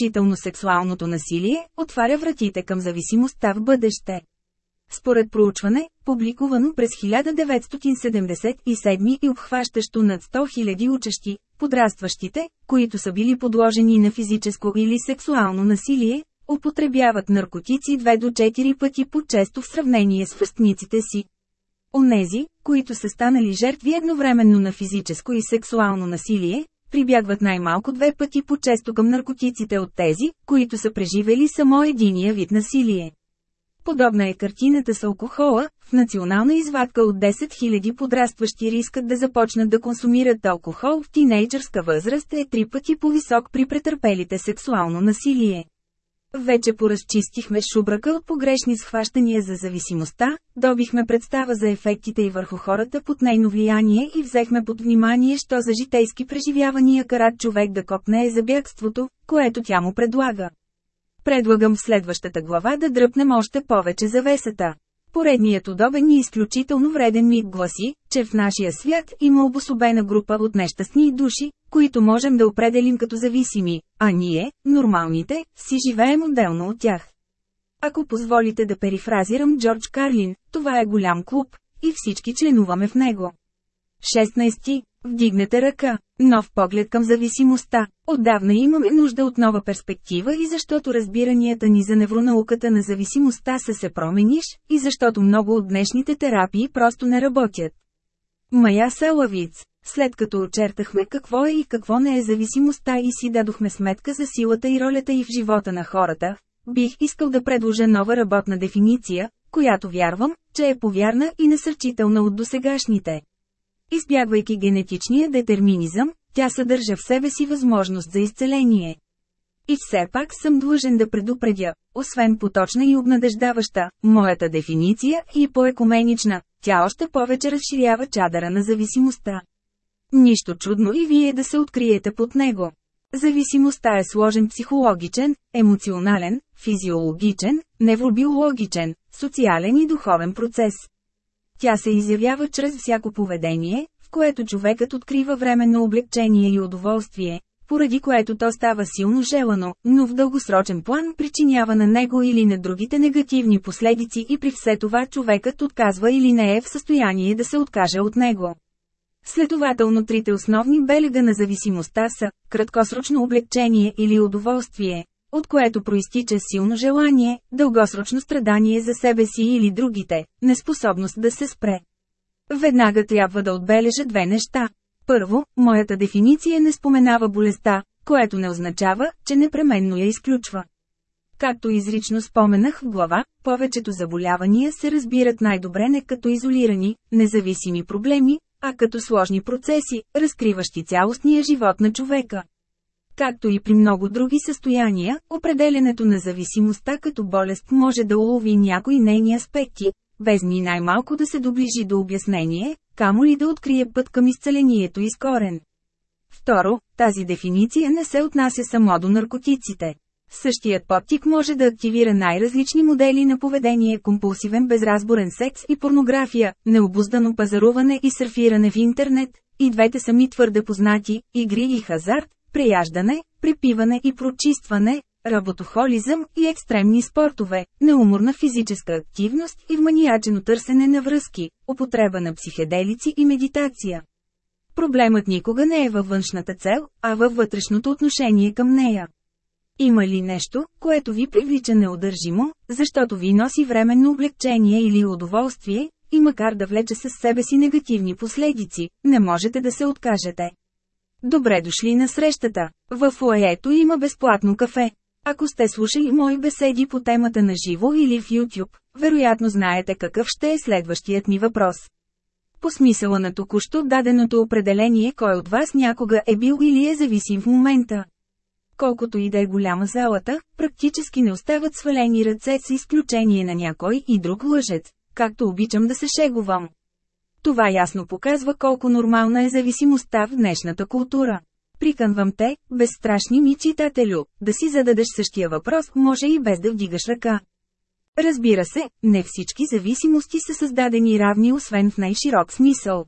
включително сексуалното насилие, отваря вратите към зависимостта в бъдеще. Според проучване, публикувано през 1977 и обхващащо над 100 000 учещи, подрастващите, които са били подложени на физическо или сексуално насилие, употребяват наркотици 2 до 4 пъти по-често в сравнение с връстниците си. Онези, които са станали жертви едновременно на физическо и сексуално насилие, прибягват най-малко две пъти по-често към наркотиците от тези, които са преживели само единия вид насилие. Подобна е картината с алкохола, в национална извадка от 10 000 подрастващи рискът да започнат да консумират алкохол в тинейджърска възраст е три пъти по-висок при претърпелите сексуално насилие. Вече поразчистихме шубрака от погрешни схващания за зависимостта, добихме представа за ефектите и върху хората под нейно влияние и взехме под внимание, що за житейски преживявания карат човек да копне за бягството, което тя му предлага. Предлагам в следващата глава да дръпнем още повече завесата. Поредният удобен и изключително вреден мит гласи, че в нашия свят има обособена група от нещастни души, които можем да определим като зависими, а ние, нормалните, си живеем отделно от тях. Ако позволите да перифразирам Джордж Карлин, това е голям клуб, и всички членуваме в него. 16. Вдигнете ръка. Нов поглед към зависимостта. Отдавна имаме нужда от нова перспектива и защото разбиранията ни за невронауката на зависимостта са се промениш, и защото много от днешните терапии просто не работят. Мая Салавиц. След като очертахме какво е и какво не е зависимостта и си дадохме сметка за силата и ролята и в живота на хората, бих искал да предложа нова работна дефиниция, която вярвам, че е повярна и насърчителна от досегашните. Избягвайки генетичния детерминизъм, тя съдържа в себе си възможност за изцеление. И все пак съм длъжен да предупредя, освен поточна и обнадеждаваща, моята дефиниция и поекуменична, тя още повече разширява чадъра на зависимостта. Нищо чудно и вие да се откриете под него. Зависимостта е сложен психологичен, емоционален, физиологичен, невробиологичен, социален и духовен процес. Тя се изявява чрез всяко поведение, в което човекът открива временно облегчение и удоволствие, поради което то става силно желано, но в дългосрочен план причинява на него или на другите негативни последици и при все това човекът отказва или не е в състояние да се откаже от него. Следователно трите основни белега на зависимостта са – краткосрочно облегчение или удоволствие, от което проистича силно желание, дългосрочно страдание за себе си или другите, неспособност да се спре. Веднага трябва да отбележа две неща. Първо, моята дефиниция не споменава болестта, което не означава, че непременно я изключва. Както изрично споменах в глава, повечето заболявания се разбират най-добре не като изолирани, независими проблеми, а като сложни процеси, разкриващи цялостния живот на човека. Както и при много други състояния, определенето на зависимостта като болест може да улови някои нейни аспекти, без ни най-малко да се доближи до обяснение, камо ли да открие път към изцелението и скорен. Второ, тази дефиниция не се отнася само до наркотиците. Същият подтик може да активира най-различни модели на поведение компулсивен безразборен секс и порнография, необуздано пазаруване и сърфиране в интернет, и двете са ми твърде познати, игри и хазарт, преяждане, препиване и прочистване, работохолизъм и екстремни спортове, неуморна физическа активност и маниачено търсене на връзки, употреба на психеделици и медитация. Проблемът никога не е във външната цел, а във вътрешното отношение към нея. Има ли нещо, което ви привлича неудържимо, защото ви носи временно облегчение или удоволствие, и макар да влече със себе си негативни последици, не можете да се откажете. Добре дошли на срещата. В фуаето има безплатно кафе. Ако сте слушали мои беседи по темата на живо или в YouTube, вероятно знаете какъв ще е следващият ми въпрос. По смисъла на току-що даденото определение кой от вас някога е бил или е зависим в момента. Колкото и да е голяма залата, практически не остават свалени ръце с изключение на някой и друг лъжец, както обичам да се шегувам. Това ясно показва колко нормална е зависимостта в днешната култура. Приканвам те, безстрашни ми читателю, да си зададеш същия въпрос, може и без да вдигаш ръка. Разбира се, не всички зависимости са създадени равни освен в най-широк смисъл.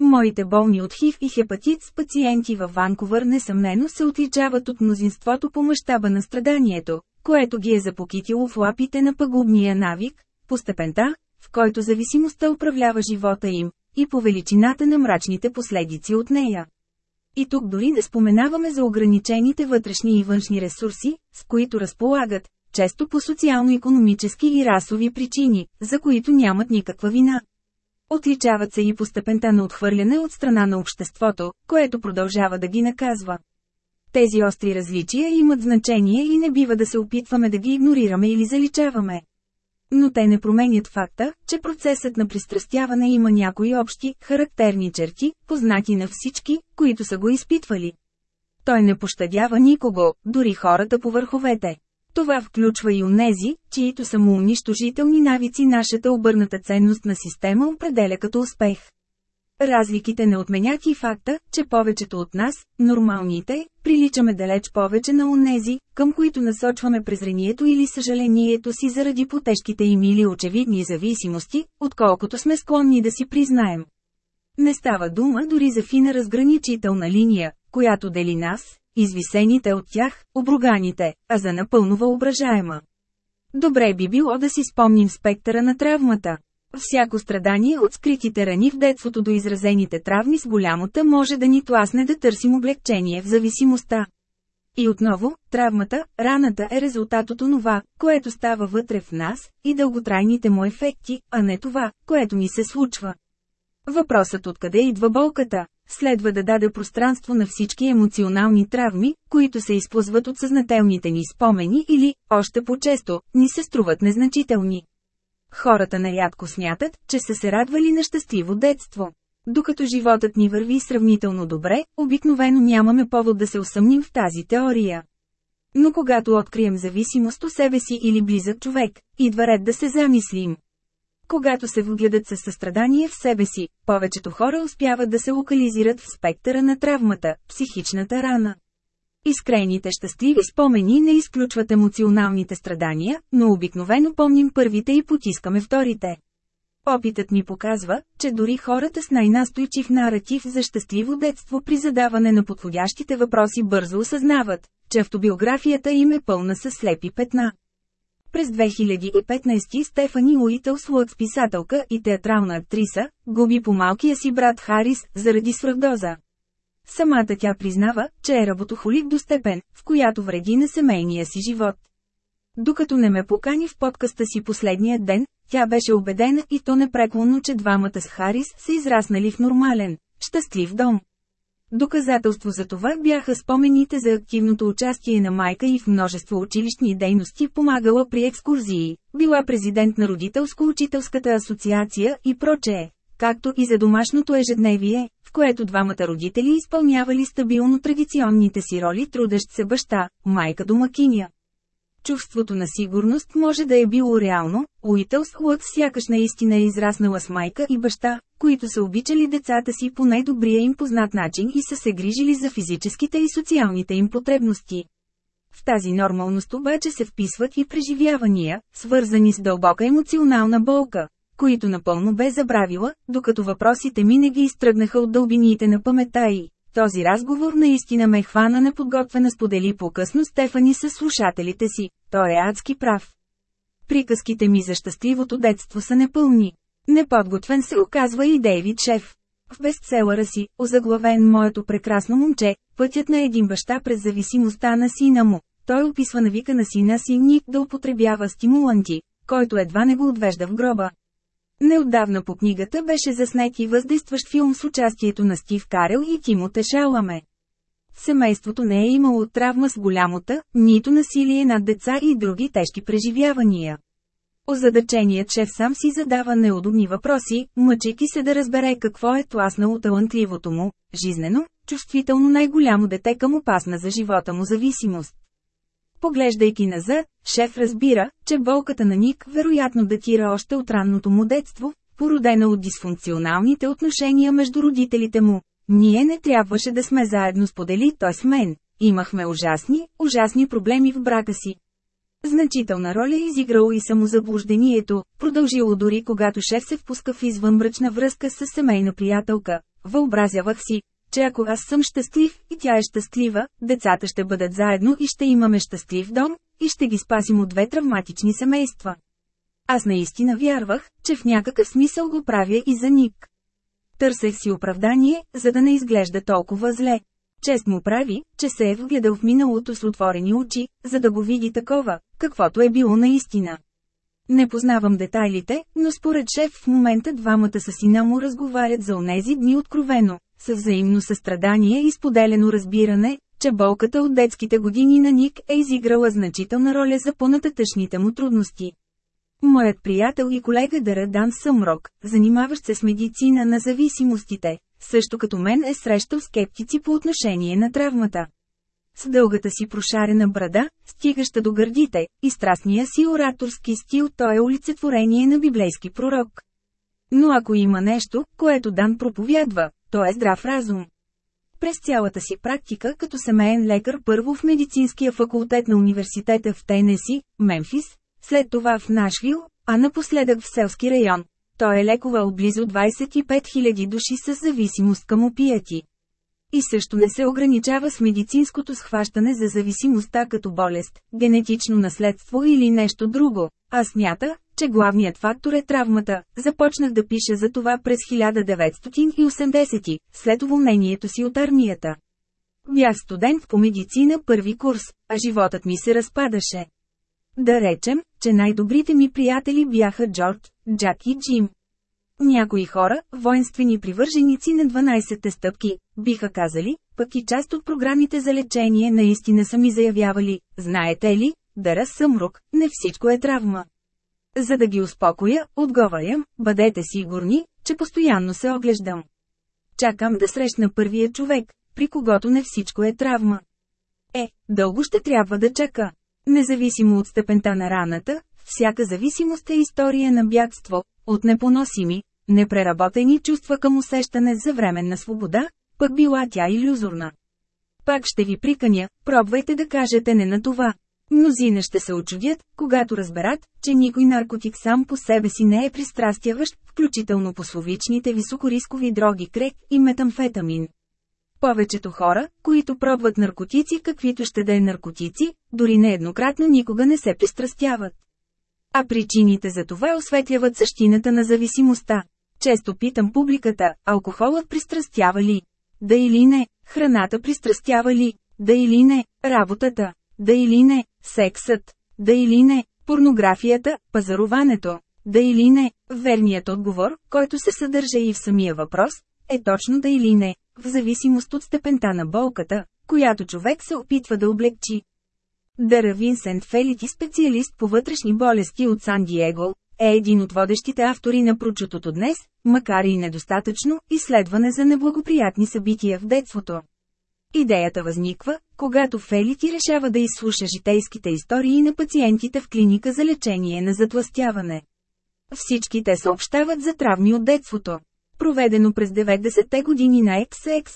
Моите болни от ХИВ и хепатит с пациенти във Ванкувър несъмнено се отличават от мнозинството по мащаба на страданието, което ги е запокитило в лапите на пагубния навик, по степента, в който зависимостта управлява живота им, и по величината на мрачните последици от нея. И тук дори не споменаваме за ограничените вътрешни и външни ресурси, с които разполагат, често по социално-економически и расови причини, за които нямат никаква вина. Отличават се и по степента на отхвърляне от страна на обществото, което продължава да ги наказва. Тези остри различия имат значение и не бива да се опитваме да ги игнорираме или заличаваме. Но те не променят факта, че процесът на пристрастяване има някои общи, характерни черти, познати на всички, които са го изпитвали. Той не пощадява никого, дори хората по върховете. Това включва и онези, чието самоунищожителни навици нашата обърната ценност на система определя като успех. Разликите не отменят и факта, че повечето от нас, нормалните, приличаме далеч повече на онези, към които насочваме презрението или съжалението си заради потежките им или очевидни зависимости, отколкото сме склонни да си признаем. Не става дума дори за фина разграничителна линия, която дели нас, извисените от тях, обруганите, а за напълно въображаема. Добре би било да си спомним спектъра на травмата. Всяко страдание от скритите рани в детството до изразените травми с голямата може да ни тласне да търсим облегчение в зависимостта. И отново, травмата, раната е резултат от онова, което става вътре в нас, и дълготрайните му ефекти, а не това, което ни се случва. Въпросът откъде идва болката, следва да даде пространство на всички емоционални травми, които се използват от съзнателните ни спомени или, още по-често, ни се струват незначителни. Хората нарядко смятат, че са се радвали на щастливо детство. Докато животът ни върви сравнително добре, обикновено нямаме повод да се усъмним в тази теория. Но когато открием зависимост у себе си или близък човек, идва ред да се замислим. Когато се вгледат със състрадание в себе си, повечето хора успяват да се локализират в спектъра на травмата, психичната рана. Изкрайните щастливи спомени не изключват емоционалните страдания, но обикновено помним първите и потискаме вторите. Опитът ми показва, че дори хората с най-настойчив наратив за щастливо детство при задаване на подходящите въпроси бързо осъзнават, че автобиографията им е пълна със слепи петна. През 2015 Стефани Уитълс Лътс писателка и театрална актриса, губи по малкия си брат Харис, заради свръхдоза. Самата тя признава, че е работохолик до степен, в която вреди на семейния си живот. Докато не ме покани в подкаста си последния ден, тя беше убедена и то непреклонно, че двамата с Харис са израснали в нормален, щастлив дом. Доказателство за това бяха спомените за активното участие на майка и в множество училищни дейности помагала при екскурзии, била президент на Родителско-учителската асоциация и прочее, както и за домашното ежедневие, в което двамата родители изпълнявали стабилно традиционните си роли трудещ се баща, майка домакиня. Чувството на сигурност може да е било реално, Уитълс Лък сякаш наистина е израснала с майка и баща, които са обичали децата си по най-добрия им познат начин и са се грижили за физическите и социалните им потребности. В тази нормалност обаче се вписват и преживявания, свързани с дълбока емоционална болка, които напълно бе забравила, докато въпросите ми не ги изтръгнаха от дълбините на памета и. Този разговор наистина ме хвана неподготвена сподели по-късно Стефани с слушателите си, той е адски прав. Приказките ми за щастливото детство са непълни. Неподготвен се оказва и Дейвид Шеф. В бестселъра си, озаглавен Моето прекрасно момче, пътят на един баща през зависимостта на сина му. Той описва навика на сина си Ник да употребява стимуланти, който едва не го отвежда в гроба. Неотдавна по книгата беше заснет и въздействащ филм с участието на Стив Карел и Тимоте Шаламе. Семейството не е имало травма с голямата, нито насилие над деца и други тежки преживявания. Озадаченият шеф сам си задава неудобни въпроси, мъчейки се да разбере какво е тласнало талантливото му, жизнено, чувствително най-голямо дете към опасна за живота му зависимост. Поглеждайки назад, шеф разбира, че болката на Ник вероятно датира още от ранното му детство, породена от дисфункционалните отношения между родителите му. Ние не трябваше да сме заедно сподели той с мен. Имахме ужасни, ужасни проблеми в брака си. Значителна роля е изиграло и самозаблуждението, продължило дори когато шеф се впуска в извънбрачна връзка с семейна приятелка, въобразявах си, че ако аз съм щастлив и тя е щастлива, децата ще бъдат заедно и ще имаме щастлив дом, и ще ги спасим от две травматични семейства. Аз наистина вярвах, че в някакъв смисъл го правя и за Ник. Търсех си оправдание, за да не изглежда толкова зле. Чест му прави, че се е вгледал в миналото с отворени очи, за да го види такова, каквото е било наистина. Не познавам детайлите, но според шеф в момента двамата с сина му разговарят за онези дни откровено, с взаимно състрадание и споделено разбиране, че болката от детските години на Ник е изиграла значителна роля за понататъчните му трудности. Моят приятел и колега Дарадан Съмрок, занимаващ се с медицина на зависимостите, също като мен е срещал скептици по отношение на травмата. С дългата си прошарена брада, стигаща до гърдите, и страстния си ораторски стил той е олицетворение на библейски пророк. Но ако има нещо, което Дан проповядва, то е здрав разум. През цялата си практика като семейен лекар първо в медицинския факултет на университета в Тенеси, Мемфис, след това в Нашвил, а напоследък в селски район. Той е лекувал близо 25 000 души с зависимост към опияти. И също не се ограничава с медицинското схващане за зависимостта като болест, генетично наследство или нещо друго, а смята, че главният фактор е травмата. Започнах да пиша за това през 1980, след уволнението си от армията. Бях студент по медицина първи курс, а животът ми се разпадаше. Да речем, че най-добрите ми приятели бяха Джордж, Джак и Джим. Някои хора, воинствени привърженици на 12-те стъпки, биха казали, пък и част от програмите за лечение наистина са ми заявявали, знаете ли, Дара съмрук, не всичко е травма. За да ги успокоя, отговарям, бъдете сигурни, че постоянно се оглеждам. Чакам да срещна първия човек, при когото не всичко е травма. Е, дълго ще трябва да чака. Независимо от степента на раната, всяка зависимост е история на бягство, от непоносими, непреработени чувства към усещане за временна свобода, пък била тя иллюзорна. Пак ще ви приканя, пробвайте да кажете не на това. Мнозина ще се очудят, когато разберат, че никой наркотик сам по себе си не е пристрастяващ, включително пословичните високорискови дроги крек и метамфетамин. Повечето хора, които пробват наркотици каквито ще да е наркотици, дори нееднократно никога не се пристрастяват. А причините за това осветляват същината на зависимостта. Често питам публиката, алкохолът пристрастява ли? Да или не, храната пристрастява ли? Да или не, работата? Да или не, сексът? Да или не, порнографията, пазаруването? Да или не, верният отговор, който се съдържа и в самия въпрос, е точно да или не, в зависимост от степента на болката, която човек се опитва да облегчи. Дъра Винсент Фелити, специалист по вътрешни болести от Сан Диего, е един от водещите автори на прочутото днес, макар и недостатъчно, изследване за неблагоприятни събития в детството. Идеята възниква, когато Фелити решава да изслуша житейските истории на пациентите в клиника за лечение на затластяване. Всички те съобщават за травми от детството. Проведено през 90-те години на XX,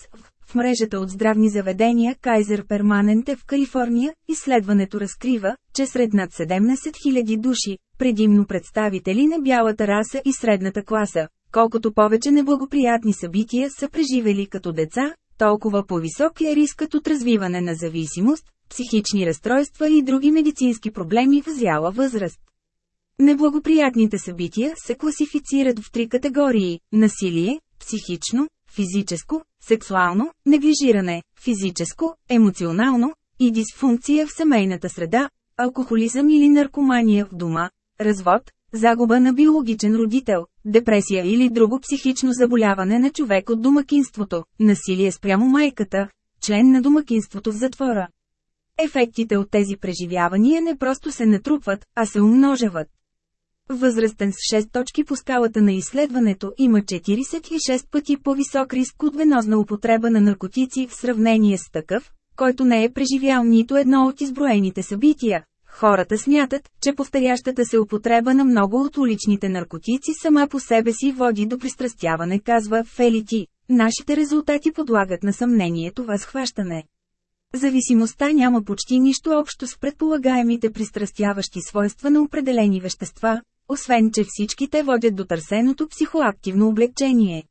в мрежата от здравни заведения Кайзер Перманенте в Калифорния, изследването разкрива, че сред над 17 000 души, предимно представители на бялата раса и средната класа, колкото повече неблагоприятни събития са преживели като деца, толкова по-висок е рискът от развиване на зависимост, психични разстройства и други медицински проблеми в зяла възраст. Неблагоприятните събития се класифицират в три категории – насилие, психично, физическо, сексуално, неглижиране, физическо, емоционално и дисфункция в семейната среда, алкохолизъм или наркомания в дома, развод, загуба на биологичен родител, депресия или друго психично заболяване на човек от домакинството, насилие спрямо майката, член на домакинството в затвора. Ефектите от тези преживявания не просто се натрупват, а се умножават. Възрастен с 6 точки по скалата на изследването има 46 пъти по-висок риск от венозна употреба на наркотици в сравнение с такъв, който не е преживял нито едно от изброените събития. Хората смятат, че повторящата се употреба на много от уличните наркотици сама по себе си води до пристрастяване, казва Фелити. Нашите резултати подлагат на съмнение това схващане. Зависимостта няма почти нищо общо с предполагаемите пристрастяващи свойства на определени вещества, освен че всички те водят до търсеното психоактивно облегчение.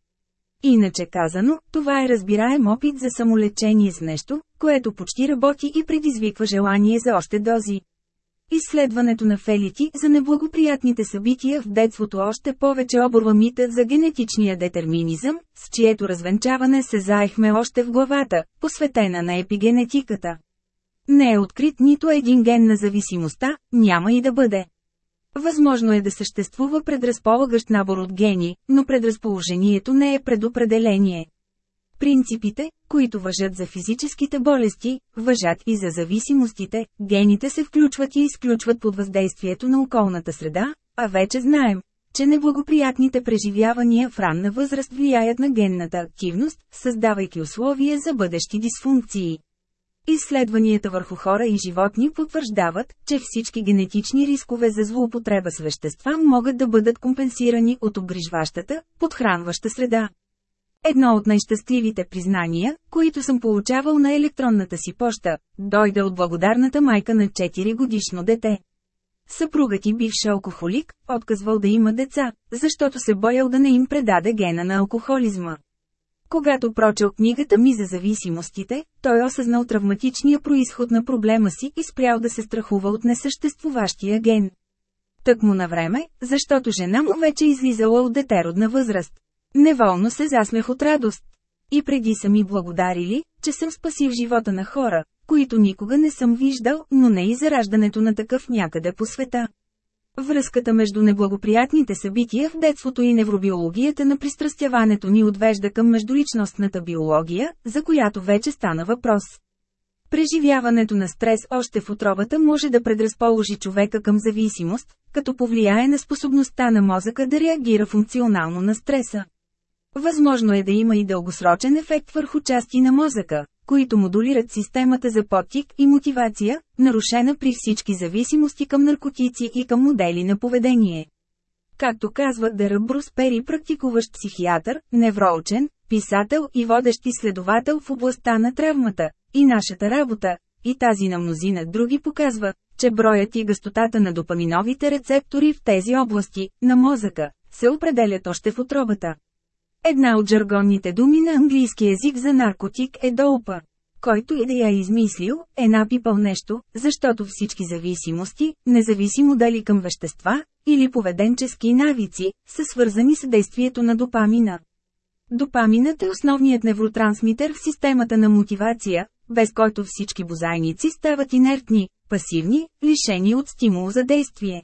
Иначе казано, това е разбираем опит за самолечение с нещо, което почти работи и предизвиква желание за още дози. Изследването на фелити за неблагоприятните събития в детството още повече оборва митът за генетичния детерминизъм, с чието развенчаване се заехме още в главата, посветена на епигенетиката. Не е открит нито един ген на зависимостта, няма и да бъде. Възможно е да съществува предразполагащ набор от гени, но предразположението не е предопределение. Принципите, които въжат за физическите болести, въжат и за зависимостите, гените се включват и изключват под въздействието на околната среда, а вече знаем, че неблагоприятните преживявания в ранна възраст влияят на генната активност, създавайки условия за бъдещи дисфункции. Изследванията върху хора и животни потвърждават, че всички генетични рискове за злоупотреба с вещества могат да бъдат компенсирани от обгрижващата, подхранваща среда. Едно от най-щастливите признания, които съм получавал на електронната си поща, дойде от благодарната майка на 4 годишно дете. Съпругът ти бивш алкохолик, отказвал да има деца, защото се боял да не им предаде гена на алкохолизма. Когато прочел книгата ми за зависимостите, той осъзнал травматичния происход на проблема си и спрял да се страхува от несъществуващия ген. Тък му на време, защото жена му вече излизала от детеродна възраст. Неволно се засмех от радост. И преди са ми благодарили, че съм спасил живота на хора, които никога не съм виждал, но не и зараждането на такъв някъде по света. Връзката между неблагоприятните събития в детството и невробиологията на пристрастяването ни отвежда към междуличностната биология, за която вече стана въпрос. Преживяването на стрес още в отробата може да предразположи човека към зависимост, като повлияе на способността на мозъка да реагира функционално на стреса. Възможно е да има и дългосрочен ефект върху части на мозъка, които модулират системата за подтик и мотивация, нарушена при всички зависимости към наркотици и към модели на поведение. Както казва Дъра Брус Пери практикуващ психиатър, невроучен, писател и водещ изследовател в областта на травмата, и нашата работа, и тази на мнозина други показва, че броят и гъстотата на допаминовите рецептори в тези области, на мозъка, се определят още в отробата. Една от жаргонните думи на английски език за наркотик е доупа. Който и да я е измислил, е напипал нещо, защото всички зависимости, независимо дали към вещества, или поведенчески навици, са свързани с действието на допамина. Допаминът е основният невротрансмитер в системата на мотивация, без който всички бозайници стават инертни, пасивни, лишени от стимул за действие.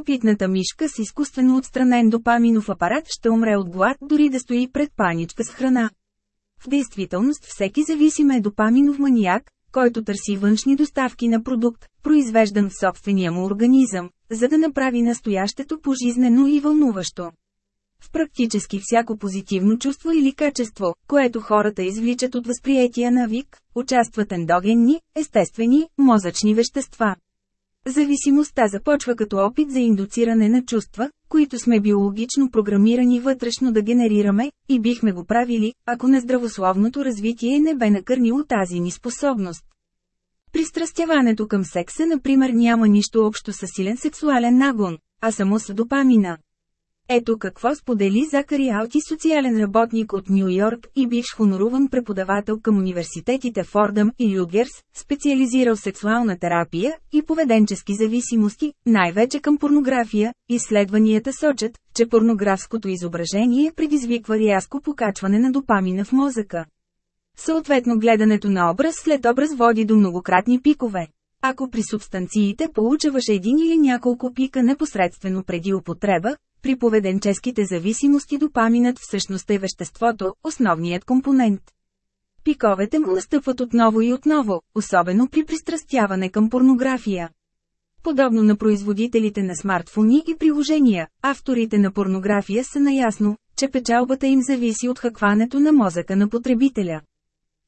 Опитната мишка с изкуствено отстранен допаминов апарат ще умре от глад дори да стои пред паничка с храна. В действителност всеки зависим е допаминов маниак, който търси външни доставки на продукт, произвеждан в собствения му организъм, за да направи настоящето пожизнено и вълнуващо. В практически всяко позитивно чувство или качество, което хората извличат от възприятия навик, участват ендогенни, естествени, мозъчни вещества. Зависимостта започва като опит за индуциране на чувства, които сме биологично програмирани вътрешно да генерираме, и бихме го правили, ако нездравословното развитие не бе накърнило тази ни способност. Пристрастяването към секса, например, няма нищо общо с силен сексуален нагон, а само с допамина. Ето какво сподели Закари Алти социален работник от Нью Йорк и бивш хоноруван преподавател към университетите Фордъм и Люгерс, специализирал сексуална терапия и поведенчески зависимости, най-вече към порнография. Изследванията сочат, че порнографското изображение предизвиква рязко покачване на допамина в мозъка. Съответно гледането на образ след образ води до многократни пикове. Ако при субстанциите получаваш един или няколко пика непосредствено преди употреба, при поведенческите зависимости допаминът всъщност е веществото, основният компонент. Пиковете му настъпват отново и отново, особено при пристрастяване към порнография. Подобно на производителите на смартфони и приложения, авторите на порнография са наясно, че печалбата им зависи от хакването на мозъка на потребителя.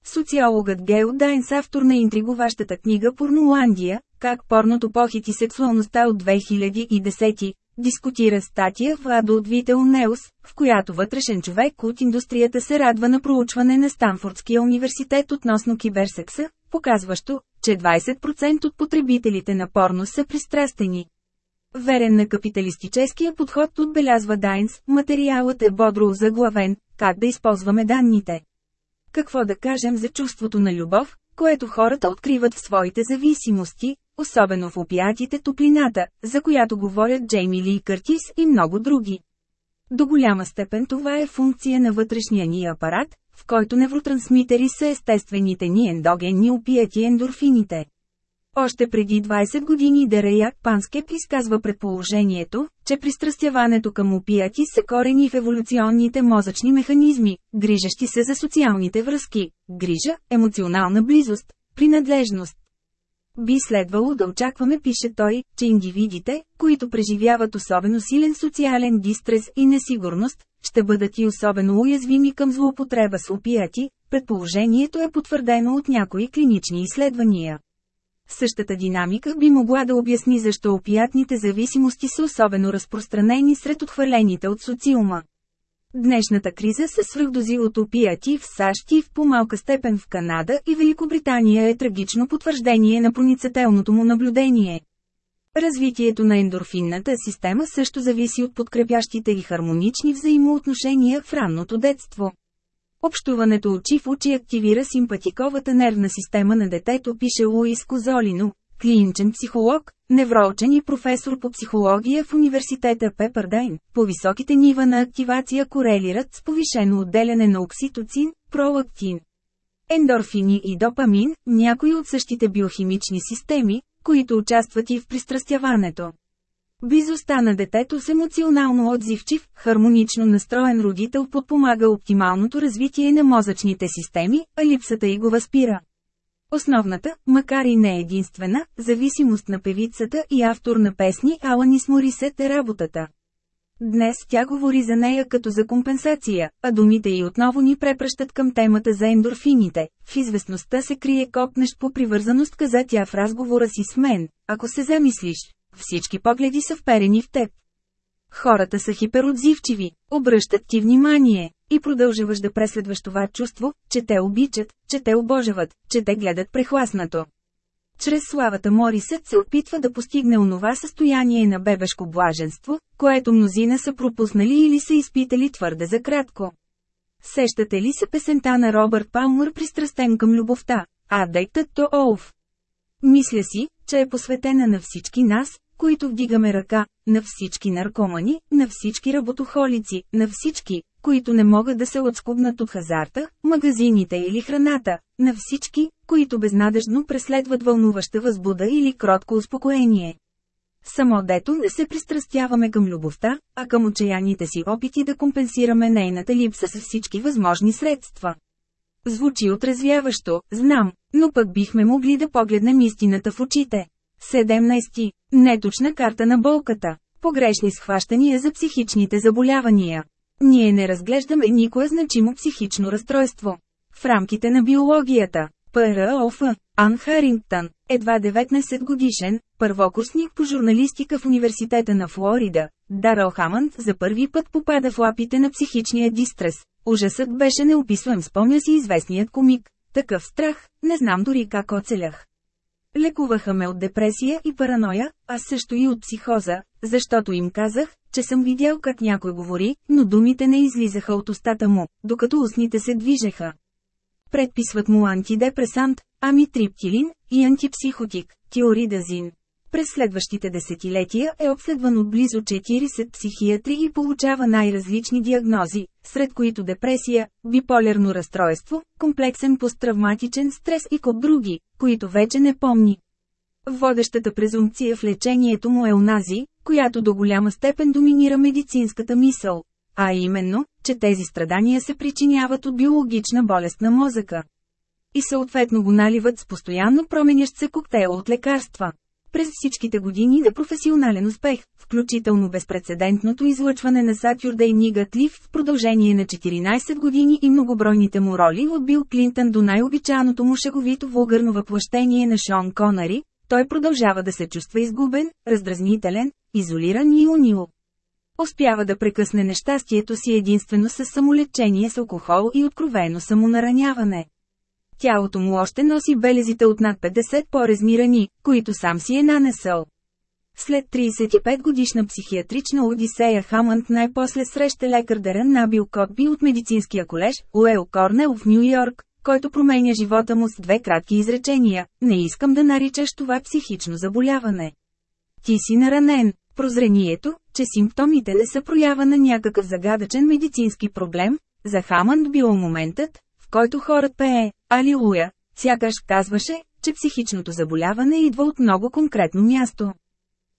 Социологът Гейл Дайнс автор на интригуващата книга Порноландия, как порното похити сексуалността от 2010, дискутира статия в Adult Vital News, в която вътрешен човек от индустрията се радва на проучване на Станфордския университет относно киберсекса, показващо, че 20% от потребителите на порно са пристрастени. Верен на капиталистическия подход отбелязва Дайнс, материалът е бодро заглавен, как да използваме данните. Какво да кажем за чувството на любов, което хората откриват в своите зависимости, особено в опиатите топлината, за която говорят Джейми Ли Къртис и много други. До голяма степен това е функция на вътрешния ни апарат, в който невротрансмитери са естествените ни ендогенни опияти ендорфините. Още преди 20 години Дераяк Панскеп изказва предположението, че пристрастяването към опияти се корени в еволюционните мозъчни механизми, грижащи се за социалните връзки, грижа, емоционална близост, принадлежност. Би следвало да очакваме, пише той, че индивидите, които преживяват особено силен социален дистрес и несигурност, ще бъдат и особено уязвими към злоупотреба с опияти, предположението е потвърдено от някои клинични изследвания. Същата динамика би могла да обясни защо опиятните зависимости са особено разпространени сред отхвърлените от социума. Днешната криза с свръхдози от опияти в САЩ и в по-малка степен в Канада и Великобритания е трагично потвърждение на проницателното му наблюдение. Развитието на ендорфинната система също зависи от подкрепящите и хармонични взаимоотношения в ранното детство. Общуването очи в очи активира симпатиковата нервна система на детето, пише Луис Козолино, клиничен психолог, невроучен и професор по психология в университета Пепърдайн. По-високите нива на активация корелират с повишено отделяне на окситоцин, пролактин, ендорфини и допамин, някои от същите биохимични системи, които участват и в пристрастяването. Близостта на детето с емоционално отзивчив, хармонично настроен родител подпомага оптималното развитие на мозъчните системи, а липсата й го възпира. Основната, макар и не единствена, зависимост на певицата и автор на песни Аланис Морисет е работата. Днес тя говори за нея като за компенсация, а думите й отново ни препращат към темата за ендорфините. В известността се крие копнещ по привързаност, каза тя в разговора си с мен, ако се замислиш. Всички погледи са вперени в теб. Хората са хиперотзивчиви, обръщат ти внимание, и продължаваш да преследваш това чувство, че те обичат, че те обожават, че те гледат прехласнато. Чрез славата Морисът се опитва да постигне онова състояние на бебешко блаженство, което мнозина са пропуснали или са изпитали твърде за кратко. Сещате ли се песента на Робърт Палмър пристрастен към любовта, Адектът то Оуф? Мисля си, че е посветена на всички нас, които вдигаме ръка, на всички наркомани, на всички работохолици, на всички, които не могат да се отскубнат от хазарта, магазините или храната, на всички, които безнадежно преследват вълнуваща възбуда или кротко успокоение. Само дето не се пристрастяваме към любовта, а към отчаяните си опити да компенсираме нейната липса с всички възможни средства. Звучи отрезвяващо, знам, но пък бихме могли да погледнем истината в очите. 17. Неточна карта на болката. Погрешни схващания за психичните заболявания. Ние не разглеждаме никое значимо психично разстройство. В рамките на биологията, ПРОФ, Ан Харингтън, едва 19 годишен, първокурсник по журналистика в Университета на Флорида, Дарал Хамънд за първи път попада в лапите на психичния дистрес. Ужасът беше неописуем, спомня си известният комик. Такъв страх, не знам дори как оцелях. Лекуваха ме от депресия и параноя, а също и от психоза, защото им казах, че съм видял как някой говори, но думите не излизаха от устата му, докато устните се движеха. Предписват му антидепресант, амитриптилин и антипсихотик, тиоридазин. През следващите десетилетия е обследван от близо 40 психиатри и получава най-различни диагнози, сред които депресия, биполярно разстройство, комплексен посттравматичен стрес и код други, които вече не помни. Водещата презумпция в лечението му е унази, която до голяма степен доминира медицинската мисъл, а именно, че тези страдания се причиняват от биологична болест на мозъка. И съответно го наливат с постоянно променящ се коктейл от лекарства. През всичките години на професионален успех, включително безпредседентното излъчване на Saturday Night Live в продължение на 14 години и многобройните му роли от Бил Клинтън до най-обичаното му шеговито вулгарно въплъщение на Шон Конари, той продължава да се чувства изгубен, раздразнителен, изолиран и унил. Успява да прекъсне нещастието си единствено с самолечение с алкохол и откровено самонараняване. Тялото му още носи белезите от над 50 порезни рани, които сам си е нанесъл. След 35 годишна психиатрична одисея Хамънд най-после среща лекар Дерен Набил Котби от медицинския колеж, Уел Корнел в Нью Йорк, който променя живота му с две кратки изречения – не искам да наричаш това психично заболяване. Ти си наранен. Прозрението, че симптомите не са проява на някакъв загадъчен медицински проблем, за Хамънд било моментът, в който хорът пее «Алилуя», сякаш казваше, че психичното заболяване идва от много конкретно място.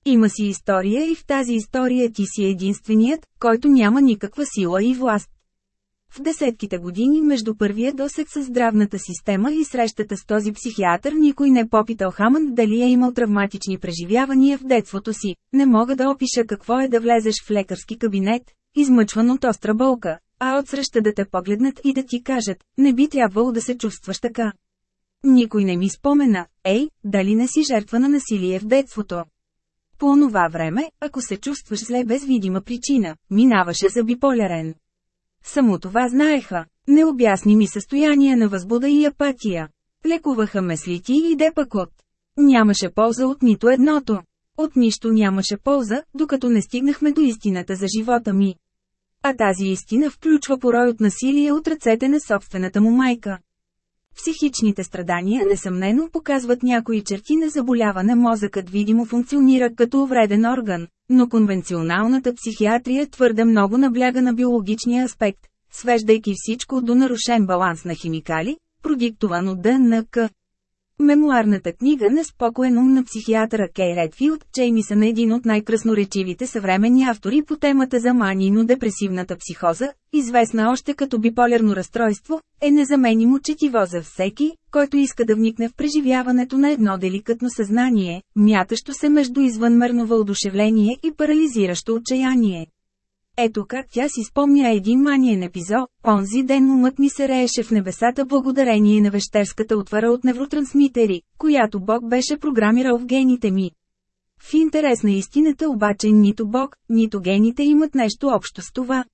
Има си история и в тази история ти си единственият, който няма никаква сила и власт. В десетките години между първия досек с здравната система и срещата с този психиатър никой не попитал Хамън дали е имал травматични преживявания в детството си. Не мога да опиша какво е да влезеш в лекарски кабинет, измъчван от остра болка, а отсреща да те погледнат и да ти кажат, не би трябвало да се чувстваш така. Никой не ми спомена, ей, дали не си жертва на насилие в детството. По онова време, ако се чувстваш зле без видима причина, минаваше за биполярен. Само това знаеха. Не обясни ми състояние на възбуда и апатия. Лекуваха ме слити и депакот. Нямаше полза от нито едното. От нищо нямаше полза, докато не стигнахме до истината за живота ми. А тази истина включва порой от насилие от ръцете на собствената му майка. Психичните страдания несъмнено показват някои черти на заболяване мозъкът видимо функционира като увреден орган, но конвенционалната психиатрия твърде много набляга на биологичния аспект, свеждайки всичко до нарушен баланс на химикали, продиктован от ДНК. Мемуарната книга Неспокоен ум на психиатъра Кей Редфилд Джеймисън е един от най-красноречивите съвременни автори по темата за манийно-депресивната психоза, известна още като биполярно разстройство, е незаменимо четиво за всеки, който иска да вникне в преживяването на едно деликатно съзнание, мятащо се между извънмерно въодушевление и парализиращо отчаяние. Ето как тя си спомня един маниен епизод, онзи ден умът ми се рееше в небесата благодарение на вещерската отвара от невротрансмитери, която Бог беше програмирал в гените ми. В интерес на истината обаче нито Бог, нито гените имат нещо общо с това.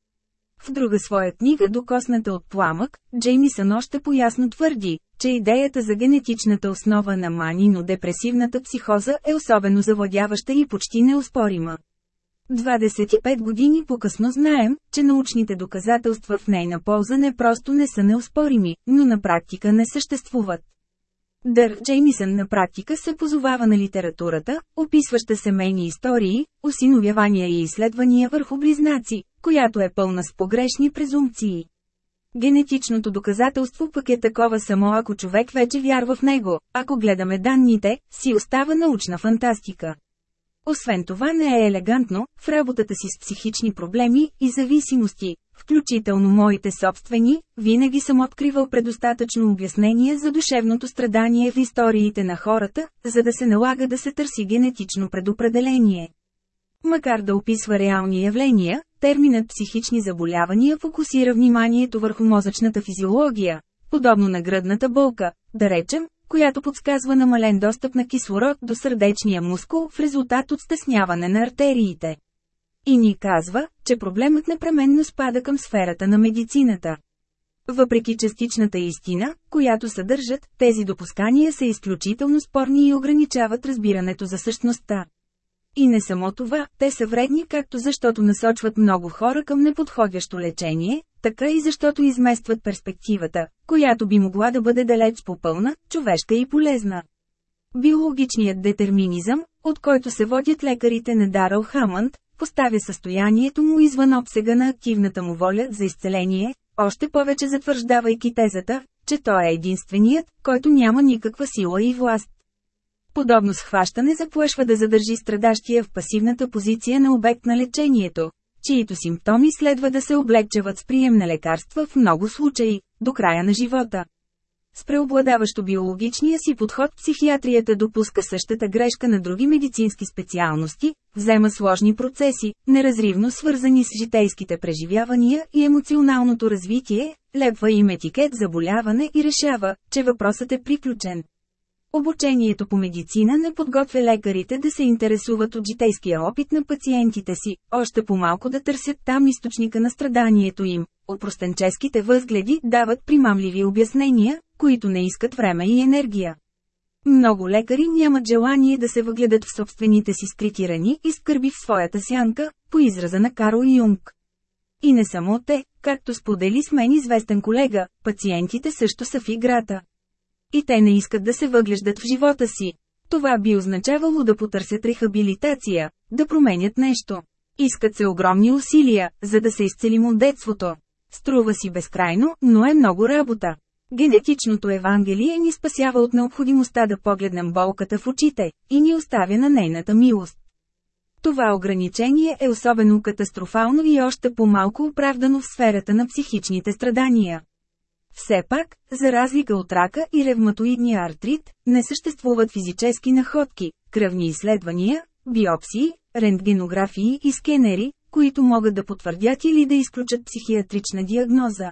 В друга своя книга Докосната от пламък, Джеймисън още поясно твърди, че идеята за генетичната основа на манино-депресивната психоза е особено завладяваща и почти неоспорима. 25 години по-късно знаем, че научните доказателства в нейна полза не просто не са неоспорими, но на практика не съществуват. Дър Джеймисън на практика се позовава на литературата, описваща семейни истории, осиновявания и изследвания върху близнаци, която е пълна с погрешни презумпции. Генетичното доказателство пък е такова само ако човек вече вярва в него, ако гледаме данните, си остава научна фантастика. Освен това не е елегантно, в работата си с психични проблеми и зависимости, включително моите собствени, винаги съм откривал предостатъчно обяснение за душевното страдание в историите на хората, за да се налага да се търси генетично предопределение. Макар да описва реални явления, терминът психични заболявания фокусира вниманието върху мозъчната физиология, подобно на гръдната болка, да речем, която подсказва намален достъп на кислород до сърдечния мускул в резултат от стесняване на артериите. И ни казва, че проблемът непременно спада към сферата на медицината. Въпреки частичната истина, която съдържат, тези допускания са изключително спорни и ограничават разбирането за същността. И не само това, те са вредни както защото насочват много хора към неподходящо лечение, така и защото изместват перспективата, която би могла да бъде далеч по-пълна, човешка и полезна. Биологичният детерминизъм, от който се водят лекарите на Дарал Хамънд, поставя състоянието му извън обсега на активната му воля за изцеление, още повече затвърждавайки тезата, че той е единственият, който няма никаква сила и власт. Подобно схващане заплашва да задържи страдащия в пасивната позиция на обект на лечението, чието симптоми следва да се облегчават с прием на лекарства в много случаи, до края на живота. С преобладаващо биологичния си подход психиатрията допуска същата грешка на други медицински специалности, взема сложни процеси, неразривно свързани с житейските преживявания и емоционалното развитие, лепва им етикет заболяване и решава, че въпросът е приключен. Обучението по медицина не подготвя лекарите да се интересуват от житейския опит на пациентите си, още по-малко да търсят там източника на страданието им. Опростенческите възгледи дават примамливи обяснения, които не искат време и енергия. Много лекари нямат желание да се въгледат в собствените си скрити рани и скърби в своята сянка, по израза на Карл Юнг. И не само те, както сподели с мен известен колега, пациентите също са в играта. И те не искат да се въглеждат в живота си. Това би означавало да потърсят рехабилитация, да променят нещо. Искат се огромни усилия, за да се изцелим от детството. Струва си безкрайно, но е много работа. Генетичното Евангелие ни спасява от необходимостта да погледнем болката в очите и ни оставя на нейната милост. Това ограничение е особено катастрофално и още по-малко оправдано в сферата на психичните страдания. Все пак, за разлика от рака и ревматоидния артрит, не съществуват физически находки, кръвни изследвания, биопсии, рентгенографии и скенери, които могат да потвърдят или да изключат психиатрична диагноза.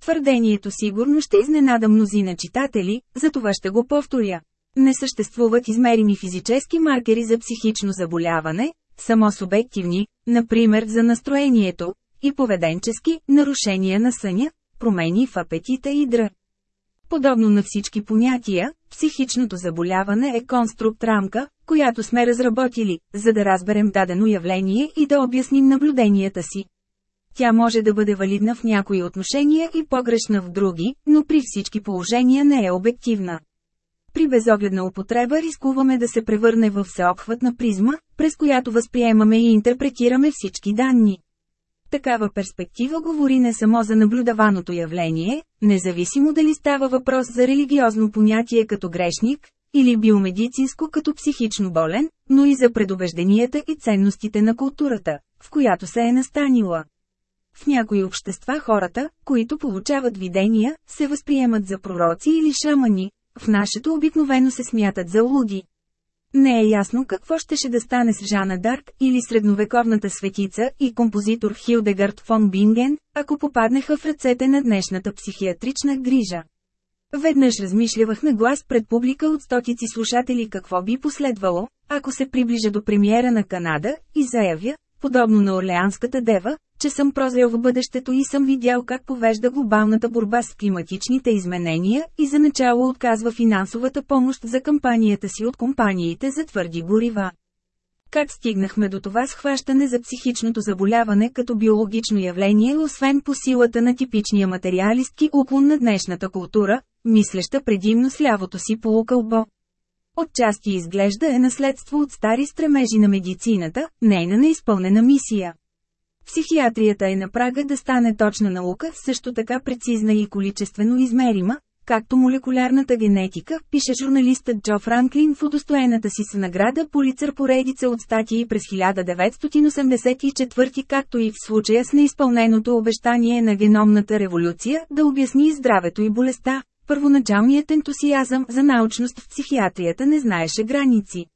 Твърдението сигурно ще изненада мнозина читатели, затова ще го повторя. Не съществуват измерими физически маркери за психично заболяване, само субективни, например за настроението, и поведенчески нарушения на съня, промени в апетита и др. Подобно на всички понятия, психичното заболяване е конструкт рамка, която сме разработили, за да разберем дадено явление и да обясним наблюденията си. Тя може да бъде валидна в някои отношения и погрешна в други, но при всички положения не е обективна. При безогледна употреба рискуваме да се превърне в всеобхватна призма, през която възприемаме и интерпретираме всички данни. Такава перспектива говори не само за наблюдаваното явление, независимо дали става въпрос за религиозно понятие като грешник, или биомедицинско като психично болен, но и за предубежденията и ценностите на културата, в която се е настанила. В някои общества хората, които получават видения, се възприемат за пророци или шамани, в нашето обикновено се смятат за луди. Не е ясно какво щеше да стане с Жана Дарк или средновековната светица и композитор Хилдегард фон Бинген, ако попаднаха в ръцете на днешната психиатрична грижа. Веднъж размишлявах на глас пред публика от стотици слушатели какво би последвало, ако се приближа до премиера на Канада и заявя, подобно на Орлеанската дева, че съм прозрел в бъдещето и съм видял как повежда глобалната борба с климатичните изменения и за начало отказва финансовата помощ за кампанията си от компаниите за твърди горива. Как стигнахме до това схващане за психичното заболяване като биологично явление, освен по силата на типичния материалистки уклон на днешната култура, мислеща предимно с лявото си полукълбо? Отчасти изглежда е наследство от стари стремежи на медицината, нейна неизпълнена мисия. Психиатрията е на прага да стане точна наука, също така прецизна и количествено измерима, както молекулярната генетика, пише журналистът Джо Франклин в удостоената си с награда Полицър поредица от статии през 1984, както и в случая с неизпълненото обещание на геномната революция да обясни здравето и болестта. Първоначалният ентусиазъм за научност в психиатрията не знаеше граници.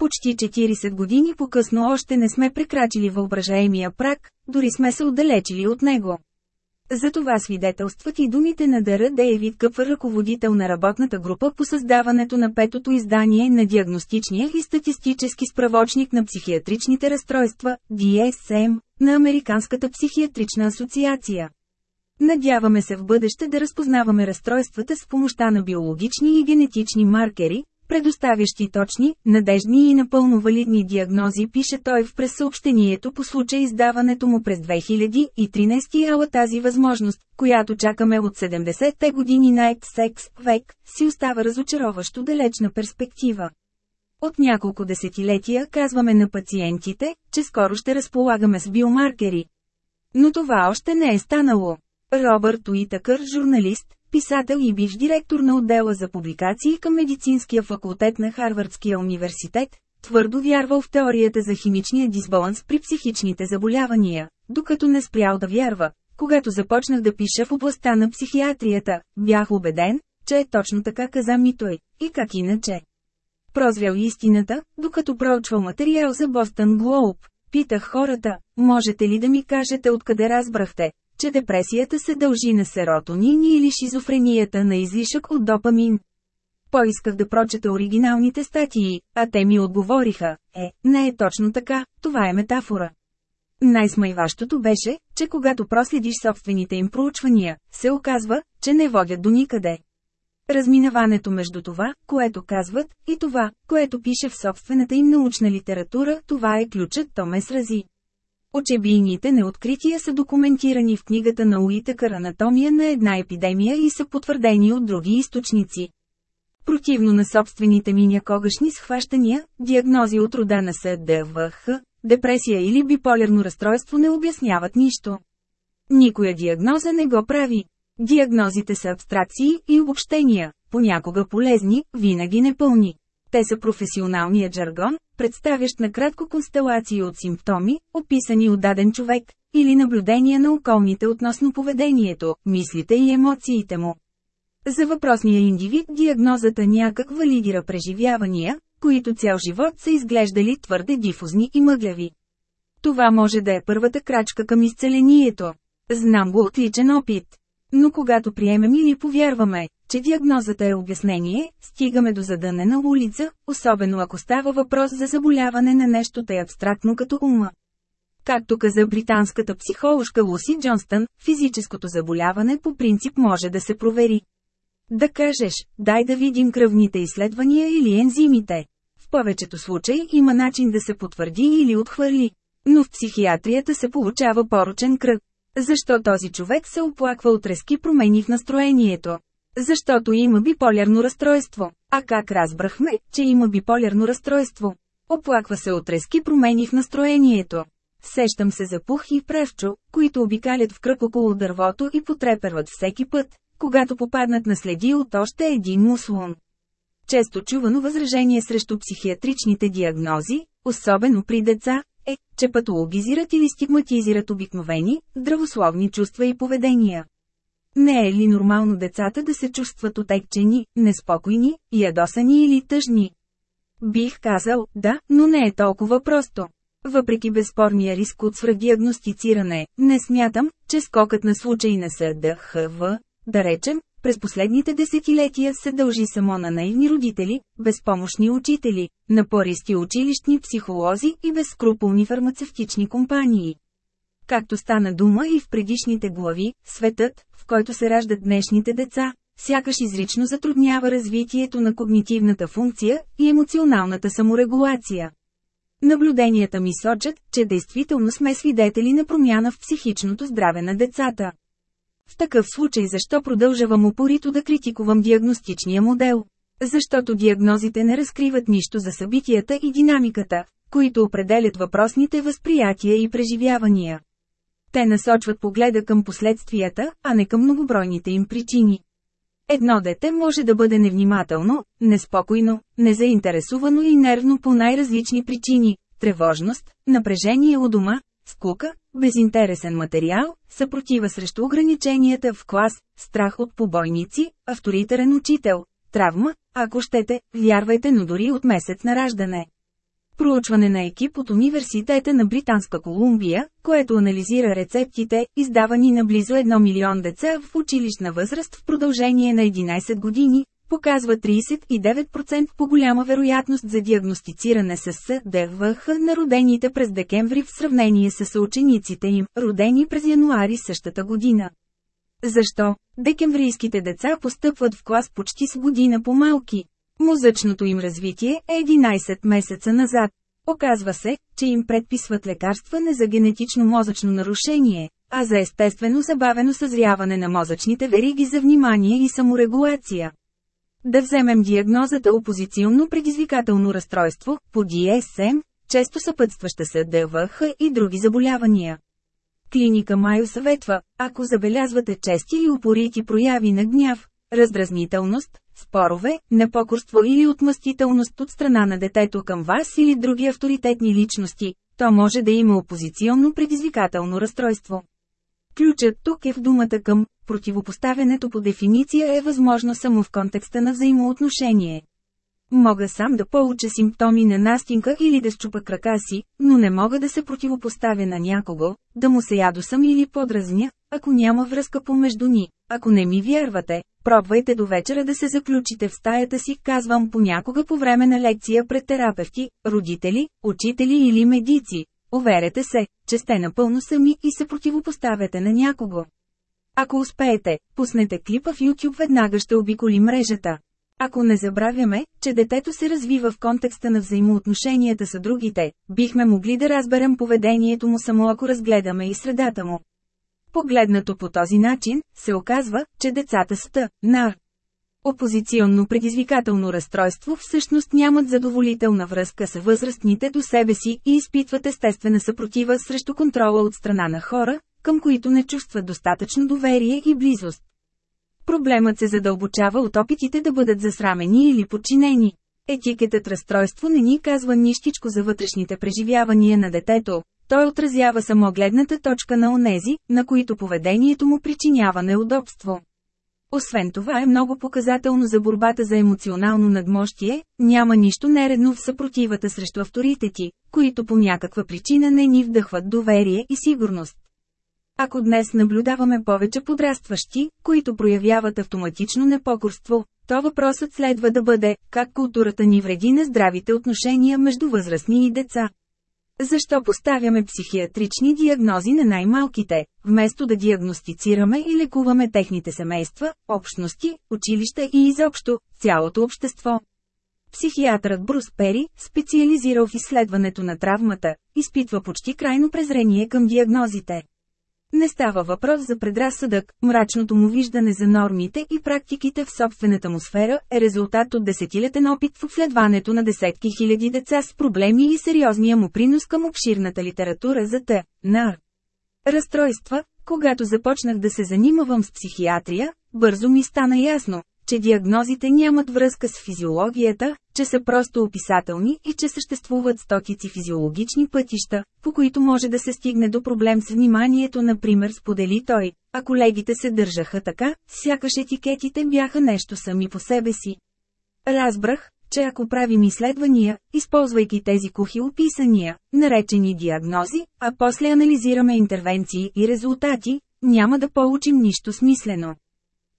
Почти 40 години по-късно още не сме прекрачили въображаемия прак, дори сме се отдалечили от него. За това свидетелстват и думите на Дъра Дейвид Къпър, ръководител на работната група по създаването на петото издание на диагностичния и статистически справочник на психиатричните разстройства, DSM, на Американската психиатрична асоциация. Надяваме се в бъдеще да разпознаваме разстройствата с помощта на биологични и генетични маркери, предоставящи точни, надежни и напълно валидни диагнози, пише той в пресъобщението по случай издаването му през 2013 ала тази възможност, която чакаме от 70-те години на секс век, си остава разочароващо далечна перспектива. От няколко десетилетия казваме на пациентите, че скоро ще разполагаме с биомаркери. Но това още не е станало. Робърт Уитъкър, журналист, писател и бивш директор на отдела за публикации към медицинския факултет на Харвардския университет, твърдо вярвал в теорията за химичния дисбаланс при психичните заболявания, докато не спрял да вярва. Когато започнах да пиша в областта на психиатрията, бях убеден, че е точно така каза ми той, и как иначе. Прозрял истината, докато проучвал материал за Бостън Глоуб. Питах хората, можете ли да ми кажете откъде разбрахте, че депресията се дължи на серотонин или шизофренията на излишък от допамин. Поисках да прочета оригиналните статии, а те ми отговориха, е, не е точно така, това е метафора. Най-смайващото беше, че когато проследиш собствените им проучвания, се оказва, че не водят до никъде. Разминаването между това, което казват, и това, което пише в собствената им научна литература, това е ключът, то ме срази. Очебийните неоткрития са документирани в книгата на Уитъкър анатомия на една епидемия и са потвърдени от други източници. Противно на собствените ми някогашни схващания, диагнози от рода на СДВХ, депресия или биполярно разстройство не обясняват нищо. Никоя диагноза не го прави. Диагнозите са абстракции и обобщения, понякога полезни, винаги непълни. Те са професионалният жаргон, представящ накратко констелации от симптоми, описани от даден човек, или наблюдения на околните относно поведението, мислите и емоциите му. За въпросния индивид диагнозата някак валидира преживявания, които цял живот са изглеждали твърде дифузни и мъгляви. Това може да е първата крачка към изцелението. Знам го от личен опит. Но когато приемем или повярваме, че диагнозата е обяснение, стигаме до задънена улица, особено ако става въпрос за заболяване на нещо тъй абстрактно като ума. Както каза британската психоложка Луси Джонстън, физическото заболяване по принцип може да се провери. Да кажеш, дай да видим кръвните изследвания или ензимите. В повечето случаи има начин да се потвърди или отхвърли. Но в психиатрията се получава порочен кръг. Защо този човек се оплаква от резки промени в настроението? Защото има биполярно разстройство. А как разбрахме, че има биполярно разстройство? Оплаква се от резки промени в настроението. Сещам се за пух и превчо, които обикалят в кръг около дървото и потреперват всеки път, когато попаднат на следи от още един муслон. Често чувано възражение срещу психиатричните диагнози, особено при деца, е, че патологизират или стигматизират обикновени, здравословни чувства и поведения. Не е ли нормално децата да се чувстват отекчени, неспокойни, ядосани или тъжни? Бих казал, да, но не е толкова просто. Въпреки безспорния риск от свръхдиагностициране, не смятам, че скокът на случаи на СДХВ, да речем, през последните десетилетия се дължи само на наивни родители, безпомощни учители, напористи училищни психолози и безскрупулни фармацевтични компании. Както стана дума и в предишните глави, светът, в който се раждат днешните деца, сякаш изрично затруднява развитието на когнитивната функция и емоционалната саморегулация. Наблюденията ми сочат, че действително сме свидетели на промяна в психичното здраве на децата. В такъв случай защо продължавам упорито да критикувам диагностичния модел? Защото диагнозите не разкриват нищо за събитията и динамиката, които определят въпросните възприятия и преживявания. Те насочват погледа към последствията, а не към многобройните им причини. Едно дете може да бъде невнимателно, неспокойно, незаинтересувано и нервно по най-различни причини – тревожност, напрежение у дома, скука, безинтересен материал, съпротива срещу ограниченията в клас, страх от побойници, авторитарен учител, травма, ако щете, вярвайте, но дори от месец на раждане. Проучване на екип от Университета на Британска Колумбия, което анализира рецептите, издавани на близо 1 милион деца в училищна възраст в продължение на 11 години, показва 39% по-голяма вероятност за диагностициране с СДВХ на родените през декември в сравнение с учениците им, родени през януари същата година. Защо? Декемврийските деца постъпват в клас почти с година по-малки. Мозъчното им развитие е 11 месеца назад. Оказва се, че им предписват лекарства не за генетично мозъчно нарушение, а за естествено забавено съзряване на мозъчните вериги за внимание и саморегулация. Да вземем диагнозата опозиционно предизвикателно разстройство, по DSM, често съпътстваща се ДВХ и други заболявания. Клиника Майо съветва, ако забелязвате чести и упорити прояви на гняв, раздразнителност, спорове, непокорство или отмъстителност от страна на детето към вас или други авторитетни личности, то може да има опозиционно предизвикателно разстройство. Ключът тук е в думата към, противопоставянето по дефиниция е възможно само в контекста на взаимоотношение. Мога сам да получа симптоми на настинка или да щупа крака си, но не мога да се противопоставя на някого, да му се ядосам или подразня, ако няма връзка помежду ни. Ако не ми вярвате, пробвайте до вечера да се заключите в стаята си, казвам понякога по време на лекция пред терапевти, родители, учители или медици. Уверете се, че сте напълно сами и се противопоставяте на някого. Ако успеете, пуснете клипа в YouTube веднага ще обиколи мрежата. Ако не забравяме, че детето се развива в контекста на взаимоотношенията с другите, бихме могли да разберем поведението му само ако разгледаме и средата му. Погледнато по този начин, се оказва, че децата с Т, нар, опозиционно предизвикателно разстройство всъщност нямат задоволителна връзка с възрастните до себе си и изпитват естествена съпротива срещу контрола от страна на хора, към които не чувстват достатъчно доверие и близост. Проблемът се задълбочава от опитите да бъдат засрамени или подчинени. Етикетът разстройство не ни казва нищичко за вътрешните преживявания на детето, той отразява само гледната точка на онези, на които поведението му причинява неудобство. Освен това е много показателно за борбата за емоционално надмощие, няма нищо нередно в съпротивата срещу авторитети, които по някаква причина не ни вдъхват доверие и сигурност. Ако днес наблюдаваме повече подрастващи, които проявяват автоматично непокорство, то въпросът следва да бъде, как културата ни вреди на здравите отношения между възрастни и деца. Защо поставяме психиатрични диагнози на най-малките, вместо да диагностицираме и лекуваме техните семейства, общности, училища и изобщо, цялото общество? Психиатърът Брус Пери, специализирал в изследването на травмата, изпитва почти крайно презрение към диагнозите. Не става въпрос за предразсъдък, мрачното му виждане за нормите и практиките в собствената му сфера е резултат от десетилетен опит в обследването на десетки хиляди деца с проблеми и сериозния му принос към обширната литература за Т. Нар. Разстройства, когато започнах да се занимавам с психиатрия, бързо ми стана ясно, че диагнозите нямат връзка с физиологията, че са просто описателни и че съществуват стотици физиологични пътища, по които може да се стигне до проблем с вниманието, например сподели той, а колегите се държаха така, сякаш етикетите бяха нещо сами по себе си. Разбрах, че ако правим изследвания, използвайки тези кухи описания, наречени диагнози, а после анализираме интервенции и резултати, няма да получим нищо смислено.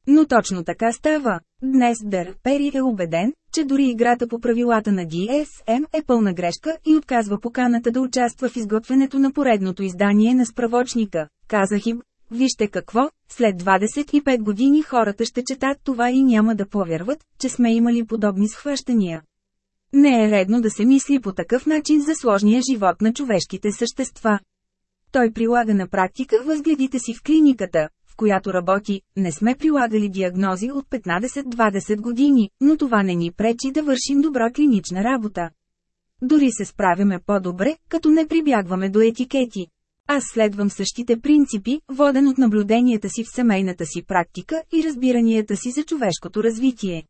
Но точно така става. Днес Дър Пери е убеден, че дори играта по правилата на DSM е пълна грешка и отказва поканата да участва в изготвянето на поредното издание на справочника. Казах им, вижте какво, след 25 години хората ще четат това и няма да повярват, че сме имали подобни схващания. Не е редно да се мисли по такъв начин за сложния живот на човешките същества. Той прилага на практика възгледите си в клиниката, която работи, не сме прилагали диагнози от 15-20 години, но това не ни пречи да вършим добра клинична работа. Дори се справяме по-добре, като не прибягваме до етикети. Аз следвам същите принципи, воден от наблюденията си в семейната си практика и разбиранията си за човешкото развитие.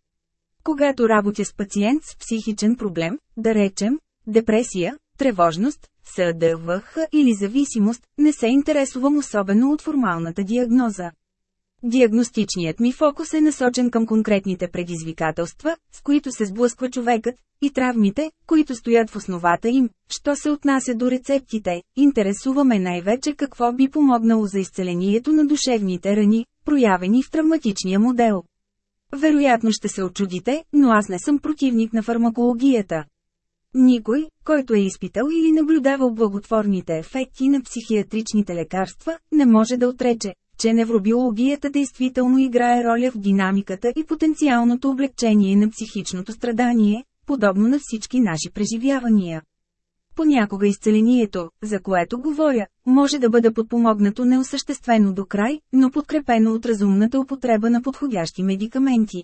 Когато работя с пациент с психичен проблем, да речем, депресия, тревожност, СДВХ или зависимост, не се интересувам особено от формалната диагноза. Диагностичният ми фокус е насочен към конкретните предизвикателства, с които се сблъсква човекът, и травмите, които стоят в основата им. Що се отнася до рецептите, интересуваме най-вече какво би помогнало за изцелението на душевните рани, проявени в травматичния модел. Вероятно ще се очудите, но аз не съм противник на фармакологията. Никой, който е изпитал или наблюдавал благотворните ефекти на психиатричните лекарства, не може да отрече, че невробиологията действително играе роля в динамиката и потенциалното облегчение на психичното страдание, подобно на всички наши преживявания. Понякога изцелението, за което говоря, може да бъде подпомогнато неосъществено до край, но подкрепено от разумната употреба на подходящи медикаменти.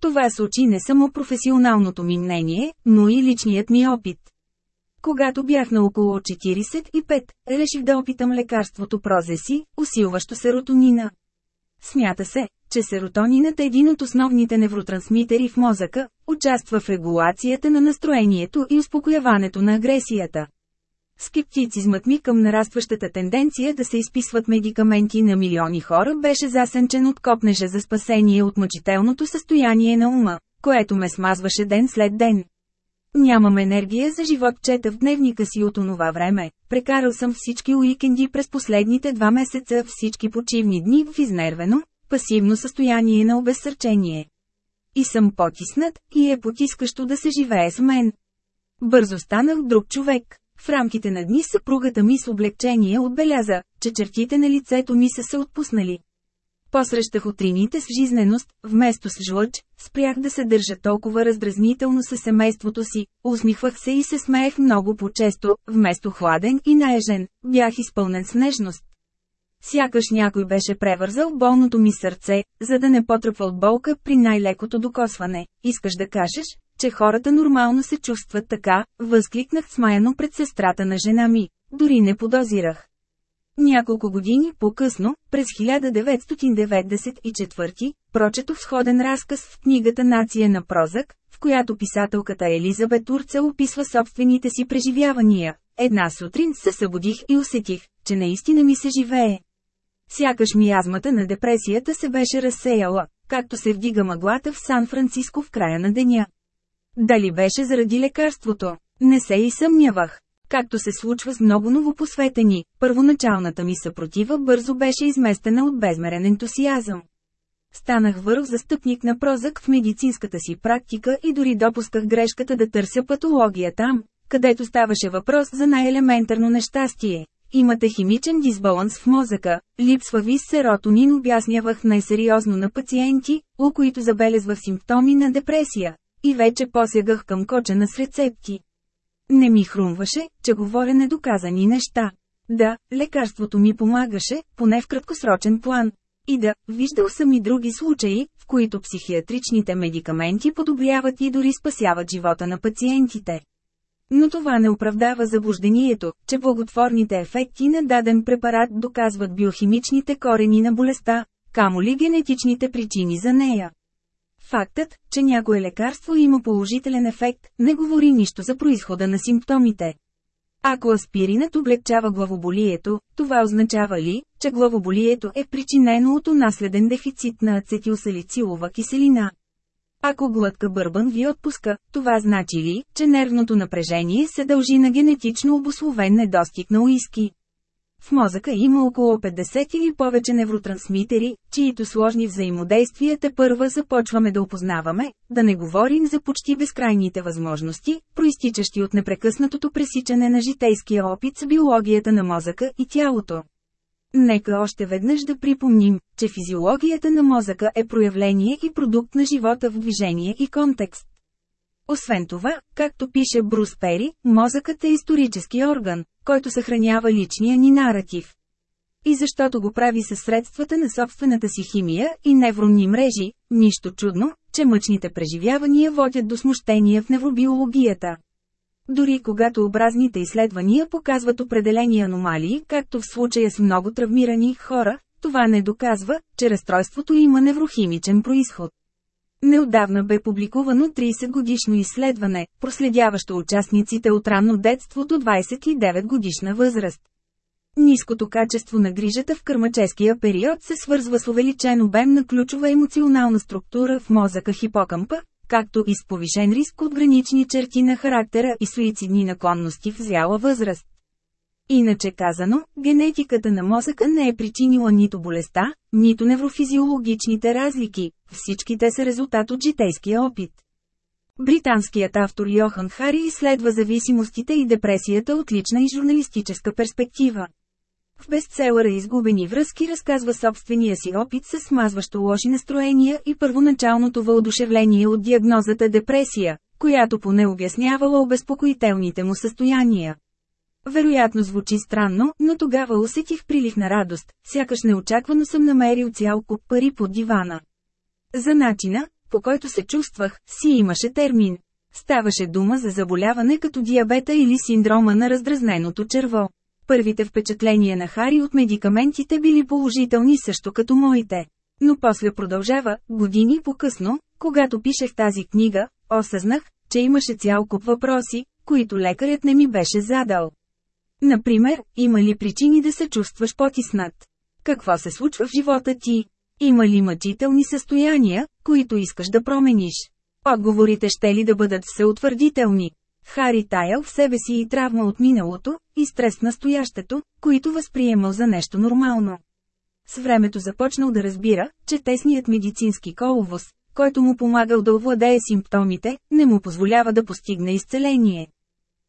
Това сочи не само професионалното ми мнение, но и личният ми опит. Когато бях на около 45, реших да опитам лекарството прозеси, усилващо серотонина. Смята се, че серотонинът е един от основните невротрансмитери в мозъка, участва в регулацията на настроението и успокояването на агресията. Скептицизмът ми към нарастващата тенденция да се изписват медикаменти на милиони хора беше засенчен от копнежа за спасение от мъчителното състояние на ума, което ме смазваше ден след ден. Нямам енергия за живот чета в дневника си от онова време. Прекарал съм всички уикенди през последните два месеца, всички почивни дни в изнервено, пасивно състояние на обезсърчение. И съм потиснат, и е потискащо да се живее с мен. Бързо станах друг човек. В рамките на дни съпругата ми с облегчение отбеляза, че чертите на лицето ми са се отпуснали. Посрещах утрините с жизненост, вместо с жлъч, спрях да се държа толкова раздразнително със семейството си, усмихвах се и се смеех много по-често, вместо хладен и наежен, бях изпълнен с нежност. Сякаш някой беше превързал болното ми сърце, за да не потръпва от болка при най-лекото докосване. Искаш да кажеш, че хората нормално се чувстват така, възкликнах смаяно пред сестрата на жена ми. Дори не подозирах. Няколко години по-късно, през 1994, прочетох сходен разказ в книгата Нация на прозък, в която писателката Елизабет Урца описва собствените си преживявания. Една сутрин се събудих и усетих, че наистина ми се живее. Сякаш миазмата на депресията се беше разсеяла, както се вдига мъглата в Сан-Франциско в края на деня. Дали беше заради лекарството? Не се и съмнявах. Както се случва с много новопосветени, първоначалната ми съпротива бързо беше изместена от безмерен ентусиазъм. Станах върх застъпник на прозък в медицинската си практика и дори допусках грешката да търся патология там, където ставаше въпрос за най-елементарно нещастие. Имате химичен дисбаланс в мозъка, липсва ви серотонин обяснявах най-сериозно на пациенти, у които забелезвах симптоми на депресия. И вече посягах към кочена с рецепти. Не ми хрумваше, че говоря недоказани неща. Да, лекарството ми помагаше, поне в краткосрочен план. И да, виждал съм и други случаи, в които психиатричните медикаменти подобряват и дори спасяват живота на пациентите. Но това не оправдава заблуждението, че благотворните ефекти на даден препарат доказват биохимичните корени на болестта, камо ли генетичните причини за нея. Фактът, че някое лекарство има положителен ефект, не говори нищо за происхода на симптомите. Ако аспиринът облегчава главоболието, това означава ли, че главоболието е причинено от унаследен дефицит на ацетилсалицилова киселина? Ако глътка бърбан ви отпуска, това значи ли, че нервното напрежение се дължи на генетично обословен недостиг на уиски? В мозъка има около 50 или повече невротрансмитери, чието сложни взаимодействията първа започваме да опознаваме, да не говорим за почти безкрайните възможности, проистичащи от непрекъснатото пресичане на житейския опит с биологията на мозъка и тялото. Нека още веднъж да припомним, че физиологията на мозъка е проявление и продукт на живота в движение и контекст. Освен това, както пише Брус Пери, мозъкът е исторически орган, който съхранява личния ни наратив. И защото го прави със средствата на собствената си химия и невронни мрежи, нищо чудно, че мъчните преживявания водят до смущения в невробиологията. Дори когато образните изследвания показват определени аномалии, както в случая с много травмирани хора, това не доказва, че разстройството има неврохимичен происход. Неодавна бе публикувано 30-годишно изследване, проследяващо участниците от ранно детство до 29 годишна възраст. Ниското качество на грижата в кърмаческия период се свързва с увеличен обем на ключова емоционална структура в мозъка хипокампа, както и с повишен риск от гранични черти на характера и суицидни наклонности в зяла възраст. Иначе казано, генетиката на мозъка не е причинила нито болестта, нито неврофизиологичните разлики, всички те са резултат от житейския опит. Британският автор Йохан Хари изследва зависимостите и депресията от лична и журналистическа перспектива. В бестселъра Изгубени връзки разказва собствения си опит с смазващо лоши настроения и първоначалното въодушевление от диагнозата депресия, която поне обяснявала обезпокоителните му състояния. Вероятно звучи странно, но тогава усетих прилив на радост, сякаш неочаквано съм намерил цял куп пари под дивана. За начина, по който се чувствах, си имаше термин. Ставаше дума за заболяване като диабета или синдрома на раздразненото черво. Първите впечатления на Хари от медикаментите били положителни също като моите. Но после продължава, години по-късно, когато пишех тази книга, осъзнах, че имаше цял куп въпроси, които лекарят не ми беше задал. Например, има ли причини да се чувстваш потиснат? Какво се случва в живота ти? Има ли мъчителни състояния, които искаш да промениш? Отговорите ще ли да бъдат всеутвърдителни? Хари таял в себе си и травма от миналото, и стрес настоящето, които възприемал за нещо нормално. С времето започнал да разбира, че тесният медицински коловоз, който му помагал да овладее симптомите, не му позволява да постигне изцеление.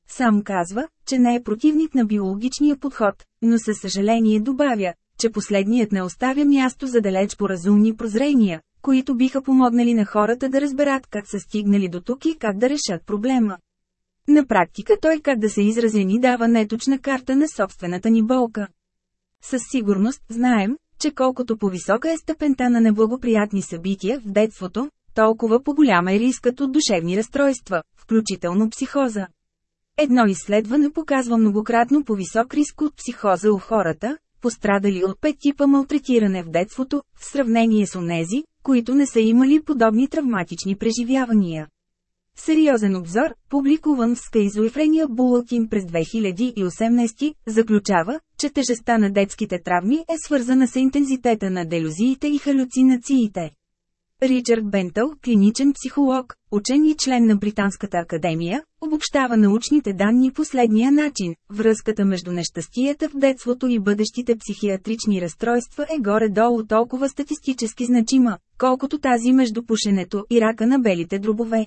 Сам казва, че не е противник на биологичния подход, но със съжаление добавя, че последният не оставя място за далеч по разумни прозрения, които биха помогнали на хората да разберат как са стигнали до тук и как да решат проблема. На практика той как да се изразя ни дава неточна карта на собствената ни болка. Със сигурност знаем, че колкото по-висока е степента на неблагоприятни събития в детството, толкова по-голяма е рискът от душевни разстройства, включително психоза. Едно изследване показва многократно по-висок риск от психоза у хората, пострадали от пет типа малтретиране в детството, в сравнение с онези, които не са имали подобни травматични преживявания. Сериозен обзор, публикуван в Schizophrenia Bulletin през 2018, заключава, че тежестта на детските травми е свързана с интензитета на делюзиите и халюцинациите. Ричард Бентъл, клиничен психолог, учен и член на Британската академия, обобщава научните данни последния начин. Връзката между нещастията в детството и бъдещите психиатрични разстройства е горе-долу толкова статистически значима, колкото тази между пушенето и рака на белите дробове.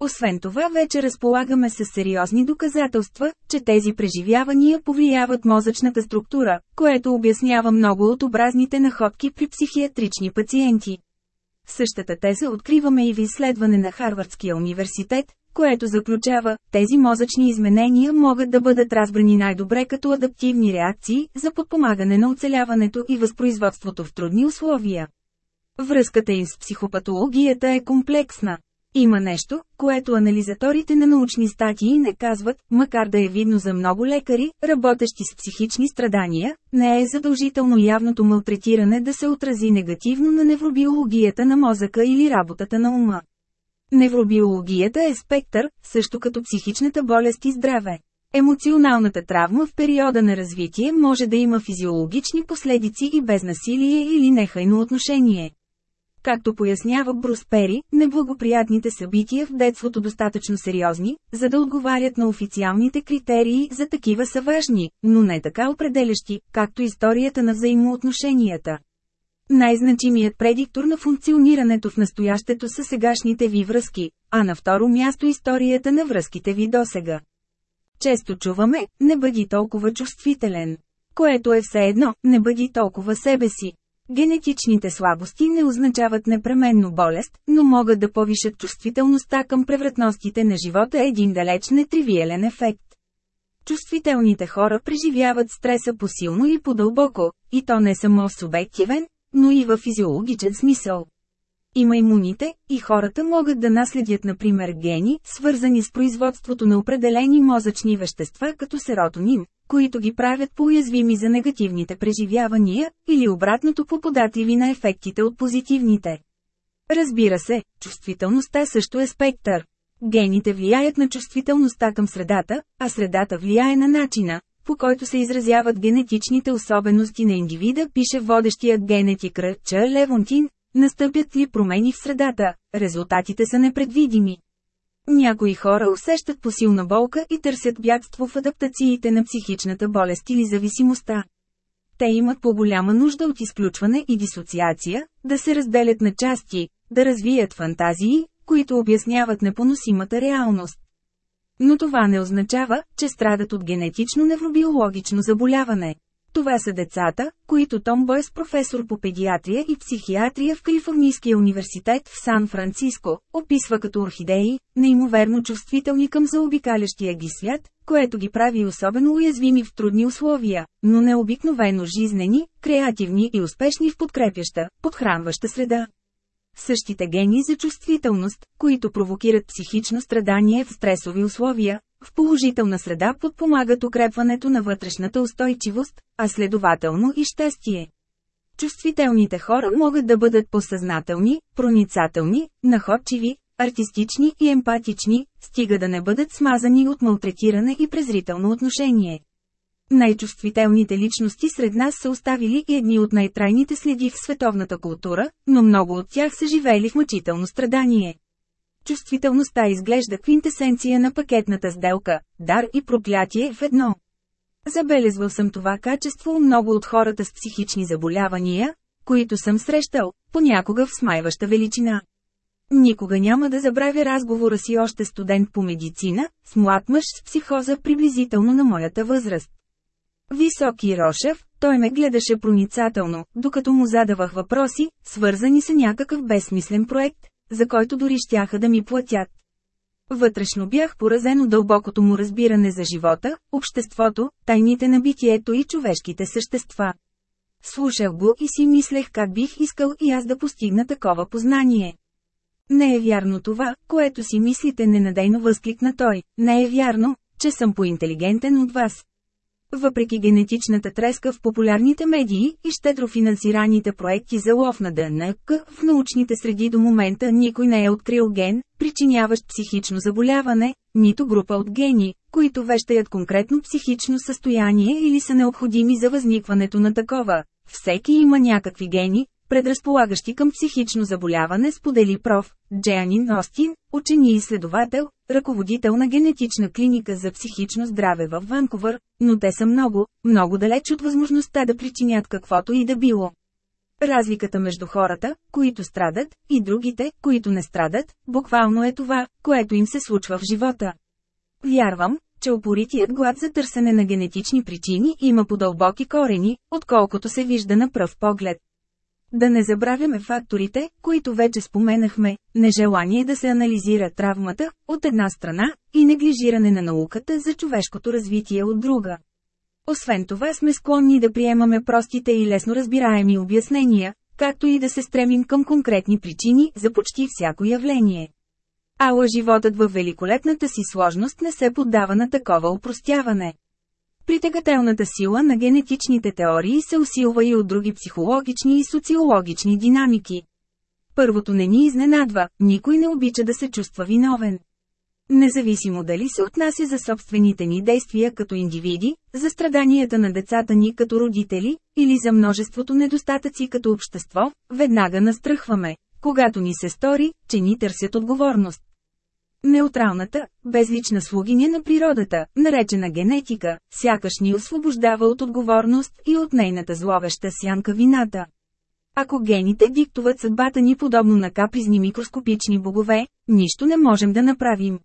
Освен това вече разполагаме с сериозни доказателства, че тези преживявания повлияват мозъчната структура, което обяснява много от образните находки при психиатрични пациенти. Същата теза откриваме и в изследване на Харвардския университет, което заключава, тези мозъчни изменения могат да бъдат разбрани най-добре като адаптивни реакции за подпомагане на оцеляването и възпроизводството в трудни условия. Връзката им с психопатологията е комплексна. Има нещо, което анализаторите на научни статии не казват, макар да е видно за много лекари, работещи с психични страдания, не е задължително явното малтретиране да се отрази негативно на невробиологията на мозъка или работата на ума. Невробиологията е спектър, също като психичната болест и здраве. Емоционалната травма в периода на развитие може да има физиологични последици и без насилие или нехайно отношение. Както пояснява Брус Пери, неблагоприятните събития в детството достатъчно сериозни, за да отговарят на официалните критерии за такива са важни, но не така определящи, както историята на взаимоотношенията. Най-значимият предиктор на функционирането в настоящето са сегашните ви връзки, а на второ място историята на връзките ви досега. Често чуваме, не бъди толкова чувствителен. Което е все едно, не бъди толкова себе си. Генетичните слабости не означават непременно болест, но могат да повишат чувствителността към превратностите на живота един далеч нетривиален ефект. Чувствителните хора преживяват стреса посилно и по-дълбоко, и то не само субективен, но и в физиологичен смисъл. Има имуните, и хората могат да наследят например гени, свързани с производството на определени мозъчни вещества като серотонин, които ги правят по-уязвими за негативните преживявания, или обратното поподатливи на ефектите от позитивните. Разбира се, чувствителността също е спектър. Гените влияят на чувствителността към средата, а средата влияе на начина, по който се изразяват генетичните особености на индивида, пише водещият генетик Ч. Левонтин, настъпят ли промени в средата, резултатите са непредвидими. Някои хора усещат посилна болка и търсят бягство в адаптациите на психичната болест или зависимостта. Те имат по-голяма нужда от изключване и дисоциация, да се разделят на части, да развият фантазии, които обясняват непоносимата реалност. Но това не означава, че страдат от генетично невробиологично заболяване. Това са децата, които Том Бойс професор по педиатрия и психиатрия в Калифорнийския университет в Сан-Франциско, описва като орхидеи, неимоверно чувствителни към заобикалящия ги свят, което ги прави особено уязвими в трудни условия, но необикновено жизнени, креативни и успешни в подкрепяща, подхранваща среда. Същите гени за чувствителност, които провокират психично страдание в стресови условия, в положителна среда подпомагат укрепването на вътрешната устойчивост, а следователно и щастие. Чувствителните хора могат да бъдат посъзнателни, проницателни, находчиви, артистични и емпатични, стига да не бъдат смазани от малтретиране и презрително отношение. Най-чувствителните личности сред нас са оставили и едни от най-трайните следи в световната култура, но много от тях са живели в мъчително страдание. Чувствителността изглежда квинтесенция на пакетната сделка, дар и проклятие в едно. Забелезвал съм това качество много от хората с психични заболявания, които съм срещал, понякога в смайваща величина. Никога няма да забравя разговора си още студент по медицина, с млад мъж с психоза приблизително на моята възраст. Висок и рошев, Той ме гледаше проницателно, докато му задавах въпроси, свързани с някакъв безсмислен проект, за който дори щяха да ми платят. Вътрешно бях поразен от дълбокото му разбиране за живота, обществото, тайните на битието и човешките същества. Слушах го и си мислех как бих искал и аз да постигна такова познание. Не е вярно това, което си мислите ненадейно възкликна той, не е вярно, че съм поинтелигентен от вас. Въпреки генетичната треска в популярните медии и щедро финансираните проекти за лов на ДНК, в научните среди до момента никой не е открил ген, причиняващ психично заболяване, нито група от гени, които вещаят конкретно психично състояние или са необходими за възникването на такова. Всеки има някакви гени, предразполагащи към психично заболяване сподели проф. Джеанин Остин, учен и изследовател, ръководител на генетична клиника за психично здраве в Ванкувър, но те са много, много далеч от възможността да причинят каквото и да било. Разликата между хората, които страдат, и другите, които не страдат, буквално е това, което им се случва в живота. Вярвам, че опоритият глад за търсене на генетични причини има по-дълбоки корени, отколкото се вижда на пръв поглед. Да не забравяме факторите, които вече споменахме, нежелание да се анализира травмата, от една страна, и неглижиране на науката за човешкото развитие от друга. Освен това сме склонни да приемаме простите и лесно разбираеми обяснения, както и да се стремим към конкретни причини за почти всяко явление. Ала животът във великолепната си сложност не се поддава на такова упростяване. Притегателната сила на генетичните теории се усилва и от други психологични и социологични динамики. Първото не ни изненадва, никой не обича да се чувства виновен. Независимо дали се отнася за собствените ни действия като индивиди, за страданията на децата ни като родители, или за множеството недостатъци като общество, веднага настръхваме, когато ни се стори, че ни търсят отговорност. Неутралната, безлична слугиня на природата, наречена генетика, сякаш ни освобождава от отговорност и от нейната зловеща сянка вината. Ако гените диктуват съдбата ни подобно на капризни микроскопични богове, нищо не можем да направим.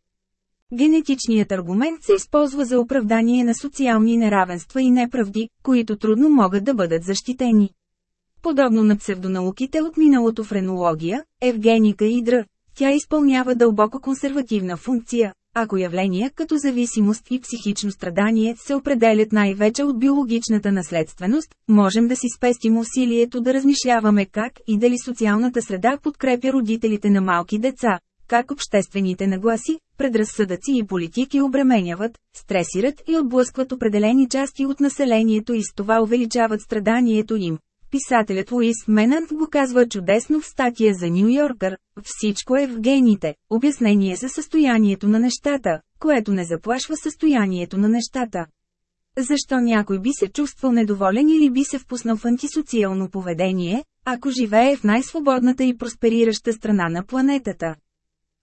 Генетичният аргумент се използва за оправдание на социални неравенства и неправди, които трудно могат да бъдат защитени. Подобно на псевдонауките от миналото френология, евгеника и др. Тя изпълнява дълбоко консервативна функция, ако явления като зависимост и психично страдание се определят най-вече от биологичната наследственост, можем да си спестим усилието да размишляваме как и дали социалната среда подкрепя родителите на малки деца, как обществените нагласи, предразсъдъци и политики обременяват, стресират и отблъскват определени части от населението и с това увеличават страданието им. Писателят Луис Менант го казва чудесно в статия за Нью Йоркър, всичко е в гените, обяснение за състоянието на нещата, което не заплашва състоянието на нещата. Защо някой би се чувствал недоволен или би се впуснал в антисоциално поведение, ако живее в най-свободната и просперираща страна на планетата?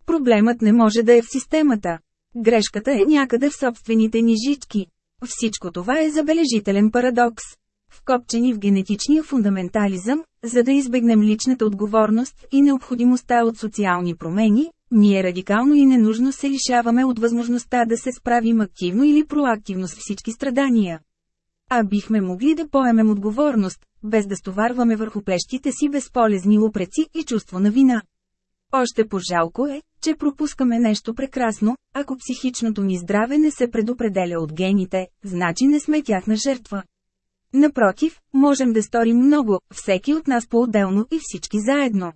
Проблемът не може да е в системата. Грешката е някъде в собствените ни жички. Всичко това е забележителен парадокс. Вкопчени в генетичния фундаментализъм, за да избегнем личната отговорност и необходимостта от социални промени, ние радикално и ненужно се лишаваме от възможността да се справим активно или проактивно с всички страдания. А бихме могли да поемем отговорност, без да стоварваме върху плещите си безполезни упреци и чувство на вина. Още пожалко е, че пропускаме нещо прекрасно, ако психичното ни здраве не се предопределя от гените, значи не сме тяхна жертва. Напротив, можем да сторим много, всеки от нас по-отделно и всички заедно.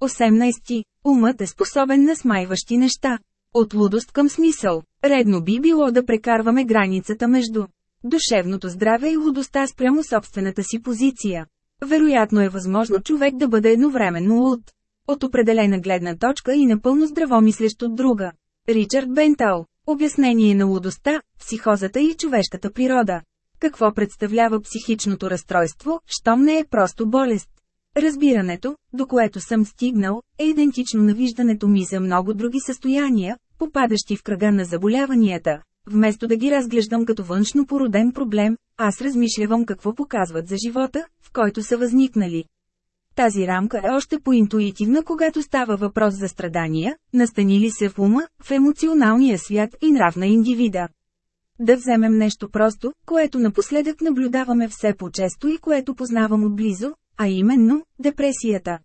18. Умът е способен на смайващи неща. От лудост към смисъл. Редно би било да прекарваме границата между душевното здраве и лудостта спрямо собствената си позиция. Вероятно е възможно човек да бъде едновременно луд. От определена гледна точка и напълно здравомислещ от друга. Ричард Бентал. Обяснение на лудостта, психозата и човешката природа. Какво представлява психичното разстройство, щом не е просто болест? Разбирането, до което съм стигнал, е идентично на виждането ми за много други състояния, попадащи в кръга на заболяванията. Вместо да ги разглеждам като външно породен проблем, аз размишлявам какво показват за живота, в който са възникнали. Тази рамка е още по-интуитивна, когато става въпрос за страдания, настанили се в ума, в емоционалния свят и нрав на индивида. Да вземем нещо просто, което напоследък наблюдаваме все по-често и което познавам отблизо, а именно – депресията.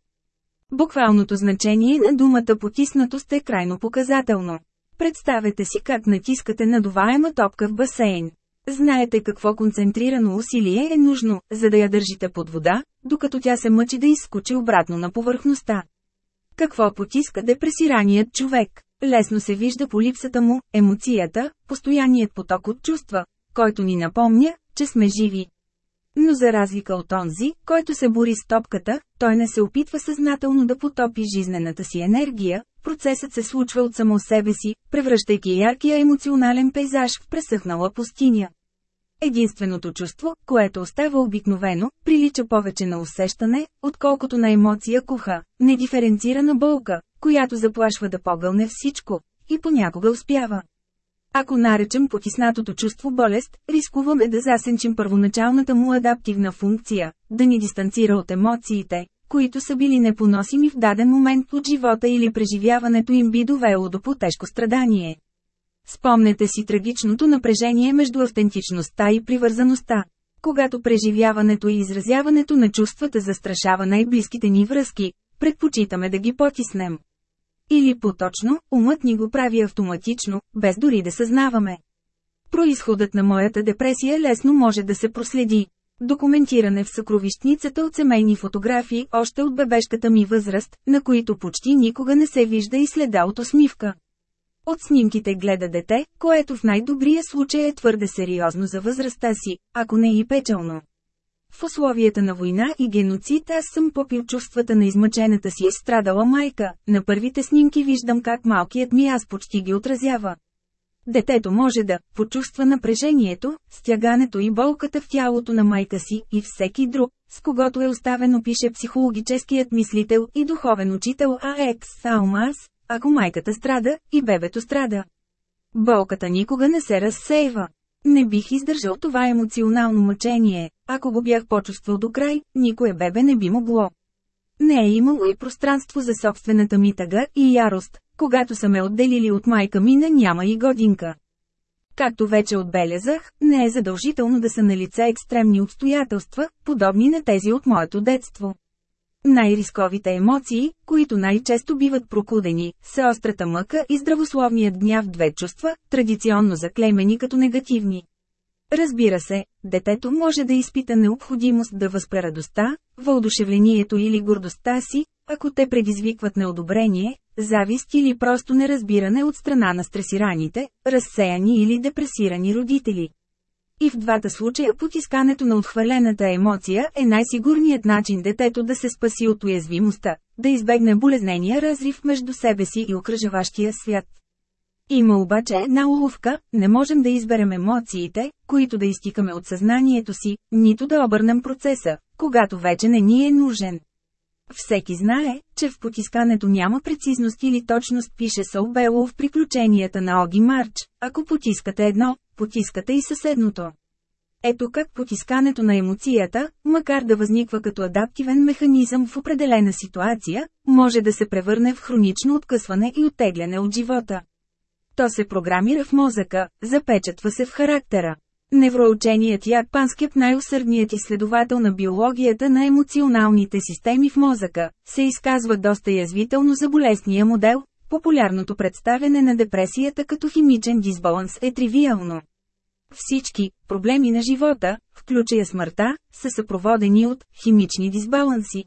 Буквалното значение на думата потиснатост е крайно показателно. Представете си как натискате надуваема топка в басейн. Знаете какво концентрирано усилие е нужно, за да я държите под вода, докато тя се мъчи да изскочи обратно на повърхността. Какво потиска депресираният човек? Лесно се вижда по липсата му, емоцията, постоянният поток от чувства, който ни напомня, че сме живи. Но за разлика от онзи, който се бори с топката, той не се опитва съзнателно да потопи жизнената си енергия, процесът се случва от само себе си, превръщайки яркия емоционален пейзаж в пресъхнала пустиня. Единственото чувство, което остава обикновено, прилича повече на усещане, отколкото на емоция куха, недиференцирана болка, която заплашва да погълне всичко, и понякога успява. Ако наречем потиснатото чувство болест, рискуваме да засенчим първоначалната му адаптивна функция, да ни дистанцира от емоциите, които са били непоносими в даден момент от живота или преживяването им би довело до по-тежко страдание. Спомнете си трагичното напрежение между автентичността и привързаността. Когато преживяването и изразяването на чувствата застрашава най-близките ни връзки, предпочитаме да ги потиснем. Или по-точно, умът ни го прави автоматично, без дори да съзнаваме. Произходът на моята депресия лесно може да се проследи. Документиране в съкровищницата от семейни фотографии още от бебешката ми възраст, на които почти никога не се вижда и следа от усмивка. От снимките гледа дете, което в най-добрия случай е твърде сериозно за възрастта си, ако не и печално. В условията на война и геноцид аз съм попил чувствата на измъчената си и страдала майка. На първите снимки виждам как малкият ми аз почти ги отразява. Детето може да почувства напрежението, стягането и болката в тялото на майка си и всеки друг, с когото е оставено пише психологическият мислител и духовен учител А.Екс Салмас, ако майката страда, и бебето страда. Болката никога не се разсейва. Не бих издържал това емоционално мъчение, ако го бях почувствал до край, никое бебе не би могло. Не е имало и пространство за собствената ми тъга и ярост, когато са ме отделили от майка ми не няма и годинка. Както вече отбелязах, не е задължително да са на лице екстремни обстоятелства, подобни на тези от моето детство. Най-рисковите емоции, които най-често биват прокудени, са острата мъка и здравословният гняв две чувства, традиционно заклеймени като негативни. Разбира се, детето може да изпита необходимост да възпре радостта, въодушевлението или гордостта си, ако те предизвикват неодобрение, завист или просто неразбиране от страна на стресираните, разсеяни или депресирани родители. И в двата случая потискането на отхвалената емоция е най-сигурният начин детето да се спаси от уязвимостта, да избегне болезнения разрив между себе си и окръжаващия свят. Има обаче една уловка, не можем да изберем емоциите, които да изтикаме от съзнанието си, нито да обърнем процеса, когато вече не ни е нужен. Всеки знае, че в потискането няма прецизност или точност пише Сълбело в приключенията на Оги Марч, ако потискате едно, потискате и съседното. Ето как потискането на емоцията, макар да възниква като адаптивен механизъм в определена ситуация, може да се превърне в хронично откъсване и оттегляне от живота. То се програмира в мозъка, запечатва се в характера. Невроученият Ядпанският най-усърдният изследовател на биологията на емоционалните системи в мозъка, се изказва доста язвително за болесния модел, популярното представяне на депресията като химичен дисбаланс е тривиално. Всички проблеми на живота, включая смъртта, са съпроводени от химични дисбаланси.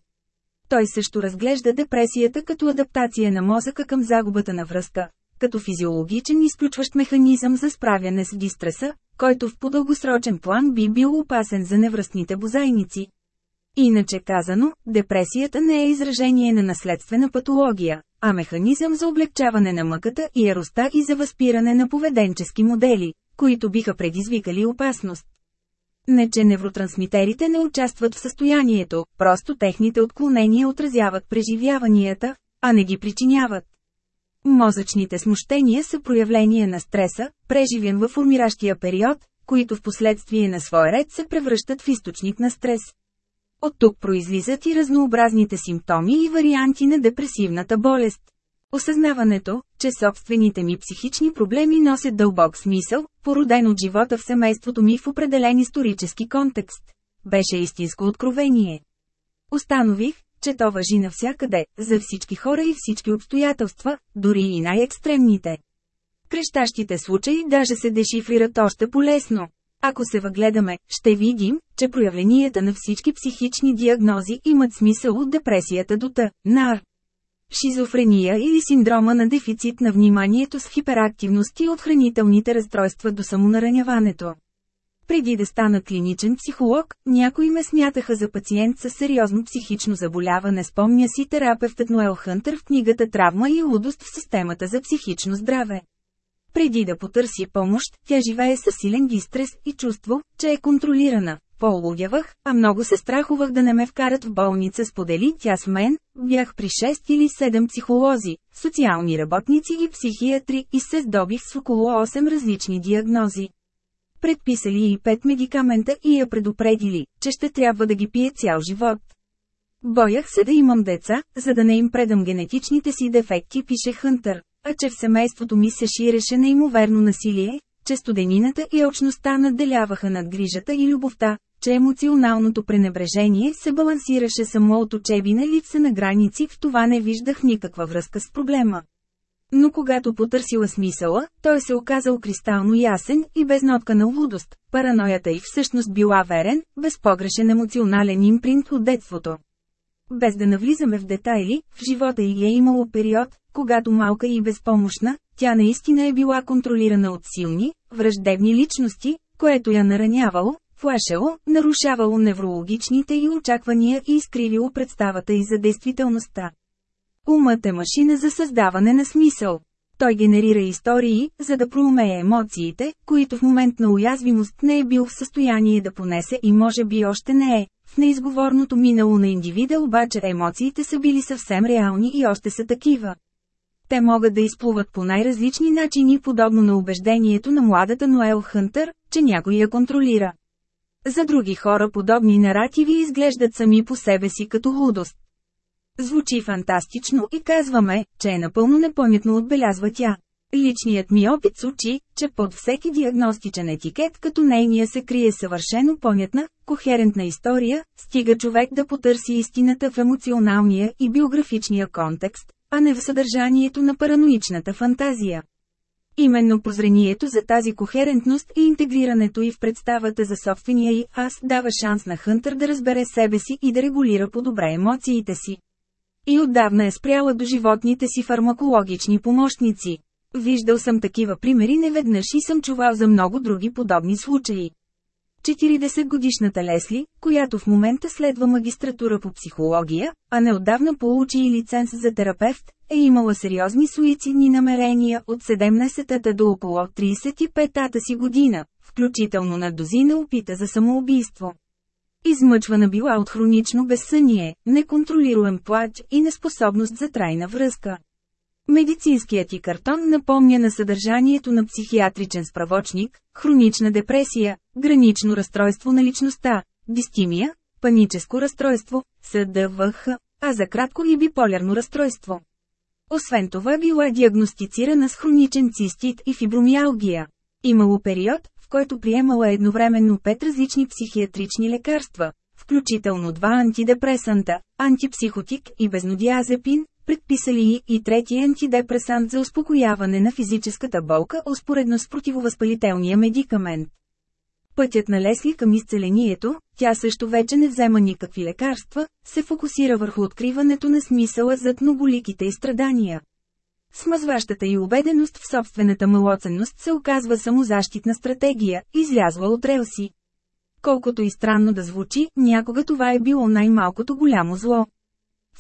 Той също разглежда депресията като адаптация на мозъка към загубата на връзка, като физиологичен изключващ механизъм за справяне с дистреса, който в подългосрочен план би бил опасен за невръстните бозайници. Иначе казано, депресията не е изражение на наследствена патология, а механизъм за облегчаване на мъката и яроста и за възпиране на поведенчески модели, които биха предизвикали опасност. Не че невротрансмитерите не участват в състоянието, просто техните отклонения отразяват преживяванията, а не ги причиняват. Мозъчните смущения са проявление на стреса, преживен във формиращия период, които в последствие на своя ред се превръщат в източник на стрес. От тук произлизат и разнообразните симптоми и варианти на депресивната болест. Осъзнаването, че собствените ми психични проблеми носят дълбок смисъл, породен от живота в семейството ми в определен исторически контекст, беше истинско откровение. Установих, че то въжи навсякъде, за всички хора и всички обстоятелства, дори и най-екстремните. Крещащите случаи даже се дешифрират още полезно. Ако се въгледаме, ще видим, че проявленията на всички психични диагнози имат смисъл от депресията до т. нар. Шизофрения или синдрома на дефицит на вниманието с хиперактивност и от хранителните разстройства до самонараняването. Преди да стана клиничен психолог, някои ме смятаха за пациент с сериозно психично заболяване, спомня си терапевтът Ноел Хънтър в книгата Травма и лудост в системата за психично здраве. Преди да потърси помощ, тя живее с силен дистрес и чувство, че е контролирана. Полудявах, а много се страхувах да не ме вкарат в болница, сподели тя с мен. Бях при 6 или 7 психолози, социални работници и психиатри и се здобих с около 8 различни диагнози. Предписали и 5 медикамента и я предупредили, че ще трябва да ги пие цял живот. Боях се да имам деца, за да не им предам генетичните си дефекти, пише Хънтър а че в семейството ми се ширеше неимоверно насилие, че студенината и очността надделяваха над грижата и любовта, че емоционалното пренебрежение се балансираше само от учебина липса на граници, в това не виждах никаква връзка с проблема. Но когато потърсила смисъла, той се оказал кристално ясен и без нотка на лудост, параноята й всъщност била верен, безпогрешен емоционален импринт от детството. Без да навлизаме в детайли, в живота й е имало период, когато малка и безпомощна, тя наистина е била контролирана от силни, враждебни личности, което я наранявало, флашело, нарушавало неврологичните й очаквания и изкривило представата й за действителността. Умът е машина за създаване на смисъл. Той генерира истории, за да проумее емоциите, които в момент на уязвимост не е бил в състояние да понесе и може би още не е. В неизговорното минало на индивида обаче емоциите са били съвсем реални и още са такива. Те могат да изплуват по най-различни начини, подобно на убеждението на младата Ноел Хънтър, че някой я контролира. За други хора подобни наративи изглеждат сами по себе си като лудост. Звучи фантастично и казваме, че е напълно непонятно отбелязва тя. Личният ми опит сочи, че под всеки диагностичен етикет като нейния се крие съвършено понятна, кохерентна история, стига човек да потърси истината в емоционалния и биографичния контекст, а не в съдържанието на параноичната фантазия. Именно прозрението за тази кохерентност и интегрирането и в представата за собствения и аз дава шанс на Хънтър да разбере себе си и да регулира по-добре емоциите си. И отдавна е спряла до животните си фармакологични помощници. Виждал съм такива примери неведнъж и съм чувал за много други подобни случаи. 40-годишната Лесли, която в момента следва магистратура по психология, а неотдавна получи и лиценз за терапевт, е имала сериозни суицидни намерения от 17-та до около 35-та си година, включително на дозина опита за самоубийство. Измъчвана била от хронично безсъние, неконтролируем плач и неспособност за трайна връзка. Медицинският ти картон напомня на съдържанието на психиатричен справочник, хронична депресия, гранично разстройство на личността, дистимия, паническо разстройство, СДВХ, а за кратко и биполярно разстройство. Освен това била диагностицирана с хроничен цистит и фибромиалгия. Имало период, в който приемала едновременно пет различни психиатрични лекарства, включително два антидепресанта, антипсихотик и безнодиазепин, предписали и трети антидепресант за успокояване на физическата болка успоредно с противовъзпалителния медикамент. Пътят на Лесли към изцелението, тя също вече не взема никакви лекарства, се фокусира върху откриването на смисъла зад многоликите и страдания. Смазващата и убеденост в собствената малоценност се оказва самозащитна стратегия, излязла от релси. Колкото и странно да звучи, някога това е било най-малкото голямо зло.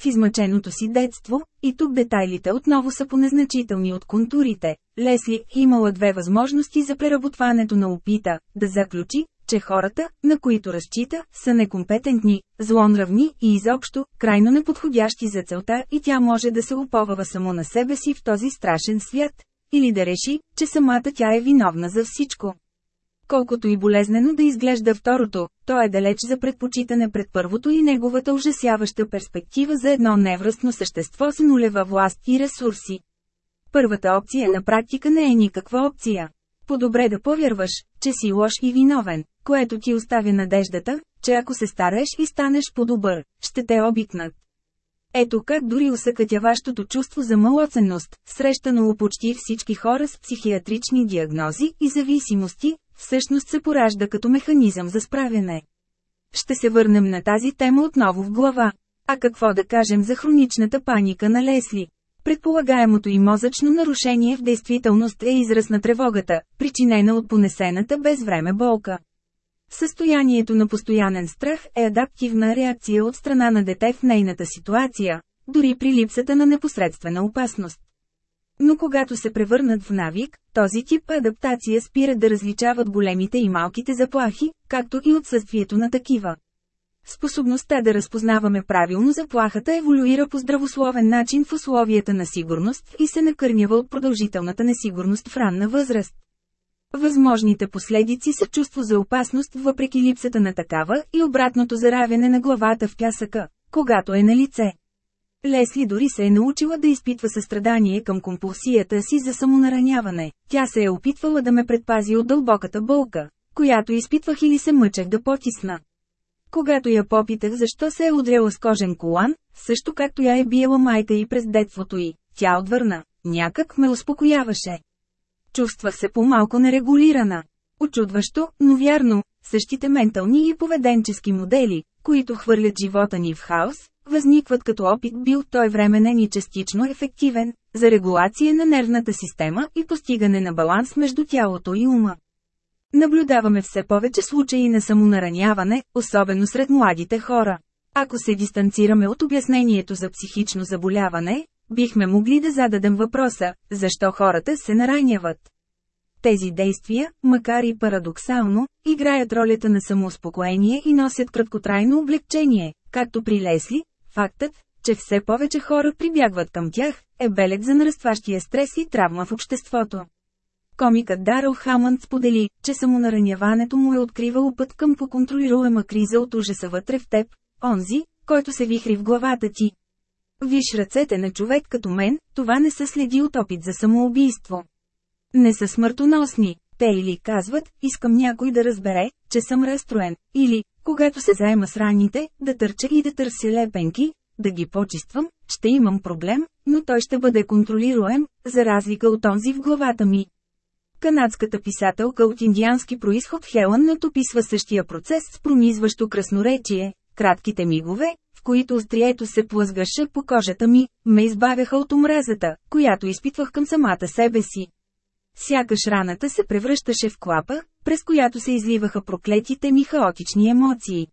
В измъченото си детство, и тук детайлите отново са понезначителни от контурите, Лесли имала две възможности за преработването на опита, да заключи, че хората, на които разчита, са некомпетентни, злонравни и изобщо, крайно неподходящи за целта и тя може да се уповава само на себе си в този страшен свят. Или да реши, че самата тя е виновна за всичко. Колкото и болезнено да изглежда второто, то е далеч за предпочитане пред първото и неговата ужасяваща перспектива за едно невръстно същество с нулева власт и ресурси. Първата опция на практика не е никаква опция. По-добре да повярваш, че си лош и виновен, което ти оставя надеждата, че ако се стареш и станеш по-добър, ще те обикнат. Ето как дори усъкътяващото чувство за малоценност, срещано у почти всички хора с психиатрични диагнози и зависимости, всъщност се поражда като механизъм за справяне. Ще се върнем на тази тема отново в глава. А какво да кажем за хроничната паника на Лесли? Предполагаемото и мозъчно нарушение в действителност е израз на тревогата, причинена от понесената без време болка. Състоянието на постоянен страх е адаптивна реакция от страна на дете в нейната ситуация, дори при липсата на непосредствена опасност. Но когато се превърнат в навик, този тип адаптация спира да различават големите и малките заплахи, както и отсъствието на такива. Способността да разпознаваме правилно заплахата еволюира по здравословен начин в условията на сигурност и се накърнява от продължителната несигурност в ранна възраст. Възможните последици са чувство за опасност въпреки липсата на такава и обратното заравяне на главата в пясъка, когато е на лице. Лесли дори се е научила да изпитва състрадание към компулсията си за самонараняване. Тя се е опитвала да ме предпази от дълбоката болка, която изпитвах или се мъчех да потисна. Когато я попитах защо се е удряла с кожен колан, също както я е биела майка и през детството й, тя отвърна. Някак ме успокояваше. Чувствах се по-малко нерегулирана. Очудващо, но вярно, същите ментални и поведенчески модели, които хвърлят живота ни в хаос, възникват като опит бил той временен и частично ефективен, за регулация на нервната система и постигане на баланс между тялото и ума. Наблюдаваме все повече случаи на самонараняване, особено сред младите хора. Ако се дистанцираме от обяснението за психично заболяване, бихме могли да зададем въпроса, защо хората се нараняват. Тези действия, макар и парадоксално, играят ролята на самоуспокоение и носят краткотрайно облегчение, както при Лесли, фактът, че все повече хора прибягват към тях, е белег за нарастващия стрес и травма в обществото. Комикът Даръл Хамънд сподели, че самонараняването му е откривало път към поконтролируема криза от ужаса вътре в теб, онзи, който се вихри в главата ти. Виж ръцете на човек като мен, това не са следи от опит за самоубийство. Не са смъртоносни. Те или казват, искам някой да разбере, че съм разстроен, или, когато се заема с раните, да търча и да търся лепенки, да ги почиствам, ще имам проблем, но той ще бъде контролируем, за разлика от онзи в главата ми. Канадската писателка от индиански происход Хелън описва същия процес с пронизващо красноречие. Кратките мигове, в които острието се плъзгаше по кожата ми, ме избавяха от омразата, която изпитвах към самата себе си. Сякаш раната се превръщаше в клапа, през която се изливаха проклетите ми хаотични емоции.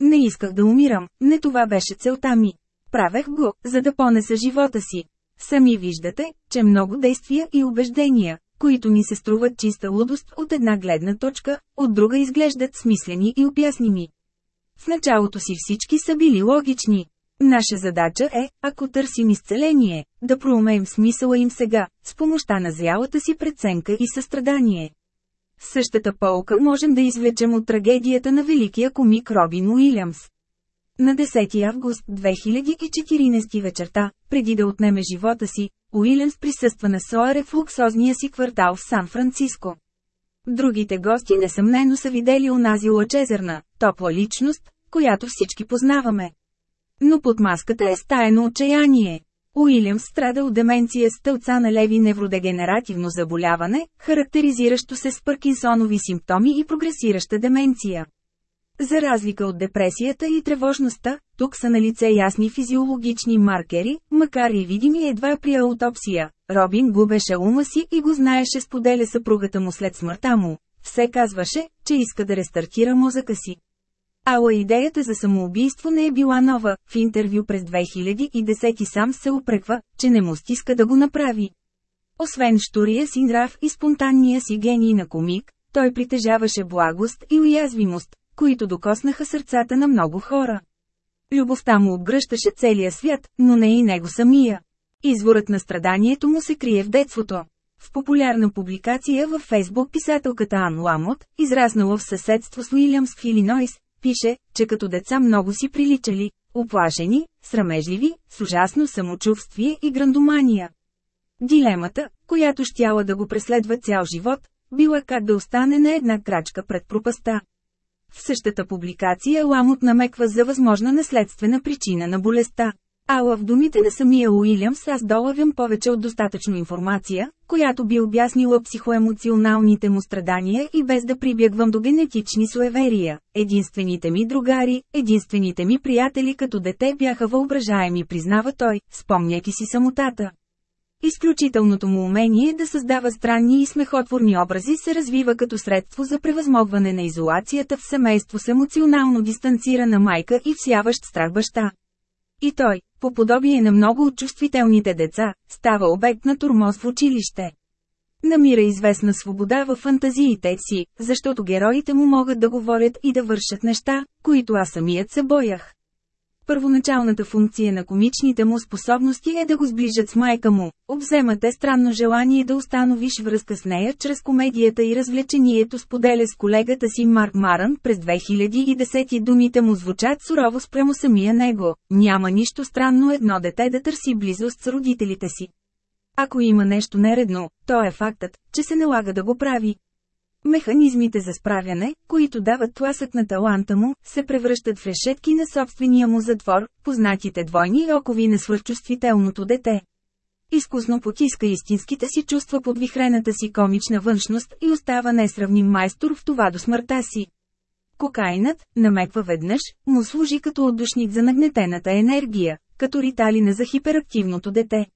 Не исках да умирам, не това беше целта ми. Правех го, за да понеса живота си. Сами виждате, че много действия и убеждения, които ни се струват чиста лудост от една гледна точка, от друга изглеждат смислени и обясними. В началото си всички са били логични. Наша задача е, ако търсим изцеление, да проумеем смисъла им сега, с помощта на зрялата си преценка и състрадание. Същата полка можем да извлечем от трагедията на великия комик Робин Уилямс. На 10 август 2014 вечерта, преди да отнеме живота си, Уилямс присъства на Соаре в луксозния си квартал в Сан-Франциско. Другите гости несъмнено са видели унази лъчезерна, топла личност, която всички познаваме. Но под маската е стаено отчаяние. Уилям страда от деменция с тълца на леви невродегенеративно заболяване, характеризиращо се с паркинсонови симптоми и прогресираща деменция. За разлика от депресията и тревожността, тук са на лице ясни физиологични маркери, макар и видими едва при аутопсия. Робин губеше ума си и го знаеше споделя съпругата му след смъртта му. Все казваше, че иска да рестартира мозъка си. Ала идеята за самоубийство не е била нова, в интервю през 2010 сам се упреква, че не му стиска да го направи. Освен штурия си нрав и спонтанния си гений на комик, той притежаваше благост и уязвимост, които докоснаха сърцата на много хора. Любовта му обгръщаше целия свят, но не и него самия. Изворът на страданието му се крие в детството. В популярна публикация във Фейсбук писателката Ан Ламот, израснала в съседство с Уилямс в Илинойс, пише, че като деца много си приличали, оплашени, срамежливи, с ужасно самочувствие и грандомания. Дилемата, която щяла да го преследва цял живот, била как да остане на една крачка пред пропаста. В същата публикация Ламот намеква за възможна наследствена причина на болестта. Ала в думите на самия Уилямс аз долавям повече от достатъчно информация, която би обяснила психоемоционалните му страдания и без да прибягвам до генетични суеверия. Единствените ми другари, единствените ми приятели като дете бяха въображаеми признава той, спомняйки си самотата. Изключителното му умение да създава странни и смехотворни образи се развива като средство за превъзмогване на изолацията в семейство с емоционално дистанцирана майка и всяващ страх баща. И той, по подобие на много от чувствителните деца, става обект на турмоз в училище. Намира известна свобода в фантазиите си, защото героите му могат да говорят и да вършат неща, които аз самият се боях. Първоначалната функция на комичните му способности е да го сближат с майка му. Обземате странно желание да установиш връзка с нея чрез комедията и развлечението споделя с колегата си Марк Марън през 2010 думите му звучат сурово спрямо самия него. Няма нищо странно едно дете да търси близост с родителите си. Ако има нещо нередно, то е фактът, че се налага да го прави. Механизмите за справяне, които дават тласък на таланта му, се превръщат в решетки на собствения му затвор, познатите двойни окови на свърхчувствителното дете. Изкусно потиска истинските си чувства под вихрената си комична външност и остава несравним майстор в това до смъртта си. Кокаинът, намеква веднъж, му служи като отдушник за нагнетената енергия, като риталина за хиперактивното дете.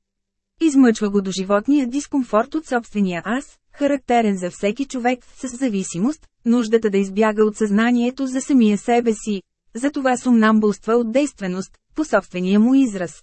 Измъчва го до животния дискомфорт от собствения аз, характерен за всеки човек с зависимост, нуждата да избяга от съзнанието за самия себе си. Затова сумнамбулства от действеност, по собствения му израз.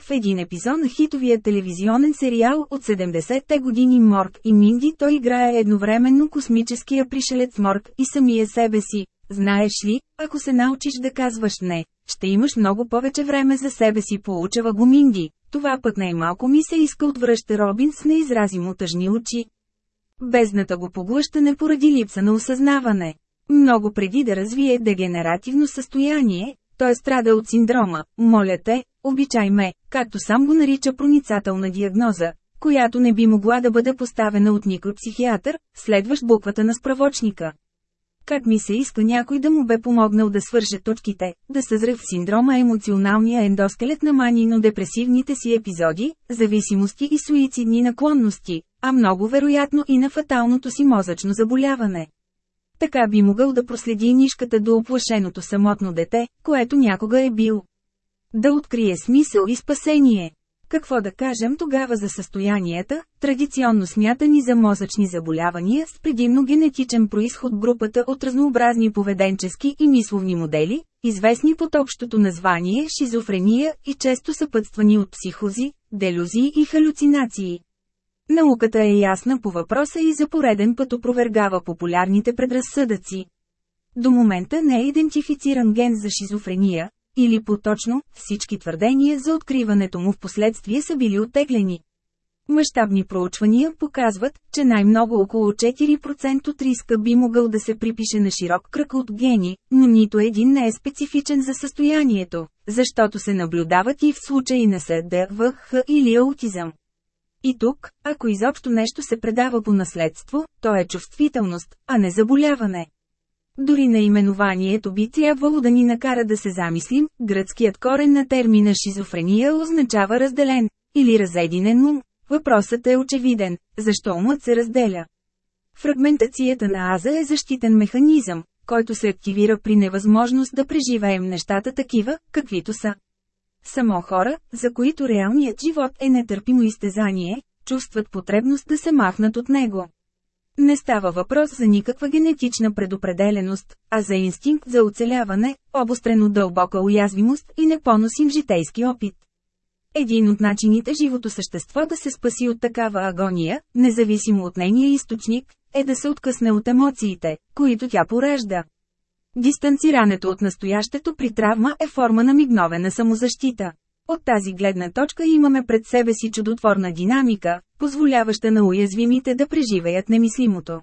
В един епизод на хитовия телевизионен сериал от 70-те години Морг и Минди той играе едновременно космическия пришелец Морг и самия себе си. Знаеш ли, ако се научиш да казваш не, ще имаш много повече време за себе си, получава го Минди. Това пък най-малко ми се иска отвръща Робин с неизразимо тъжни очи. Бездната го поглъщане поради липса на осъзнаване. Много преди да развие дегенеративно състояние, той страда от синдрома, моля те, обичай ме, както сам го нарича проницателна диагноза, която не би могла да бъде поставена от никой психиатър, следващ буквата на справочника. Как ми се иска някой да му бе помогнал да свърже точките, да съзре в синдрома емоционалния ендоскелет на манино-депресивните си епизоди, зависимости и суицидни наклонности, а много вероятно и на фаталното си мозъчно заболяване. Така би могъл да проследи нишката до оплашеното самотно дете, което някога е бил. Да открие смисъл и спасение. Какво да кажем тогава за състоянията, традиционно смятани за мозъчни заболявания с предимно генетичен происход групата от разнообразни поведенчески и мисловни модели, известни под общото название шизофрения и често съпътствани от психози, делюзии и халюцинации. Науката е ясна по въпроса и за пореден път опровергава популярните предразсъдъци. До момента не е идентифициран ген за шизофрения, или по-точно, всички твърдения за откриването му в последствие са били оттеглени. Мащабни проучвания показват, че най-много около 4% от риска би могъл да се припише на широк кръг от гени, но нито един не е специфичен за състоянието, защото се наблюдават и в случаи на СДВХ или аутизъм. И тук, ако изобщо нещо се предава по наследство, то е чувствителност, а не заболяване. Дори наименованието би трябвало да ни накара да се замислим, гръцкият корен на термина шизофрения означава разделен, или разединен ум. Въпросът е очевиден, защо умът се разделя. Фрагментацията на аза е защитен механизъм, който се активира при невъзможност да преживеем нещата такива, каквито са. Само хора, за които реалният живот е нетърпимо изтезание, чувстват потребност да се махнат от него. Не става въпрос за никаква генетична предопределеност, а за инстинкт за оцеляване, обострено дълбока уязвимост и непоносим житейски опит. Един от начините живото същество да се спаси от такава агония, независимо от нейния източник, е да се откъсне от емоциите, които тя поражда. Дистанцирането от настоящето при травма е форма на мигновена самозащита. От тази гледна точка имаме пред себе си чудотворна динамика, позволяваща на уязвимите да преживеят немислимото.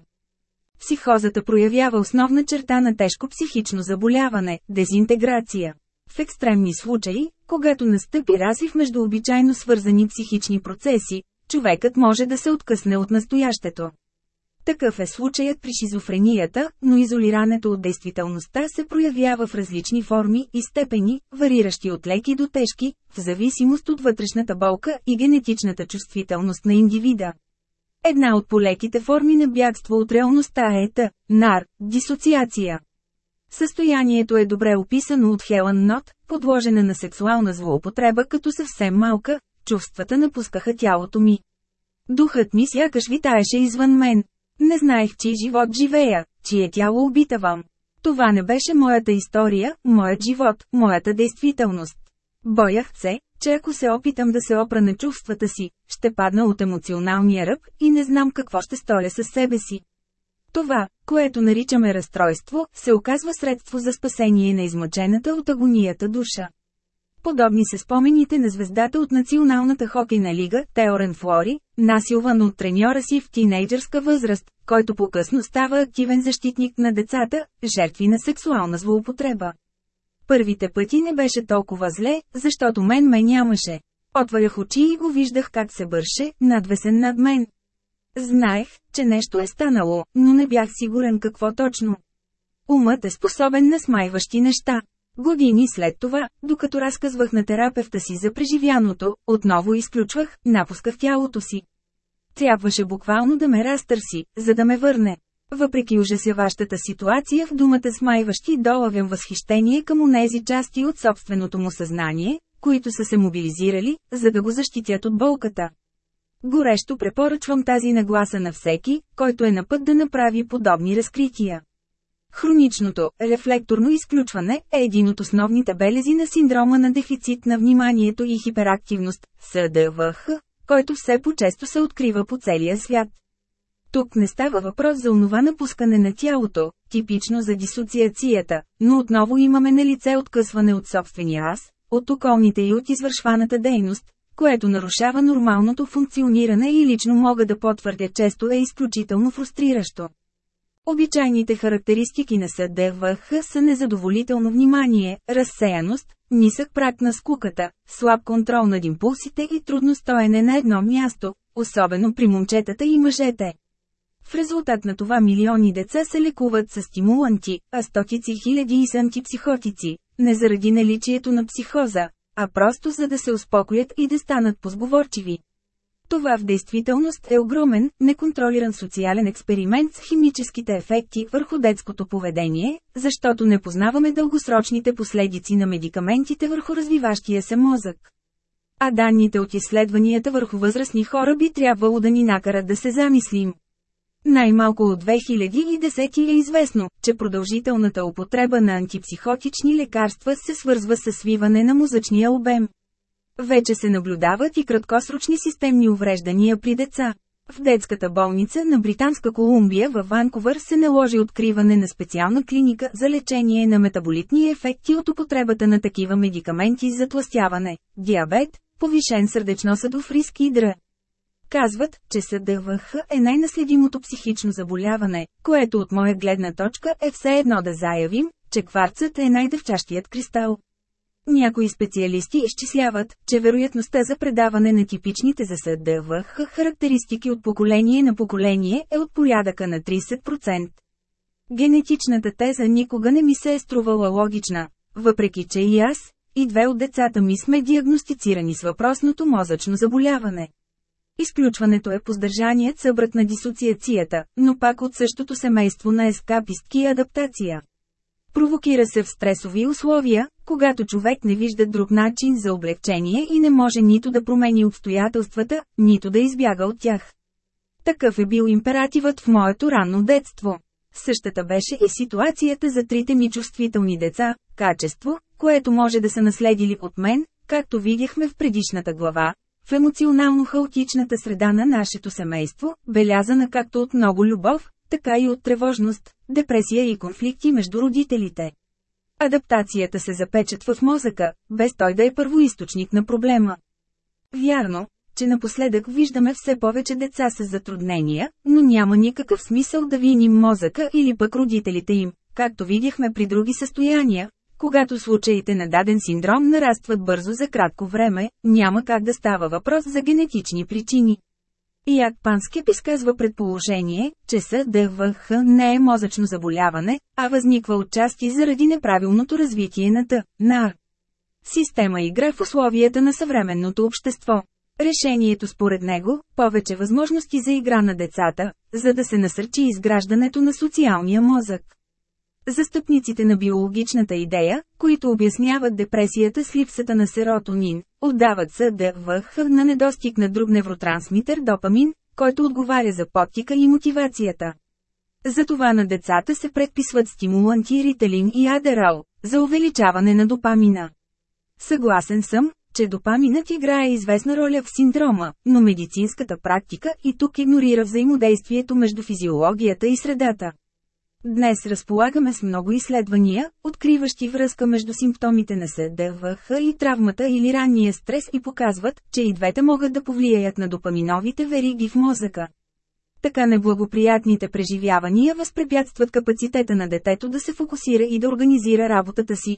Психозата проявява основна черта на тежко психично заболяване – дезинтеграция. В екстремни случаи, когато настъпи разрив между обичайно свързани психични процеси, човекът може да се откъсне от настоящето. Такъв е случаят при шизофренията, но изолирането от действителността се проявява в различни форми и степени, вариращи от леки до тежки, в зависимост от вътрешната болка и генетичната чувствителност на индивида. Една от полеките форми на бягство от реалността е та, нар, дисоциация. Състоянието е добре описано от Хелън Нот, подложена на сексуална злоупотреба като съвсем малка, чувствата напускаха тялото ми. Духът ми сякаш витаеше извън мен. Не знаех, чий живот живея, чие тяло обитавам. Това не беше моята история, моят живот, моята действителност. Боях се, че ако се опитам да се опра на чувствата си, ще падна от емоционалния ръб и не знам какво ще сторя със себе си. Това, което наричаме разстройство, се оказва средство за спасение на измъчената от агонията душа. Подобни са спомените на звездата от Националната хокейна лига, Теорен Флори, насилван от треньора си в тинейджърска възраст, който по-късно става активен защитник на децата, жертви на сексуална злоупотреба. Първите пъти не беше толкова зле, защото мен ме нямаше. Отварях очи и го виждах как се бърше, надвесен над мен. Знаех, че нещо е станало, но не бях сигурен какво точно. Умът е способен на смайващи неща. Години след това, докато разказвах на терапевта си за преживяното, отново изключвах, напусках тялото си. Трябваше буквално да ме разтърси, за да ме върне. Въпреки ужасяващата ситуация в думата смайващи долавям възхищение към онези части от собственото му съзнание, които са се мобилизирали, за да го защитят от болката. Горещо препоръчвам тази нагласа на всеки, който е на път да направи подобни разкрития. Хроничното, рефлекторно изключване е един от основните белези на синдрома на дефицит на вниманието и хиперактивност, СДВХ, който все по-често се открива по целия свят. Тук не става въпрос за онова напускане на тялото, типично за дисоциацията, но отново имаме на лице откъсване от собствения аз, от околните и от извършваната дейност, което нарушава нормалното функциониране и лично мога да потвърдя често е изключително фрустриращо. Обичайните характеристики на СДВХ са незадоволително внимание, разсеяност, нисък прак на скуката, слаб контрол над импулсите и трудно стоене на едно място, особено при момчетата и мъжете. В резултат на това милиони деца се лекуват с стимуланти, а стотици хиляди и с антипсихотици, не заради наличието на психоза, а просто за да се успокоят и да станат позговорчиви. Това в действителност е огромен, неконтролиран социален експеримент с химическите ефекти върху детското поведение, защото не познаваме дългосрочните последици на медикаментите върху развиващия се мозък. А данните от изследванията върху възрастни хора би трябвало да ни накарат да се замислим. Най-малко от 2010 е известно, че продължителната употреба на антипсихотични лекарства се свързва с свиване на мозъчния обем. Вече се наблюдават и краткосрочни системни увреждания при деца. В детската болница на Британска Колумбия във Ванкувър се наложи откриване на специална клиника за лечение на метаболитни ефекти от употребата на такива медикаменти за тластяване, диабет, повишен сърдечно-съдов риск и др. Казват, че СДВХ е най-наследимото психично заболяване, което от моя гледна точка е все едно да заявим, че кварцът е най-дъвчащият кристал. Някои специалисти изчисляват, че вероятността за предаване на типичните за СДВХ характеристики от поколение на поколение е от порядъка на 30%. Генетичната теза никога не ми се е струвала логична, въпреки че и аз, и две от децата ми сме диагностицирани с въпросното мозъчно заболяване. Изключването е поздържаният събрат на дисоциацията, но пак от същото семейство на ескапистки адаптация. Провокира се в стресови условия, когато човек не вижда друг начин за облегчение и не може нито да промени обстоятелствата, нито да избяга от тях. Такъв е бил императивът в моето ранно детство. Същата беше и ситуацията за трите ми чувствителни деца, качество, което може да са наследили от мен, както видяхме в предишната глава, в емоционално хаотичната среда на нашето семейство, белязана както от много любов, така и от тревожност, депресия и конфликти между родителите. Адаптацията се запечатва в мозъка, без той да е първоисточник на проблема. Вярно, че напоследък виждаме все повече деца с затруднения, но няма никакъв смисъл да виним мозъка или пък родителите им, както видяхме при други състояния. Когато случаите на даден синдром нарастват бързо за кратко време, няма как да става въпрос за генетични причини. Як Панскепис казва предположение, че СДВХ не е мозъчно заболяване, а възниква отчасти заради неправилното развитие на Т, на Система игра в условията на съвременното общество. Решението според него – повече възможности за игра на децата, за да се насърчи изграждането на социалния мозък. Застъпниците на биологичната идея, които обясняват депресията с липсата на серотонин, отдават СДВХ на недостиг на друг невротрансмитер допамин, който отговаря за подтика и мотивацията. Затова на децата се предписват стимуланти рителин и адерал, за увеличаване на допамина. Съгласен съм, че допаминът играе известна роля в синдрома, но медицинската практика и тук игнорира взаимодействието между физиологията и средата. Днес разполагаме с много изследвания, откриващи връзка между симптомите на СДВХ и травмата или ранния стрес и показват, че и двете могат да повлияят на допаминовите вериги в мозъка. Така неблагоприятните преживявания възпрепятстват капацитета на детето да се фокусира и да организира работата си.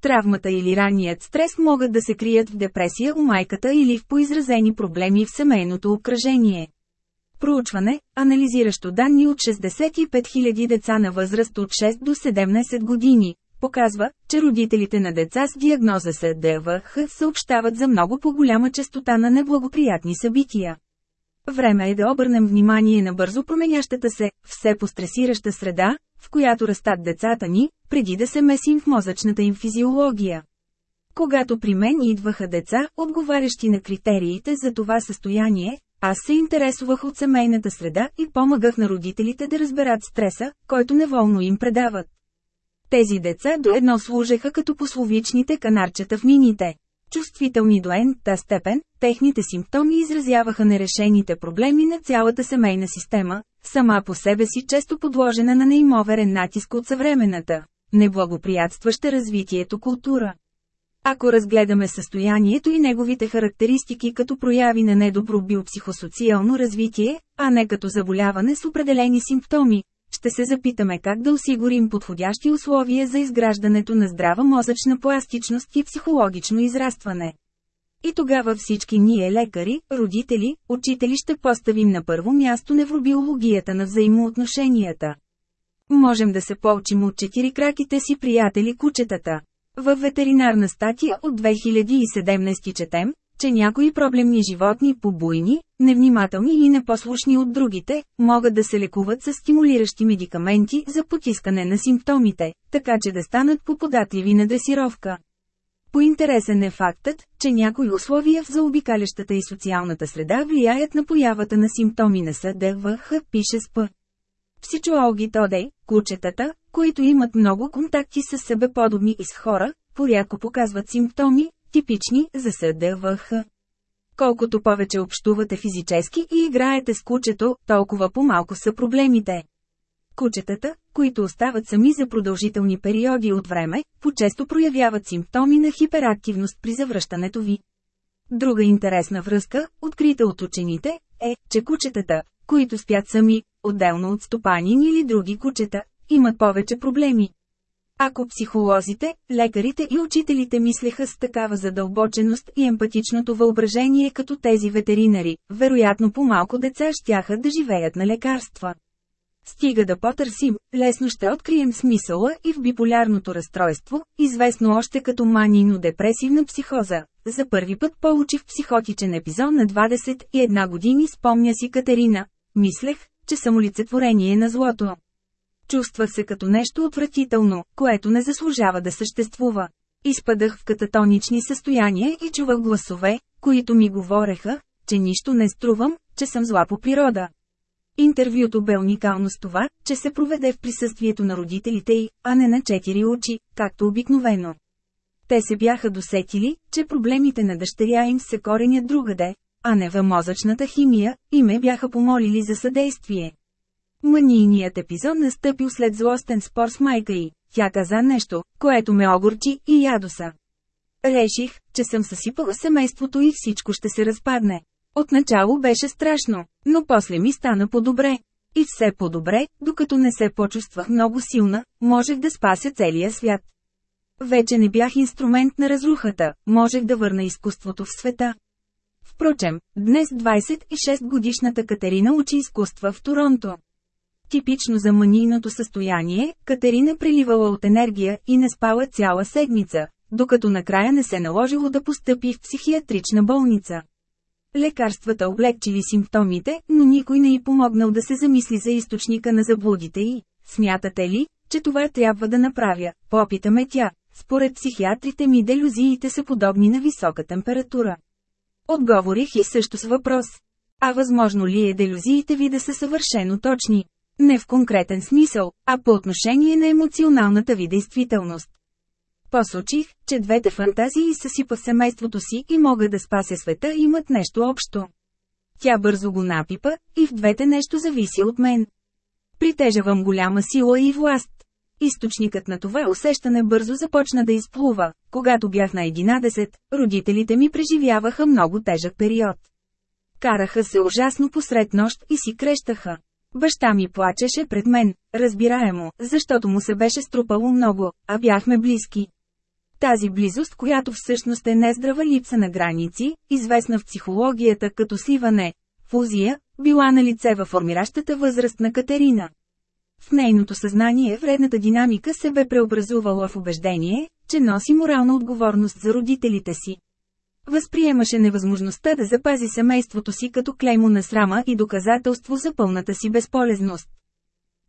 Травмата или ранният стрес могат да се крият в депресия у майката или в поизразени проблеми в семейното обкръжение. Проучване, анализиращо данни от 65 000 деца на възраст от 6 до 17 години, показва, че родителите на деца с диагноза СДВХ съобщават за много по-голяма частота на неблагоприятни събития. Време е да обърнем внимание на бързо променящата се, все постресираща среда, в която растат децата ни, преди да се месим в мозъчната им физиология. Когато при мен идваха деца, отговарящи на критериите за това състояние, аз се интересувах от семейната среда и помагах на родителите да разберат стреса, който неволно им предават. Тези деца до едно служеха като пословичните канарчета в мините. Чувствителни до ента степен, техните симптоми изразяваха нерешените проблеми на цялата семейна система, сама по себе си често подложена на неимоверен натиск от съвременната, неблагоприятстваща развитието култура. Ако разгледаме състоянието и неговите характеристики като прояви на недобро биопсихосоциално развитие, а не като заболяване с определени симптоми, ще се запитаме как да осигурим подходящи условия за изграждането на здрава мозъчна пластичност и психологично израстване. И тогава всички ние лекари, родители, учители ще поставим на първо място невробиологията на взаимоотношенията. Можем да се получим от четирикраките си приятели кучетата. Във ветеринарна статия от 2017 четем, че някои проблемни животни побойни, невнимателни и непослушни от другите, могат да се лекуват с стимулиращи медикаменти за потискане на симптомите, така че да станат поподатливи на дресировка. Поинтересен е фактът, че някои условия в заобикалящата и социалната среда влияят на появата на симптоми на СДВХ, пише СП. Псичологи Тодей, кучетата, които имат много контакти с себеподобни и с хора, порядко показват симптоми, типични за СДВХ. Колкото повече общувате физически и играете с кучето, толкова по-малко са проблемите. Кучетата, които остават сами за продължителни периоди от време, по-често проявяват симптоми на хиперактивност при завръщането ви. Друга интересна връзка, открита от учените, е, че кучетата, които спят сами, отделно от стопанин или други кучета, имат повече проблеми. Ако психолозите, лекарите и учителите мислеха с такава задълбоченост и емпатичното въображение като тези ветеринари, вероятно по-малко деца щяха да живеят на лекарства. Стига да потърсим, лесно ще открием смисъла и в биполярното разстройство, известно още като манийно-депресивна психоза. За първи път получих психотичен епизод на 21 години спомня си Катерина. Мислех, че съм олицетворение на злото. Чувствах се като нещо отвратително, което не заслужава да съществува. Изпадах в кататонични състояния и чувах гласове, които ми говореха, че нищо не струвам, че съм зла по природа. Интервюто бе уникално с това, че се проведе в присъствието на родителите й, а не на четири очи, както обикновено. Те се бяха досетили, че проблемите на дъщеря им се коренят другаде, а не в мозъчната химия, и ме бяха помолили за съдействие. Манийният епизод настъпил след злостен спор с майка й. тя каза нещо, което ме огорчи и ядоса. Реших, че съм съсипала семейството и всичко ще се разпадне. Отначало беше страшно, но после ми стана по-добре. И все по-добре, докато не се почувствах много силна, можех да спася целия свят. Вече не бях инструмент на разрухата, можех да върна изкуството в света. Впрочем, днес 26 годишната Катерина учи изкуства в Торонто. Типично за манийното състояние, Катерина преливала от енергия и не спала цяла седмица, докато накрая не се наложило да постъпи в психиатрична болница. Лекарствата облегчили симптомите, но никой не й помогнал да се замисли за източника на заблудите й. Смятате ли, че това трябва да направя? Попитаме тя. Според психиатрите ми делюзиите са подобни на висока температура. Отговорих и също с въпрос. А възможно ли е делюзиите ви да са съвършено точни? Не в конкретен смисъл, а по отношение на емоционалната ви действителност. Посочих, че двете фантазии съсипа семейството си и мога да спася света имат нещо общо. Тя бързо го напипа, и в двете нещо зависи от мен. Притежавам голяма сила и власт. Източникът на това усещане бързо започна да изплува. Когато бях на 11, родителите ми преживяваха много тежък период. Караха се ужасно посред нощ и си крещаха. Баща ми плачеше пред мен, разбираемо, защото му се беше струпало много, а бяхме близки. Тази близост, която всъщност е нездрава липса на граници, известна в психологията като сливане, фузия, била на лице във формиращата възраст на Катерина. В нейното съзнание вредната динамика се бе преобразувала в убеждение, че носи морална отговорност за родителите си. Възприемаше невъзможността да запази семейството си като клеймо на срама и доказателство за пълната си безполезност.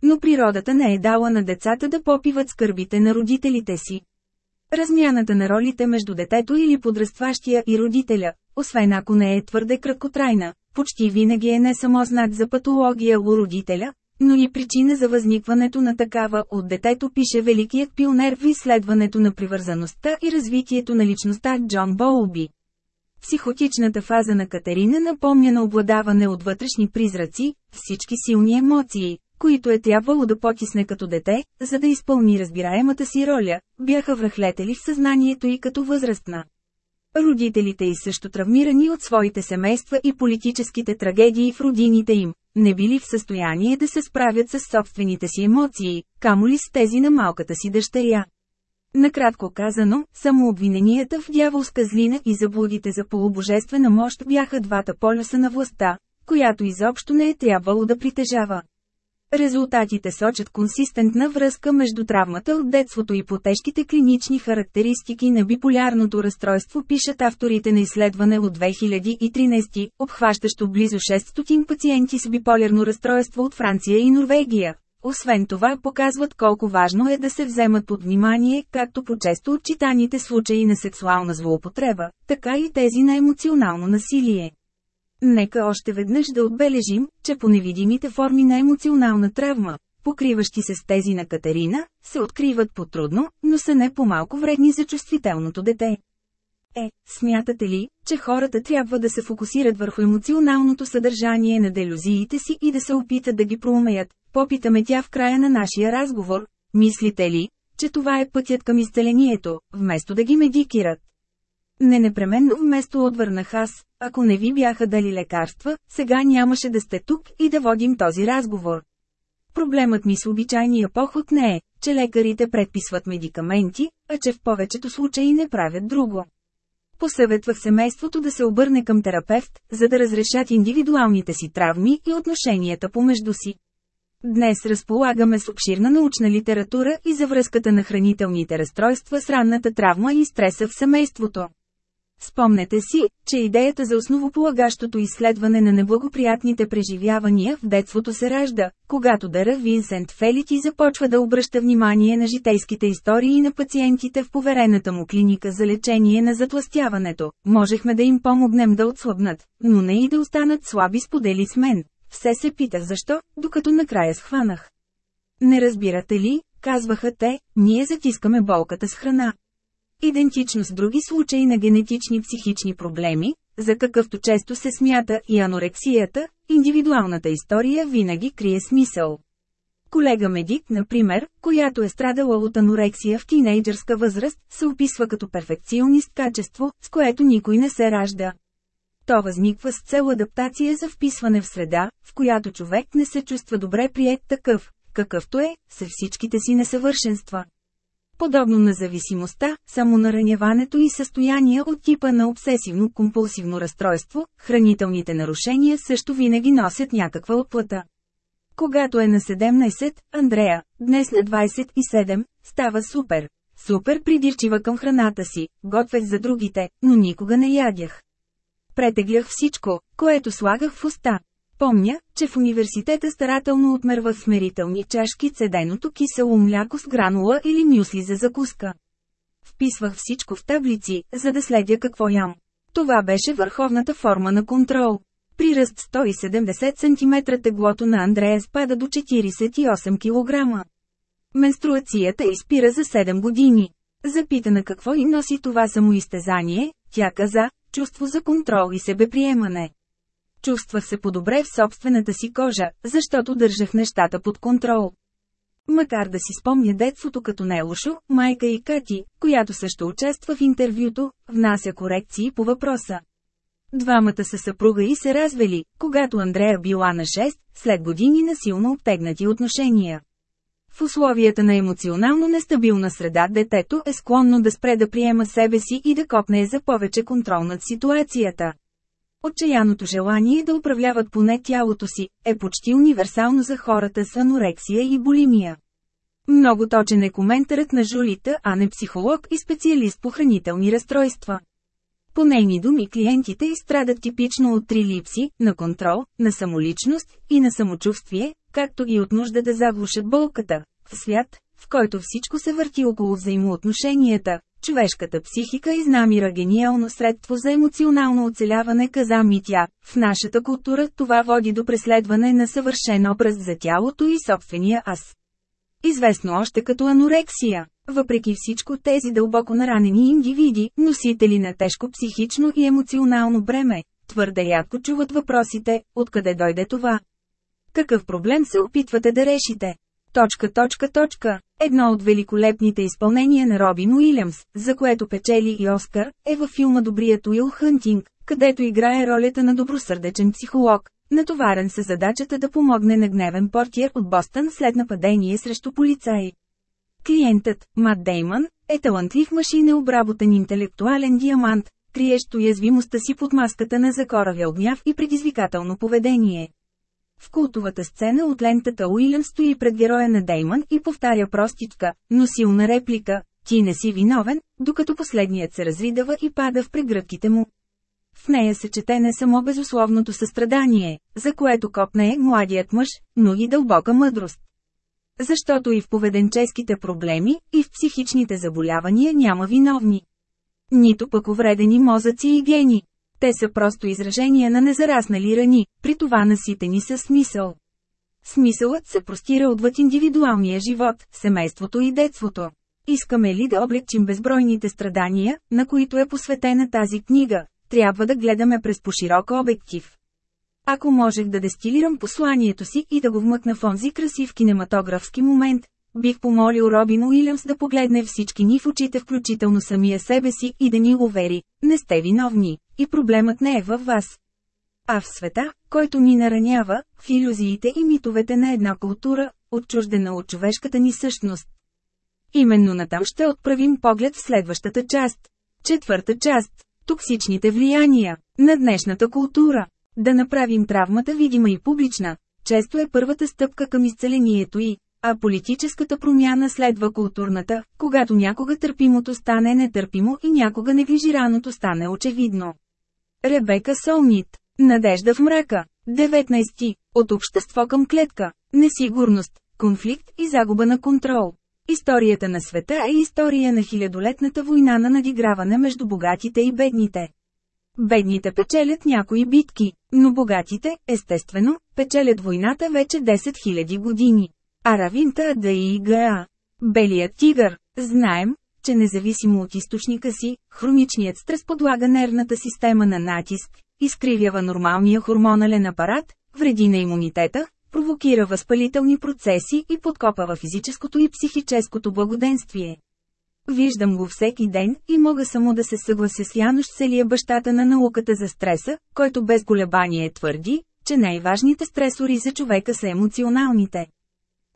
Но природата не е дала на децата да попиват скърбите на родителите си. Размяната на ролите между детето или подрастващия и родителя, освен ако не е твърде краткотрайна, почти винаги е не само знак за патология у родителя, но и причина за възникването на такава от детето пише великият пионер в изследването на привързаността и развитието на личността Джон Боулби. Психотичната фаза на Катерина напомня на обладаване от вътрешни призраци, всички силни емоции, които е трябвало да потисне като дете, за да изпълни разбираемата си роля, бяха връхлетели в съзнанието и като възрастна. Родителите й също травмирани от своите семейства и политическите трагедии в родините им, не били в състояние да се справят с собствените си емоции, камо ли с тези на малката си дъщеря. Накратко казано, самообвиненията в дяволска злина и заблудите за полубожествена мощ бяха двата полюса на властта, която изобщо не е трябвало да притежава. Резултатите сочат консистентна връзка между травмата от детството и потежките клинични характеристики на биполярното разстройство пишат авторите на изследване от 2013, обхващащо близо 600 пациенти с биполярно разстройство от Франция и Норвегия. Освен това показват колко важно е да се вземат под внимание както по-често отчитаните случаи на сексуална злоупотреба, така и тези на емоционално насилие. Нека още веднъж да отбележим, че по невидимите форми на емоционална травма, покриващи се с тези на Катерина, се откриват по-трудно, но са не по-малко вредни за чувствителното дете. Е, смятате ли, че хората трябва да се фокусират върху емоционалното съдържание на делюзиите си и да се опитат да ги проумеят? Попитаме тя в края на нашия разговор. Мислите ли, че това е пътят към изцелението, вместо да ги медикират? Не непременно вместо отвърнах аз, ако не ви бяха дали лекарства, сега нямаше да сте тук и да водим този разговор. Проблемът ми с обичайния поход не е, че лекарите предписват медикаменти, а че в повечето случаи не правят друго. Посъветвах семейството да се обърне към терапевт, за да разрешат индивидуалните си травми и отношенията помежду си. Днес разполагаме с обширна научна литература и за връзката на хранителните разстройства с ранната травма и стреса в семейството. Спомнете си, че идеята за основополагащото изследване на неблагоприятните преживявания в детството се ражда, когато Дъра Винсент Фелити започва да обръща внимание на житейските истории на пациентите в поверената му клиника за лечение на затластяването. Можехме да им помогнем да отслабнат, но не и да останат слаби сподели с мен. Все се питах защо, докато накрая схванах. Не разбирате ли, казваха те, ние затискаме болката с храна. Идентично с други случаи на генетични психични проблеми, за какъвто често се смята и анорексията, индивидуалната история винаги крие смисъл. Колега медик, например, която е страдала от анорексия в тинейджърска възраст, се описва като перфекционист качество, с което никой не се ражда. То възниква с цел адаптация за вписване в среда, в която човек не се чувства добре прият такъв, какъвто е, с всичките си несъвършенства. Подобно на зависимостта, самонараняването и състояния от типа на обсесивно-компулсивно разстройство, хранителните нарушения също винаги носят някаква отплата. Когато е на 17, Андрея, днес на 27, става супер. Супер придирчива към храната си, готвех за другите, но никога не ядях. Претеглях всичко, което слагах в уста. Помня, че в университета старателно отмервах смерителни чашки цеденото кисело мляко с гранула или мюсли за закуска. Вписвах всичко в таблици, за да следя какво ям. Това беше върховната форма на контрол. При ръст 170 см теглото на Андрея спада до 48 кг. Менструацията изпира за 7 години. Запитана какво и носи това самоизтезание, тя каза, чувство за контрол и себеприемане. Чувствах се по-добре в собствената си кожа, защото държах нещата под контрол. Макар да си спомня детството като не е лошо, майка и Кати, която също участва в интервюто, внася корекции по въпроса. Двамата са съпруга и се развели, когато Андрея била на 6, след години на силно обтегнати отношения. В условията на емоционално нестабилна среда детето е склонно да спре да приема себе си и да копне за повече контрол над ситуацията. Отчаяното желание да управляват поне тялото си е почти универсално за хората с анорексия и булимия. Много точен е коментарът на Жулита, а не психолог и специалист по хранителни разстройства. По нейни думи клиентите изстрадат типично от три липси – на контрол, на самоличност и на самочувствие, както и от нужда да заглушат болката. В свят, в който всичко се върти около взаимоотношенията, човешката психика изнамира гениално средство за емоционално оцеляване каза ми тя. В нашата култура това води до преследване на съвършен образ за тялото и собствения аз. Известно още като анорексия. Въпреки всичко тези дълбоко наранени индивиди, носители на тежко психично и емоционално бреме, твърде рядко чуват въпросите, откъде дойде това. Какъв проблем се опитвате да решите? Точка, точка, точка. Едно от великолепните изпълнения на Робин Уилямс, за което печели и Оскар, е във филма Добрият Уил Хънтинг, където играе ролята на добросърдечен психолог, натоварен с задачата да помогне на гневен портиер от Бостън след нападение срещу полицаи. Клиентът, Мат Деймън, е талантлив машина обработен интелектуален диамант, криещ уязвимостта си под маската на закоравял гняв и предизвикателно поведение. В култовата сцена от лентата Уилям стои пред героя на Деймън и повтаря простичка, но силна реплика «Ти не си виновен», докато последният се разридава и пада в прегръдките му. В нея се чете не само безусловното състрадание, за което копне е младият мъж, но и дълбока мъдрост. Защото и в поведенческите проблеми, и в психичните заболявания няма виновни. Нито пък увредени мозъци и гени. Те са просто изражения на незараснали рани, при това наситени със смисъл. Смисълът се простира отвъд индивидуалния живот, семейството и детството. Искаме ли да облегчим безбройните страдания, на които е посветена тази книга, трябва да гледаме през по-широк обектив. Ако можех да дестилирам посланието си и да го вмъкна в онзи красив кинематографски момент, бих помолил Робин Уилямс да погледне всички ни в очите включително самия себе си и да ни увери, не сте виновни, и проблемът не е във вас. А в света, който ни наранява, в иллюзиите и митовете на една култура, отчуждена от човешката ни същност. Именно натам ще отправим поглед в следващата част. Четвърта част – токсичните влияния на днешната култура. Да направим травмата видима и публична, често е първата стъпка към изцелението и, а политическата промяна следва културната, когато някога търпимото стане нетърпимо и някога неглижираното стане очевидно. Ребека Солнит. Надежда в мрака. 19. От общество към клетка. Несигурност, конфликт и загуба на контрол. Историята на света е история на хилядолетната война на надиграване между богатите и бедните. Бедните печелят някои битки, но богатите, естествено, печелят войната вече 10 000 години. Аравинта да и га. Белият тигър. Знаем, че независимо от източника си, хроничният стрес подлага нервната система на натиск, изкривява нормалния хормонален апарат, вреди на имунитета, провокира възпалителни процеси и подкопава физическото и психическото благоденствие. Виждам го всеки ден и мога само да се съглася с Януш Селия бащата на науката за стреса, който без колебание твърди, че най-важните стресори за човека са емоционалните.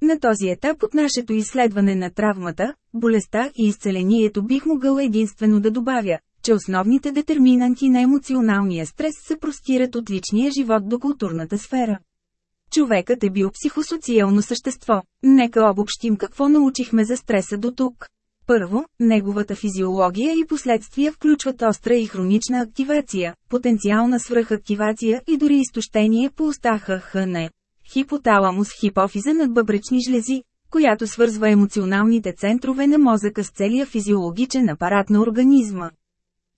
На този етап от нашето изследване на травмата, болестта и изцелението бих могъл единствено да добавя, че основните детерминанти на емоционалния стрес се простират от личния живот до културната сфера. Човекът е бил психосоциално същество. Нека обобщим какво научихме за стреса до тук. Първо, неговата физиология и последствия включват остра и хронична активация, потенциална свръхактивация и дори изтощение по устаха ХН. Хипоталамус хипофиза над бъбречни жлези, която свързва емоционалните центрове на мозъка с целия физиологичен апарат на организма.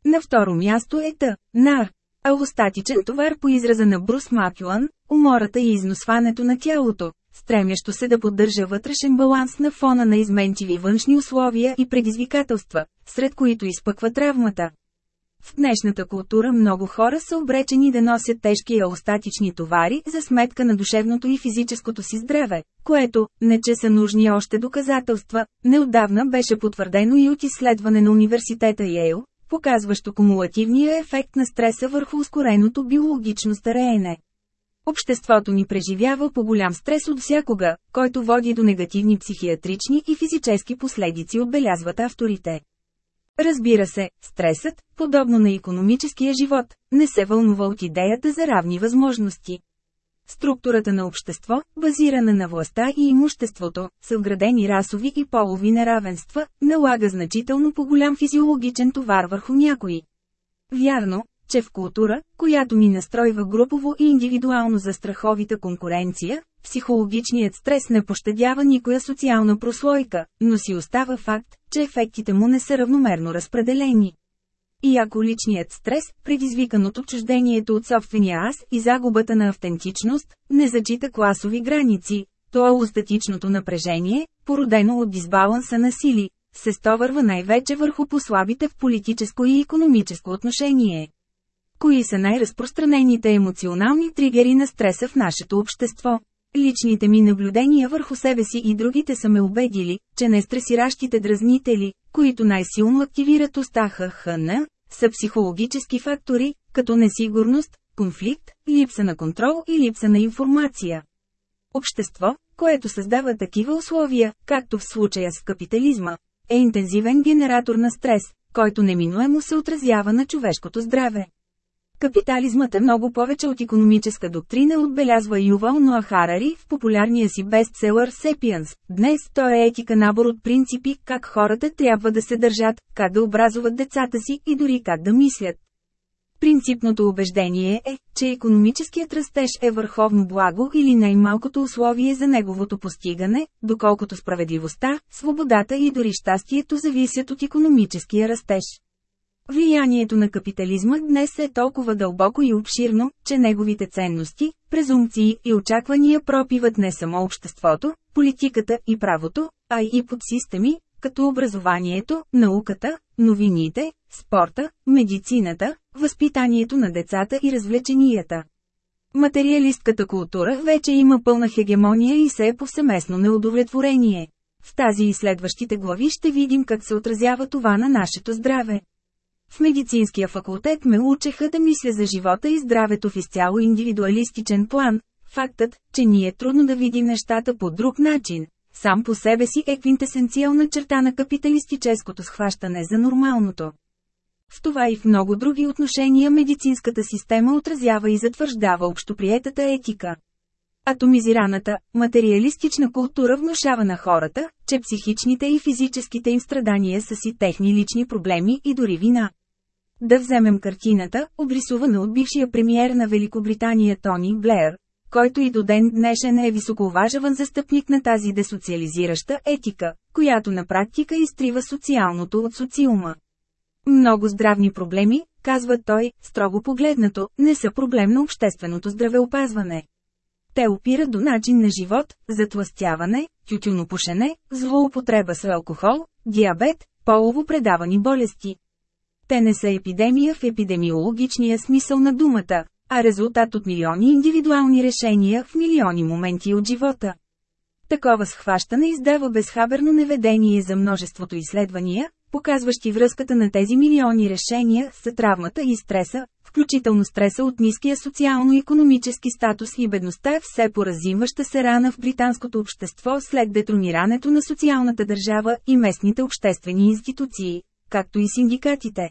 На второ място е Т. Нар. Алостатичен товар по израза на Брус Макюан, умората и износването на тялото, стремящо се да поддържа вътрешен баланс на фона на изменчиви външни условия и предизвикателства, сред които изпъква травмата. В днешната култура много хора са обречени да носят тежки аостатични товари за сметка на душевното и физическото си здраве, което, не че са нужни още доказателства, неотдавна беше потвърдено и от изследване на университета Йейл, показващо кумулативния ефект на стреса върху ускореното биологично стареене. Обществото ни преживява по голям стрес от всякога, който води до негативни психиатрични и физически последици отбелязват авторите. Разбира се, стресът, подобно на економическия живот, не се вълнува от идеята за равни възможности. Структурата на общество, базирана на властта и имуществото, с расови и полови неравенства, налага значително по-голям физиологичен товар върху някои. Вярно, че в култура, която ни настройва групово и индивидуално за страховита конкуренция, психологичният стрес не пощадява никоя социална прослойка, но си остава факт, че ефектите му не са равномерно разпределени. И ако личният стрес, предизвикан от отчуждението от собствения аз и загубата на автентичност, не зачита класови граници, то алостатичното напрежение, породено от дисбаланса на сили, се стовърва най-вече върху послабите в политическо и економическо отношение. Кои са най-разпространените емоционални тригери на стреса в нашето общество? Личните ми наблюдения върху себе си и другите са ме убедили, че нестресиращите дразнители, които най-силно активират устаха ХН, са психологически фактори, като несигурност, конфликт, липса на контрол и липса на информация. Общество, което създава такива условия, както в случая с капитализма, е интензивен генератор на стрес, който неминуемо се отразява на човешкото здраве. Капитализмът е много повече от економическа доктрина отбелязва Ювал Ноа Харари в популярния си бестселър Sapiens. Днес той е етика набор от принципи как хората трябва да се държат, как да образуват децата си и дори как да мислят. Принципното убеждение е, че економическият растеж е върховно благо или най-малкото условие за неговото постигане, доколкото справедливостта, свободата и дори щастието зависят от економическия растеж. Влиянието на капитализма днес е толкова дълбоко и обширно, че неговите ценности, презумпции и очаквания пропиват не само обществото, политиката и правото, а и подсистеми, като образованието, науката, новините, спорта, медицината, възпитанието на децата и развлеченията. Материалистката култура вече има пълна хегемония и се е повсеместно неудовлетворение. В тази и следващите глави ще видим как се отразява това на нашето здраве. В медицинския факултет ме учеха да мисля за живота и здравето в изцяло индивидуалистичен план. Фактът, че ни е трудно да видим нещата по друг начин, сам по себе си е квинтесенциална черта на капиталистическото схващане за нормалното. В това и в много други отношения медицинската система отразява и затвърждава общоприетата етика. Атомизираната, материалистична култура внушава на хората, че психичните и физическите им страдания са си техни лични проблеми и дори вина. Да вземем картината, обрисувана от бившия премиер на Великобритания Тони Блеер, който и до ден днешен е високоуважаван застъпник на тази десоциализираща етика, която на практика изтрива социалното от социума. Много здравни проблеми, казва той, строго погледнато, не са проблем на общественото здравеопазване. Те опират до начин на живот, затластяване, тютюнопушене, злоупотреба с алкохол, диабет, полово предавани болести. Те не са епидемия в епидемиологичния смисъл на думата, а резултат от милиони индивидуални решения в милиони моменти от живота. Такова схващане издава безхаберно неведение за множеството изследвания, показващи връзката на тези милиони решения с травмата и стреса, включително стреса от ниския социално-економически статус и бедността е все поразимваща се рана в британското общество след детронирането на социалната държава и местните обществени институции, както и синдикатите.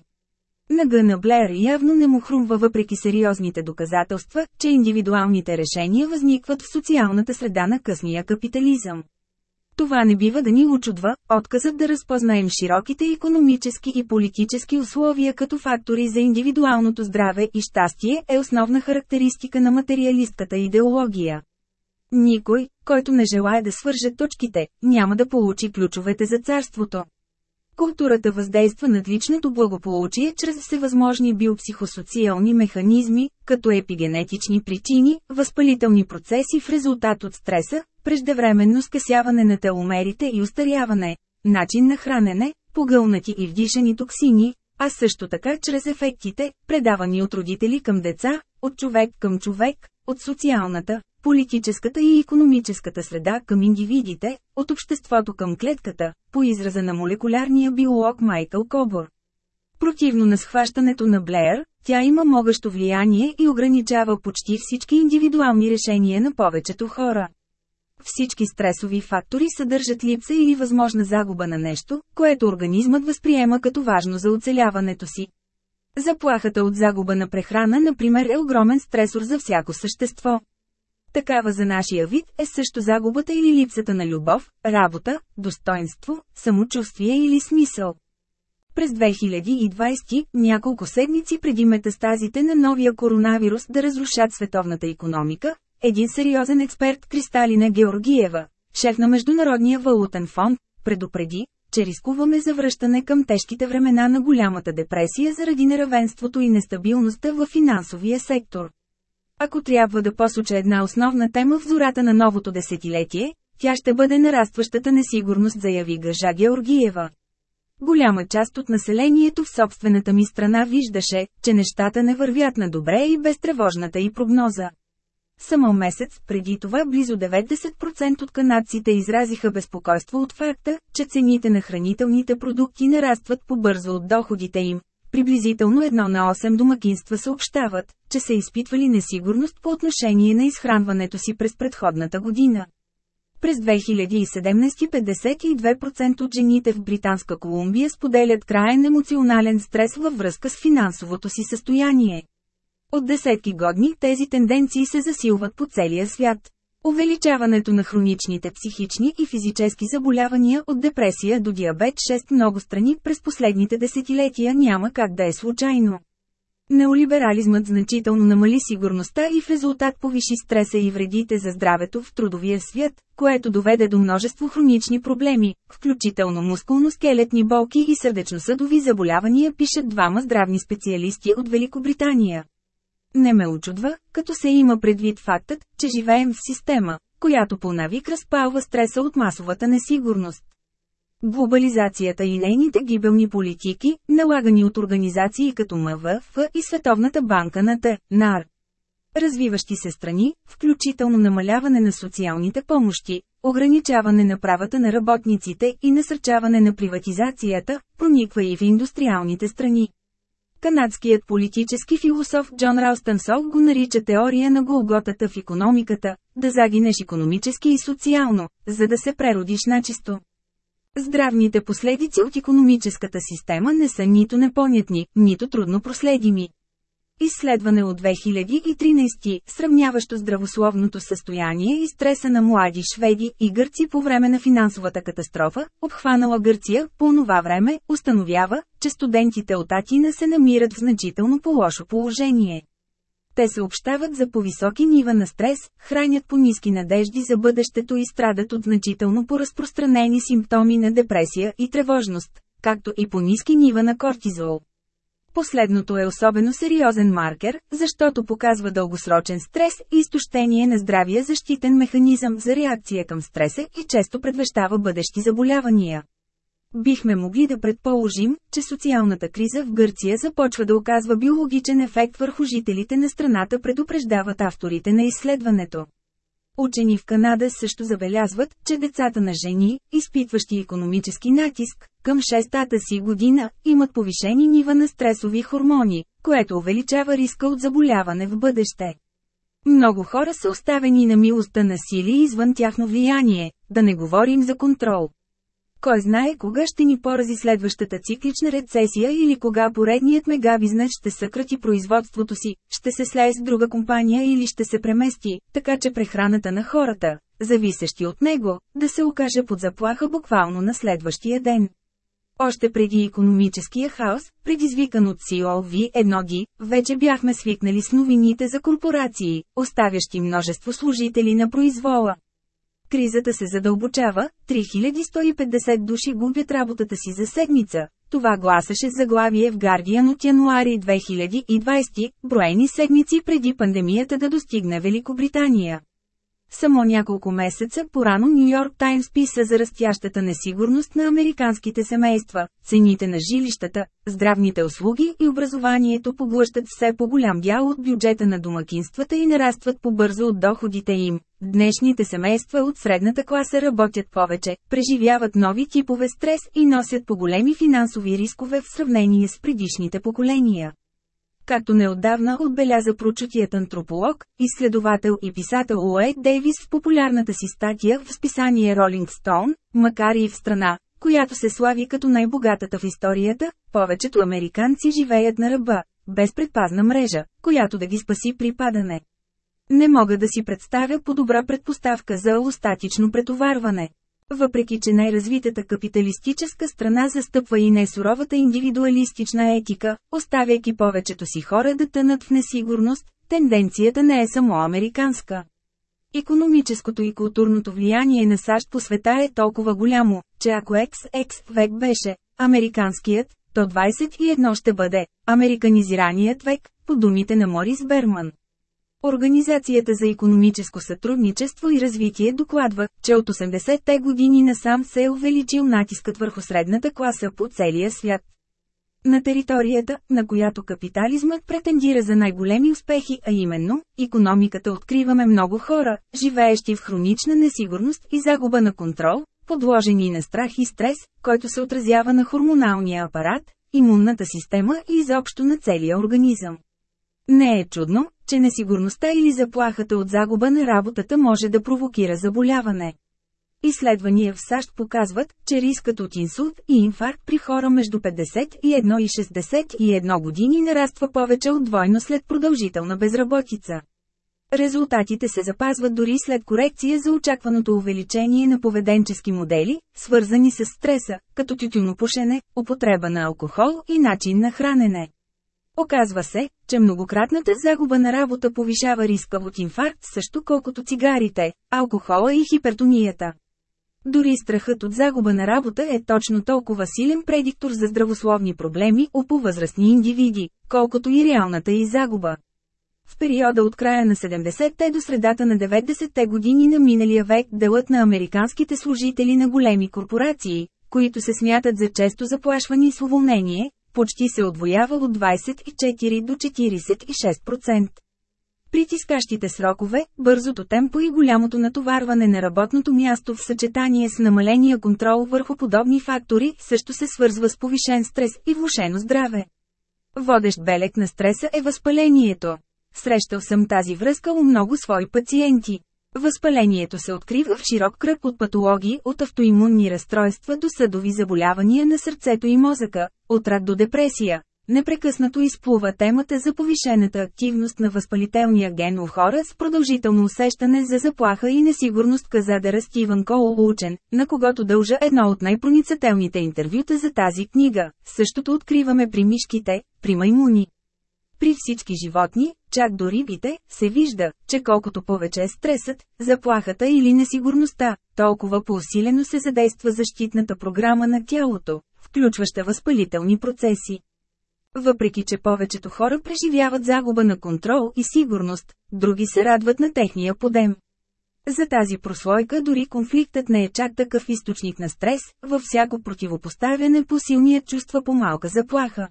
На Гъна Блер явно не му хрумва въпреки сериозните доказателства, че индивидуалните решения възникват в социалната среда на късния капитализъм. Това не бива да ни очудва, отказът да разпознаем широките економически и политически условия като фактори за индивидуалното здраве и щастие е основна характеристика на материалистката идеология. Никой, който не желая да свърже точките, няма да получи ключовете за царството. Културата въздейства над личното благополучие чрез всевъзможни биопсихосоциални механизми, като епигенетични причини, възпалителни процеси в резултат от стреса, преждевременно скъсяване на теломерите и устаряване, начин на хранене, погълнати и вдишани токсини, а също така чрез ефектите, предавани от родители към деца, от човек към човек, от социалната, политическата и економическата среда към индивидите, от обществото към клетката, по израза на молекулярния биолог Майкъл Кобор. Противно на схващането на Блеер, тя има могащо влияние и ограничава почти всички индивидуални решения на повечето хора. Всички стресови фактори съдържат липса или възможна загуба на нещо, което организмът възприема като важно за оцеляването си. Заплахата от загуба на прехрана, например, е огромен стресор за всяко същество. Такава за нашия вид е също загубата или липсата на любов, работа, достоинство, самочувствие или смисъл. През 2020, няколко седмици преди метастазите на новия коронавирус да разрушат световната економика, един сериозен експерт Кристалина Георгиева, шеф на Международния валутен фонд, предупреди, че рискуваме завръщане към тежките времена на голямата депресия заради неравенството и нестабилността в финансовия сектор. Ако трябва да посоча една основна тема в зората на новото десетилетие, тя ще бъде нарастващата несигурност, заяви Гъжа Георгиева. Голяма част от населението в собствената ми страна виждаше, че нещата не вървят на добре и без тревожната и прогноза. Само месец преди това близо 90% от канадците изразиха безпокойство от факта, че цените на хранителните продукти нарастват по-бързо от доходите им. Приблизително едно на 8 домакинства съобщават, че са изпитвали несигурност по отношение на изхранването си през предходната година. През 2017 52% от жените в Британска Колумбия споделят краен емоционален стрес във връзка с финансовото си състояние. От десетки години тези тенденции се засилват по целия свят. Увеличаването на хроничните психични и физически заболявания от депресия до диабет 6 много страни през последните десетилетия няма как да е случайно. Неолиберализмът значително намали сигурността и в резултат повиши стреса и вредите за здравето в трудовия свят, което доведе до множество хронични проблеми, включително мускулно-скелетни болки и сърдечно-съдови заболявания пишат двама здравни специалисти от Великобритания. Не ме очудва, като се има предвид фактът, че живеем в система, която по навик разпалва стреса от масовата несигурност. Глобализацията и нейните гибелни политики, налагани от организации като МВФ и Световната банка на Т. НАР. Развиващи се страни, включително намаляване на социалните помощи, ограничаване на правата на работниците и насърчаване на приватизацията, прониква и в индустриалните страни. Канадският политически философ Джон Ралстънсол го нарича теория на голготата в економиката, да загинеш економически и социално, за да се преродиш начисто. Здравните последици от економическата система не са нито непонятни, нито трудно проследими. Изследване от 2013, сравняващо здравословното състояние и стреса на млади шведи и гърци по време на финансовата катастрофа, обхванала Гърция, по това време, установява, че студентите от Атина се намират в значително по-лошо положение. Те съобщават за по-високи нива на стрес, хранят по ниски надежди за бъдещето и страдат от значително по-разпространени симптоми на депресия и тревожност, както и по ниски нива на кортизол. Последното е особено сериозен маркер, защото показва дългосрочен стрес и изтощение на здравия защитен механизъм за реакция към стреса и често предвещава бъдещи заболявания. Бихме могли да предположим, че социалната криза в Гърция започва да оказва биологичен ефект върху жителите на страната предупреждават авторите на изследването. Учени в Канада също забелязват, че децата на жени, изпитващи економически натиск, към 6-та си година, имат повишени нива на стресови хормони, което увеличава риска от заболяване в бъдеще. Много хора са оставени на милостта на сили извън тяхно влияние, да не говорим за контрол. Кой знае кога ще ни порази следващата циклична рецесия или кога поредният мегабизнес ще съкрати производството си, ще се слее с друга компания или ще се премести, така че прехраната на хората, зависещи от него, да се окаже под заплаха буквално на следващия ден. Още преди економическия хаос, предизвикан от COV-1G, вече бяхме свикнали с новините за корпорации, оставящи множество служители на произвола. Кризата се задълбочава, 3150 души губят работата си за седмица. Това гласеше заглавие в Guardian от януари 2020, броени седмици преди пандемията да достигне Великобритания. Само няколко месеца по-рано Нью Йорк Таймс писа за растящата несигурност на американските семейства, цените на жилищата, здравните услуги и образованието поглъщат все по-голям дял от бюджета на домакинствата и нарастват по-бързо от доходите им. Днешните семейства от средната класа работят повече, преживяват нови типове стрес и носят по-големи финансови рискове в сравнение с предишните поколения. Както неотдавна отбеляза прочутият антрополог, изследовател и писател Уейд Дейвис в популярната си статия в списание Rolling Stone, макар и в страна, която се слави като най-богатата в историята, повечето американци живеят на ръба, без предпазна мрежа, която да ги спаси при падане. Не мога да си представя по-добра предпоставка за алостатично претоварване. Въпреки че най-развитата капиталистическа страна застъпва и не суровата индивидуалистична етика, оставяйки повечето си хора да тънат в несигурност, тенденцията не е само американска. Економическото и културното влияние на САЩ по света е толкова голямо, че ако XX век беше американският, то 21 ще бъде американизираният век, по думите на Морис Берман. Организацията за економическо сътрудничество и развитие докладва, че от 80-те години насам се е увеличил натискът върху средната класа по целия свят. На територията, на която капитализмът претендира за най-големи успехи, а именно, економиката откриваме много хора, живеещи в хронична несигурност и загуба на контрол, подложени на страх и стрес, който се отразява на хормоналния апарат, имунната система и изобщо на целия организъм. Не е чудно, че несигурността или заплахата от загуба на работата може да провокира заболяване. Изследвания в САЩ показват, че рискът от инсулт и инфаркт при хора между 51 и 61 години нараства повече от двойно след продължителна безработица. Резултатите се запазват дори след корекция за очакваното увеличение на поведенчески модели, свързани с стреса, като тютюнопушене, употреба на алкохол и начин на хранене. Оказва се, че многократната загуба на работа повишава риска от инфаркт също колкото цигарите, алкохола и хипертонията. Дори страхът от загуба на работа е точно толкова силен предиктор за здравословни проблеми у повъзрастни индивиди, колкото и реалната и загуба. В периода от края на 70-те до средата на 90-те години на миналия век делът на американските служители на големи корпорации, които се смятат за често заплашвани с уволнение, почти се отвоява от 24 до 46%. Притискащите срокове, бързото темпо и голямото натоварване на работното място в съчетание с намаления контрол върху подобни фактори също се свързва с повишен стрес и влушено здраве. Водещ белег на стреса е възпалението. Срещал съм тази връзка у много свои пациенти. Възпалението се открива в широк кръг от патологии от автоимунни разстройства до съдови заболявания на сърцето и мозъка, от рак до депресия. Непрекъснато изплува темата за повишената активност на възпалителния ген у хора с продължително усещане за заплаха и несигурност каза да Стивън Коул учен, на когото дължа едно от най-проницателните интервюта за тази книга. Същото откриваме при мишките, при маймуни. При всички животни, чак до рибите, се вижда, че колкото повече е стресът, заплахата или несигурността, толкова по-усилено се задейства защитната програма на тялото, включваща възпалителни процеси. Въпреки че повечето хора преживяват загуба на контрол и сигурност, други се радват на техния подем. За тази прослойка дори конфликтът не е чак такъв източник на стрес, във всяко противопоставяне по силният чувства по малка заплаха.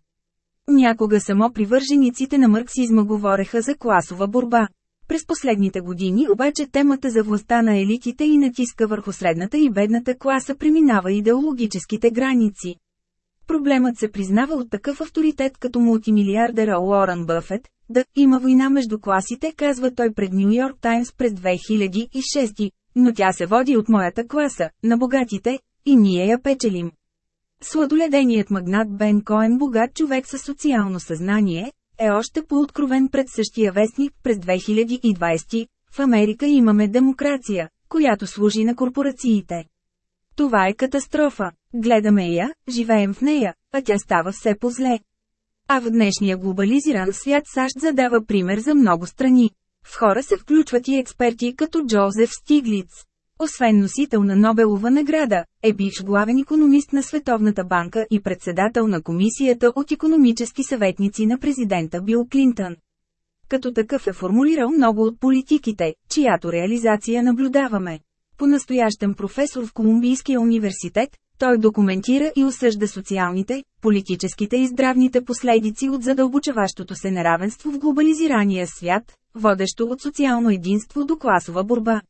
Някога само привържениците на марксизма говореха за класова борба. През последните години обаче темата за властта на елитите и натиска върху средната и бедната класа преминава идеологическите граници. Проблемът се признава от такъв авторитет като мултимилиардера Уорън Бъфет, да, има война между класите, казва той пред Нью Йорк Таймс през 2006, но тя се води от моята класа, на богатите, и ние я печелим. Сладоледеният магнат Бен Коен богат човек със социално съзнание, е още по-откровен пред същия вестник през 2020. В Америка имаме демокрация, която служи на корпорациите. Това е катастрофа. Гледаме я, живеем в нея, а тя става все по-зле. А в днешния глобализиран свят САЩ задава пример за много страни. В хора се включват и експерти като Джозеф Стиглиц. Освен носител на Нобелова награда, е бивш главен економист на Световната банка и председател на комисията от економически съветници на президента Бил Клинтън. Като такъв е формулирал много от политиките, чиято реализация наблюдаваме. По-настоящен професор в Колумбийския университет, той документира и осъжда социалните, политическите и здравните последици от задълбочаващото се неравенство в глобализирания свят, водещо от социално единство до класова борба.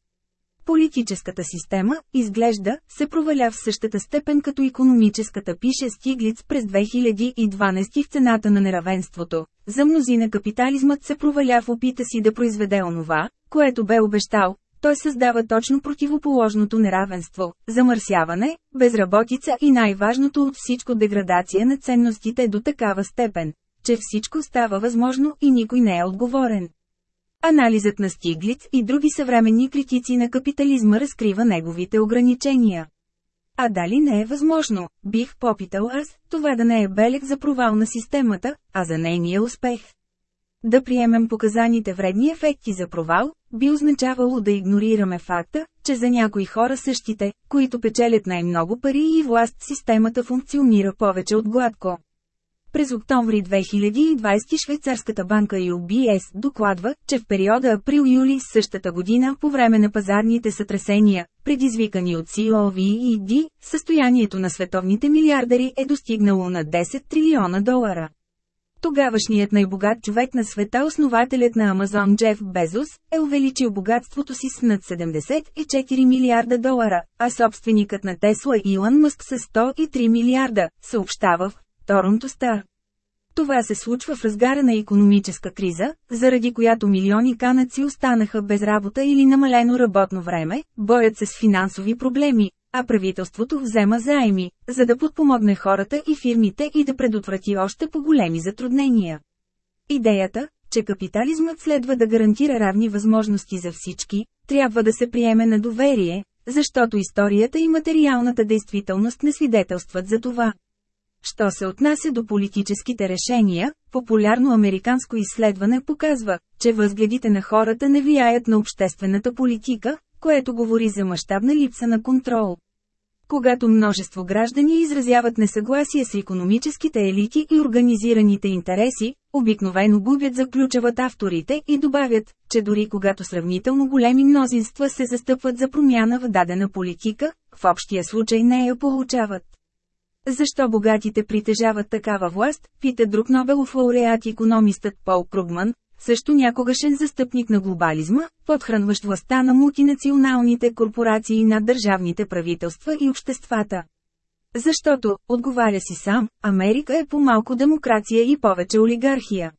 Политическата система, изглежда, се проваля в същата степен като економическата пише Стиглиц през 2012 в цената на неравенството. За мнозина капитализмът се проваля в опита си да произведе онова, което бе обещал, той създава точно противоположното неравенство, замърсяване, безработица и най-важното от всичко деградация на ценностите до такава степен, че всичко става възможно и никой не е отговорен. Анализът на Стиглиц и други съвременни критици на капитализма разкрива неговите ограничения. А дали не е възможно, бих попитал аз, това да не е белег за провал на системата, а за нейния успех. Да приемем показаните вредни ефекти за провал, би означавало да игнорираме факта, че за някои хора същите, които печелят най-много пари и власт системата функционира повече от гладко. През октомври 2020 швейцарската банка UBS докладва, че в периода април-юли същата година по време на пазарните сътресения, предизвикани от COVID, състоянието на световните милиардари е достигнало на 10 трилиона долара. Тогавашният най-богат човек на света, основателят на Амазон Джеф Безос, е увеличил богатството си с над 74 милиарда долара, а собственикът на Тесла Илон Мъск с 103 милиарда, съобщава в Торонто Стар. Това се случва в разгара на економическа криза, заради която милиони канадци останаха без работа или намалено работно време, боят се с финансови проблеми, а правителството взема заеми, за да подпомогне хората и фирмите и да предотврати още по-големи затруднения. Идеята, че капитализмът следва да гарантира равни възможности за всички, трябва да се приеме на доверие, защото историята и материалната действителност не свидетелстват за това. Що се отнася до политическите решения, популярно американско изследване показва, че възгледите на хората не влияят на обществената политика, което говори за мащабна липса на контрол. Когато множество граждани изразяват несъгласие с економическите елити и организираните интереси, обикновено губят заключават авторите и добавят, че дори когато сравнително големи мнозинства се застъпват за промяна в дадена политика, в общия случай не я получават. Защо богатите притежават такава власт, пита друг Нобелов лауреат економистът Пол Кругман, също някогашен застъпник на глобализма, подхранващ властта на мултинационалните корпорации над държавните правителства и обществата. Защото, отговаря си сам, Америка е по-малко демокрация и повече олигархия.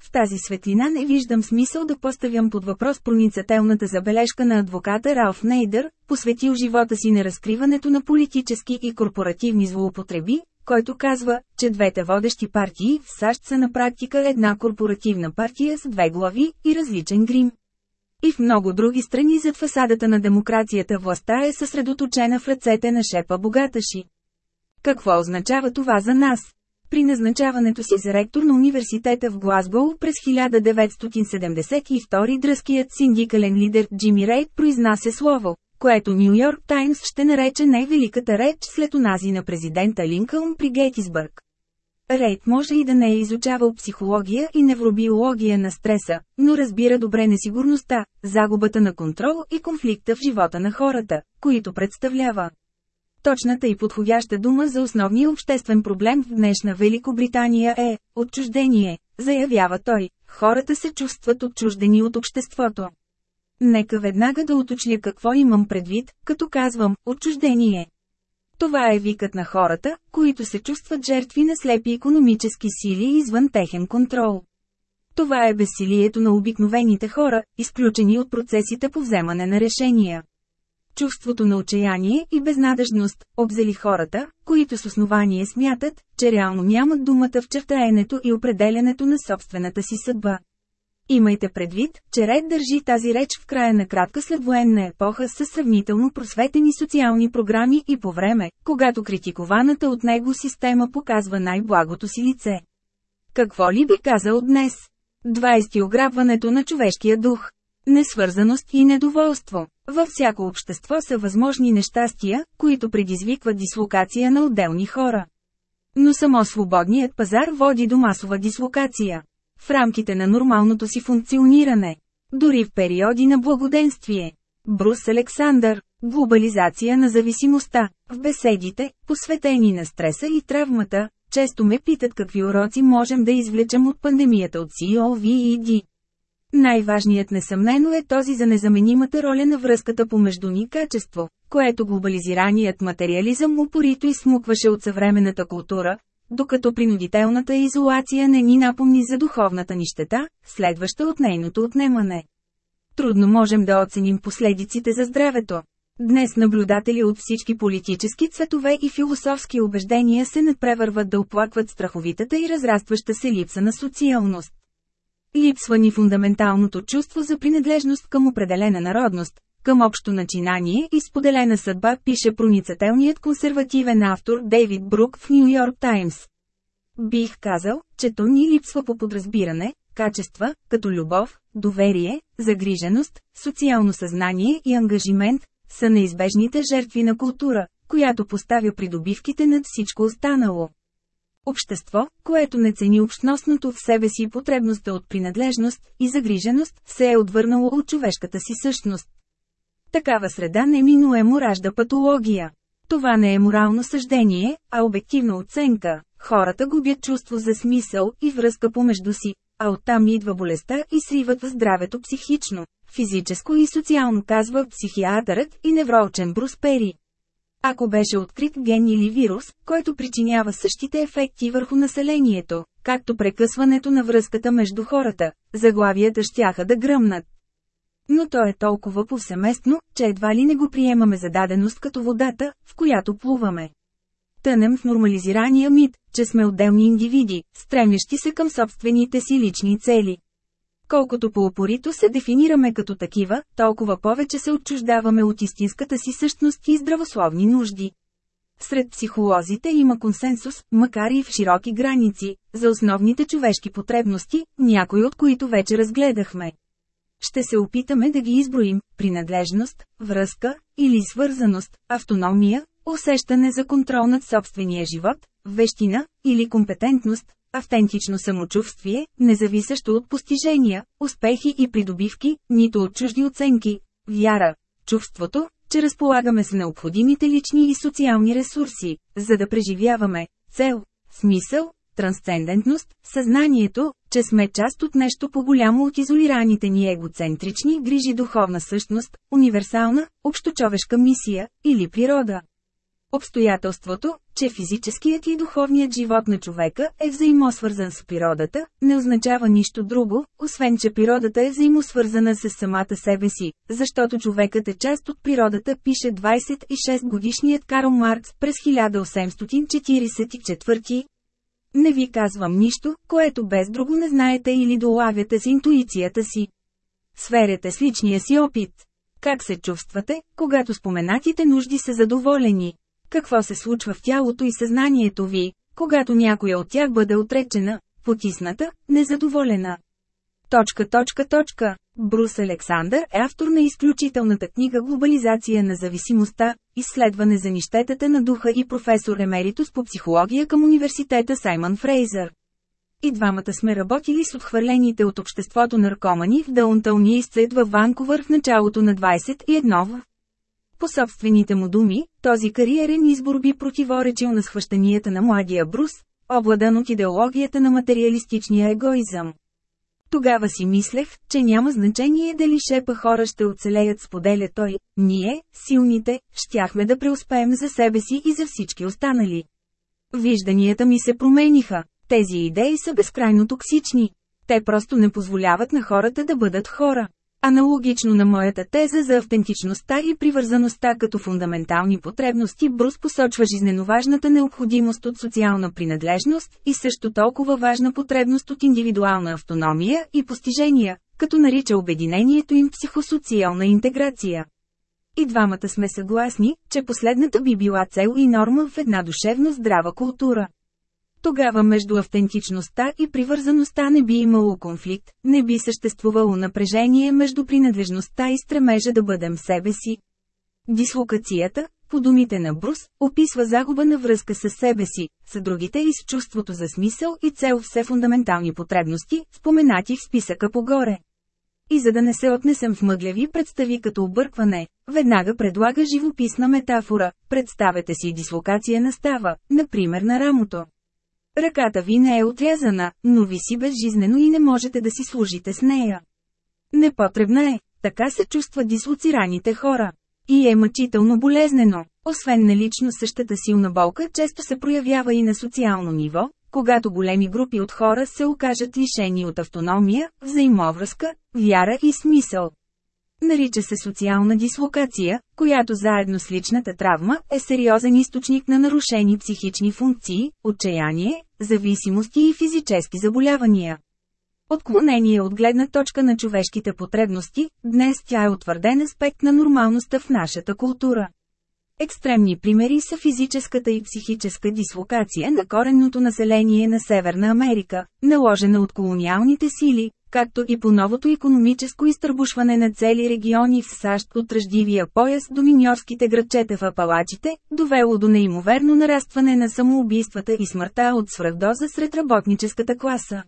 В тази светлина не виждам смисъл да поставям под въпрос проницателната забележка на адвоката Ралф Нейдър, посветил живота си на разкриването на политически и корпоративни злоупотреби, който казва, че двете водещи партии в САЩ са на практика една корпоративна партия с две глави и различен грим. И в много други страни зад фасадата на демокрацията властта е съсредоточена в ръцете на шепа богаташи. Какво означава това за нас? При назначаването си за ректор на университета в Глазгоу през 1972 дръзкият синдикален лидер Джими Рейд произнася слово, което Нью Йорк Таймс ще нарече най-великата реч след онази на президента Линкълн при Гейтисбърг. Рейд може и да не е изучавал психология и невробиология на стреса, но разбира добре несигурността, загубата на контрол и конфликта в живота на хората, които представлява. Точната и подходяща дума за основния обществен проблем в днешна Великобритания е – отчуждение, заявява той. Хората се чувстват отчуждени от обществото. Нека веднага да уточня какво имам предвид, като казвам «отчуждение». Това е викът на хората, които се чувстват жертви на слепи економически сили извън техен контрол. Това е безсилието на обикновените хора, изключени от процесите по вземане на решения. Чувството на отчаяние и безнадежност обзели хората, които с основание смятат, че реално нямат думата в чертаенето и определянето на собствената си съдба. Имайте предвид, че Ред държи тази реч в края на кратка следвоенна епоха с сравнително просветени социални програми и по време, когато критикованата от него система показва най-благото си лице. Какво ли би казал днес? 20. Ограбването на човешкия дух. Несвързаност и недоволство. Във всяко общество са възможни нещастия, които предизвикват дислокация на отделни хора. Но само свободният пазар води до масова дислокация в рамките на нормалното си функциониране. Дори в периоди на благоденствие. Брус Александър Глобализация на зависимостта. В беседите, посветени на стреса и травмата, често ме питат какви уроци можем да извлечем от пандемията от COVID. Най-важният несъмнено е този за незаменимата роля на връзката помежду ни качество, което глобализираният материализъм упорито изсмукваше от съвременната култура, докато принудителната изолация не ни напомни за духовната нищета, следваща от нейното отнемане. Трудно можем да оценим последиците за здравето. Днес наблюдатели от всички политически цветове и философски убеждения се надпревърват да оплакват страховитата и разрастваща се липса на социалност. Липсва ни фундаменталното чувство за принадлежност към определена народност, към общо начинание и споделена съдба пише проницателният консервативен автор Дейвид Брук в Нью Йорк Таймс. Бих казал, че то ни липсва по подразбиране, качества, като любов, доверие, загриженост, социално съзнание и ангажимент, са неизбежните жертви на култура, която поставя придобивките над всичко останало. Общество, което не цени общностното в себе си потребността от принадлежност и загриженост, се е отвърнало от човешката си същност. Такава среда неминуемо ражда патология. Това не е морално съждение, а обективна оценка. Хората губят чувство за смисъл и връзка помежду си, а оттам идва болестта и сриват здравето психично, физическо и социално казва психиатърът и невролчен Бруспери. Ако беше открит ген или вирус, който причинява същите ефекти върху населението, както прекъсването на връзката между хората, заглавията щяха да гръмнат. Но то е толкова повсеместно, че едва ли не го приемаме за даденост като водата, в която плуваме. Тънем в нормализирания мит, че сме отделни индивиди, стремящи се към собствените си лични цели. Колкото по-упорито се дефинираме като такива, толкова повече се отчуждаваме от истинската си същност и здравословни нужди. Сред психолозите има консенсус, макар и в широки граници, за основните човешки потребности, някои от които вече разгледахме. Ще се опитаме да ги изброим – принадлежност, връзка или свързаност, автономия, усещане за контрол над собствения живот, вещина или компетентност, автентично самочувствие, независещо от постижения, успехи и придобивки, нито от чужди оценки, вяра, чувството, че разполагаме с необходимите лични и социални ресурси, за да преживяваме, цел, смисъл, трансцендентност, съзнанието, че сме част от нещо по-голямо от изолираните ни егоцентрични грижи духовна същност, универсална, общочовешка мисия или природа. Обстоятелството, че физическият и духовният живот на човека е взаимосвързан с природата, не означава нищо друго, освен че природата е взаимосвързана с самата себе си, защото човекът е част от природата, пише 26-годишният Карл Маркс през 1844. Не ви казвам нищо, което без друго не знаете или долавяте с интуицията си. Сверете с личния си опит. Как се чувствате, когато споменатите нужди са задоволени? Какво се случва в тялото и съзнанието ви, когато някоя от тях бъде отречена, потисната, незадоволена? Точка, точка, точка. Брус Александър е автор на изключителната книга «Глобализация на зависимостта» изследване за нищетата на духа и професор емеритус по психология към университета Саймън Фрейзър. И двамата сме работили с отхвърлените от обществото наркомани в Даунтаун Истрет във Ванкувър в началото на 21 По собствените му думи, този кариерен избор би противоречил на схващанията на младия Брус, обладан от идеологията на материалистичния егоизъм. Тогава си мислех, че няма значение дали шепа хора ще оцелеят споделя той, ние, силните, щяхме да преуспеем за себе си и за всички останали. Вижданията ми се промениха. Тези идеи са безкрайно токсични. Те просто не позволяват на хората да бъдат хора. Аналогично на моята теза за автентичността и привързаността като фундаментални потребности Брус посочва жизненоважната необходимост от социална принадлежност и също толкова важна потребност от индивидуална автономия и постижения, като нарича обединението им психосоциална интеграция. И двамата сме съгласни, че последната би била цел и норма в една душевно здрава култура. Тогава между автентичността и привързаността не би имало конфликт, не би съществувало напрежение между принадлежността и стремежа да бъдем себе си. Дислокацията, по думите на Брус, описва загуба на връзка с себе си, с другите и с чувството за смисъл и цел все фундаментални потребности, споменати в списъка погоре. И за да не се отнесем в мъглеви представи като объркване, веднага предлага живописна метафора, представете си дислокация на става, например на рамото. Ръката ви не е отрязана, но ви си безжизнено и не можете да си служите с нея. Непотребна е, така се чувства дислоцираните хора. И е мъчително болезнено. Освен налично същата силна болка често се проявява и на социално ниво, когато големи групи от хора се окажат лишени от автономия, взаимовръзка, вяра и смисъл. Нарича се социална дислокация, която заедно с личната травма е сериозен източник на нарушени психични функции, отчаяние, зависимости и физически заболявания. Отклонение от гледна точка на човешките потребности, днес тя е утвърден аспект на нормалността в нашата култура. Екстремни примери са физическата и психическа дислокация на коренното население на Северна Америка, наложена от колониалните сили, както и по новото економическо изтърбушване на цели региони в САЩ от ръждивия пояс до миньорските градчета в Апалачите, довело до неимоверно нарастване на самоубийствата и смъртта от свръхдоза сред работническата класа.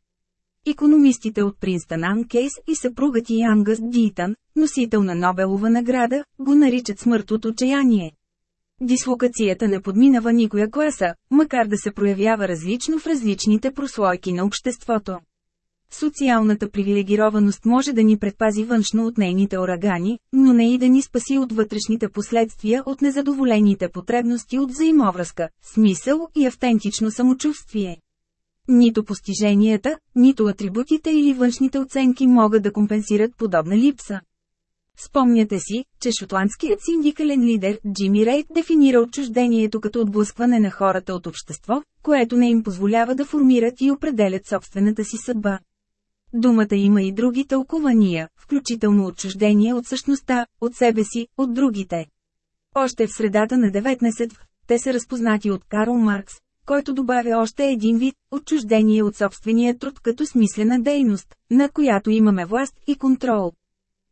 Економистите от Принстън Анкейс и съпругът и Ангъс Дитън, носител на Нобелова награда, го наричат смърт от отчаяние. Дислокацията не подминава никоя класа, макар да се проявява различно в различните прослойки на обществото. Социалната привилегированост може да ни предпази външно от нейните урагани, но не и да ни спаси от вътрешните последствия от незадоволените потребности от взаимовръзка, смисъл и автентично самочувствие. Нито постиженията, нито атрибутите или външните оценки могат да компенсират подобна липса. Спомняте си, че шотландският синдикален лидер Джими Рейд дефинира отчуждението като отблъскване на хората от общество, което не им позволява да формират и определят собствената си съдба. Думата има и други тълкувания, включително отчуждение от същността, от себе си, от другите. Още в средата на 19 те са разпознати от Карл Маркс, който добавя още един вид – отчуждение от собствения труд като смислена дейност, на която имаме власт и контрол.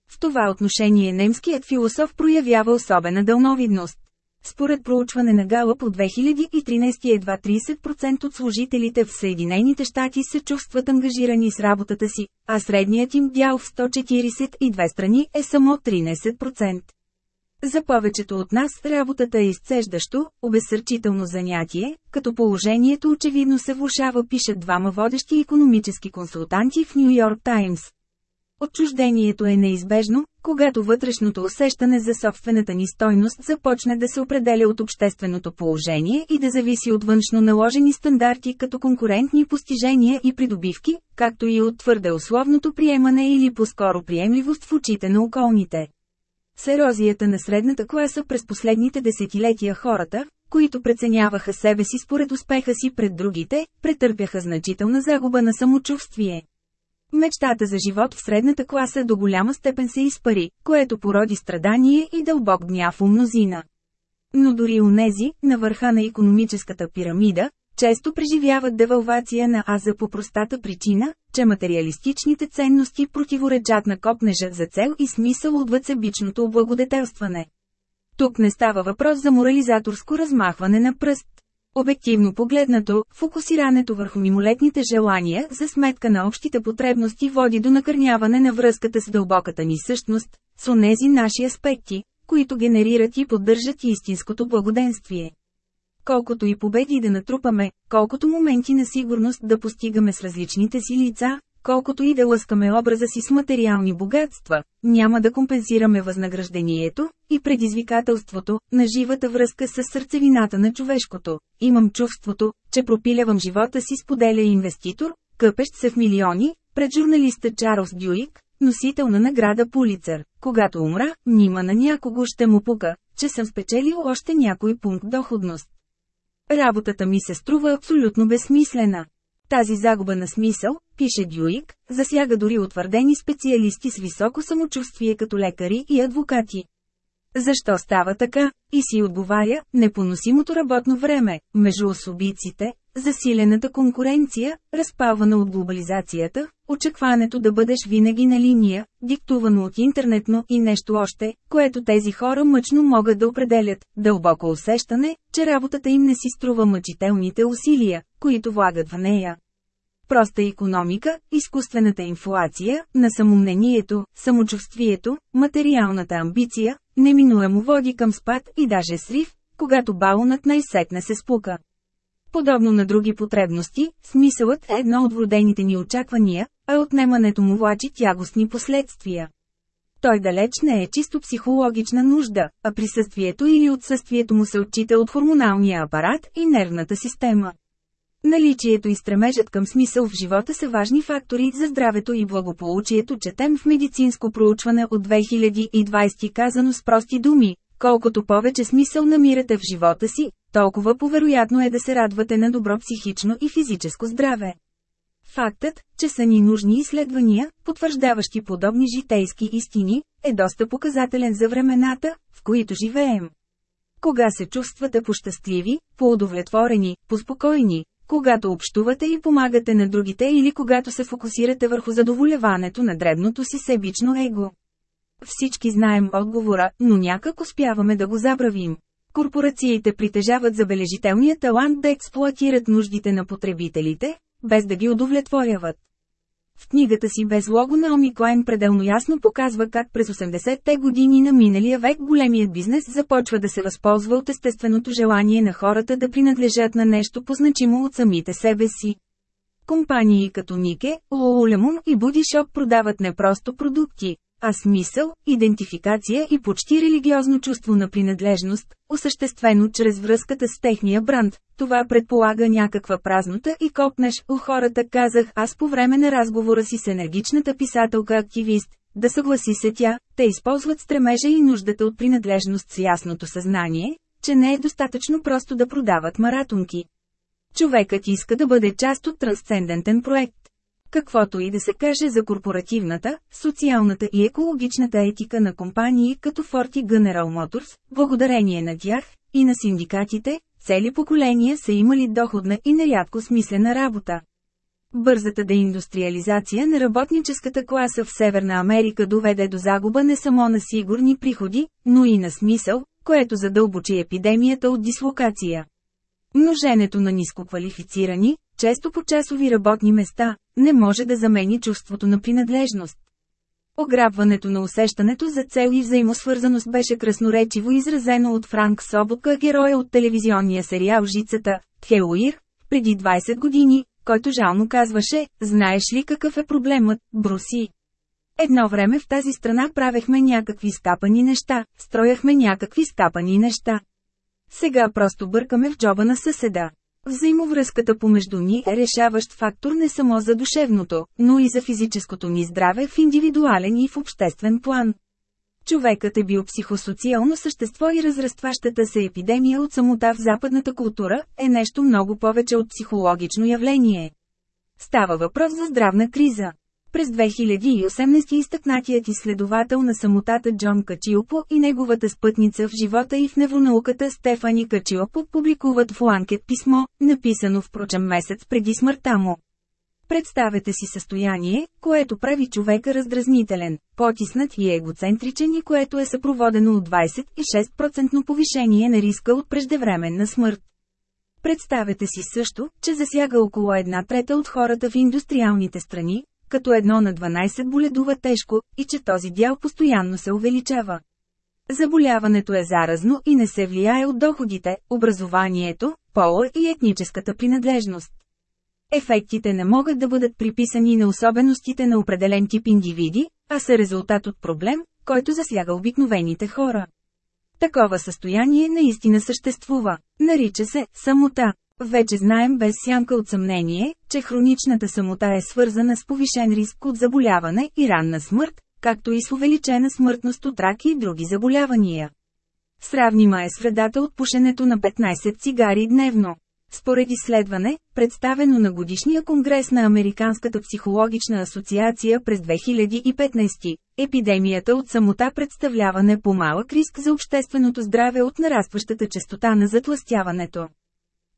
В това отношение немският философ проявява особена дълновидност. Според проучване на Гала по 2013 едва 30% от служителите в Съединените щати се чувстват ангажирани с работата си, а средният им дял в 142 страни е само 13%. За повечето от нас работата е изцеждащо, обесърчително занятие, като положението очевидно се влушава пишат двама водещи економически консултанти в Нью Йорк Таймс. Отчуждението е неизбежно, когато вътрешното усещане за собствената ни стойност започне да се определя от общественото положение и да зависи от външно наложени стандарти като конкурентни постижения и придобивки, както и от твърде условното приемане или по-скоро приемливост в очите на околните. С ерозията на средната класа през последните десетилетия хората, които преценяваха себе си според успеха си пред другите, претърпяха значителна загуба на самочувствие. Мечтата за живот в средната класа до голяма степен се изпари, което породи страдание и дълбок гняв у мнозина. Но дори унези, на върха на економическата пирамида, често преживяват девалвация на аза по простата причина, че материалистичните ценности противоречат на копнежа за цел и смисъл отвъд себичното облагодетелстване. Тук не става въпрос за морализаторско размахване на пръст. Обективно погледнато, фокусирането върху мимолетните желания за сметка на общите потребности води до накърняване на връзката с дълбоката ни същност, с онези наши аспекти, които генерират и поддържат истинското благоденствие. Колкото и победи да натрупаме, колкото моменти на сигурност да постигаме с различните си лица, колкото и да лъскаме образа си с материални богатства, няма да компенсираме възнаграждението и предизвикателството на живата връзка с сърцевината на човешкото. Имам чувството, че пропилявам живота си споделя инвеститор, къпещ се в милиони, пред журналиста Чарлз Дюик, носител на награда Пулицър. Когато умра, нима на някого ще му пука, че съм спечелил още някой пункт доходност. Работата ми се струва абсолютно безсмислена. Тази загуба на смисъл, пише Дюик, засяга дори утвърдени специалисти с високо самочувствие като лекари и адвокати. Защо става така? И си отговаря, непоносимото работно време, между особиците, засилената конкуренция, разпалвана от глобализацията, очакването да бъдеш винаги на линия, диктувано от интернетно и нещо още, което тези хора мъчно могат да определят, дълбоко усещане, че работата им не си струва мъчителните усилия, които влагат в нея. Проста економика, изкуствената инфлация, на самомнението, самочувствието, материалната амбиция, неминуемо води към спад и даже срив, когато балонът най-сетне се спука. Подобно на други потребности, смисълът е едно от вродените ни очаквания, а отнемането му влачи тягостни последствия. Той далеч не е чисто психологична нужда, а присъствието или отсъствието му се отчита от хормоналния апарат и нервната система. Наличието и стремежът към смисъл в живота са важни фактори за здравето и благополучието четем в медицинско проучване от 2020 казано с прости думи. Колкото повече смисъл намирате в живота си, толкова повероятно е да се радвате на добро психично и физическо здраве. Фактът, че са ни нужни изследвания, потвърждаващи подобни житейски истини, е доста показателен за времената, в които живеем. Кога се чувствате пощастливи, поудовлетворени, поспокойни, когато общувате и помагате на другите или когато се фокусирате върху задоволяването на дребното си себично его. Всички знаем отговора, но някак успяваме да го забравим. Корпорациите притежават забележителния талант да експлуатират нуждите на потребителите, без да ги удовлетворяват. В книгата си без лого на Омиклайн пределно ясно показва как през 80-те години на миналия век големият бизнес започва да се възползва от естественото желание на хората да принадлежат на нещо позначимо от самите себе си. Компании като Нике, Лоулемун и Будишоп продават не просто продукти, а смисъл, идентификация и почти религиозно чувство на принадлежност, осъществено чрез връзката с техния бранд. Това предполага някаква празнота и копнеш у хората казах аз по време на разговора си с енергичната писателка-активист, да съгласи се тя, те използват стремежа и нуждата от принадлежност с ясното съзнание, че не е достатъчно просто да продават маратонки. Човекът иска да бъде част от трансцендентен проект. Каквото и да се каже за корпоративната, социалната и екологичната етика на компании като Ford и General Motors, благодарение на тях, и на синдикатите, цели поколения са имали доходна и нерядко смислена работа. Бързата деиндустриализация на работническата класа в Северна Америка доведе до загуба не само на сигурни приходи, но и на смисъл, което задълбочи епидемията от дислокация. Множенето на нискоквалифицирани, често по часови работни места, не може да замени чувството на принадлежност. Ограбването на усещането за цел и взаимосвързаност беше красноречиво изразено от Франк Собока, героя от телевизионния сериал Жицата, Хелуир, преди 20 години, който жално казваше, знаеш ли какъв е проблемът, бруси. Едно време в тази страна правехме някакви скапани неща, строяхме някакви скапани неща. Сега просто бъркаме в джоба на съседа. Взаимовръзката помежду ни е решаващ фактор не само за душевното, но и за физическото ни здраве в индивидуален и в обществен план. Човекът е бил психосоциално същество и разрастващата се епидемия от самота в западната култура е нещо много повече от психологично явление. Става въпрос за здравна криза. През 2018 изтъкнатият изследовател на самотата Джон Качилпо и неговата спътница в живота и в невронауката Стефани Качилпо публикуват в Ланкет писмо, написано впрочем месец преди смъртта му. Представете си състояние, което прави човека раздразнителен, потиснат и егоцентричен и което е съпроводено от 26% повишение на риска от преждевременна смърт. Представете си също, че засяга около една трета от хората в индустриалните страни, като едно на 12 боледува тежко, и че този дял постоянно се увеличава. Заболяването е заразно и не се влияе от доходите, образованието, пола и етническата принадлежност. Ефектите не могат да бъдат приписани на особеностите на определен тип индивиди, а са резултат от проблем, който засяга обикновените хора. Такова състояние наистина съществува. Нарича се самота. Вече знаем без сянка от съмнение, че хроничната самота е свързана с повишен риск от заболяване и ранна смърт, както и с увеличена смъртност от рак и други заболявания. Сравнима е с вредата от пушенето на 15 цигари дневно. Според изследване, представено на годишния конгрес на Американската психологична асоциация през 2015, епидемията от самота представлява не по-малък риск за общественото здраве от нарастващата частота на затластяването.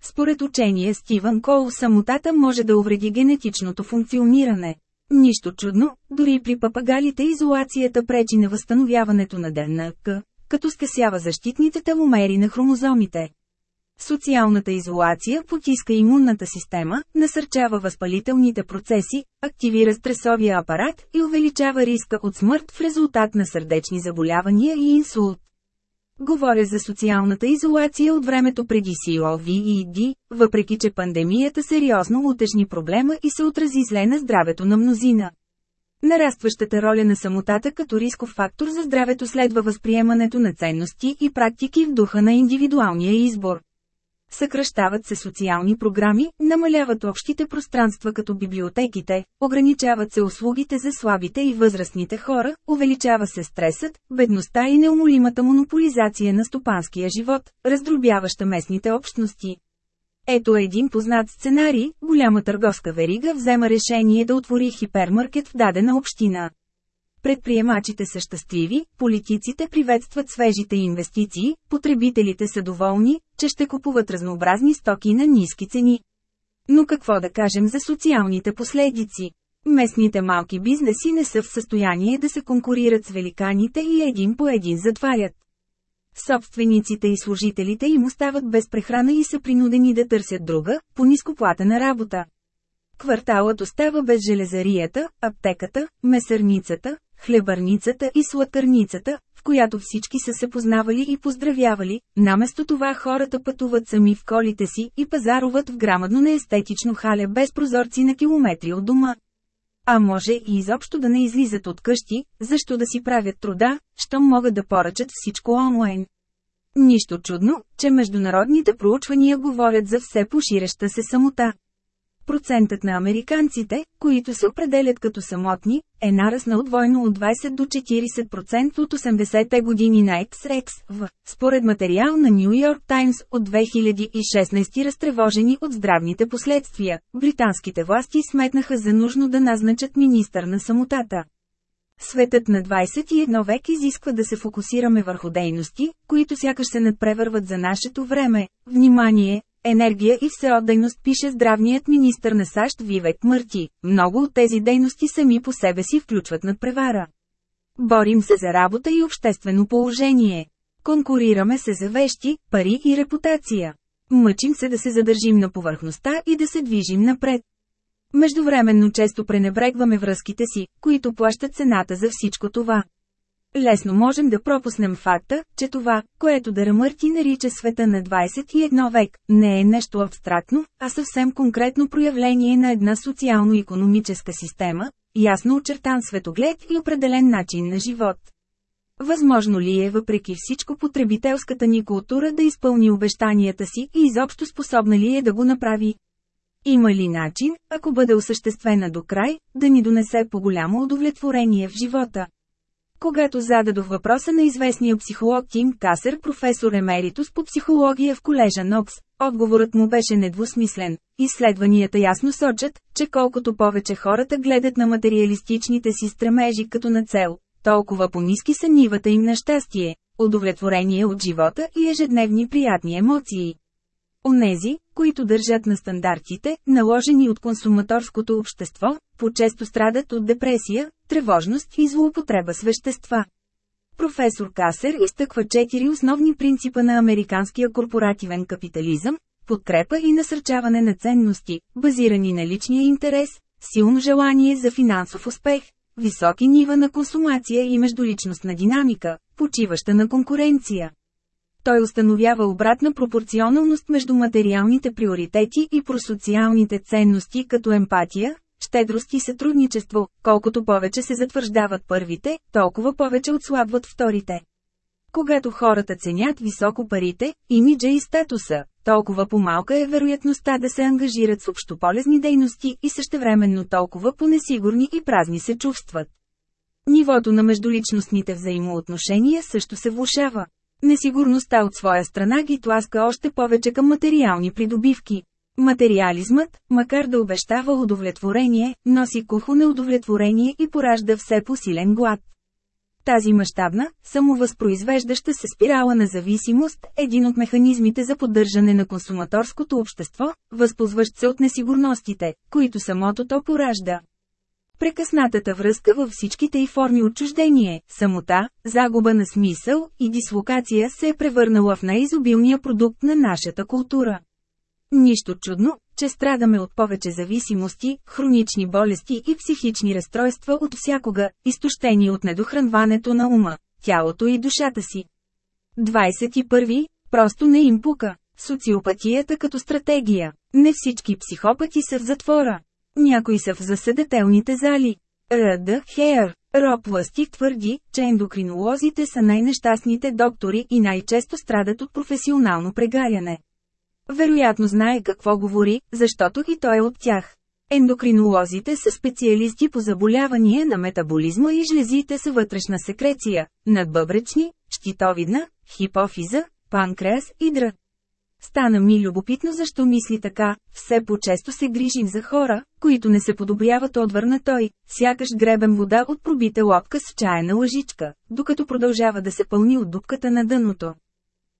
Според учение Стивън Кол самотата може да увреди генетичното функциониране. Нищо чудно, дори при папагалите изолацията пречи на възстановяването на ДНК, като скъсява защитните теломери на хромозомите. Социалната изолация потиска имунната система, насърчава възпалителните процеси, активира стресовия апарат и увеличава риска от смърт в резултат на сърдечни заболявания и инсулт. Говоря за социалната изолация от времето преди COVID, въпреки че пандемията сериозно утежни проблема и се отрази зле на здравето на мнозина. Нарастващата роля на самотата като рисков фактор за здравето следва възприемането на ценности и практики в духа на индивидуалния избор. Съкръщават се социални програми, намаляват общите пространства като библиотеките, ограничават се услугите за слабите и възрастните хора, увеличава се стресът, бедността и неумолимата монополизация на стопанския живот, раздробяваща местните общности. Ето един познат сценарий, голяма търговска верига взема решение да отвори хипермаркет в дадена община. Предприемачите са щастливи, политиците приветстват свежите инвестиции, потребителите са доволни, че ще купуват разнообразни стоки на ниски цени. Но какво да кажем за социалните последици? Местните малки бизнеси не са в състояние да се конкурират с великаните и един по един затварят. Собствениците и служителите им остават без прехрана и са принудени да търсят друга, по нископлатена работа. Кварталът остава без железарията, аптеката, месърницата, хлебарницата и сладкарницата, в която всички са се познавали и поздравявали, наместо това хората пътуват сами в колите си и пазаруват в грамадно неестетично хале без прозорци на километри от дома. А може и изобщо да не излизат от къщи, защо да си правят труда, щом могат да поръчат всичко онлайн. Нищо чудно, че международните проучвания говорят за все поширеща се самота. Процентът на американците, които се определят като самотни, е нараснал двойно от 20 до 40% от 80-те години на XRX в, според материал на Нью Йорк Таймс от 2016 разтревожени от здравните последствия. Британските власти сметнаха за нужно да назначат министър на самотата. Светът на 21 век изисква да се фокусираме върху дейности, които сякаш се надпревърват за нашето време. Внимание, енергия и всеотдайност пише здравният министр на САЩ Вивек Мърти. Много от тези дейности сами по себе си включват надпревара. Борим се за работа и обществено положение. Конкурираме се за вещи, пари и репутация. Мъчим се да се задържим на повърхността и да се движим напред. Междувременно често пренебрегваме връзките си, които плащат цената за всичко това. Лесно можем да пропуснем факта, че това, което Дарамърти нарича света на 21 век, не е нещо абстрактно, а съвсем конкретно проявление на една социално-економическа система, ясно очертан светоглед и определен начин на живот. Възможно ли е въпреки всичко потребителската ни култура да изпълни обещанията си и изобщо способна ли е да го направи? Има ли начин, ако бъде осъществена до край, да ни донесе по-голямо удовлетворение в живота? Когато зададох въпроса на известния психолог Тим Касер, професор емеритус по психология в колежа Нокс, отговорът му беше недвусмислен. Изследванията ясно сочат, че колкото повече хората гледат на материалистичните си стремежи като на цел, толкова по-низки са нивата им на щастие, удовлетворение от живота и ежедневни приятни емоции. Онези, които държат на стандартите, наложени от консуматорското общество, по-често страдат от депресия, тревожност и злоупотреба с вещества. Професор Касер изтъква четири основни принципа на американския корпоративен капитализъм, подкрепа и насърчаване на ценности, базирани на личния интерес, силно желание за финансов успех, високи нива на консумация и междуличностна динамика, почиваща на конкуренция. Той установява обратна пропорционалност между материалните приоритети и просоциалните ценности като емпатия, щедрост и сътрудничество, колкото повече се затвърждават първите, толкова повече отслабват вторите. Когато хората ценят високо парите, имиджа и статуса, толкова по-малка е вероятността да се ангажират с общополезни дейности и същевременно толкова по-несигурни и празни се чувстват. Нивото на междуличностните взаимоотношения също се влушава. Несигурността от своя страна ги тласка още повече към материални придобивки. Материализмът, макар да обещава удовлетворение, носи кухо неудовлетворение и поражда все по-силен глад. Тази мащабна, самовъзпроизвеждаща се спирала на зависимост, един от механизмите за поддържане на консуматорското общество, възползващ се от несигурностите, които самото то поражда. Прекъснатата връзка във всичките й форми отчуждение, самота, загуба на смисъл и дислокация се е превърнала в най-изобилния продукт на нашата култура. Нищо чудно, че страдаме от повече зависимости, хронични болести и психични разстройства от всякога, изтощени от недохранването на ума, тялото и душата си. 21. Просто не им пука. Социопатията като стратегия. Не всички психопати са в затвора. Някои са в заседателните зали. Р.Д. Хейър, Роб Ластик твърди, че ендокринолозите са най-нещастните доктори и най-често страдат от професионално прегаряне. Вероятно знае какво говори, защото и той е от тях. Ендокринолозите са специалисти по заболявания на метаболизма и жлезите са вътрешна секреция, надбъбречни, щитовидна, хипофиза, панкреас и дрът. Стана ми любопитно защо мисли така, все по-често се грижим за хора, които не се подобряват отвърна той, сякаш гребем вода от пробита лодка с чайна лъжичка, докато продължава да се пълни от дупката на дъното.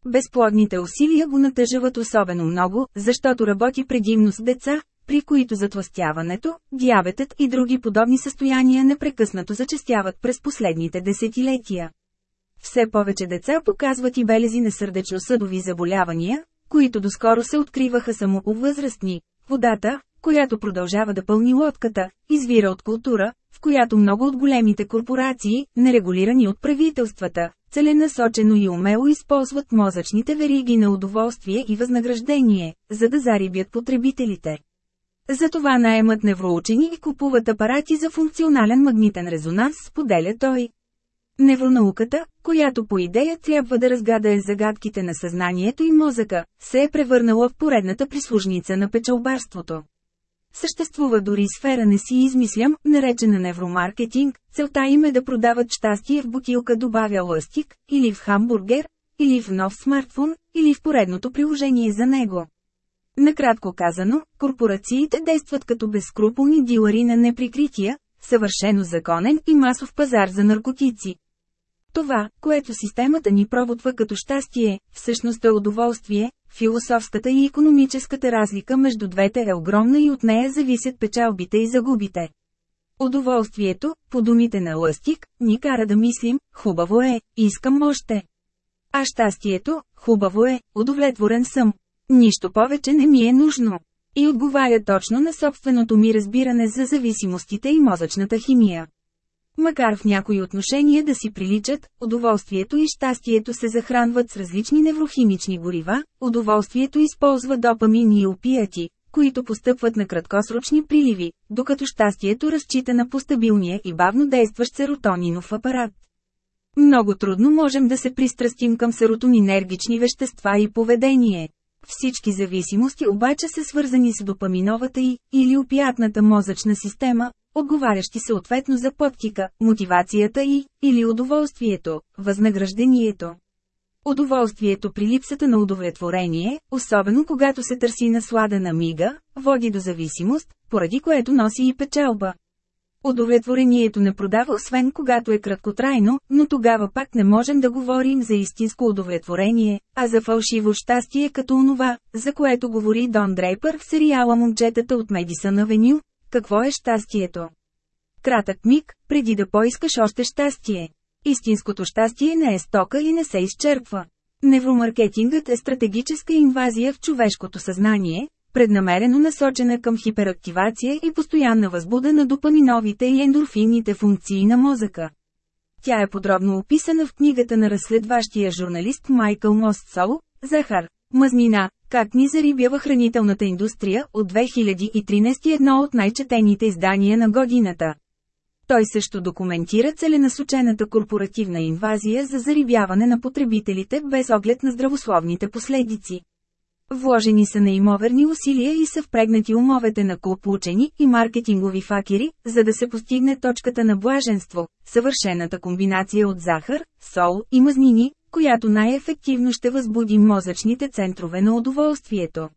Безплодните усилия го натъжават особено много, защото работи предимно с деца, при които затластяването, диабетът и други подобни състояния непрекъснато зачастяват през последните десетилетия. Все повече деца показват и белези на сърдечно-съдови заболявания, които доскоро се откриваха само у възрастни. Водата, която продължава да пълни лодката, извира от култура, в която много от големите корпорации, нерегулирани от правителствата, целенасочено и умело използват мозъчните вериги на удоволствие и възнаграждение, за да зарибят потребителите. Затова наемат невроучени и купуват апарати за функционален магнитен резонанс, споделя той. Невронауката, която по идея трябва да разгадае загадките на съзнанието и мозъка, се е превърнала в поредната прислужница на печалбарството. Съществува дори сфера не си измислям, наречена невромаркетинг, целта им е да продават щастие в бутилка добавя лъстик, или в хамбургер, или в нов смартфон, или в поредното приложение за него. Накратко казано, корпорациите действат като безскрупулни дилъри на неприкрития, съвършено законен и масов пазар за наркотици. Това, което системата ни пробутва като щастие, всъщност е удоволствие, философската и економическата разлика между двете е огромна и от нея зависят печалбите и загубите. Удоволствието, по думите на Лъстик, ни кара да мислим, хубаво е, искам още. А щастието, хубаво е, удовлетворен съм. Нищо повече не ми е нужно. И отговаря точно на собственото ми разбиране за зависимостите и мозъчната химия. Макар в някои отношения да си приличат, удоволствието и щастието се захранват с различни неврохимични горива, удоволствието използва допамин и опияти, които постъпват на краткосрочни приливи, докато щастието разчита на постабилния и бавно действащ серотонинов апарат. Много трудно можем да се пристрастим към серотонинергични вещества и поведение. Всички зависимости обаче са свързани с допаминовата и, или опиятната мозъчна система, отговарящи съответно за подтика, мотивацията и, или удоволствието, възнаграждението. Удоволствието при липсата на удовлетворение, особено когато се търси наслада на мига, води до зависимост, поради което носи и печалба. Удовлетворението не продава освен когато е краткотрайно, но тогава пак не можем да говорим за истинско удовлетворение, а за фалшиво щастие като онова, за което говори Дон Дрейпър в сериала Момчетата от Медисън Авеню. Какво е щастието? Кратък миг, преди да поискаш още щастие. Истинското щастие не е стока и не се изчерпва. Невромаркетингът е стратегическа инвазия в човешкото съзнание, преднамерено насочена към хиперактивация и постоянна възбуда на допаминовите и ендорфинните функции на мозъка. Тя е подробно описана в книгата на разследващия журналист Майкъл Мостсол, Захар, Мазнина, как ни зарибява хранителната индустрия от 2013 едно от най-четените издания на годината. Той също документира целенасочената корпоративна инвазия за зарибяване на потребителите без оглед на здравословните последици. Вложени са неимоверни усилия и са впрегнати умовете на учени и маркетингови факери, за да се постигне точката на блаженство, съвършената комбинация от захар, сол и мазнини, която най-ефективно ще възбуди мозъчните центрове на удоволствието.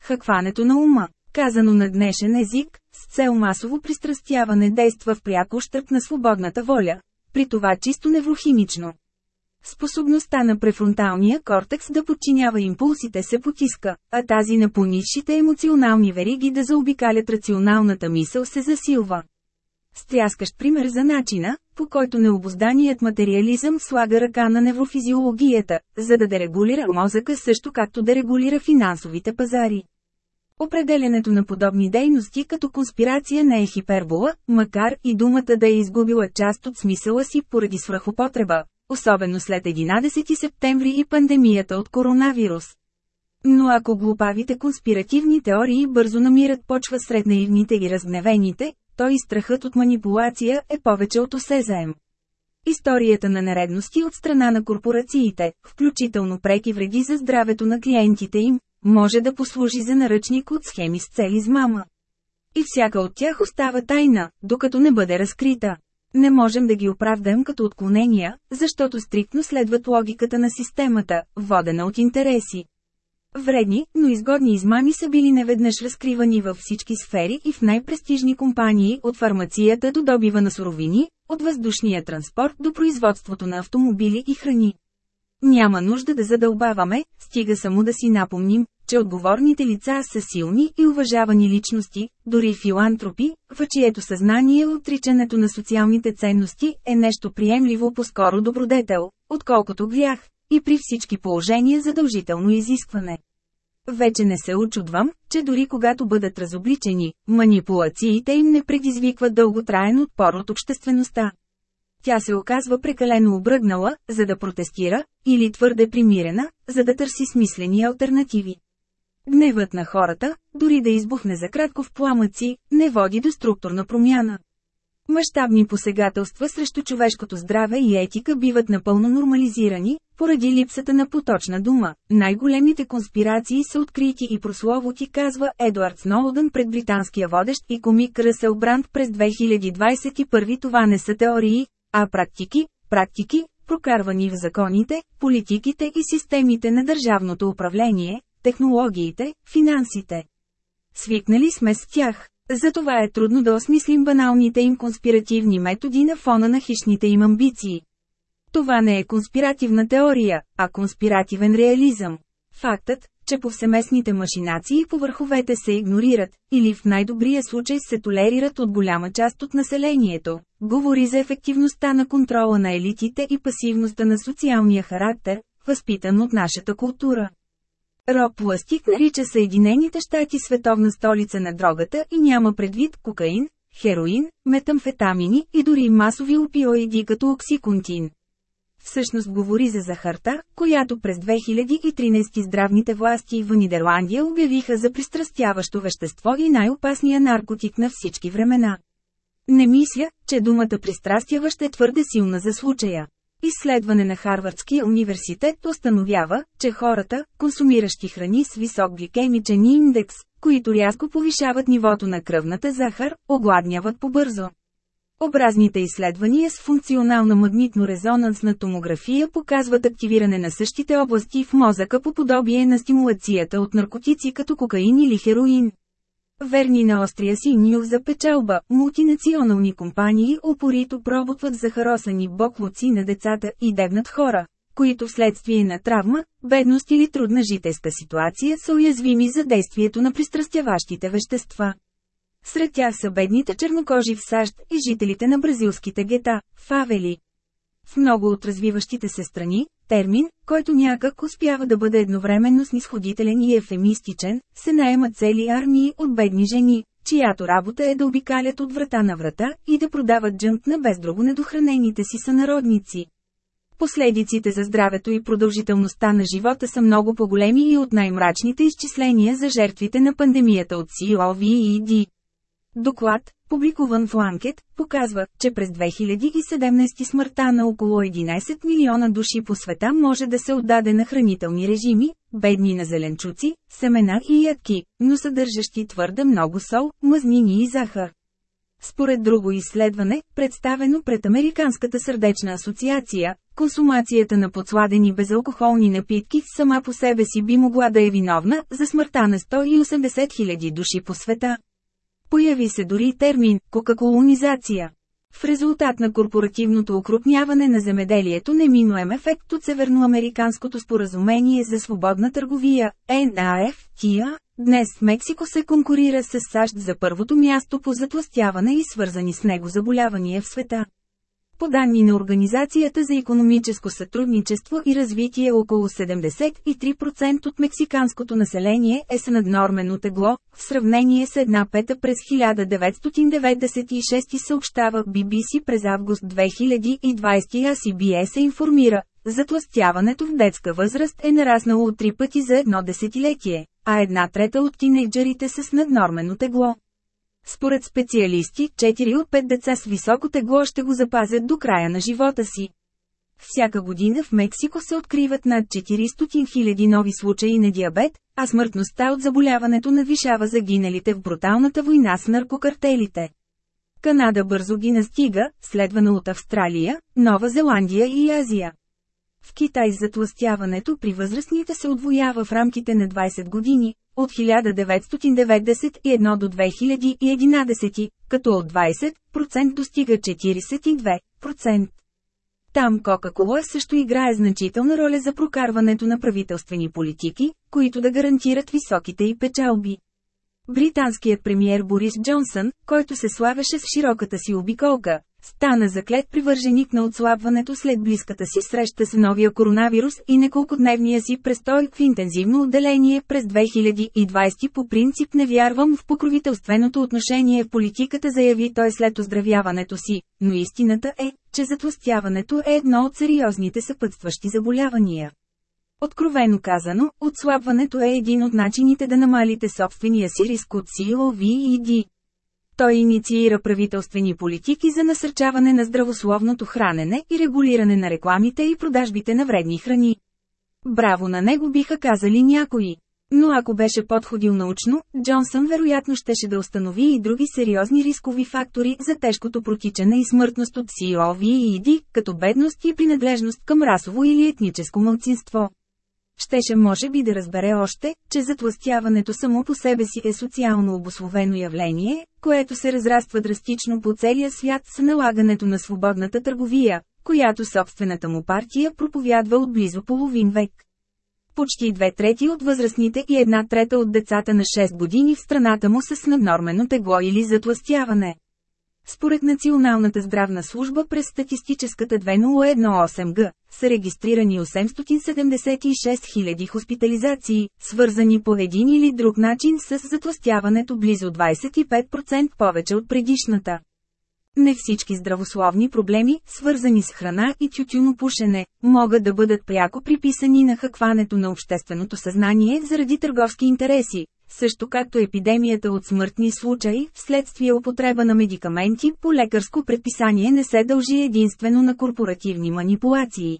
Хакването на ума, казано на днешен език, с цел масово пристрастяване действа в пряко ущърп на свободната воля, при това чисто неврохимично. Способността на префронталния кортекс да подчинява импулсите се потиска, а тази на понисшите емоционални вериги да заобикалят рационалната мисъл се засилва. Стряскащ пример за начина, по който необозданият материализъм слага ръка на неврофизиологията, за да дерегулира мозъка също както да регулира финансовите пазари. Определенето на подобни дейности като конспирация не е хипербола, макар и думата да е изгубила част от смисъла си поради свръхопотреба, особено след 11 септември и пандемията от коронавирус. Но ако глупавите конспиративни теории бързо намират почва сред наивните и разгневените, то и страхът от манипулация е повече от осезаем. Историята на нередности от страна на корпорациите, включително преки вреди за здравето на клиентите им, може да послужи за наръчник от схеми с цел измама. И всяка от тях остава тайна, докато не бъде разкрита. Не можем да ги оправдаем като отклонения, защото стриктно следват логиката на системата, водена от интереси. Вредни, но изгодни измами са били неведнъж разкривани във всички сфери и в най-престижни компании от фармацията до добива на суровини, от въздушния транспорт до производството на автомобили и храни. Няма нужда да задълбаваме, стига само да си напомним, че отговорните лица са силни и уважавани личности, дори филантропи, в чието съзнание отричането на социалните ценности е нещо приемливо по-скоро добродетел, отколкото грях, и при всички положения задължително изискване. Вече не се очудвам, че дори когато бъдат разобличени, манипулациите им не предизвикват дълготраен отпор от обществеността. Тя се оказва прекалено обръгнала, за да протестира, или твърде примирена, за да търси смислени альтернативи. Гневът на хората, дори да избухне за кратко в пламъци, не води до структурна промяна. Мащабни посегателства срещу човешкото здраве и етика биват напълно нормализирани, поради липсата на поточна дума. Най-големите конспирации са открити и прословоти казва Едуард Сноудън пред британския водещ и комик Ръсел Бранд през 2021 това не са теории, а практики, практики, прокарвани в законите, политиките и системите на държавното управление, технологиите, финансите. Свикнали сме с тях. Затова е трудно да осмислим баналните им конспиративни методи на фона на хищните им амбиции. Това не е конспиративна теория, а конспиративен реализъм. Фактът, че повсеместните машинации по върховете се игнорират, или в най-добрия случай се толерират от голяма част от населението, говори за ефективността на контрола на елитите и пасивността на социалния характер, възпитан от нашата култура. Роб Ластик нарича Съединените щати световна столица на дрогата и няма предвид кокаин, хероин, метамфетамини и дори масови опиоиди като оксиконтин. Всъщност говори за захарта, която през 2013 здравните власти в Нидерландия обявиха за пристрастяващо вещество и най-опасния наркотик на всички времена. Не мисля, че думата пристрастяващ е твърде силна за случая. Изследване на Харвардския университет установява, че хората, консумиращи храни с висок гликемичен индекс, които рязко повишават нивото на кръвната захар, огладняват побързо. Образните изследвания с функционална магнитно-резонансна томография показват активиране на същите области в мозъка по подобие на стимулацията от наркотици като кокаин или хероин. верни на острия си нюх за печелба, мултинационални компании упорито пробутват захаросани боклуци на децата и дебнат хора, които вследствие на травма, бедност или трудна житейска ситуация са уязвими за действието на пристрастяващите вещества. Сред тях са бедните чернокожи в САЩ и жителите на бразилските гета, фавели. В много от развиващите се страни, термин, който някак успява да бъде едновременно снисходителен и ефемистичен, се наемат цели армии от бедни жени, чиято работа е да обикалят от врата на врата и да продават джъмп на бездруго недохранените си сънародници. Последиците за здравето и продължителността на живота са много по-големи и от най-мрачните изчисления за жертвите на пандемията от COVID. Доклад, публикуван в Ланкет, показва, че през 2017 смъртта на около 11 милиона души по света може да се отдаде на хранителни режими, бедни на зеленчуци, семена и ядки, но съдържащи твърде много сол, мазнини и захар. Според друго изследване, представено пред Американската сърдечна асоциация, консумацията на подсладени безалкохолни напитки сама по себе си би могла да е виновна за смъртта на 180 000 души по света. Появи се дори термин «кокаколонизация». В резултат на корпоративното укрупняване на земеделието неминуем ефект от Северноамериканското споразумение за свободна търговия, НАФ, днес Мексико се конкурира с САЩ за първото място по затластяване и свързани с него заболявания в света. По данни на Организацията за економическо сътрудничество и развитие около 73% от мексиканското население е с наднормено тегло, в сравнение с една пета през 1996 съобщава BBC през август 2020 а CBS се информира. Затластяването в детска възраст е нараснало от три пъти за едно десетилетие, а една трета от тинейджерите с наднормено тегло. Според специалисти, 4 от 5 деца с високо тегло ще го запазят до края на живота си. Всяка година в Мексико се откриват над 400 000 нови случаи на диабет, а смъртността от заболяването надвишава загиналите в бруталната война с наркокартелите. Канада бързо ги настига, следвана от Австралия, Нова Зеландия и Азия. В Китай затластяването при възрастните се отвоява в рамките на 20 години, от 1991 до 2011, като от 20% достига 42%. Там Кока-Кола също играе значителна роля за прокарването на правителствени политики, които да гарантират високите и печалби. Британският премиер Борис Джонсън, който се славеше с широката си обиколка, Стана заклет привърженик на отслабването след близката си среща с новия коронавирус и неколкодневния си престой в интензивно отделение през 2020 по принцип не вярвам в покровителственото отношение в политиката заяви той след оздравяването си, но истината е, че затластяването е едно от сериозните съпътстващи заболявания. Откровено казано, отслабването е един от начините да намалите собствения си риск от COVID. Той инициира правителствени политики за насърчаване на здравословното хранене и регулиране на рекламите и продажбите на вредни храни. Браво на него биха казали някои. Но ако беше подходил научно, Джонсън вероятно щеше да установи и други сериозни рискови фактори за тежкото протичане и смъртност от COVID, като бедност и принадлежност към расово или етническо мълцинство щеше може би да разбере още, че затластяването само по себе си е социално обословено явление, което се разраства драстично по целия свят с налагането на свободната търговия, която собствената му партия проповядва от близо половин век. Почти две трети от възрастните и една трета от децата на 6 години в страната му са с наднормено тегло или затластяване. Според Националната здравна служба през статистическата 2018 г. са регистрирани 876 000 хоспитализации, свързани по един или друг начин с затластяването близо 25% повече от предишната. Не всички здравословни проблеми, свързани с храна и тютюнопушене, могат да бъдат пряко приписани на хъкването на общественото съзнание заради търговски интереси, също както епидемията от смъртни случаи, вследствие употреба на медикаменти по лекарско предписание не се дължи единствено на корпоративни манипулации.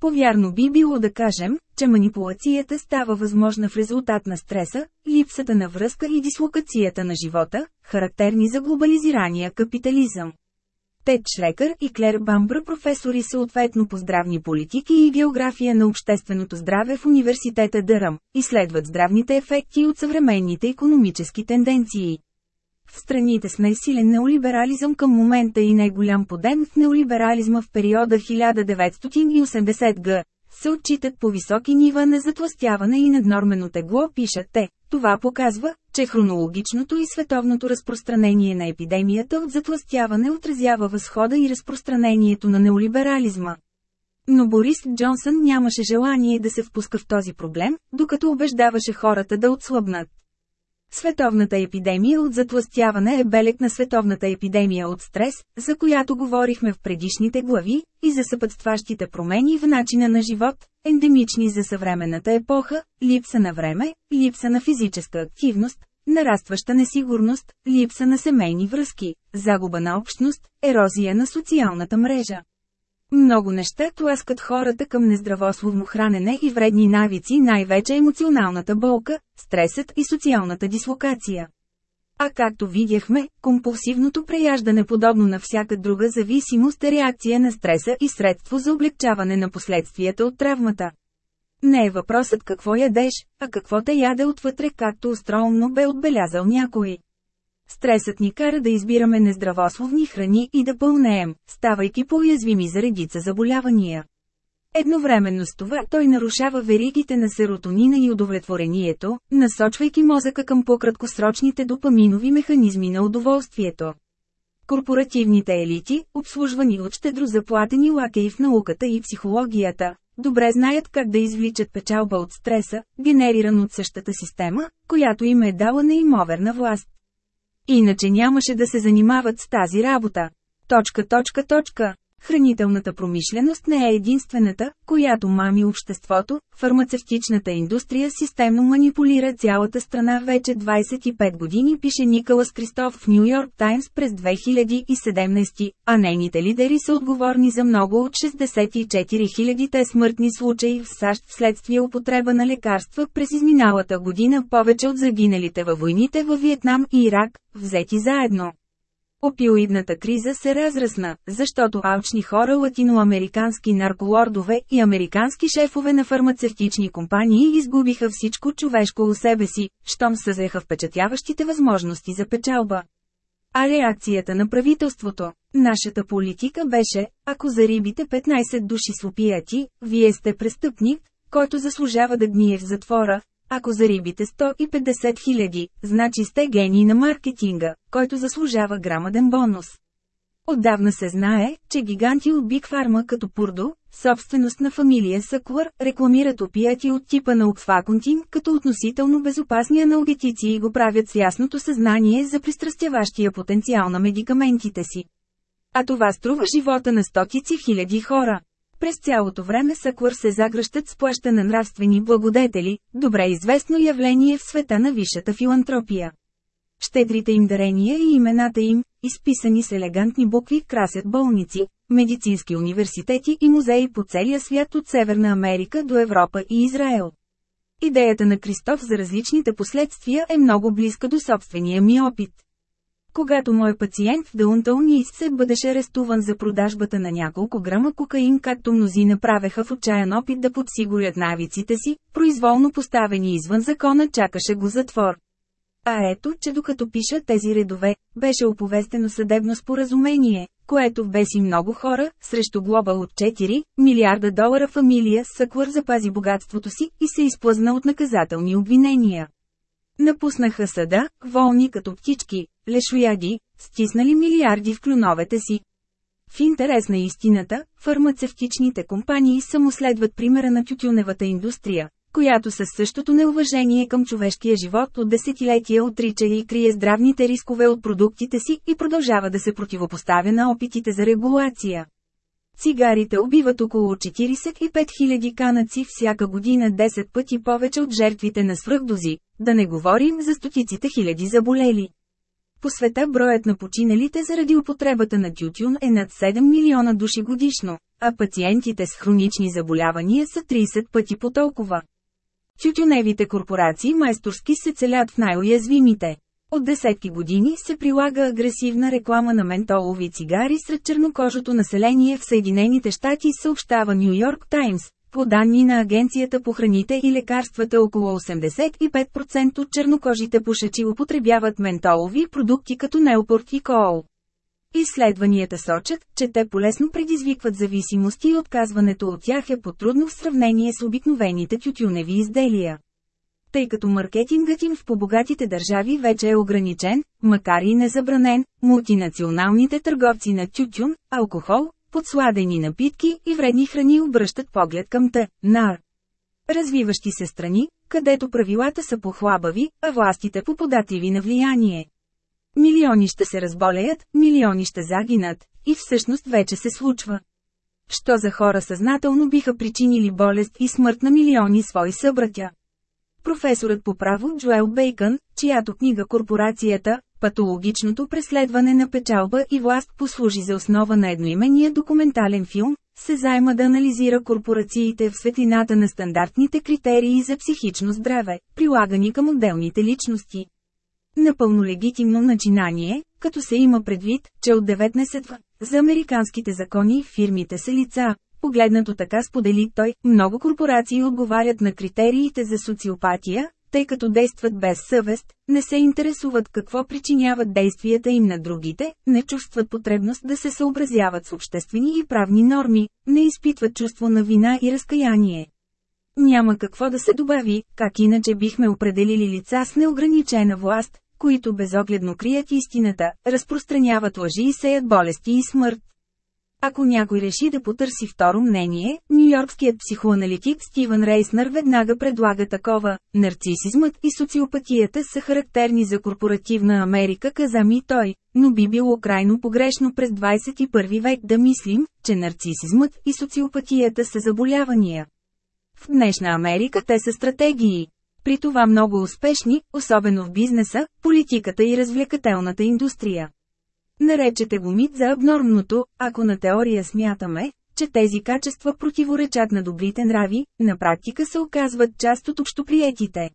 Повярно би било да кажем, че манипулацията става възможна в резултат на стреса, липсата на връзка и дислокацията на живота, характерни за глобализирания капитализъм. Тед Шрекър и Клер Бамбра професори съответно по здравни политики и география на общественото здраве в университета Дъръм, изследват здравните ефекти от съвременните економически тенденции. В страните с най-силен неолиберализъм към момента и най-голям подем в неолиберализма в периода 1980 г. се отчитат по високи нива на затластяване и наднормено тегло, пишат те. Това показва, че хронологичното и световното разпространение на епидемията от затластяване отразява възхода и разпространението на неолиберализма. Но Борис Джонсън нямаше желание да се впуска в този проблем, докато убеждаваше хората да отслабнат. Световната епидемия от затластяване е белег на световната епидемия от стрес, за която говорихме в предишните глави, и за съпътстващите промени в начина на живот, ендемични за съвременната епоха, липса на време, липса на физическа активност, нарастваща несигурност, липса на семейни връзки, загуба на общност, ерозия на социалната мрежа. Много неща тласкат хората към нездравословно хранене и вредни навици, най-вече емоционалната болка, стресът и социалната дислокация. А както видяхме, компулсивното преяждане подобно на всяка друга зависимост е реакция на стреса и средство за облегчаване на последствията от травмата. Не е въпросът какво ядеш, а какво те яде отвътре, както остроумно бе отбелязал някой. Стресът ни кара да избираме нездравословни храни и да пълнеем, ставайки по-уязвими за редица заболявания. Едновременно с това той нарушава веригите на серотонина и удовлетворението, насочвайки мозъка към по-краткосрочните допаминови механизми на удоволствието. Корпоративните елити, обслужвани от щедро заплатени лакеи в науката и психологията, добре знаят как да извличат печалба от стреса, генериран от същата система, която им е дала неимоверна власт. Иначе нямаше да се занимават с тази работа. Точка, точка, точка. Хранителната промишленост не е единствената, която мами обществото, фармацевтичната индустрия системно манипулира цялата страна. Вече 25 години пише Николас Кристоф в Нью Йорк Таймс през 2017, а нейните лидери са отговорни за много от 64 000-те смъртни случаи в САЩ вследствие употреба на лекарства през изминалата година. Повече от загиналите във войните във Виетнам и Ирак, взети заедно. Опиоидната криза се разрасна, защото алчни хора латиноамерикански нарколордове и американски шефове на фармацевтични компании изгубиха всичко човешко у себе си, щом съзеха впечатляващите възможности за печалба. А реакцията на правителството? Нашата политика беше, ако зарибите 15 души с опияти, вие сте престъпник, който заслужава да гние в затвора, ако зарибите 150 хиляди, значи сте гений на маркетинга, който заслужава грамаден бонус. Отдавна се знае, че гиганти от Биг Фарма като Пурдо, собственост на фамилия Съклър, рекламират опияти от типа на Оксфаконтин като относително безопасни аналгетици и го правят с ясното съзнание за пристрастяващия потенциал на медикаментите си. А това струва живота на стотици хиляди хора. През цялото време Саквър се загръщат с плаща на нравствени благодетели, добре известно явление в света на висшата филантропия. Щедрите им дарения и имената им, изписани с елегантни букви, красят болници, медицински университети и музеи по целия свят от Северна Америка до Европа и Израел. Идеята на Кристоф за различните последствия е много близка до собствения ми опит. Когато мой пациент в Даунтълнис се бъдеше арестуван за продажбата на няколко грама кокаин, както мнози направеха в отчаян опит да подсигурят навиците си, произволно поставени извън закона чакаше го затвор. А ето, че докато пиша тези редове, беше оповестено съдебно споразумение, което вбеси много хора, срещу глоба от 4 милиарда долара фамилия Съквър запази богатството си и се изплъзна от наказателни обвинения. Напуснаха съда, волни като птички, лешояди, стиснали милиарди в клюновете си. В интерес на истината, фармацевтичните компании само следват примера на тютюневата индустрия, която със същото неуважение към човешкия живот от десетилетия отрича и крие здравните рискове от продуктите си и продължава да се противопоставя на опитите за регулация. Цигарите убиват около 45 000 канаци всяка година 10 пъти повече от жертвите на свръхдози, да не говорим за стотиците хиляди заболели. По света броят на починалите заради употребата на тютюн е над 7 милиона души годишно, а пациентите с хронични заболявания са 30 пъти по толкова. Тютюневите корпорации майсторски се целят в най-уязвимите. От десетки години се прилага агресивна реклама на ментолови цигари сред чернокожото население в Съединените щати, съобщава Нью Йорк Таймс. По данни на Агенцията по храните и лекарствата около 85% от чернокожите пушачи употребяват ментолови продукти като неопорт и коол. Изследванията сочат, че те полесно предизвикват зависимости и отказването от тях е потрудно в сравнение с обикновените тютюневи изделия. Тъй като маркетингът им в побогатите държави вече е ограничен, макар и незабранен, мултинационалните търговци на тютюн, алкохол, подсладени напитки и вредни храни обръщат поглед към Т. Нар. Развиващи се страни, където правилата са похлабави, а властите поподатливи на влияние. Милиони ще се разболеят, милиони ще загинат, и всъщност вече се случва. Що за хора съзнателно биха причинили болест и смърт на милиони свои събратя? Професорът по право Джоел Бейкън, чиято книга Корпорацията, патологичното преследване на печалба и власт послужи за основа на едноименния документален филм, се заема да анализира корпорациите в светлината на стандартните критерии за психично здраве, прилагани към отделните личности. Напълно легитимно начинание, като се има предвид, че от 19 в за американските закони фирмите са лица. Погледнато така сподели той, много корпорации отговарят на критериите за социопатия, тъй като действат без съвест, не се интересуват какво причиняват действията им на другите, не чувстват потребност да се съобразяват с обществени и правни норми, не изпитват чувство на вина и разкаяние. Няма какво да се добави, как иначе бихме определили лица с неограничена власт, които безогледно крият истината, разпространяват лъжи и сеят болести и смърт. Ако някой реши да потърси второ мнение, нью-йоркският психоаналитик Стивън Рейснер веднага предлага такова. Нарцисизмът и социопатията са характерни за корпоративна Америка, каза ми той, но би било крайно погрешно през 21 век да мислим, че нарцисизмът и социопатията са заболявания. В днешна Америка те са стратегии. При това много успешни, особено в бизнеса, политиката и развлекателната индустрия. Наречете го мит за абнормното, ако на теория смятаме, че тези качества противоречат на добрите нрави, на практика се оказват част от общоприетите.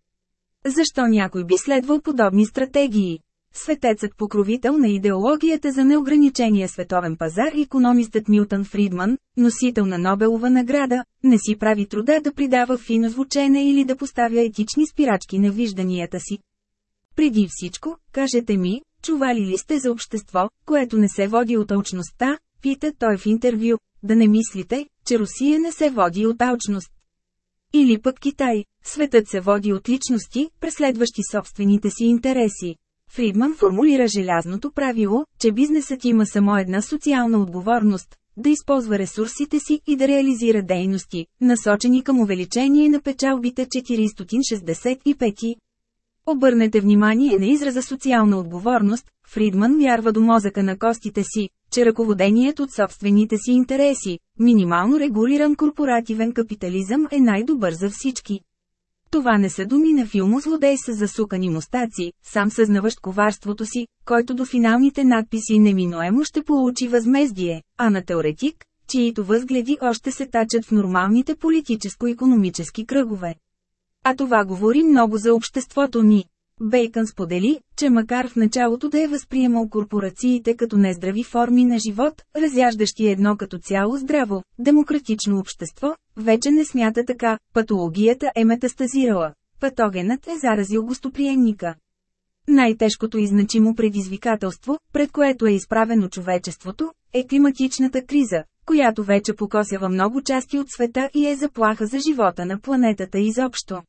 Защо някой би следвал подобни стратегии? Светецът покровител на идеологията за неограничения световен пазар економистът Милтън Фридман, носител на Нобелова награда, не си прави труда да придава фино звучене или да поставя етични спирачки на вижданията си. Преди всичко, кажете ми, чували ли сте за общество, което не се води от алчността, пита той в интервю, да не мислите, че Русия не се води от алчност. Или пък Китай, светът се води от личности, преследващи собствените си интереси. Фридман формулира желязното правило, че бизнесът има само една социална отговорност – да използва ресурсите си и да реализира дейности, насочени към увеличение на печалбите 465. Обърнете внимание на израза социална отговорност, Фридман вярва до мозъка на костите си, че ръководеният от собствените си интереси, минимално регулиран корпоративен капитализъм е най-добър за всички. Това не са думи на филмо злодей с засукани мустаци, сам съзнаващ коварството си, който до финалните надписи неминуемо ще получи възмездие, а на теоретик, чието възгледи още се тачат в нормалните политическо-економически кръгове. А това говори много за обществото ни. Бейкън сподели, че макар в началото да е възприемал корпорациите като нездрави форми на живот, разяждащи едно като цяло здраво, демократично общество, вече не смята така, патологията е метастазирала, патогенът е заразил гостоприемника. Най-тежкото и значимо предизвикателство, пред което е изправено човечеството, е климатичната криза, която вече покосява много части от света и е заплаха за живота на планетата изобщо.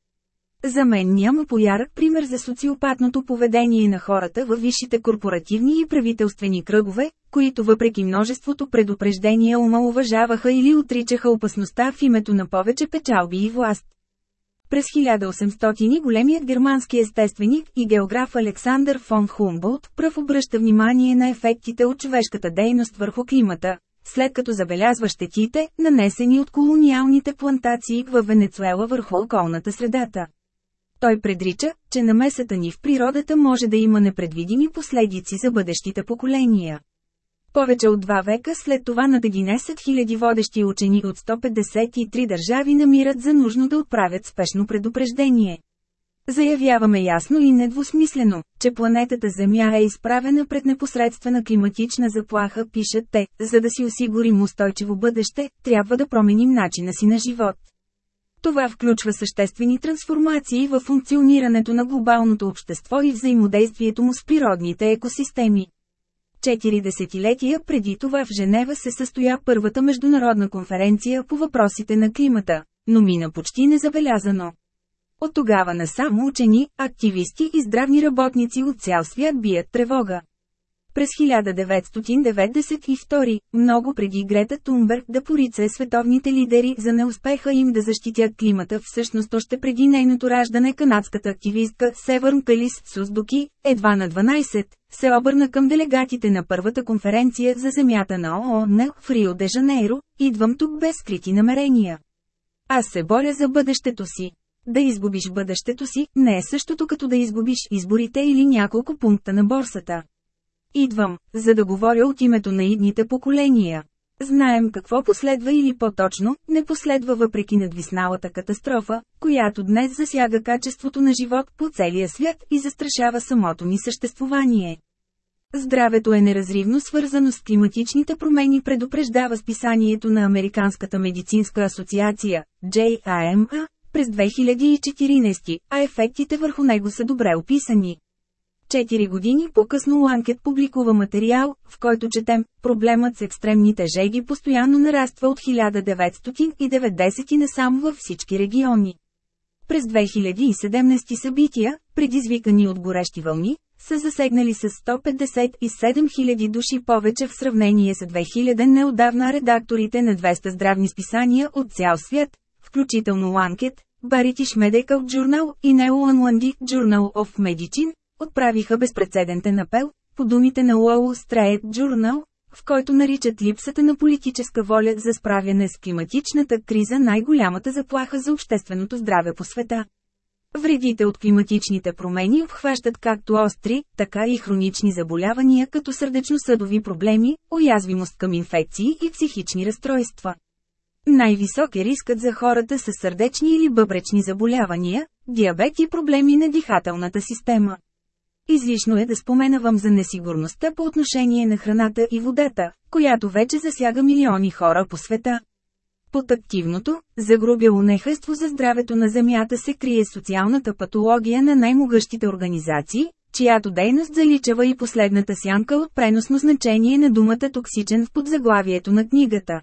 За мен няма поярък пример за социопатното поведение на хората във висшите корпоративни и правителствени кръгове, които въпреки множеството предупреждения омалуважаваха или отричаха опасността в името на повече печалби и власт. През 1800 големият германски естественик и географ Александър фон Хумболт пръв обръща внимание на ефектите от човешката дейност върху климата, след като забелязва щетите, нанесени от колониалните плантации в Венецуела върху околната средата. Той предрича, че намесата ни в природата може да има непредвидими последици за бъдещите поколения. Повече от два века след това над 11 000 водещи учени от 153 държави намират за нужно да отправят спешно предупреждение. Заявяваме ясно и недвусмислено, че планетата Земя е изправена пред непосредствена климатична заплаха, пишат те, за да си осигурим устойчиво бъдеще, трябва да променим начина си на живот. Това включва съществени трансформации в функционирането на глобалното общество и взаимодействието му с природните екосистеми. Четири десетилетия преди това в Женева се състоя първата международна конференция по въпросите на климата, но мина почти незабелязано. От тогава насам учени, активисти и здравни работници от цял свят бият тревога. През 1992, много преди Грета Тунберг да порица световните лидери за неуспеха им да защитят климата всъщност още преди нейното раждане канадската активистка Северн Пелис Суздуки, едва на 12, се обърна към делегатите на първата конференция за земята на ООН в Рио де Жанейро, идвам тук без скрити намерения. Аз се боря за бъдещето си. Да изгубиш бъдещето си, не е същото като да изгубиш изборите или няколко пункта на борсата. Идвам, за да говоря от името на идните поколения. Знаем какво последва или по-точно, не последва въпреки надвисналата катастрофа, която днес засяга качеството на живот по целия свят и застрашава самото ни съществувание. Здравето е неразривно свързано с климатичните промени предупреждава списанието на Американската медицинска асоциация, JAMA, през 2014, а ефектите върху него са добре описани. Четири години по-късно Ланкет публикува материал, в който четем, проблемът с екстремните жеги постоянно нараства от 1990 насам във всички региони. През 2017 събития, предизвикани от горещи вълни, са засегнали с 157 000 души повече в сравнение с 2000 неодавна редакторите на 200 здравни списания от цял свят, включително Ланкет, British Medical Journal и New Journal of Medicine, отправиха безпредседентен апел, по думите на Wall Street Journal, в който наричат липсата на политическа воля за справяне с климатичната криза най-голямата заплаха за общественото здраве по света. Вредите от климатичните промени обхващат както остри, така и хронични заболявания като сърдечно-съдови проблеми, уязвимост към инфекции и психични разстройства. Най-висок е рискът за хората с сърдечни или бъбречни заболявания, диабет и проблеми на дихателната система. Излишно е да споменавам за несигурността по отношение на храната и водата, която вече засяга милиони хора по света. Под активното, загрубяло нехайство за здравето на Земята се крие социалната патология на най-могъщите организации, чиято дейност заличава и последната сянка от преносно значение на думата токсичен в подзаглавието на книгата.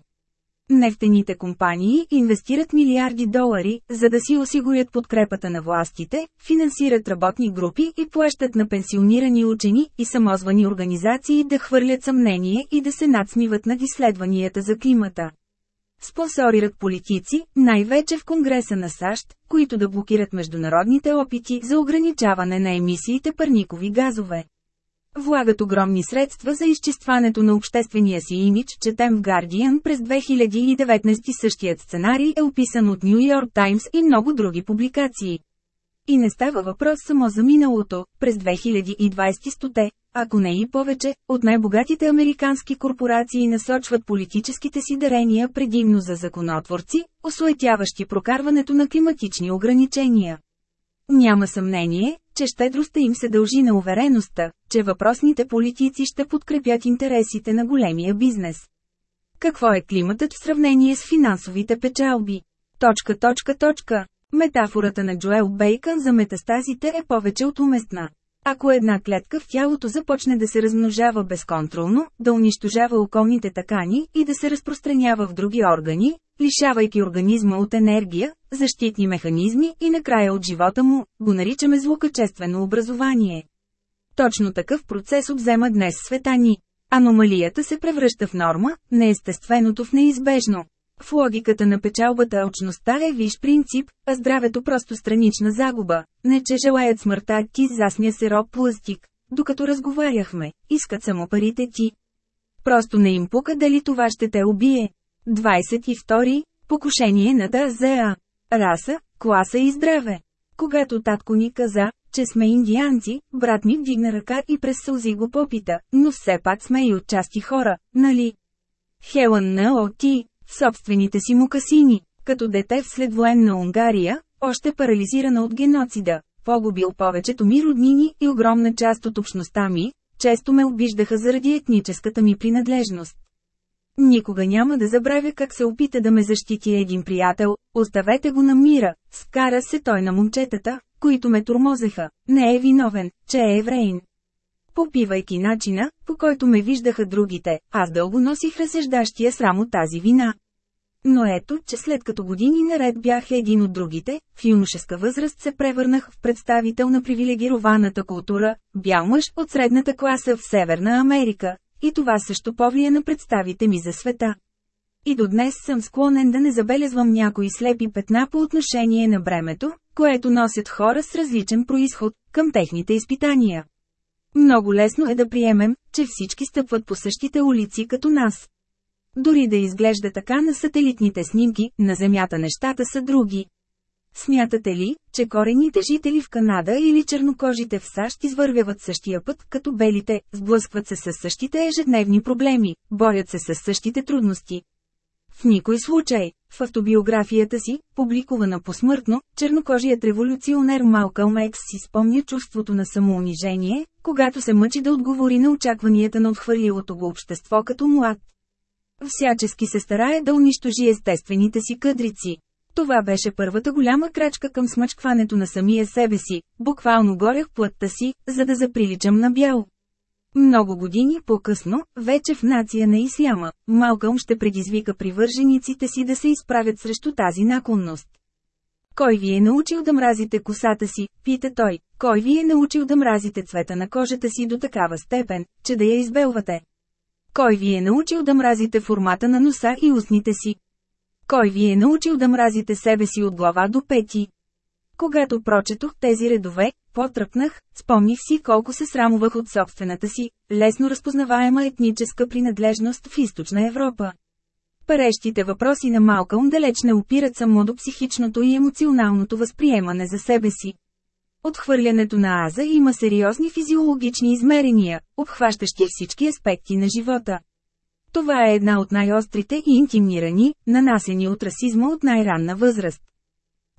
Нефтените компании инвестират милиарди долари, за да си осигурят подкрепата на властите, финансират работни групи и плащат на пенсионирани учени и самозвани организации да хвърлят съмнение и да се надсмиват над изследванията за климата. Спонсорират политици, най-вече в Конгреса на САЩ, които да блокират международните опити за ограничаване на емисиите парникови газове. Влагат огромни средства за изчистването на обществения си имидж, четем в Guardian през 2019 същият сценарий е описан от New York Times и много други публикации. И не става въпрос само за миналото, през 2020 стоте, ако не и повече, от най-богатите американски корпорации насочват политическите си дарения предимно за законотворци, осуетяващи прокарването на климатични ограничения. Няма съмнение, че щедростта им се дължи на увереността, че въпросните политици ще подкрепят интересите на големия бизнес. Какво е климатът в сравнение с финансовите печалби? Точка, точка, точка. Метафората на Джоел Бейкън за метастазите е повече от уместна. Ако една клетка в тялото започне да се размножава безконтролно, да унищожава околните такани и да се разпространява в други органи, лишавайки организма от енергия, защитни механизми и накрая от живота му, го наричаме злокачествено образование. Точно такъв процес обзема днес света ни. Аномалията се превръща в норма, неестественото в неизбежно. В логиката на печалбата очността е виж принцип, а здравето просто странична загуба. Не че желаят смъртта ти засня се роб пластик. Докато разговаряхме, искат само парите ти. Просто не им пука дали това ще те убие. 22. Покушение на ТЗА. Раса, класа и здраве. Когато татко ни каза, че сме индианци, брат ми вдигна ръка и през сълзи го попита, но все пак сме и отчасти хора, нали? Хелън на Оти, в собствените си мукасини, като дете в следвоенна Унгария, още парализирана от геноцида, погубил повечето ми роднини и огромна част от общността ми, често ме обиждаха заради етническата ми принадлежност. Никога няма да забравя как се опита да ме защити един приятел, оставете го на мира, скара се той на момчетата, които ме турмозеха, не е виновен, че е еврейн. Попивайки начина, по който ме виждаха другите, аз дълго носих разсеждащия срам от тази вина. Но ето, че след като години наред бях един от другите, в юношеска възраст се превърнах в представител на привилегированата култура, бял мъж от средната класа в Северна Америка, и това също повлия на представите ми за света. И до днес съм склонен да не забелезвам някои слепи петна по отношение на бремето, което носят хора с различен происход, към техните изпитания. Много лесно е да приемем, че всички стъпват по същите улици като нас. Дори да изглежда така на сателитните снимки, на Земята нещата са други. Смятате ли, че корените жители в Канада или чернокожите в САЩ извървяват същия път, като белите, сблъскват се с същите ежедневни проблеми, борят се с същите трудности? В никой случай, в автобиографията си, публикувана посмъртно, чернокожият революционер Малкълм Екс си спомня чувството на самоунижение, когато се мъчи да отговори на очакванията на отхвърлилото го общество като млад. Всячески се старае да унищожи естествените си къдрици. Това беше първата голяма крачка към смъчкването на самия себе си, буквално горях плътта си, за да заприличам на бял. Много години по-късно, вече в нация на исляма, Малкълм ще предизвика привържениците си да се изправят срещу тази наклонност. Кой ви е научил да мразите косата си, пита той, кой ви е научил да мразите цвета на кожата си до такава степен, че да я избелвате? Кой ви е научил да мразите формата на носа и устните си? Кой ви е научил да мразите себе си от глава до пети? Когато прочетох тези редове, потръпнах, спомних си колко се срамувах от собствената си, лесно разпознаваема етническа принадлежност в източна Европа. Парещите въпроси на Малкълм далеч не опират само до психичното и емоционалното възприемане за себе си. Отхвърлянето на аза има сериозни физиологични измерения, обхващащи всички аспекти на живота. Това е една от най-острите и интимни рани, нанасени от расизма от най-ранна възраст.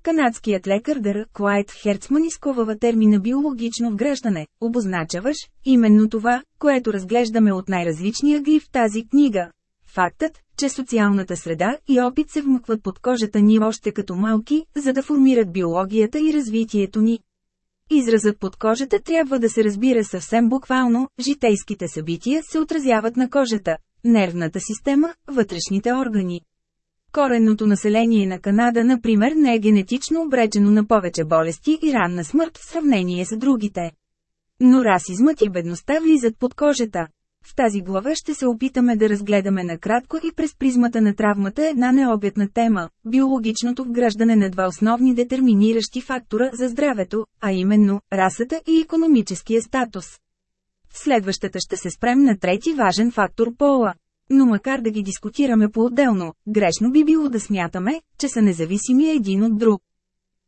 Канадският лекар Дър Клайд Херцман изковава термина биологично вграждане, обозначаваш, именно това, което разглеждаме от най-различни ъгли в тази книга. Фактът, че социалната среда и опит се вмъкват под кожата ни още като малки, за да формират биологията и развитието ни. Изразът под кожата трябва да се разбира съвсем буквално, житейските събития се отразяват на кожата, нервната система, вътрешните органи. Коренното население на Канада, например, не е генетично обречено на повече болести и ранна смърт в сравнение с другите. Но расизмът и бедността влизат под кожата. В тази глава ще се опитаме да разгледаме накратко и през призмата на травмата една необятна тема – биологичното вграждане на два основни детерминиращи фактора за здравето, а именно – расата и економическия статус. В следващата ще се спрем на трети важен фактор – пола. Но макар да ги дискутираме по-отделно, грешно би било да смятаме, че са независими един от друг.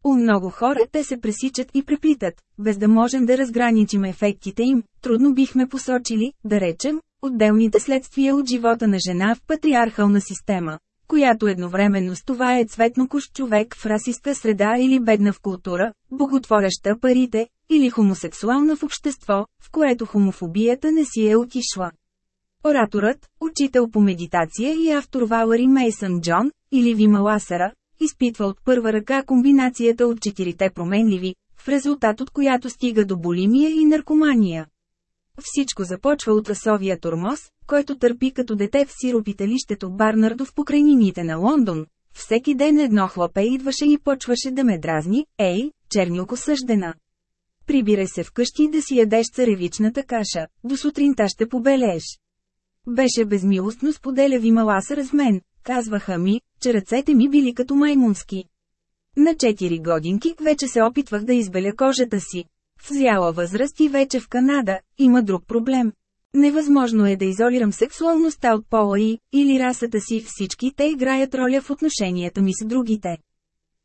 У много хора те се пресичат и преплитат, без да можем да разграничим ефектите им, трудно бихме посочили, да речем, отделните следствия от живота на жена в патриархална система, която едновременно с това е цветнокош човек в расистка среда или бедна в култура, боготворяща парите, или хомосексуална в общество, в което хомофобията не си е отишла. Ораторът, учител по медитация и автор Валари Мейсън Джон, или Вима Ласара, изпитва от първа ръка комбинацията от четирите променливи, в резултат от която стига до болимия и наркомания. Всичко започва от расовия тормоз, който търпи като дете в сиропиталището Барнардо в покрайнините на Лондон. Всеки ден едно хлопе идваше и почваше да ме дразни, ей, чернюко съждена. Прибирай се вкъщи да си ядеш царевичната каша, до сутринта ще побелееш. Беше безмилостно споделя ви маласа с мен, казваха ми, че ръцете ми били като маймунски. На 4 годинки вече се опитвах да избеля кожата си. В зяла възраст и вече в Канада, има друг проблем. Невъзможно е да изолирам сексуалността от пола и, или расата си, всички те играят роля в отношенията ми с другите.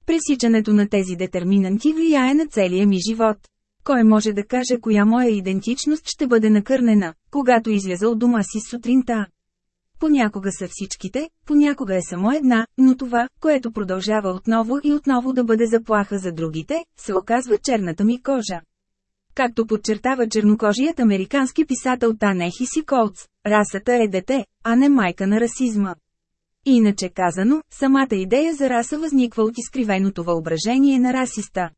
Пресичането на тези детерминанти влияе на целия ми живот. Кой може да каже коя моя идентичност ще бъде накърнена, когато изляза от дома си сутринта? понякога са всичките, понякога е само една, но това, което продължава отново и отново да бъде заплаха за другите, се оказва черната ми кожа. Както подчертава чернокожият американски писател Танехиси Колц, расата е дете, а не майка на расизма. Иначе казано, самата идея за раса възниква от изкривеното въображение на расиста.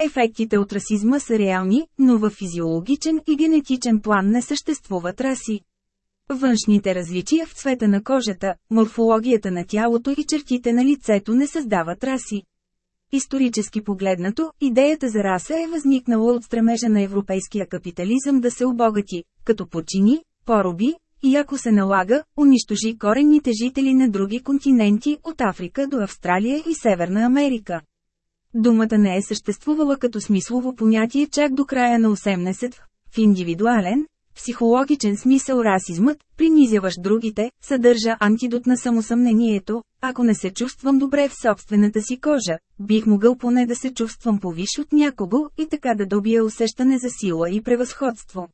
Ефектите от расизма са реални, но в физиологичен и генетичен план не съществуват раси. Външните различия в цвета на кожата, морфологията на тялото и чертите на лицето не създават раси. Исторически погледнато, идеята за раса е възникнала от стремежа на европейския капитализъм да се обогати, като почини, пороби, и ако се налага, унищожи коренните жители на други континенти от Африка до Австралия и Северна Америка. Думата не е съществувала като смислово понятие чак до края на 18 в индивидуален, психологичен смисъл расизмът, принизяваш другите, съдържа антидот на самосъмнението, ако не се чувствам добре в собствената си кожа, бих могъл поне да се чувствам повиш от някого и така да добия усещане за сила и превъзходство.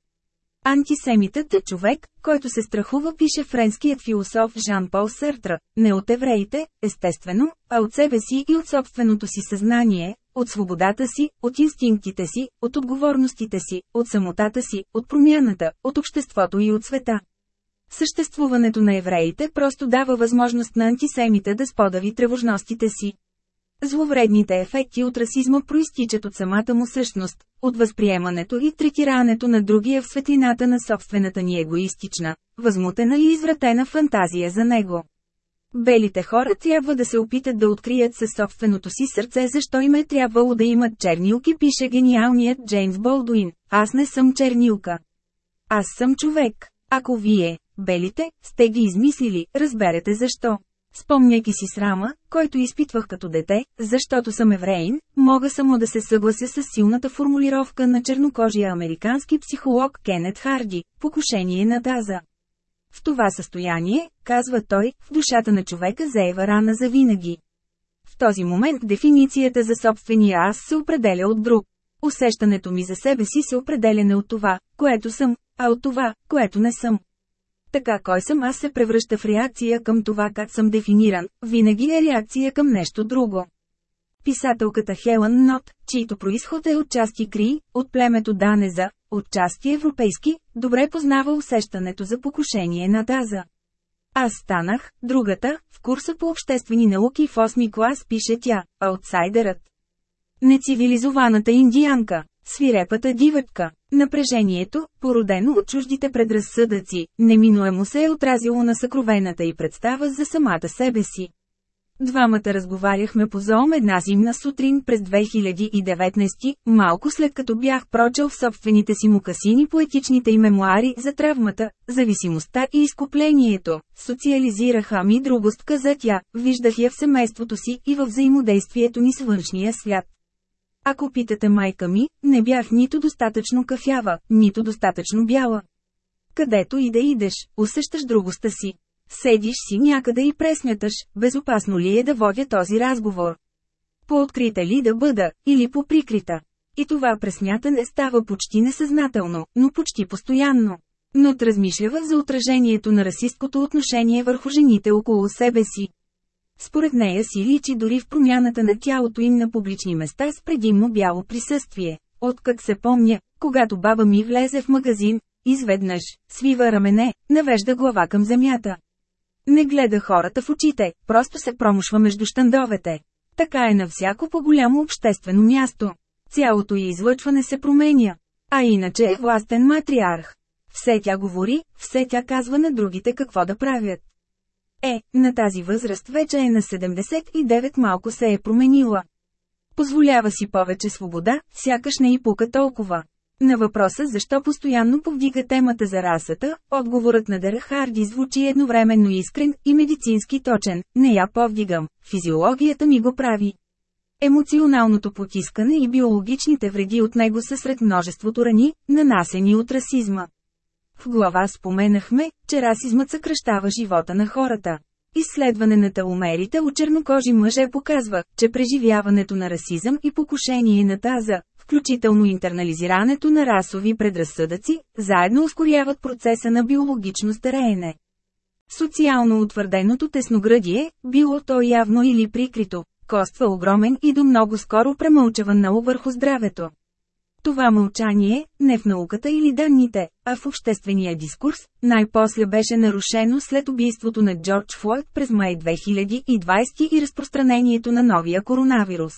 Антисемитът е човек, който се страхува пише френският философ Жан-Пол Съртра, не от евреите, естествено, а от себе си и от собственото си съзнание, от свободата си, от инстинктите си, от отговорностите си, от самотата си, от промяната, от обществото и от света. Съществуването на евреите просто дава възможност на антисемите да сподави тревожностите си. Зловредните ефекти от расизма проистичат от самата му същност, от възприемането и третирането на другия в светлината на собствената ни егоистична, възмутена и извратена фантазия за него. Белите хора трябва да се опитат да открият със собственото си сърце защо им е трябвало да имат чернилки, пише гениалният Джеймс Болдуин. Аз не съм чернилка. Аз съм човек. Ако вие, белите, сте ги измислили, разберете защо. Спомняйки си срама, който изпитвах като дете, защото съм евреин, мога само да се съглася с силната формулировка на чернокожия американски психолог Кенет Харди – покушение на таза. В това състояние, казва той, в душата на човека заева рана за винаги. В този момент дефиницията за собствения аз се определя от друг. Усещането ми за себе си се определя не от това, което съм, а от това, което не съм. Така кой съм аз се превръща в реакция към това как съм дефиниран, винаги е реакция към нещо друго. Писателката Хелън Нот, чийто происход е от части Кри, от племето Данеза, от части европейски, добре познава усещането за покушение на Даза. Аз станах, другата, в курса по обществени науки в 8 клас пише тя, аутсайдерът. Нецивилизованата индианка, свирепата дивътка, напрежението, породено от чуждите предразсъдъци, неминуемо се е отразило на съкровената и представа за самата себе си. Двамата разговаряхме по зоом една зимна сутрин през 2019, малко след като бях прочел в собствените си мукасини поетичните и мемуари за травмата, зависимостта и изкуплението. Социализираха ми другост, каза тя, виждах я в семейството си и във взаимодействието ни с външния свят. Ако питате майка ми, не бях нито достатъчно кафява, нито достатъчно бяла. Където и да идеш, усещаш другостта си. Седиш си някъде и пресмяташ, безопасно ли е да водя този разговор. По-открита ли да бъда, или по-прикрита. И това пресмятане става почти несъзнателно, но почти постоянно. Но размишлява за отражението на расисткото отношение върху жените около себе си. Според нея си личи дори в промяната на тялото им на публични места с предимно бяло присъствие. Откак се помня, когато баба ми влезе в магазин, изведнъж, свива рамене, навежда глава към земята. Не гледа хората в очите, просто се промушва между щандовете. Така е на всяко по-голямо обществено място. Цялото и излъчване се променя. А иначе е властен матриарх. Все тя говори, все тя казва на другите какво да правят. Е, на тази възраст вече е на 79 малко се е променила. Позволява си повече свобода, сякаш не и пука толкова. На въпроса защо постоянно повдига темата за расата, отговорът на Дера Харди звучи едновременно искрен и медицински точен. Не я повдигам, физиологията ми го прави. Емоционалното потискане и биологичните вреди от него са сред множеството рани, нанасени от расизма. В глава споменахме, че расизмът съкръщава живота на хората. Изследване на таломерите у чернокожи мъже показва, че преживяването на расизъм и покушение на таза, включително интернализирането на расови предразсъдъци, заедно ускоряват процеса на биологично стареене. Социално утвърденото тесноградие, било то явно или прикрито, коства огромен и до много скоро премълчаван налог върху здравето. Това мълчание, не в науката или данните, а в обществения дискурс, най-после беше нарушено след убийството на Джордж Флойд през май 2020 и разпространението на новия коронавирус.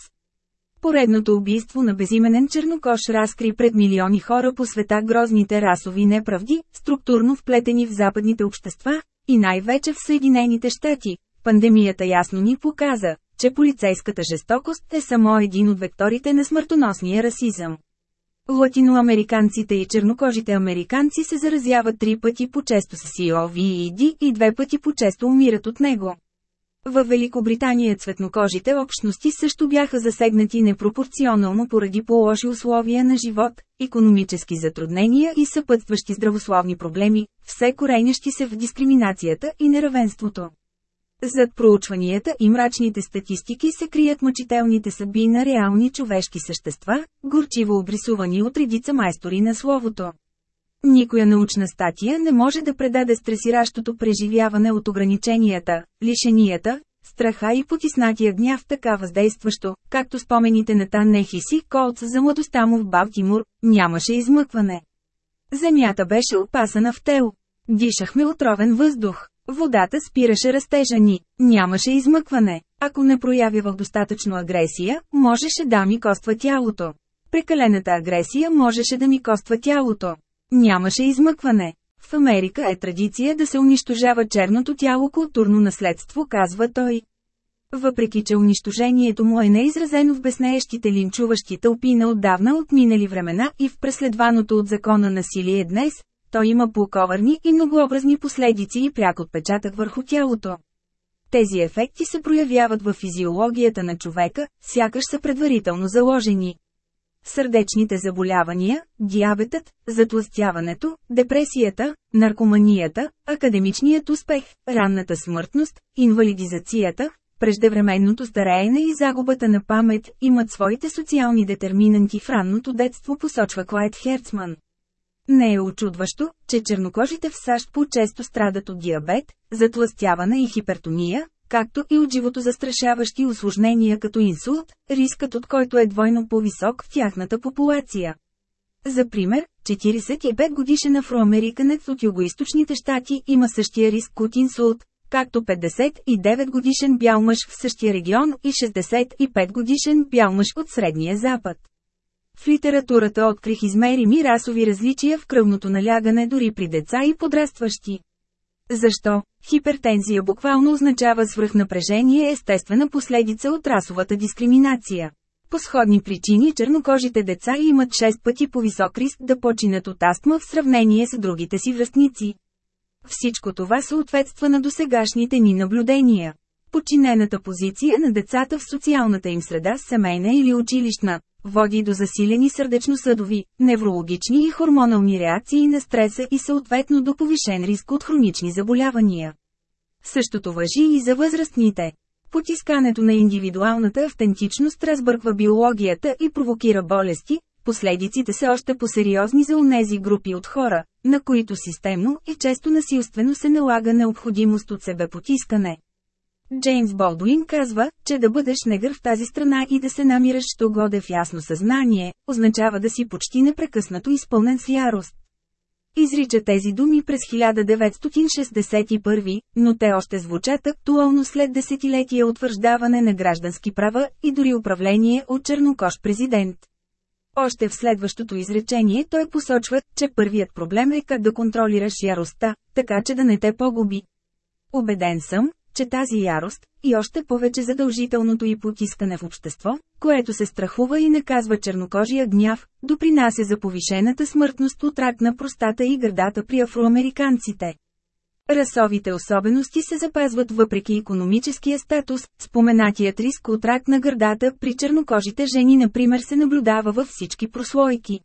Поредното убийство на безименен чернокош разкри пред милиони хора по света грозните расови неправди, структурно вплетени в западните общества, и най-вече в Съединените щати. Пандемията ясно ни показа, че полицейската жестокост е само един от векторите на смъртоносния расизъм. Латиноамериканците и чернокожите американци се заразяват три пъти по-често с COVID и две пъти по-често умират от него. В Великобритания цветнокожите общности също бяха засегнати непропорционално поради по-лоши условия на живот, економически затруднения и съпътстващи здравословни проблеми, все корейнящи се в дискриминацията и неравенството. Зад проучванията и мрачните статистики се крият мъчителните съдби на реални човешки същества, горчиво обрисувани от редица майстори на словото. Никоя научна статия не може да предаде стресиращото преживяване от ограниченията, лишенията, страха и потиснатия гняв така въздействащо, както спомените на Тан Нехиси Колц за младостта му в Балтимор, нямаше измъкване. Земята беше опасана в тел. Дишахме отровен въздух. Водата спираше растежа ни. Нямаше измъкване. Ако не проявявах достатъчно агресия, можеше да ми коства тялото. Прекалената агресия можеше да ми коства тялото. Нямаше измъкване. В Америка е традиция да се унищожава черното тяло културно наследство, казва той. Въпреки че унищожението му е неизразено в безнеещите линчуващи тълпи на отдавна от минали времена и в преследваното от закона насилие днес, той има полковърни и многообразни последици и пряк отпечатък върху тялото. Тези ефекти се проявяват в физиологията на човека, сякаш са предварително заложени. Сърдечните заболявания, диабетът, затластяването, депресията, наркоманията, академичният успех, ранната смъртност, инвалидизацията, преждевременното стареене и загубата на памет имат своите социални детерминанти в ранното детство посочва Клайд Херцман. Не е очудващо, че чернокожите в САЩ по-често страдат от диабет, затластяване и хипертония, както и от живото застрашаващи осложнения като инсулт, рискът от който е двойно по-висок в тяхната популация. За пример, 45 годишен афроамериканец от югоисточните щати има същия риск от инсулт, както 59 годишен бял мъж в същия регион и 65 годишен бял мъж от Средния Запад. В литературата открих измерими расови различия в кръвното налягане дори при деца и подрастващи. Защо? Хипертензия буквално означава свръхнапрежение естествена последица от расовата дискриминация. По сходни причини чернокожите деца имат 6 пъти по-висок риск да починат от астма в сравнение с другите си връстници. Всичко това съответства на досегашните ни наблюдения. Подчинената позиция на децата в социалната им среда, семейна или училищна, води до засилени сърдечно-съдови, неврологични и хормонални реакции на стреса и съответно до повишен риск от хронични заболявания. Същото въжи и за възрастните. Потискането на индивидуалната автентичност разбърква биологията и провокира болести, последиците са още по-сериозни за онези групи от хора, на които системно и често насилствено се налага необходимост от себе потискане. Джеймс Болдуин казва, че да бъдеш негър в тази страна и да се намираш що годе в ясно съзнание, означава да си почти непрекъснато изпълнен с ярост. Изрича тези думи през 1961, но те още звучат актуално след десетилетия утвърждаване на граждански права и дори управление от чернокош президент. Още в следващото изречение той посочва, че първият проблем е как да контролираш яростта, така че да не те погуби. Обеден съм, че тази ярост, и още повече задължителното и потискане в общество, което се страхува и наказва чернокожия гняв, допринася за повишената смъртност от рак на простата и гърдата при афроамериканците. Расовите особености се запазват въпреки економическия статус, споменатият риск от рак на гърдата при чернокожите жени например се наблюдава във всички прослойки.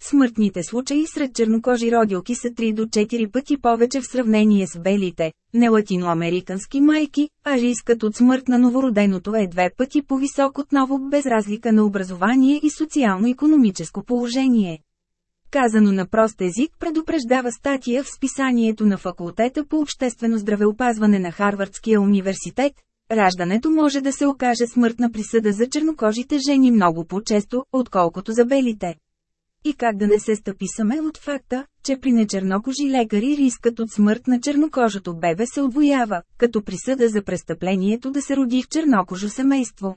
Смъртните случаи сред чернокожи родилки са 3 до 4 пъти повече в сравнение с белите, не латиноамерикански майки, а рискът от смърт на новороденото е две пъти по-висок отново без разлика на образование и социално-економическо положение. Казано на прост език предупреждава статия в списанието на факултета по обществено здравеопазване на Харвардския университет. Раждането може да се окаже смъртна присъда за чернокожите жени много по-често, отколкото за белите. И как да не се стъпи саме от факта, че при нечернокожи лекари рискът от смърт на чернокожото бебе се отвоява, като присъда за престъплението да се роди в чернокожо семейство.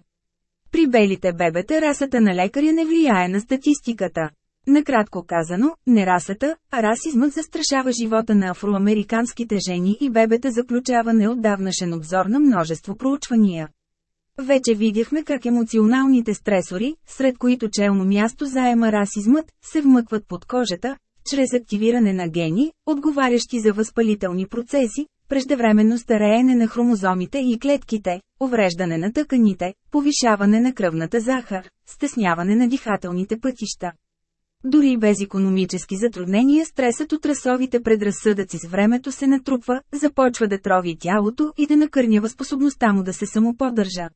При белите бебета расата на лекаря не влияе на статистиката. Накратко казано, не расата, а расизмът застрашава живота на афроамериканските жени и бебета заключава неотдавнашен обзор на множество проучвания. Вече видяхме как емоционалните стресори, сред които челно място заема расизмът, се вмъкват под кожата, чрез активиране на гени, отговарящи за възпалителни процеси, преждевременно стареене на хромозомите и клетките, увреждане на тъканите, повишаване на кръвната захар, стесняване на дихателните пътища. Дори без економически затруднения стресът от расовите предразсъдъци с времето се натрупва, започва да трови тялото и да накърнява способността му да се самоподдържа.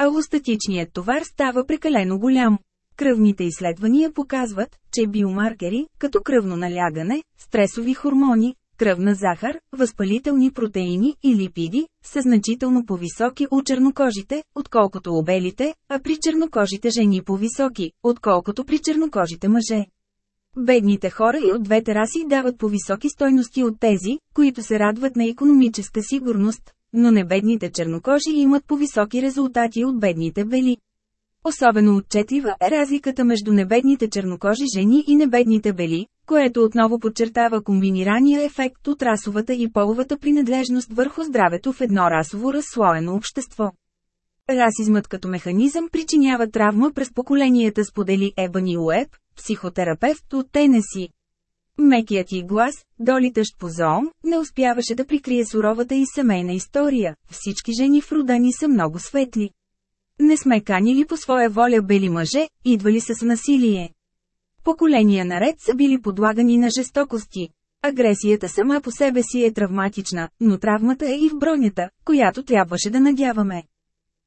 Алостатичният товар става прекалено голям. Кръвните изследвания показват, че биомаркери, като кръвно налягане, стресови хормони, кръвна захар, възпалителни протеини и липиди, са значително по-високи у чернокожите, отколкото у белите, а при чернокожите жени по-високи, отколкото при чернокожите мъже. Бедните хора и от двете раси дават по-високи стойности от тези, които се радват на економическа сигурност, но небедните чернокожи имат по-високи резултати от бедните бели. Особено отчетлива е разликата между небедните чернокожи жени и небедните бели, което отново подчертава комбинирания ефект от расовата и половата принадлежност върху здравето в едно расово разслоено общество. Расизмът като механизъм причинява травма през поколенията сподели Ебани Уеб, психотерапевт от Тенеси. Мекият и глас, долитъщ по зоом, не успяваше да прикрие суровата и семейна история. Всички жени в рода ни са много светли. Не сме канили по своя воля бели мъже, идвали с насилие. Поколения наред са били подлагани на жестокости. Агресията сама по себе си е травматична, но травмата е и в бронята, която трябваше да надяваме.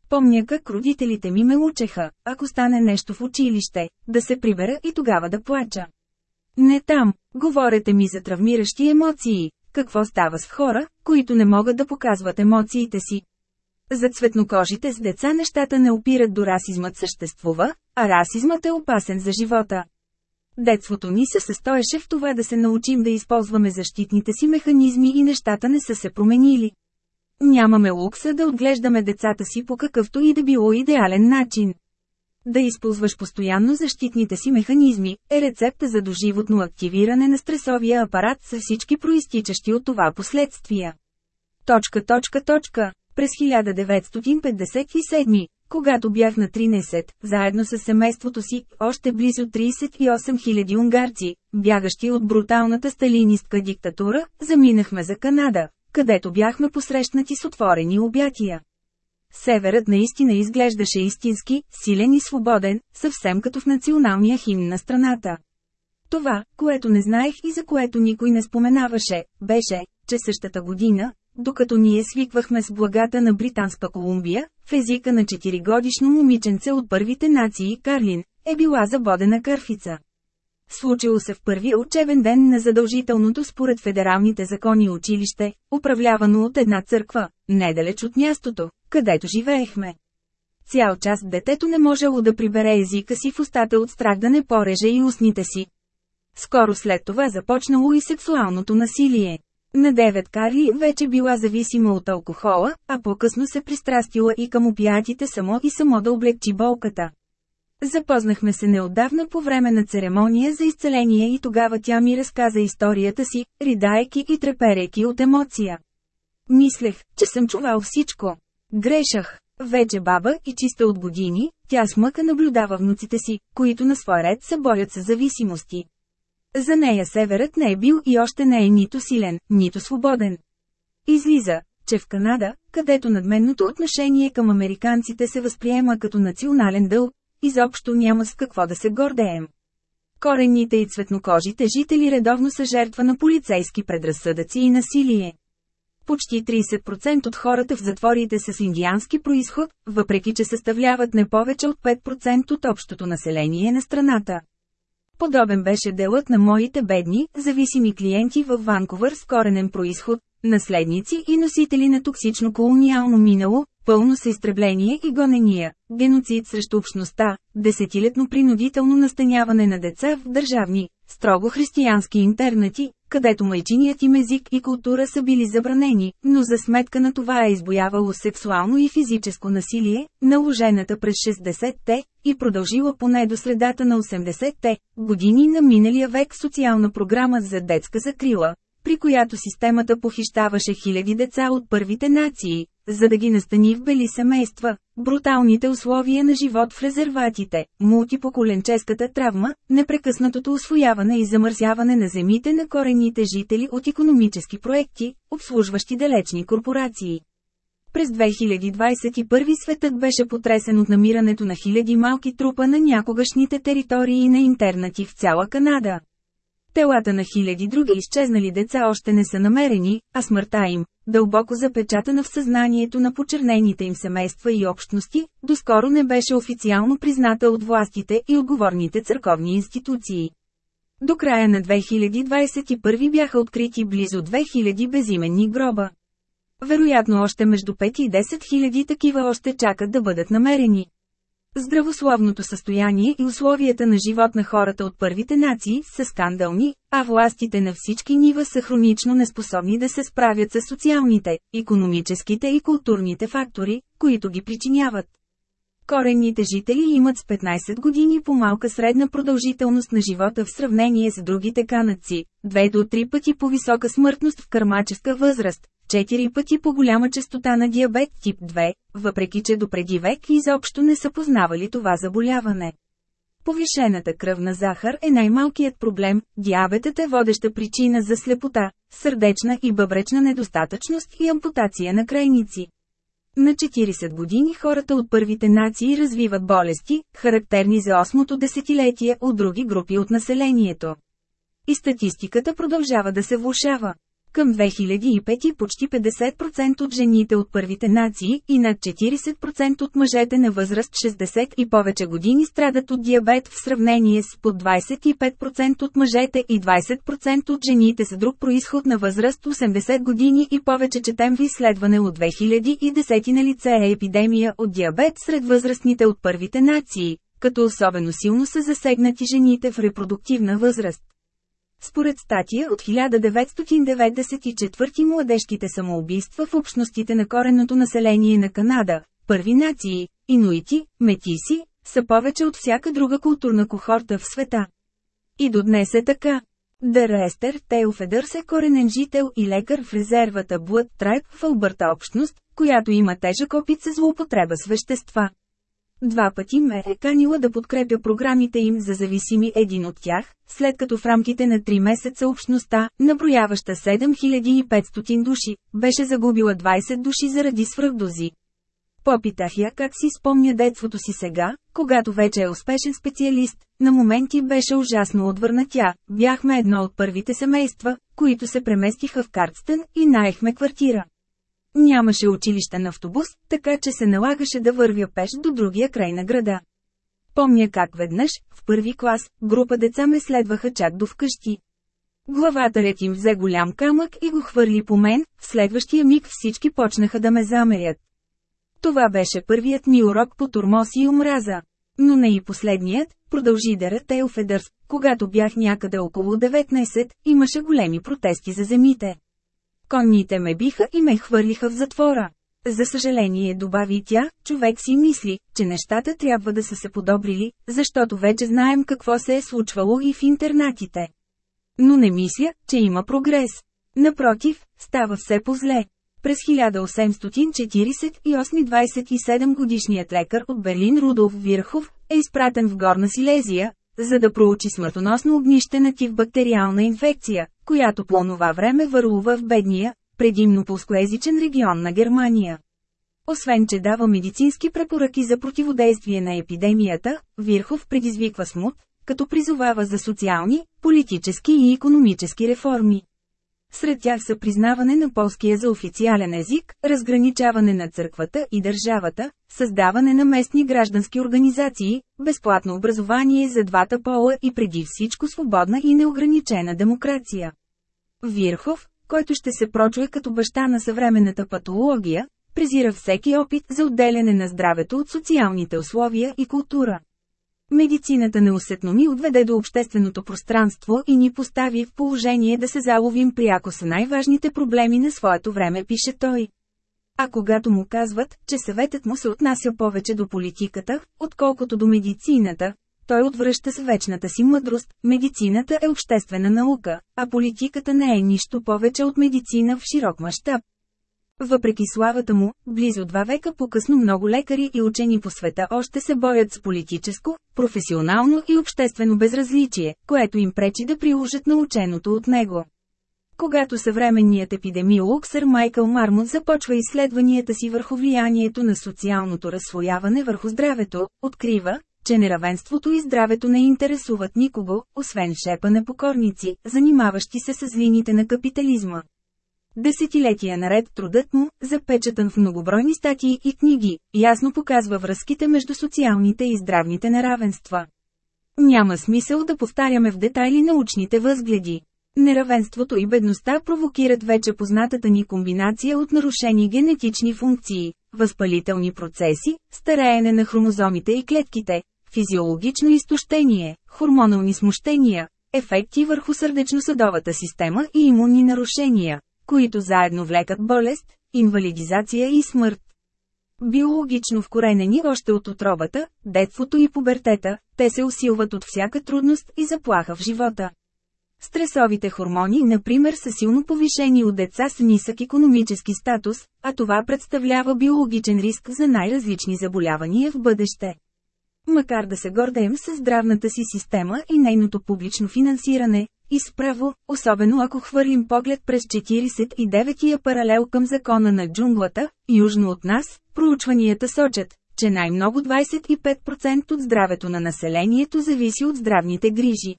Помня как родителите ми ме учеха, ако стане нещо в училище, да се прибера и тогава да плача. Не там, говорете ми за травмиращи емоции, какво става с хора, които не могат да показват емоциите си. За цветнокожите с деца нещата не опират до расизмът съществува, а расизмът е опасен за живота. Детството ни се състоеше в това да се научим да използваме защитните си механизми и нещата не са се променили. Нямаме лукса да отглеждаме децата си по какъвто и да било идеален начин. Да използваш постоянно защитните си механизми е рецепта за доживотно активиране на стресовия апарат с всички проистичащи от това последствия. Точка, точка, точка. През 1957, когато бях на 13, заедно с семейството си, още близо 38 000 унгарци, бягащи от бруталната сталинистка диктатура, заминахме за Канада, където бяхме посрещнати с отворени обятия. Северът наистина изглеждаше истински, силен и свободен, съвсем като в националния химн на страната. Това, което не знаех и за което никой не споменаваше, беше, че същата година, докато ние свиквахме с благата на Британска Колумбия, в езика на 4-годишно момиченце от първите нации Карлин, е била забодена кърфица. Случило се в първия учебен ден на задължителното според федералните закони училище, управлявано от една църква, недалеч от мястото, където живеехме. Цял час детето не можело да прибере езика си в устата от страх да не пореже и устните си. Скоро след това започнало и сексуалното насилие. На 9 Карли вече била зависима от алкохола, а по-късно се пристрастила и към опиатите само и само да облегчи болката. Запознахме се неотдавна по време на церемония за изцеление и тогава тя ми разказа историята си, ридайки и треперейки от емоция. Мислех, че съм чувал всичко. Грешах. Вече баба и чиста от години, тя с мъка наблюдава внуците си, които на свой ред се борят с зависимости. За нея северът не е бил и още не е нито силен, нито свободен. Излиза, че в Канада, където надменното отношение към американците се възприема като национален дълг, изобщо няма с какво да се гордеем. Корените и цветнокожите жители редовно са жертва на полицейски предразсъдъци и насилие. Почти 30% от хората в затворите са с индиански происход, въпреки че съставляват не повече от 5% от общото население на страната. Подобен беше делът на моите бедни, зависими клиенти в Ванкувър с коренен происход, наследници и носители на токсично колониално минало, пълно с изтребление и гонения, геноцид срещу общността, десетилетно принудително настаняване на деца в държавни, строго християнски интернати, където майчиният им език и култура са били забранени, но за сметка на това е избоявало сексуално и физическо насилие, наложената през 60-те, и продължила поне до средата на 80-те години на миналия век социална програма за детска закрила, при която системата похищаваше хиляди деца от първите нации, за да ги настани в бели семейства, бруталните условия на живот в резерватите, мултипоколенческата травма, непрекъснатото освояване и замърсяване на земите на корените жители от економически проекти, обслужващи далечни корпорации. През 2021 светът беше потресен от намирането на хиляди малки трупа на някогашните територии на интернати в цяла Канада. Телата на хиляди други изчезнали деца още не са намерени, а смъртта им, дълбоко запечатана в съзнанието на почернените им семейства и общности, доскоро не беше официално призната от властите и отговорните църковни институции. До края на 2021 бяха открити близо 2000 безименни гроба. Вероятно още между 5 и 10 хиляди такива още чакат да бъдат намерени. Здравословното състояние и условията на живот на хората от първите нации са скандални, а властите на всички нива са хронично неспособни да се справят с социалните, економическите и културните фактори, които ги причиняват. Коренните жители имат с 15 години по-малка средна продължителност на живота в сравнение с другите канадци, 2 до 3 пъти по-висока смъртност в кърмаческа възраст, 4 пъти по-голяма частота на диабет тип 2, въпреки че допреди век изобщо не са познавали това заболяване. Повишената кръвна захар е най-малкият проблем, диабетът е водеща причина за слепота, сърдечна и бъбречна недостатъчност и ампутация на крайници. На 40 години хората от първите нации развиват болести, характерни за 8-то десетилетие от други групи от населението. И статистиката продължава да се влушава. Към 2005 почти 50% от жените от първите нации и над 40% от мъжете на възраст 60 и повече години страдат от диабет в сравнение с под 25% от мъжете и 20% от жените с друг происход на възраст 80 години и повече четем в изследване от 2010 на лице е епидемия от диабет сред възрастните от първите нации, като особено силно са засегнати жените в репродуктивна възраст. Според статия от 1994 младежките самоубийства в общностите на коренното население на Канада, първи нации, инуити, метиси, са повече от всяка друга културна кохорта в света. И до днес е така. Дърестер Теофедърс е коренен жител и лекар в резервата Блът Трайб в Албърта общност, която има тежък опит с злоупотреба с вещества. Два пъти ме е канила да подкрепя програмите им за зависими един от тях, след като в рамките на 3 месеца общността, наброяваща 7500 души, беше загубила 20 души заради свръхдози. Попитах я как си спомня детството си сега, когато вече е успешен специалист, на моменти беше ужасно отвърна тя, бяхме едно от първите семейства, които се преместиха в Картстън и наехме квартира. Нямаше училищен автобус, така че се налагаше да вървя пеш до другия край на града. Помня как веднъж, в първи клас, група деца ме следваха чак до вкъщи. Главатарят им взе голям камък и го хвърли по мен, в следващия миг всички почнаха да ме замерят. Това беше първият ми урок по турмоз и омраза. Но не и последният, продължи Дера Теофедърс, когато бях някъде около 19, имаше големи протести за земите. Конните ме биха и ме хвърлиха в затвора. За съжаление добави тя, човек си мисли, че нещата трябва да са се подобрили, защото вече знаем какво се е случвало и в интернатите. Но не мисля, че има прогрес. Напротив, става все по-зле. През 1848 27 годишният лекар от Берлин Рудолф Вирхов е изпратен в Горна Силезия, за да проучи смъртоносно огнище на тип бактериална инфекция, която по онова време върлува в бедния, предимно пускоезичен регион на Германия. Освен че дава медицински препоръки за противодействие на епидемията, Вирхов предизвиква смут, като призовава за социални, политически и економически реформи. Сред тях са признаване на полския за официален език, разграничаване на църквата и държавата, създаване на местни граждански организации, безплатно образование за двата пола и преди всичко свободна и неограничена демокрация. Вирхов, който ще се прочуе като баща на съвременната патология, презира всеки опит за отделяне на здравето от социалните условия и култура. Медицината неусетно ми отведе до общественото пространство и ни постави в положение да се заловим пряко с най-важните проблеми на своето време, пише той. А когато му казват, че съветът му се отнася повече до политиката, отколкото до медицината, той отвръща с вечната си мъдрост, медицината е обществена наука, а политиката не е нищо повече от медицина в широк мащаб. Въпреки славата му, близо два века по-късно много лекари и учени по света още се борят с политическо, професионално и обществено безразличие, което им пречи да приложат наученото от него. Когато съвременният епидемиолог сър Майкъл Мармут започва изследванията си върху влиянието на социалното разслояване върху здравето, открива, че неравенството и здравето не интересуват никого, освен шепа на покорници, занимаващи се с злините на капитализма. Десетилетия наред трудът му, запечатан в многобройни статии и книги, ясно показва връзките между социалните и здравните неравенства. Няма смисъл да повтаряме в детайли научните възгледи. Неравенството и бедността провокират вече познатата ни комбинация от нарушени генетични функции, възпалителни процеси, стареене на хромозомите и клетките, физиологично изтощение, хормонални смущения, ефекти върху сърдечно-съдовата система и имунни нарушения, които заедно влекат болест, инвалидизация и смърт. Биологично вкоренени още от отробата, детството и пубертета, те се усилват от всяка трудност и заплаха в живота. Стресовите хормони, например, са силно повишени от деца с нисък економически статус, а това представлява биологичен риск за най-различни заболявания в бъдеще. Макар да се гордеем с здравната си система и нейното публично финансиране, и справо, особено ако хвърлим поглед през 49-я паралел към закона на джунглата, южно от нас, проучванията сочат, че най-много 25% от здравето на населението зависи от здравните грижи.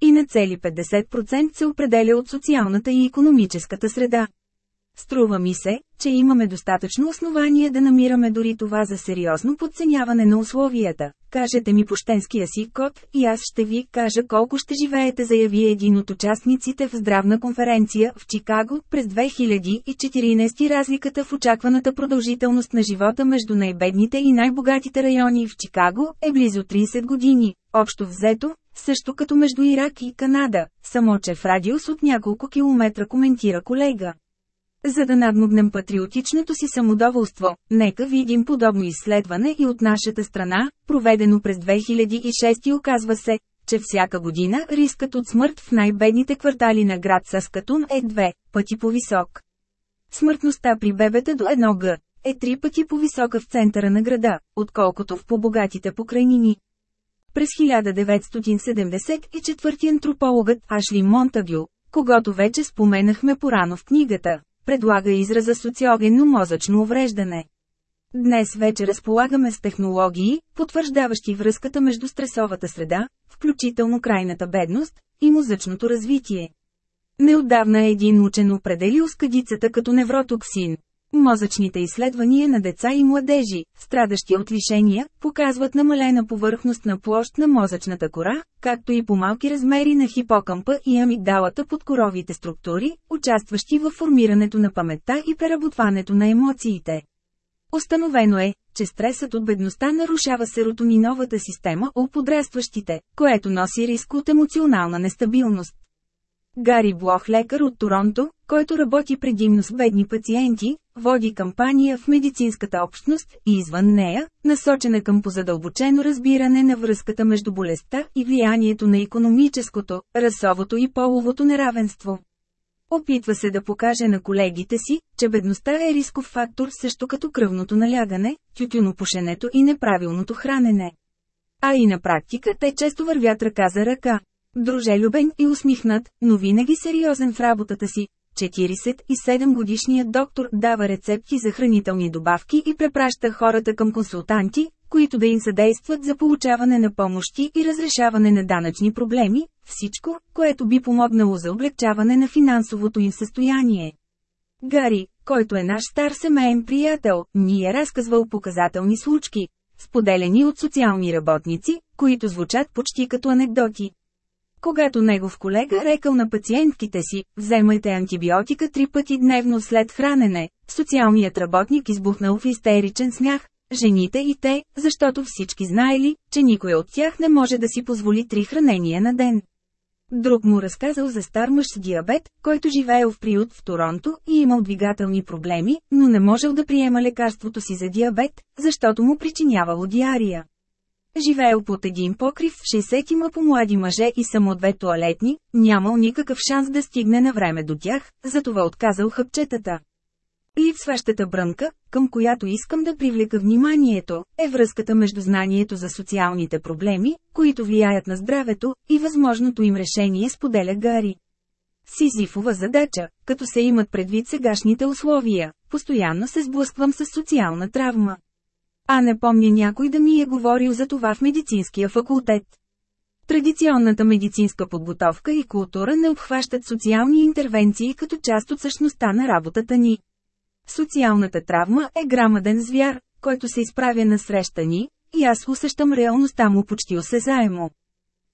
И на цели 50% се определя от социалната и економическата среда. Струва ми се, че имаме достатъчно основание да намираме дори това за сериозно подценяване на условията. Кажете ми пощенския си код и аз ще ви кажа колко ще живеете, заяви един от участниците в здравна конференция в Чикаго през 2014. Разликата в очакваната продължителност на живота между най-бедните и най-богатите райони в Чикаго е близо 30 години. Общо взето, също като между Ирак и Канада, само че в радиус от няколко километра коментира колега. За да надмогнем патриотичното си самодоволство, нека видим подобно изследване и от нашата страна, проведено през 2006 и оказва се, че всяка година рискът от смърт в най-бедните квартали на град Саскатун е две пъти по-висок. Смъртността при бебета до 1 г е три пъти по-висока в центъра на града, отколкото в по-богатите покрайнини. През 1974 антропологът Ашли Монтагю, когато вече споменахме порано в книгата, предлага израза социогенно мозъчно увреждане. Днес вече разполагаме с технологии, потвърждаващи връзката между стресовата среда, включително крайната бедност, и мозъчното развитие. Неотдавна един учен определил скадицата като невротоксин. Мозъчните изследвания на деца и младежи, страдащи от лишения, показват намалена повърхност на площ на мозъчната кора, както и по-малки размери на хипокампа и амигдалата под коровите структури, участващи във формирането на паметта и преработването на емоциите. Установено е, че стресът от бедността нарушава серотониновата система у подрастващите, което носи риск от емоционална нестабилност. Гари Блох лекар от Торонто, който работи предимно с бедни пациенти, води кампания в медицинската общност и извън нея, насочена към позадълбочено разбиране на връзката между болестта и влиянието на економическото, расовото и половото неравенство. Опитва се да покаже на колегите си, че бедността е рисков фактор също като кръвното налягане, тютюнопушенето и неправилното хранене. А и на практика те често вървят ръка за ръка. Дружелюбен и усмихнат, но винаги сериозен в работата си, 47-годишният доктор дава рецепти за хранителни добавки и препраща хората към консултанти, които да им съдействат за получаване на помощи и разрешаване на данъчни проблеми, всичко, което би помогнало за облегчаване на финансовото им състояние. Гари, който е наш стар семейен приятел, ни е разказвал показателни случки, споделени от социални работници, които звучат почти като анекдоти. Когато негов колега рекал на пациентките си, вземайте антибиотика три пъти дневно след хранене, социалният работник избухнал в истеричен смях, жените и те, защото всички знаели, че никой от тях не може да си позволи три хранения на ден. Друг му разказал за стар мъж с диабет, който живеел в приют в Торонто и имал двигателни проблеми, но не можел да приема лекарството си за диабет, защото му причинявало диария. Живеел под един покрив в 60-ма по млади мъже и само две туалетни, нямал никакъв шанс да стигне на време до тях, затова отказал хъпчетата. Липсващата брънка, към която искам да привлека вниманието, е връзката между знанието за социалните проблеми, които влияят на здравето, и възможното им решение споделя Гари. Сизифова задача, като се имат предвид сегашните условия, постоянно се сблъсквам с социална травма. А не помня някой да ми е говорил за това в медицинския факултет. Традиционната медицинска подготовка и култура не обхващат социални интервенции като част от същността на работата ни. Социалната травма е грамаден звяр, който се изправя на среща ни, и аз усещам реалността му почти осезаемо.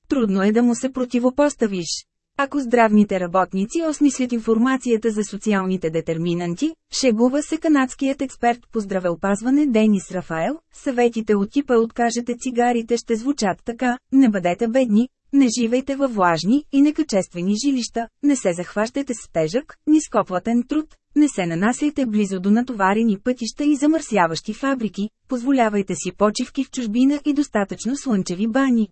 Трудно е да му се противопоставиш. Ако здравните работници осмислят информацията за социалните детерминанти, шегува се канадският експерт по здравеопазване Денис Рафаел, съветите от типа откажете цигарите ще звучат така, не бъдете бедни, не живейте във влажни и некачествени жилища, не се захващайте с тежък, нископлатен труд, не се нанасяйте близо до натоварени пътища и замърсяващи фабрики, позволявайте си почивки в чужбина и достатъчно слънчеви бани.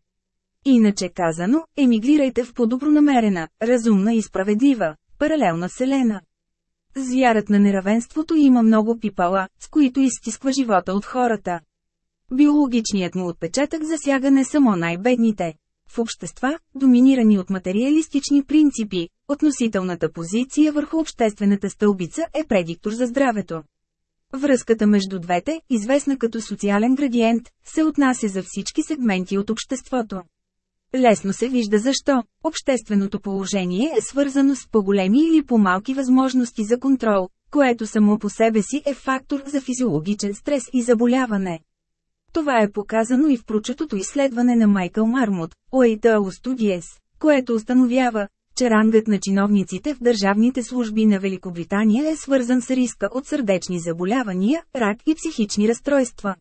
Иначе казано, емигрирайте в по-добронамерена, разумна и справедлива, паралелна вселена. Звярат на неравенството има много пипала, с които изтисква живота от хората. Биологичният му отпечатък засяга не само най-бедните. В общества, доминирани от материалистични принципи, относителната позиция върху обществената стълбица е предиктор за здравето. Връзката между двете, известна като социален градиент, се отнася за всички сегменти от обществото. Лесно се вижда защо. Общественото положение е свързано с по-големи или по-малки възможности за контрол, което само по себе си е фактор за физиологичен стрес и заболяване. Това е показано и в прочутото изследване на Майкъл Мармут, OATL Studies, което установява, че рангът на чиновниците в държавните служби на Великобритания е свързан с риска от сърдечни заболявания, рак и психични разстройства.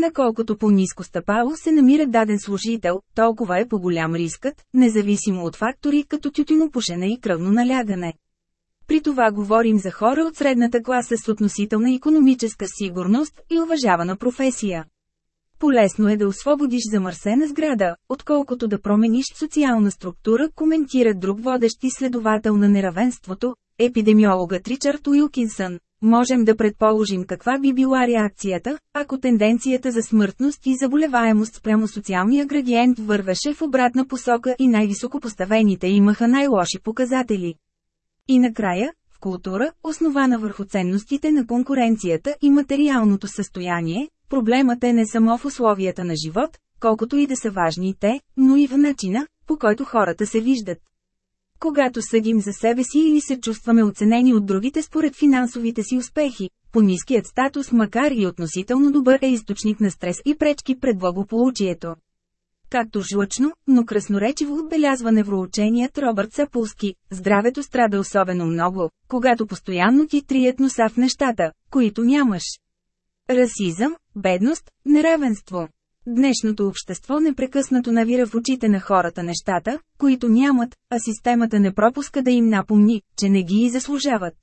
Наколкото по-низко стъпало се намира даден служител, толкова е по-голям рискът, независимо от фактори като тютюнопушене и кръвно налягане. При това говорим за хора от средната класа с относителна економическа сигурност и уважавана професия. Полесно е да освободиш замърсена сграда, отколкото да промениш социална структура, коментира друг водещ изследовател на неравенството, епидемиологът Ричард Уилкинсън. Можем да предположим каква би била реакцията, ако тенденцията за смъртност и заболеваемост спрямо социалния градиент вървеше в обратна посока и най-високо поставените имаха най-лоши показатели. И накрая, в култура, основана върху ценностите на конкуренцията и материалното състояние, проблемът е не само в условията на живот, колкото и да са важни те, но и в начина, по който хората се виждат. Когато съдим за себе си или се чувстваме оценени от другите според финансовите си успехи, по-низкият статус макар и относително добър е източник на стрес и пречки пред благополучието. Както жлъчно, но красноречиво отбелязва невроученият Робърт Сапулски, здравето страда особено много, когато постоянно ти трият носа в нещата, които нямаш. Расизъм, бедност, неравенство. Днешното общество непрекъснато навира в очите на хората нещата, които нямат, а системата не пропуска да им напомни, че не ги и заслужават.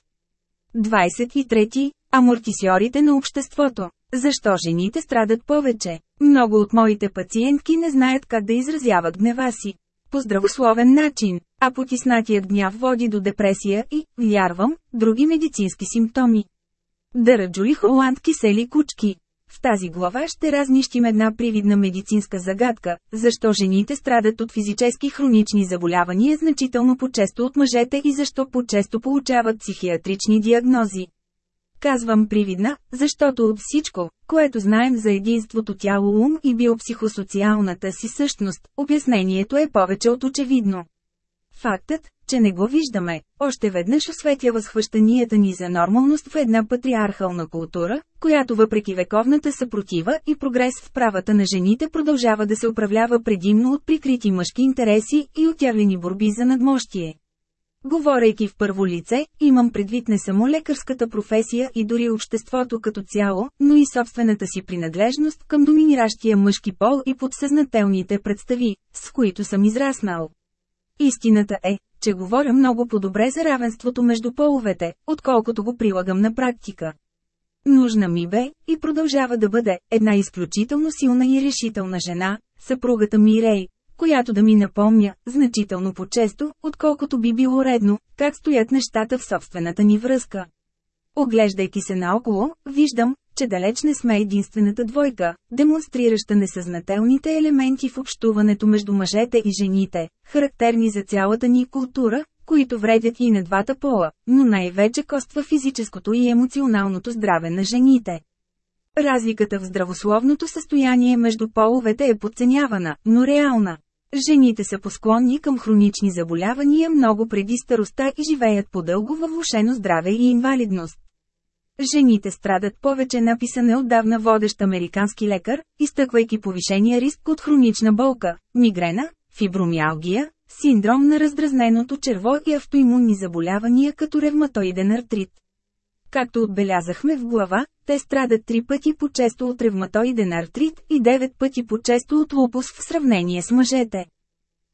23. Амортисьорите на обществото. Защо жените страдат повече? Много от моите пациентки не знаят как да изразяват гнева си. По здравословен начин, а потиснатият гняв води до депресия и, вярвам, други медицински симптоми. Дърджули холанд кисели кучки. В тази глава ще разнищим една привидна медицинска загадка, защо жените страдат от физически хронични заболявания значително по-често от мъжете и защо по-често получават психиатрични диагнози. Казвам привидна, защото от всичко, което знаем за единството тяло-ум и биопсихосоциалната си същност, обяснението е повече от очевидно. Фактът, че не го виждаме, още веднъж осветя възхващанията ни за нормалност в една патриархална култура, която въпреки вековната съпротива и прогрес в правата на жените продължава да се управлява предимно от прикрити мъжки интереси и отявлени борби за надмощие. Говорейки в първо лице, имам предвид не само лекарската професия и дори обществото като цяло, но и собствената си принадлежност към доминиращия мъжки пол и подсъзнателните представи, с които съм израснал. Истината е, че говоря много по-добре за равенството между половете, отколкото го прилагам на практика. Нужна ми бе, и продължава да бъде, една изключително силна и решителна жена, съпругата ми Рей, която да ми напомня, значително по-често, отколкото би било редно, как стоят нещата в собствената ни връзка. Оглеждайки се наоколо, виждам, че далеч не сме единствената двойка, демонстрираща несъзнателните елементи в общуването между мъжете и жените, характерни за цялата ни култура, които вредят и на двата пола, но най-вече коства физическото и емоционалното здраве на жените. Разликата в здравословното състояние между половете е подценявана, но реална. Жените са посклонни към хронични заболявания много преди староста и живеят по-дълго във влушено здраве и инвалидност. Жените страдат повече написане отдавна водещ американски лекар, изтъквайки повишения риск от хронична болка, мигрена, фибромиалгия, синдром на раздразненото черво и автоимунни заболявания като ревматоиден артрит. Както отбелязахме в глава, те страдат три пъти по-често от ревматоиден артрит и 9 пъти по-често от лупус в сравнение с мъжете.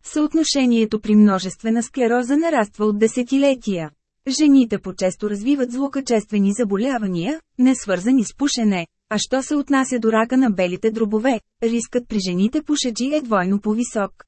Съотношението при множествена склероза нараства от десетилетия. Жените по-често развиват злокачествени заболявания, не свързани с пушене, а що се отнася до рака на белите дробове, рискът при жените пушеджи е двойно по-висок.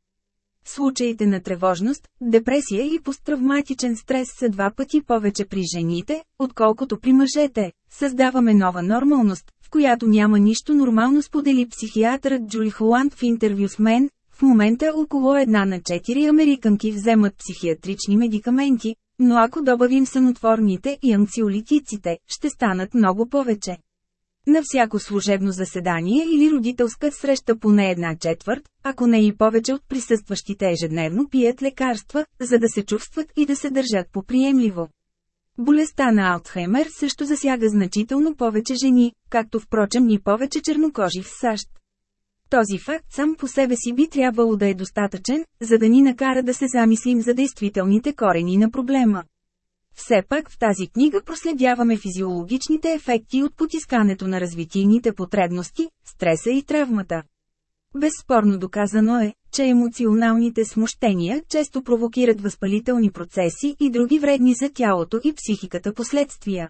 Случаите на тревожност, депресия и посттравматичен стрес са два пъти повече при жените, отколкото при мъжете. Създаваме нова нормалност, в която няма нищо нормално сподели психиатърът Джули Холанд в интервю с мен. В момента около една на четири американки вземат психиатрични медикаменти, но ако добавим санотворните и анксиолитиците, ще станат много повече. На всяко служебно заседание или родителска среща поне една четвърт, ако не и повече от присъстващите ежедневно пият лекарства, за да се чувстват и да се държат поприемливо. Болестта на Алцхаймер също засяга значително повече жени, както впрочем и повече чернокожи в САЩ. Този факт сам по себе си би трябвало да е достатъчен, за да ни накара да се замислим за действителните корени на проблема. Все пак в тази книга проследяваме физиологичните ефекти от потискането на развитийните потребности, стреса и травмата. Безспорно доказано е, че емоционалните смущения често провокират възпалителни процеси и други вредни за тялото и психиката последствия.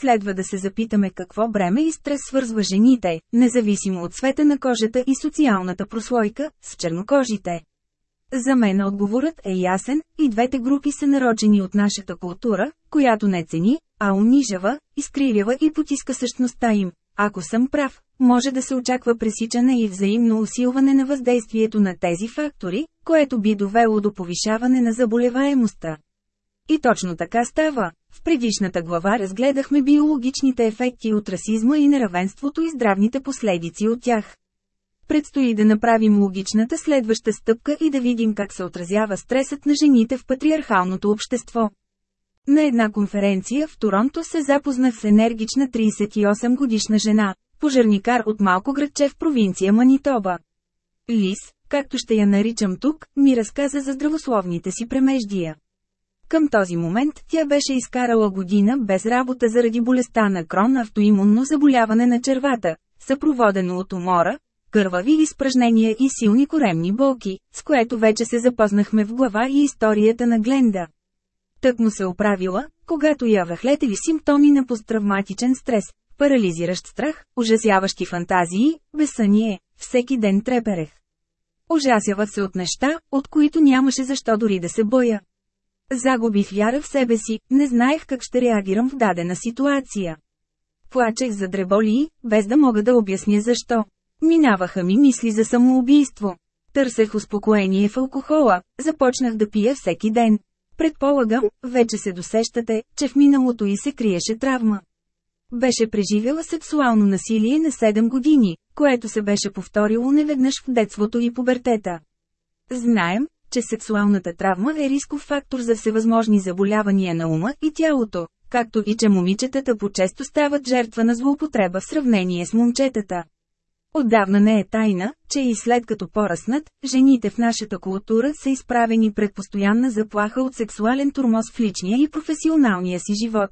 Следва да се запитаме какво бреме и стрес свързва жените, независимо от цвета на кожата и социалната прослойка, с чернокожите. За мен отговорът е ясен, и двете групи са нарочени от нашата култура, която не цени, а унижава, изкривява и потиска същността им. Ако съм прав, може да се очаква пресичане и взаимно усилване на въздействието на тези фактори, което би довело до повишаване на заболеваемостта. И точно така става. В предишната глава разгледахме биологичните ефекти от расизма и неравенството и здравните последици от тях. Предстои да направим логичната следваща стъпка и да видим как се отразява стресът на жените в патриархалното общество. На една конференция в Торонто се запознах с енергична 38 годишна жена, пожарникар от малко градче в провинция Манитоба. Лис, както ще я наричам тук, ми разказа за здравословните си премеждия. Към този момент тя беше изкарала година без работа заради болестта на крон автоимунно заболяване на червата, съпроводено от умора, кървави изпражнения и силни коремни болки, с което вече се запознахме в глава и историята на Гленда. Тък му се оправила, когато я връхлетели симптоми на посттравматичен стрес, парализиращ страх, ужасяващи фантазии, безсъние, всеки ден треперех. Ужасяват се от неща, от които нямаше защо дори да се боя. Загубих вяра в себе си, не знаех как ще реагирам в дадена ситуация. Плачех за дреболии, без да мога да обясня защо. Минаваха ми мисли за самоубийство. Търсех успокоение в алкохола, започнах да пия всеки ден. Предполагам, вече се досещате, че в миналото и се криеше травма. Беше преживяла сексуално насилие на 7 години, което се беше повторило неведнъж в детството и пубертета. Знаем, че сексуалната травма е рисков фактор за всевъзможни заболявания на ума и тялото, както и че момичетата по-често стават жертва на злоупотреба в сравнение с момчетата. Отдавна не е тайна, че и след като поръснат, жените в нашата култура са изправени пред постоянна заплаха от сексуален турмоз в личния и професионалния си живот.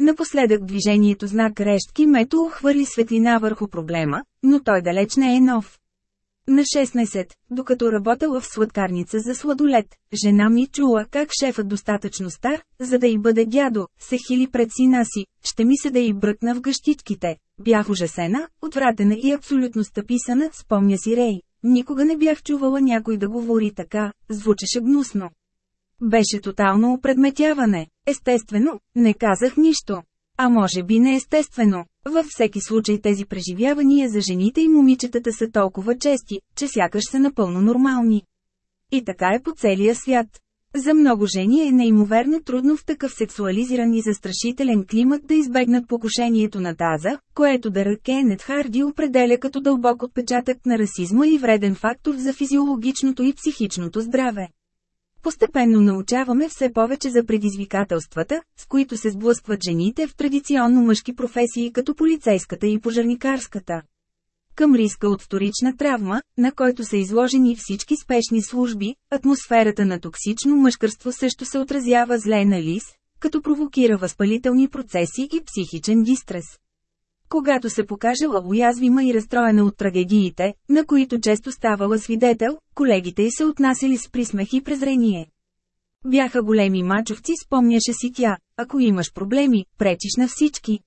Напоследък движението знак Рештки Мето хвърли светлина върху проблема, но той далеч не е нов. На 16, докато работела в сладкарница за сладолет, жена ми чула как шефът достатъчно стар, за да й бъде дядо, се хили пред сина си, ще ми се да й бръкна в гъщичките. Бях ужасена, отвратена и абсолютно стъписана, спомня си Рей. Никога не бях чувала някой да говори така, звучеше гнусно. Беше тотално опредметяване. Естествено, не казах нищо. А може би не естествено. Във всеки случай тези преживявания за жените и момичетата са толкова чести, че сякаш са напълно нормални. И така е по целия свят. За много жени е неимоверно трудно в такъв сексуализиран и застрашителен климат да избегнат покушението на таза, което да Кенет Харди определя като дълбок отпечатък на расизма и вреден фактор за физиологичното и психичното здраве. Постепенно научаваме все повече за предизвикателствата, с които се сблъскват жените в традиционно мъжки професии като полицейската и пожарникарската. Към риска от вторична травма, на който са изложени всички спешни служби, атмосферата на токсично мъжкърство също се отразява зле на лис, като провокира възпалителни процеси и психичен дистрес. Когато се покажела уязвима и разстроена от трагедиите, на които често ставала свидетел, колегите й се отнасяли с присмех и презрение. Бяха големи мачовци, спомняше си тя, ако имаш проблеми, пречиш на всички.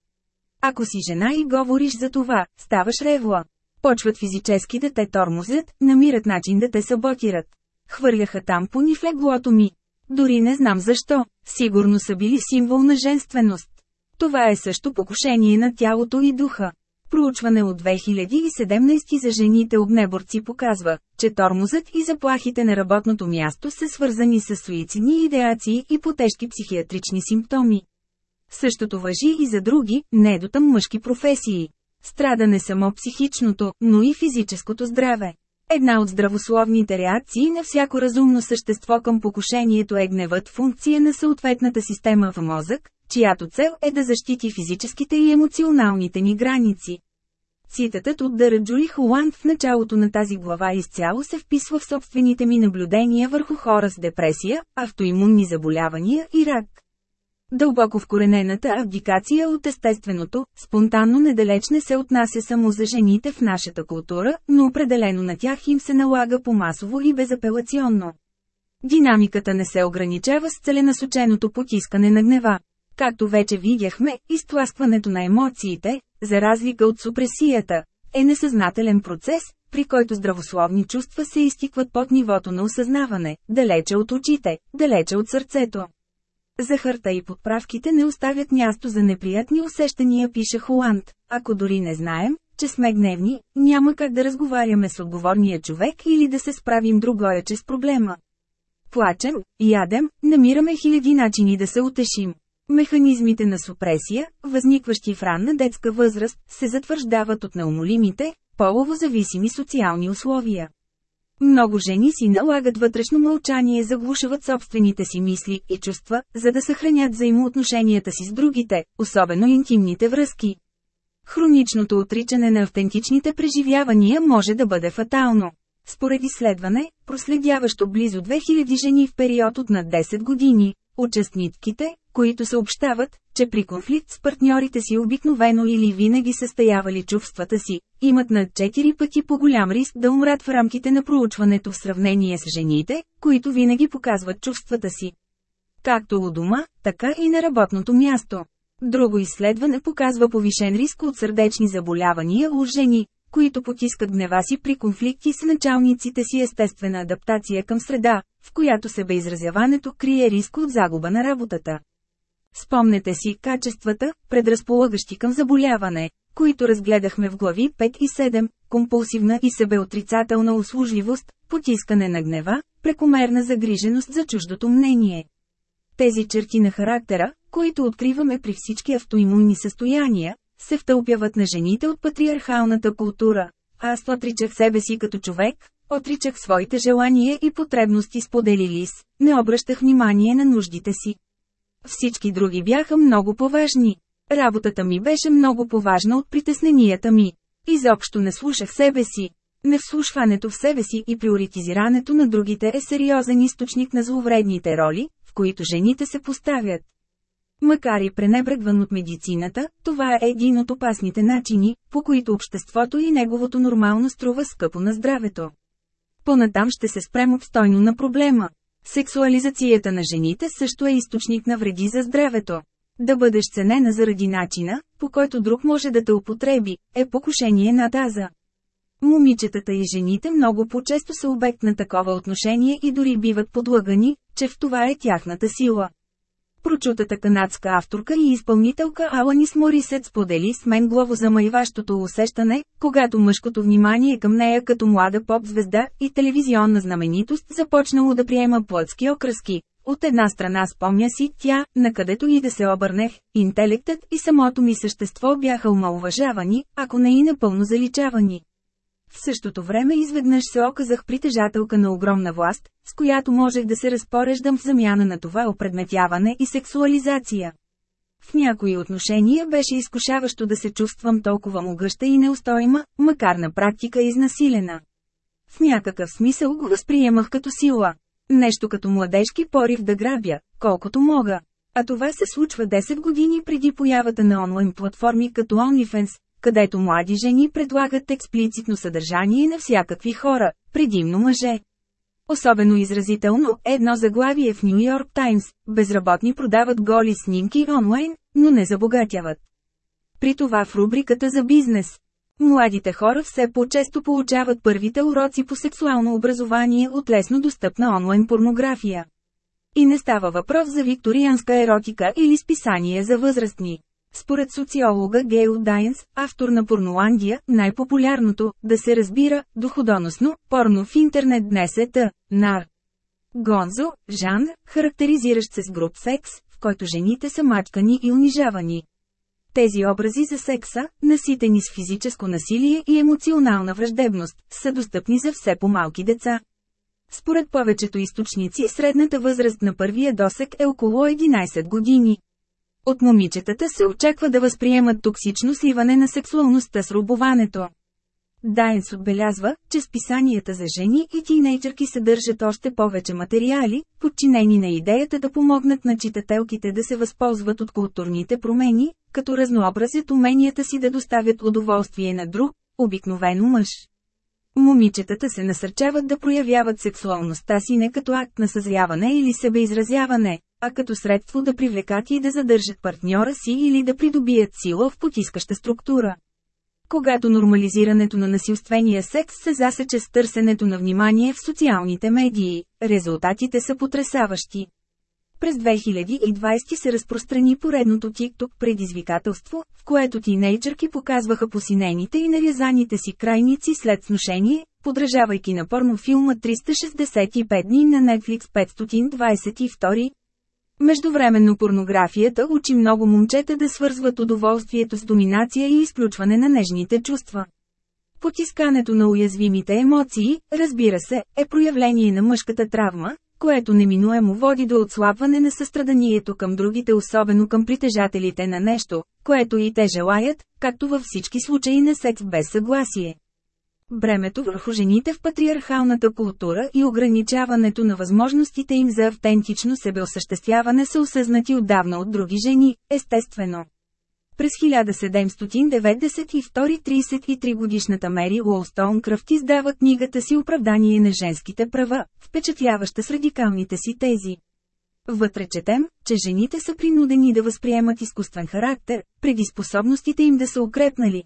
Ако си жена и говориш за това, ставаш ревла. Почват физически да те тормозят, намират начин да те саботират. Хвърляха тампони в леглото ми. Дори не знам защо, сигурно са били символ на женственост. Това е също покушение на тялото и духа. Проучване от 2017 за жените огнеборци показва, че тормозът и заплахите на работното място са свързани с суицидни идеации и по-тежки психиатрични симптоми. Същото въжи и за други, недотъм мъжки професии. Страда не само психичното, но и физическото здраве. Една от здравословните реакции на всяко разумно същество към покушението е гневът функция на съответната система в мозък, чиято цел е да защити физическите и емоционалните ни граници. Цитатът от Дъра Джули Холанд в началото на тази глава изцяло се вписва в собствените ми наблюдения върху хора с депресия, автоимунни заболявания и рак. Дълбоко вкоренената абдикация от естественото, спонтанно недалеч не се отнася само за жените в нашата култура, но определено на тях им се налага по-масово и безапелационно. Динамиката не се ограничава с целенасоченото потискане на гнева. Както вече видяхме, изтласкването на емоциите, за разлика от супресията, е несъзнателен процес, при който здравословни чувства се изтикват под нивото на осъзнаване, далече от очите, далече от сърцето. Захарта и подправките не оставят място за неприятни усещания, пише Холанд. Ако дори не знаем, че сме гневни, няма как да разговаряме с отговорния човек или да се справим другорече с проблема. Плачем, ядем, намираме хиляди начини да се утешим. Механизмите на супресия, възникващи в ранна детска възраст, се затвърждават от неумолимите, полово зависими социални условия. Много жени си налагат вътрешно мълчание, заглушават собствените си мисли и чувства, за да съхранят взаимоотношенията си с другите, особено интимните връзки. Хроничното отричане на автентичните преживявания може да бъде фатално. Според изследване, проследяващо близо 2000 жени в период от над 10 години, участнитките, които съобщават, че при конфликт с партньорите си обикновено или винаги състоявали чувствата си, имат над 4 пъти по-голям риск да умрат в рамките на проучването в сравнение с жените, които винаги показват чувствата си. Както у дома, така и на работното място. Друго изследване показва повишен риск от сърдечни заболявания у жени, които потискат гнева си при конфликти с началниците си естествена адаптация към среда, в която себеизразяването крие риск от загуба на работата. Спомнете си качествата, предразполагащи към заболяване, които разгледахме в глави 5 и 7, компулсивна и себеотрицателна услужливост, потискане на гнева, прекомерна загриженост за чуждото мнение. Тези черти на характера, които откриваме при всички автоимунни състояния, се втълпяват на жените от патриархалната култура. Аз отричах себе си като човек, отричах своите желания и потребности споделили с, не обръщах внимание на нуждите си. Всички други бяха много поважни. Работата ми беше много поважна от притесненията ми. Изобщо не слушах себе си. Невслушването в себе си и приоритизирането на другите е сериозен източник на зловредните роли, в които жените се поставят. Макар и пренебрегван от медицината, това е един от опасните начини, по които обществото и неговото нормално струва скъпо на здравето. Понатам ще се спрем обстойно на проблема. Сексуализацията на жените също е източник на вреди за здравето. Да бъдеш ценена заради начина, по който друг може да те употреби, е покушение на таза. Момичетата и жените много по-често са обект на такова отношение и дори биват подлъгани, че в това е тяхната сила. Прочутата канадска авторка и изпълнителка Аланис Морисет сподели с мен главозамайващото усещане, когато мъжкото внимание към нея като млада поп-звезда и телевизионна знаменитост започнало да приема плътски окраски. От една страна спомня си тя, накъдето и да се обърнех, интелектът и самото ми същество бяха омалуважавани, ако не и напълно заличавани. В същото време изведнъж се оказах притежателка на огромна власт, с която можех да се разпореждам в замяна на това опредметяване и сексуализация. В някои отношения беше изкушаващо да се чувствам толкова могъща и неустоима, макар на практика изнасилена. В някакъв смисъл го възприемах като сила. Нещо като младежки порив да грабя, колкото мога. А това се случва 10 години преди появата на онлайн платформи като OnlyFans, където млади жени предлагат експлицитно съдържание на всякакви хора, предимно мъже. Особено изразително е едно заглавие в Нью Йорк Таймс – безработни продават голи снимки онлайн, но не забогатяват. При това в рубриката за бизнес. Младите хора все по-често получават първите уроци по сексуално образование от лесно достъпна онлайн порнография. И не става въпрос за викторианска еротика или списание за възрастни. Според социолога Гейл Дайнс, автор на Порноландия, най-популярното, да се разбира, доходоносно, порно в интернет днес е т. нар. Гонзо, Жан, характеризиращ се с груп секс, в който жените са мачкани и унижавани. Тези образи за секса, наситени с физическо насилие и емоционална враждебност, са достъпни за все по-малки деца. Според повечето източници, средната възраст на първия досек е около 11 години. От момичетата се очаква да възприемат токсично сливане на сексуалността с рубоването. Дайнс отбелязва, че списанията за жени и тинейджърки съдържат още повече материали, подчинени на идеята да помогнат на читателките да се възползват от културните промени, като разнообразят уменията си да доставят удоволствие на друг, обикновено мъж. Момичетата се насърчават да проявяват сексуалността си не като акт на съзряване или себеизразяване, а като средство да привлекат и да задържат партньора си или да придобият сила в потискаща структура. Когато нормализирането на насилствения секс се засече с търсенето на внимание в социалните медии, резултатите са потрясаващи. През 2020 се разпространи поредното TikTok предизвикателство, в което тинейджърки показваха посинените и нарязаните си крайници след сношение, подражавайки на порнофилма 365 дни на Netflix 522. Междувременно порнографията учи много момчета да свързват удоволствието с доминация и изключване на нежните чувства. Потискането на уязвимите емоции, разбира се, е проявление на мъжката травма, което неминуемо води до отслабване на състраданието към другите, особено към притежателите на нещо, което и те желаят, както във всички случаи на секс без съгласие. Бремето върху жените в патриархалната култура и ограничаването на възможностите им за автентично себеосъществяване са осъзнати отдавна от други жени, естествено. През 1792 33 годишната Мери Уолстоун Кръфт издава книгата си Оправдание на женските права, впечатляваща с радикалните си тези. Вътре четем, че жените са принудени да възприемат изкуствен характер, преди способностите им да са укрепнали.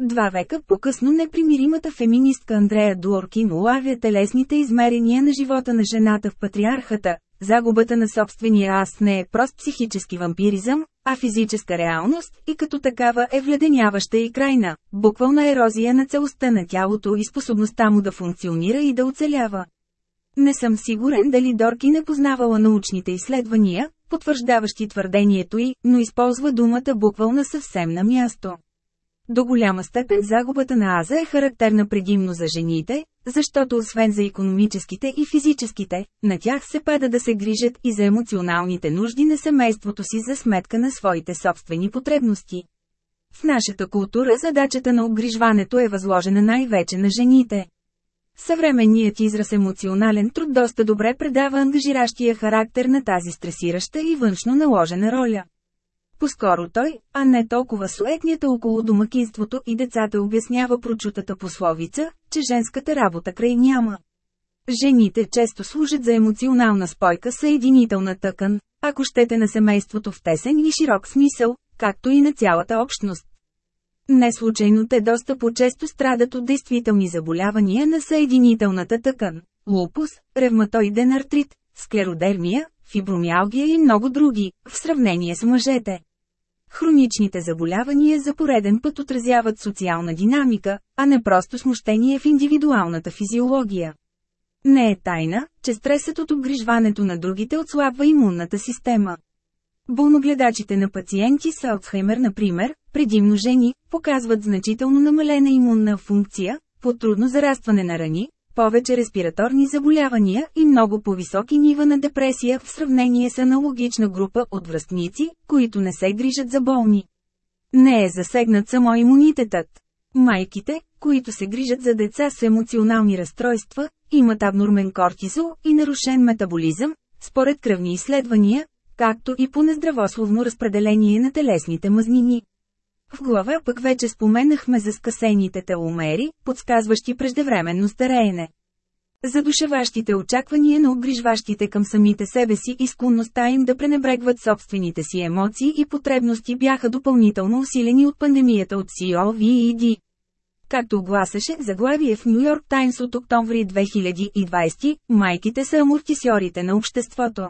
Два века по-късно непримиримата феминистка Андрея Дуоркин улавя телесните измерения на живота на жената в патриархата. Загубата на собствения аз не е прост психически вампиризъм, а физическа реалност и като такава е вледеняваща и крайна, буквална ерозия на целостта на тялото и способността му да функционира и да оцелява. Не съм сигурен дали Дорки не познавала научните изследвания, потвърждаващи твърдението й, но използва думата буквална съвсем на място. До голяма степен загубата на аза е характерна предимно за жените, защото освен за економическите и физическите, на тях се пада да се грижат и за емоционалните нужди на семейството си за сметка на своите собствени потребности. В нашата култура задачата на обгрижването е възложена най-вече на жените. Съвременният израз емоционален труд доста добре предава ангажиращия характер на тази стресираща и външно наложена роля. Поскоро той, а не толкова суетнията около домакинството и децата обяснява прочутата пословица, че женската работа край няма. Жените често служат за емоционална спойка съединителна тъкан, ако щете на семейството в тесен и широк смисъл, както и на цялата общност. Не случайно те доста по-често страдат от действителни заболявания на съединителната тъкан – лупус, ревматоиден артрит, склеродермия, фибромиалгия и много други, в сравнение с мъжете. Хроничните заболявания за пореден път отразяват социална динамика, а не просто смущение в индивидуалната физиология. Не е тайна, че стресът от обгрижването на другите отслабва имунната система. Болногледачите на пациенти с Алцхаймер, например, предимно жени, показват значително намалена имунна функция, по-трудно зарастване на рани, повече респираторни заболявания и много по-високи нива на депресия в сравнение с аналогична група от връстници, които не се грижат за болни. Не е засегнат само имунитетът. Майките, които се грижат за деца с емоционални разстройства, имат абнормен кортизол и нарушен метаболизъм, според кръвни изследвания, както и по нездравословно разпределение на телесните мазнини. В глава пък вече споменахме за скъсените теломери, подсказващи преждевременно стареене. Задушеващите очаквания на обгрижващите към самите себе си и склонността им да пренебрегват собствените си емоции и потребности бяха допълнително усилени от пандемията от COVID. Както огласеше заглавие в Нью Йорк Таймс от октомври 2020, майките са амортисьорите на обществото.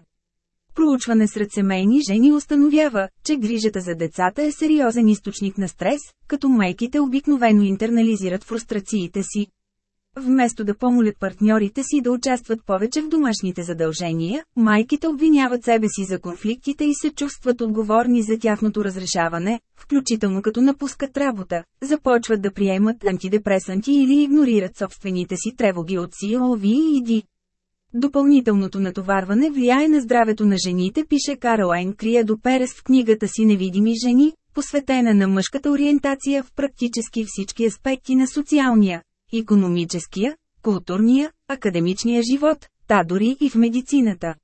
Проучване сред семейни жени установява, че грижата за децата е сериозен източник на стрес, като майките обикновено интернализират фрустрациите си. Вместо да помолят партньорите си да участват повече в домашните задължения, майките обвиняват себе си за конфликтите и се чувстват отговорни за тяхното разрешаване, включително като напускат работа, започват да приемат антидепресанти или игнорират собствените си тревоги от COVD. Допълнителното натоварване влияе на здравето на жените, пише Каролайн Криадо Перес в книгата си Невидими жени, посветена на мъжката ориентация в практически всички аспекти на социалния, економическия, културния, академичния живот, та дори и в медицината.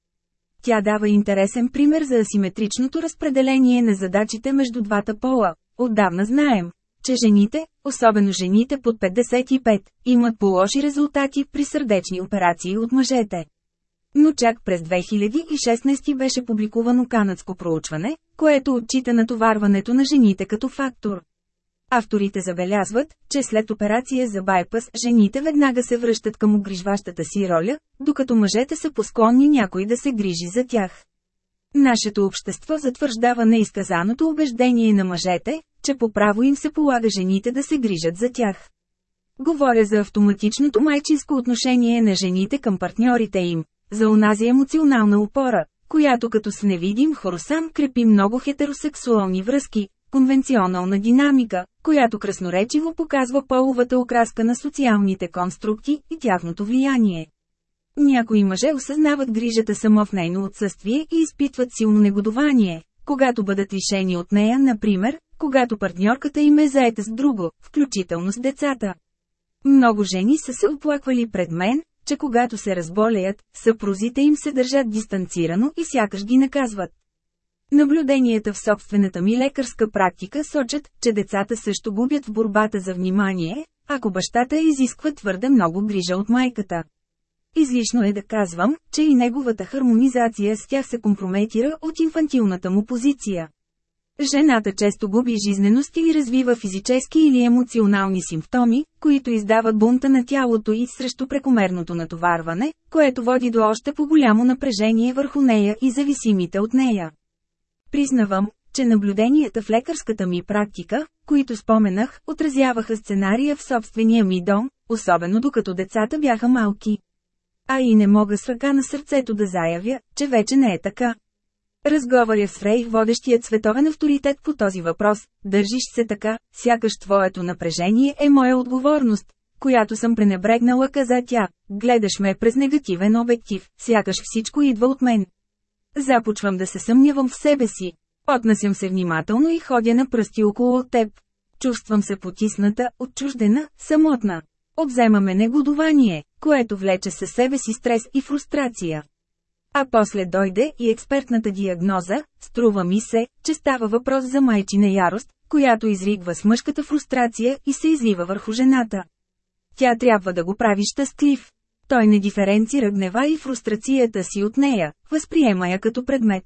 Тя дава интересен пример за асиметричното разпределение на задачите между двата пола. Отдавна знаем, че жените, особено жените под 55, имат по-лоши резултати при сърдечни операции от мъжете. Но чак през 2016 беше публикувано канадско проучване, което отчита натоварването на жените като фактор. Авторите забелязват, че след операция за байпас жените веднага се връщат към огрижващата си роля, докато мъжете са посклонни някой да се грижи за тях. Нашето общество затвърждава неизказаното убеждение на мъжете, че по право им се полага жените да се грижат за тях. Говоря за автоматичното майчинско отношение на жените към партньорите им, за онази емоционална опора, която като с невидим хоросам крепи много хетеросексуални връзки, конвенционална динамика, която красноречиво показва половата окраска на социалните конструкти и тяхното влияние. Някои мъже осъзнават грижата само в нейно отсъствие и изпитват силно негодование, когато бъдат лишени от нея, например, когато партньорката им е заета с друго, включително с децата. Много жени са се оплаквали пред мен, че когато се разболеят, съпрузите им се държат дистанцирано и сякаш ги наказват. Наблюденията в собствената ми лекарска практика сочат, че децата също губят в борбата за внимание, ако бащата изисква твърде много грижа от майката. Излишно е да казвам, че и неговата хармонизация с тях се компрометира от инфантилната му позиция. Жената често губи жизненост или развива физически или емоционални симптоми, които издават бунта на тялото и срещу прекомерното натоварване, което води до още по-голямо напрежение върху нея и зависимите от нея. Признавам, че наблюденията в лекарската ми практика, които споменах, отразяваха сценария в собствения ми дом, особено докато децата бяха малки. А и не мога с ръка на сърцето да заявя, че вече не е така. Разговаря с Рей, водещият световен авторитет по този въпрос. Държиш се така, сякаш твоето напрежение е моя отговорност, която съм пренебрегнала, каза тя. Гледаш ме през негативен обектив, сякаш всичко идва от мен. Започвам да се съмнявам в себе си. Отнасям се внимателно и ходя на пръсти около теб. Чувствам се потисната, отчуждена, самотна. Обземаме негодование, което влече със себе си стрес и фрустрация. А после дойде и експертната диагноза, струва ми се, че става въпрос за майчина ярост, която изригва с мъжката фрустрация и се излива върху жената. Тя трябва да го прави щастлив. Той не диференцира гнева и фрустрацията си от нея, възприема я като предмет.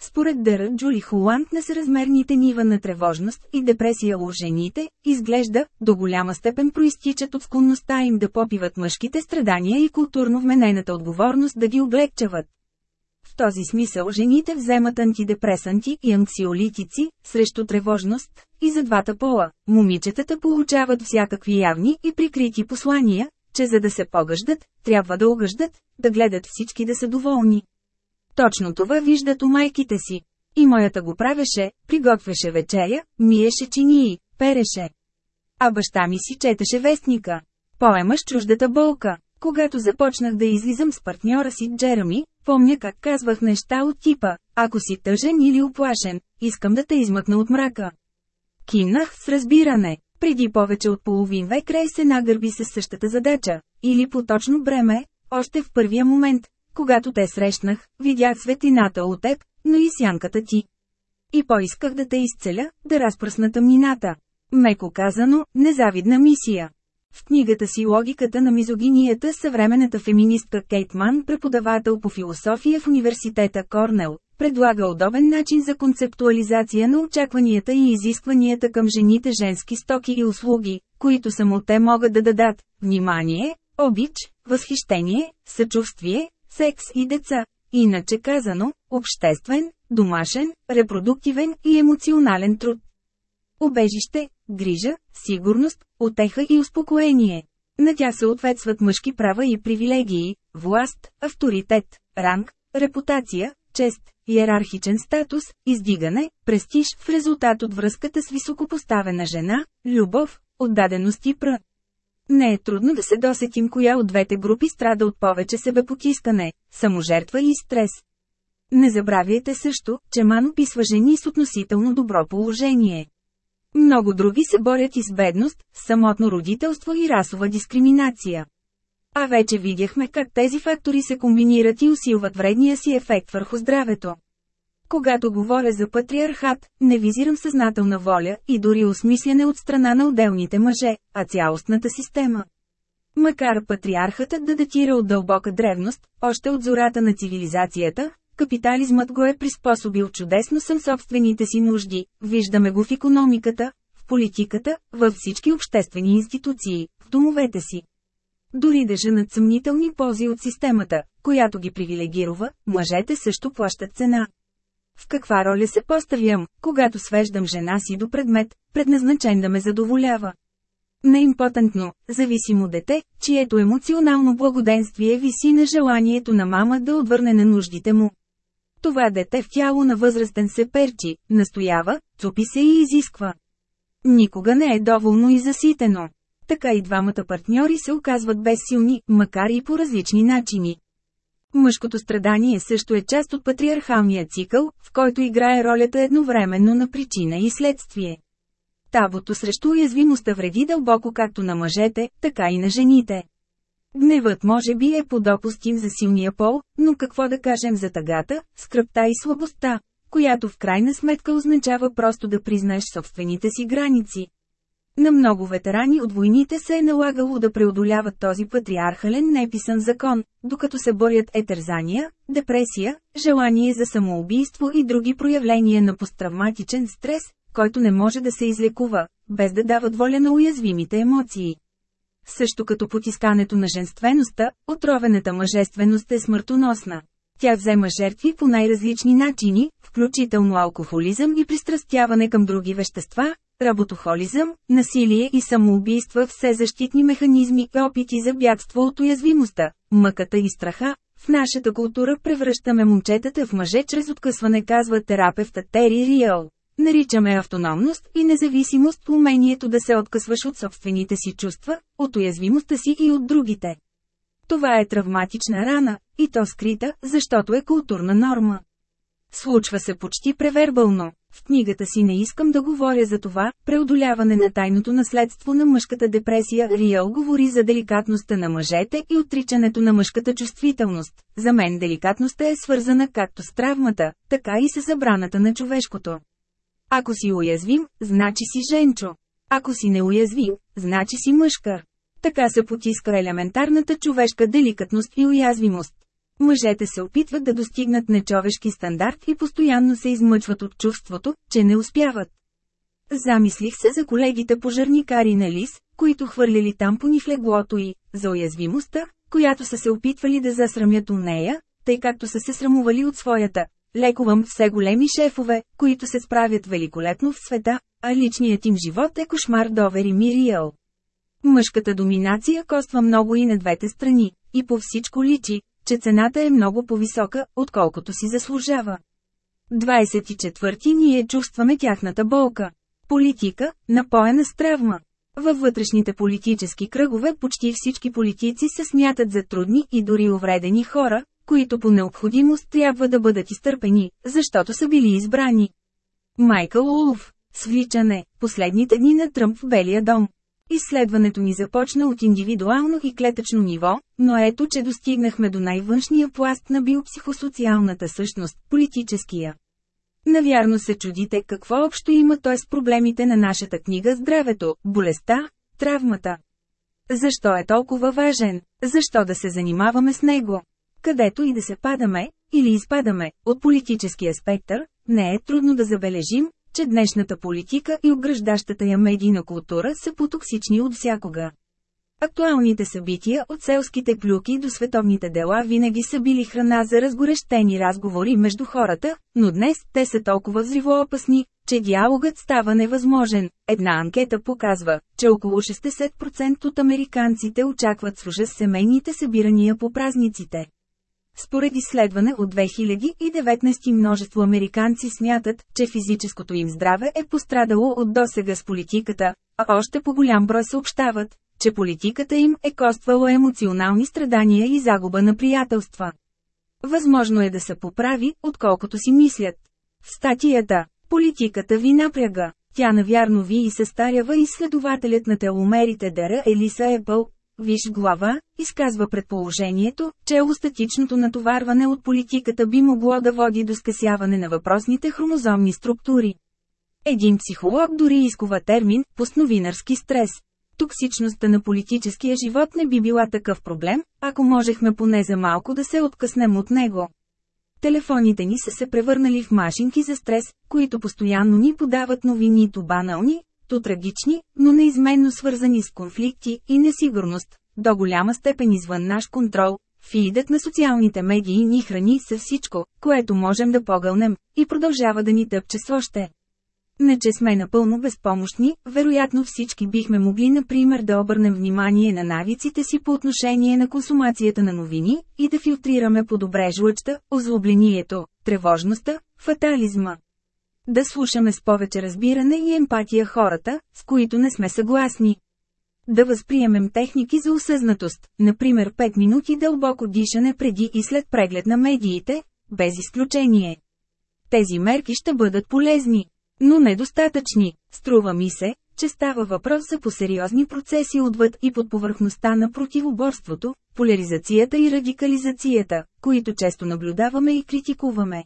Според Дъра Джули Холанд на съразмерните нива на тревожност и депресия у жените, изглежда, до голяма степен проистичат от склонността им да попиват мъжките страдания и културно вменената отговорност да ги облегчават. В този смисъл жените вземат антидепресанти и анксиолитици, срещу тревожност, и за двата пола. Момичетата получават всякакви явни и прикрити послания, че за да се погъждат, трябва да огъждат, да гледат всички да са доволни. Точно това виждат у майките си. И моята го правеше, приготвяше вечеря, миеше чинии, переше. А баща ми си четеше вестника. Поема с чуждата болка. Когато започнах да излизам с партньора си Джерами, помня как казвах неща от типа, ако си тъжен или оплашен, искам да те измъкна от мрака. Кимнах с разбиране. Преди повече от половин век Рей се нагърби с същата задача, или по точно бреме, още в първия момент, когато те срещнах, видях светлината от теб, но и сянката ти. И поисках да те изцеля, да разпръсна тъмнината. Меко казано, незавидна мисия. В книгата си «Логиката на мизогинията» съвременната феминистка Кейт Ман, преподавател по философия в университета Корнел, предлага удобен начин за концептуализация на очакванията и изискванията към жените женски стоки и услуги, които само те могат да дадат – внимание, обич, възхищение, съчувствие, секс и деца. Иначе казано, обществен, домашен, репродуктивен и емоционален труд. Обежище, грижа, сигурност, отеха и успокоение. На тях съответстват мъжки права и привилегии, власт, авторитет, ранг, репутация, чест, иерархичен статус, издигане, престиж в резултат от връзката с високопоставена жена, любов, отдаденост и пр. Не е трудно да се досетим коя от двете групи страда от повече себепотискане, саможертва и стрес. Не забравяйте също, че Ман описва жени с относително добро положение. Много други се борят и с бедност, самотно родителство и расова дискриминация. А вече видяхме как тези фактори се комбинират и усилват вредния си ефект върху здравето. Когато говоря за патриархат, не визирам съзнателна воля и дори осмислене от страна на отделните мъже, а цялостната система. Макар патриархатът да датира от дълбока древност, още от зората на цивилизацията, капитализмът го е приспособил чудесно съм собствените си нужди, виждаме го в економиката, в политиката, във всички обществени институции, в домовете си. Дори да женат съмнителни пози от системата, която ги привилегирова, мъжете също плащат цена. В каква роля се поставям, когато свеждам жена си до предмет, предназначен да ме задоволява? Неимпотентно, зависимо дете, чието емоционално благоденствие виси на желанието на мама да отвърне на нуждите му. Това дете в тяло на възрастен се перчи, настоява, цупи се и изисква. Никога не е доволно и заситено. Така и двамата партньори се оказват безсилни, макар и по различни начини. Мъжкото страдание също е част от патриархалния цикъл, в който играе ролята едновременно на причина и следствие. Табото срещу уязвимостта вреди дълбоко както на мъжете, така и на жените. Гневът може би е подопустим за силния пол, но какво да кажем за тъгата, скръпта и слабостта, която в крайна сметка означава просто да признаеш собствените си граници. На много ветерани от войните се е налагало да преодоляват този патриархален неписан закон, докато се борят етързания, депресия, желание за самоубийство и други проявления на посттравматичен стрес, който не може да се излекува, без да дават воля на уязвимите емоции. Също като потискането на женствеността, отровената мъжественост е смъртоносна. Тя взема жертви по най-различни начини, включително алкохолизъм и пристрастяване към други вещества, работохолизъм, насилие и самоубийства все защитни механизми опити за бягство от уязвимостта, мъката и страха, В нашата култура превръщаме момчетата в мъже чрез откъсване, казва терапевта Тери Риел. Наричаме автономност и независимост умението да се откъсваш от собствените си чувства, от уязвимостта си и от другите. Това е травматична рана, и то скрита, защото е културна норма. Случва се почти превербално. В книгата си не искам да говоря за това, преодоляване на тайното наследство на мъжката депресия. Риел говори за деликатността на мъжете и отричането на мъжката чувствителност. За мен деликатността е свързана както с травмата, така и с забраната на човешкото. Ако си уязвим, значи си женчо. Ако си неуязвим, значи си мъжка. Така се потиска елементарната човешка деликатност и уязвимост. Мъжете се опитват да достигнат нечовешки стандарт и постоянно се измъчват от чувството, че не успяват. Замислих се за колегите пожарникари на Лис, които хвърляли тампони в леглото и, за уязвимостта, която са се опитвали да засрамят у нея, тъй както са се срамували от своята. Лекувам все големи шефове, които се справят великолепно в света, а личният им живот е кошмар довери Мириел. Мъжката доминация коства много и на двете страни, и по всичко личи, че цената е много по-висока, отколкото си заслужава. 24. Ние чувстваме тяхната болка. Политика, напоена с травма. Във вътрешните политически кръгове почти всички политици се смятат за трудни и дори увредени хора, които по необходимост трябва да бъдат изтърпени, защото са били избрани. Майкъл Улф. Свличане. Последните дни на Тръмп в Белия дом. Изследването ни започна от индивидуално и клетъчно ниво, но ето че достигнахме до най-външния пласт на биопсихосоциалната същност – политическия. Навярно се чудите какво общо има той с проблемите на нашата книга «Здравето», болестта, травмата. Защо е толкова важен? Защо да се занимаваме с него? Където и да се падаме, или изпадаме, от политическия спектър, не е трудно да забележим, че днешната политика и ограждащата я медийна култура са потоксични от всякога. Актуалните събития от селските плюки до световните дела винаги са били храна за разгорещени разговори между хората, но днес те са толкова взривоопасни, че диалогът става невъзможен. Една анкета показва, че около 60% от американците очакват с семейните събирания по празниците. Според изследване от 2019 множество американци смятат, че физическото им здраве е пострадало от досега с политиката, а още по голям брой съобщават, че политиката им е коствало емоционални страдания и загуба на приятелства. Възможно е да се поправи, отколкото си мислят. В статията «Политиката ви напряга», тя навярно ви и състарява изследователят на теломерите Дера Елиса Епъл, Виж глава, изказва предположението, че елостатичното натоварване от политиката би могло да води до скъсяване на въпросните хромозомни структури. Един психолог дори изкова термин – постновинарски стрес. Токсичността на политическия живот не би била такъв проблем, ако можехме поне за малко да се откъснем от него. Телефоните ни са се превърнали в машинки за стрес, които постоянно ни подават новини то банални, то трагични, но неизменно свързани с конфликти и несигурност, до голяма степен извън наш контрол. Фидът на социалните медии ни храни с всичко, което можем да погълнем, и продължава да ни тъпче с още. Не че сме напълно безпомощни, вероятно всички бихме могли например да обърнем внимание на навиците си по отношение на консумацията на новини и да филтрираме по-добре жлъчта, озлоблението, тревожността, фатализма. Да слушаме с повече разбиране и емпатия хората, с които не сме съгласни. Да възприемем техники за осъзнатост, например 5 минути дълбоко дишане преди и след преглед на медиите, без изключение. Тези мерки ще бъдат полезни, но недостатъчни. Струва ми се, че става въпрос за посериозни процеси отвъд и под повърхността на противоборството, поляризацията и радикализацията, които често наблюдаваме и критикуваме.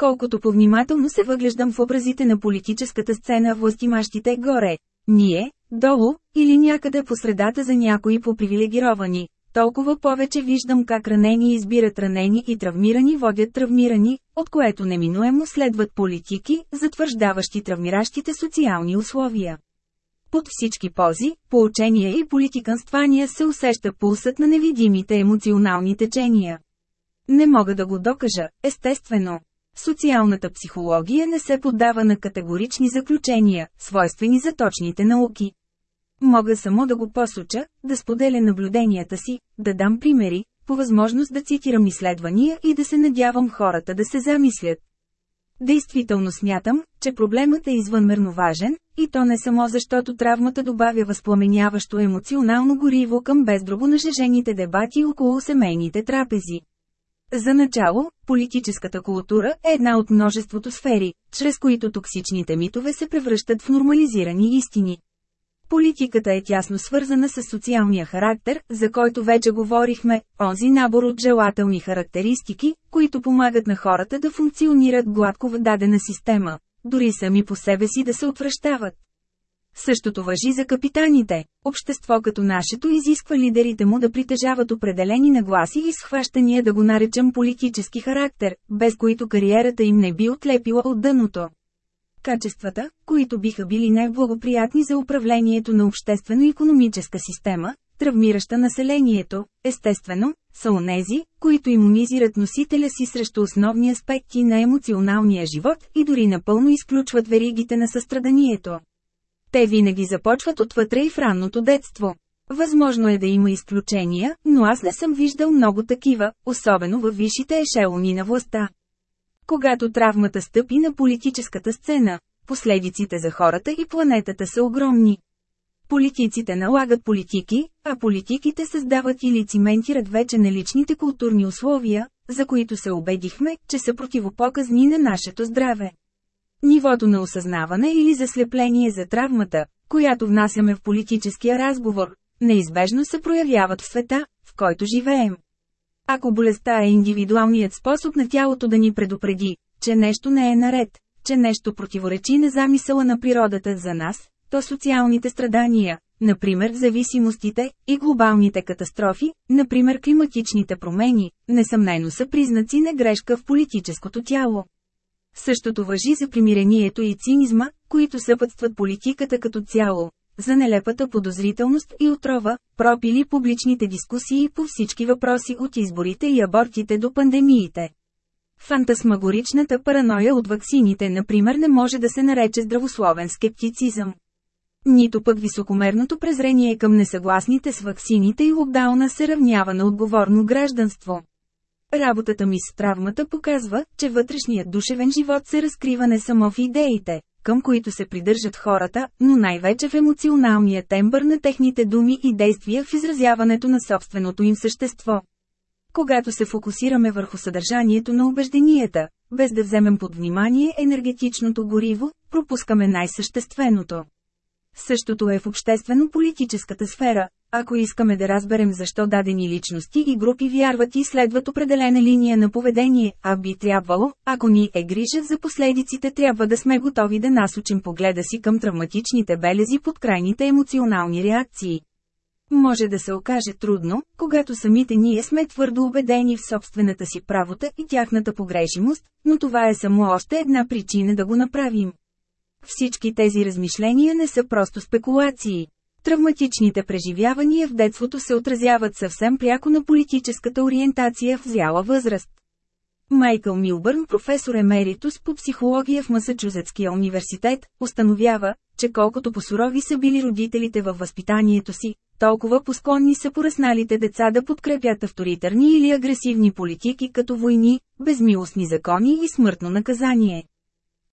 Колкото повнимателно се въглеждам в образите на политическата сцена властимащите горе, ние, долу, или някъде по средата за някои попривилегировани, толкова повече виждам как ранени избират ранени и травмирани водят травмирани, от което неминуемо следват политики, затвърждаващи травмиращите социални условия. Под всички пози, поучения и политиканствания се усеща пулсът на невидимите емоционални течения. Не мога да го докажа, естествено. Социалната психология не се поддава на категорични заключения, свойствени за точните науки. Мога само да го посоча, да споделя наблюденията си, да дам примери, по възможност да цитирам изследвания и да се надявам хората да се замислят. Действително смятам, че проблемът е извънмерно важен, и то не само защото травмата добавя възпламеняващо емоционално гориво към бездруго нажежените дебати около семейните трапези. За начало, политическата култура е една от множеството сфери, чрез които токсичните митове се превръщат в нормализирани истини. Политиката е тясно свързана с социалния характер, за който вече говорихме, онзи набор от желателни характеристики, които помагат на хората да функционират гладко в дадена система, дори сами по себе си да се отвръщават. Същото въжи за капитаните. Общество като нашето изисква лидерите му да притежават определени нагласи и схващания да го наречам политически характер, без които кариерата им не би отлепила от дъното. Качествата, които биха били най-благоприятни за управлението на обществено-економическа система, травмираща населението, естествено, са онези, които иммунизират носителя си срещу основни аспекти на емоционалния живот и дори напълно изключват веригите на състраданието. Те винаги започват отвътре и в ранното детство. Възможно е да има изключения, но аз не съм виждал много такива, особено във висшите ешелони на властта. Когато травмата стъпи на политическата сцена, последиците за хората и планетата са огромни. Политиците налагат политики, а политиките създават или циментират вече наличните културни условия, за които се убедихме, че са противопоказни на нашето здраве. Нивото на осъзнаване или заслепление за травмата, която внасяме в политическия разговор, неизбежно се проявяват в света, в който живеем. Ако болестта е индивидуалният способ на тялото да ни предупреди, че нещо не е наред, че нещо противоречи на замисъла на природата за нас, то социалните страдания, например зависимостите и глобалните катастрофи, например климатичните промени, несъмнено са признаци на грешка в политическото тяло. Същото въжи за примирението и цинизма, които съпътстват политиката като цяло, за нелепата подозрителност и отрова, пропили публичните дискусии по всички въпроси от изборите и абортите до пандемиите. Фантасмагоричната параноя от ваксините, например, не може да се нарече здравословен скептицизъм. Нито пък високомерното презрение към несъгласните с ваксините и локдауна се равнява на отговорно гражданство. Работата ми с травмата показва, че вътрешният душевен живот се разкрива не само в идеите, към които се придържат хората, но най-вече в емоционалния тембър на техните думи и действия в изразяването на собственото им същество. Когато се фокусираме върху съдържанието на убежденията, без да вземем под внимание енергетичното гориво, пропускаме най-същественото. Същото е в обществено-политическата сфера. Ако искаме да разберем защо дадени личности и групи вярват и следват определена линия на поведение, а би трябвало, ако ни е грижа за последиците, трябва да сме готови да насочим погледа си към травматичните белези под крайните емоционални реакции. Може да се окаже трудно, когато самите ние сме твърдо убедени в собствената си правота и тяхната погрешимост, но това е само още една причина да го направим. Всички тези размишления не са просто спекулации. Травматичните преживявания в детството се отразяват съвсем пряко на политическата ориентация в зяла възраст. Майкъл Милбърн, професор емеритус по психология в Масачузетския университет, установява, че колкото посурови са били родителите във възпитанието си, толкова посклонни са поръсналите деца да подкрепят авторитарни или агресивни политики като войни, безмилостни закони и смъртно наказание.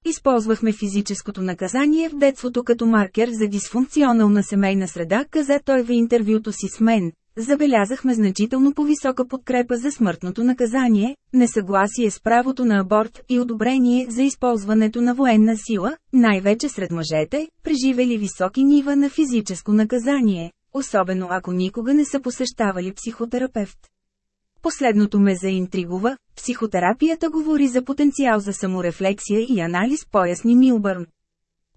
Използвахме физическото наказание в детството като маркер за дисфункционална семейна среда, каза той в интервюто си с мен. Забелязахме значително по-висока подкрепа за смъртното наказание, несъгласие с правото на аборт и одобрение за използването на военна сила, най-вече сред мъжете, преживели високи нива на физическо наказание, особено ако никога не са посещавали психотерапевт. Последното ме заинтригува, психотерапията говори за потенциал за саморефлексия и анализ поясни Милбърн.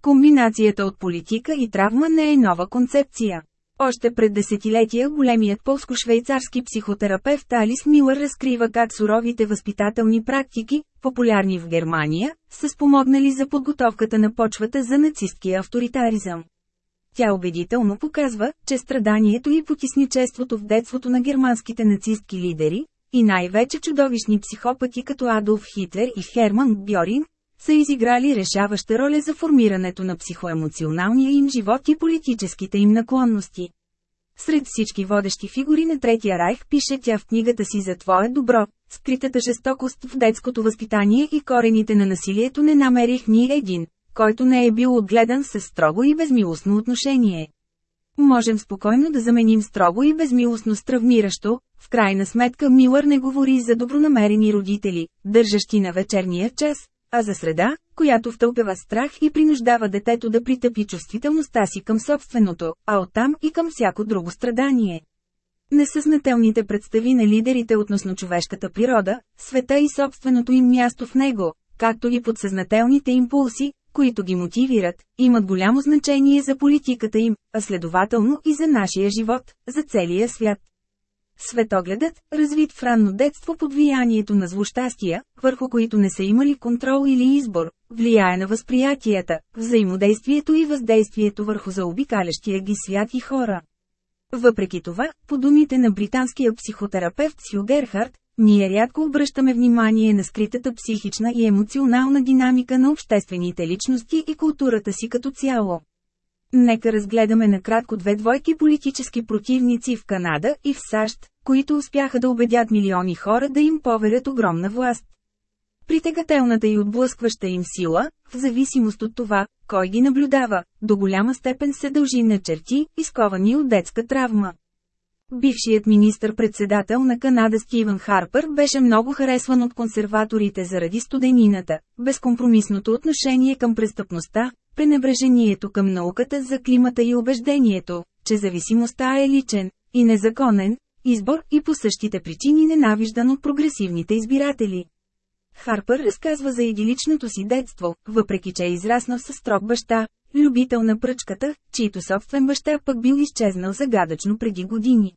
Комбинацията от политика и травма не е нова концепция. Още пред десетилетия големият полско-швейцарски психотерапевт Алис Милър разкрива как суровите възпитателни практики, популярни в Германия, са спомогнали за подготовката на почвата за нацисткия авторитаризъм. Тя убедително показва, че страданието и потисничеството в детството на германските нацистки лидери, и най-вече чудовищни психопати като Адолф Хитлер и Херман Бьорин, са изиграли решаваща роля за формирането на психоемоционалния им живот и политическите им наклонности. Сред всички водещи фигури на Третия райх пише тя в книгата си за Твое добро, скритата жестокост в детското възпитание и корените на насилието не намерих ни един, който не е бил отгледан с строго и безмилостно отношение. Можем спокойно да заменим строго и безмилостно с травмиращо, в крайна сметка Милър не говори за добронамерени родители, държащи на вечерния час, а за среда, която втълпева страх и принуждава детето да притъпи чувствителността си към собственото, а оттам и към всяко друго страдание. Несъзнателните представи на лидерите относно човешката природа, света и собственото им място в него, както и подсъзнателните импулси, които ги мотивират, имат голямо значение за политиката им, а следователно и за нашия живот, за целия свят. Светогледът, развит в ранно детство под влиянието на злощастия, върху които не са имали контрол или избор, влияе на възприятията, взаимодействието и въздействието върху заобикалящия ги свят и хора. Въпреки това, по думите на британския психотерапевт Сю Герхард, ние рядко обръщаме внимание на скритата психична и емоционална динамика на обществените личности и културата си като цяло. Нека разгледаме накратко две двойки политически противници в Канада и в САЩ, които успяха да убедят милиони хора да им поверят огромна власт. Притегателната и отблъскваща им сила, в зависимост от това, кой ги наблюдава, до голяма степен се дължи на черти, изковани от детска травма. Бившият министър-председател на Канада Стивън Харпър беше много харесван от консерваторите заради студенината, безкомпромисното отношение към престъпността, пренебрежението към науката за климата и убеждението, че зависимостта е личен и незаконен избор и по същите причини ненавиждан от прогресивните избиратели. Харпър разказва за идиличното си детство, въпреки че е израснал със строг баща, любител на пръчката, чийто собствен баща пък бил изчезнал загадъчно преди години.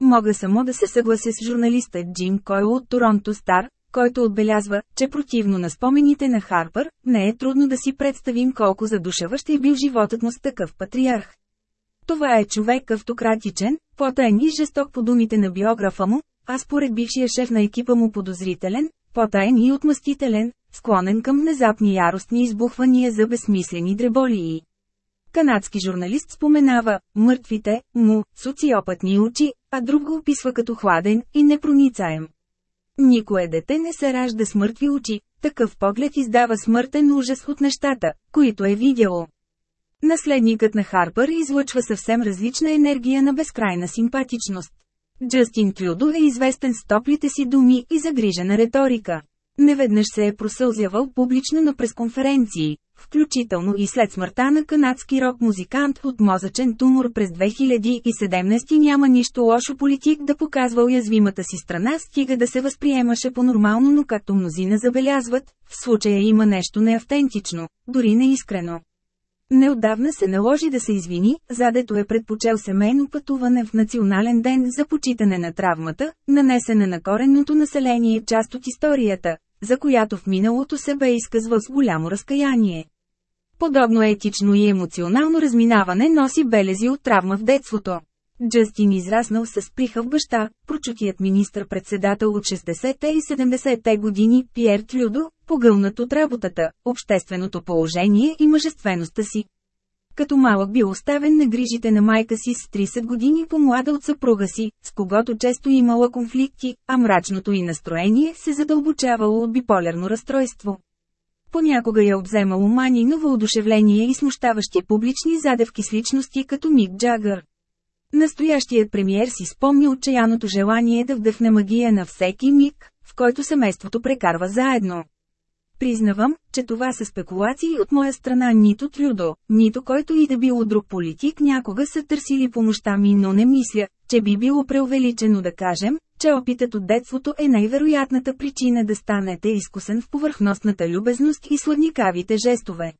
Мога само да се съглася с журналиста Джим Койл от Торонто Стар, който отбелязва, че противно на спомените на Харпър, не е трудно да си представим колко задушаващ е бил животът му с такъв патриарх. Това е човек автократичен, потаен и жесток по думите на биографа му, а според бившия шеф на екипа му подозрителен, потаен и отмъстителен, склонен към внезапни яростни избухвания за безсмислени дреболии. Канадски журналист споменава «мъртвите» му, социопатни очи, а друг го описва като хладен и непроницаем. Никое дете не се ражда с мъртви очи, такъв поглед издава смъртен ужас от нещата, които е видяло. Наследникът на Харпър излъчва съвсем различна енергия на безкрайна симпатичност. Джастин Трюдо е известен с топлите си думи и загрижена риторика. Неведнъж се е просълзявал публично на пресконференции, включително и след смъртта на канадски рок-музикант от мозъчен тумор през 2017 няма нищо лошо политик да показва уязвимата си страна стига да се възприемаше по-нормално, но както мнозина забелязват, в случая има нещо неавтентично, дори неискрено. Неотдавна се наложи да се извини, задето е предпочел семейно пътуване в национален ден за почитане на травмата, нанесена на коренното население част от историята, за която в миналото се бе изказвал с голямо разкаяние. Подобно етично и емоционално разминаване носи белези от травма в детството. Джастин израснал с прихав баща, прочутият министър-председател от 60-те и 70-те години Пьер Трюдо, погълнат от работата, общественото положение и мъжествеността си. Като малък бил оставен на грижите на майка си с 30 години по-млада от съпруга си, с когото често имала конфликти, а мрачното и настроение се задълбочавало от биполярно разстройство. Понякога я обземало мани но въодушевление и смущаващи публични задевки с личности като Мик Джагър. Настоящият премиер си спомня отчаяното желание да вдъхне магия на всеки миг, в който семейството прекарва заедно. Признавам, че това са спекулации от моя страна нито Трюдо, нито който и да било друг политик някога са търсили помощта ми, но не мисля, че би било преувеличено да кажем, че опитът от детството е най-вероятната причина да станете изкусен в повърхностната любезност и сладникавите жестове.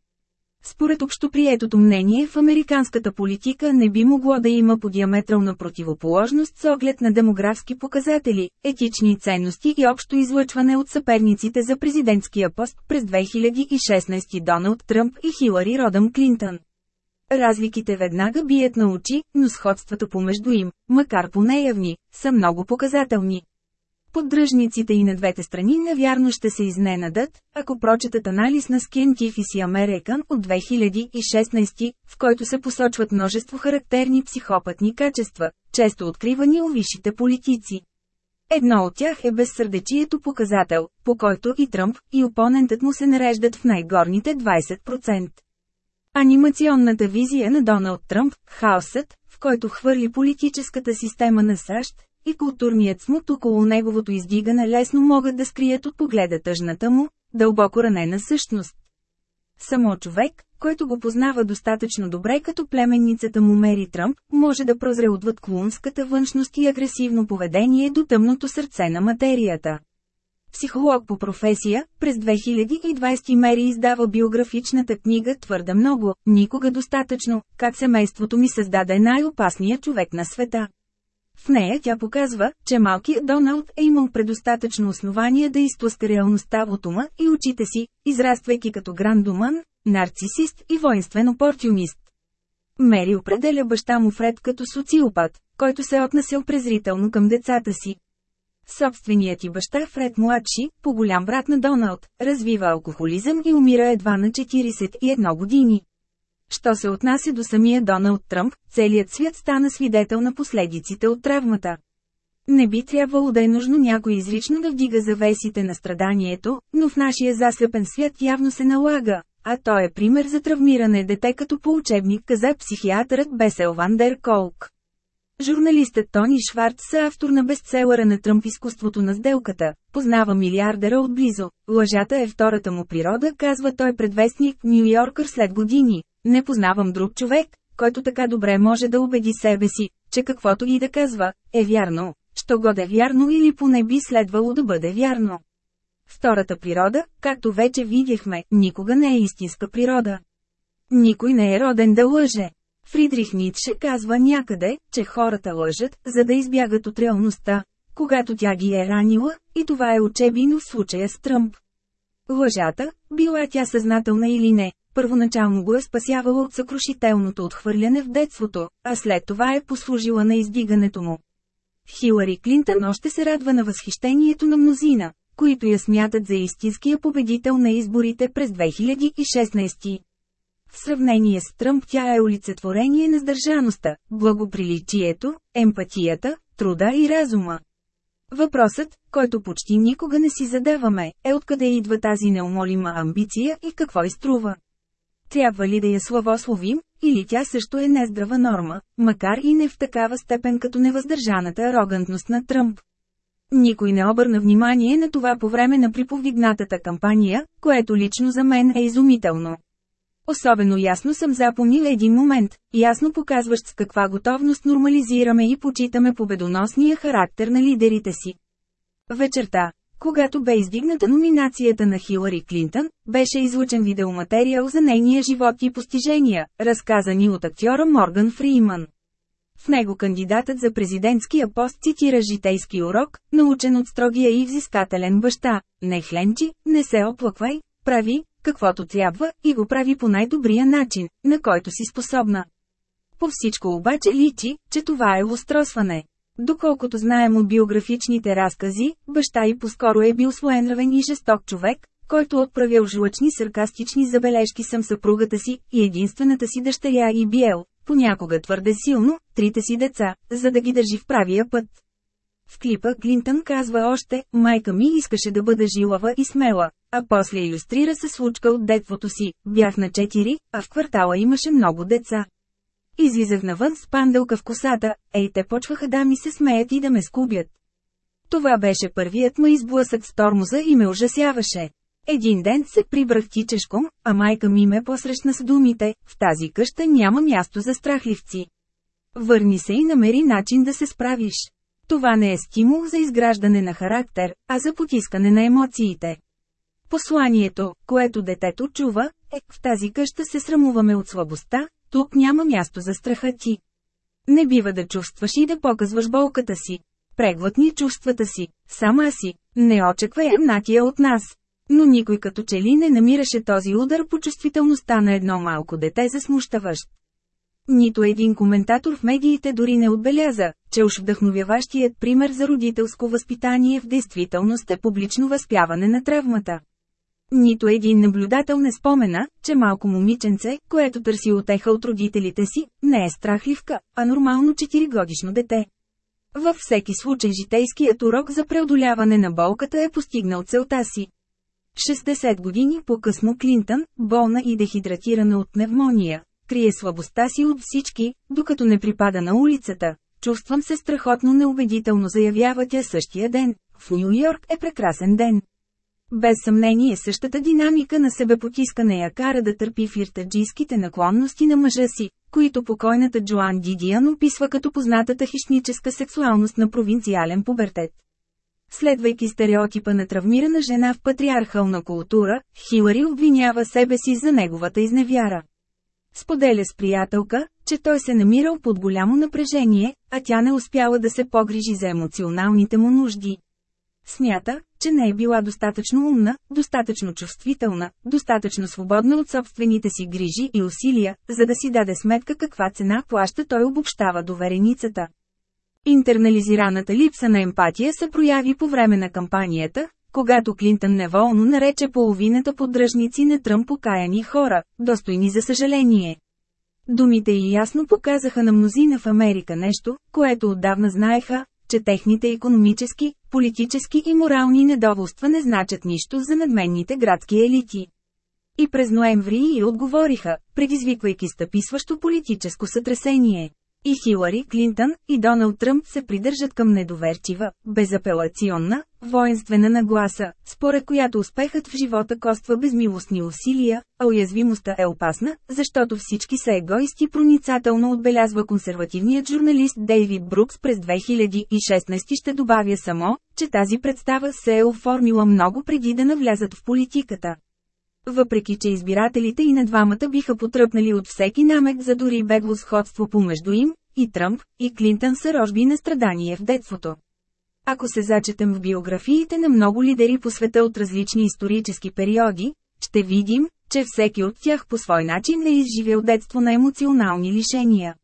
Според общоприетото мнение в американската политика не би могло да има по диаметрална противоположност с оглед на демографски показатели, етични ценности и общо излъчване от съперниците за президентския пост през 2016 Доналд Тръмп и Хилари Родъм Клинтън. Разликите веднага бият на очи, но сходствата помежду им, макар по неявни, са много показателни. Поддръжниците и на двете страни навярно ще се изненадат, ако прочетат анализ на Scientific American от 2016, в който се посочват множество характерни психопатни качества, често откривани у висшите политици. Едно от тях е безсърдечието показател, по който и Тръмп, и опонентът му се нареждат в най-горните 20%. Анимационната визия на Доналд Тръмп, хаосът, в който хвърли политическата система на САЩ, и културният смут около неговото издигане лесно могат да скрият от погледа тъжната му, дълбоко ранена същност. Само човек, който го познава достатъчно добре като племенницата му Мери Тръмп, може да прозре отвъд клунската външност и агресивно поведение до тъмното сърце на материята. Психолог по професия, през 2020 Мери издава биографичната книга Твърде много, никога достатъчно, как семейството ми създаде най-опасния човек на света. В нея тя показва, че малкият Доналд е имал предостатъчно основание да изтласка реалността от ума и очите си, израствайки като грандоман, нарцисист и воинствен опортюнист. Мери определя баща му Фред като социопат, който се отнасял презрително към децата си. Собственият ти баща Фред младши, по-голям брат на Доналд, развива алкохолизъм и умира едва на 41 години. Що се отнася до самия Доналд Тръмп, целият свят стана свидетел на последиците от травмата. Не би трябвало да е нужно някой изрично да вдига завесите на страданието, но в нашия заслепен свят явно се налага, а той е пример за травмиране дете като по учебник каза психиатърът Бесел Вандер Колк. Журналистът Тони Шварц е автор на бестселъра на Тръмп изкуството на сделката, познава милиардера отблизо. Лъжата е втората му природа, казва той предвестник Нью Йоркър след години. Не познавам друг човек, който така добре може да убеди себе си, че каквото и да казва, е вярно, що го да е вярно или поне би следвало да бъде вярно. Втората природа, както вече видяхме, никога не е истинска природа. Никой не е роден да лъже. Фридрих Ницше казва някъде, че хората лъжат, за да избягат от реалността, когато тя ги е ранила, и това е учебино в случая с Тръмп. Лъжата, била тя съзнателна или не, първоначално го е спасявала от съкрушителното отхвърляне в детството, а след това е послужила на издигането му. Хилари Клинтън още се радва на възхищението на мнозина, които я смятат за истинския победител на изборите през 2016. В сравнение с Тръмп тя е олицетворение на сдържаността, благоприличието, емпатията, труда и разума. Въпросът, който почти никога не си задаваме, е откъде идва тази неумолима амбиция и какво изтрува. Трябва ли да я славословим, или тя също е нездрава норма, макар и не в такава степен като невъздържаната арогантност на Тръмп. Никой не обърна внимание на това по време на приповдигнатата кампания, което лично за мен е изумително. Особено ясно съм запомнил един момент, ясно показващ с каква готовност нормализираме и почитаме победоносния характер на лидерите си. Вечерта, когато бе издигната номинацията на Хилари Клинтън, беше излучен видеоматериал за нейния живот и постижения, разказани от актьора Морган Фриман. В него кандидатът за президентския пост цитира житейски урок, научен от строгия и взискателен баща – не хленчи, не се оплаквай, прави, каквото трябва, и го прави по най-добрия начин, на който си способна. По всичко обаче личи, че това е лустросване. Доколкото знаем от биографичните разкази, баща и по-скоро е бил своенравен и жесток човек, който отправял жлъчни саркастични забележки съм съпругата си и единствената си дъщеря и биел, понякога твърде силно, трите си деца, за да ги държи в правия път. В клипа Клинтън казва още, майка ми искаше да бъда жилава и смела, а после иллюстрира се случка от детството си, бях на 4, а в квартала имаше много деца. Излизах навън с панделка в косата, ей те почваха да ми се смеят и да ме скубят. Това беше първият му изблъсък с тормоза и ме ужасяваше. Един ден се прибрах тичешком, а майка ми ме посрещна с думите, в тази къща няма място за страхливци. Върни се и намери начин да се справиш. Това не е стимул за изграждане на характер, а за потискане на емоциите. Посланието, което детето чува, е «В тази къща се срамуваме от слабостта, тук няма място за страха ти». Не бива да чувстваш и да показваш болката си. Преглътни чувствата си, сама си, не очаквай емнатия от нас. Но никой като че ли не намираше този удар по чувствителността на едно малко дете за смущаващ. Нито един коментатор в медиите дори не отбеляза, че уж вдъхновяващият пример за родителско възпитание в действителност е публично възпяване на травмата. Нито един наблюдател не спомена, че малко момиченце, което търси отеха от родителите си, не е страхливка, а нормално 4 годишно дете. Във всеки случай житейският урок за преодоляване на болката е постигнал целта си. 60 години по-късно Клинтън, болна и дехидратирана от пневмония, крие слабостта си от всички, докато не припада на улицата. Чувствам се страхотно неубедително заявява тя същия ден. В Нью Йорк е прекрасен ден. Без съмнение същата динамика на себепотискане я кара да търпи фиртаджийските наклонности на мъжа си, които покойната Джоан Дидиан описва като познатата хищническа сексуалност на провинциален пубертет. Следвайки стереотипа на травмирана жена в патриархална култура, Хилари обвинява себе си за неговата изневяра. Споделя с приятелка, че той се намирал под голямо напрежение, а тя не успяла да се погрижи за емоционалните му нужди. Смята, че не е била достатъчно умна, достатъчно чувствителна, достатъчно свободна от собствените си грижи и усилия, за да си даде сметка каква цена плаща той обобщава довереницата. Интернализираната липса на емпатия се прояви по време на кампанията, когато Клинтън неволно нарече половината поддръжници на Тръмп покаяни хора, достойни за съжаление. Думите й ясно показаха на мнозина в Америка нещо, което отдавна знаеха, че техните економически, политически и морални недоволства не значат нищо за надменните градски елити. И през ноември и отговориха, предизвиквайки стъписващо политическо сътресение. И Хилари Клинтън, и Доналд Тръмп се придържат към недоверчива, безапелационна, воинствена нагласа, според която успехът в живота коства безмилостни усилия, а уязвимостта е опасна, защото всички са егоисти проницателно отбелязва консервативният журналист Дейвид Брукс през 2016 ще добавя само, че тази представа се е оформила много преди да навлязат в политиката. Въпреки че избирателите и на двамата биха потръпнали от всеки намек за дори бегло сходство помежду им, и Тръмп, и Клинтън са рожби на страдание в детството. Ако се зачетем в биографиите на много лидери по света от различни исторически периоди, ще видим, че всеки от тях по свой начин е изживел детство на емоционални лишения.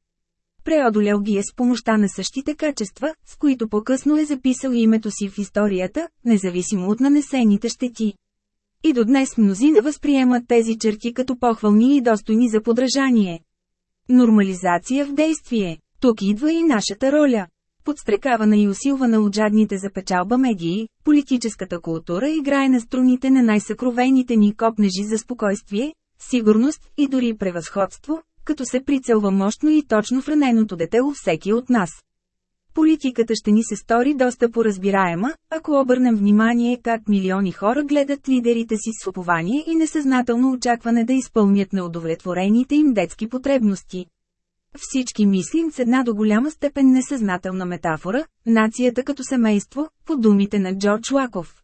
Преодолял ги е с помощта на същите качества, с които по-късно е записал името си в историята, независимо от нанесените щети. И до днес мнозина възприемат тези черти като похвални и достойни за подражание. Нормализация в действие. Тук идва и нашата роля. Подстрекавана и усилвана от жадните за печалба медии, политическата култура играе на струните на най-съкровените ни копнежи за спокойствие, сигурност и дори превъзходство, като се прицелва мощно и точно в раненото дете у всеки от нас. Политиката ще ни се стори доста поразбираема, ако обърнем внимание как милиони хора гледат лидерите си с упование и несъзнателно очакване да изпълнят неудовлетворените им детски потребности. Всички мислим с една до голяма степен несъзнателна метафора, нацията като семейство, по думите на Джордж Лаков.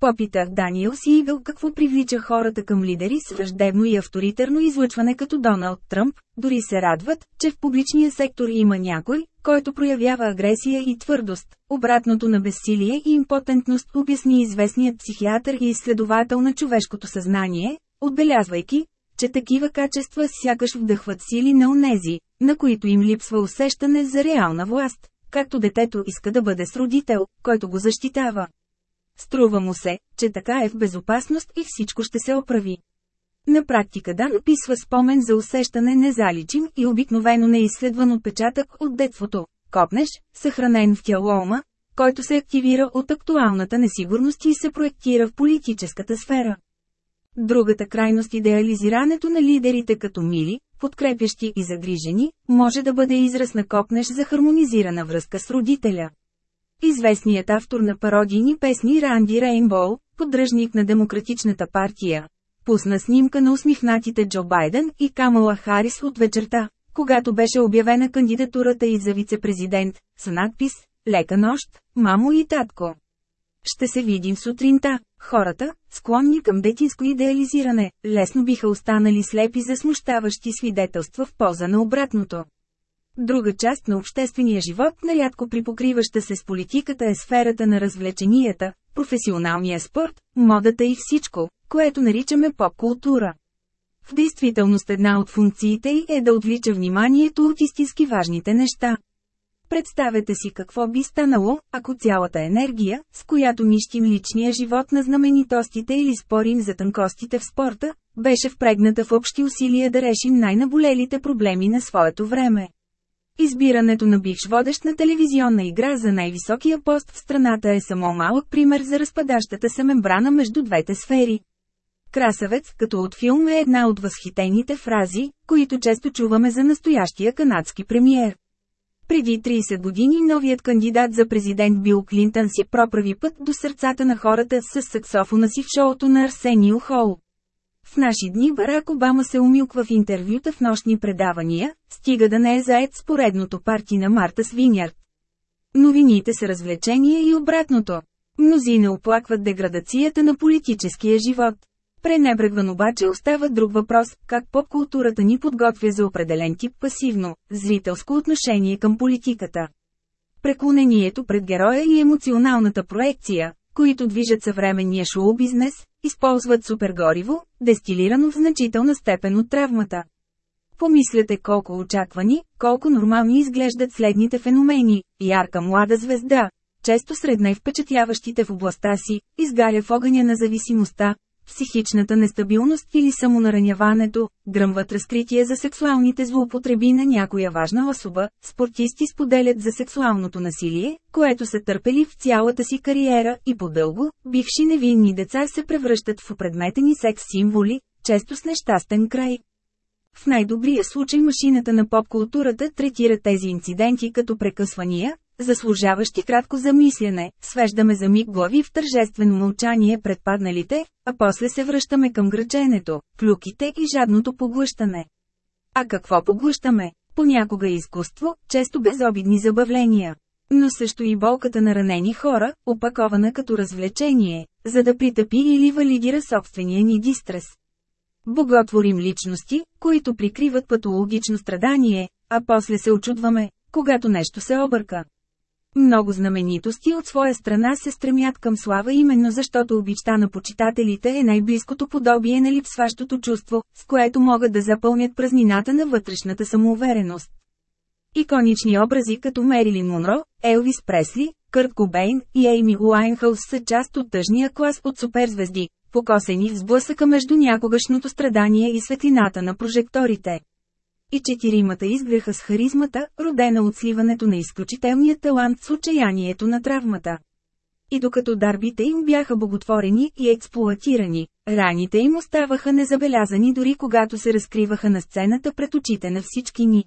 Попитах Даниел Сигъл какво привлича хората към лидери с враждебно и авторитарно излъчване като Доналд Тръмп, дори се радват, че в публичния сектор има някой, който проявява агресия и твърдост, обратното на безсилие и импотентност обясни известният психиатър и изследовател на човешкото съзнание, отбелязвайки, че такива качества сякаш вдъхват сили на онези, на които им липсва усещане за реална власт, както детето иска да бъде с родител, който го защитава. Струва му се, че така е в безопасност и всичко ще се оправи. На практика да написва спомен за усещане незаличим и обикновено неизследван отпечатък от детството. Копнеш, съхранен в тялома, който се активира от актуалната несигурност и се проектира в политическата сфера. Другата крайност идеализирането на лидерите като мили, подкрепящи и загрижени, може да бъде израз на копнеш за хармонизирана връзка с родителя. Известният автор на пародийни песни Ранди Рейнбоу, поддръжник на Демократичната партия, пусна снимка на усмихнатите Джо Байден и Камала Харис от вечерта, когато беше обявена кандидатурата и за вице-президент, с надпис «Лека нощ, мамо и татко». Ще се видим сутринта. Хората, склонни към детинско идеализиране, лесно биха останали слепи за смущаващи свидетелства в полза на обратното. Друга част на обществения живот, нарядко припокриваща се с политиката е сферата на развлеченията, професионалния спорт, модата и всичко, което наричаме поп-култура. В действителност една от функциите й е да отвлича вниманието от истински важните неща. Представете си какво би станало, ако цялата енергия, с която нищим личния живот на знаменитостите или спорим за тънкостите в спорта, беше впрегната в общи усилия да решим най-наболелите проблеми на своето време. Избирането на бивш водещ на телевизионна игра за най-високия пост в страната е само малък пример за разпадащата се мембрана между двете сфери. Красавец, като от филм е една от възхитените фрази, които често чуваме за настоящия канадски премиер. Преди 30 години новият кандидат за президент Бил Клинтън си проправи път до сърцата на хората с саксофона си в шоуто на Арсенио Хол. В наши дни Барак Обама се умилква в интервюта в нощни предавания, стига да не е заед с поредното парти на Марта Свинярд. Новините са развлечение и обратното. Мнозина оплакват деградацията на политическия живот. Пренебрегван обаче остава друг въпрос – как поп-културата ни подготвя за определен тип пасивно, зрителско отношение към политиката. Преклонението пред героя и емоционалната проекция, които движат съвременния шоу-бизнес, използват супергориво, дестилирано в значителна степен от травмата. Помислете колко очаквани, колко нормални изглеждат следните феномени – ярка млада звезда, често сред най-впечатляващите в областта си, изгаря в огъня на зависимостта, психичната нестабилност или самонараняването, гръмват разкритие за сексуалните злоупотреби на някоя важна особа, спортисти споделят за сексуалното насилие, което са търпели в цялата си кариера и по-дълго, бивши невинни деца се превръщат в опредметени секс-символи, често с нещастен край. В най-добрия случай машината на поп-културата третира тези инциденти като прекъсвания, заслужаващи кратко замисляне, свеждаме за миг глави в тържествено мълчание пред падналите, а после се връщаме към гръченето, клюките и жадното поглъщане. А какво поглъщаме? Понякога изкуство, често безобидни забавления. Но също и болката на ранени хора, опакована като развлечение, за да притъпи или валидира собствения ни дистрес. Боготворим личности, които прикриват патологично страдание, а после се очудваме, когато нещо се обърка. Много знаменитости от своя страна се стремят към слава именно защото обичта на почитателите е най-близкото подобие на липсващото чувство, с което могат да запълнят празнината на вътрешната самоувереност. Иконични образи като Мерилин Монро, Елвис Пресли, Кърт Кобейн и Ейми Уайнхаус са част от тъжния клас от суперзвезди, покосени в сблъсъка между някогашното страдание и светлината на прожекторите. И четиримата изгреха с харизмата, родена от сливането на изключителния талант с отчаянието на травмата. И докато дарбите им бяха боготворени и експлуатирани, раните им оставаха незабелязани дори когато се разкриваха на сцената пред очите на всички ни.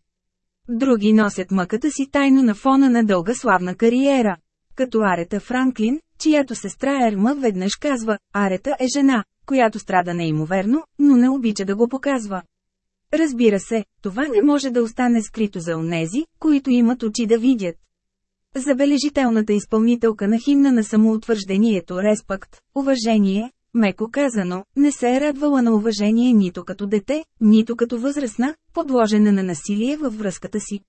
Други носят мъката си тайно на фона на дълга славна кариера. Като Арета Франклин, чиято сестра Ерма веднъж казва, Арета е жена, която страда неимоверно, но не обича да го показва. Разбира се, това не може да остане скрито за онези, които имат очи да видят. Забележителната изпълнителка на химна на самоутвърждението Респакт, уважение, меко казано, не се е радвала на уважение нито като дете, нито като възрастна, подложена на насилие във връзката си.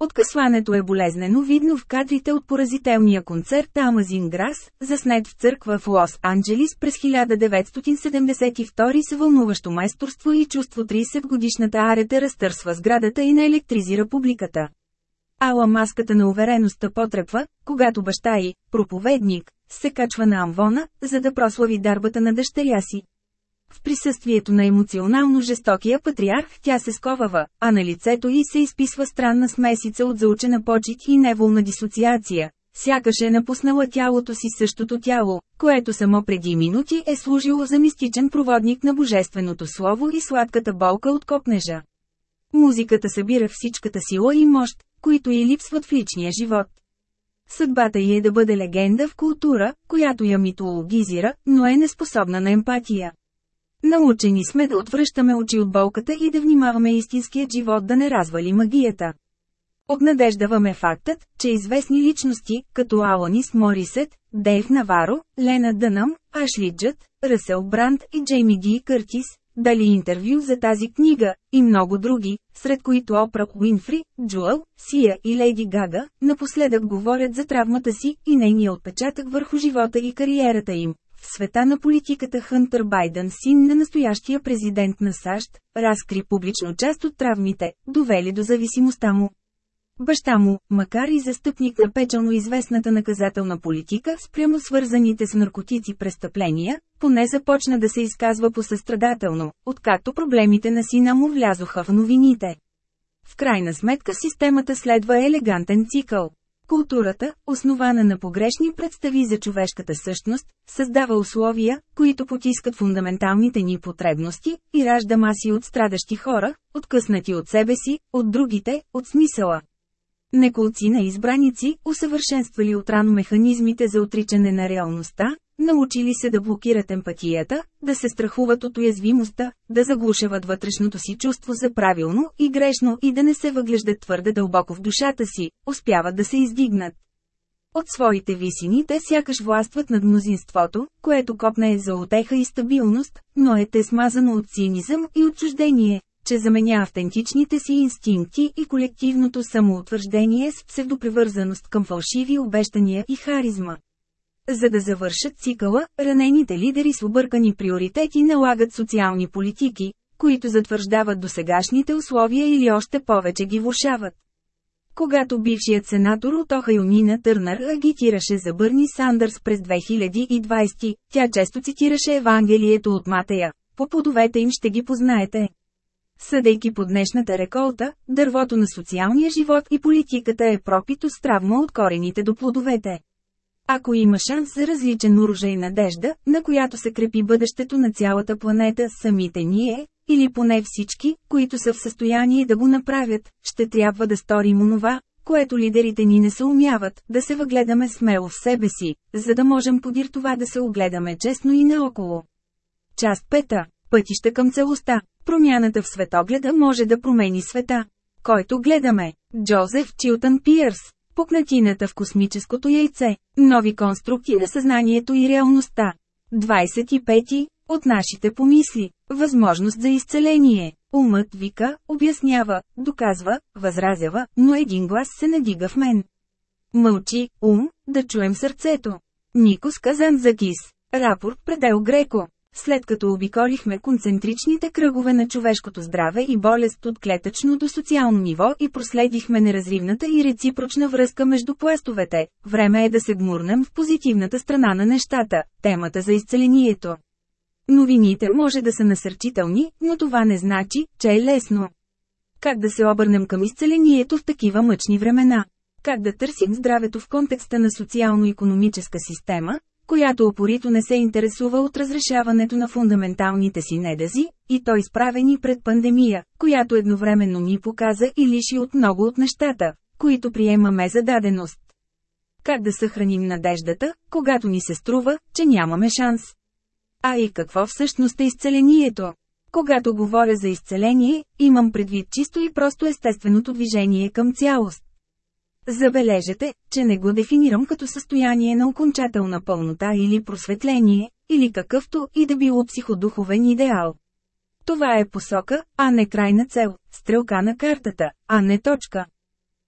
Откъсването е болезнено видно в кадрите от поразителния концерт Амазин Грас, заснет в църква в Лос-Анджелис през 1972 с вълнуващо майсторство и чувство 30-годишната арета разтърсва сградата и наелектризира публиката. Ала маската на увереността потрепва, когато баща й, проповедник, се качва на амвона, за да прослави дарбата на дъщеря си. В присъствието на емоционално жестокия патриарх тя се сковава, а на лицето й се изписва странна смесица от заучена почет и неволна дисоциация. Сякаш е напуснала тялото си същото тяло, което само преди минути е служило за мистичен проводник на Божественото Слово и сладката болка от копнежа. Музиката събира всичката сила и мощ, които и липсват в личния живот. Съдбата й е да бъде легенда в култура, която я митологизира, но е неспособна на емпатия. Научени сме да отвръщаме очи от болката и да внимаваме истинският живот да не развали магията. Обнадеждаваме фактът, че известни личности, като Алонис Морисет, Дейв Наваро, Лена Дънъм, Ашли Джът, Ръсел Бранд и Джейми Ди Къртис, дали интервю за тази книга, и много други, сред които Опра Уинфри, Джуел, Сия и Лейди Гага, напоследък говорят за травмата си и нейния отпечатък върху живота и кариерата им Света на политиката Хънтър Байден, син на настоящия президент на САЩ, разкри публично част от травмите, довели до зависимостта му. Баща му, макар и застъпник на печално известната наказателна политика спрямо свързаните с наркотици престъпления, поне започна да се изказва посъстрадателно, откакто проблемите на сина му влязоха в новините. В крайна сметка системата следва елегантен цикъл. Културата, основана на погрешни представи за човешката същност, създава условия, които потискат фундаменталните ни потребности, и ражда маси от страдащи хора, откъснати от себе си, от другите, от смисъла. Неколци на избраници, усъвършенствали отрано механизмите за отричане на реалността, научили се да блокират емпатията, да се страхуват от уязвимостта, да заглушават вътрешното си чувство за правилно и грешно и да не се въглеждат твърде дълбоко в душата си, успяват да се издигнат. От своите висини те сякаш властват над мнозинството, което копне е за отеха и стабилност, но е те смазано от цинизъм и отчуждение, че заменя автентичните си инстинкти и колективното самоутвърждение с псевдопревързаност към фалшиви обещания и харизма. За да завършат цикъла, ранените лидери с объркани приоритети налагат социални политики, които затвърждават досегашните условия или още повече ги влушават. Когато бившият сенатор от Охайо Нина Търнър агитираше за Бърни Сандърс през 2020, тя често цитираше Евангелието от Матея. По плодовете им ще ги познаете. Съдейки по днешната реколта, дървото на социалния живот и политиката е пропито с травма от корените до плодовете. Ако има шанс за различен урожай надежда, на която се крепи бъдещето на цялата планета, самите ние, или поне всички, които са в състояние да го направят, ще трябва да сторим онова, което лидерите ни не се умяват, да се въгледаме смело в себе си, за да можем подир това да се огледаме честно и наоколо. Част пета. Пътища към целостта. Промяната в светогледа може да промени света. Който гледаме. Джозеф Чилтън Пиърс. Пукнатината в космическото яйце. Нови конструкти на съзнанието и реалността. 25. От нашите помисли. Възможност за изцеление. Умът вика, обяснява, доказва, възразява, но един глас се надига в мен. Мълчи, ум, да чуем сърцето. Никос Казанзакис. Рапорт предел Греко. След като обиколихме концентричните кръгове на човешкото здраве и болест от клетъчно до социално ниво и проследихме неразривната и реципрочна връзка между пластовете, време е да се гмурнем в позитивната страна на нещата, темата за изцелението. Новините може да са насърчителни, но това не значи, че е лесно. Как да се обърнем към изцелението в такива мъчни времена? Как да търсим здравето в контекста на социално-економическа система, която опорито не се интересува от разрешаването на фундаменталните си недази, и той изправени пред пандемия, която едновременно ни показа и лиши от много от нещата, които приемаме за даденост. Как да съхраним надеждата, когато ни се струва, че нямаме шанс? А и какво всъщност е изцелението? Когато говоря за изцеление, имам предвид чисто и просто естественото движение към цялост. Забележете, че не го дефинирам като състояние на окончателна пълнота или просветление, или какъвто и да било психодуховен идеал. Това е посока, а не крайна цел, стрелка на картата, а не точка.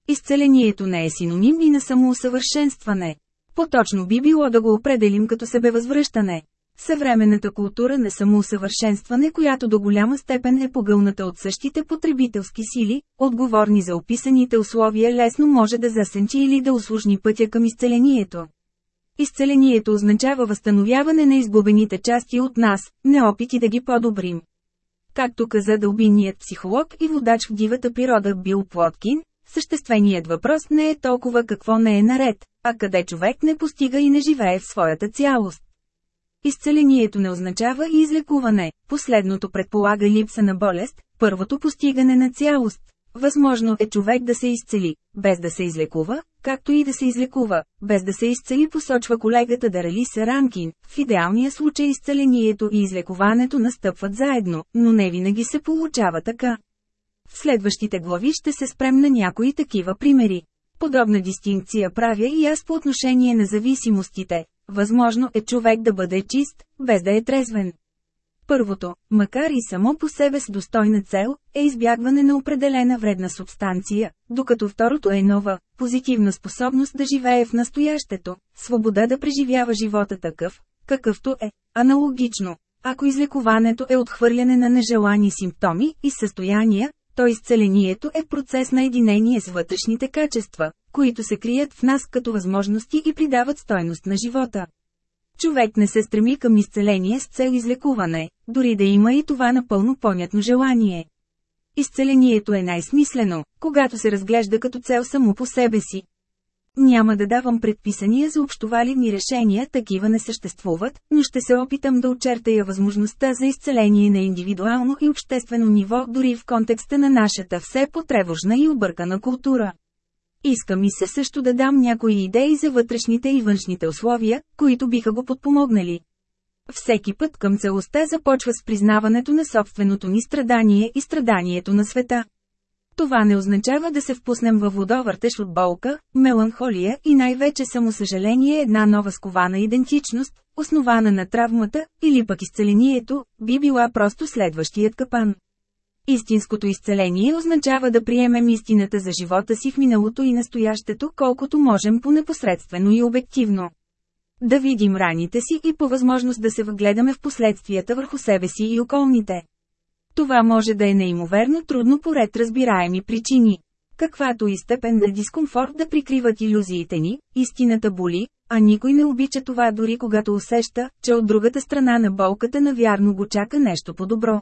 Изцелението не е синоним и на самоусъвършенстване. Поточно би било да го определим като себевъзвръщане. Съвременната култура на самоусъвършенстване, която до голяма степен е погълната от същите потребителски сили, отговорни за описаните условия лесно може да засенчи или да услужни пътя към изцелението. Изцелението означава възстановяване на изгубените части от нас, не опити да ги подобрим. Както каза дълбинният психолог и водач в дивата природа Бил Плоткин, същественият въпрос не е толкова какво не е наред, а къде човек не постига и не живее в своята цялост. Изцелението не означава и излекуване, последното предполага липса на болест, първото постигане на цялост. Възможно е човек да се изцели, без да се излекува, както и да се излекува, без да се изцели посочва колегата Дарали Саранкин. В идеалния случай изцелението и излекуването настъпват заедно, но не винаги се получава така. В следващите глави ще се спрем на някои такива примери. Подобна дистинкция правя и аз по отношение на зависимостите, Възможно е човек да бъде чист, без да е трезвен. Първото, макар и само по себе с достойна цел, е избягване на определена вредна субстанция, докато второто е нова, позитивна способност да живее в настоящето, свобода да преживява живота такъв, какъвто е. Аналогично, ако излекуването е отхвърляне на нежелани симптоми и състояния, то изцелението е процес на единение с вътрешните качества, които се крият в нас като възможности и придават стойност на живота. Човек не се стреми към изцеление с цел излекуване, дори да има и това напълно понятно желание. Изцелението е най-смислено, когато се разглежда като цел само по себе си. Няма да давам предписания за общовалидни решения, такива не съществуват, но ще се опитам да очертая възможността за изцеление на индивидуално и обществено ниво дори в контекста на нашата все потребожна и объркана култура. Иска ми се също да дам някои идеи за вътрешните и външните условия, които биха го подпомогнали. Всеки път към целостта започва с признаването на собственото ни страдание и страданието на света. Това не означава да се впуснем във водовъртеж от болка, меланхолия и най-вече самосъжаление една нова скована идентичност, основана на травмата, или пък изцелението, би била просто следващият капан. Истинското изцеление означава да приемем истината за живота си в миналото и настоящето колкото можем по-непосредствено и обективно. Да видим раните си и по възможност да се въгледаме в последствията върху себе си и околните. Това може да е неимоверно трудно по ред разбираеми причини. Каквато и степен на дискомфорт да прикриват иллюзиите ни, истината боли, а никой не обича това дори когато усеща, че от другата страна на болката навярно го чака нещо по-добро.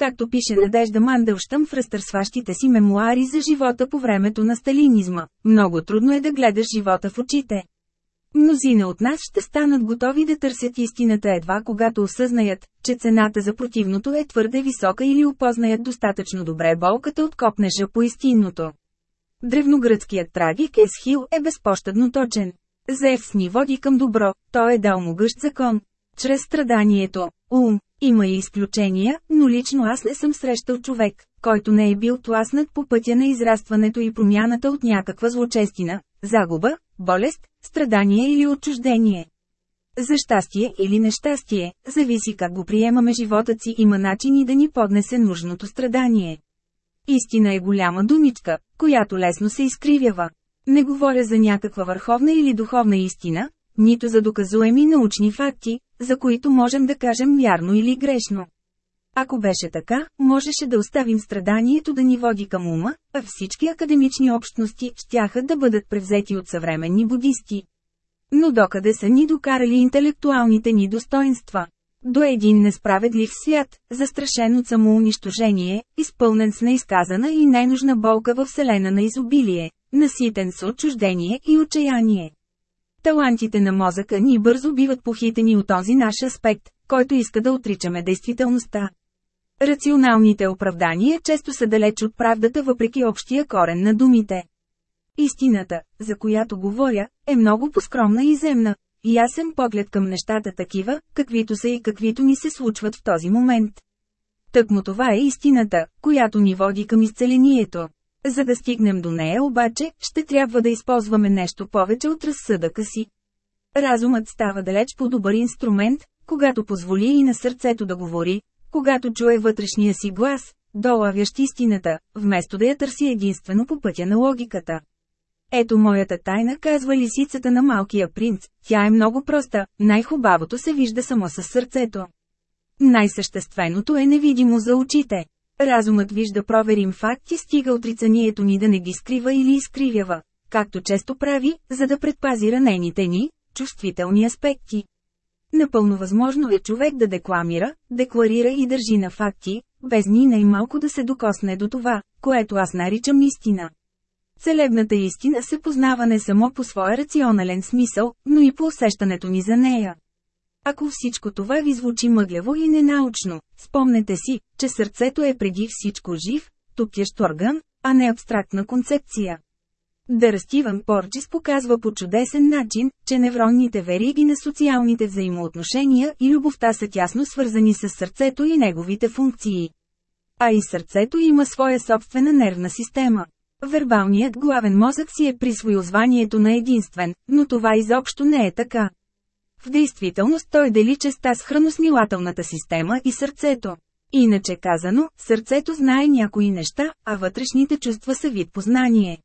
Както пише Надежда Манделштъм в разтърсващите си мемуари за живота по времето на сталинизма, много трудно е да гледаш живота в очите. Мнозина от нас ще станат готови да търсят истината едва когато осъзнаят, че цената за противното е твърде висока или опознаят достатъчно добре болката от копнежа по истинното. Древногръцкият трагик Есхил е безпощадно точен. Зевс ни води към добро, той е дал могъщ закон. Чрез страданието, ум, има и изключения, но лично аз не съм срещал човек, който не е бил тласнат по пътя на израстването и промяната от някаква злочестина, загуба, болест, страдание или отчуждение. За щастие или нещастие, зависи как го приемаме животът си има начини да ни поднесе нужното страдание. Истина е голяма думичка, която лесно се изкривява. Не говоря за някаква върховна или духовна истина, нито за доказуеми научни факти, за които можем да кажем вярно или грешно. Ако беше така, можеше да оставим страданието да ни води към ума, а всички академични общности щяха да бъдат превзети от съвременни будисти. Но докъде са ни докарали интелектуалните ни достоинства? До един несправедлив свят, застрашен от самоунищожение, изпълнен с неизказана и най-нужна болка във вселена на изобилие, наситен с отчуждение и отчаяние. Талантите на мозъка ни бързо биват похитени от този наш аспект, който иска да отричаме действителността. Рационалните оправдания често са далеч от правдата въпреки общия корен на думите. Истината, за която говоря, е много поскромна и земна. Ясен поглед към нещата такива, каквито са и каквито ни се случват в този момент. Тъкмо това е истината, която ни води към изцелението. За да стигнем до нея обаче, ще трябва да използваме нещо повече от разсъдъка си. Разумът става далеч по-добър инструмент, когато позволи и на сърцето да говори, когато чуе вътрешния си глас, долавящ истината, вместо да я търси единствено по пътя на логиката. Ето моята тайна, казва лисицата на малкия принц, тя е много проста, най-хубавото се вижда само със сърцето. Най-същественото е невидимо за очите. Разумът вижда проверим факт и стига отрицанието ни да не ги скрива или изкривява, както често прави, за да предпази ранените ни, чувствителни аспекти. Напълно възможно е човек да декламира, декларира и държи на факти, без ни най-малко да се докосне до това, което аз наричам истина. Целебната истина се познава не само по своя рационален смисъл, но и по усещането ни за нея. Ако всичко това ви звучи мъгляво и ненаучно, спомнете си, че сърцето е преди всичко жив, туптящ орган, а не абстрактна концепция. Да Стивън Порчис показва по чудесен начин, че невронните вериги на социалните взаимоотношения и любовта са тясно свързани с сърцето и неговите функции. А и сърцето има своя собствена нервна система. Вербалният главен мозък си е присвоил званието на единствен, но това изобщо не е така. В действителност той дели честа с храносмилателната система и сърцето. Иначе казано, сърцето знае някои неща, а вътрешните чувства са вид познание.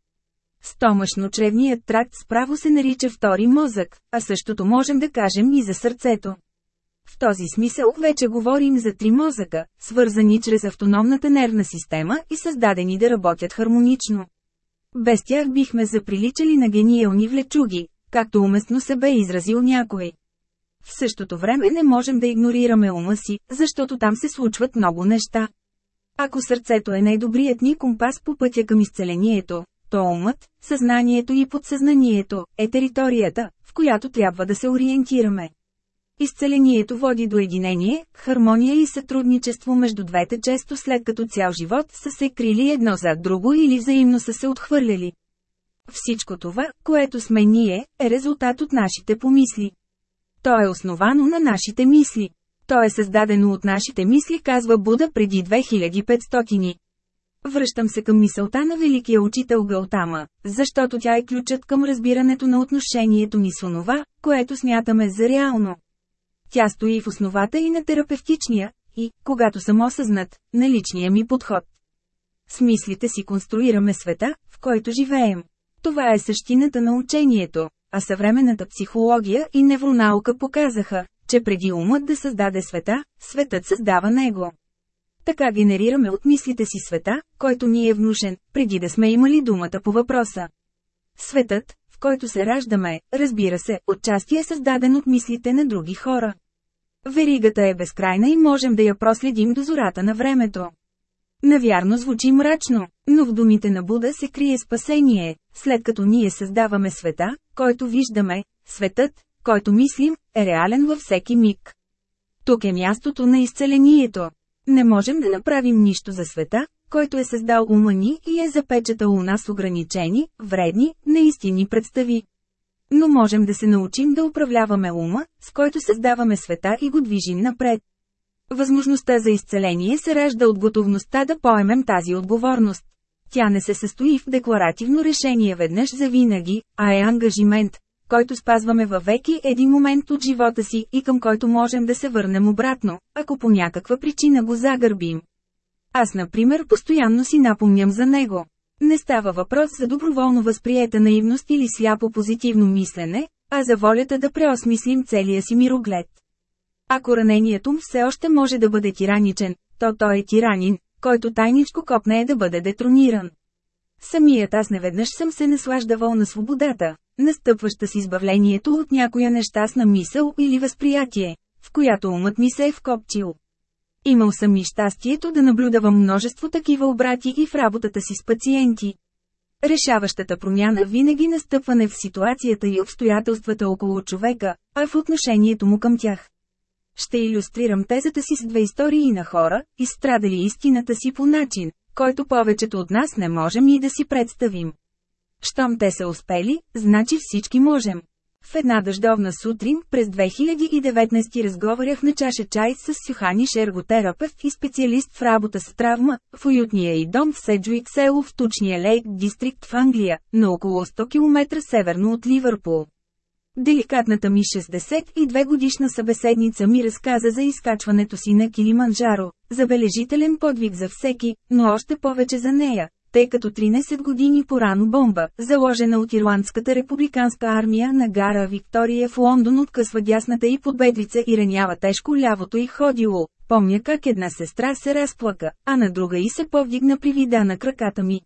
Стомашно-чревният тракт справо се нарича втори мозък, а същото можем да кажем и за сърцето. В този смисъл вече говорим за три мозъка, свързани чрез автономната нервна система и създадени да работят хармонично. Без тях бихме заприличали на гениални влечуги, както уместно се бе изразил някой. В същото време не можем да игнорираме ума си, защото там се случват много неща. Ако сърцето е най-добрият ни компас по пътя към изцелението, то умът, съзнанието и подсъзнанието е територията, в която трябва да се ориентираме. Изцелението води до единение, хармония и сътрудничество между двете често след като цял живот са се крили едно зад друго или взаимно са се отхвърляли. Всичко това, което сме ние, е резултат от нашите помисли. То е основано на нашите мисли. То е създадено от нашите мисли, казва Буда преди 2500. Връщам се към мисълта на великия учител Галтама, защото тя е ключът към разбирането на отношението ни с онова, което смятаме за реално. Тя стои в основата и на терапевтичния, и, когато съм осъзнат, на личния ми подход. С мислите си конструираме света, в който живеем. Това е същината на учението, а съвременната психология и невронаука показаха, че преди умът да създаде света, светът създава него. Така генерираме от мислите си света, който ни е внушен, преди да сме имали думата по въпроса. Светът, в който се раждаме, разбира се, отчасти е създаден от мислите на други хора. Веригата е безкрайна и можем да я проследим до зората на времето. Навярно звучи мрачно, но в думите на Буда се крие спасение, след като ние създаваме света, който виждаме, светът, който мислим, е реален във всеки миг. Тук е мястото на изцелението. Не можем да направим нищо за света, който е създал ума ни и е запечатал у нас ограничени, вредни, неистинни представи. Но можем да се научим да управляваме ума, с който създаваме света и го движим напред. Възможността за изцеление се ражда от готовността да поемем тази отговорност. Тя не се състои в декларативно решение веднъж за винаги, а е ангажимент, който спазваме във веки един момент от живота си и към който можем да се върнем обратно, ако по някаква причина го загърбим. Аз, например, постоянно си напомням за него. Не става въпрос за доброволно възприета наивност или сляпо позитивно мислене, а за волята да преосмислим целия си мироглед. Ако ранението все още може да бъде тираничен, то той е тиранин, който тайничко копне е да бъде детрониран. Самият аз неведнъж съм се наслаждавал на свободата, настъпваща с избавлението от някоя нещастна мисъл или възприятие, в която умът ми се е вкопчил. Имал съм и щастието да наблюдавам множество такива обрати и в работата си с пациенти. Решаващата промяна винаги настъпва не в ситуацията и обстоятелствата около човека, а в отношението му към тях. Ще иллюстрирам тезата си с две истории на хора, изстрадали истината си по начин, който повечето от нас не можем и да си представим. Щом те са успели, значи всички можем. В една дъждовна сутрин през 2019 разговарях на чаша чай с Сюхани шерготерапевт и специалист в работа с травма, в уютния и дом в Седжуик село в Тучния Лейк дистрикт в Англия, на около 100 км северно от Ливърпул. Деликатната ми 62 годишна събеседница ми разказа за изкачването си на Килиманджаро, забележителен подвиг за всеки, но още повече за нея, тъй като 13 години порано бомба, заложена от Ирландската републиканска армия на гара Виктория в Лондон откъсва дясната и подбедрица и ранява тежко лявото й ходило. Помня как една сестра се разплака, а на друга и се повдигна при вида на краката ми.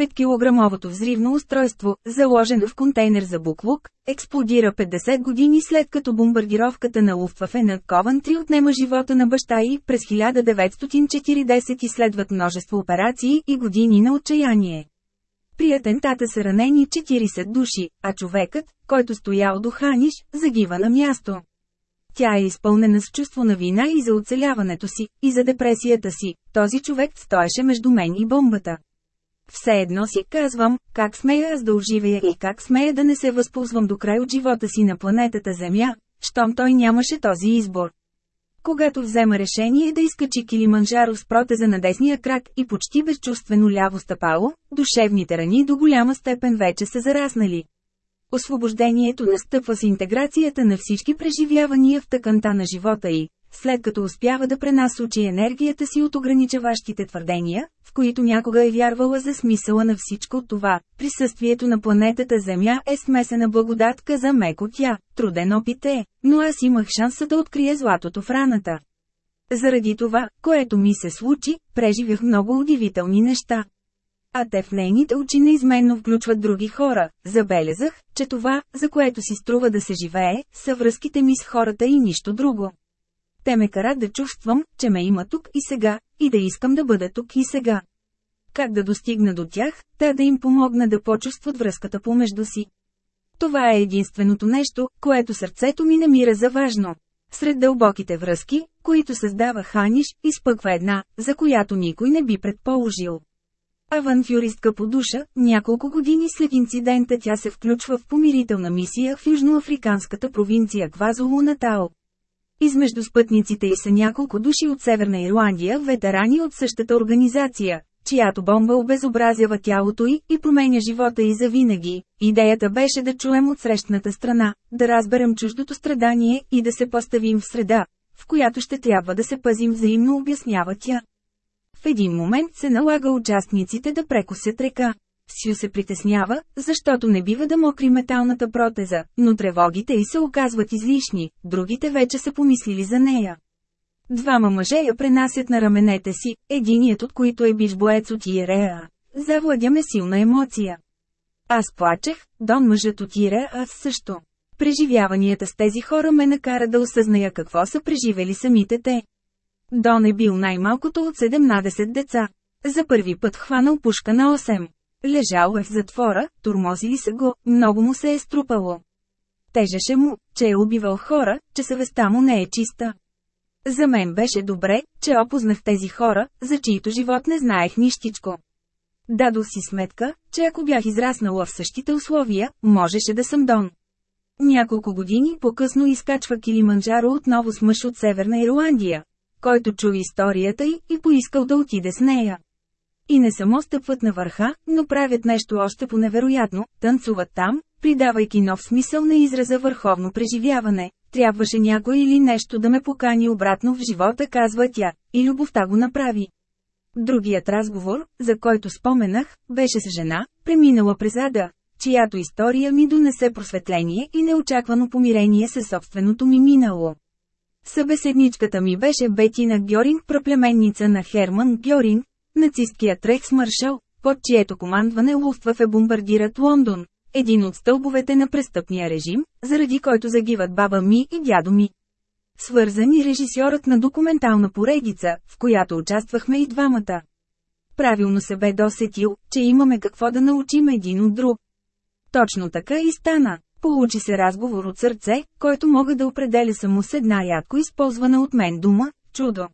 5-килограмовото взривно устройство, заложено в контейнер за буклук, експлодира 50 години след като бомбардировката на Луфтвафе над Ковантри отнема живота на баща и през 1940 изследват множество операции и години на отчаяние. При атентата са ранени 40 души, а човекът, който стоял до Ханиш, загива на място. Тя е изпълнена с чувство на вина и за оцеляването си, и за депресията си. Този човек стоеше между мен и бомбата. Все едно си казвам, как смея аз да оживея и как смея да не се възползвам до край от живота си на планетата Земя, щом той нямаше този избор. Когато взема решение да изкачи Килиманджаро с протеза на десния крак и почти безчувствено ляво стъпало, душевните рани до голяма степен вече са зараснали. Освобождението настъпва с интеграцията на всички преживявания в тъканта на живота й, след като успява да пренасочи енергията си от ограничаващите твърдения, в които някога е вярвала за смисъла на всичко това, присъствието на планетата Земя е смесена благодатка за меко тя, труден опит е, но аз имах шанса да открия златото в раната. Заради това, което ми се случи, преживях много удивителни неща. А те в нейните очи неизменно включват други хора. Забелязах, че това, за което си струва да се живее, са връзките ми с хората и нищо друго. Те ме карат да чувствам, че ме има тук и сега, и да искам да бъда тук и сега. Как да достигна до тях, та да им помогна да почувстват връзката помежду си. Това е единственото нещо, което сърцето ми намира за важно. Сред дълбоките връзки, които създава Ханиш, изпъква една, за която никой не би предположил. Авантюристка по душа, няколко години след инцидента тя се включва в помирителна мисия в южноафриканската провинция Квазолу Натал. Измежду спътниците й са няколко души от Северна Ирландия, ветерани от същата организация, чиято бомба обезобразява тялото й и променя живота й завинаги. Идеята беше да чуем от срещната страна, да разберем чуждото страдание и да се поставим в среда, в която ще трябва да се пазим взаимно обяснява тя. В един момент се налага участниците да прекусят река. Сю се притеснява, защото не бива да мокри металната протеза, но тревогите й се оказват излишни, другите вече са помислили за нея. Двама мъже я пренасят на раменете си, единият от които е биш боец от Иереа. Завладяме силна емоция. Аз плачех, Дон мъжът от Иереа аз също. Преживяванията с тези хора ме накара да осъзная какво са преживели самите те. Дон е бил най-малкото от 17 деца. За първи път хванал пушка на 8. Лежал е в затвора, турмозили се го, много му се е струпало. Тежеше му, че е убивал хора, че съвестта му не е чиста. За мен беше добре, че опознах тези хора, за чието живот не знаех нищичко. Дадох си сметка, че ако бях израснала в същите условия, можеше да съм Дон. Няколко години по-късно изкачва Килиманджаро отново с мъж от Северна Ирландия, който чу историята й и поискал да отиде с нея. И не само стъпват на върха, но правят нещо още по-невероятно, танцуват там, придавайки нов смисъл на израза върховно преживяване. Трябваше някой или нещо да ме покани обратно в живота, казва тя, и любовта го направи. Другият разговор, за който споменах, беше с жена, преминала през ада, чиято история ми донесе просветление и неочаквано помирение със собственото ми минало. Събеседничката ми беше Бетина Гьоринг, проплеменница на Херман Гьоринг, нацисткият рейхсмаршал, под чието командване Луфтвафе бомбардират Лондон, един от стълбовете на престъпния режим, заради който загиват баба ми и дядо ми. Свързани режисьорът на документална поредица, в която участвахме и двамата. Правилно се бе досетил, че имаме какво да научим един от друг. Точно така и стана. Получи се разговор от сърце, който мога да определя само с една рядко използвана от мен дума – чудо.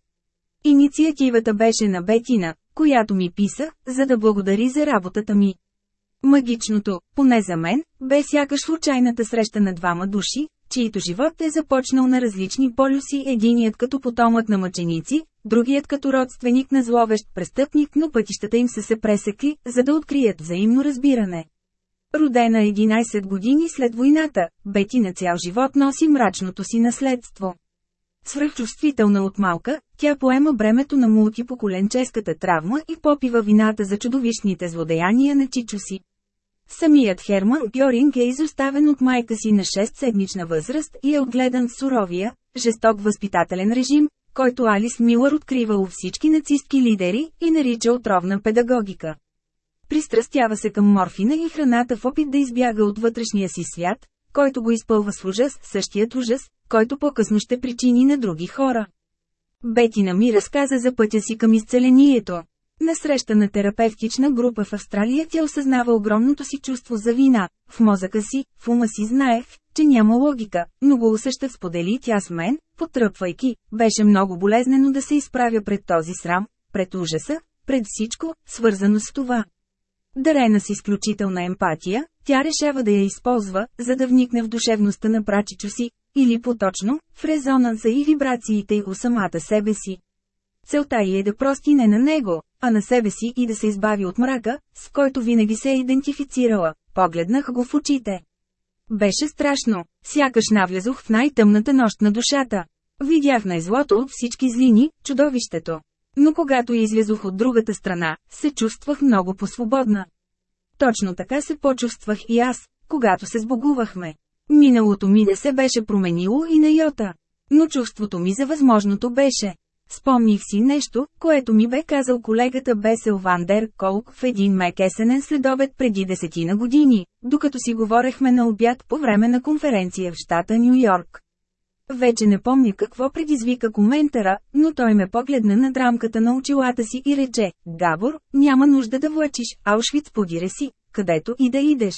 Инициативата беше на Бетина, която ми писа, за да благодари за работата ми. Магичното, поне за мен, бе сякаш случайната среща на двама души, чието живот е започнал на различни полюси, единият като потомък на мъченици, другият като родственик на зловещ престъпник, но пътищата им са се пресекли, за да открият взаимно разбиране. Родена 11 години след войната, Бети на цял живот носи мрачното си наследство. Свръхчувствителна от малка, тя поема бремето на мултипоколенческата травма и попива вината за чудовищните злодеяния на чичо си. Самият Херман Гьоринг е изоставен от майка си на 6-седмична възраст и е отгледан в суровия, жесток възпитателен режим, който Алис Милър открива у всички нацистки лидери и нарича отровна педагогика. Пристрастява се към морфина и храната в опит да избяга от вътрешния си свят, който го изпълва с ужас, същият ужас, който по-късно ще причини на други хора. Бетина ми разказа за пътя си към изцелението. На среща на терапевтична група в Австралия тя осъзнава огромното си чувство за вина. В мозъка си, в ума си знаех, че няма логика, но го усещах сподели тя с мен, потръпвайки. Беше много болезнено да се изправя пред този срам, пред ужаса, пред всичко, свързано с това. Дарена с изключителна емпатия, тя решава да я използва, за да вникне в душевността на прачичо си, или поточно, в резонанса и вибрациите й у самата себе си. Целта й е да прости не на него, а на себе си и да се избави от мрака, с който винаги се е идентифицирала. Погледнах го в очите. Беше страшно, сякаш навлезох в най-тъмната нощ на душата. Видях най-злото от всички злини, чудовището. Но когато излязох от другата страна, се чувствах много по-свободна. Точно така се почувствах и аз, когато се сбогувахме. Миналото ми не се беше променило и на йота. Но чувството ми за възможното беше. Спомних си нещо, което ми бе казал колегата Бесел Вандер Колк в един мек есенен следобед преди десетина години, докато си говорехме на обяд по време на конференция в щата Нью Йорк. Вече не помня какво предизвика коментара, но той ме погледна над рамката на очилата си и рече, Габор, няма нужда да влачиш, Аушвиц подире си, където и да идеш.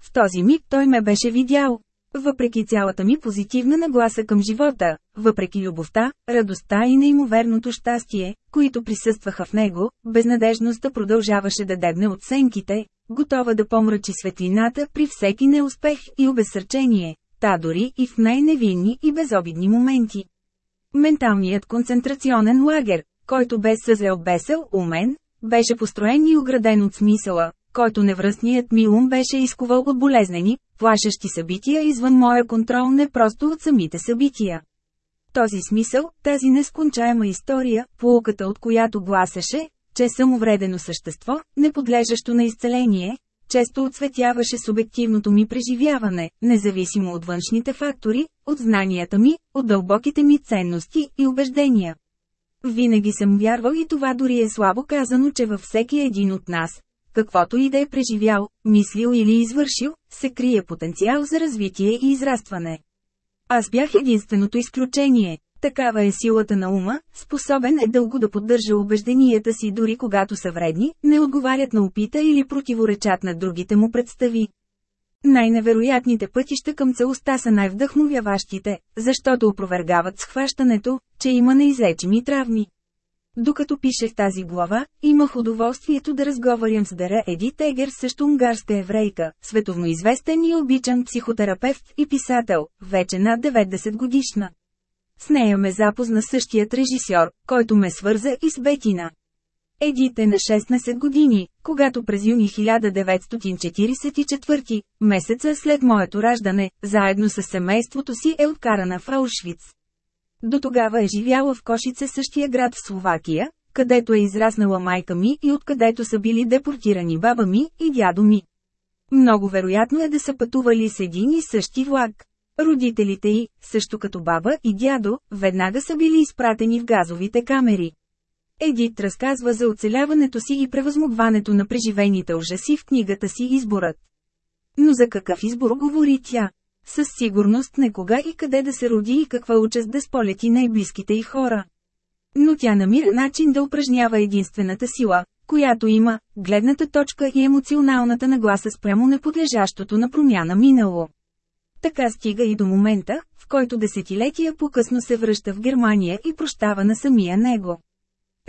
В този миг той ме беше видял. Въпреки цялата ми позитивна нагласа към живота, въпреки любовта, радостта и неимоверното щастие, които присъстваха в него, безнадежността продължаваше да дебне от сенките, готова да помрачи светлината при всеки неуспех и обезсърчение, та дори и в най-невинни и безобидни моменти. Менталният концентрационен лагер, който бе съзрел бесел у мен, беше построен и ограден от смисъла, който невръстният ми ум беше изковал от болезнени, плашещи събития извън моя контрол не просто от самите събития. Този смисъл, тази нескончаема история, полуката от която гласеше, че съм увредено същество, неподлежащо на изцеление, често отсветяваше субективното ми преживяване, независимо от външните фактори, от знанията ми, от дълбоките ми ценности и убеждения. Винаги съм вярвал и това дори е слабо казано, че във всеки един от нас, каквото и да е преживял, мислил или извършил, се крие потенциал за развитие и израстване. Аз бях единственото изключение. Такава е силата на ума, способен е дълго да поддържа убежденията си дори когато са вредни, не отговарят на опита или противоречат на другите му представи. Най-невероятните пътища към целостта са най-вдъхновяващите, защото опровергават схващането, че има неизлечими травми. Докато пишех тази глава, имах удоволствието да разговарям с Дара Еди Тегер, също унгарска еврейка, световно известен и обичан психотерапевт и писател, вече над 90 годишна. С нея ме запозна същият режисьор, който ме свърза и с Бетина. Едите на 16 години, когато през юни 1944, месеца след моето раждане, заедно с семейството си е откарана в Аушвиц. До тогава е живяла в Кошице същия град в Словакия, където е израснала майка ми и откъдето са били депортирани баба ми и дядо ми. Много вероятно е да са пътували с един и същи влак. Родителите й, също като баба и дядо, веднага са били изпратени в газовите камери. Едит разказва за оцеляването си и превъзмогването на преживените ужаси в книгата си Изборът. Но за какъв избор говори тя? Със сигурност не кога и къде да се роди и каква участ да сполети най-близките й хора. Но тя намира начин да упражнява единствената сила, която има, гледната точка и емоционалната нагласа спрямо неподлежащото на промяна минало. Така стига и до момента, в който десетилетия по-късно се връща в Германия и прощава на самия него.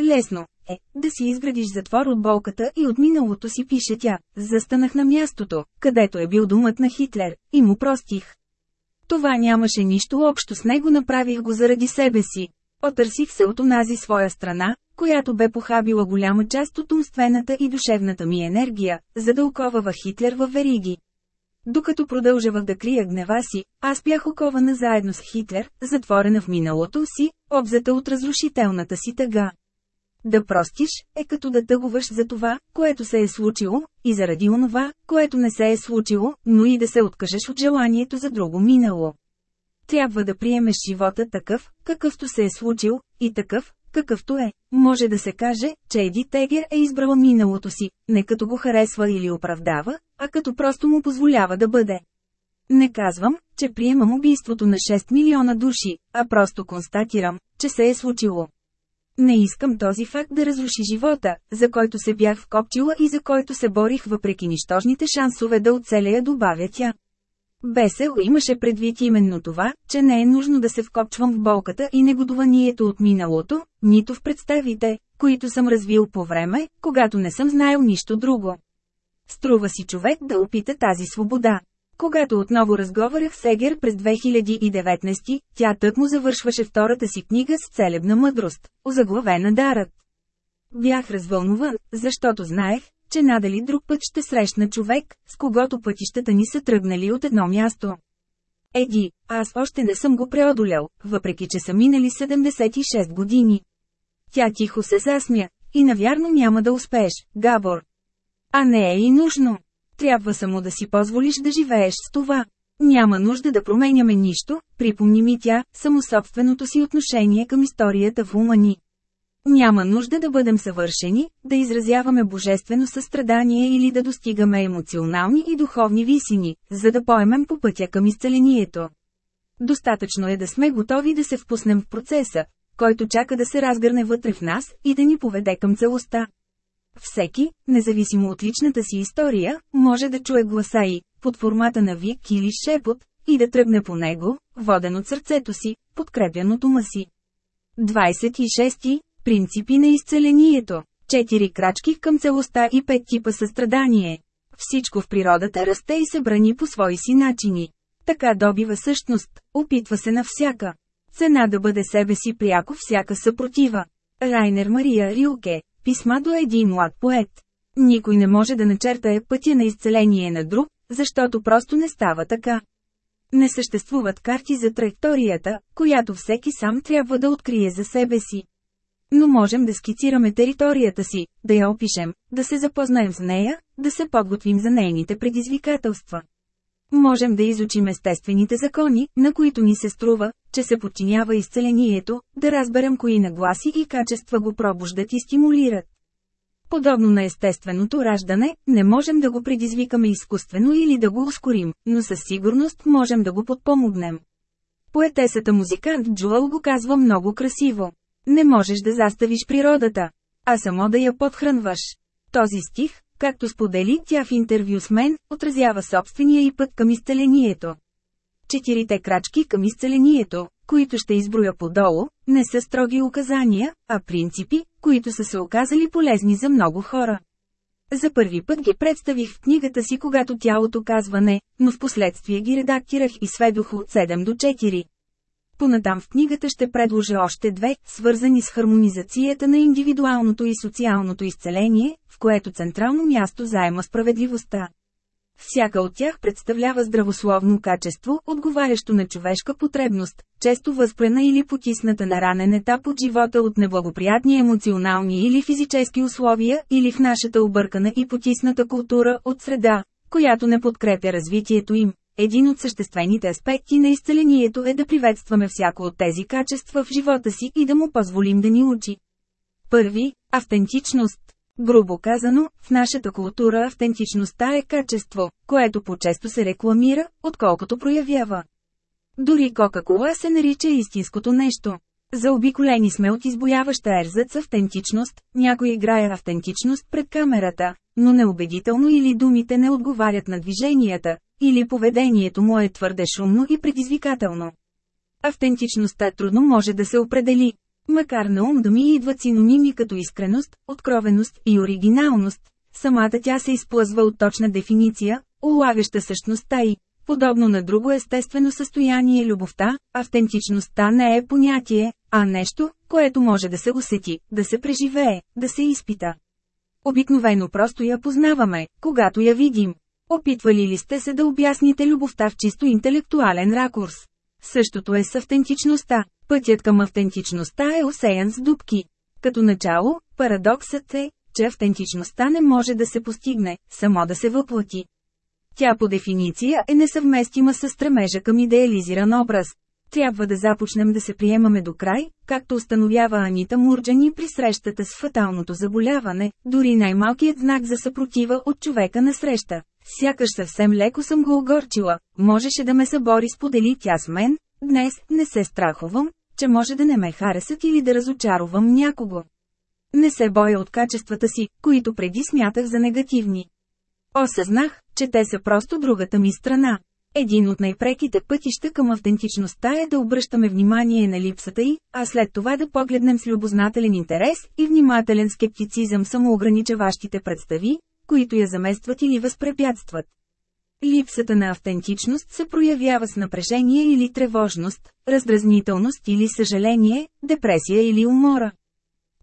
Лесно е да си изградиш затвор от болката и от миналото си пише тя. Застанах на мястото, където е бил думът на Хитлер, и му простих. Това нямаше нищо общо с него, направих го заради себе си. Отърсих се от онази своя страна, която бе похабила голяма част от умствената и душевната ми енергия, за Хитлер във вериги. Докато продължавах да крия гнева си, аз бях окована заедно с Хитлер, затворена в миналото си, обзета от разрушителната си тъга. Да простиш, е като да тъгуваш за това, което се е случило, и заради онова, което не се е случило, но и да се откажеш от желанието за друго минало. Трябва да приемеш живота такъв, какъвто се е случил, и такъв, какъвто е. Може да се каже, че Еди Тегер е избрала миналото си, не като го харесва или оправдава, а като просто му позволява да бъде. Не казвам, че приемам убийството на 6 милиона души, а просто констатирам, че се е случило. Не искам този факт да разруши живота, за който се бях вкопчила и за който се борих въпреки нищожните шансове да оцелея добавя тя. Бесел имаше предвид именно това, че не е нужно да се вкопчвам в болката и негодованието от миналото, нито в представите, които съм развил по време, когато не съм знаел нищо друго. Струва си човек да опита тази свобода. Когато отново разговарях с Егер през 2019, тя тък му завършваше втората си книга с целебна мъдрост, озаглавена Дарът. Бях развълнуван, защото знаех, че надали друг път ще срещна човек, с когото пътищата ни са тръгнали от едно място. Еди, аз още не съм го преодолял, въпреки че са минали 76 години. Тя тихо се засмя. И навярно няма да успееш, Габор. А не е и нужно. Трябва само да си позволиш да живееш с това. Няма нужда да променяме нищо, припомни ми тя, само собственото си отношение към историята в ума ни. Няма нужда да бъдем съвършени, да изразяваме божествено състрадание или да достигаме емоционални и духовни висини, за да поемем по пътя към изцелението. Достатъчно е да сме готови да се впуснем в процеса, който чака да се разгърне вътре в нас и да ни поведе към целостта. Всеки, независимо от личната си история, може да чуе гласа и, под формата на вик или шепот, и да тръгне по него, воден от сърцето си, подкрепян от ума си. 26. Принципи на изцелението. Четири крачки към целостта и пет типа състрадание. Всичко в природата расте и се брани по свои си начини. Така добива същност, опитва се на всяка цена да бъде себе си пряко всяка съпротива. Райнер Мария Рилке, писма до един млад поет. Никой не може да начертае пътя на изцеление на друг, защото просто не става така. Не съществуват карти за траекторията, която всеки сам трябва да открие за себе си. Но можем да скицираме територията си, да я опишем, да се запознаем с нея, да се подготвим за нейните предизвикателства. Можем да изучим естествените закони, на които ни се струва, че се подчинява изцелението, да разберем кои нагласи и качества го пробуждат и стимулират. Подобно на естественото раждане, не можем да го предизвикаме изкуствено или да го ускорим, но със сигурност можем да го подпомогнем. Поетесата музикант Джуал го казва много красиво. Не можеш да заставиш природата, а само да я подхранваш. Този стих, както сподели тя в интервю с мен, отразява собствения и път към изцелението. Четирите крачки към изцелението, които ще изброя подолу, не са строги указания, а принципи, които са се оказали полезни за много хора. За първи път ги представих в книгата си, когато тялото казва не, но в последствие ги редактирах и сведох от 7 до 4. Понатам в книгата ще предложа още две, свързани с хармонизацията на индивидуалното и социалното изцеление, в което централно място заема справедливостта. Всяка от тях представлява здравословно качество, отговарящо на човешка потребност, често възпрена или потисната на ранен етап от живота от неблагоприятни емоционални или физически условия, или в нашата объркана и потисната култура от среда, която не подкрепя развитието им. Един от съществените аспекти на изцелението е да приветстваме всяко от тези качества в живота си и да му позволим да ни учи. Първи – автентичност. Грубо казано, в нашата култура автентичността е качество, което по-често се рекламира, отколкото проявява. Дори Кока-Кола се нарича истинското нещо. Заобиколени сме от избояваща ерзац автентичност, някой играе автентичност пред камерата, но неубедително или думите не отговарят на движенията, или поведението му е твърде шумно и предизвикателно. Автентичността трудно може да се определи. Макар на ум да ми идват синоними като искреност, откровеност и оригиналност, самата тя се изплъзва от точна дефиниция, улагаща същността и, подобно на друго естествено състояние любовта, автентичността не е понятие, а нещо, което може да се усети, да се преживее, да се изпита. Обикновено просто я познаваме, когато я видим. Опитвали ли сте се да обясните любовта в чисто интелектуален ракурс? Същото е с автентичността. Пътят към автентичността е осеян с дубки. Като начало, парадоксът е, че автентичността не може да се постигне, само да се въплати. Тя по дефиниция е несъвместима с стремежа към идеализиран образ. Трябва да започнем да се приемаме до край, както установява Анита Мурджани при срещата с фаталното заболяване, дори най-малкият знак за съпротива от човека на среща. Сякаш съвсем леко съм го огорчила, можеше да ме събори сподели тя с мен, днес не се страхувам, че може да не ме харесат или да разочаровам някого. Не се боя от качествата си, които преди смятах за негативни. Осъзнах, че те са просто другата ми страна. Един от най-преките пътища към автентичността е да обръщаме внимание на липсата й, а след това да погледнем с любознателен интерес и внимателен скептицизъм самоограничаващите представи, които я заместват или възпрепятстват. Липсата на автентичност се проявява с напрежение или тревожност, раздразнителност или съжаление, депресия или умора.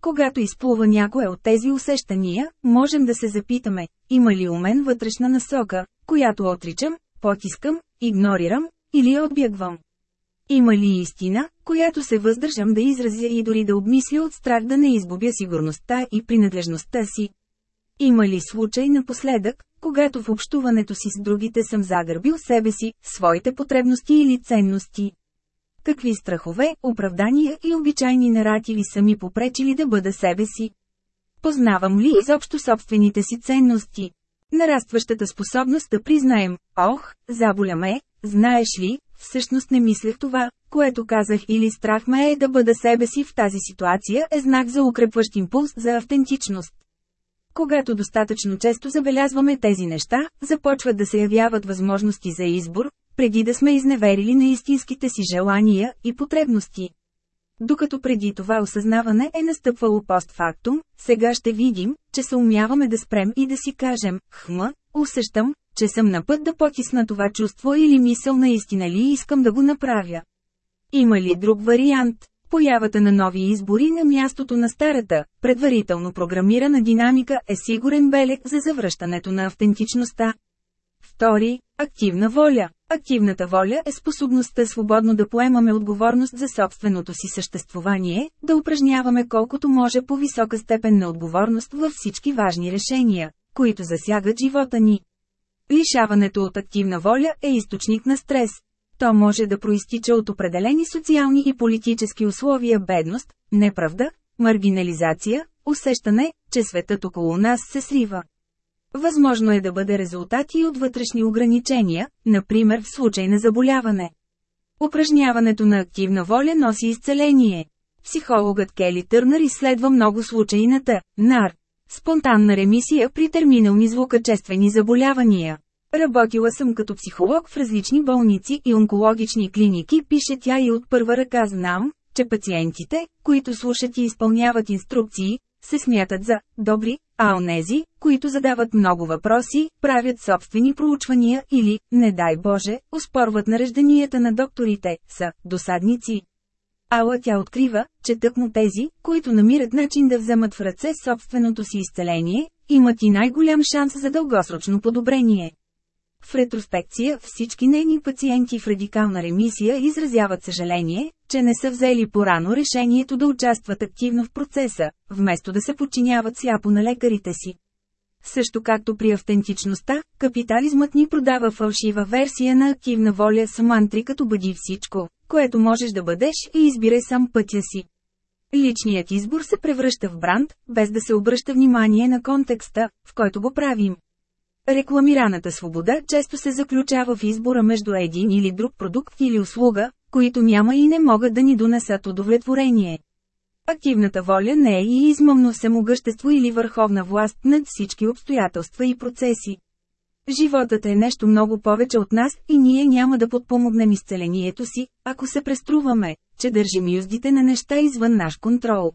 Когато изплува някое от тези усещания, можем да се запитаме, има ли у мен вътрешна насока, която отричам, потискам, игнорирам, или отбягвам. Има ли истина, която се въздържам да изразя и дори да обмисля от страх да не изгубя сигурността и принадлежността си? Има ли случай напоследък, когато в общуването си с другите съм загърбил себе си, своите потребности или ценности? Какви страхове, оправдания и обичайни наративи са ми попречили да бъда себе си? Познавам ли изобщо собствените си ценности? Нарастващата способност да признаем, ох, заболя ме, знаеш ли, всъщност не мислех това, което казах или страх ме е да бъда себе си в тази ситуация е знак за укрепващ импулс за автентичност. Когато достатъчно често забелязваме тези неща, започват да се явяват възможности за избор, преди да сме изневерили на истинските си желания и потребности. Докато преди това осъзнаване е настъпвало постфактум, сега ще видим, че се умяваме да спрем и да си кажем, хма, усещам, че съм на път да потисна това чувство или мисъл наистина ли искам да го направя. Има ли друг вариант? Появата на нови избори на мястото на старата, предварително програмирана динамика е сигурен белег за завръщането на автентичността. Втори – активна воля. Активната воля е способността свободно да поемаме отговорност за собственото си съществувание, да упражняваме колкото може по висока степен на отговорност във всички важни решения, които засягат живота ни. Лишаването от активна воля е източник на стрес. То може да проистича от определени социални и политически условия бедност, неправда, маргинализация, усещане, че светът около нас се срива. Възможно е да бъде резултат и от вътрешни ограничения, например в случай на заболяване. Упражняването на активна воля носи изцеление. Психологът Кели Търнър изследва много случаи на Т. Спонтанна ремисия при терминални звукачествени заболявания. Работила съм като психолог в различни болници и онкологични клиники, пише тя и от първа ръка знам, че пациентите, които слушат и изпълняват инструкции, се смятат за добри, а онези, които задават много въпроси, правят собствени проучвания или, не дай Боже, успорват нарежданията на докторите, са досадници. Ала тя открива, че тъкмо тези, които намират начин да вземат в ръце собственото си изцеление, имат и най-голям шанс за дългосрочно подобрение. В ретроспекция всички нейни пациенти в радикална ремисия изразяват съжаление, че не са взели порано решението да участват активно в процеса, вместо да се подчиняват сляпо на лекарите си. Също както при автентичността, капитализмът ни продава фалшива версия на активна воля с мантри като бъди всичко, което можеш да бъдеш и избирай сам пътя си. Личният избор се превръща в бранд, без да се обръща внимание на контекста, в който го правим. Рекламираната свобода често се заключава в избора между един или друг продукт или услуга, които няма и не могат да ни донесат удовлетворение. Активната воля не е и измъмно самогъщество или върховна власт над всички обстоятелства и процеси. Животът е нещо много повече от нас и ние няма да подпомогнем изцелението си, ако се преструваме, че държим юздите на неща извън наш контрол.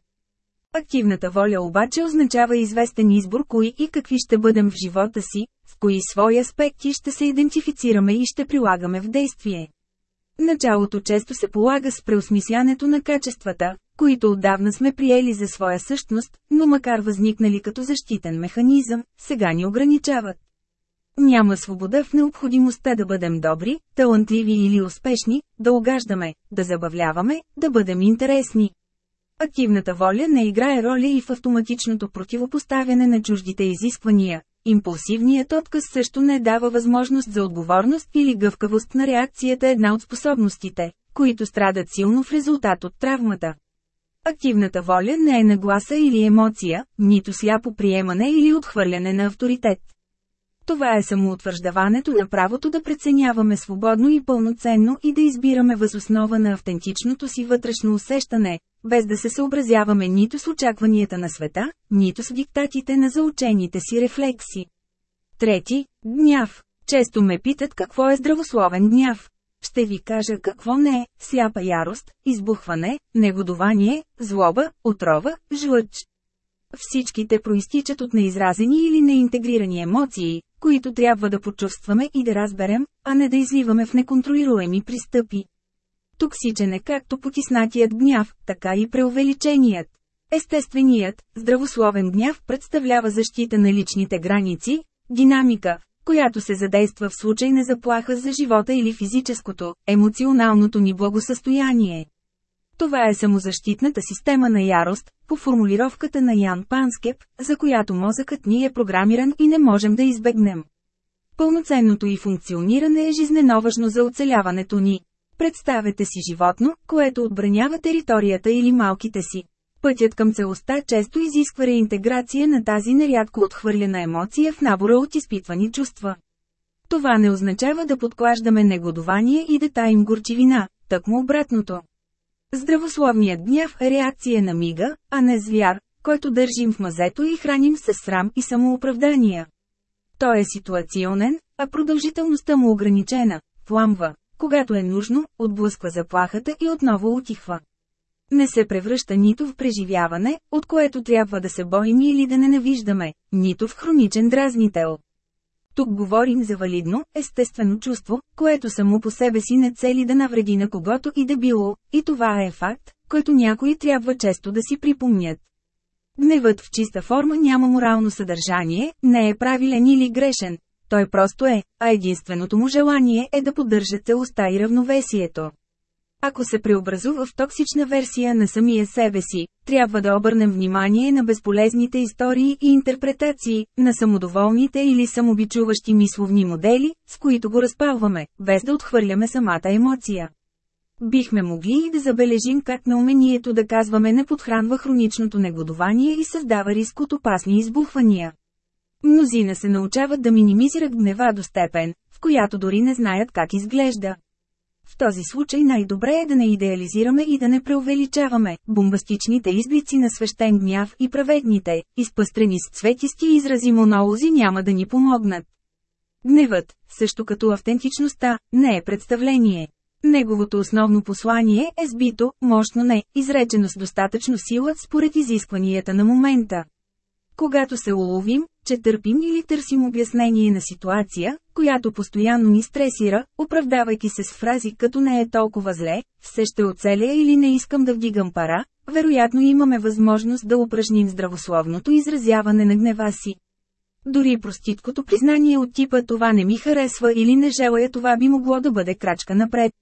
Активната воля обаче означава известен избор кои и какви ще бъдем в живота си, кои свои аспекти ще се идентифицираме и ще прилагаме в действие. Началото често се полага с преосмислянето на качествата, които отдавна сме приели за своя същност, но макар възникнали като защитен механизъм, сега ни ограничават. Няма свобода в необходимостта да бъдем добри, талантливи или успешни, да огаждаме, да забавляваме, да бъдем интересни. Активната воля не играе роля и в автоматичното противопоставяне на чуждите изисквания. Импулсивният отказ също не дава възможност за отговорност или гъвкавост на реакцията една от способностите, които страдат силно в резултат от травмата. Активната воля не е нагласа или емоция, нито сляпо приемане или отхвърляне на авторитет. Това е самоутвърждаването на правото да преценяваме свободно и пълноценно и да избираме възоснова на автентичното си вътрешно усещане, без да се съобразяваме нито с очакванията на света, нито с диктатите на заучените си рефлекси. Трети – гняв. Често ме питат какво е здравословен гняв. Ще ви кажа какво не е – сляпа ярост, избухване, негодование, злоба, отрова, жлъч. Всичките проистичат от неизразени или неинтегрирани емоции, които трябва да почувстваме и да разберем, а не да изливаме в неконтролируеми пристъпи. Токсичен е както потиснатият гняв, така и преувеличеният. Естественият, здравословен гняв представлява защита на личните граници, динамика, която се задейства в случай на заплаха за живота или физическото, емоционалното ни благосъстояние. Това е самозащитната система на ярост, по формулировката на Ян Панскеп, за която мозъкът ни е програмиран и не можем да избегнем. Пълноценното и функциониране е жизнено важно за оцеляването ни. Представете си животно, което отбранява територията или малките си. Пътят към целостта често изисква реинтеграция на тази нерядко отхвърлена емоция в набора от изпитвани чувства. Това не означава да подклаждаме негодование и да таим горчивина, тъкмо обратното. Здравословният гняв е реакция на мига, а не звяр, който държим в мазето и храним с срам и самооправдания. Той е ситуационен, а продължителността му ограничена, пламва, когато е нужно, отблъсква заплахата и отново отихва. Не се превръща нито в преживяване, от което трябва да се боим или да ненавиждаме, нито в хроничен дразнител. Тук говорим за валидно, естествено чувство, което само по себе си не цели да навреди на когото и да било, и това е факт, който някои трябва често да си припомнят. Гневът в чиста форма няма морално съдържание, не е правилен или грешен. Той просто е, а единственото му желание е да поддържа целостта и равновесието. Ако се преобразува в токсична версия на самия себе си, трябва да обърнем внимание на безполезните истории и интерпретации, на самодоволните или самобичуващи мисловни модели, с които го разпалваме, без да отхвърляме самата емоция. Бихме могли и да забележим как на умението да казваме не подхранва хроничното негодование и създава риск от опасни избухвания. Мнозина се научават да минимизират гнева до степен, в която дори не знаят как изглежда. В този случай най-добре е да не идеализираме и да не преувеличаваме бомбастичните изблици на свещен гняв и праведните, изпъстрени с цветисти изрази монолози няма да ни помогнат. Гневът, също като автентичността, не е представление. Неговото основно послание е сбито, мощно не, изречено с достатъчно сила според изискванията на момента. Когато се уловим, че търпим или търсим обяснение на ситуация, която постоянно ни стресира, оправдавайки се с фрази като не е толкова зле, все ще оцеля или не искам да вдигам пара, вероятно имаме възможност да упражним здравословното изразяване на гнева си. Дори проститкото признание от типа това не ми харесва или не желая това би могло да бъде крачка напред.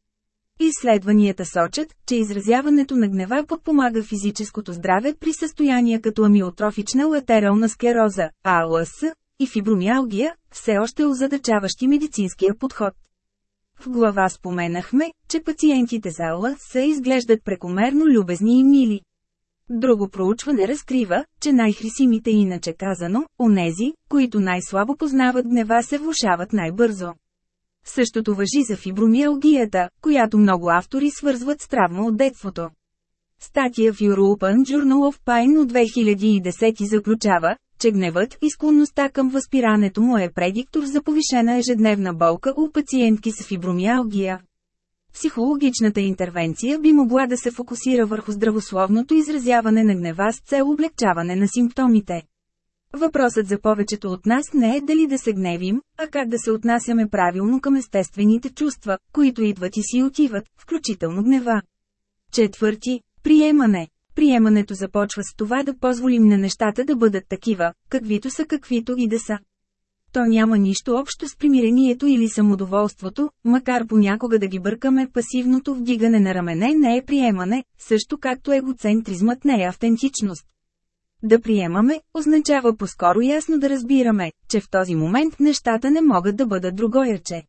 Изследванията сочат, че изразяването на гнева подпомага физическото здраве при състояния като амиотрофична латерална склероза, АЛС, и фибромиалгия, все още озадачаващи медицинския подход. В глава споменахме, че пациентите за АЛС изглеждат прекомерно любезни и мили. Друго проучване разкрива, че най-хрисимите иначе казано, онези, които най-слабо познават гнева се влушават най-бързо. Същото въжи за фибромиалгията, която много автори свързват с травма от детството. Статия в European Journal of Pain от 2010 заключава, че гневът и склонността към възпирането му е предиктор за повишена ежедневна болка у пациентки с фибромиалгия. Психологичната интервенция би могла да се фокусира върху здравословното изразяване на гнева с цел облегчаване на симптомите. Въпросът за повечето от нас не е дали да се гневим, а как да се отнасяме правилно към естествените чувства, които идват и си отиват, включително гнева. Четвърти – приемане. Приемането започва с това да позволим на нещата да бъдат такива, каквито са каквито и да са. То няма нищо общо с примирението или самодоволството, макар понякога да ги бъркаме пасивното вдигане на рамене не е приемане, също както егоцентризмът не е автентичност. Да приемаме, означава по-скоро ясно да разбираме, че в този момент нещата не могат да бъдат другояче.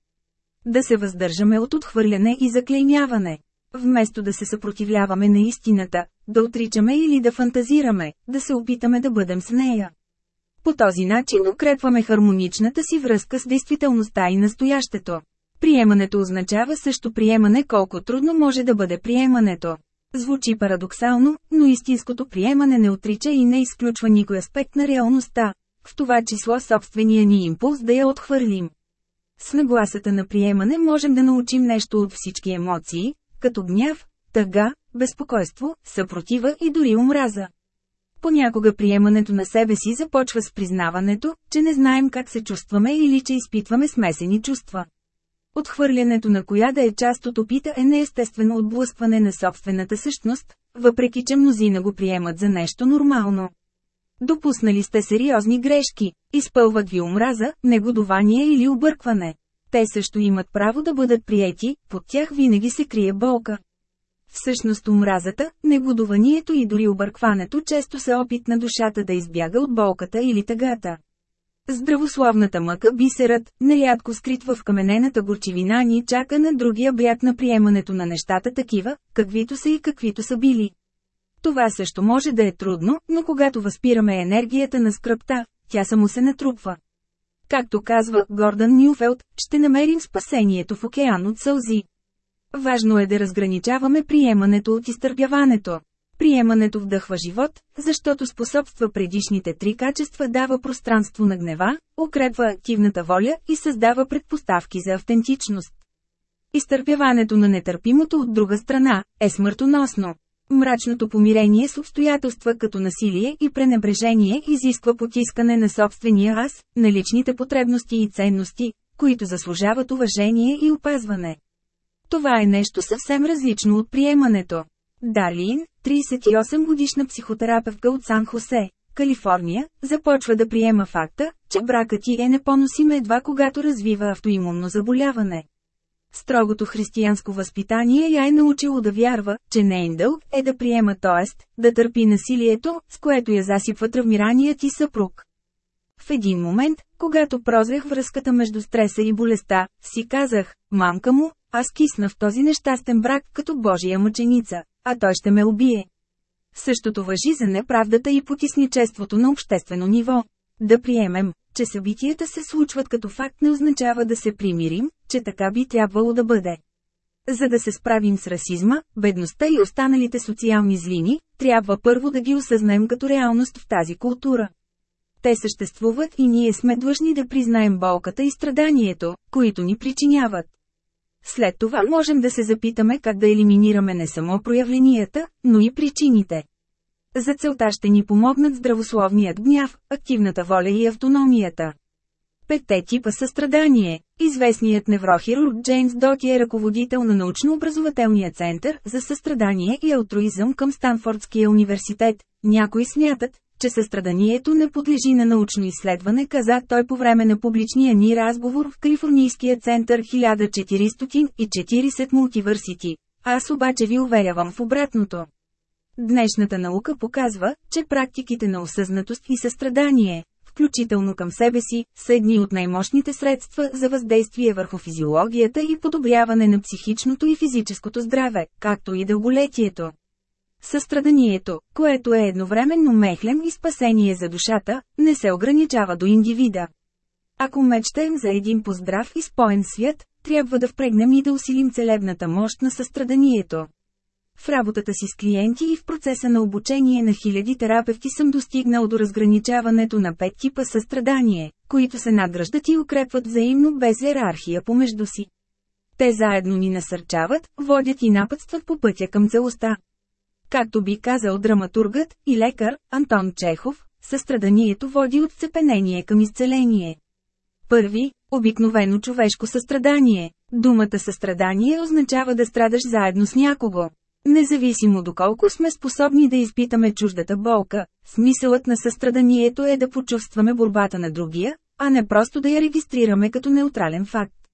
Да се въздържаме от отхвърляне и заклеймяване. Вместо да се съпротивляваме на истината, да отричаме или да фантазираме, да се опитаме да бъдем с нея. По този начин укрепваме хармоничната си връзка с действителността и настоящето. Приемането означава също приемане колко трудно може да бъде приемането. Звучи парадоксално, но истинското приемане не отрича и не изключва никой аспект на реалността, в това число собствения ни импулс да я отхвърлим. С нагласата на приемане можем да научим нещо от всички емоции, като гняв, тъга, безпокойство, съпротива и дори омраза. Понякога приемането на себе си започва с признаването, че не знаем как се чувстваме или че изпитваме смесени чувства. Отхвърлянето на коя да е част от опита е неестествено отблъскване на собствената същност, въпреки че мнозина го приемат за нещо нормално. Допуснали сте сериозни грешки, изпълват ви омраза, негодование или объркване. Те също имат право да бъдат приети, под тях винаги се крие болка. Всъщност омразата, негодованието и дори объркването често са опит на душата да избяга от болката или тъгата. Здравословната мъка бисерът, нерядко скрит в каменената горчивина ни чака на другия бряг на приемането на нещата такива, каквито са и каквито са били. Това също може да е трудно, но когато възпираме енергията на скръпта, тя само се натрупва. Както казва Гордън Нюфелд, ще намерим спасението в океан от сълзи. Важно е да разграничаваме приемането от изтърпяването. Приемането вдъхва живот, защото способства предишните три качества дава пространство на гнева, укрепва активната воля и създава предпоставки за автентичност. Изтърпяването на нетърпимото от друга страна е смъртоносно. Мрачното помирение с обстоятелства като насилие и пренебрежение изисква потискане на собствения аз, на личните потребности и ценности, които заслужават уважение и опазване. Това е нещо съвсем различно от приемането. Дарлин, 38 годишна психотерапевтка от Сан Хосе, Калифорния, започва да приема факта, че бракът ти е непоносим едва когато развива автоимунно заболяване. Строгото християнско възпитание я е научило да вярва, че нейн дълг е да приема т.е. да търпи насилието, с което я засипва травмираният ти съпруг. В един момент, когато прозрех връзката между стреса и болестта, си казах, мамка му, аз кисна в този нещастен брак като Божия мъченица, а той ще ме убие. Същото въжи за неправдата и потисничеството на обществено ниво. Да приемем, че събитията се случват като факт не означава да се примирим, че така би трябвало да бъде. За да се справим с расизма, бедността и останалите социални злини, трябва първо да ги осъзнаем като реалност в тази култура. Те съществуват и ние сме длъжни да признаем болката и страданието, които ни причиняват. След това можем да се запитаме как да елиминираме не само проявленията, но и причините. За целта ще ни помогнат здравословният гняв, активната воля и автономията. Петте типа състрадание. Известният неврохирург Джеймс Доти е ръководител на научно-образователния център за състрадание и алтруизъм към Станфордския университет. Някои смятат, че състраданието не подлежи на научно изследване, каза той по време на публичния ни разговор в Калифорнийския център 1440 мултивърсити. Аз обаче ви уверявам в обратното. Днешната наука показва, че практиките на осъзнатост и състрадание, включително към себе си, са едни от най-мощните средства за въздействие върху физиологията и подобряване на психичното и физическото здраве, както и дълголетието. Състраданието, което е едновременно мехлем и спасение за душата, не се ограничава до индивида. Ако мечтаем за един поздрав и споен свят, трябва да впрегнем и да усилим целебната мощ на състраданието. В работата си с клиенти и в процеса на обучение на хиляди терапевти съм достигнал до разграничаването на пет типа състрадание, които се надграждат и укрепват взаимно без иерархия помежду си. Те заедно ни насърчават, водят и напътстват по пътя към целостта. Както би казал драматургът и лекар Антон Чехов, състраданието води от цепенение към изцеление. Първи – обикновено човешко състрадание. Думата състрадание означава да страдаш заедно с някого. Независимо доколко сме способни да изпитаме чуждата болка, смисълът на състраданието е да почувстваме борбата на другия, а не просто да я регистрираме като неутрален факт.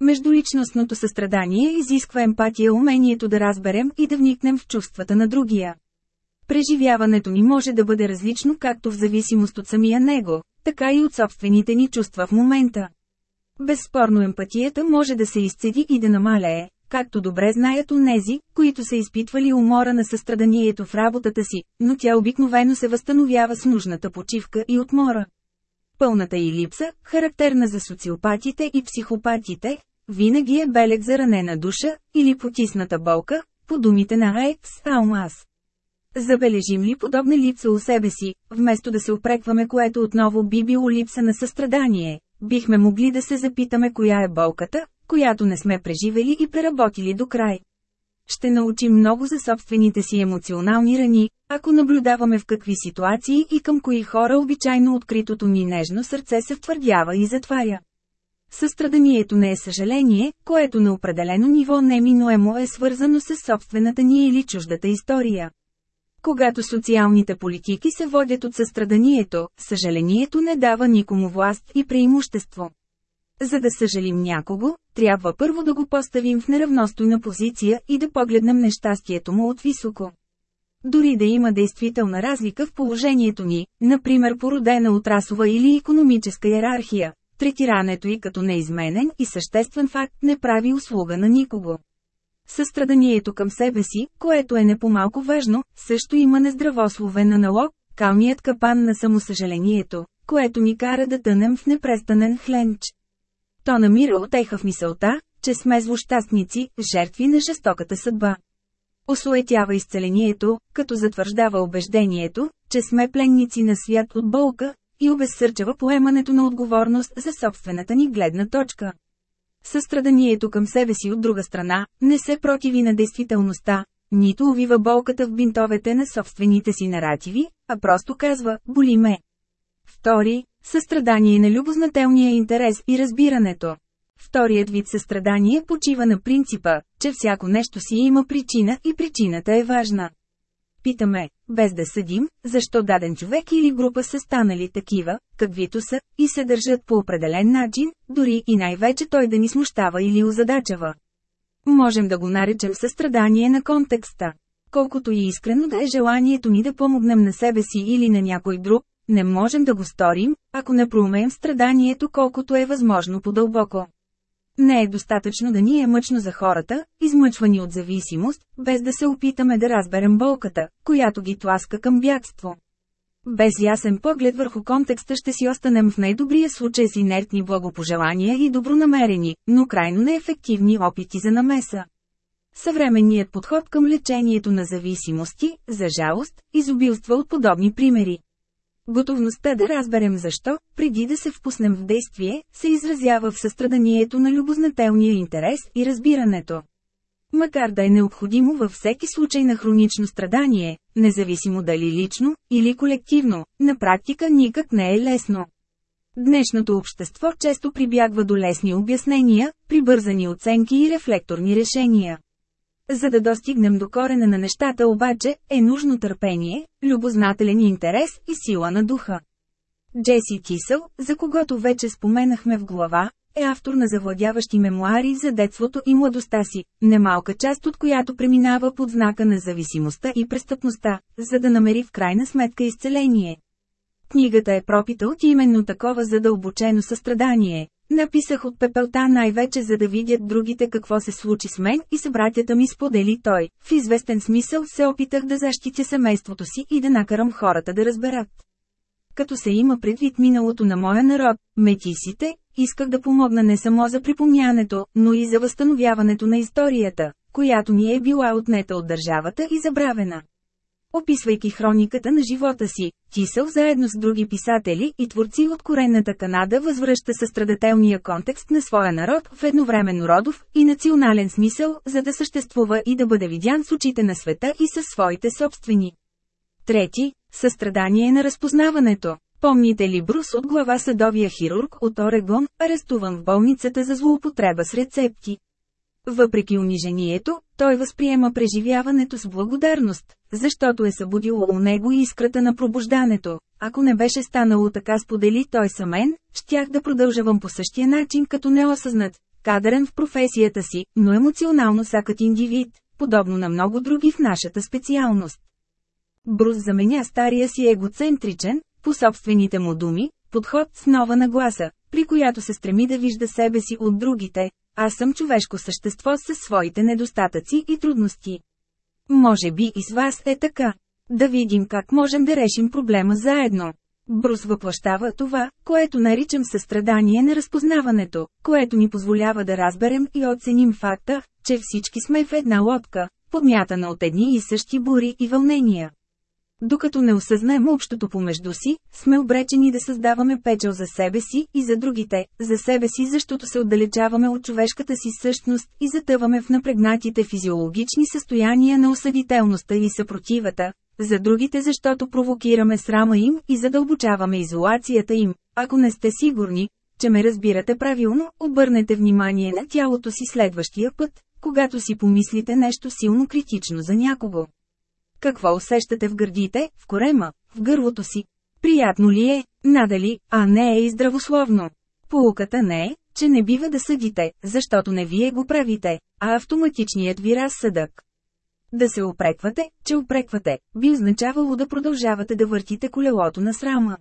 Междуличностното състрадание изисква емпатия умението да разберем и да вникнем в чувствата на другия. Преживяването ни може да бъде различно както в зависимост от самия него, така и от собствените ни чувства в момента. Безспорно емпатията може да се изцеди и да намалее, както добре знаят онези, които са изпитвали умора на състраданието в работата си, но тя обикновено се възстановява с нужната почивка и отмора. Пълната и липса, характерна за социопатите и психопатите, винаги е белег за ранена душа или потисната болка, по думите на Екс Алмас. Забележим ли подобна липса у себе си, вместо да се опрекваме което отново би било липса на състрадание, бихме могли да се запитаме коя е болката, която не сме преживели и преработили до край. Ще научим много за собствените си емоционални рани, ако наблюдаваме в какви ситуации и към кои хора обичайно откритото ни нежно сърце се втвърдява и затваря. Състраданието не е съжаление, което на определено ниво неминуемо е свързано с собствената ни или чуждата история. Когато социалните политики се водят от състраданието, съжалението не дава никому власт и преимущество. За да съжалим някого, трябва първо да го поставим в неравностойна позиция и да погледнем нещастието му от високо. Дори да има действителна разлика в положението ни, например породена от расова или економическа иерархия, третирането и като неизменен и съществен факт не прави услуга на никого. Състраданието към себе си, което е не по-малко важно, също има нездравословен аналог, калният капан на самосъжалението, което ни кара да тънем в непрестанен хленч. То намира отеха в мисълта, че сме злощастници, жертви на жестоката съдба. Осуетява изцелението, като затвърждава убеждението, че сме пленници на свят от болка, и обезсърчава поемането на отговорност за собствената ни гледна точка. Състраданието към себе си от друга страна, не се противи на действителността, нито увива болката в бинтовете на собствените си наративи, а просто казва «боли ме». Втори – състрадание на любознателния интерес и разбирането. Вторият вид състрадание почива на принципа, че всяко нещо си има причина и причината е важна. Питаме, без да съдим, защо даден човек или група са станали такива, каквито са, и се държат по определен начин, дори и най-вече той да ни смущава или озадачава. Можем да го наречем състрадание на контекста. Колкото и искрено да е желанието ни да помогнем на себе си или на някой друг, не можем да го сторим, ако не проумеем страданието колкото е възможно по-дълбоко. Не е достатъчно да ни е мъчно за хората, измъчвани от зависимост, без да се опитаме да разберем болката, която ги тласка към бягство. Без ясен поглед върху контекста ще си останем в най-добрия случай с инертни благопожелания и добронамерени, но крайно неефективни опити за намеса. Съвременният подход към лечението на зависимости, за жалост, изобилства от подобни примери. Готовността да разберем защо, преди да се впуснем в действие, се изразява в състраданието на любознателния интерес и разбирането. Макар да е необходимо във всеки случай на хронично страдание, независимо дали лично или колективно, на практика никак не е лесно. Днешното общество често прибягва до лесни обяснения, прибързани оценки и рефлекторни решения. За да достигнем до корена на нещата обаче, е нужно търпение, любознателен интерес и сила на духа. Джеси Тисъл, за когото вече споменахме в глава, е автор на завладяващи мемуари за детството и младостта си, немалка част от която преминава под знака на зависимостта и престъпността, за да намери в крайна сметка изцеление. Книгата е пропита от именно такова задълбочено състрадание, Написах от пепелта най-вече за да видят другите какво се случи с мен и събратята ми сподели той. В известен смисъл се опитах да защитя семейството си и да накарам хората да разберат. Като се има предвид миналото на моя народ, метисите, исках да помогна не само за припомнянето, но и за възстановяването на историята, която ни е била отнета от държавата и забравена. Описвайки хрониката на живота си, Тисъл заедно с други писатели и творци от коренната Канада възвръща състрадателния контекст на своя народ в едновременно родов и национален смисъл, за да съществува и да бъде видян с очите на света и със своите собствени. Трети – състрадание на разпознаването. Помните ли Брус от глава съдовия хирург от Орегон, арестуван в болницата за злоупотреба с рецепти? Въпреки унижението, той възприема преживяването с благодарност, защото е събудило у него искрата на пробуждането. Ако не беше станало така сподели той са мен, щях да продължавам по същия начин като неосъзнат, кадърен в професията си, но емоционално сакът индивид, подобно на много други в нашата специалност. Брус заменя стария си егоцентричен, по собствените му думи, подход с нова нагласа, при която се стреми да вижда себе си от другите, аз съм човешко същество със своите недостатъци и трудности. Може би и с вас е така. Да видим как можем да решим проблема заедно. Брус въплащава това, което наричам състрадание на разпознаването, което ни позволява да разберем и оценим факта, че всички сме в една лодка, подмятана от едни и същи бури и вълнения. Докато не осъзнаем общото помежду си, сме обречени да създаваме печел за себе си и за другите, за себе си защото се отдалечаваме от човешката си същност и затъваме в напрегнатите физиологични състояния на осъдителността и съпротивата, за другите защото провокираме срама им и задълбочаваме изолацията им. Ако не сте сигурни, че ме разбирате правилно, обърнете внимание на тялото си следващия път, когато си помислите нещо силно критично за някого. Какво усещате в гърдите, в корема, в гърлото си? Приятно ли е, надали, а не е и здравословно. Полуката не е, че не бива да съдите, защото не вие го правите, а автоматичният ви разсъдък. Да се опреквате, че опреквате, би означавало да продължавате да въртите колелото на срама.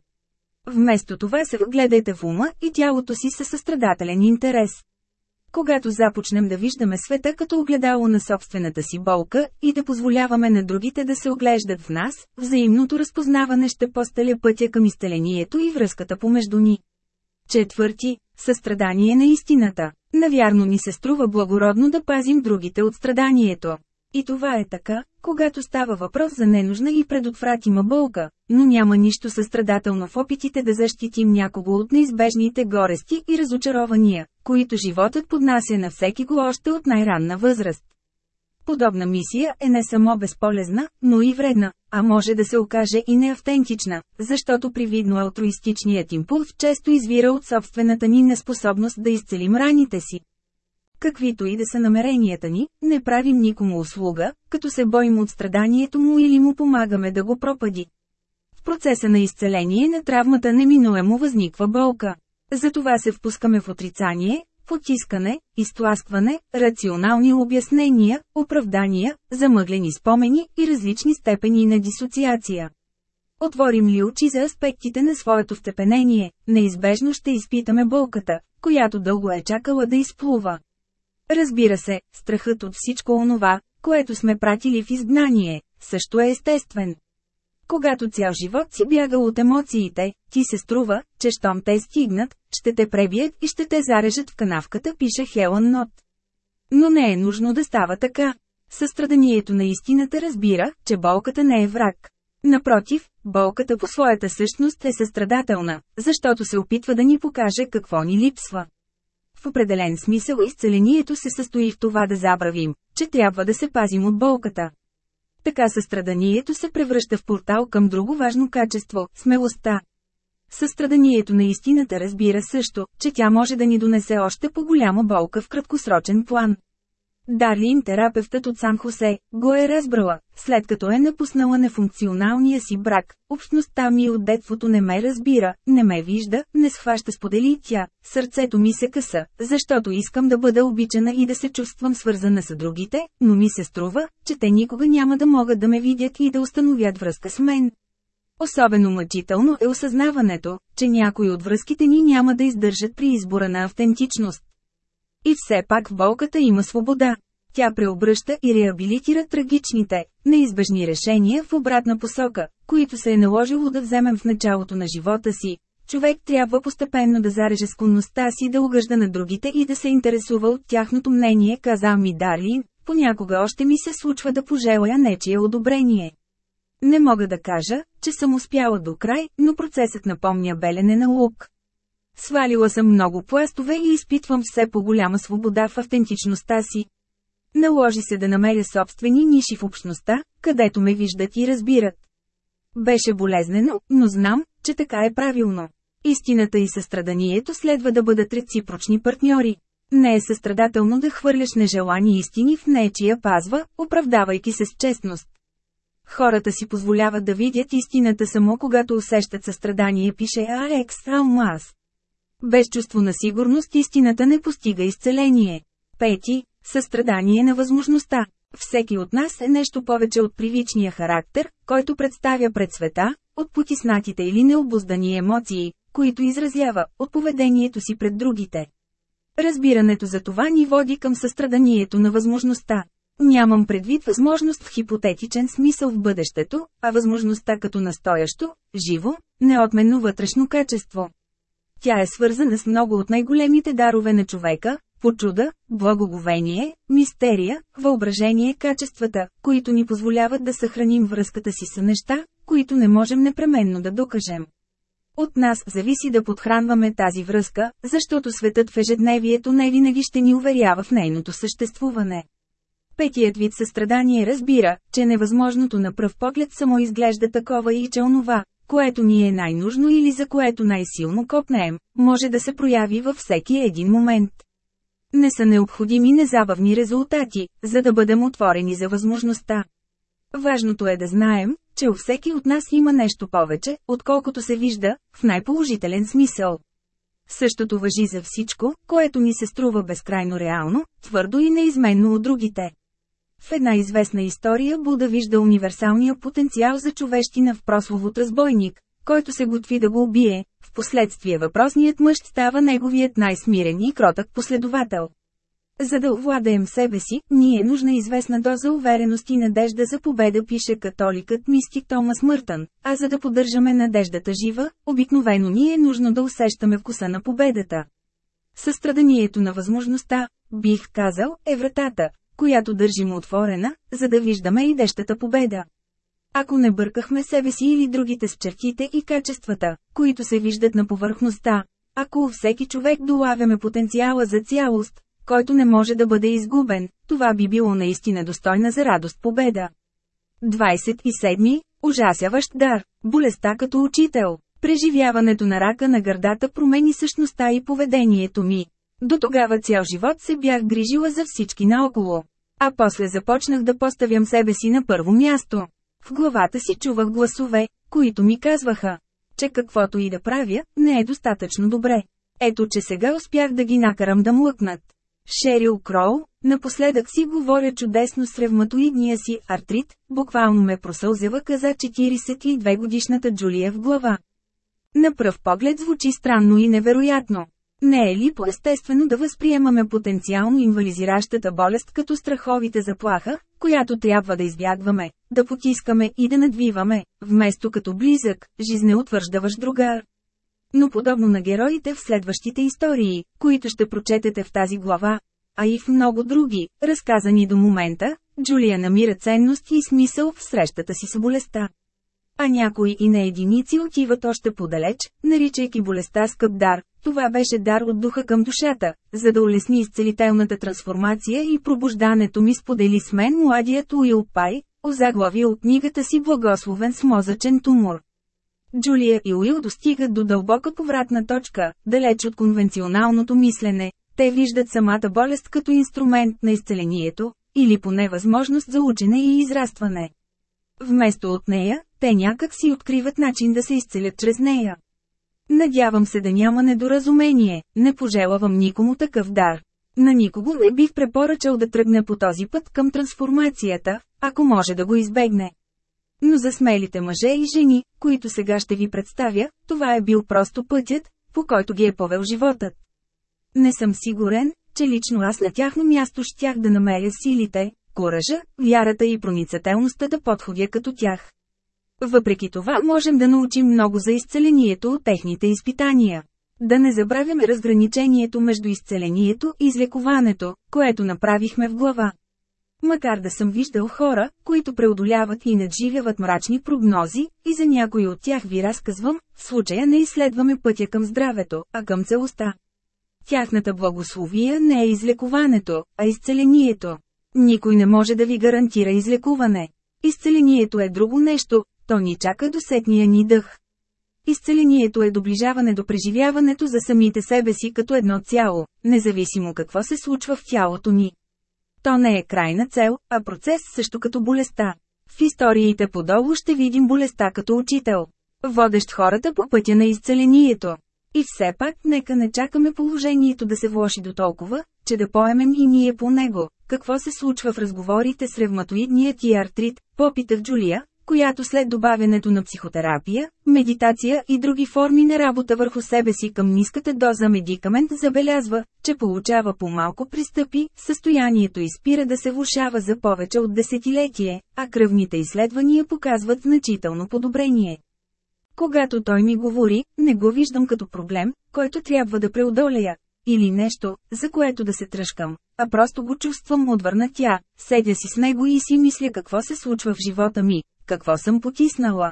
Вместо това се вгледайте в ума и тялото си със състрадателен интерес. Когато започнем да виждаме света като огледало на собствената си болка и да позволяваме на другите да се оглеждат в нас, взаимното разпознаване ще постеля пътя към изтелението и връзката помежду ни. Четвърти – състрадание на истината. Навярно ни се струва благородно да пазим другите от страданието. И това е така, когато става въпрос за ненужна и предотвратима болка, но няма нищо състрадателно в опитите да защитим някого от неизбежните горести и разочарования, които животът поднася на всеки го още от най-ранна възраст. Подобна мисия е не само безполезна, но и вредна, а може да се окаже и неавтентична, защото привидно алтруистичният импулс често извира от собствената ни неспособност да изцелим раните си. Каквито и да са намеренията ни, не правим никому услуга, като се боим от страданието му или му помагаме да го пропади. В процеса на изцеление на травмата неминуемо възниква болка. Затова се впускаме в отрицание, потискане, изтласкване, рационални обяснения, оправдания, замъглени спомени и различни степени на дисоциация. Отворим ли очи за аспектите на своето втепенение, неизбежно ще изпитаме болката, която дълго е чакала да изплува. Разбира се, страхът от всичко онова, което сме пратили в изгнание, също е естествен. Когато цял живот си бягал от емоциите, ти се струва, че щом те стигнат, ще те пребият и ще те зарежат в канавката, пише Хелън Нот. Но не е нужно да става така. Състраданието на истината разбира, че болката не е враг. Напротив, болката по своята същност е състрадателна, защото се опитва да ни покаже какво ни липсва. В определен смисъл изцелението се състои в това да забравим, че трябва да се пазим от болката. Така състраданието се превръща в портал към друго важно качество – смелостта. Състраданието на истината разбира също, че тя може да ни донесе още по-голяма болка в краткосрочен план. Дарлин, терапевтът от Сан Хосе, го е разбрала, след като е напуснала нефункционалния си брак, общността ми от детството не ме разбира, не ме вижда, не схваща сподели тя, сърцето ми се къса, защото искам да бъда обичана и да се чувствам свързана с другите, но ми се струва, че те никога няма да могат да ме видят и да установят връзка с мен. Особено мъчително е осъзнаването, че някои от връзките ни няма да издържат при избора на автентичност. И все пак в болката има свобода. Тя преобръща и реабилитира трагичните, неизбежни решения в обратна посока, които се е наложило да вземем в началото на живота си. Човек трябва постепенно да зареже склонността си да угъжда на другите и да се интересува от тяхното мнение, каза ми Дарлин, понякога още ми се случва да пожелая нечие одобрение. Не мога да кажа, че съм успяла до край, но процесът напомня белене на лук. Свалила съм много пластове и изпитвам все по-голяма свобода в автентичността си. Наложи се да намеря собствени ниши в общността, където ме виждат и разбират. Беше болезнено, но знам, че така е правилно. Истината и състраданието следва да бъдат реципрочни партньори. Не е състрадателно да хвърляш нежелани истини в нечия пазва, оправдавайки се с честност. Хората си позволяват да видят истината само когато усещат състрадание, пише Алекс Алмаз. Без чувство на сигурност истината не постига изцеление. Пети, състрадание на възможността. Всеки от нас е нещо повече от привичния характер, който представя пред света, от потиснатите или необуздани емоции, които изразява, от поведението си пред другите. Разбирането за това ни води към състраданието на възможността. Нямам предвид възможност в хипотетичен смисъл в бъдещето, а възможността като настоящо, живо, неотменно вътрешно качество. Тя е свързана с много от най-големите дарове на човека, почуда, благоговение, мистерия, въображение качествата, които ни позволяват да съхраним връзката си с неща, които не можем непременно да докажем. От нас зависи да подхранваме тази връзка, защото светът в ежедневието не винаги ще ни уверява в нейното съществуване. Петият вид състрадание разбира, че невъзможното на пръв поглед само изглежда такова и че онова, което ни е най-нужно или за което най-силно копнеем, може да се прояви във всеки един момент. Не са необходими незабавни резултати, за да бъдем отворени за възможността. Важното е да знаем, че у всеки от нас има нещо повече, отколкото се вижда, в най-положителен смисъл. Същото въжи за всичко, което ни се струва безкрайно реално, твърдо и неизменно от другите. В една известна история Буда вижда универсалния потенциал за човещина в прословут разбойник, който се готви да го убие, в последствие въпросният мъж става неговият най-смирен и кротък последовател. За да овладеем себе си, ни е нужна известна доза увереност и надежда за победа, пише католикът мистик Томас Мъртън, а за да поддържаме надеждата жива, обикновено ни е нужно да усещаме вкуса на победата. Състраданието на възможността, бих казал, е вратата, която държим отворена, за да виждаме идещата победа. Ако не бъркахме себе си или другите с чертите и качествата, които се виждат на повърхността, ако всеки човек долавяме потенциала за цялост, който не може да бъде изгубен, това би било наистина достойна за радост победа. 27. Ужасяващ дар. Болестта като учител. Преживяването на рака на гърдата промени същността и поведението ми. До тогава цял живот се бях грижила за всички наоколо. А после започнах да поставям себе си на първо място. В главата си чувах гласове, които ми казваха, че каквото и да правя, не е достатъчно добре. Ето че сега успях да ги накарам да млъкнат. Шерил Кроу, напоследък си говоря чудесно с ревматоидния си артрит, буквално ме просълзява каза 42 годишната Джулия в глава. На пръв поглед звучи странно и невероятно. Не е ли по-естествено да възприемаме потенциално инвализиращата болест като страховите заплаха, която трябва да избягваме, да потискаме и да надвиваме, вместо като близък, жизнеутвърждаващ другар? Но подобно на героите в следващите истории, които ще прочетете в тази глава, а и в много други, разказани до момента, Джулия намира ценност и смисъл в срещата си с болестта. А някои и на единици отиват още подалеч, наричайки болестта скъп дар. Това беше дар от духа към душата, за да улесни изцелителната трансформация и пробуждането ми сподели с мен младият Уил Пай, озаглавил от книгата си Благословен с мозъчен тумор. Джулия и Уил достигат до дълбока повратна точка, далеч от конвенционалното мислене. Те виждат самата болест като инструмент на изцелението, или поне възможност за учене и израстване. Вместо от нея, те някак си откриват начин да се изцелят чрез нея. Надявам се да няма недоразумение, не пожелавам никому такъв дар. На никого не бих препоръчал да тръгне по този път към трансформацията, ако може да го избегне. Но за смелите мъже и жени, които сега ще ви представя, това е бил просто пътят, по който ги е повел животът. Не съм сигурен, че лично аз на тяхно място щях да намеря силите, коража, вярата и проницателността да подходя като тях. Въпреки това можем да научим много за изцелението от техните изпитания. Да не забравяме разграничението между изцелението и излекуването, което направихме в глава. Макар да съм виждал хора, които преодоляват и надживяват мрачни прогнози, и за някои от тях ви разказвам, в случая не изследваме пътя към здравето, а към целостта. Тяхната благословия не е излекуването, а изцелението. Никой не може да ви гарантира излекуване. Изцелението е друго нещо, то ни чака до сетния ни дъх. Изцелението е доближаване до преживяването за самите себе си като едно цяло, независимо какво се случва в тялото ни. То не е крайна цел, а процес също като болестта. В историите подолу ще видим болестта като учител, водещ хората по пътя на изцелението. И все пак, нека не чакаме положението да се влоши до толкова, че да поемем и ние по него. Какво се случва в разговорите с ревматоидният и артрит, попитах Джулия, която след добавянето на психотерапия, медитация и други форми на работа върху себе си към ниската доза медикамент забелязва, че получава по-малко пристъпи, състоянието изпира да се влушава за повече от десетилетие, а кръвните изследвания показват значително подобрение. Когато той ми говори, не го виждам като проблем, който трябва да преодолея. Или нещо, за което да се тръжкам, а просто го чувствам отвърна тя, седя си с него и си мисля какво се случва в живота ми, какво съм потиснала.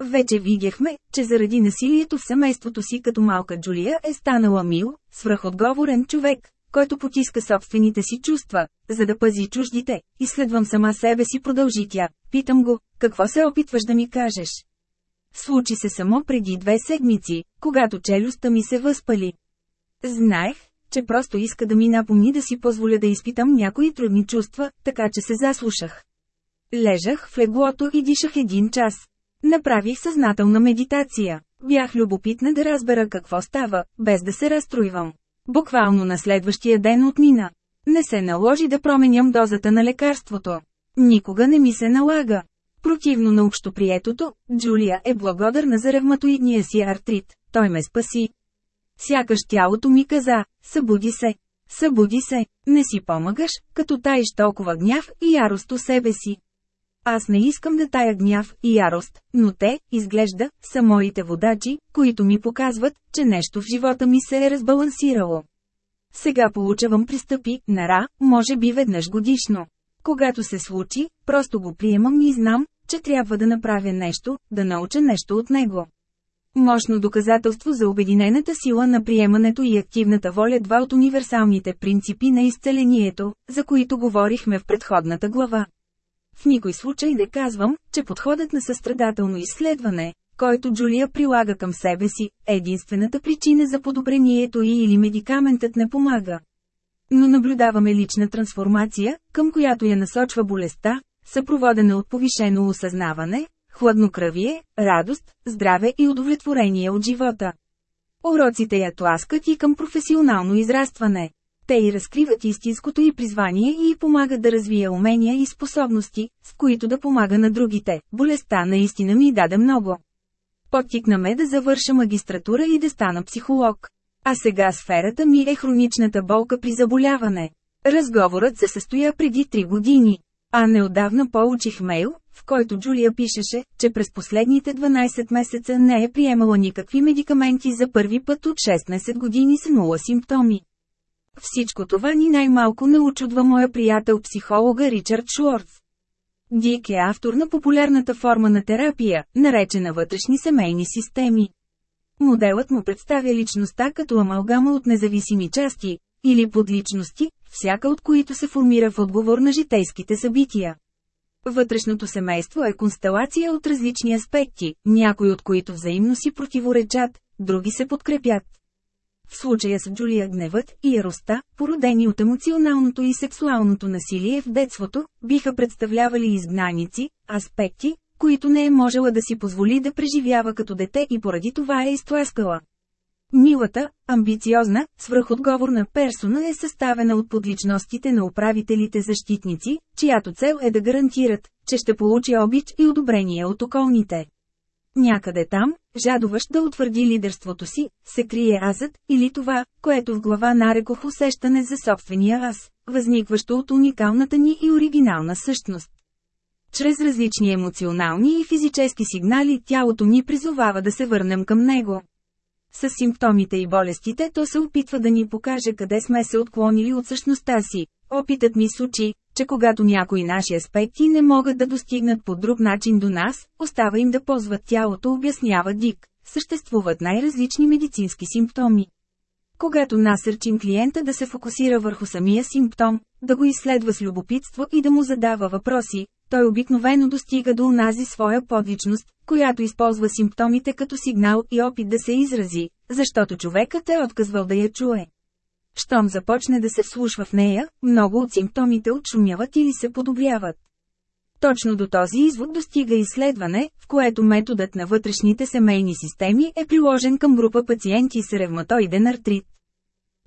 Вече видяхме, че заради насилието в семейството си като малка Джулия е станала мил, свръхотговорен човек, който потиска собствените си чувства, за да пази чуждите. Изследвам сама себе си продължи тя. Питам го, какво се опитваш да ми кажеш? Случи се само преди две седмици, когато челюстта ми се възпали. Знаех, че просто иска да ми напомни да си позволя да изпитам някои трудни чувства, така че се заслушах. Лежах в леглото и дишах един час. Направих съзнателна медитация. Бях любопитна да разбера какво става, без да се разстроивам. Буквално на следващия ден отмина. Не се наложи да променям дозата на лекарството. Никога не ми се налага. Противно на общоприетото, Джулия е благодарна за ревматоидния си артрит. Той ме спаси. Сякаш тялото ми каза, събуди се. Събуди се, не си помагаш, като таиш толкова гняв и ярост у себе си. Аз не искам да тая гняв и ярост, но те, изглежда, са моите водачи, които ми показват, че нещо в живота ми се е разбалансирало. Сега получавам пристъпи, нара, може би веднъж годишно. Когато се случи, просто го приемам и знам, че трябва да направя нещо, да науча нещо от него. Мощно доказателство за обединената сила на приемането и активната воля два от универсалните принципи на изцелението, за които говорихме в предходната глава. В никой случай не казвам, че подходът на състрадателно изследване, който Джулия прилага към себе си, е единствената причина за подобрението и или медикаментът не помага. Но наблюдаваме лична трансформация, към която я насочва болестта, съпроводена от повишено осъзнаване, хладнокръвие, радост, здраве и удовлетворение от живота. Уроците я тласкат и към професионално израстване. Те и разкриват истинското и призвание и помагат да развие умения и способности, с които да помага на другите. Болестта наистина ми даде много. Подтикна ме да завърша магистратура и да стана психолог. А сега сферата ми е хроничната болка при заболяване. Разговорът се състоя преди три години. А неодавна получих мейл, в който Джулия пишеше, че през последните 12 месеца не е приемала никакви медикаменти за първи път от 16 години с нула симптоми. Всичко това ни най-малко не очудва моя приятел психолога Ричард Шуорц. Дик е автор на популярната форма на терапия, наречена вътрешни семейни системи. Моделът му представя личността като амалгама от независими части, или подличности, всяка от които се формира в отговор на житейските събития. Вътрешното семейство е констелация от различни аспекти, някои от които взаимно си противоречат, други се подкрепят. В случая с Джулия гневът и яростта, породени от емоционалното и сексуалното насилие в детството, биха представлявали изгнаници, аспекти, които не е можела да си позволи да преживява като дете и поради това е изтласкала. Милата, амбициозна, свръхотговорна персона е съставена от подличностите на управителите защитници, чиято цел е да гарантират, че ще получи обич и одобрение от околните. Някъде там, жадуващ да утвърди лидерството си, се крие азът, или това, което в глава нарекох усещане за собствения аз, възникващо от уникалната ни и оригинална същност. Чрез различни емоционални и физически сигнали тялото ни призовава да се върнем към него. С симптомите и болестите то се опитва да ни покаже къде сме се отклонили от същността си. Опитът ми сочи, че когато някои наши аспекти не могат да достигнат по друг начин до нас, остава им да ползват тялото, обяснява Дик. Съществуват най-различни медицински симптоми. Когато насърчим клиента да се фокусира върху самия симптом, да го изследва с любопитство и да му задава въпроси, той обикновено достига до онази своя подличност, която използва симптомите като сигнал и опит да се изрази, защото човекът е отказвал да я чуе. Щом започне да се вслушва в нея, много от симптомите отшумяват или се подобряват. Точно до този извод достига изследване, в което методът на вътрешните семейни системи е приложен към група пациенти с ревматоиден артрит.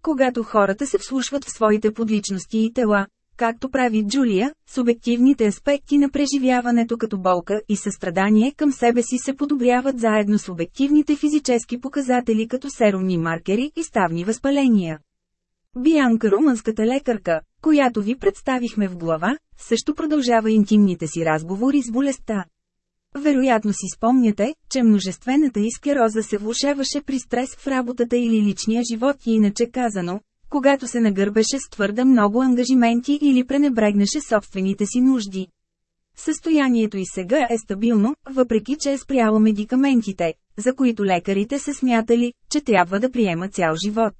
Когато хората се вслушват в своите подличности и тела, както прави Джулия, субективните аспекти на преживяването като болка и състрадание към себе си се подобряват заедно с обективните физически показатели като серумни маркери и ставни възпаления. Бианка румънската лекарка, която ви представихме в глава, също продължава интимните си разговори с болестта. Вероятно си спомняте, че множествената изклероза се влушаваше при стрес в работата или личния живот и иначе казано, когато се нагърбеше с твърда много ангажименти или пренебрегнеше собствените си нужди. Състоянието и сега е стабилно, въпреки че е спряла медикаментите, за които лекарите са смятали, че трябва да приема цял живот.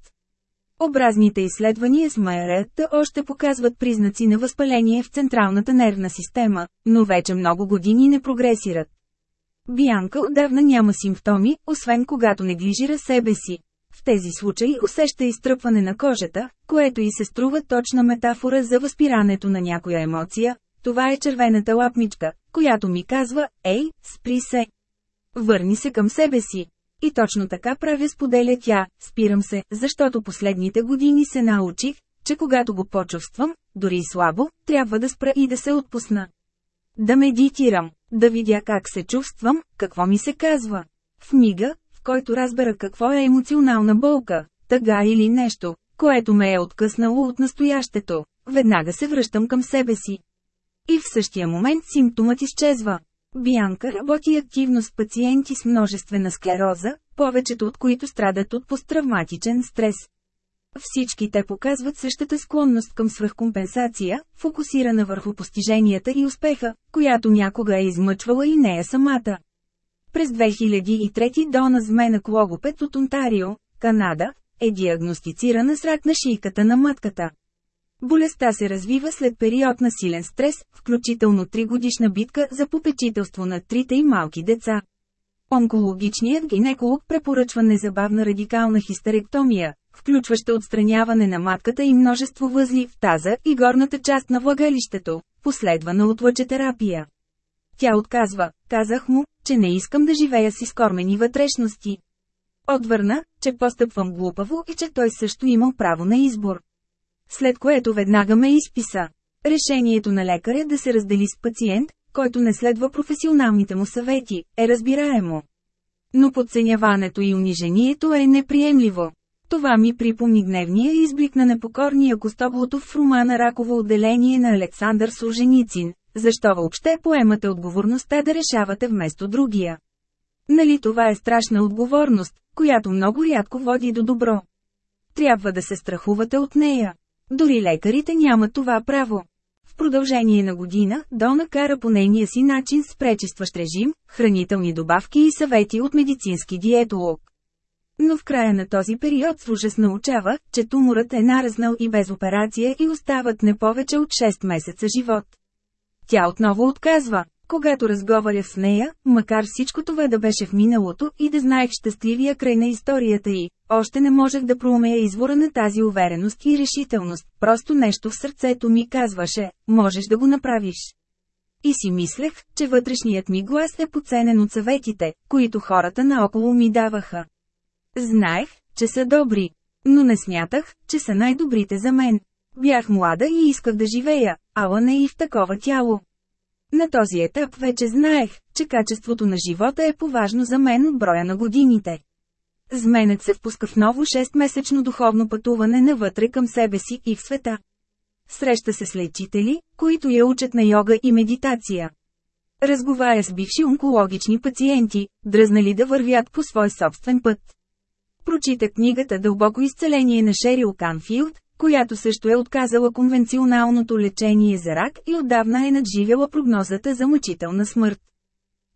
Образните изследвания с МРТ още показват признаци на възпаление в централната нервна система, но вече много години не прогресират. Бианка отдавна няма симптоми, освен когато неглижира себе си. В тези случаи усеща изтръпване на кожата, което и се струва точна метафора за възпирането на някоя емоция, това е червената лапничка, която ми казва, ей, спри се. Върни се към себе си. И точно така правя споделя тя, спирам се, защото последните години се научих, че когато го почувствам, дори и слабо, трябва да спра и да се отпусна. Да медитирам, да видя как се чувствам, какво ми се казва. В мига, в който разбера какво е емоционална болка, тъга или нещо, което ме е откъснало от настоящето, веднага се връщам към себе си. И в същия момент симптомът изчезва. Бианка работи активно с пациенти с множествена склероза, повечето от които страдат от посттравматичен стрес. Всички те показват същата склонност към свръхкомпенсация, фокусирана върху постиженията и успеха, която някога е измъчвала и нея самата. През 2003 Дона Зменък логопед от Онтарио, Канада, е диагностицирана с рак на шийката на мътката. Болестта се развива след период на силен стрес, включително 3 годишна битка за попечителство на трите и малки деца. Онкологичният гинеколог препоръчва незабавна радикална хистеректомия, включваща отстраняване на матката и множество възли в таза и горната част на влагалището, последвана от лъчетерапия. Тя отказва, казах му, че не искам да живея с изкормени вътрешности. Отвърна, че постъпвам глупаво и че той също имал право на избор. След което веднага ме изписа. Решението на лекаря да се раздели с пациент, който не следва професионалните му съвети, е разбираемо. Но подценяването и унижението е неприемливо. Това ми припомни гневния изблик на непокорния Костоглотов в романа Раково отделение на Александър Солженицин. Защо въобще поемате отговорността да решавате вместо другия? Нали това е страшна отговорност, която много рядко води до добро. Трябва да се страхувате от нея. Дори лекарите нямат това право. В продължение на година, Дона кара по нейния си начин с пречистващ режим, хранителни добавки и съвети от медицински диетолог. Но в края на този период с ужас научава, че туморът е наразнал и без операция и остават не повече от 6 месеца живот. Тя отново отказва. Когато разговаря с нея, макар всичко това да беше в миналото и да знаех щастливия край на историята й, още не можех да проумея извора на тази увереност и решителност, просто нещо в сърцето ми казваше, можеш да го направиш. И си мислех, че вътрешният ми глас е поценен от съветите, които хората наоколо ми даваха. Знаех, че са добри, но не смятах, че са най-добрите за мен. Бях млада и исках да живея, ала не и в такова тяло. На този етап вече знаех, че качеството на живота е поважно за мен от броя на годините. Зменът се впуска в ново 6-месечно духовно пътуване навътре към себе си и в света. Среща се с лечители, които я учат на йога и медитация. Разговаря с бивши онкологични пациенти, дръзнали да вървят по свой собствен път. Прочита книгата Дълбоко изцеление на Шерил Канфилд, която също е отказала конвенционалното лечение за рак и отдавна е надживяла прогнозата за мъчителна смърт.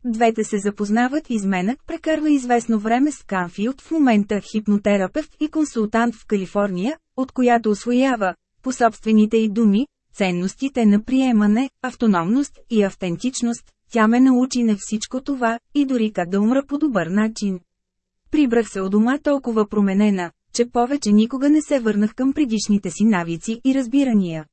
Двете се запознават изменът прекарва известно време с Канфилд в момента хипнотерапевт и консултант в Калифорния, от която освоява, по собствените й думи, ценностите на приемане, автономност и автентичност, тя ме научи на всичко това, и дори как да умра по добър начин. Прибрах се от дома толкова променена, че повече никога не се върнах към предишните си навици и разбирания.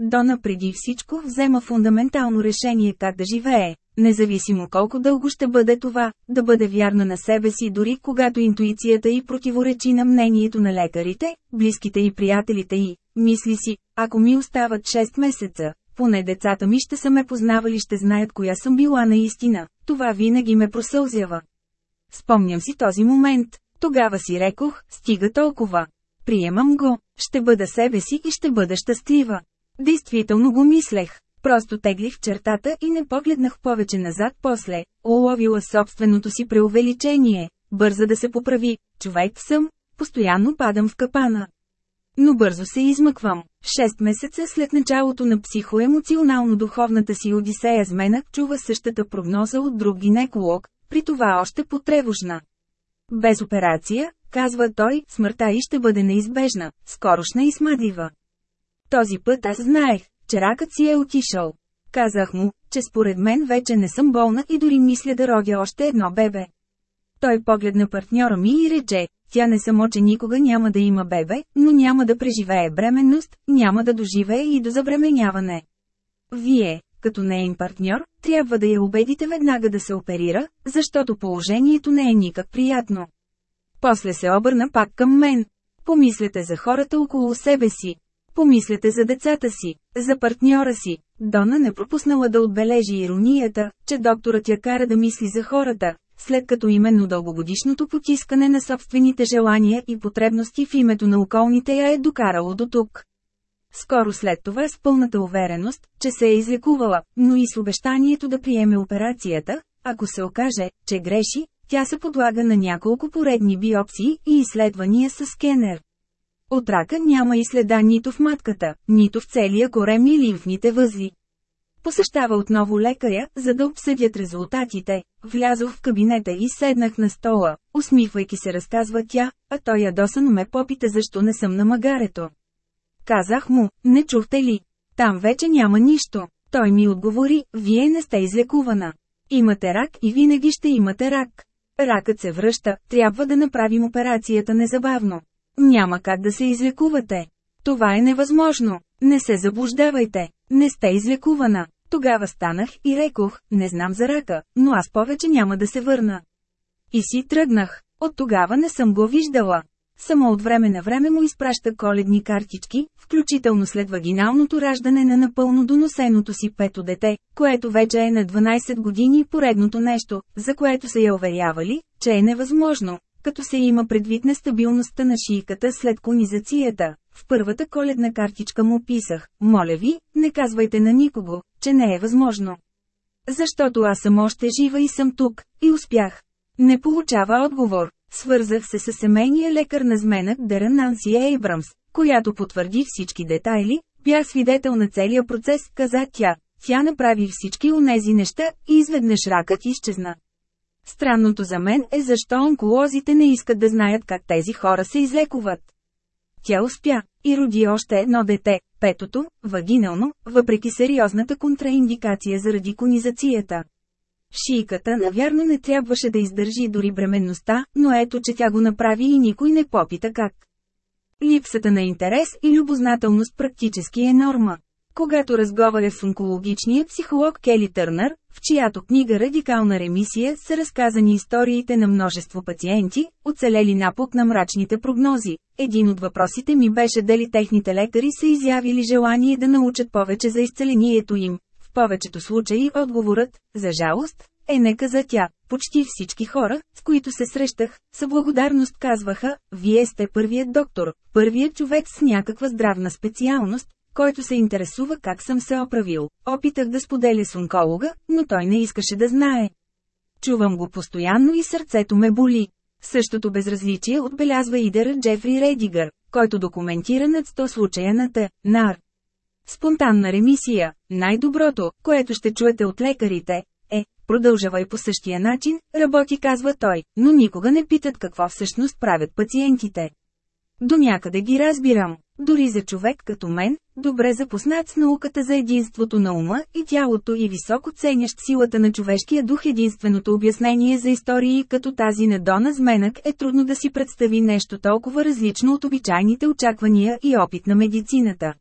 Дона преди всичко взема фундаментално решение как да живее, независимо колко дълго ще бъде това, да бъде вярна на себе си дори когато интуицията й противоречи на мнението на лекарите, близките и приятелите й. Мисли си, ако ми остават 6 месеца, поне децата ми ще са ме познавали ще знаят коя съм била наистина, това винаги ме просълзява. Спомням си този момент, тогава си рекох, стига толкова. Приемам го, ще бъда себе си и ще бъда щастлива. Действително го мислех. Просто теглих чертата и не погледнах повече назад после, уловила собственото си преувеличение, бърза да се поправи, човек съм, постоянно падам в капана. Но бързо се измъквам. Шест месеца след началото на психоемоционално-духовната си Одисея Зменък чува същата прогноза от друг гинеколог, при това още потребожна. Без операция, казва той, смъртта и ще бъде неизбежна, скорошна и смъдлива. Този път аз знаех, че ракът си е отишъл. Казах му, че според мен вече не съм болна и дори мисля да родя още едно бебе. Той погледна партньора ми и рече, тя не само, че никога няма да има бебе, но няма да преживее бременност, няма да доживее и до забременяване. Вие, като неин партньор, трябва да я убедите веднага да се оперира, защото положението не е никак приятно. После се обърна пак към мен. Помислете за хората около себе си. Помислете за децата си, за партньора си. Дона не пропуснала да отбележи иронията, че докторът я кара да мисли за хората, след като именно дългогодишното потискане на собствените желания и потребности в името на околните я е докарало до тук. Скоро след това с пълната увереност, че се е излекувала, но и с обещанието да приеме операцията, ако се окаже, че греши, тя се подлага на няколко поредни биопсии и изследвания с скенер. От рака няма и следа нито в матката, нито в целия корем и лимфните възли. Посещава отново лекаря, за да обсъдят резултатите. Влязох в кабинета и седнах на стола, усмихвайки се разказва тя, а той ядосано ме попита защо не съм на магарето. Казах му, не чухте ли? Там вече няма нищо. Той ми отговори, вие не сте излекувана. Имате рак и винаги ще имате рак. Ракът се връща, трябва да направим операцията незабавно. Няма как да се излекувате. Това е невъзможно. Не се заблуждавайте. Не сте излекувана. Тогава станах и рекох, не знам за рака, но аз повече няма да се върна. И си тръгнах. От тогава не съм го виждала. Само от време на време му изпраща коледни картички, включително след вагиналното раждане на напълно доносеното си пето дете, което вече е на 12 години поредното нещо, за което са я уверявали, че е невъзможно, като се има предвид нестабилността на шийката след конизацията. В първата коледна картичка му писах, моля ви, не казвайте на никого, че не е възможно. Защото аз съм още жива и съм тук, и успях. Не получава отговор. Свързах се с семейния лекар на зменък Дера Нанси Ейбрамс, която потвърди всички детайли, бях свидетел на целия процес, каза тя. Тя направи всички онези неща и изведнъж ракът изчезна. Странното за мен е защо онколозите не искат да знаят как тези хора се излекуват. Тя успя и роди още едно дете, петото, вагинално, въпреки сериозната контраиндикация заради конизацията. Шийката навярно не трябваше да издържи дори бременността, но ето че тя го направи и никой не попита как. Липсата на интерес и любознателност практически е норма. Когато разговаря с онкологичния психолог Кели Търнър, в чиято книга «Радикална ремисия» са разказани историите на множество пациенти, оцелели напук на мрачните прогнози, един от въпросите ми беше дали техните лекари са изявили желание да научат повече за изцелението им. В повечето случаи отговорът, за жалост, е нека за тя. Почти всички хора, с които се срещах, с благодарност казваха, вие сте първият доктор, първият човек с някаква здравна специалност, който се интересува как съм се оправил. Опитах да споделя с онколога, но той не искаше да знае. Чувам го постоянно и сърцето ме боли. Същото безразличие отбелязва идера Джефри Редигър, който документира над 100 случая на Т. Спонтанна ремисия, най-доброто, което ще чуете от лекарите, е, продължавай по същия начин, работи казва той, но никога не питат какво всъщност правят пациентите. До някъде ги разбирам. Дори за човек като мен, добре запознат с науката за единството на ума и тялото и високо ценящ силата на човешкия дух единственото обяснение за истории като тази на Дона Зменък е трудно да си представи нещо толкова различно от обичайните очаквания и опит на медицината.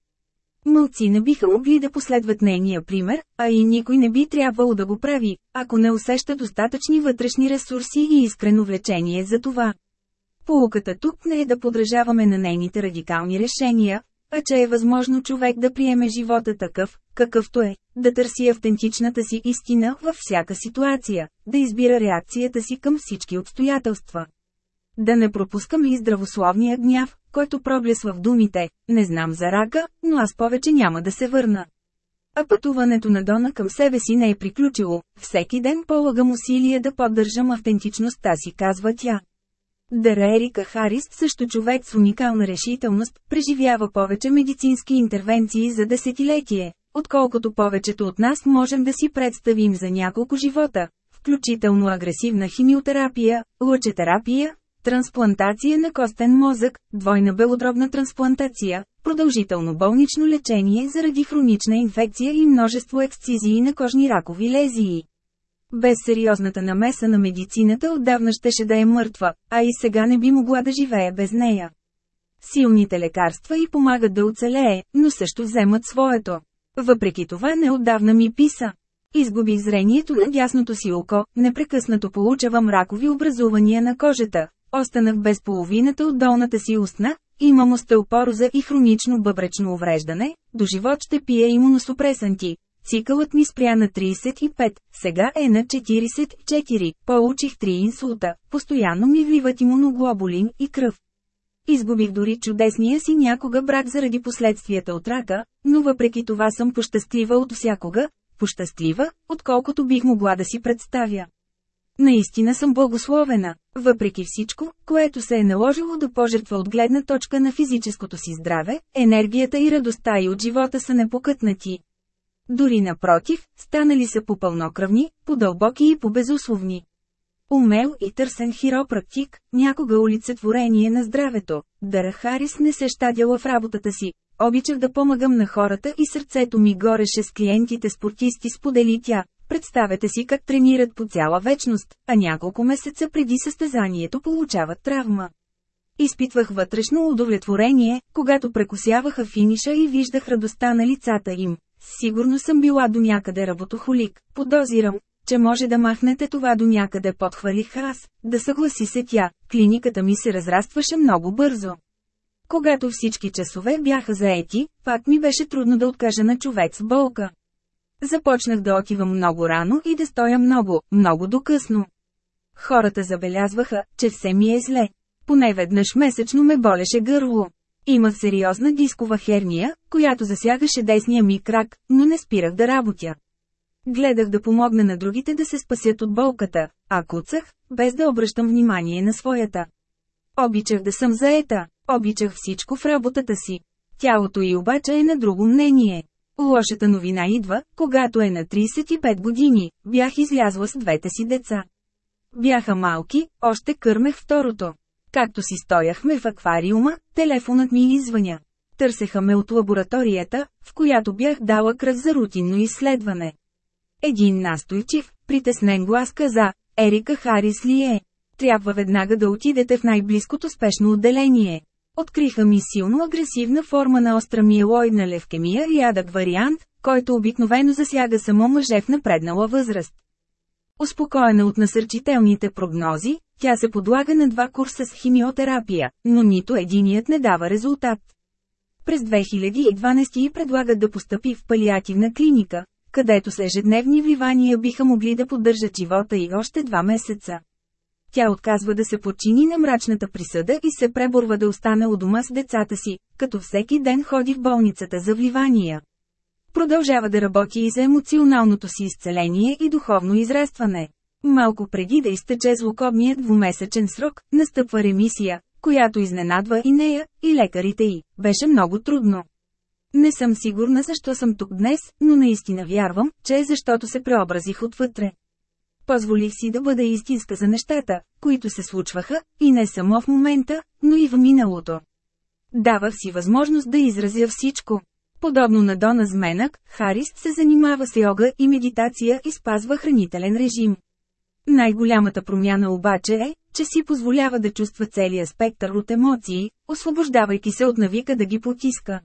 Мълци не биха могли да последват нейния пример, а и никой не би трябвало да го прави, ако не усеща достатъчни вътрешни ресурси и искрено влечение за това. Полуката тук не е да подражаваме на нейните радикални решения, а че е възможно човек да приеме живота такъв, какъвто е, да търси автентичната си истина във всяка ситуация, да избира реакцията си към всички обстоятелства. Да не пропускам и здравословния гняв, който проблесва в думите, не знам за рака, но аз повече няма да се върна. А пътуването на Дона към себе си не е приключило, всеки ден полагам усилия да поддържам автентичността си, казва тя. Дера Ерика Харис, също човек с уникална решителност, преживява повече медицински интервенции за десетилетие, отколкото повечето от нас можем да си представим за няколко живота, включително агресивна химиотерапия, лъчетерапия, трансплантация на костен мозък, двойна белодробна трансплантация, продължително болнично лечение заради хронична инфекция и множество ексцизии на кожни ракови лезии. Без сериозната намеса на медицината отдавна щеше да е мъртва, а и сега не би могла да живее без нея. Силните лекарства й помагат да оцелее, но също вземат своето. Въпреки това неотдавна ми писа. Изгубих зрението на дясното си око, непрекъснато получавам ракови образувания на кожата, останах без половината от долната си устна, имам остеопороза и хронично бъбречно увреждане, до живот ще пия имуносупресанти. Цикълът ми спря на 35, сега е на 44, получих 3 инсулта, постоянно ми вливат имуноглобулин и кръв. Изгубих дори чудесния си някога брак заради последствията от рака, но въпреки това съм пощастлива от всякога, пощастлива, отколкото бих могла да си представя. Наистина съм благословена, въпреки всичко, което се е наложило да пожертва от гледна точка на физическото си здраве, енергията и радостта и от живота са непокътнати. Дори напротив, станали са по-пълнокръвни, по-дълбоки и по-безусловни. Умел и търсен хиропрактик, някога олицетворение на здравето, Дара Харис не се щадяла в работата си. Обичах да помагам на хората и сърцето ми гореше с клиентите спортисти сподели тя. Представете си как тренират по цяла вечност, а няколко месеца преди състезанието получават травма. Изпитвах вътрешно удовлетворение, когато прекусяваха финиша и виждах радостта на лицата им. Сигурно съм била до някъде работохолик, подозирам, че може да махнете това до някъде подхвалих аз, да съгласи се тя, клиниката ми се разрастваше много бързо. Когато всички часове бяха заети, пак ми беше трудно да откажа на човек с болка. Започнах да отивам много рано и да стоя много, много докъсно. Хората забелязваха, че все ми е зле. Поне веднъж месечно ме болеше гърло. Имах сериозна дискова херния, която засягаше десния ми крак, но не спирах да работя. Гледах да помогна на другите да се спасят от болката, а куцах, без да обръщам внимание на своята. Обичах да съм заета, обичах всичко в работата си. Тялото й обаче е на друго мнение. Лошата новина идва, когато е на 35 години, бях излязла с двете си деца. Бяха малки, още кърмех второто. Както си стояхме в аквариума, телефонът ми извъня. Търсеха ме от лабораторията, в която бях дала кръв за рутинно изследване. Един настойчив, притеснен глас каза, Ерика Харис ли е? Трябва веднага да отидете в най-близкото спешно отделение. Откриха ми силно агресивна форма на остра миелоидна левкемия и рядък вариант, който обикновено засяга само мъже в напреднала възраст. Успокоена от насърчителните прогнози, тя се подлага на два курса с химиотерапия, но нито единият не дава резултат. През 2012 й предлагат да постъпи в палиативна клиника, където с ежедневни вливания биха могли да поддържат живота и още два месеца. Тя отказва да се подчини на мрачната присъда и се преборва да остане у дома с децата си, като всеки ден ходи в болницата за вливания. Продължава да работи и за емоционалното си изцеление и духовно израстване. Малко преди да изтече злокобният двумесечен срок, настъпва ремисия, която изненадва и нея, и лекарите й. Беше много трудно. Не съм сигурна защо съм тук днес, но наистина вярвам, че е защото се преобразих отвътре. Позволих си да бъда истинска за нещата, които се случваха, и не само в момента, но и в миналото. Давах си възможност да изразя всичко. Подобно на Дона Зменък, Харист се занимава с йога и медитация и спазва хранителен режим. Най-голямата промяна обаче е, че си позволява да чувства целия спектър от емоции, освобождавайки се от навика да ги потиска.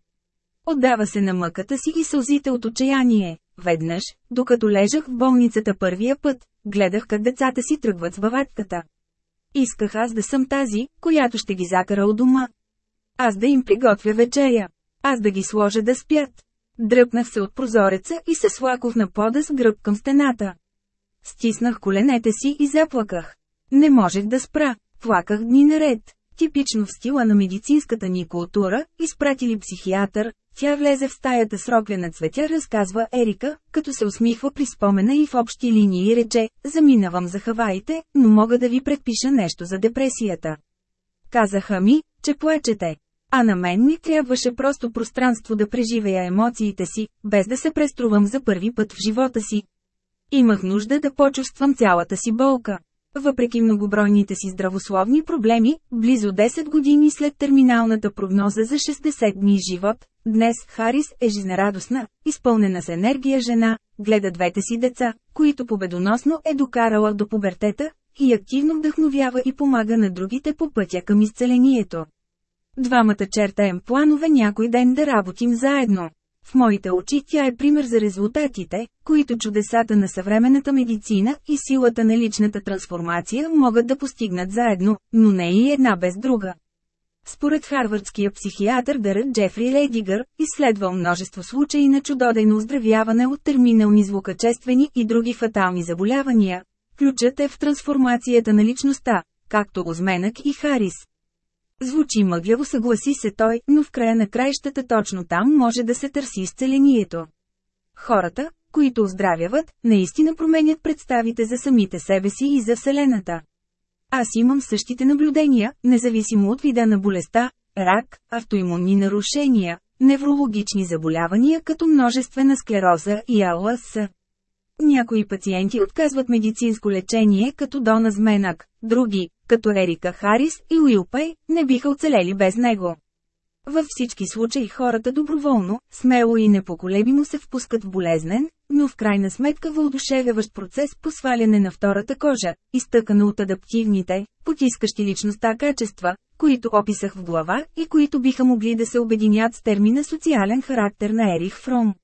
Отдава се на мъката си и сълзите от отчаяние. Веднъж, докато лежах в болницата първия път, гледах как децата си тръгват с баватката. Исках аз да съм тази, която ще ги закара от дома. Аз да им приготвя вечеря. Аз да ги сложа да спят. Дръпнах се от прозореца и се слакох на пода с гръб към стената. Стиснах коленете си и заплаках. Не можех да спра, плаках дни наред. Типично в стила на медицинската ни култура, изпратили психиатър, тя влезе в стаята с роклена цветя, разказва Ерика, като се усмихва при спомена и в общи линии рече, заминавам за Хаваите, но мога да ви предпиша нещо за депресията. Казаха ми, че плачете. А на мен ми трябваше просто пространство да преживея емоциите си, без да се преструвам за първи път в живота си. Имах нужда да почувствам цялата си болка. Въпреки многобройните си здравословни проблеми, близо 10 години след терминалната прогноза за 60 дни живот, днес Харис е жизнерадостна, изпълнена с енергия жена, гледа двете си деца, които победоносно е докарала до пубертета, и активно вдъхновява и помага на другите по пътя към изцелението. Двамата чертаем планове някой ден да работим заедно. В моите очи тя е пример за резултатите, които чудесата на съвременната медицина и силата на личната трансформация могат да постигнат заедно, но не и една без друга. Според харвардския психиатър Дърът Джефри Ледигър, изследвал множество случаи на чудодейно оздравяване от терминални звукачествени и други фатални заболявания, ключът е в трансформацията на личността, както Озменък и Харис. Звучи мъгляво съгласи се той, но в края на краищата точно там може да се търси изцелението. Хората, които оздравяват, наистина променят представите за самите себе си и за Вселената. Аз имам същите наблюдения, независимо от вида на болестта, рак, автоимунни нарушения, неврологични заболявания като множествена склероза и АЛС. Някои пациенти отказват медицинско лечение като Дона Зменак, други, като Ерика Харис и Уилпей, не биха оцелели без него. Във всички случаи хората доброволно, смело и непоколебимо се впускат в болезнен, но в крайна сметка въодушевяващ процес по сваляне на втората кожа, изтъкана от адаптивните, потискащи личността качества, които описах в глава и които биха могли да се обединят с термина социален характер на Ерих Фром.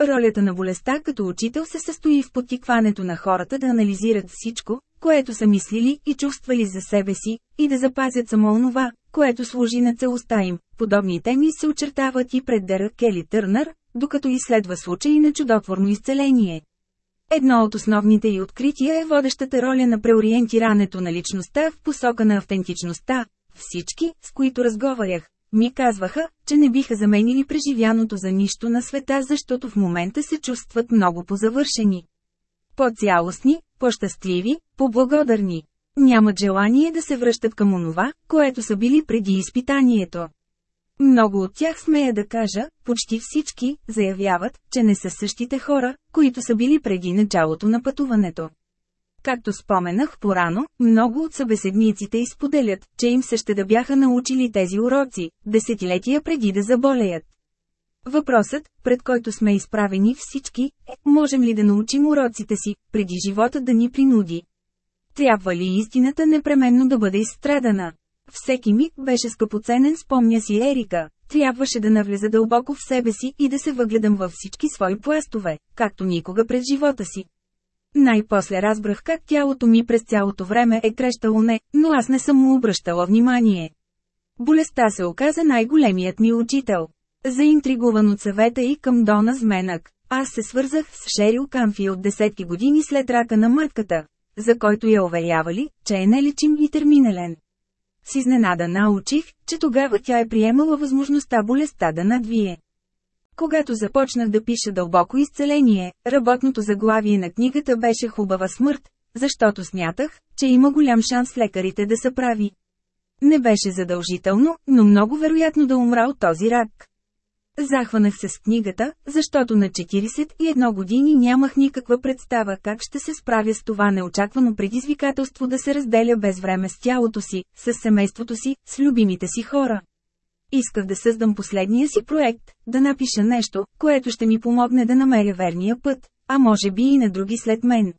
Ролята на болестта като учител се състои в потикването на хората да анализират всичко, което са мислили и чувствали за себе си, и да запазят само онова, което служи на целостта им. Подобни теми се очертават и пред Дъра Кели Търнър, докато изследва случаи на чудотворно изцеление. Едно от основните й открития е водещата роля на преориентирането на личността в посока на автентичността. Всички, с които разговарях, ми казваха, че не биха заменили преживяното за нищо на света, защото в момента се чувстват много позавършени. По-цялостни, по-щастливи, по-благодарни. Нямат желание да се връщат към онова, което са били преди изпитанието. Много от тях смея да кажа, почти всички, заявяват, че не са същите хора, които са били преди началото на пътуването. Както споменах порано, много от събеседниците изподелят, че им се ще да бяха научили тези уроци, десетилетия преди да заболеят. Въпросът, пред който сме изправени всички, е, можем ли да научим уроците си, преди живота да ни принуди? Трябва ли истината непременно да бъде изстрадана? Всеки миг беше скъпоценен, спомня си Ерика. Трябваше да навлеза дълбоко в себе си и да се въгледам във всички свои пластове, както никога през живота си. Най-после разбрах как тялото ми през цялото време е крещало не, но аз не съм му обръщала внимание. Болестта се оказа най-големият ми учител. Заинтригуван от съвета и към Дона Зменък, аз се свързах с Шерил Камфи от десетки години след рака на матката, за който я уверявали, че е нелечим и терминален. С изненада научих, че тогава тя е приемала възможността болестта да надвие. Когато започнах да пиша дълбоко изцеление, работното заглавие на книгата беше хубава смърт, защото смятах, че има голям шанс лекарите да са прави. Не беше задължително, но много вероятно да умра от този рак. Захванах се с книгата, защото на 41 години нямах никаква представа как ще се справя с това неочаквано предизвикателство да се разделя без време с тялото си, с семейството си, с любимите си хора. Исках да създам последния си проект, да напиша нещо, което ще ми помогне да намеря верния път, а може би и на други след мен.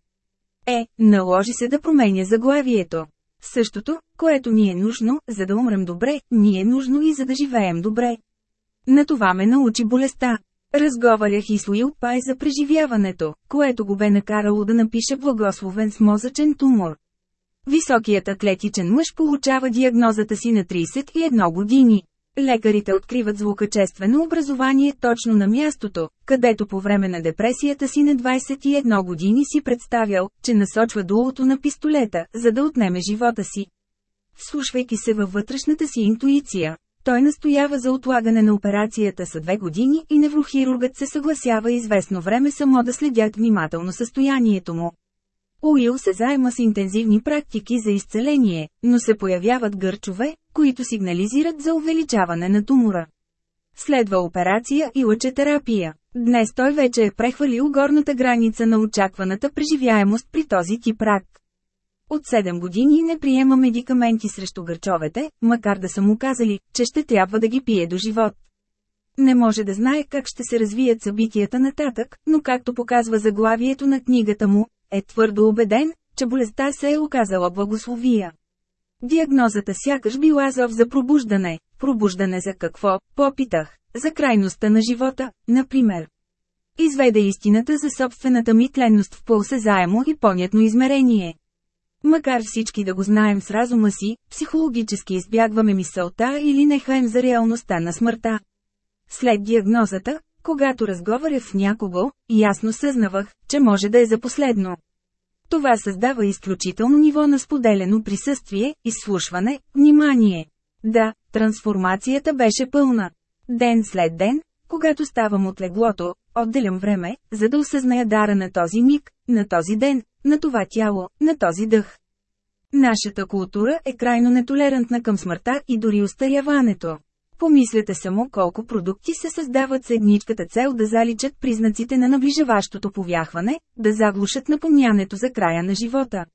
Е, наложи се да променя заглавието. Същото, което ни е нужно, за да умрем добре, ни е нужно и за да живеем добре. На това ме научи болестта. Разговарях и с Уил Пай за преживяването, което го бе накарало да напише благословен с мозъчен тумор. Високият атлетичен мъж получава диагнозата си на 31 години. Лекарите откриват звукачествено образование точно на мястото, където по време на депресията си на 21 години си представял, че насочва дулото на пистолета, за да отнеме живота си. Слушвайки се във вътрешната си интуиция, той настоява за отлагане на операцията са две години и неврохирургът се съгласява известно време само да следят внимателно състоянието му. Уил се заема с интензивни практики за изцеление, но се появяват гърчове, които сигнализират за увеличаване на тумора. Следва операция и лъчетерапия. Днес той вече е прехвалил горната граница на очакваната преживяемост при този тип рак. От 7 години не приема медикаменти срещу гърчовете, макар да са му казали, че ще трябва да ги пие до живот. Не може да знае как ще се развият събитията нататък, но както показва заглавието на книгата му, е твърдо убеден, че болестта се е оказала благословия. Диагнозата сякаш била зов за пробуждане. Пробуждане за какво? Попитах. за крайността на живота, например. Изведе истината за собствената ми тленност в по-осезаемо и понятно измерение. Макар всички да го знаем с разума си, психологически избягваме мисълта или нехаем за реалността на смъртта. След диагнозата, когато разговарях с някого, ясно съзнавах, че може да е за последно. Това създава изключително ниво на споделено присъствие, изслушване, внимание. Да, трансформацията беше пълна. Ден след ден, когато ставам от леглото, отделям време, за да осъзная дара на този миг, на този ден, на това тяло, на този дъх. Нашата култура е крайно нетолерантна към смъртта и дори устаряването. Помислете само колко продукти се създават с едничката цел да заличат признаците на наближаващото повяхване, да заглушат напомнянето за края на живота.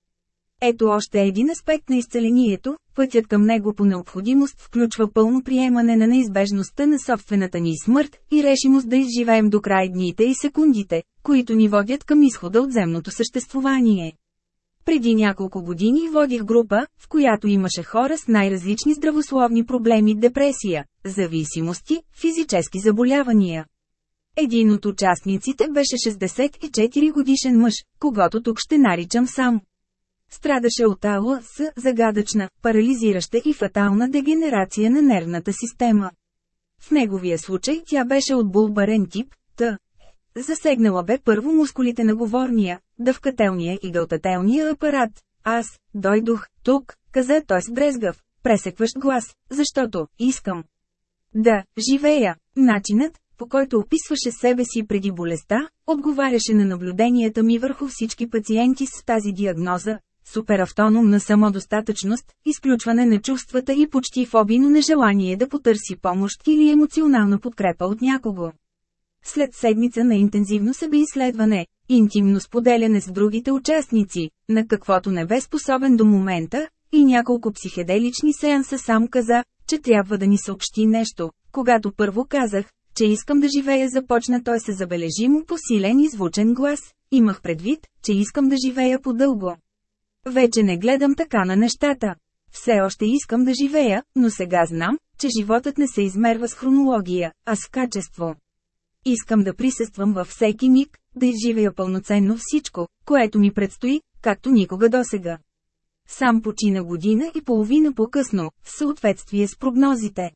Ето още един аспект на изцелението, пътят към него по необходимост включва пълно приемане на неизбежността на собствената ни смърт и решимост да изживеем до край дните и секундите, които ни водят към изхода от земното съществувание. Преди няколко години водих група, в която имаше хора с най-различни здравословни проблеми – депресия, зависимости, физически заболявания. Един от участниците беше 64 годишен мъж, когато тук ще наричам сам. Страдаше от АЛС, загадъчна, парализираща и фатална дегенерация на нервната система. В неговия случай тя беше от булбарен тип, т. Засегнала бе първо мускулите на говорния, дъвкателния и гълтателния апарат. Аз, дойдох, тук, каза той с дрезгав, пресекващ глас, защото, искам. Да, живея. Начинът, по който описваше себе си преди болестта, отговаряше на наблюденията ми върху всички пациенти с тази диагноза, суперавтономна самодостатъчност, изключване на чувствата и почти фобийно нежелание да потърси помощ или емоционална подкрепа от някого. След седмица на интензивно себеизследване, интимно споделяне с другите участници, на каквото не бе способен до момента, и няколко психеделични сеанса сам каза, че трябва да ни съобщи нещо. Когато първо казах, че искам да живея започна той се забележимо по силен и звучен глас, имах предвид, че искам да живея по-дълго. Вече не гледам така на нещата. Все още искам да живея, но сега знам, че животът не се измерва с хронология, а с качество. Искам да присъствам във всеки миг, да изживея пълноценно всичко, което ми предстои, както никога досега. Сам почина година и половина по-късно, в съответствие с прогнозите.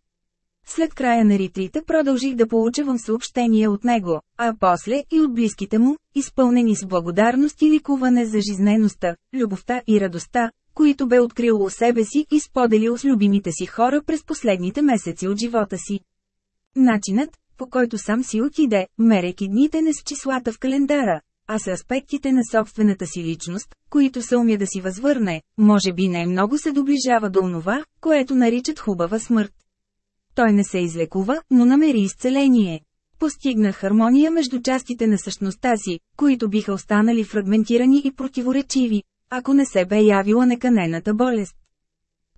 След края на ретрита продължих да получавам съобщения от него, а после и от близките му, изпълнени с благодарност и ликуване за жизнеността, любовта и радостта, които бе открил у себе си и споделил с любимите си хора през последните месеци от живота си. Начинът, по който сам си отиде, мерейки дните не с числата в календара, а с аспектите на собствената си личност, които се умя да си възвърне, може би не много се доближава до онова, което наричат хубава смърт. Той не се излекува, но намери изцеление. Постигна хармония между частите на същността си, които биха останали фрагментирани и противоречиви, ако не се бе явила неканената болест.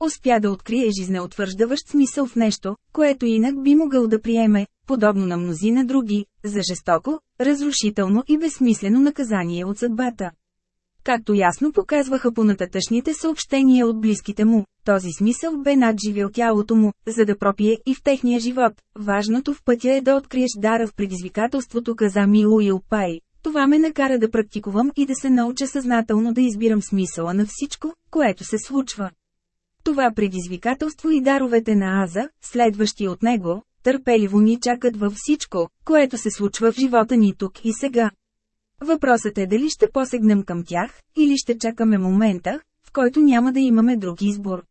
Успя да открие жизнеутвърждаващ смисъл в нещо, което инак би могъл да приеме, подобно на мнозина други, за жестоко, разрушително и безсмислено наказание от съдбата. Както ясно показваха понататъчните съобщения от близките му, този смисъл бе надживил тялото му, за да пропие и в техния живот. Важното в пътя е да откриеш дара в предизвикателството, каза ми Уил Пай. Това ме накара да практикувам и да се науча съзнателно да избирам смисъла на всичко, което се случва. Това предизвикателство и даровете на Аза, следващи от него, търпеливо ни чакат във всичко, което се случва в живота ни тук и сега. Въпросът е дали ще посегнем към тях, или ще чакаме момента, в който няма да имаме друг избор.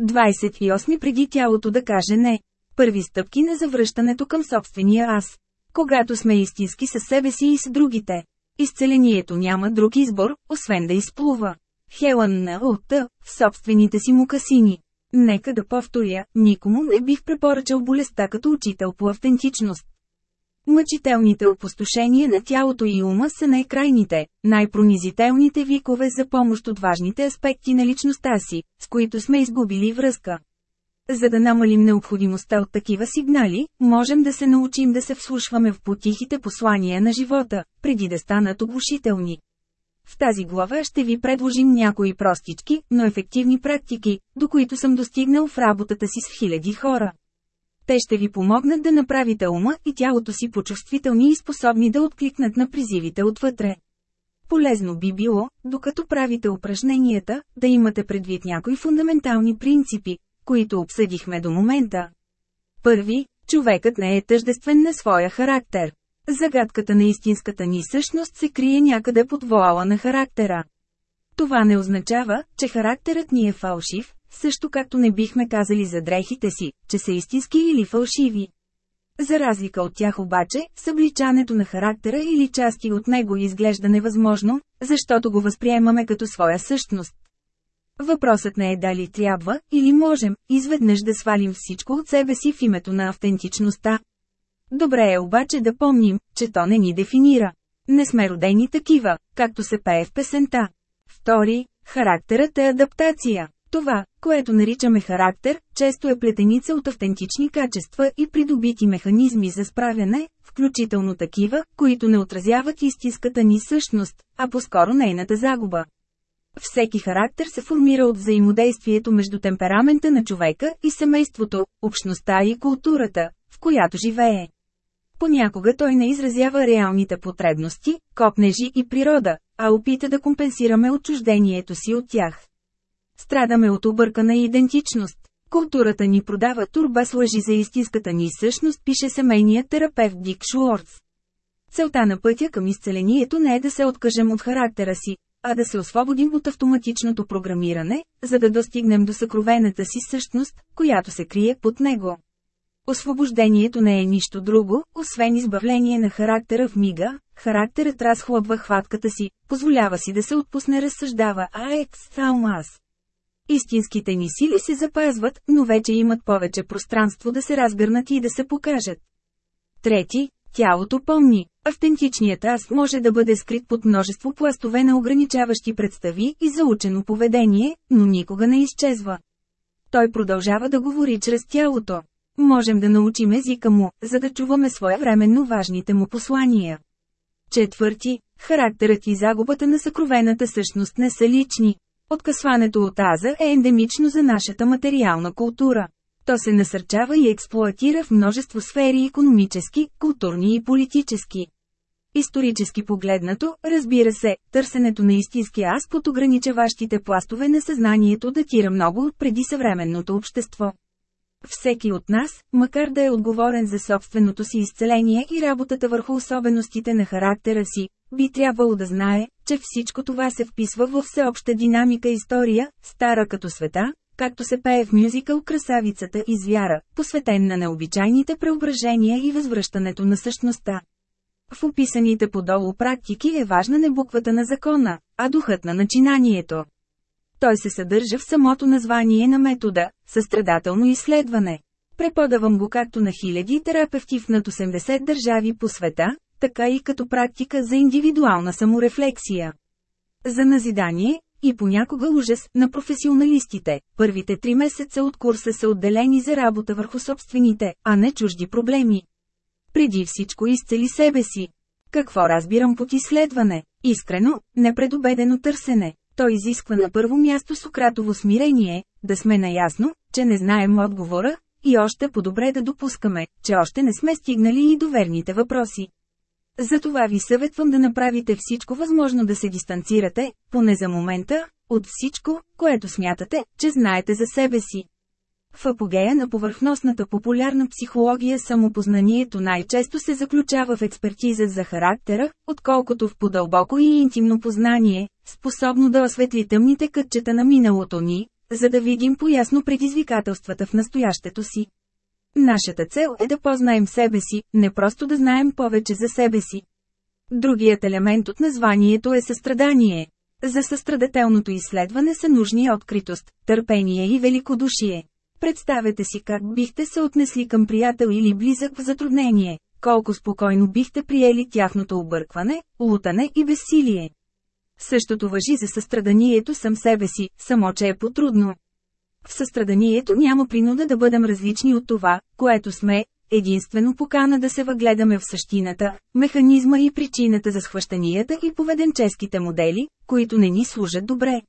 28 преди тялото да каже не. Първи стъпки на завръщането към собствения аз. Когато сме истински със себе си и с другите. Изцелението няма друг избор, освен да изплува. Хелън на ОТ, в собствените си мукасини. Нека да повторя, никому не бих препоръчал болестта като учител по автентичност. Мъчителните опустошения на тялото и ума са най-крайните, най-пронизителните викове за помощ от важните аспекти на личността си, с които сме изгубили връзка. За да намалим необходимостта от такива сигнали, можем да се научим да се вслушваме в потихите послания на живота, преди да станат оглушителни. В тази глава ще ви предложим някои простички, но ефективни практики, до които съм достигнал в работата си с хиляди хора. Те ще ви помогнат да направите ума и тялото си почувствителни и способни да откликнат на призивите отвътре. Полезно би било, докато правите упражненията, да имате предвид някои фундаментални принципи, които обсъдихме до момента. Първи, човекът не е тъждествен на своя характер. Загадката на истинската ни същност се крие някъде под вуала на характера. Това не означава, че характерът ни е фалшив, също както не бихме казали за дрехите си, че са истински или фалшиви. За разлика от тях обаче, събличането на характера или части от него изглежда невъзможно, защото го възприемаме като своя същност. Въпросът не е дали трябва, или можем, изведнъж да свалим всичко от себе си в името на автентичността. Добре е обаче да помним, че то не ни дефинира. Не сме родени такива, както се пее в песента. Втори, характерът е адаптация. Това, което наричаме характер, често е плетеница от автентични качества и придобити механизми за справяне, включително такива, които не отразяват истинската ни същност, а по-скоро нейната загуба. Всеки характер се формира от взаимодействието между темперамента на човека и семейството, общността и културата, в която живее. Понякога той не изразява реалните потребности, копнежи и природа, а опита да компенсираме отчуждението си от тях. Страдаме от объркана идентичност. Културата ни продава турба с лъжи за истинската ни същност, пише семейният терапевт Дик Шуорц. Целта на пътя към изцелението не е да се откажем от характера си, а да се освободим от автоматичното програмиране, за да достигнем до съкровената си същност, която се крие под него. Освобождението не е нищо друго, освен избавление на характера в мига, характерът разхлъбва хватката си, позволява си да се отпусне разсъждава АЕКС само аз. Истинските ни сили се запазват, но вече имат повече пространство да се разгърнат и да се покажат. Трети, тялото помни. Автентичният аз може да бъде скрит под множество пластове на ограничаващи представи и заучено поведение, но никога не изчезва. Той продължава да говори чрез тялото. Можем да научим езика му, за да чуваме своевременно важните му послания. Четвърти, характерът и загубата на съкровената същност не са лични. Откъсването от аза е ендемично за нашата материална култура. То се насърчава и експлоатира в множество сфери економически, културни и политически. Исторически погледнато, разбира се, търсенето на истински аз под ограничаващите пластове на съзнанието датира много преди съвременното общество. Всеки от нас, макар да е отговорен за собственото си изцеление и работата върху особеностите на характера си, би трябвало да знае, че всичко това се вписва във всеобща динамика история, стара като света, както се пее в мюзикъл Красавицата и звяра, посветен на необичайните преображения и възвръщането на същността. В описаните подолу практики е важна не буквата на закона, а духът на начинанието. Той се съдържа в самото название на метода – състрадателно изследване. Преподавам го както на хиляди терапевти в над 80 държави по света, така и като практика за индивидуална саморефлексия. За назидание, и понякога ужас, на професионалистите, първите три месеца от курса са отделени за работа върху собствените, а не чужди проблеми. Преди всичко изцели себе си. Какво разбирам под изследване? Искрено, непредобедено търсене. Той изисква на първо място Сократово смирение, да сме наясно, че не знаем отговора, и още по-добре да допускаме, че още не сме стигнали и до верните въпроси. Затова ви съветвам да направите всичко възможно да се дистанцирате, поне за момента, от всичко, което смятате, че знаете за себе си. В апогея на повърхностната популярна психология самопознанието най-често се заключава в експертиза за характера, отколкото в подълбоко и интимно познание, способно да осветли тъмните кътчета на миналото ни, за да видим поясно предизвикателствата в настоящето си. Нашата цел е да познаем себе си, не просто да знаем повече за себе си. Другият елемент от названието е състрадание. За състрадателното изследване са нужни откритост, търпение и великодушие. Представете си как бихте се отнесли към приятел или близък в затруднение, колко спокойно бихте приели тяхното объркване, лутане и безсилие. Същото въжи за състраданието сам себе си, само че е потрудно. В състраданието няма принуда да бъдем различни от това, което сме, единствено покана да се въгледаме в същината, механизма и причината за схващанията и поведенческите модели, които не ни служат добре.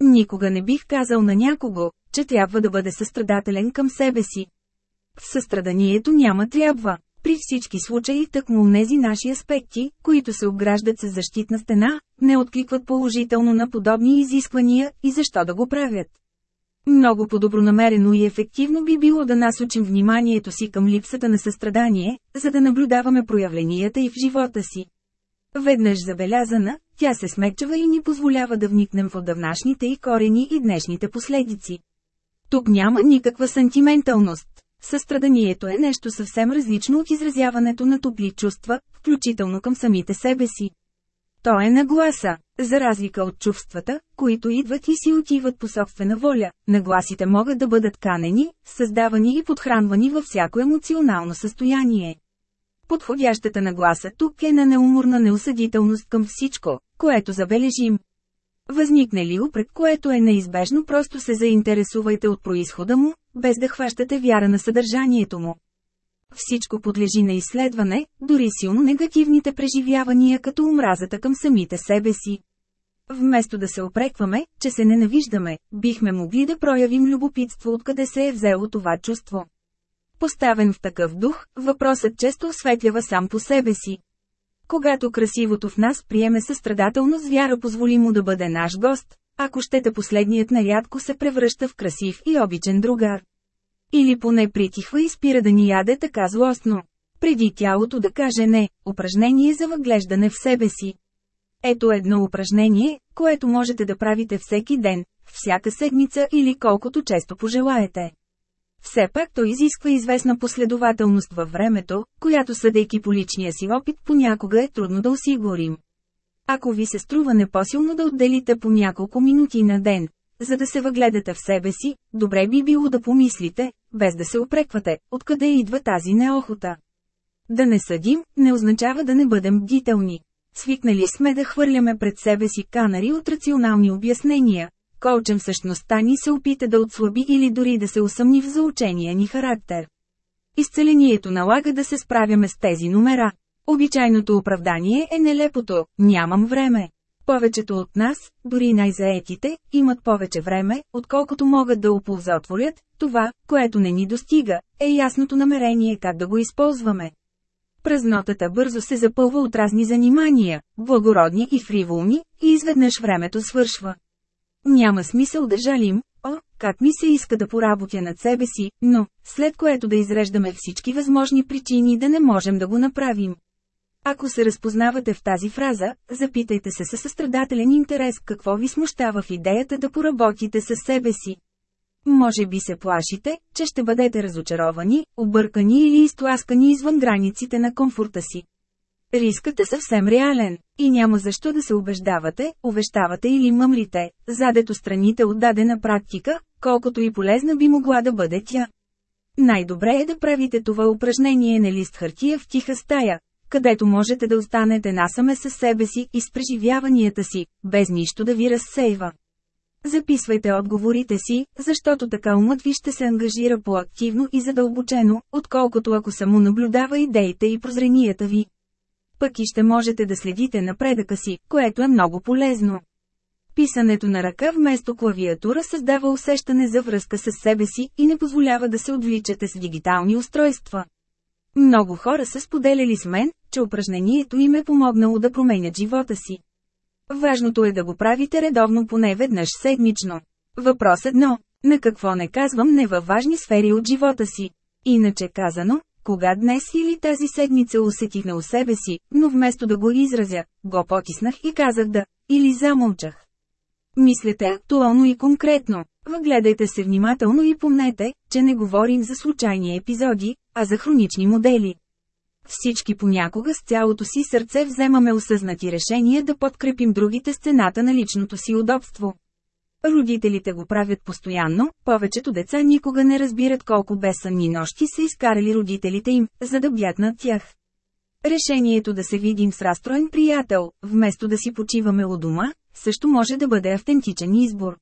Никога не бих казал на някого, че трябва да бъде състрадателен към себе си. В състраданието няма трябва. При всички случаи тъкмо нези наши аспекти, които се обграждат с защитна стена, не откликват положително на подобни изисквания и защо да го правят. Много по-добронамерено и ефективно би било да насочим вниманието си към липсата на състрадание, за да наблюдаваме проявленията и в живота си. Веднъж забелязана, тя се смекчава и ни позволява да вникнем в отдавнашните и корени и днешните последици. Тук няма никаква сантименталност. Състраданието е нещо съвсем различно от изразяването на топли чувства, включително към самите себе си. То е нагласа. За разлика от чувствата, които идват и си отиват по собствена воля, нагласите могат да бъдат канени, създавани и подхранвани във всяко емоционално състояние. Подходящата нагласа тук е на неуморна неосъдителност към всичко, което забележим. Възникне ли упрек, което е неизбежно, просто се заинтересувайте от происхода му, без да хващате вяра на съдържанието му. Всичко подлежи на изследване, дори силно негативните преживявания като омразата към самите себе си. Вместо да се опрекваме, че се ненавиждаме, бихме могли да проявим любопитство откъде се е взело това чувство. Поставен в такъв дух, въпросът често осветлява сам по себе си. Когато красивото в нас приеме състрадателно с вяра позволи му да бъде наш гост, ако щете последният нарядко се превръща в красив и обичен другар. Или поне притихва и спира да ни яде така злостно. Преди тялото да каже не, упражнение за въглеждане в себе си. Ето едно упражнение, което можете да правите всеки ден, всяка седмица или колкото често пожелаете. Все пак то изисква известна последователност във времето, която съдейки по личния си опит понякога е трудно да осигурим. Ако ви се струва непосилно да отделите по няколко минути на ден, за да се въгледате в себе си, добре би било да помислите, без да се опреквате, откъде идва тази неохота. Да не съдим, не означава да не бъдем бдителни. Свикнали сме да хвърляме пред себе си канари от рационални обяснения, колчем същността ни се опита да отслаби или дори да се усъмни в заучения ни характер. Изцелението налага да се справяме с тези номера. Обичайното оправдание е нелепото – нямам време. Повечето от нас, дори най-заетите, имат повече време, отколкото могат да оползотворят, това, което не ни достига, е ясното намерение как да го използваме. Празнотата бързо се запълва от разни занимания, благородни и фриволни, и изведнъж времето свършва. Няма смисъл да жалим, о, как ми се иска да поработя над себе си, но, след което да изреждаме всички възможни причини да не можем да го направим. Ако се разпознавате в тази фраза, запитайте се със състрадателен интерес какво ви смущава в идеята да поработите със себе си. Може би се плашите, че ще бъдете разочаровани, объркани или изтласкани извън границите на комфорта си. Рискът е съвсем реален, и няма защо да се убеждавате, увещавате или мъмрите, задето страните от дадена практика, колкото и полезна би могла да бъде тя. Най-добре е да правите това упражнение на лист хартия в тиха стая, където можете да останете насаме със себе си и с преживяванията си, без нищо да ви разсейва. Записвайте отговорите си, защото така умът ви ще се ангажира по-активно и задълбочено, отколкото ако само наблюдава идеите и прозренията ви. Пък и ще можете да следите напредъка си, което е много полезно. Писането на ръка вместо клавиатура създава усещане за връзка с себе си и не позволява да се отвличате с дигитални устройства. Много хора са споделяли с мен, че упражнението им е помогнало да променят живота си. Важното е да го правите редовно поне веднъж седмично. Въпрос едно. На какво не казвам не във важни сфери от живота си. Иначе казано, кога днес или тази седмица усетих на себе си, но вместо да го изразя, го потиснах и казах да, или замълчах. Мислете актуално и конкретно. Въгледайте се внимателно и помнете, че не говорим за случайни епизоди, а за хронични модели. Всички понякога с цялото си сърце вземаме осъзнати решения да подкрепим другите сцената на личното си удобство. Родителите го правят постоянно, повечето деца никога не разбират колко безсънни нощи са изкарали родителите им, за да бят над тях. Решението да се видим с разстроен приятел, вместо да си почиваме у дома, също може да бъде автентичен избор.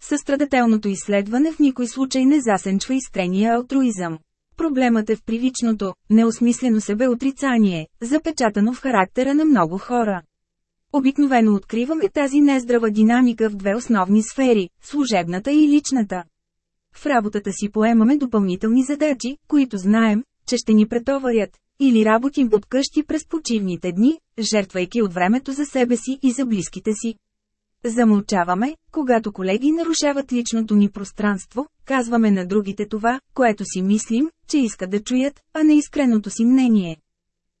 Състрадателното изследване в никой случай не засенчва искрения алтруизъм. Проблемът е в привичното, неосмислено себеотрицание, запечатано в характера на много хора. Обикновено откриваме тази нездрава динамика в две основни сфери – служебната и личната. В работата си поемаме допълнителни задачи, които знаем, че ще ни претоварят, или работим от къщи през почивните дни, жертвайки от времето за себе си и за близките си. Замълчаваме, когато колеги нарушават личното ни пространство, казваме на другите това, което си мислим, че искат да чуят, а не искреното си мнение.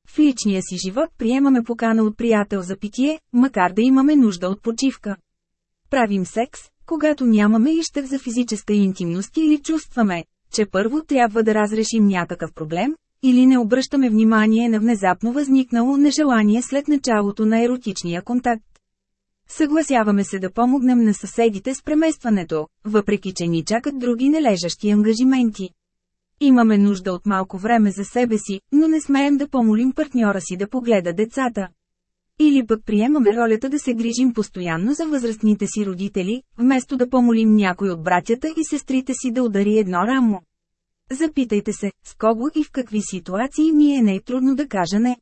В личния си живот приемаме покана от приятел за питие, макар да имаме нужда от почивка. Правим секс, когато нямаме ищък за физическа интимност или чувстваме, че първо трябва да разрешим някакъв проблем, или не обръщаме внимание на внезапно възникнало нежелание след началото на еротичния контакт. Съгласяваме се да помогнем на съседите с преместването, въпреки че ни чакат други нележащи ангажименти. Имаме нужда от малко време за себе си, но не смеем да помолим партньора си да погледа децата. Или пък приемаме ролята да се грижим постоянно за възрастните си родители, вместо да помолим някой от братята и сестрите си да удари едно рамо. Запитайте се, с кого и в какви ситуации ми е най-трудно да кажа не.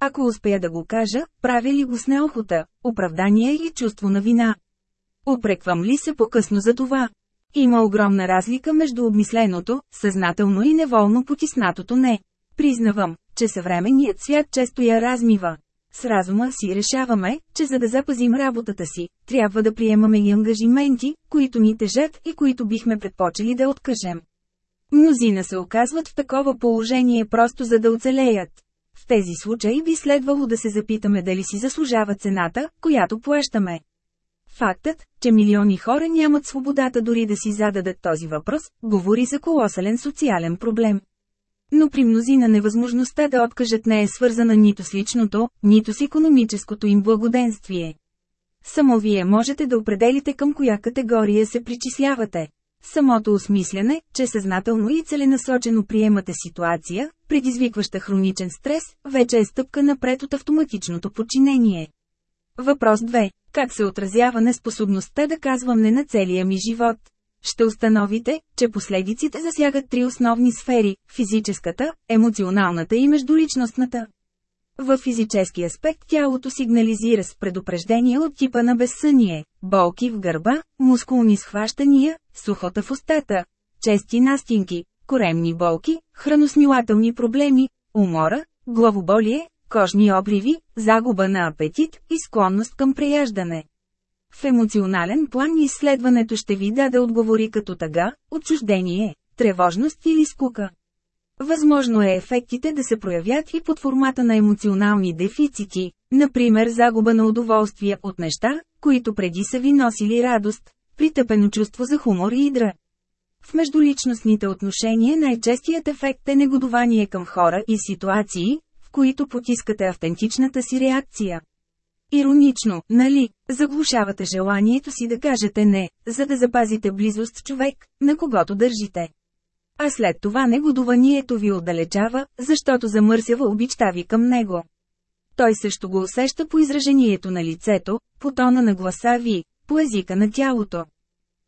Ако успея да го кажа, правя ли го с неохота, оправдание и чувство на вина? Опреквам ли се по-късно за това? Има огромна разлика между обмисленото, съзнателно и неволно потиснатото не. Признавам, че съвременният свят често я размива. С разума си решаваме, че за да запазим работата си, трябва да приемаме и ангажименти, които ни тежат и които бихме предпочели да откажем. Мнозина се оказват в такова положение просто за да оцелеят. В тези случаи би следвало да се запитаме дали си заслужава цената, която плащаме. Фактът, че милиони хора нямат свободата дори да си зададат този въпрос, говори за колосален социален проблем. Но при мнозина невъзможността да откажат не е свързана нито с личното, нито с економическото им благоденствие. Само вие можете да определите към коя категория се причислявате. Самото осмисляне, че съзнателно и целенасочено приемате ситуация, предизвикваща хроничен стрес, вече е стъпка напред от автоматичното подчинение. Въпрос 2. Как се отразява неспособността да казвам не на целия ми живот? Ще установите, че последиците засягат три основни сфери – физическата, емоционалната и междуличностната. В физически аспект тялото сигнализира с предупреждение от типа на безсъние, болки в гърба, мускулни схващания, сухота в устата, чести настинки, коремни болки, храносмилателни проблеми, умора, главоболие, кожни обриви, загуба на апетит и склонност към преяждане. В емоционален план изследването ще ви даде отговори като тъга, отчуждение, тревожност или скука. Възможно е ефектите да се проявят и под формата на емоционални дефицити, например загуба на удоволствие от неща, които преди са ви носили радост, притъпено чувство за хумор и идра. В междуличностните отношения най-честият ефект е негодование към хора и ситуации, които потискате автентичната си реакция. Иронично, нали, заглушавате желанието си да кажете не, за да запазите близост човек, на когото държите. А след това негодованието ви отдалечава, защото замърсява обичта ви към него. Той също го усеща по изражението на лицето, по тона на гласа ви, по езика на тялото.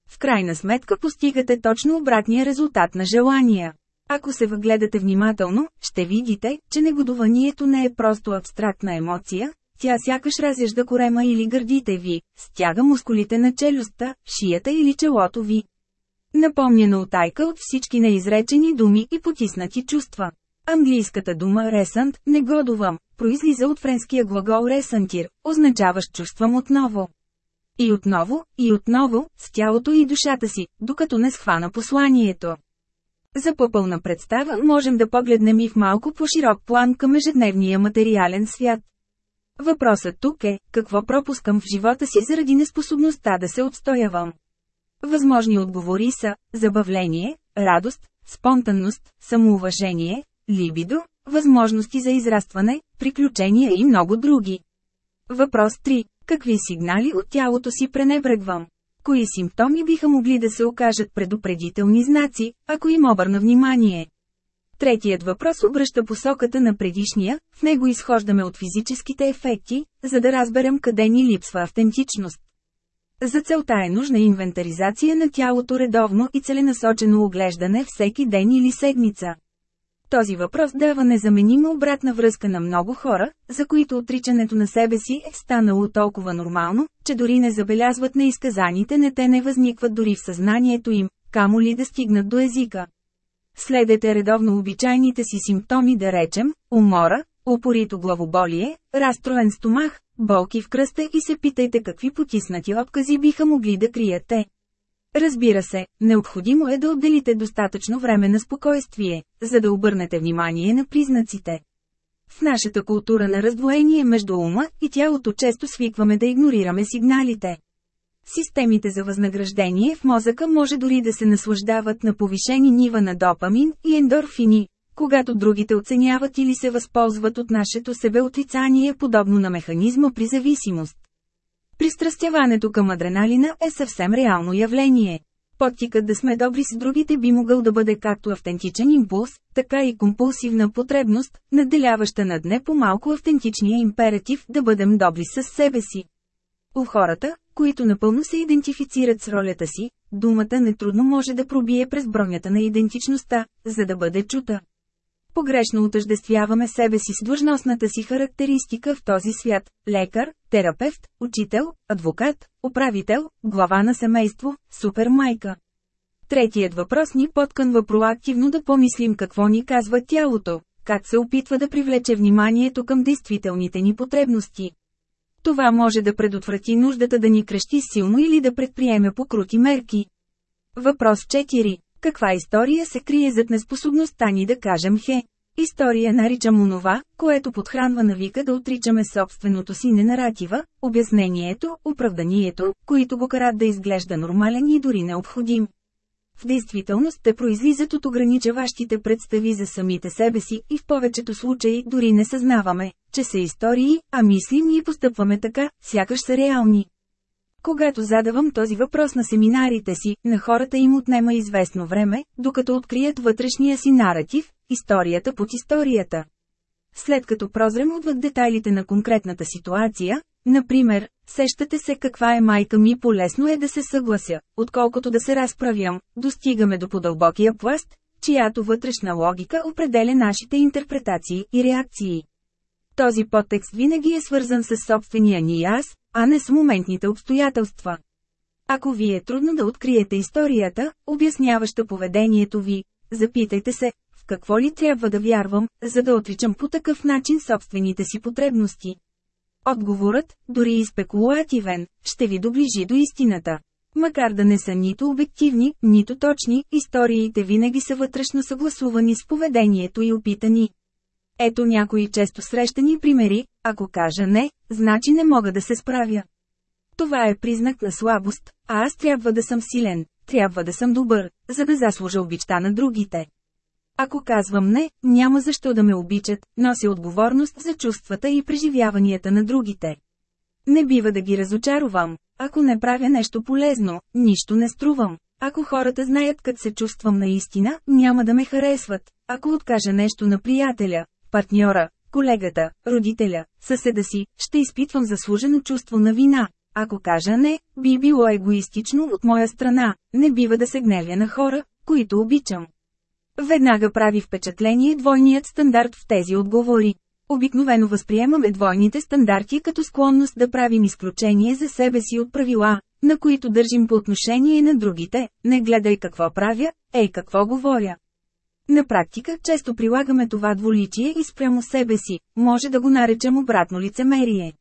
В крайна сметка постигате точно обратния резултат на желания. Ако се въгледате внимателно, ще видите, че негодованието не е просто абстрактна емоция, тя сякаш разяжда корема или гърдите ви, стяга мускулите на челюстта, шията или челото ви. Напомня на отайка от всички неизречени думи и потиснати чувства. Английската дума «ресант» – негодувам, произлиза от френския глагол «ресантир», означаващ чувствам отново. И отново, и отново, с тялото и душата си, докато не схвана посланието. За по-пълна представа можем да погледнем и в малко по-широк план към ежедневния материален свят. Въпросът тук е, какво пропускам в живота си заради неспособността да се отстоявам. Възможни отговори са – забавление, радост, спонтанност, самоуважение, либидо, възможности за израстване, приключения и много други. Въпрос 3. Какви сигнали от тялото си пренебрегвам? Кои симптоми биха могли да се окажат предупредителни знаци, ако им обърна внимание? Третият въпрос обръща посоката на предишния, в него изхождаме от физическите ефекти, за да разберем къде ни липсва автентичност. За целта е нужна инвентаризация на тялото редовно и целенасочено оглеждане всеки ден или седмица. Този въпрос дава незаменима обратна връзка на много хора, за които отричането на себе си е станало толкова нормално, че дори не забелязват неизказаните не те не възникват дори в съзнанието им, камо ли да стигнат до езика. Следете редовно обичайните си симптоми да речем, умора, упорито главоболие, разстроен стомах, болки в кръста и се питайте какви потиснати откази биха могли да криете. Разбира се, необходимо е да отделите достатъчно време на спокойствие, за да обърнете внимание на признаците. В нашата култура на раздвоение между ума и тялото често свикваме да игнорираме сигналите. Системите за възнаграждение в мозъка може дори да се наслаждават на повишени нива на допамин и ендорфини, когато другите оценяват или се възползват от нашето себеотрицание подобно на механизма при зависимост. Пристрастяването към адреналина е съвсем реално явление. Подтикът да сме добри с другите би могъл да бъде както автентичен импулс, така и компулсивна потребност, наделяваща над не по-малко автентичния императив да бъдем добри с себе си. У хората, които напълно се идентифицират с ролята си, думата нетрудно може да пробие през бронята на идентичността, за да бъде чута. Погрешно отъждествяваме себе си с длъжностната си характеристика в този свят – лекар, терапевт, учител, адвокат, управител, глава на семейство, супермайка. Третият въпрос ни подкънва проактивно да помислим какво ни казва тялото, как се опитва да привлече вниманието към действителните ни потребности. Това може да предотврати нуждата да ни крещи силно или да предприеме покрути мерки. Въпрос 4. Каква история се крие зад неспособността ни да кажем хе? История наричам онова, което подхранва навика да отричаме собственото си ненаратива, обяснението, оправданието, които го карат да изглежда нормален и дори необходим. В действителност те произлизат от ограничаващите представи за самите себе си и в повечето случаи дори не съзнаваме, че са истории, а мислим и постъпваме така, сякаш са реални. Когато задавам този въпрос на семинарите си, на хората им отнема известно време, докато открият вътрешния си наратив, историята под историята. След като прозрем отвъд детайлите на конкретната ситуация, например, сещате се каква е майка ми по-лесно е да се съглася, отколкото да се разправям, достигаме до подълбокия пласт, чиято вътрешна логика определя нашите интерпретации и реакции. Този подтекст винаги е свързан с собствения ни аз, а не с моментните обстоятелства. Ако ви е трудно да откриете историята, обясняваща поведението ви, запитайте се, в какво ли трябва да вярвам, за да отричам по такъв начин собствените си потребности. Отговорът, дори и спекулативен, ще ви доближи до истината. Макар да не са нито обективни, нито точни, историите винаги са вътрешно съгласувани с поведението и опитани. Ето някои често срещани примери, ако кажа не, значи не мога да се справя. Това е признак на слабост, а аз трябва да съм силен, трябва да съм добър, за да заслужа обичта на другите. Ако казвам не, няма защо да ме обичат, нося отговорност за чувствата и преживяванията на другите. Не бива да ги разочаровам. Ако не правя нещо полезно, нищо не струвам. Ако хората знаят как се чувствам наистина, няма да ме харесват. Ако откажа нещо на приятеля, партньора, колегата, родителя, съседа си, ще изпитвам заслужено чувство на вина. Ако кажа не, би било егоистично от моя страна, не бива да се гневя на хора, които обичам. Веднага прави впечатление двойният стандарт в тези отговори. Обикновено възприемаме двойните стандарти като склонност да правим изключение за себе си от правила, на които държим по отношение на другите, не гледай какво правя, ей какво говоря. На практика често прилагаме това дволичие и спрямо себе си, може да го наречем обратно лицемерие.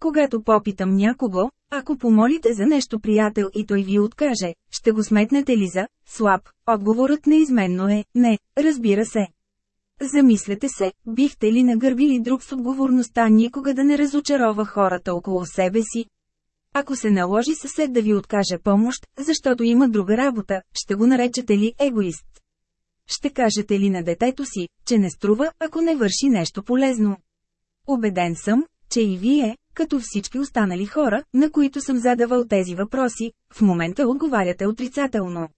Когато попитам някого, ако помолите за нещо приятел и той ви откаже, ще го сметнете ли за слаб? Отговорът неизменно е не, разбира се. Замислете се, бихте ли нагърбили друг с отговорността никога да не разочарова хората около себе си? Ако се наложи съсед да ви откаже помощ, защото има друга работа, ще го наречете ли егоист? Ще кажете ли на детето си, че не струва, ако не върши нещо полезно? Обеден съм, че и вие, като всички останали хора, на които съм задавал тези въпроси, в момента отговаряте отрицателно.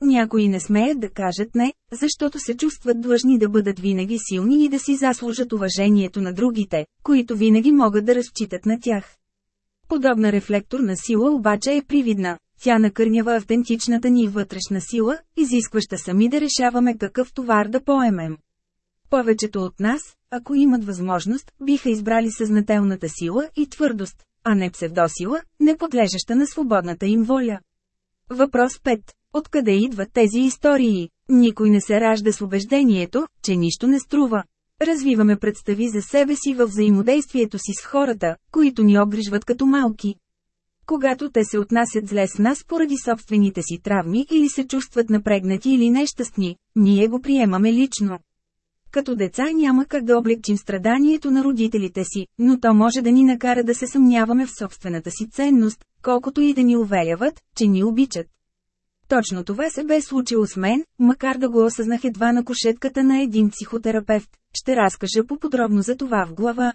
Някои не смеят да кажат не, защото се чувстват длъжни да бъдат винаги силни и да си заслужат уважението на другите, които винаги могат да разчитат на тях. Подобна рефлекторна сила обаче е привидна, тя накърнява автентичната ни вътрешна сила, изискваща сами да решаваме какъв товар да поемем. Повечето от нас, ако имат възможност, биха избрали съзнателната сила и твърдост, а не псевдосила, не подлежаща на свободната им воля. Въпрос 5. Откъде идват тези истории? Никой не се ражда с убеждението, че нищо не струва. Развиваме представи за себе си във взаимодействието си с хората, които ни обгрижват като малки. Когато те се отнасят зле с нас поради собствените си травми или се чувстват напрегнати или нещастни, ние го приемаме лично. Като деца няма как да облегчим страданието на родителите си, но то може да ни накара да се съмняваме в собствената си ценност, колкото и да ни уверяват, че ни обичат. Точно това се бе случило с мен, макар да го осъзнах едва на кошетката на един психотерапевт. Ще разкажа по-подробно за това в глава.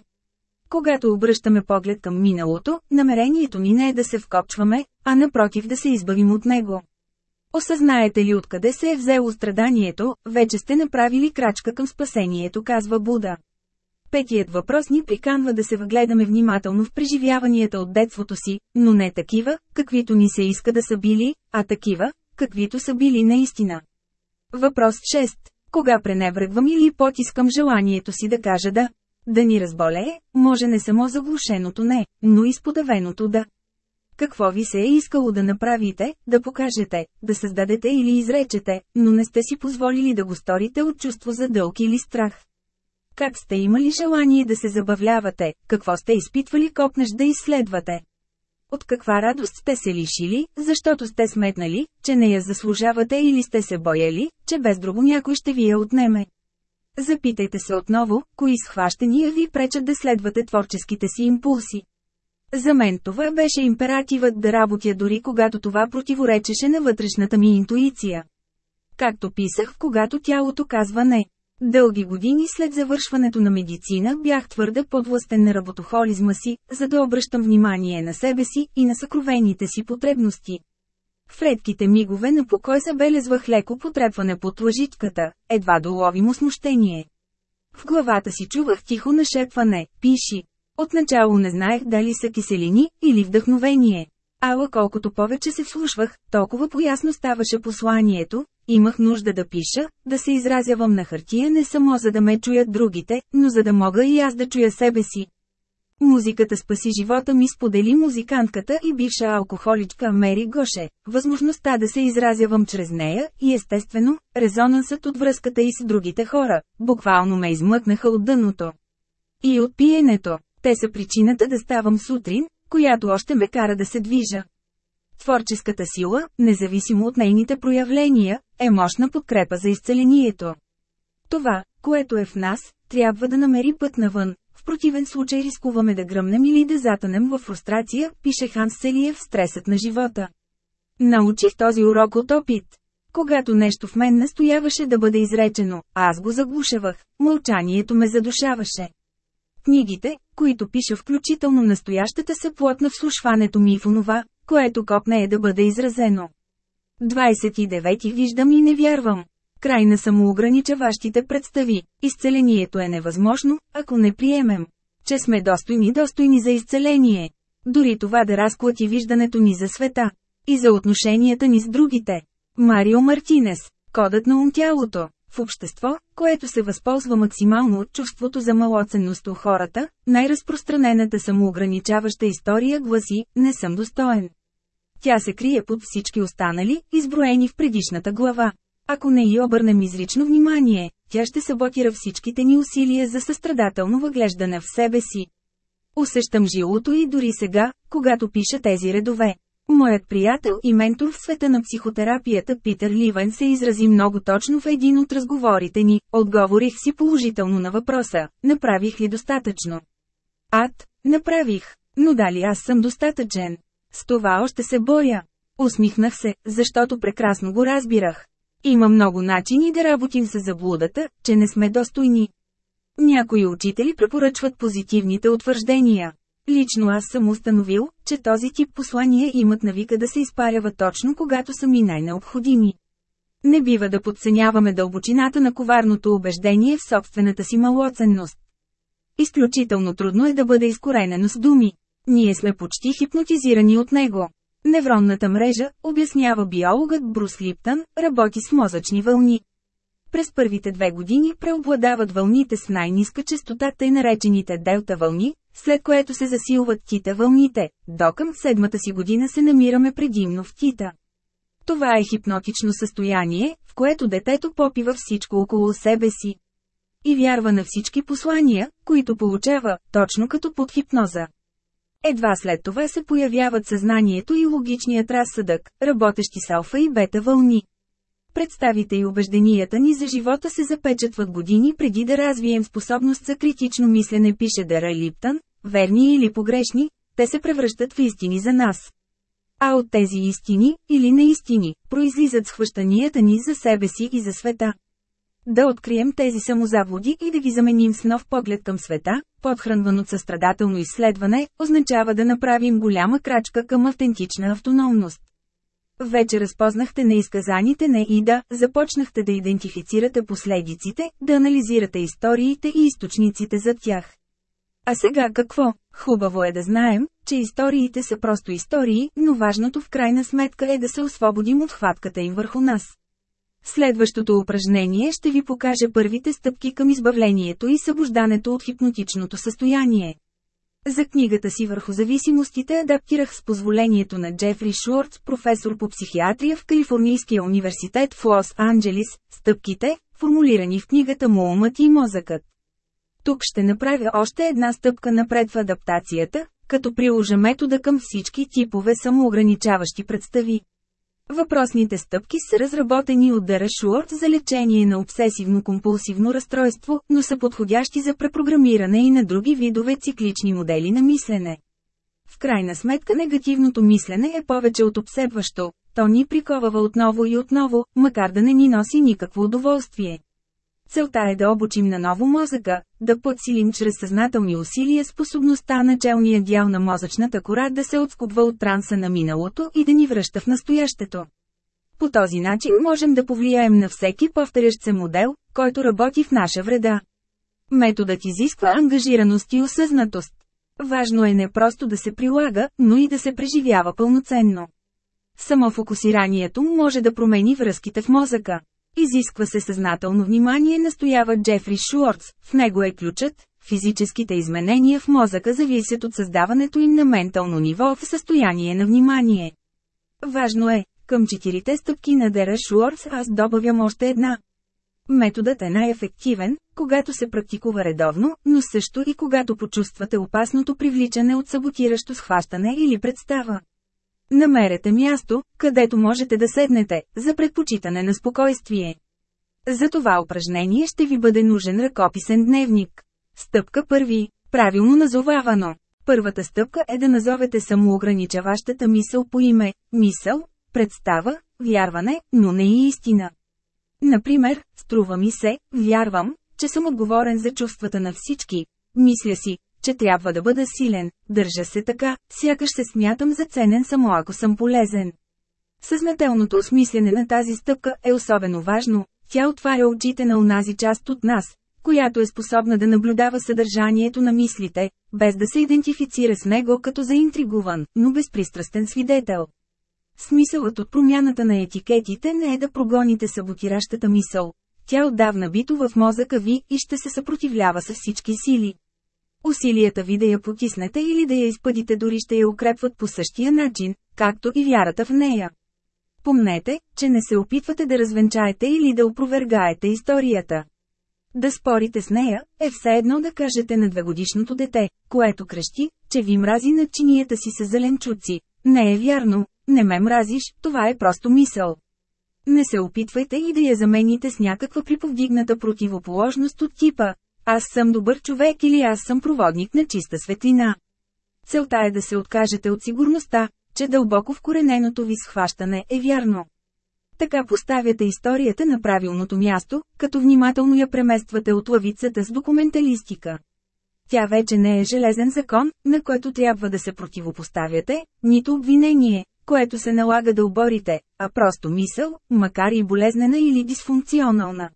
Когато обръщаме поглед към миналото, намерението ни не е да се вкопчваме, а напротив да се избавим от него. Осъзнаете ли откъде се е взело страданието, вече сте направили крачка към спасението, казва Буда. Петият въпрос ни приканва да се въгледаме внимателно в преживяванията от детството си, но не такива, каквито ни се иска да са били, а такива, каквито са били наистина. Въпрос 6. Кога пренебрегвам или потискам желанието си да кажа да? Да ни разболее, може не само заглушеното не, но и сподавеното да. Какво ви се е искало да направите, да покажете, да създадете или изречете, но не сте си позволили да го сторите от чувство за дълг или страх? Как сте имали желание да се забавлявате, какво сте изпитвали копнеш да изследвате? От каква радост сте се лишили, защото сте сметнали, че не я заслужавате или сте се бояли, че без друго някой ще ви я отнеме? Запитайте се отново, кои схващания ви пречат да следвате творческите си импулси. За мен това беше императивът да работя дори когато това противоречеше на вътрешната ми интуиция. Както писах, когато тялото казва не. Дълги години след завършването на медицина бях твърде подвластен на работохолизма си, за да обръщам внимание на себе си и на съкровените си потребности. В редките мигове на покой забелезвах леко потрепване под лъжичката, едва доловимо смущение. В главата си чувах тихо нашепване, пиши. Отначало не знаех дали са киселини или вдъхновение. Ала колкото повече се вслушвах, толкова поясно ставаше посланието, имах нужда да пиша, да се изразявам на хартия не само за да ме чуят другите, но за да мога и аз да чуя себе си. Музиката спаси живота ми сподели музикантката и бивша алкохоличка Мери Гоше, възможността да се изразявам чрез нея и естествено, резонансът от връзката и с другите хора, буквално ме измъкнаха от дъното. И от пиенето, те са причината да ставам сутрин, която още ме кара да се движа. Творческата сила, независимо от нейните проявления, е мощна подкрепа за изцелението. Това, което е в нас, трябва да намери път навън, в противен случай рискуваме да гръмнем или да затънем в фрустрация, пише Ханс Селиев стресът на живота. Научих този урок от опит. Когато нещо в мен настояваше да бъде изречено, аз го заглушавах, мълчанието ме задушаваше. Книгите, които пиша включително настоящата са плод на вслушването ми в онова, което копне е да бъде изразено. 29 виждам и не вярвам. Край на самоограничаващите представи. Изцелението е невъзможно, ако не приемем, че сме достойни достойни за изцеление. Дори това да разклати виждането ни за света. И за отношенията ни с другите. Марио Мартинес. Кодът на умтялото. В общество, което се възползва максимално от чувството за малоценност у хората, най-разпространената самоограничаваща история гласи «Не съм достоен». Тя се крие под всички останали, изброени в предишната глава. Ако не й обърнем изрично внимание, тя ще саботира всичките ни усилия за състрадателно въглеждане в себе си. Усещам жилото и дори сега, когато пиша тези редове. Моят приятел и ментор в света на психотерапията Питър Ливен се изрази много точно в един от разговорите ни, отговорих си положително на въпроса, направих ли достатъчно. Ад, направих, но дали аз съм достатъчен? С това още се боя. Усмихнах се, защото прекрасно го разбирах. Има много начини да работим с заблудата, че не сме достойни. Някои учители препоръчват позитивните утвърждения. Лично аз съм установил, че този тип послания имат навика да се изпарява точно когато са ми най-необходими. Не бива да подценяваме дълбочината на коварното убеждение в собствената си малоценност. Изключително трудно е да бъде изкоренено с думи. Ние сме почти хипнотизирани от него. Невронната мрежа, обяснява биологът Брус Липтън, работи с мозъчни вълни. През първите две години преобладават вълните с най-ниска частота тъй наречените делта вълни, след което се засилват тита вълните, докъм седмата си година се намираме предимно в тита. Това е хипнотично състояние, в което детето попива всичко около себе си. И вярва на всички послания, които получава, точно като под хипноза. Едва след това се появяват съзнанието и логичният разсъдък, работещи с алфа и бета вълни. Представите и убежденията ни за живота се запечатват години преди да развием способност за критично мислене, пише Дера Липтън, верни или погрешни, те се превръщат в истини за нас. А от тези истини, или неистини, произлизат схващанията ни за себе си и за света. Да открием тези самозаводи и да ги заменим с нов поглед към света, подхранван от състрадателно изследване, означава да направим голяма крачка към автентична автономност. Вече разпознахте неизказаните не и да, започнахте да идентифицирате последиците, да анализирате историите и източниците за тях. А сега какво? Хубаво е да знаем, че историите са просто истории, но важното в крайна сметка е да се освободим от хватката им върху нас. Следващото упражнение ще ви покаже първите стъпки към избавлението и събуждането от хипнотичното състояние. За книгата си върху зависимостите адаптирах с позволението на Джефри Шуартс, професор по психиатрия в Калифорнийския университет в Лос-Анджелис, стъпките, формулирани в книгата му умът и мозъкът. Тук ще направя още една стъпка напред в адаптацията, като приложа метода към всички типове самоограничаващи представи. Въпросните стъпки са разработени от Дара Шуарт за лечение на обсесивно-компулсивно разстройство, но са подходящи за препрограмиране и на други видове циклични модели на мислене. В крайна сметка негативното мислене е повече от обсебващо, то ни приковава отново и отново, макар да не ни носи никакво удоволствие. Целта е да обучим на ново мозъка, да подсилим чрез съзнателни усилия способността на челния дял на мозъчната кора да се отскубва от транса на миналото и да ни връща в настоящето. По този начин можем да повлияем на всеки повторящ се модел, който работи в наша вреда. Методът изисква ангажираност и осъзнатост. Важно е не просто да се прилага, но и да се преживява пълноценно. Само фокусиранието може да промени връзките в мозъка. Изисква се съзнателно внимание настоява Джефри Шуортс, в него е ключът, физическите изменения в мозъка зависят от създаването им на ментално ниво в състояние на внимание. Важно е, към четирите стъпки на Дера Шуортс аз добавям още една. Методът е най-ефективен, когато се практикува редовно, но също и когато почувствате опасното привличане от саботиращо схващане или представа. Намерете място, където можете да седнете, за предпочитане на спокойствие. За това упражнение ще ви бъде нужен ръкописен дневник. Стъпка първи. Правилно назовавано. Първата стъпка е да назовете самоограничаващата мисъл по име, мисъл, представа, вярване, но не и истина. Например, струва ми се, вярвам, че съм отговорен за чувствата на всички. Мисля си, че трябва да бъда силен, държа се така, сякаш се смятам за ценен само ако съм полезен. Съзнателното осмислене на тази стъпка е особено важно, тя отваря очите на унази част от нас, която е способна да наблюдава съдържанието на мислите, без да се идентифицира с него като заинтригуван, но безпристрастен свидетел. Смисълът от промяната на етикетите не е да прогоните саботиращата мисъл. Тя отдавна бито в мозъка ви и ще се съпротивлява с всички сили. Усилията ви да я потиснете или да я изпъдите дори ще я укрепват по същия начин, както и вярата в нея. Помнете, че не се опитвате да развенчаете или да опровергаете историята. Да спорите с нея, е все едно да кажете на двегодишното дете, което крещи, че ви мрази на чинията си с зеленчуци. Не е вярно, не ме мразиш, това е просто мисъл. Не се опитвайте и да я замените с някаква приповдигната противоположност от типа аз съм добър човек или аз съм проводник на чиста светлина. Целта е да се откажете от сигурността, че дълбоко вкорененото ви схващане е вярно. Така поставяте историята на правилното място, като внимателно я премествате от лавицата с документалистика. Тя вече не е железен закон, на който трябва да се противопоставяте, нито обвинение, което се налага да оборите, а просто мисъл, макар и болезнена или дисфункционална.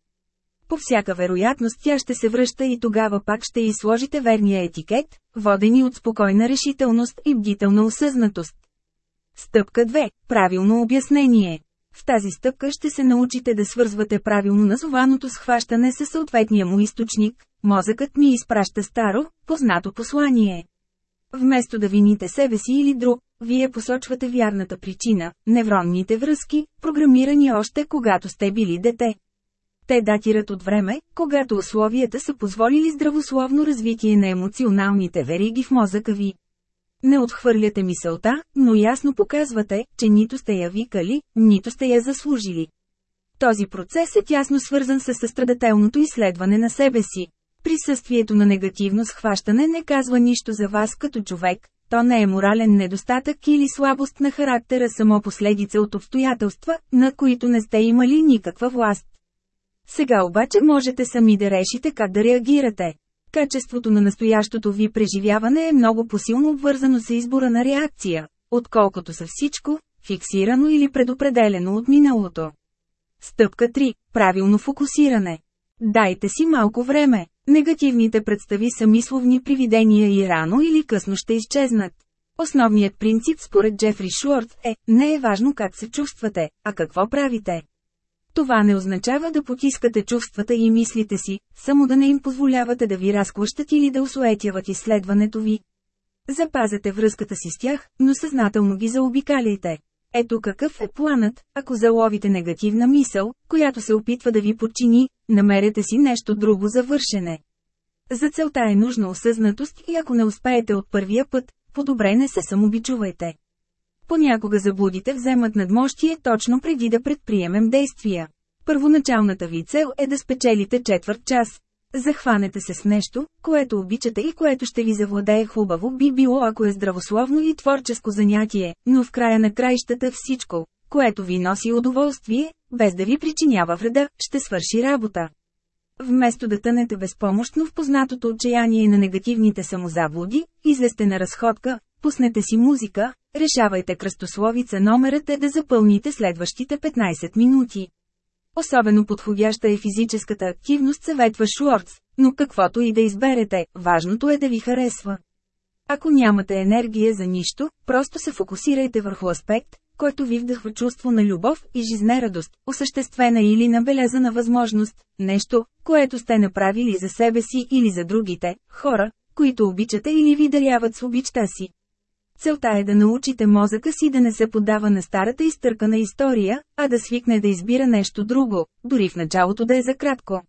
По всяка вероятност тя ще се връща и тогава пак ще и сложите верния етикет, водени от спокойна решителност и бдителна осъзнатост. Стъпка 2. Правилно обяснение. В тази стъпка ще се научите да свързвате правилно назованото схващане със съответния му източник. Мозъкът ми изпраща старо, познато послание. Вместо да вините себе си или друг, вие посочвате вярната причина – невронните връзки, програмирани още когато сте били дете. Те датират от време, когато условията са позволили здравословно развитие на емоционалните вериги в мозъка ви. Не отхвърляте мисълта, но ясно показвате, че нито сте я викали, нито сте я заслужили. Този процес е тясно свързан с състрадателното изследване на себе си. Присъствието на негативно схващане не казва нищо за вас като човек, то не е морален недостатък или слабост на характера само последица от обстоятелства, на които не сте имали никаква власт. Сега обаче можете сами да решите как да реагирате. Качеството на настоящото ви преживяване е много посилно обвързано с избора на реакция, отколкото са всичко, фиксирано или предопределено от миналото. Стъпка 3. Правилно фокусиране. Дайте си малко време. Негативните представи са мисловни привидения и рано или късно ще изчезнат. Основният принцип според Джефри Шуорт е, не е важно как се чувствате, а какво правите. Това не означава да потискате чувствата и мислите си, само да не им позволявате да ви разклащат или да осуетяват изследването ви. Запазете връзката си с тях, но съзнателно ги заобикаляйте. Ето какъв е планът, ако заловите негативна мисъл, която се опитва да ви подчини, намерете си нещо друго за вършене. За целта е нужна осъзнатост и ако не успеете от първия път, по-добре не се самобичувайте. Понякога заблудите вземат надмощие точно преди да предприемем действия. Първоначалната ви цел е да спечелите четвърт час. Захванете се с нещо, което обичате и което ще ви завладее хубаво би било ако е здравословно и творческо занятие, но в края на краищата всичко, което ви носи удоволствие, без да ви причинява вреда, ще свърши работа. Вместо да тънете безпомощно в познатото отчаяние на негативните самозаблуди, излезте на разходка, пуснете си музика, решавайте кръстословица номерът е да запълните следващите 15 минути. Особено подходяща е физическата активност съветва Шуорц, но каквото и да изберете, важното е да ви харесва. Ако нямате енергия за нищо, просто се фокусирайте върху аспект, който ви вдъхва чувство на любов и жизнерадост, осъществена или набелязана възможност, нещо, което сте направили за себе си или за другите, хора, които обичате или ви даряват с обичта си. Целта е да научите мозъка си да не се подава на старата изтъркана история, а да свикне да избира нещо друго, дори в началото да е за кратко.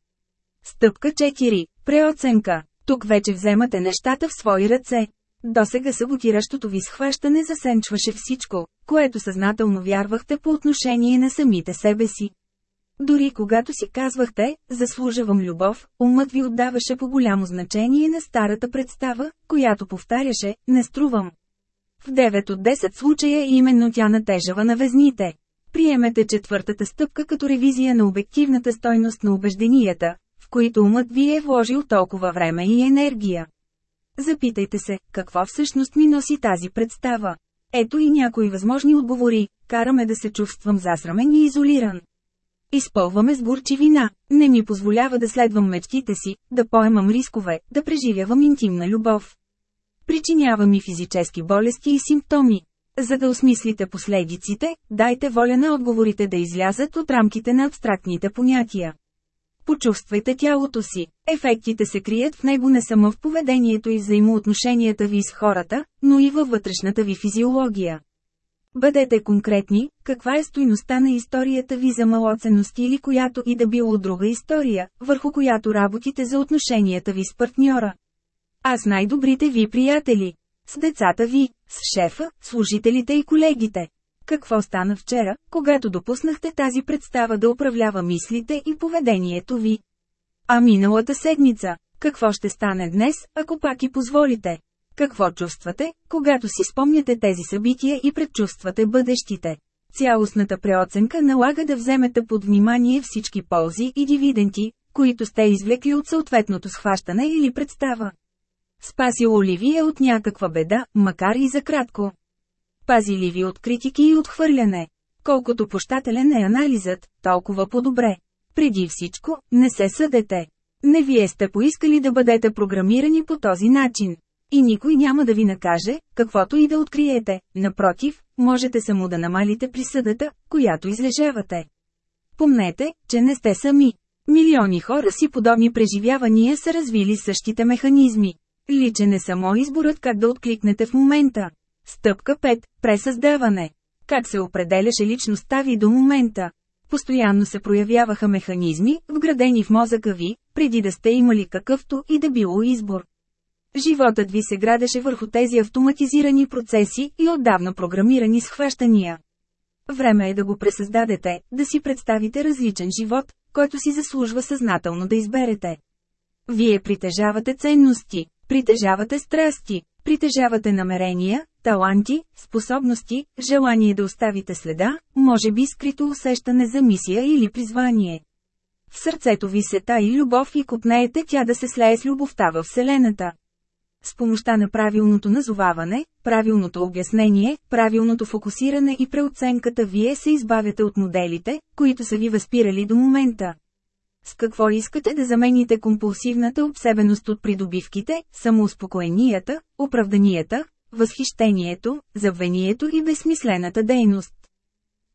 Стъпка 4. Преоценка. Тук вече вземате нещата в свои ръце. Досега саботиращото ви схващане засенчваше всичко, което съзнателно вярвахте по отношение на самите себе си. Дори когато си казвахте, заслужавам любов, умът ви отдаваше по голямо значение на старата представа, която повтаряше, не струвам. В 9 от 10 случая именно тя натежава на везните. Приемете четвъртата стъпка като ревизия на обективната стойност на убежденията, в които умът ви е вложил толкова време и енергия. Запитайте се, какво всъщност ми носи тази представа. Ето и някои възможни отговори, караме да се чувствам засрамен и изолиран. Изпълваме с горчивина, не ми позволява да следвам мечтите си, да поемам рискове, да преживявам интимна любов. Причинява ми физически болести и симптоми. За да осмислите последиците, дайте воля на отговорите да излязат от рамките на абстрактните понятия. Почувствайте тялото си. Ефектите се крият в него не само в поведението и взаимоотношенията ви с хората, но и във вътрешната ви физиология. Бъдете конкретни, каква е стойността на историята ви за малоценност или която и да било друга история, върху която работите за отношенията ви с партньора. А с най-добрите ви приятели. С децата ви, с шефа, служителите и колегите. Какво стана вчера, когато допуснахте тази представа да управлява мислите и поведението ви? А миналата седмица, какво ще стане днес, ако пак и позволите? Какво чувствате, когато си спомняте тези събития и предчувствате бъдещите? Цялостната преоценка налага да вземете под внимание всички ползи и дивиденти, които сте извлекли от съответното схващане или представа. Спасил Оливия от някаква беда, макар и за кратко. Пазили ви от критики и отхвърляне. Колкото пощателен е анализът, толкова по-добре. Преди всичко, не се съдете. Не вие сте поискали да бъдете програмирани по този начин. И никой няма да ви накаже, каквото и да откриете, напротив, можете само да намалите присъдата, която излежавате. Помнете, че не сте сами. Милиони хора си подобни преживявания са развили същите механизми. Личен е само изборът как да откликнете в момента. Стъпка 5. Пресъздаване. Как се определяше личността ви до момента? Постоянно се проявяваха механизми, вградени в мозъка ви, преди да сте имали какъвто и да било избор. Животът ви се градеше върху тези автоматизирани процеси и отдавна програмирани схващания. Време е да го пресъздадете, да си представите различен живот, който си заслужва съзнателно да изберете. Вие притежавате ценности, притежавате страсти, притежавате намерения, таланти, способности, желание да оставите следа, може би скрито усещане за мисия или призвание. В сърцето ви се таи любов и купнеете тя да се слее с любовта във Вселената. С помощта на правилното назоваване, правилното обяснение, правилното фокусиране и преоценката вие се избавяте от моделите, които са ви възпирали до момента. С какво искате да замените компулсивната обсебеност от придобивките, самоуспокоенията, оправданията, възхищението, забвението и безсмислената дейност?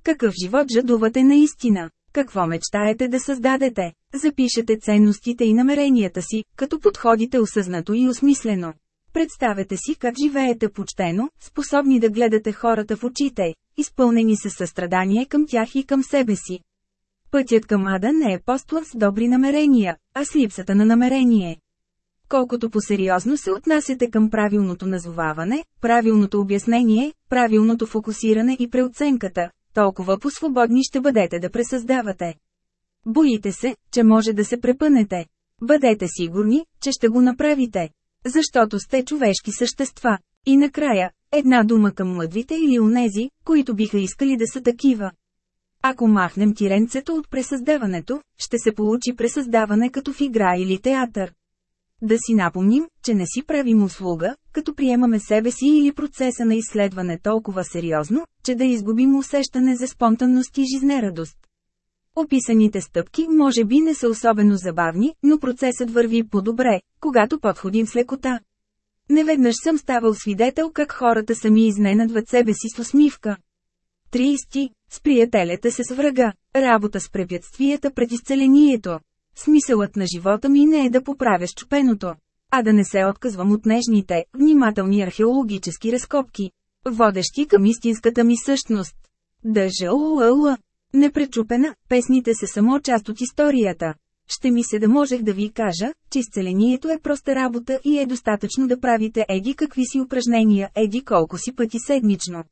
Какъв живот жадувате наистина? Какво мечтаете да създадете? Запишете ценностите и намеренията си, като подходите осъзнато и осмислено. Представете си как живеете почтено, способни да гледате хората в очите, изпълнени със състрадание към тях и към себе си. Пътят към ада не е постлав с добри намерения, а с липсата на намерение. Колкото по-сериозно се отнасяте към правилното назоваване, правилното обяснение, правилното фокусиране и преоценката, толкова по-свободни ще бъдете да пресъздавате. Боите се, че може да се препънете. Бъдете сигурни, че ще го направите. Защото сте човешки същества. И накрая, една дума към мъдвите или онези, които биха искали да са такива. Ако махнем тиренцето от пресъздаването, ще се получи пресъздаване като в игра или театър. Да си напомним, че не си правим услуга, като приемаме себе си или процеса на изследване толкова сериозно, че да изгубим усещане за спонтанност и жизнерадост. Описаните стъпки може би не са особено забавни, но процесът върви по-добре, когато подходим с лекота. Неведнъж съм ставал свидетел как хората сами изненадват себе си с усмивка. 30. Сприятелете се с врага. Работа с препятствията пред изцелението. Смисълът на живота ми не е да поправя щупеното, а да не се отказвам от нежните, внимателни археологически разкопки, водещи към истинската ми същност. Дъжа Непречупена, песните са само част от историята. Ще ми се да можех да ви кажа, че изцелението е проста работа и е достатъчно да правите еди какви си упражнения, еди колко си пъти седмично.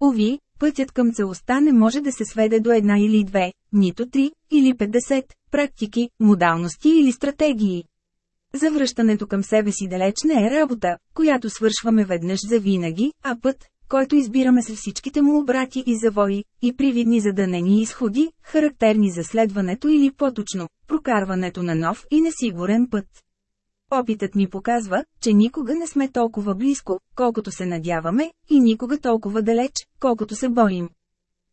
Ови, пътят към целостта не може да се сведе до една или две, нито три, или 50, практики, модалности или стратегии. Завръщането към себе си далеч не е работа, която свършваме веднъж за винаги, а път, който избираме с всичките му обрати и завои, и привидни задънени изходи, характерни за следването или поточно, прокарването на нов и несигурен път. Опитът ми показва, че никога не сме толкова близко, колкото се надяваме, и никога толкова далеч, колкото се боим.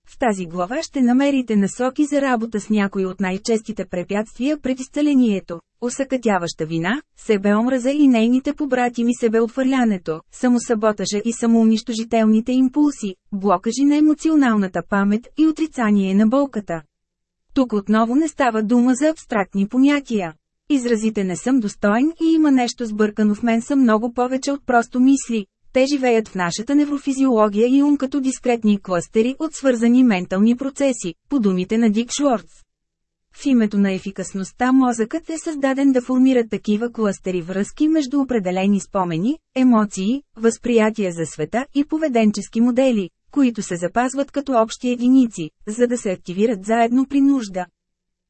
В тази глава ще намерите насоки за работа с някои от най-честите препятствия пред изцелението – усъкътяваща вина, себеомраза и нейните побратими себеотвърлянето, самосаботажа и самоунищожителните импулси, блокажи на емоционалната памет и отрицание на болката. Тук отново не става дума за абстрактни понятия. Изразите не съм достоен и има нещо сбъркано в мен са много повече от просто мисли, те живеят в нашата неврофизиология и ум като дискретни кластери от свързани ментални процеси, по думите на Дик Шварц. В името на ефикасността мозъкът е създаден да формира такива кластери връзки между определени спомени, емоции, възприятия за света и поведенчески модели, които се запазват като общи единици, за да се активират заедно при нужда.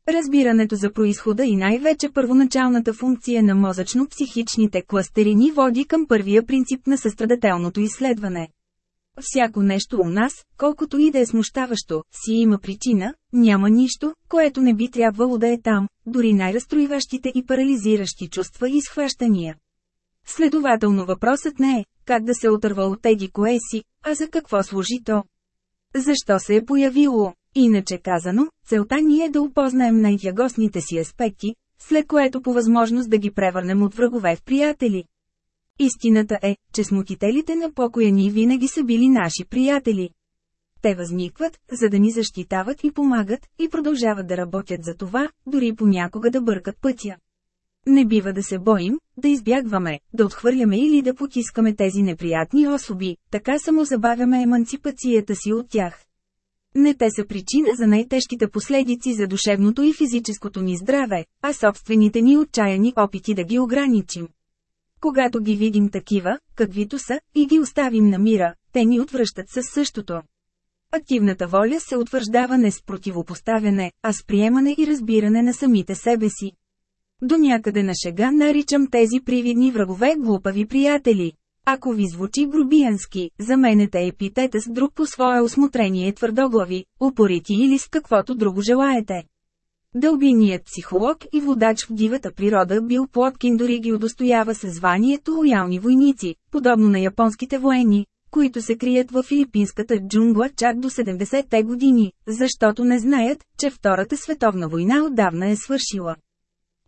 Разбирането за происхода и най-вече първоначалната функция на мозъчно-психичните кластери ни води към първия принцип на състрадателното изследване. Всяко нещо у нас, колкото и да е смущаващо, си има причина, няма нищо, което не би трябвало да е там, дори най-разстроиващите и парализиращи чувства и схващания. Следователно въпросът не е, как да се отърва от еди кое си, а за какво служи то. Защо се е появило? Иначе казано, целта ни е да опознаем най-тягостните си аспекти, след което по възможност да ги превърнем от врагове в приятели. Истината е, че смутителите на покоя ни винаги са били наши приятели. Те възникват, за да ни защитават и помагат, и продължават да работят за това, дори понякога да бъркат пътя. Не бива да се боим, да избягваме, да отхвърляме или да потискаме тези неприятни особи, така само забавяме еманципацията си от тях. Не те са причина за най-тежките последици за душевното и физическото ни здраве, а собствените ни отчаяни опити да ги ограничим. Когато ги видим такива, каквито са, и ги оставим на мира, те ни отвръщат със същото. Активната воля се утвърждава не с противопоставяне, а с приемане и разбиране на самите себе си. До някъде на шега наричам тези привидни врагове глупави приятели. Ако ви звучи грубиянски, заменете епитета с друг по свое осмотрение твърдоглави, упорити или с каквото друго желаете. Дълбиният психолог и водач в дивата природа Бил Плоткин дори ги удостоява със званието лоялни войници, подобно на японските военни, които се крият в филипинската джунгла чак до 70-те години, защото не знаят, че Втората световна война отдавна е свършила.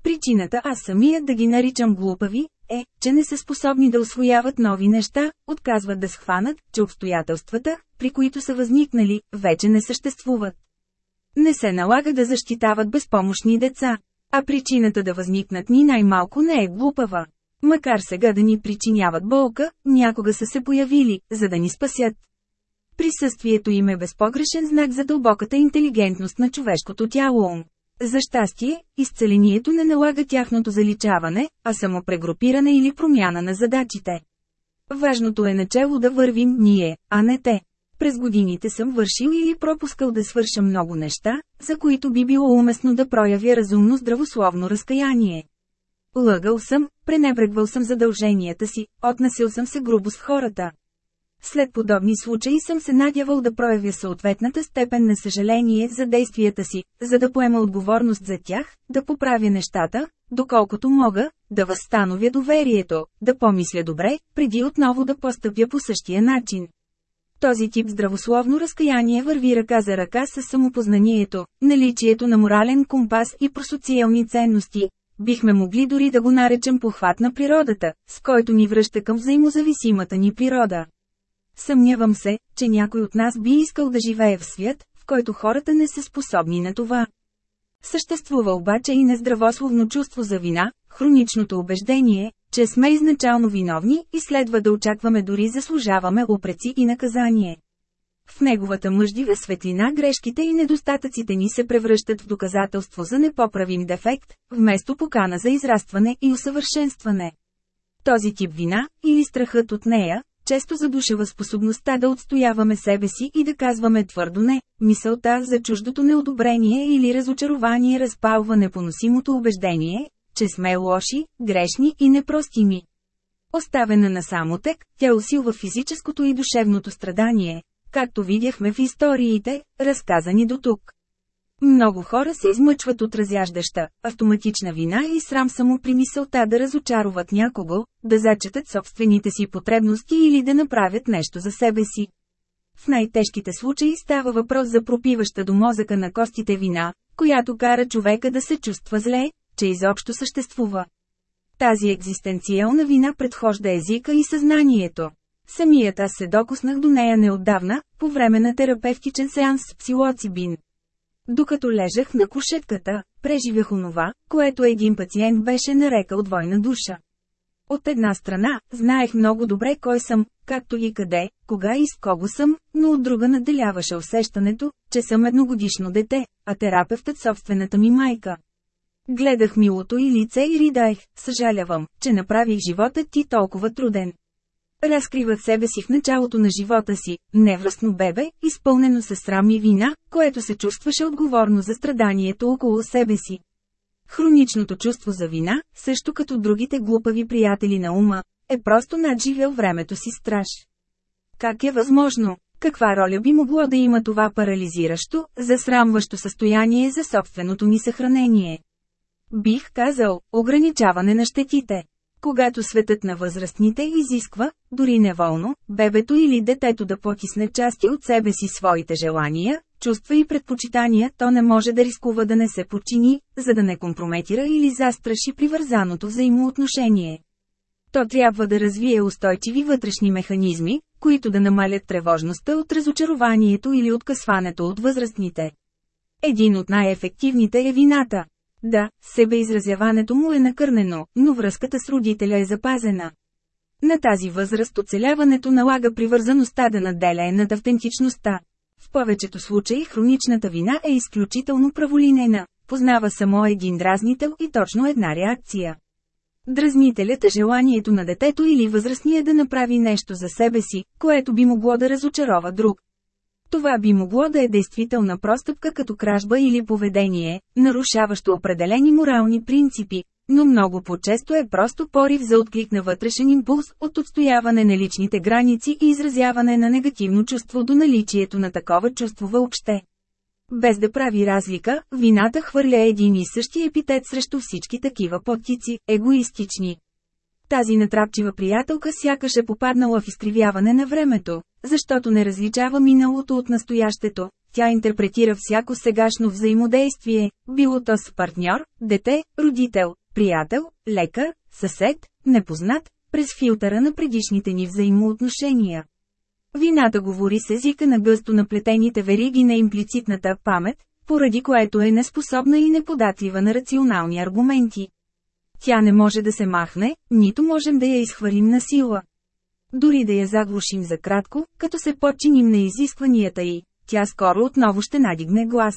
Причината аз самият да ги наричам глупави, е, че не са способни да освояват нови неща, отказват да схванат, че обстоятелствата, при които са възникнали, вече не съществуват. Не се налага да защитават безпомощни деца, а причината да възникнат ни най-малко не е глупава. Макар сега да ни причиняват болка, някога са се появили, за да ни спасят. Присъствието им е безпогрешен знак за дълбоката интелигентност на човешкото тяло. За щастие, изцелението не налага тяхното заличаване, а само прегрупиране или промяна на задачите. Важното е начало да вървим ние, а не те. През годините съм вършил или пропускал да свърша много неща, за които би било уместно да проявя разумно здравословно разкаяние. Лъгал съм, пренебрегвал съм задълженията си, отнасил съм се грубо с хората. След подобни случаи съм се надявал да проявя съответната степен на съжаление за действията си, за да поема отговорност за тях, да поправя нещата, доколкото мога, да възстановя доверието, да помисля добре, преди отново да постъпя по същия начин. Този тип здравословно разкаяние върви ръка за ръка с самопознанието, наличието на морален компас и просоциални ценности. Бихме могли дори да го наречем похват на природата, с който ни връща към взаимозависимата ни природа. Съмнявам се, че някой от нас би искал да живее в свят, в който хората не са способни на това. Съществува обаче и нездравословно чувство за вина, хроничното убеждение, че сме изначално виновни и следва да очакваме дори заслужаваме опреци и наказание. В неговата мъждива светлина грешките и недостатъците ни се превръщат в доказателство за непоправим дефект, вместо покана за израстване и усъвършенстване. Този тип вина, или страхът от нея, често задушава способността да отстояваме себе си и да казваме твърдо не, мисълта за чуждото неодобрение или разочарование разпалва непоносимото убеждение, че сме лоши, грешни и непростими. Оставена на самотек, тя усилва физическото и душевното страдание, както видяхме в историите, разказани до тук. Много хора се измъчват от разяждаща, автоматична вина и срам само при мисълта да разочаруват някого, да зачетат собствените си потребности или да направят нещо за себе си. В най-тежките случаи става въпрос за пропиваща до мозъка на костите вина, която кара човека да се чувства зле, че изобщо съществува. Тази екзистенциална вина предхожда езика и съзнанието. Самият аз се докоснах до нея неотдавна, по време на терапевтичен сеанс с псилоцибин. Докато лежах на кушетката, преживях онова, което един пациент беше нарекал двойна душа. От една страна, знаех много добре кой съм, както и къде, кога и с кого съм, но от друга наделяваше усещането, че съм едногодишно дете, а терапевтът собствената ми майка. Гледах милото и лице и ридаех, съжалявам, че направих живота ти толкова труден. Разкривах себе си в началото на живота си, невръстно бебе, изпълнено с срам и вина, което се чувстваше отговорно за страданието около себе си. Хроничното чувство за вина, също като другите глупави приятели на ума, е просто надживел времето си страж. Как е възможно? Каква роля би могло да има това парализиращо, засрамващо състояние за собственото ни съхранение? Бих казал, ограничаване на щетите. Когато светът на възрастните изисква, дори неволно, бебето или детето да потисне части от себе си своите желания, чувства и предпочитания, то не може да рискува да не се подчини, за да не компрометира или застраши привързаното взаимоотношение. То трябва да развие устойчиви вътрешни механизми, които да намалят тревожността от разочарованието или откъсването от възрастните. Един от най-ефективните е вината. Да, себеизразяването му е накърнено, но връзката с родителя е запазена. На тази възраст оцеляването налага привързаността да наделяе над автентичността. В повечето случаи хроничната вина е изключително праволинейна, познава само един дразнител и точно една реакция. Дразнителят е желанието на детето или възрастния да направи нещо за себе си, което би могло да разочарова друг. Това би могло да е действителна простъпка като кражба или поведение, нарушаващо определени морални принципи, но много по-често е просто порив за отклик на вътрешен импулс от отстояване на личните граници и изразяване на негативно чувство до наличието на такова чувство въобще. Без да прави разлика, вината хвърля един и същи епитет срещу всички такива подтици, егоистични. Тази натрапчива приятелка сякаш е попаднала в изкривяване на времето, защото не различава миналото от настоящето, тя интерпретира всяко сегашно взаимодействие, било то с партньор, дете, родител, приятел, лекар, съсед, непознат, през филтъра на предишните ни взаимоотношения. Вината говори с езика на гъсто наплетените вериги на имплицитната памет, поради което е неспособна и неподатлива на рационални аргументи. Тя не може да се махне, нито можем да я изхвърлим на сила. Дори да я заглушим за кратко, като се подчиним на изискванията й, тя скоро отново ще надигне глас.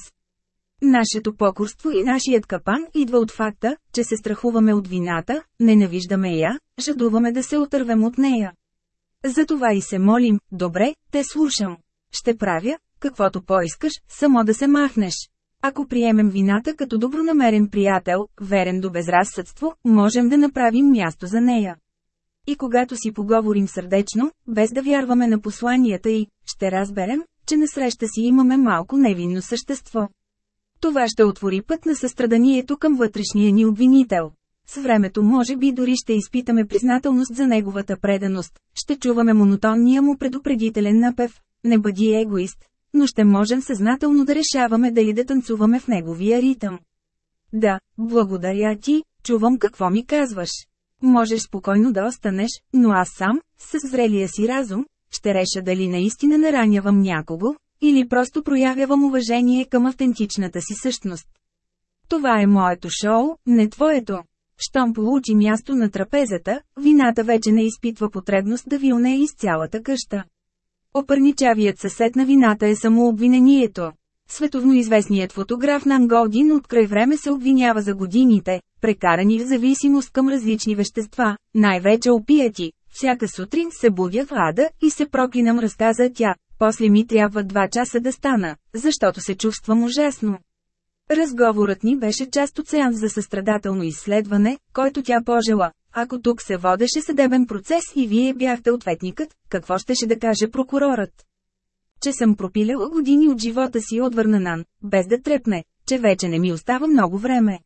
Нашето покорство и нашият капан идва от факта, че се страхуваме от вината, ненавиждаме я, жадуваме да се отървем от нея. Затова и се молим, добре, те слушам. Ще правя, каквото поискаш, само да се махнеш. Ако приемем вината като добронамерен приятел, верен до безразсъдство, можем да направим място за нея. И когато си поговорим сърдечно, без да вярваме на посланията й, ще разберем, че насреща си имаме малко невинно същество. Това ще отвори път на състраданието към вътрешния ни обвинител. С времето може би дори ще изпитаме признателност за неговата преданост, ще чуваме монотонния му предупредителен напев, не бъди егоист, но ще можем съзнателно да решаваме дали да танцуваме в неговия ритъм. Да, благодаря ти, чувам какво ми казваш. Можеш спокойно да останеш, но аз сам, с зрелия си разум, ще реша дали наистина наранявам някого, или просто проявявам уважение към автентичната си същност. Това е моето шоу, не твоето. Щом получи място на трапезата, вината вече не изпитва потребност да вилне из цялата къща. Опърничавият съсед на вината е самообвинението. Световно известният фотограф Нан Голдин от край време се обвинява за годините, прекарани в зависимост към различни вещества, най-вече опияти. Всяка сутрин се будя в ада и се проклинам разказа тя, после ми трябва два часа да стана, защото се чувствам ужасно. Разговорът ни беше част от сеанс за състрадателно изследване, който тя пожела. Ако тук се водеше съдебен процес и вие бяхте ответникът, какво щеше да каже прокурорът? Че съм пропиляла години от живота си отвърна Нан, без да трепне, че вече не ми остава много време.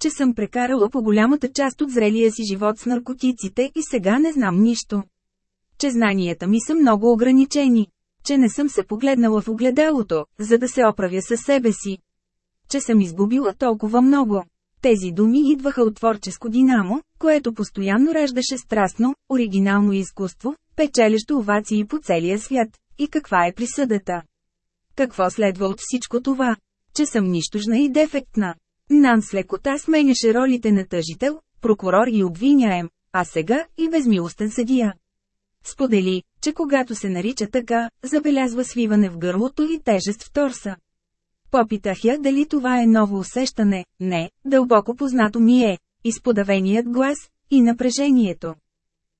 Че съм прекарала по голямата част от зрелия си живот с наркотиците и сега не знам нищо. Че знанията ми са много ограничени. Че не съм се погледнала в огледалото, за да се оправя със себе си че съм изгубила толкова много. Тези думи идваха от творческо динамо, което постоянно раждаше страстно, оригинално изкуство, печелещо овации по целия свят. И каква е присъдата? Какво следва от всичко това? Че съм нищожна и дефектна. Нан с лекота сменяше ролите на тъжител, прокурор и обвиняем, а сега и безмилостен съдия. Сподели, че когато се нарича така, забелязва свиване в гърлото и тежест в торса. Попитах я дали това е ново усещане, не, дълбоко познато ми е, изподавеният глас, и напрежението.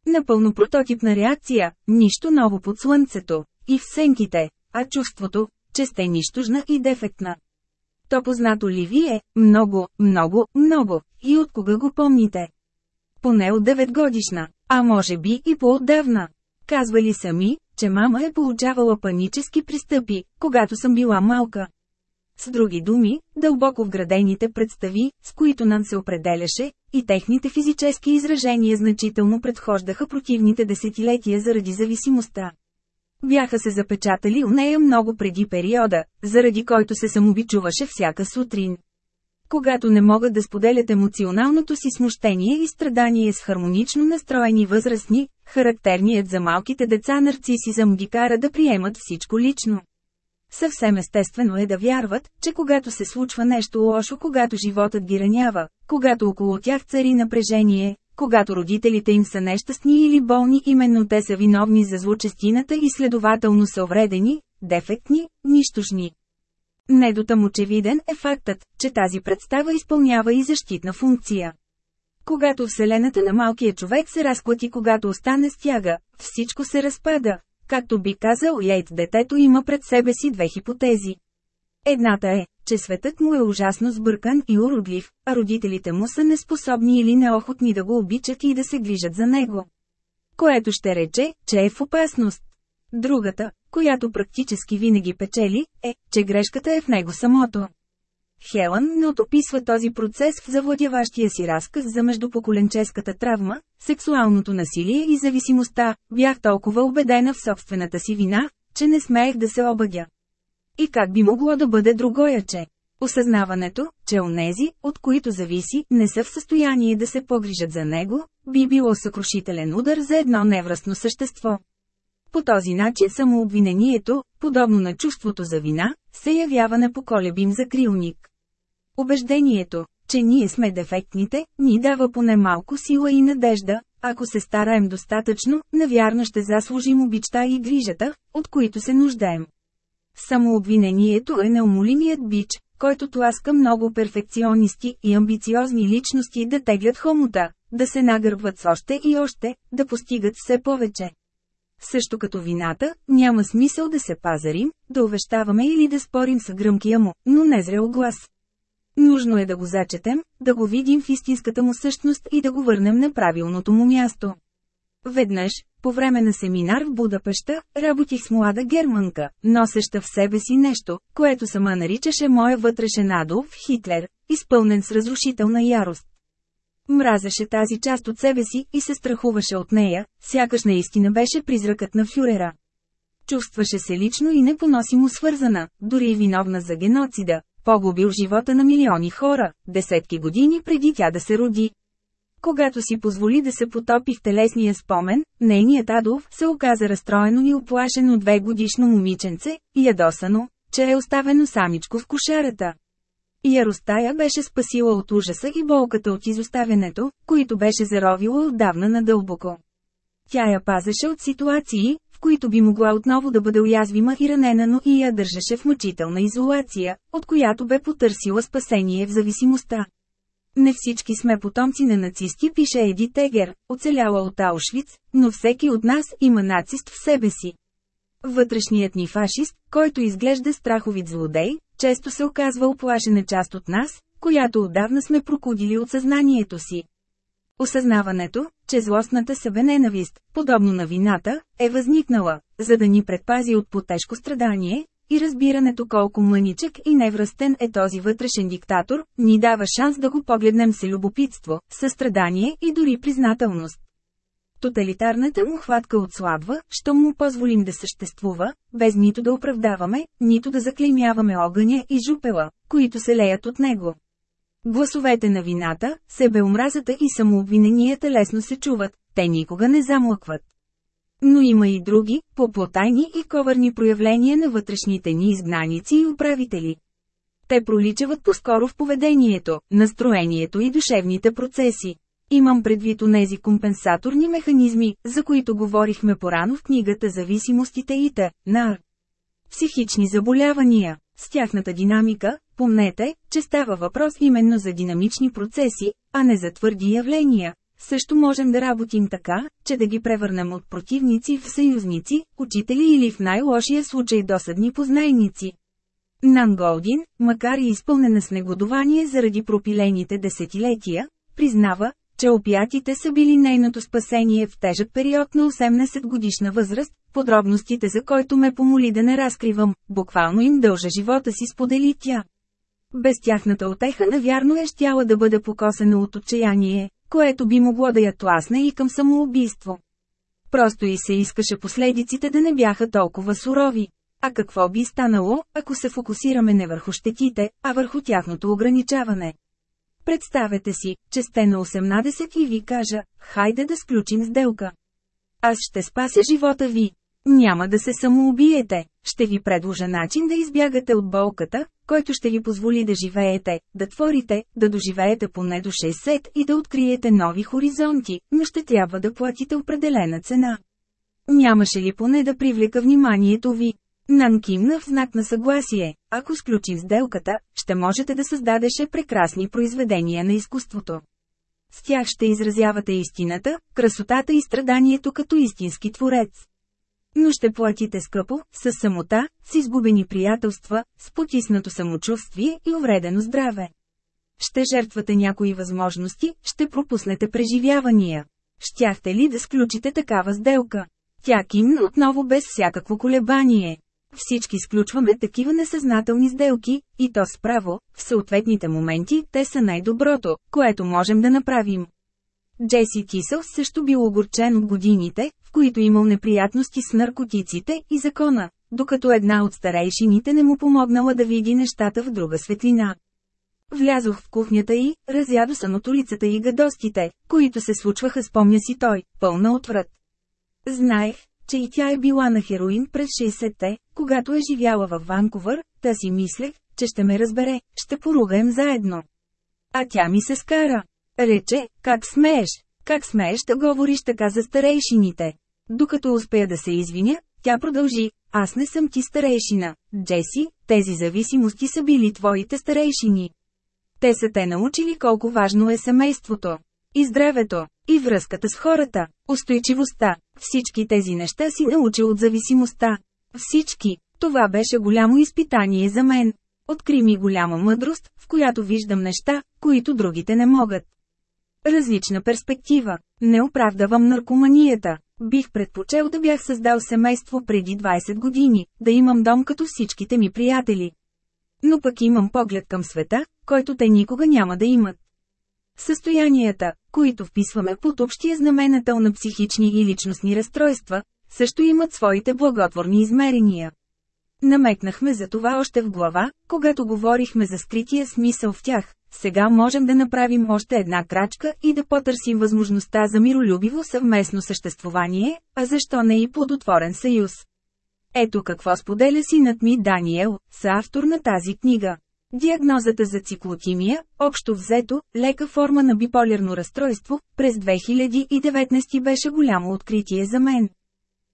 Напълно прототипна реакция, нищо ново под слънцето, и в сенките, а чувството, че сте нищожна и дефектна. То познато ли ви е? Много, много, много, и от кога го помните? Поне от 9 годишна, а може би и по-отдавна. Казвали сами, че мама е получавала панически пристъпи, когато съм била малка. С други думи, дълбоко вградените представи, с които Нан се определяше, и техните физически изражения значително предхождаха противните десетилетия заради зависимостта. Бяха се запечатали у нея много преди периода, заради който се самобичуваше всяка сутрин. Когато не могат да споделят емоционалното си смущение и страдание с хармонично настроени възрастни, характерният за малките деца нарцисизъм ги кара да приемат всичко лично. Съвсем естествено е да вярват, че когато се случва нещо лошо, когато животът ги ранява, когато около тях цари напрежение, когато родителите им са нещастни или болни, именно те са виновни за злочестината и следователно са увредени, дефектни, нищожни. Недотъм очевиден е фактът, че тази представа изпълнява и защитна функция. Когато Вселената на малкия човек се разклати, когато остане стяга, всичко се разпада. Както би казал Йейт, детето има пред себе си две хипотези. Едната е, че светът му е ужасно сбъркан и уродлив, а родителите му са неспособни или неохотни да го обичат и да се грижат за него. Което ще рече, че е в опасност. Другата, която практически винаги печели, е, че грешката е в него самото. Хелън не отописва този процес в завладяващия си разказ за междупоколенческата травма, сексуалното насилие и зависимостта. Бях толкова убедена в собствената си вина, че не смеех да се обадя. И как би могло да бъде другояче? Осъзнаването, че онези, от които зависи, не са в състояние да се погрижат за него, би било съкрушителен удар за едно невръстно същество. По този начин самообвинението, подобно на чувството за вина, се явява непоколебим закрилник. Убеждението, че ние сме дефектните, ни дава поне малко сила и надежда, ако се стараем достатъчно, навярно ще заслужим обичта и грижата, от които се нуждаем. Самообвинението е неумолимият бич, който тласка много перфекционисти и амбициозни личности да теглят хомота, да се нагърбват с още и още, да постигат все повече. Също като вината, няма смисъл да се пазарим, да увещаваме или да спорим с гръмкия му, но не зрел глас. Нужно е да го зачетем, да го видим в истинската му същност и да го върнем на правилното му място. Веднъж, по време на семинар в Будапеща, работих с млада германка, носеща в себе си нещо, което сама наричаше моя вътрешен Адолф Хитлер, изпълнен с разрушителна ярост. Мразеше тази част от себе си и се страхуваше от нея, сякаш наистина беше призракът на фюрера. Чувстваше се лично и непоносимо свързана, дори и виновна за геноцида, погубил живота на милиони хора, десетки години преди тя да се роди. Когато си позволи да се потопи в телесния спомен, нейният Адолф се оказа разстроено и оплашено две годишно момиченце, ядосано, че е оставено самичко в кошарата. Яростая беше спасила от ужаса и болката от изоставянето, които беше заровила отдавна надълбоко. Тя я пазеше от ситуации, в които би могла отново да бъде уязвима и ранена, но и я държаше в мъчителна изолация, от която бе потърсила спасение в зависимостта. Не всички сме потомци на нацисти, пише Еди Тегер, оцеляла от Аушвиц, но всеки от нас има нацист в себе си. Вътрешният ни фашист, който изглежда страховит злодей, често се оказва оплашена част от нас, която отдавна сме прокудили от съзнанието си. Осъзнаването, че злостната себененавист, подобно на вината, е възникнала, за да ни предпази от потежко страдание, и разбирането колко мъничък и невръстен е този вътрешен диктатор, ни дава шанс да го погледнем с любопитство, състрадание и дори признателност. Тоталитарната му хватка отслабва, що му позволим да съществува, без нито да оправдаваме, нито да заклеймяваме огъня и жупела, които се леят от него. Гласовете на вината, себеомразата и самообвиненията лесно се чуват, те никога не замлъкват. Но има и други, по-плотайни и коварни проявления на вътрешните ни изгнаници и управители. Те проличават по-скоро в поведението, настроението и душевните процеси. Имам предвид онези компенсаторни механизми, за които говорихме порано в книгата Зависимостите и т.н. Психични заболявания. С тяхната динамика, помнете, че става въпрос именно за динамични процеси, а не за твърди явления. Също можем да работим така, че да ги превърнем от противници в съюзници, учители или в най-лошия случай досъдни познайници. Нан Голдин, макар и изпълнена с негодование заради пропилените десетилетия, признава, че опиятите са били нейното спасение в тежък период на 18 годишна възраст, подробностите за който ме помоли да не разкривам, буквално им дължа живота си сподели тя. Без тяхната отеха навярно е щяла да бъде покосена от отчаяние, което би могло да я тласне и към самоубийство. Просто и се искаше последиците да не бяха толкова сурови. А какво би станало, ако се фокусираме не върху щетите, а върху тяхното ограничаване? Представете си, че сте на 18 и ви кажа, хайде да сключим сделка. Аз ще спася живота ви. Няма да се самоубиете, ще ви предложа начин да избягате от болката, който ще ви позволи да живеете, да творите, да доживеете поне до 60 и да откриете нови хоризонти, но ще трябва да платите определена цена. Нямаше ли поне да привлека вниманието ви? Нан кимна в знак на съгласие. Ако сключим сделката, ще можете да създадеше прекрасни произведения на изкуството. С тях ще изразявате истината, красотата и страданието като истински творец. Но ще платите скъпо, с самота, с изгубени приятелства, с потиснато самочувствие и увредено здраве. Ще жертвате някои възможности, ще пропуснете преживявания. Щяхте ли да сключите такава сделка? Тя кимна отново без всякакво колебание. Всички сключваме такива несъзнателни сделки, и то справо, в съответните моменти те са най-доброто, което можем да направим. Джеси Тисъл също бил огорчен от годините, в които имал неприятности с наркотиците и закона, докато една от старейшините не му помогнала да види нещата в друга светлина. Влязох в кухнята и, разядосан от улицата и гадостите, които се случваха спомня си той, пълна отврат. Знаех, че и тя е била на хероин през 60-те, когато е живяла във Ванкувър, та си мислех, че ще ме разбере, ще поругаем заедно. А тя ми се скара. Рече, как смееш, как смееш да говориш така за старейшините. Докато успея да се извиня, тя продължи, аз не съм ти старейшина, Джеси, тези зависимости са били твоите старейшини. Те са те научили колко важно е семейството. И здравето, и връзката с хората, устойчивостта, всички тези неща си научил от зависимостта. Всички. Това беше голямо изпитание за мен. Откри ми голяма мъдрост, в която виждам неща, които другите не могат. Различна перспектива. Не оправдавам наркоманията. Бих предпочел да бях създал семейство преди 20 години, да имам дом като всичките ми приятели. Но пък имам поглед към света, който те никога няма да имат. Състоянията, които вписваме под общия знаменател на психични и личностни разстройства, също имат своите благотворни измерения. Намекнахме за това още в глава, когато говорихме за скрития смисъл в тях. Сега можем да направим още една крачка и да потърсим възможността за миролюбиво съвместно съществувание, а защо не и плодотворен съюз. Ето какво споделя синът ми Даниел, съавтор на тази книга. Диагнозата за циклотимия, общо взето, лека форма на биполярно разстройство, през 2019 беше голямо откритие за мен.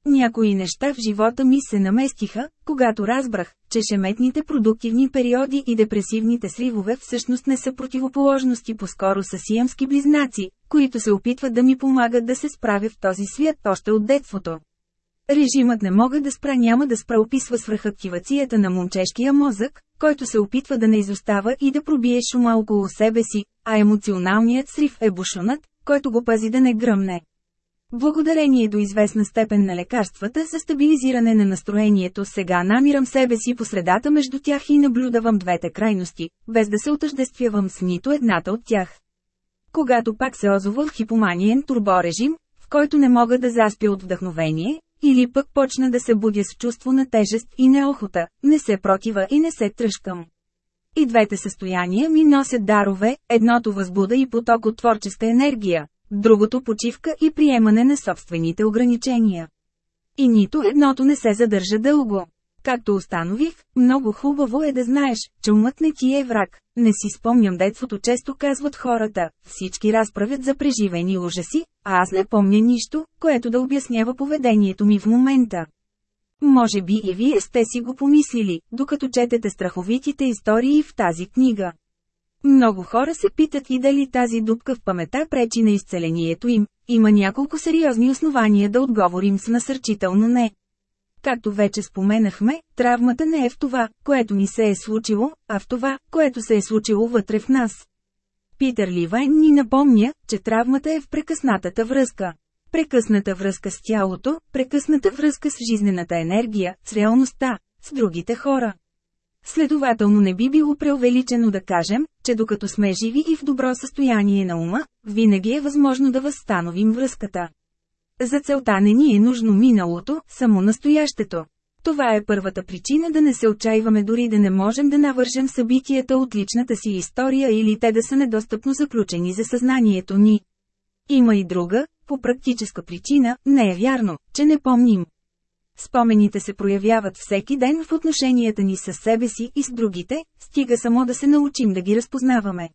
Някои неща в живота ми се наместиха, когато разбрах, че шеметните продуктивни периоди и депресивните сривове всъщност не са противоположности по-скоро са сиямски близнаци, които се опитват да ми помагат да се справя в този свят още от детството. Режимът не мога да спра няма да спра описва свръхактивацията на момчешкия мозък, който се опитва да не изостава и да пробие шума около себе си, а емоционалният срив е бушонът, който го пази да не гръмне. Благодарение до известна степен на лекарствата за стабилизиране на настроението сега намирам себе си по средата между тях и наблюдавам двете крайности, без да се отъждествявам с нито едната от тях. Когато пак се озова в хипоманиен турборежим, в който не мога да заспя от вдъхновение, или пък почна да се будя с чувство на тежест и неохота, не се протива и не се тръжкам. И двете състояния ми носят дарове, едното възбуда и поток от творческа енергия, другото почивка и приемане на собствените ограничения. И нито едното не се задържа дълго. Както установих, много хубаво е да знаеш, че умът не ти е враг. Не си спомням детството често казват хората, всички разправят за преживени ужаси, а аз не помня нищо, което да обяснява поведението ми в момента. Може би и вие сте си го помислили, докато четете страховитите истории в тази книга. Много хора се питат и дали тази дупка в памета пречи на изцелението им. Има няколко сериозни основания да отговорим с насърчително не. Както вече споменахме, травмата не е в това, което ни се е случило, а в това, което се е случило вътре в нас. Питър Ливайн ни напомня, че травмата е в прекъснатата връзка. Прекъсната връзка с тялото, прекъсната връзка с жизнената енергия, с реалността, с другите хора. Следователно не би било преувеличено да кажем, че докато сме живи и в добро състояние на ума, винаги е възможно да възстановим връзката. За целта не ни е нужно миналото, само настоящето. Това е първата причина да не се отчаиваме дори да не можем да навържем събитията от личната си история или те да са недостъпно заключени за съзнанието ни. Има и друга, по практическа причина, не е вярно, че не помним. Спомените се проявяват всеки ден в отношенията ни с себе си и с другите, стига само да се научим да ги разпознаваме.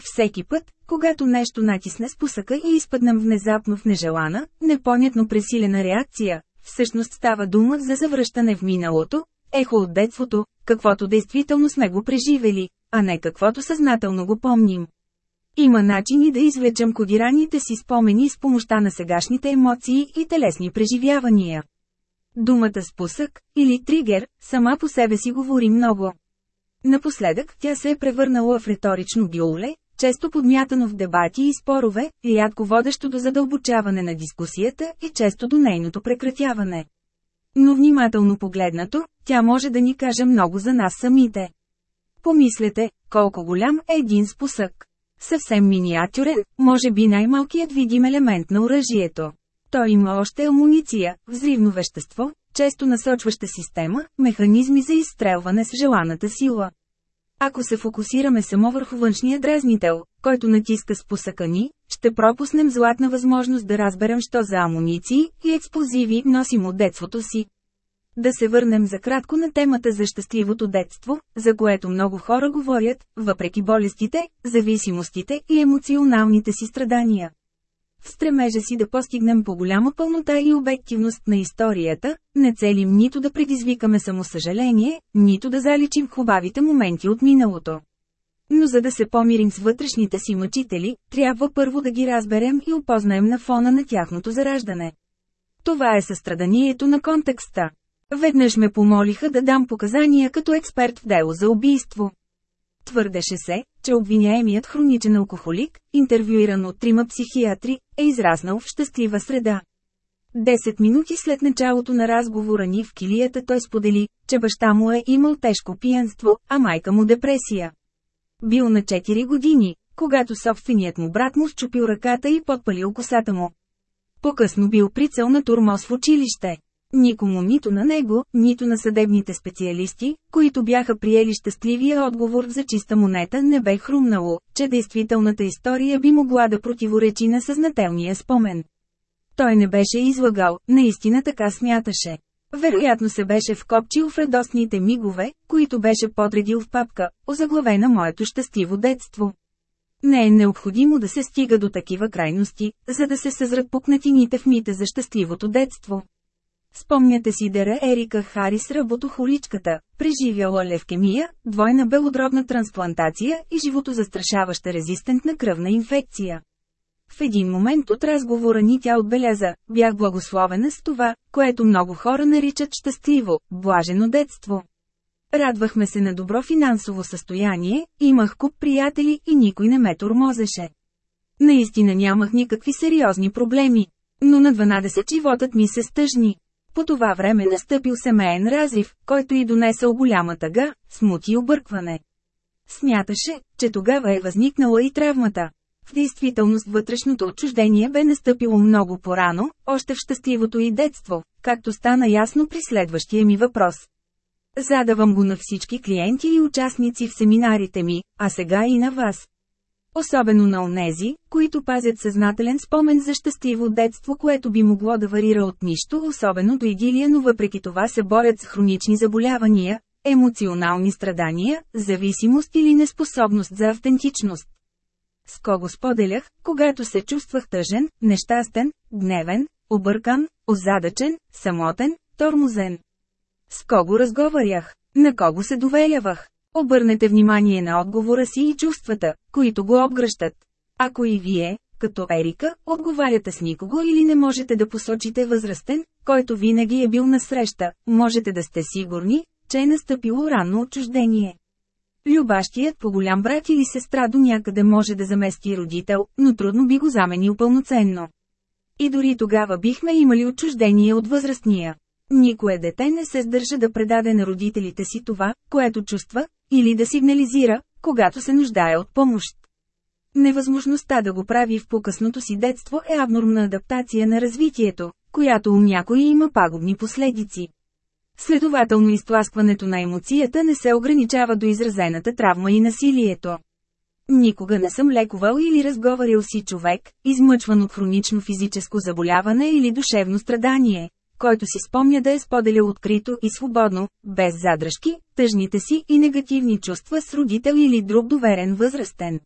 Всеки път, когато нещо натисне спусъка и изпаднем внезапно в нежелана, непонятно пресилена реакция, всъщност става дума за завръщане в миналото, ехо от детството, каквото действително сме го преживели, а не каквото съзнателно го помним. Има начини да извлечем кодираните си спомени с помощта на сегашните емоции и телесни преживявания. Думата спусък, или тригер, сама по себе си говори много. Напоследък тя се е превърнала в риторично гюле, често подмятано в дебати и спорове, рядко водещо до задълбочаване на дискусията и често до нейното прекратяване. Но внимателно погледнато, тя може да ни каже много за нас самите. Помислете, колко голям е един спусък. Съвсем миниатюрен, може би най-малкият видим елемент на оръжието. Той има още амуниция, взривно вещество, често насочваща система, механизми за изстрелване с желаната сила. Ако се фокусираме само върху външния дразнител, който натиска спусъка ни, ще пропуснем златна възможност да разберем що за амуниции и експлозиви носим от детството си. Да се върнем за кратко на темата за щастливото детство, за което много хора говорят, въпреки болестите, зависимостите и емоционалните си страдания. В стремежа си да постигнем по-голяма пълнота и обективност на историята, не целим нито да предизвикаме самосъжаление, нито да заличим хубавите моменти от миналото. Но за да се помирим с вътрешните си мъчители, трябва първо да ги разберем и опознаем на фона на тяхното зараждане. Това е състраданието на контекста. Веднъж ме помолиха да дам показания като експерт в дело за убийство. Твърдеше се, че обвиняемият хроничен алкохолик, интервюиран от трима психиатри, е израснал в щастлива среда. Десет минути след началото на разговора ни в килията той сподели, че баща му е имал тежко пиянство, а майка му депресия. Бил на 4 години, когато собственият му брат му счупил ръката и подпалил косата му. По-късно бил прицел на турмоз в училище. Никому нито на него, нито на съдебните специалисти, които бяха приели щастливия отговор за чиста монета не бе хрумнало, че действителната история би могла да противоречи на съзнателния спомен. Той не беше излагал, наистина така смяташе. Вероятно се беше вкопчил в радостните мигове, които беше подредил в папка, озаглавена моето щастливо детство. Не е необходимо да се стига до такива крайности, за да се съзрат пукнатините в мите за щастливото детство. Спомняте си Дера Ерика Харис работохоличката, преживяла левкемия, двойна белодробна трансплантация и живото застрашаваща резистентна кръвна инфекция. В един момент от разговора ни тя отбеляза, бях благословена с това, което много хора наричат щастливо, блажено детство. Радвахме се на добро финансово състояние, имах куп приятели и никой не ме тормозеше. Наистина нямах никакви сериозни проблеми. Но на 12 животът ми се стъжни. По това време настъпил семейен разрив, който и донесъл голяма тъга, смут и объркване. Смяташе, че тогава е възникнала и травмата. В действителност вътрешното отчуждение бе настъпило много порано, още в щастливото и детство, както стана ясно при следващия ми въпрос. Задавам го на всички клиенти и участници в семинарите ми, а сега и на вас. Особено на онези, които пазят съзнателен спомен за щастливо детство, което би могло да варира от нищо особено до идилия, но въпреки това се борят с хронични заболявания, емоционални страдания, зависимост или неспособност за автентичност. С кого споделях, когато се чувствах тъжен, нещастен, гневен, объркан, озадачен, самотен, тормозен. С кого разговарях, на кого се доверявах, Обърнете внимание на отговора си и чувствата, които го обгръщат. Ако и вие, като Ерика, отговаряте с никого или не можете да посочите възрастен, който винаги е бил насреща, можете да сте сигурни, че е настъпило ранно отчуждение. Любащият по голям брат или сестра до някъде може да замести родител, но трудно би го заменил пълноценно. И дори тогава бихме имали отчуждение от възрастния. Никое дете не се сдържа да предаде на родителите си това, което чувства, или да сигнализира, когато се нуждае от помощ. Невъзможността да го прави в покъсното си детство е абнормна адаптация на развитието, която у някои има пагубни последици. Следователно изтласкването на емоцията не се ограничава до изразената травма и насилието. Никога не съм лекувал или разговарял си човек, измъчван от хронично физическо заболяване или душевно страдание, който си спомня да е споделял открито и свободно, без задръжки, тъжните си и негативни чувства с родител или друг доверен възрастен.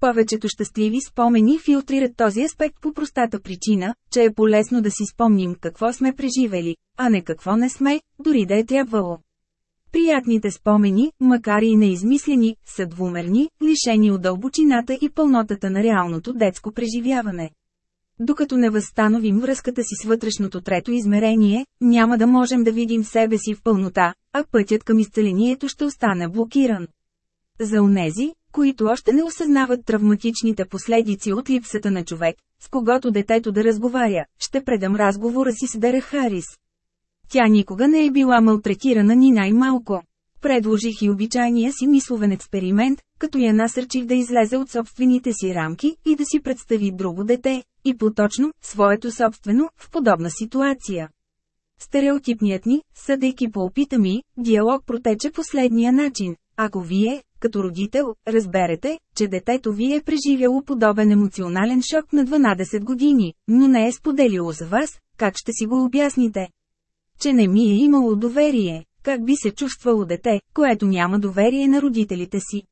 Повечето щастливи спомени филтрират този аспект по простата причина, че е полезно да си спомним какво сме преживели, а не какво не сме, дори да е трябвало. Приятните спомени, макар и неизмислени, са двумерни, лишени от дълбочината и пълнотата на реалното детско преживяване. Докато не възстановим връзката си с вътрешното трето измерение, няма да можем да видим себе си в пълнота, а пътят към изцелението ще остане блокиран. За унези, които още не осъзнават травматичните последици от липсата на човек, с когото детето да разговаря, ще предам разговора си с Дера Харис. Тя никога не е била малтретирана ни най-малко. Предложих и обичайния си мисловен експеримент, като я насърчих да излезе от собствените си рамки и да си представи друго дете, и поточно, своето собствено, в подобна ситуация. Стереотипният ни, съдейки по опита ми, диалог протече последния начин. Ако вие, като родител, разберете, че детето ви е преживяло подобен емоционален шок на 12 години, но не е споделило за вас, как ще си го обясните? Че не ми е имало доверие, как би се чувствало дете, което няма доверие на родителите си?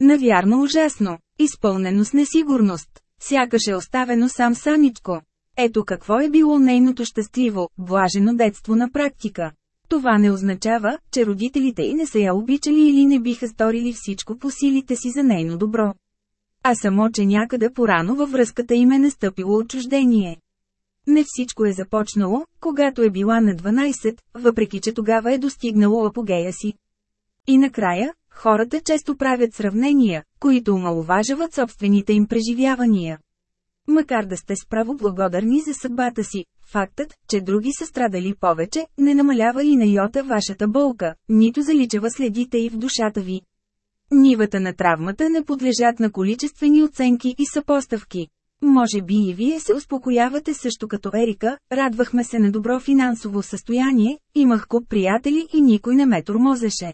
Навярно ужасно, изпълнено с несигурност, сякаш е оставено сам самичко. Ето какво е било нейното щастливо, блажено детство на практика. Това не означава, че родителите й не са я обичали или не биха сторили всичко по силите си за нейно добро. А само, че някъде порано във връзката им е настъпило отчуждение. Не всичко е започнало, когато е била на 12, въпреки че тогава е достигнало апогея си. И накрая, хората често правят сравнения, които омалуважават собствените им преживявания. Макар да сте справо благодарни за съдбата си, фактът, че други са страдали повече, не намалява и на йота вашата болка, нито заличава следите и в душата ви. Нивата на травмата не подлежат на количествени оценки и съпоставки. Може би и вие се успокоявате също като Ерика, радвахме се на добро финансово състояние, имах куп приятели и никой не ме тормозеше.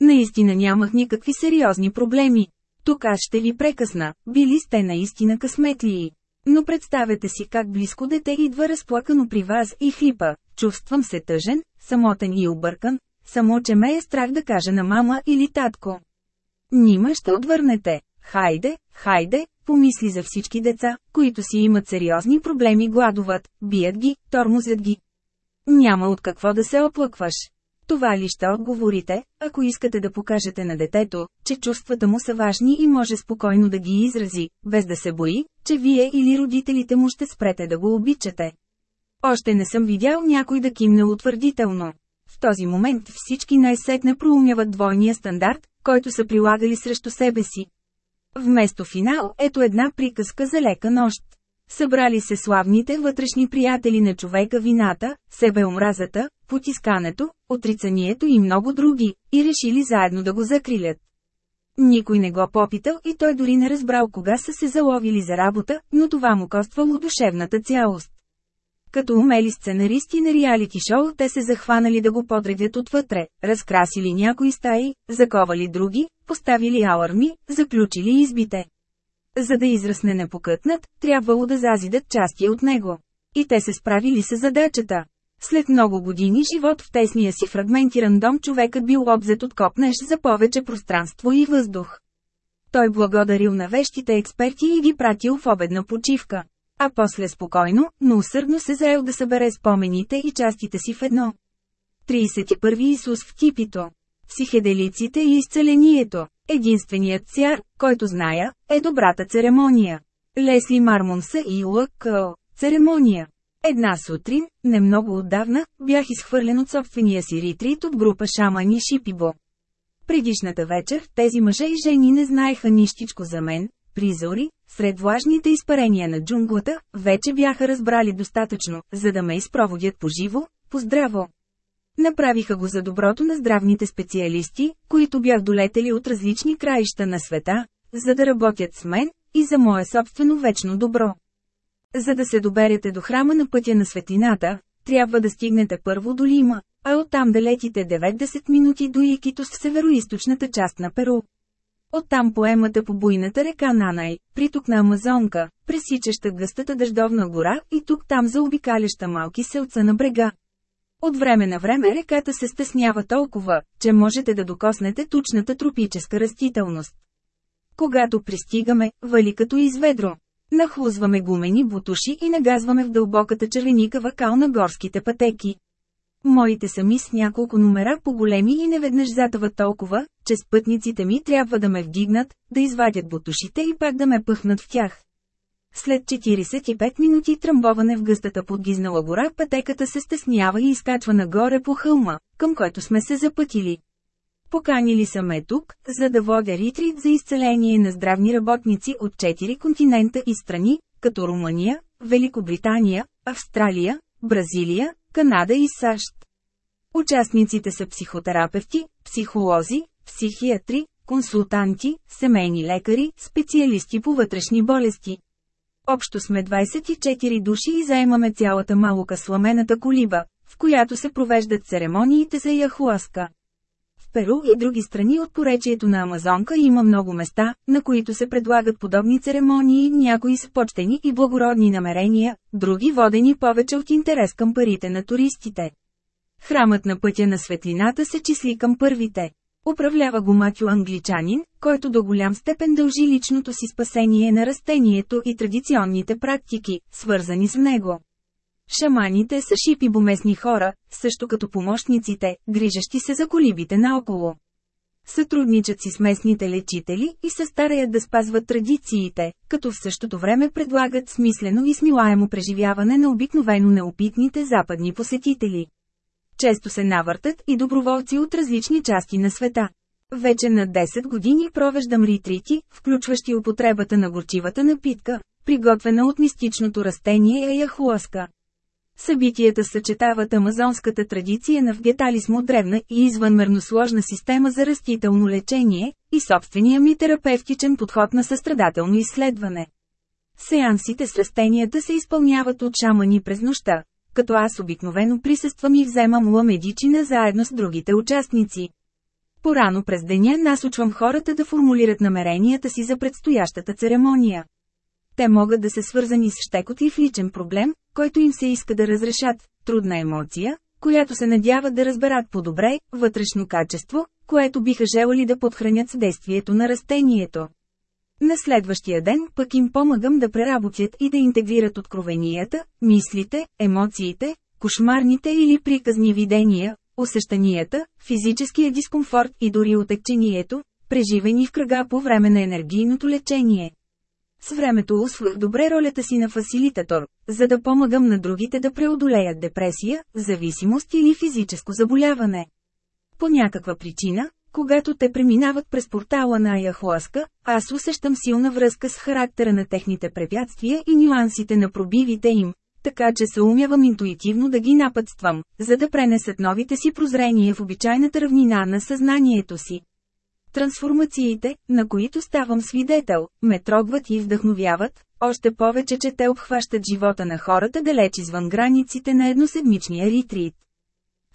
Наистина нямах никакви сериозни проблеми. Тук аз ще ви прекъсна, били сте наистина късметлии. Но представете си как близко дете идва разплакано при вас и хлипа, чувствам се тъжен, самотен и объркан, само че ме е страх да кажа на мама или татко. Нима ще отвърнете, хайде, хайде, помисли за всички деца, които си имат сериозни проблеми гладуват, бият ги, тормозят ги. Няма от какво да се оплъкваш. Това ли ще отговорите, ако искате да покажете на детето, че чувствата му са важни и може спокойно да ги изрази, без да се бои, че вие или родителите му ще спрете да го обичате. Още не съм видял някой да кимне утвърдително. В този момент всички най-сетне проумяват двойния стандарт, който са прилагали срещу себе си. Вместо финал, ето една приказка за лека нощ. Събрали се славните вътрешни приятели на човека вината, себеомразата, потискането, отрицанието и много други, и решили заедно да го закрилят. Никой не го попитал и той дори не разбрал кога са се заловили за работа, но това му коствало душевната цялост. Като умели сценаристи на реалити шоу, те се захванали да го подредят отвътре, разкрасили някои стаи, заковали други, поставили аларми, заключили избите. За да израсне непокътнат, трябвало да зазидат части от него. И те се справили с задачата. След много години живот в тесния си фрагментиран дом човекът бил обзет от копнеш за повече пространство и въздух. Той благодарил на вещите експерти и ги пратил в обедна почивка. А после спокойно, но усърдно се заел да събере спомените и частите си в едно. 31 Исус в кипито. Психеделиците и изцелението. Единственият цяр, който зная, е добрата церемония. Лесли Мармонса и Л.К. Церемония. Една сутрин, не много отдавна, бях изхвърлен от собствения си ретрит от група шамани Шипибо. Предишната вечер, тези мъже и жени не знаеха нищичко за мен, призори, сред влажните изпарения на джунглата, вече бяха разбрали достатъчно, за да ме изпроводят по живо, по здраво. Направиха го за доброто на здравните специалисти, които бях долетели от различни краища на света, за да работят с мен, и за мое собствено вечно добро. За да се доберете до храма на пътя на светлината, трябва да стигнете първо до Лима, а оттам да летите 90 минути до Икитос в североизточната част на Перу. Оттам поемате по буйната река Нанай, приток на Амазонка, пресичаща гъстата дъждовна гора и тук-там заобикаляща малки селца на брега. От време на време реката се стеснява толкова, че можете да докоснете тучната тропическа растителност. Когато пристигаме, вали като изведро. Нахлузваме гумени бутуши и нагазваме в дълбоката червеникава кал на горските пътеки. Моите сами с няколко номера по-големи и неведнъж затъват толкова, че спътниците ми трябва да ме вдигнат, да извадят бутушите и пак да ме пъхнат в тях. След 45 минути тръмбоване в гъстата подгизнала гора, пътеката се стеснява и изкачва нагоре по хълма, към който сме се запътили. Поканили са ме тук, за да водя ретрит за изцеление на здравни работници от 4 континента и страни, като Румъния, Великобритания, Австралия, Бразилия, Канада и САЩ. Участниците са психотерапевти, психолози, психиатри, консултанти, семейни лекари, специалисти по вътрешни болести. Общо сме 24 души и заемаме цялата малука сламената колиба, в която се провеждат церемониите за яхуаска. В Перу и други страни от поречието на Амазонка има много места, на които се предлагат подобни церемонии, някои с почтени и благородни намерения, други водени повече от интерес към парите на туристите. Храмът на пътя на светлината се числи към първите. Управлява го Матю англичанин, който до голям степен дължи личното си спасение на растението и традиционните практики, свързани с него. Шаманите са шипи боместни хора, също като помощниците, грижащи се за колибите наоколо. Сътрудничат си с местните лечители и се стараят да спазват традициите, като в същото време предлагат смислено и смилаемо преживяване на обикновено неопитните западни посетители. Често се навъртат и доброволци от различни части на света. Вече на 10 години провеждам ритрити, включващи употребата на горчивата напитка, приготвена от мистичното растение Аяхуаска. Събитията съчетават амазонската традиция на вгетализмо древна и извънмерно сложна система за растително лечение, и собствения ми терапевтичен подход на състрадателно изследване. Сеансите с растенията се изпълняват от шамани през нощта, като аз обикновено присъствам и вземам ламедичина заедно с другите участници. Порано през деня насочвам хората да формулират намеренията си за предстоящата церемония. Те могат да се свързани с щекотлив личен проблем, който им се иска да разрешат, трудна емоция, която се надяват да разберат по-добре, вътрешно качество, което биха желали да подхранят с действието на растението. На следващия ден пък им помагам да преработят и да интегрират откровенията, мислите, емоциите, кошмарните или приказни видения, усещанията, физическия дискомфорт и дори отекчението, преживени в кръга по време на енергийното лечение. С времето усвоих добре ролята си на фасилитатор, за да помагам на другите да преодолеят депресия, зависимост или физическо заболяване. По някаква причина, когато те преминават през портала на Аяхуаска, аз усещам силна връзка с характера на техните препятствия и нюансите на пробивите им, така че се умявам интуитивно да ги напътствам, за да пренесат новите си прозрения в обичайната равнина на съзнанието си. Трансформациите, на които ставам свидетел, ме трогват и вдъхновяват, още повече, че те обхващат живота на хората далеч извън границите на едноседмичния ретрит.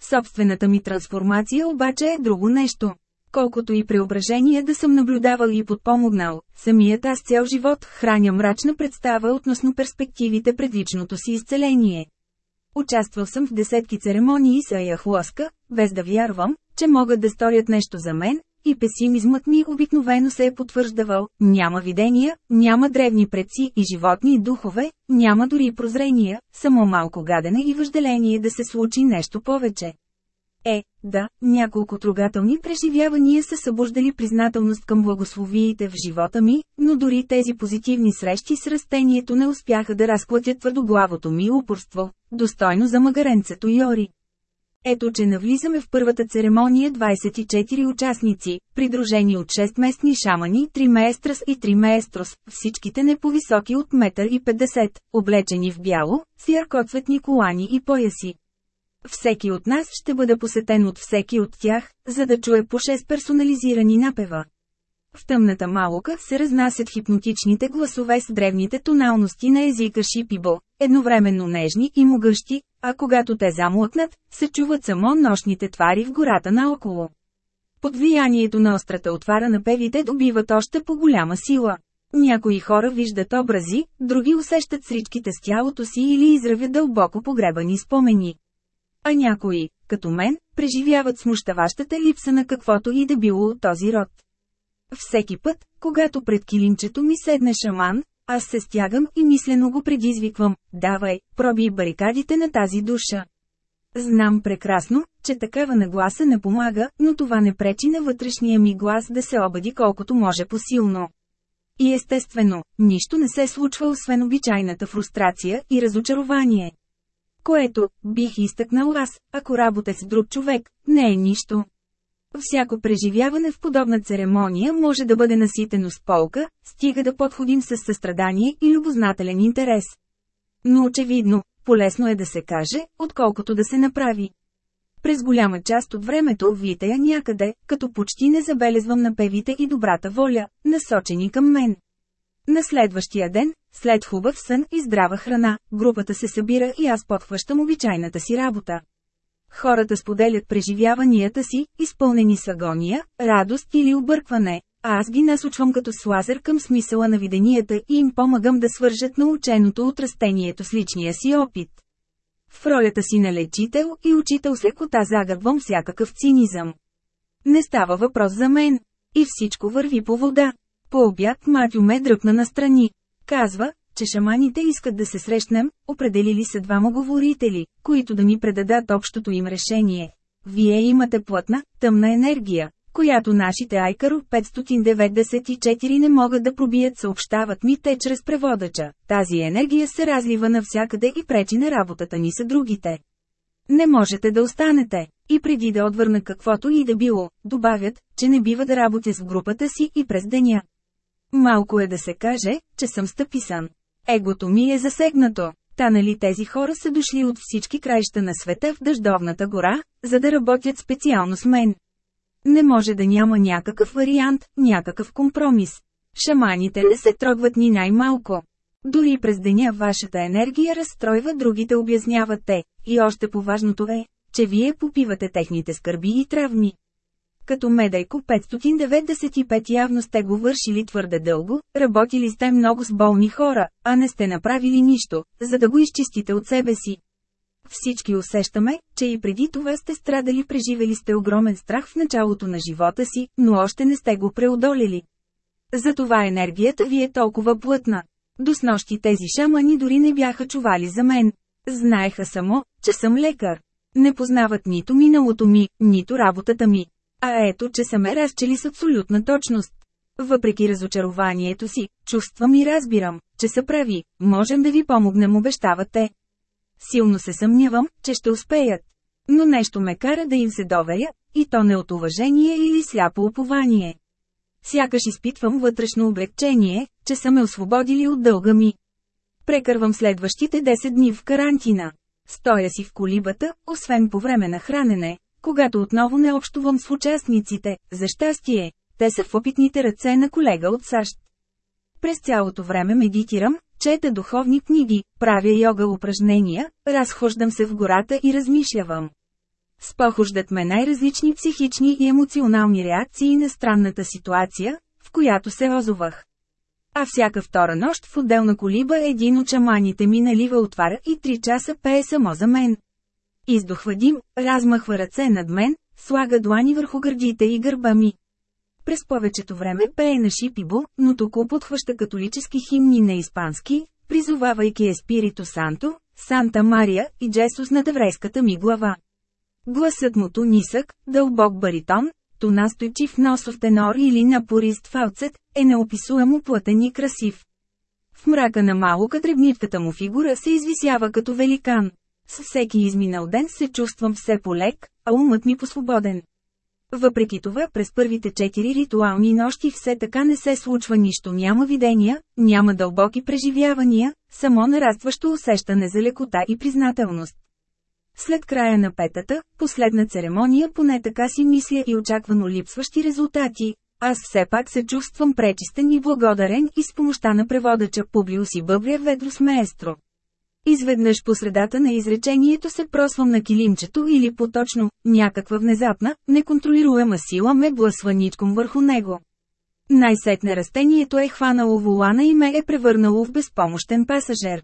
Собствената ми трансформация обаче е друго нещо. Колкото и преображение да съм наблюдавал и подпомогнал, самият аз цял живот храня мрачна представа относно перспективите пред личното си изцеление. Участвал съм в десетки церемонии с Аяхуаска, без да вярвам, че могат да сторят нещо за мен, и песимизмът ми обикновено се е потвърждавал, няма видения, няма древни предци и животни духове, няма дори прозрения, само малко гадене и въжделение да се случи нещо повече. Е, да, няколко трогателни преживявания са събуждали признателност към благословиите в живота ми, но дори тези позитивни срещи с растението не успяха да разклатят твърдоглавото ми упорство, достойно за магаренцето Йори. Ето че навлизаме в първата церемония 24 участници, придружени от 6 местни шамани, 3 маестрас и 3 маестрос, всичките не по-високи от 1,50 м, облечени в бяло, с яркоцветни колани и пояси. Всеки от нас ще бъде посетен от всеки от тях, за да чуе по 6 персонализирани напева. В тъмната малока се разнасят хипнотичните гласове с древните тоналности на езика шипибо, едновременно нежни и могъщи, а когато те замлъкнат, се чуват само нощните твари в гората наоколо. Под влиянието на острата отвара на певите добиват още по-голяма сила. Някои хора виждат образи, други усещат сричките с тялото си или изравят дълбоко погребани спомени. А някои, като мен, преживяват смущаващата липса на каквото и да било от този род. Всеки път, когато пред килимчето ми седне шаман, аз се стягам и мислено го предизвиквам, давай, проби барикадите на тази душа. Знам прекрасно, че такава нагласа не помага, но това не пречи на вътрешния ми глас да се обади колкото може посилно. И естествено, нищо не се случва освен обичайната фрустрация и разочарование. Което, бих изтъкнал аз, ако работя с друг човек, не е нищо. Всяко преживяване в подобна церемония може да бъде наситено с полка, стига да подходим с състрадание и любознателен интерес. Но очевидно, полезно е да се каже, отколкото да се направи. През голяма част от времето витая някъде, като почти не забелезвам напевите и добрата воля, насочени към мен. На следващия ден, след хубав сън и здрава храна, групата се събира и аз подхващам обичайната си работа. Хората споделят преживяванията си, изпълнени с агония, радост или объркване, а аз ги насочвам като слазер към смисъла на виденията и им помагам да свържат наученото от растението с личния си опит. В ролята си на лечител и учител с лекота загърбвам всякакъв цинизъм. Не става въпрос за мен. И всичко върви по вода. По обяд Матю ме дръпна настрани. Казва, че шаманите искат да се срещнем, определили се двама говорители, които да ми предадат общото им решение. Вие имате плътна, тъмна енергия, която нашите Айкаро 594 не могат да пробият съобщават ми те чрез преводача. Тази енергия се разлива навсякъде и пречи на работата ни с другите. Не можете да останете. И преди да отвърна каквото и да било, добавят, че не бива да работя с групата си и през деня. Малко е да се каже, че съм стъписан. Егото ми е засегнато. Та нали тези хора са дошли от всички краища на света в дъждовната гора, за да работят специално с мен. Не може да няма някакъв вариант, някакъв компромис. Шаманите не се трогват ни най-малко. Дори през деня вашата енергия разстройва другите обяснявате, и още по-важното е, че вие попивате техните скърби и травни. Като Медайко 595 явно сте го вършили твърде дълго, работили сте много с болни хора, а не сте направили нищо, за да го изчистите от себе си. Всички усещаме, че и преди това сте страдали преживели сте огромен страх в началото на живота си, но още не сте го преодолели. Затова енергията ви е толкова плътна. До снощи тези шамани дори не бяха чували за мен. Знаеха само, че съм лекар. Не познават нито миналото ми, нито работата ми. А ето, че са ме разчели с абсолютна точност. Въпреки разочарованието си, чувствам и разбирам, че са прави, можем да ви помогнем обещавате. Силно се съмнявам, че ще успеят. Но нещо ме кара да им се доверя, и то не от уважение или сляпо упование. Сякаш изпитвам вътрешно облегчение, че са ме освободили от дълга ми. Прекървам следващите 10 дни в карантина. Стоя си в колибата, освен по време на хранене, когато отново не общувам с участниците, за щастие, те са в опитните ръце на колега от САЩ. През цялото време медитирам, чета духовни книги, правя йога упражнения, разхождам се в гората и размишлявам. Спохождат ме най-различни психични и емоционални реакции на странната ситуация, в която се озовах. А всяка втора нощ в отделна колиба един от шаманите ми налива отвара и три часа пее само за мен. Издохва дим, размахва ръце над мен, слага длани върху гърдите и гърба ми. През повечето време пее на шипибо, но тук подхваща католически химни на испански, призовавайки Еспирито Санто, Санта Мария и Джесус над еврейската ми глава. Гласът му то нисък, дълбок баритон, то настойчив носов тенор или напорист фалцет, е неописуемо плътен и красив. В мрака на малка дребнитката му фигура се извисява като великан. С всеки изминал ден се чувствам все полек, а умът ми посвободен. Въпреки това през първите четири ритуални нощи все така не се случва нищо няма видения, няма дълбоки преживявания, само нарастващо усещане за лекота и признателност. След края на петата, последна церемония поне така си мисля и очаквано липсващи резултати, аз все пак се чувствам пречистен и благодарен и с помощта на преводача Публиус и Бъбрия Ведрос Маестро. Изведнъж по средата на изречението се просвам на килимчето или поточно, някаква внезапна, неконтролируема сила ме блъсва ничком върху него. Най-сетне растението е хванало волана и ме е превърнало в безпомощен пасажер.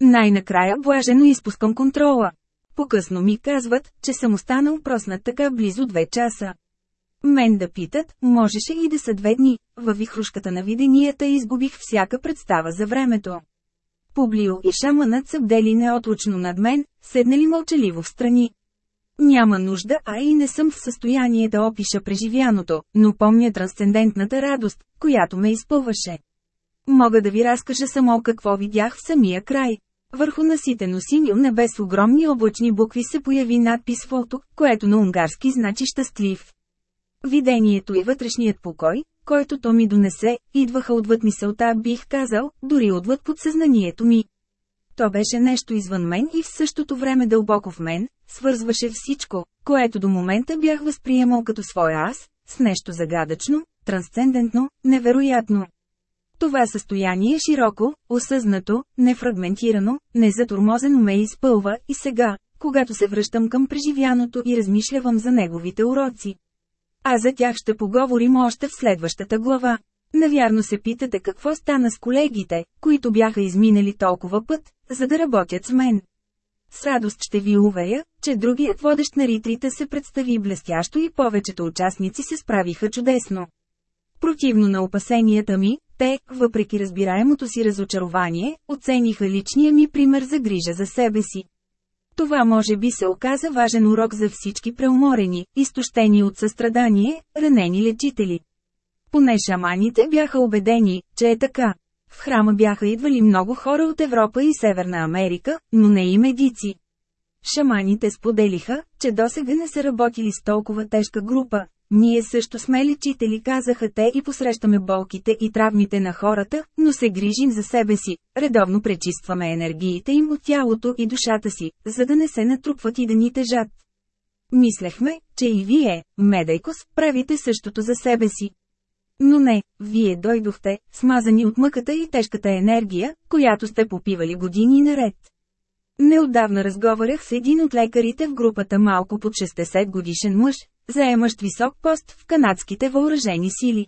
Най-накрая блажено изпускам контрола. По-късно ми казват, че съм останал проснат така близо две часа. Мен да питат, можеше и да са две дни, във вихрушката на виденията изгубих всяка представа за времето. Публио и шаманът са бдели неотлучно над мен, седнали мълчаливо в страни. Няма нужда, а и не съм в състояние да опиша преживяното, но помня трансцендентната радост, която ме изпълваше. Мога да ви разкажа само какво видях в самия край. Върху наситено синьо небе с огромни облачни букви се появи надпис фото, което на унгарски значи щастлив. Видението и вътрешният покой, който то ми донесе, идваха отвъд мисълта, бих казал, дори отвъд подсъзнанието ми. То беше нещо извън мен и в същото време дълбоко в мен, свързваше всичко, което до момента бях възприемал като своя аз, с нещо загадъчно, трансцендентно, невероятно. Това състояние широко, осъзнато, нефрагментирано, незатормозено ме изпълва и сега, когато се връщам към преживяното и размишлявам за неговите уроци. А за тях ще поговорим още в следващата глава. Навярно се питате какво стана с колегите, които бяха изминали толкова път, за да работят с мен. С радост ще ви уверя, че другият водещ на ритрите се представи блестящо и повечето участници се справиха чудесно. Противно на опасенията ми, те, въпреки разбираемото си разочарование, оцениха личния ми пример за грижа за себе си. Това може би се оказа важен урок за всички преуморени, изтощени от състрадание, ранени лечители. Поне шаманите бяха убедени, че е така. В храма бяха идвали много хора от Европа и Северна Америка, но не и медици. Шаманите споделиха, че досега не са работили с толкова тежка група. Ние също сме лечители, казаха те и посрещаме болките и травмите на хората, но се грижим за себе си, редовно пречистваме енергиите им от тялото и душата си, за да не се натрупват и да ни тежат. Мислехме, че и вие, Медайкос, правите същото за себе си. Но не, вие дойдохте, смазани от мъката и тежката енергия, която сте попивали години наред. Неотдавна разговарях с един от лекарите в групата малко под 60 годишен мъж, заемащ висок пост в канадските въоръжени сили.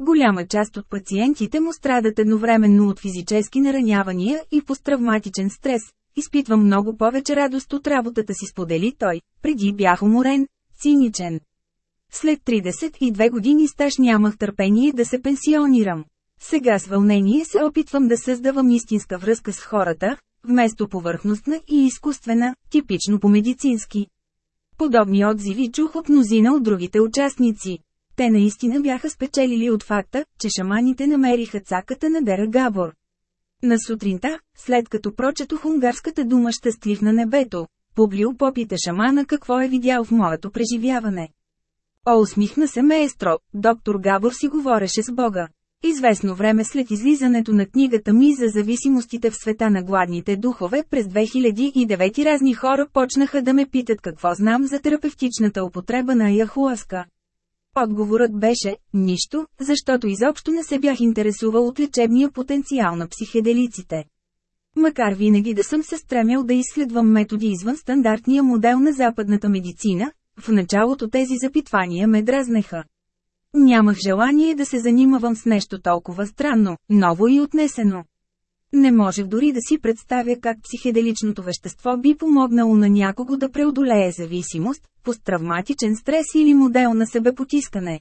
Голяма част от пациентите му страдат едновременно от физически наранявания и посттравматичен стрес. Изпитвам много повече радост от работата си сподели той, преди бях уморен, циничен. След 32 години стаж нямах търпение да се пенсионирам. Сега с вълнение се опитвам да създавам истинска връзка с хората, вместо повърхностна и изкуствена, типично по-медицински. Подобни отзиви чух от мнозина от другите участници. Те наистина бяха спечелили от факта, че шаманите намериха цаката на Дера Габор. На сутринта, след като прочетох унгарската дума щастлив на небето, Публио попита шамана какво е видял в моето преживяване. О, усмихна се Меестро, доктор Габор си говореше с Бога. Известно време след излизането на книгата ми за зависимостите в света на гладните духове през 2009 разни хора почнаха да ме питат какво знам за терапевтичната употреба на яхуаска. Отговорът беше – нищо, защото изобщо не се бях интересувал от лечебния потенциал на психеделиците. Макар винаги да съм се стремял да изследвам методи извън стандартния модел на западната медицина, в началото тези запитвания ме дразнеха. Нямах желание да се занимавам с нещо толкова странно, ново и отнесено. Не можех дори да си представя как психеделичното вещество би помогнало на някого да преодолее зависимост, посттравматичен стрес или модел на себепотискане.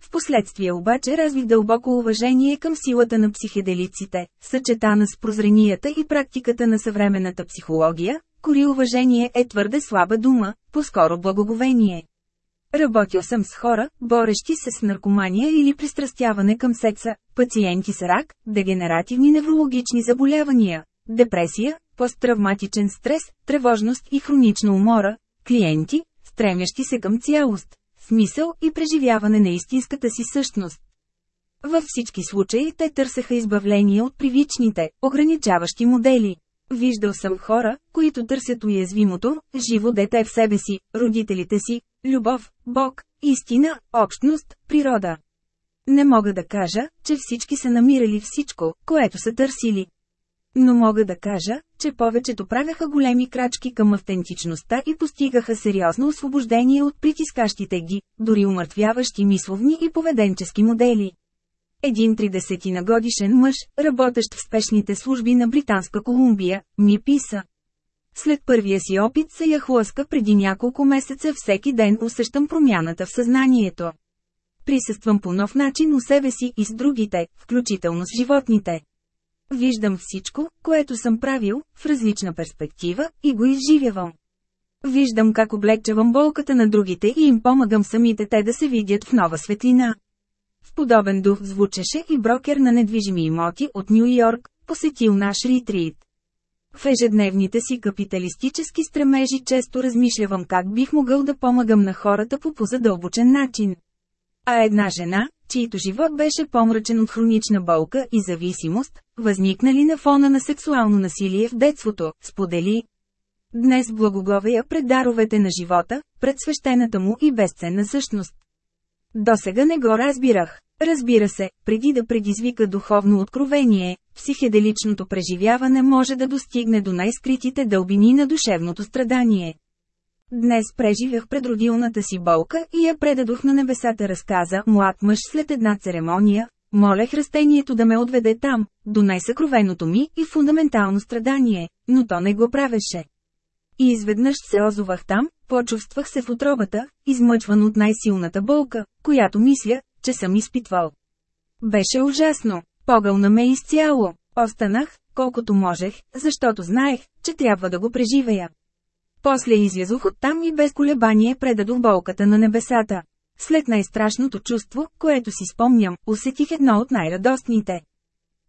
Впоследствие обаче развих дълбоко уважение към силата на психеделиците, съчетана с прозренията и практиката на съвременната психология, кори уважение е твърде слаба дума, по-скоро благоговение. Работил съм с хора, борещи се с наркомания или пристрастяване към секса, пациенти с рак, дегенеративни неврологични заболявания, депресия, посттравматичен стрес, тревожност и хронична умора, клиенти, стремящи се към цялост, смисъл и преживяване на истинската си същност. Във всички случаи те търсеха избавление от привичните, ограничаващи модели. Виждал съм хора, които търсят уязвимото, живо дете в себе си, родителите си, любов, Бог, истина, общност, природа. Не мога да кажа, че всички са намирали всичко, което са търсили. Но мога да кажа, че повечето правяха големи крачки към автентичността и постигаха сериозно освобождение от притискащите ги, дори умъртвяващи мисловни и поведенчески модели. Един 30 на годишен мъж, работещ в спешните служби на Британска Колумбия, ми писа. След първия си опит се яхлъска преди няколко месеца всеки ден усещам промяната в съзнанието. Присъствам по нов начин у себе си и с другите, включително с животните. Виждам всичко, което съм правил, в различна перспектива, и го изживявам. Виждам как облегчавам болката на другите и им помагам самите те да се видят в нова светлина. В подобен дух звучеше и брокер на недвижими имоти от Нью Йорк, посетил наш ретрит. В ежедневните си капиталистически стремежи често размишлявам как бих могъл да помагам на хората по позадълбочен начин. А една жена, чийто живот беше помрачен от хронична болка и зависимост, възникнали на фона на сексуално насилие в детството, сподели. Днес благоговея пред даровете на живота, пред свещената му и безценна същност. Досега не го разбирах. Разбира се, преди да предизвика духовно откровение, психеделичното преживяване може да достигне до най-скритите дълбини на душевното страдание. Днес преживях предродилната си болка и я предадох на небесата разказа млад мъж след една церемония, молех растението да ме отведе там, до най-съкровеното ми и фундаментално страдание, но то не го правеше. И изведнъж се озовах там, почувствах се в отробата, измъчван от най-силната болка, която мисля, че съм изпитвал. Беше ужасно, погълна ме изцяло. Останах, колкото можех, защото знаех, че трябва да го преживея. После излязох оттам и без колебание предадох болката на небесата. След най-страшното чувство, което си спомням, усетих едно от най-радостните.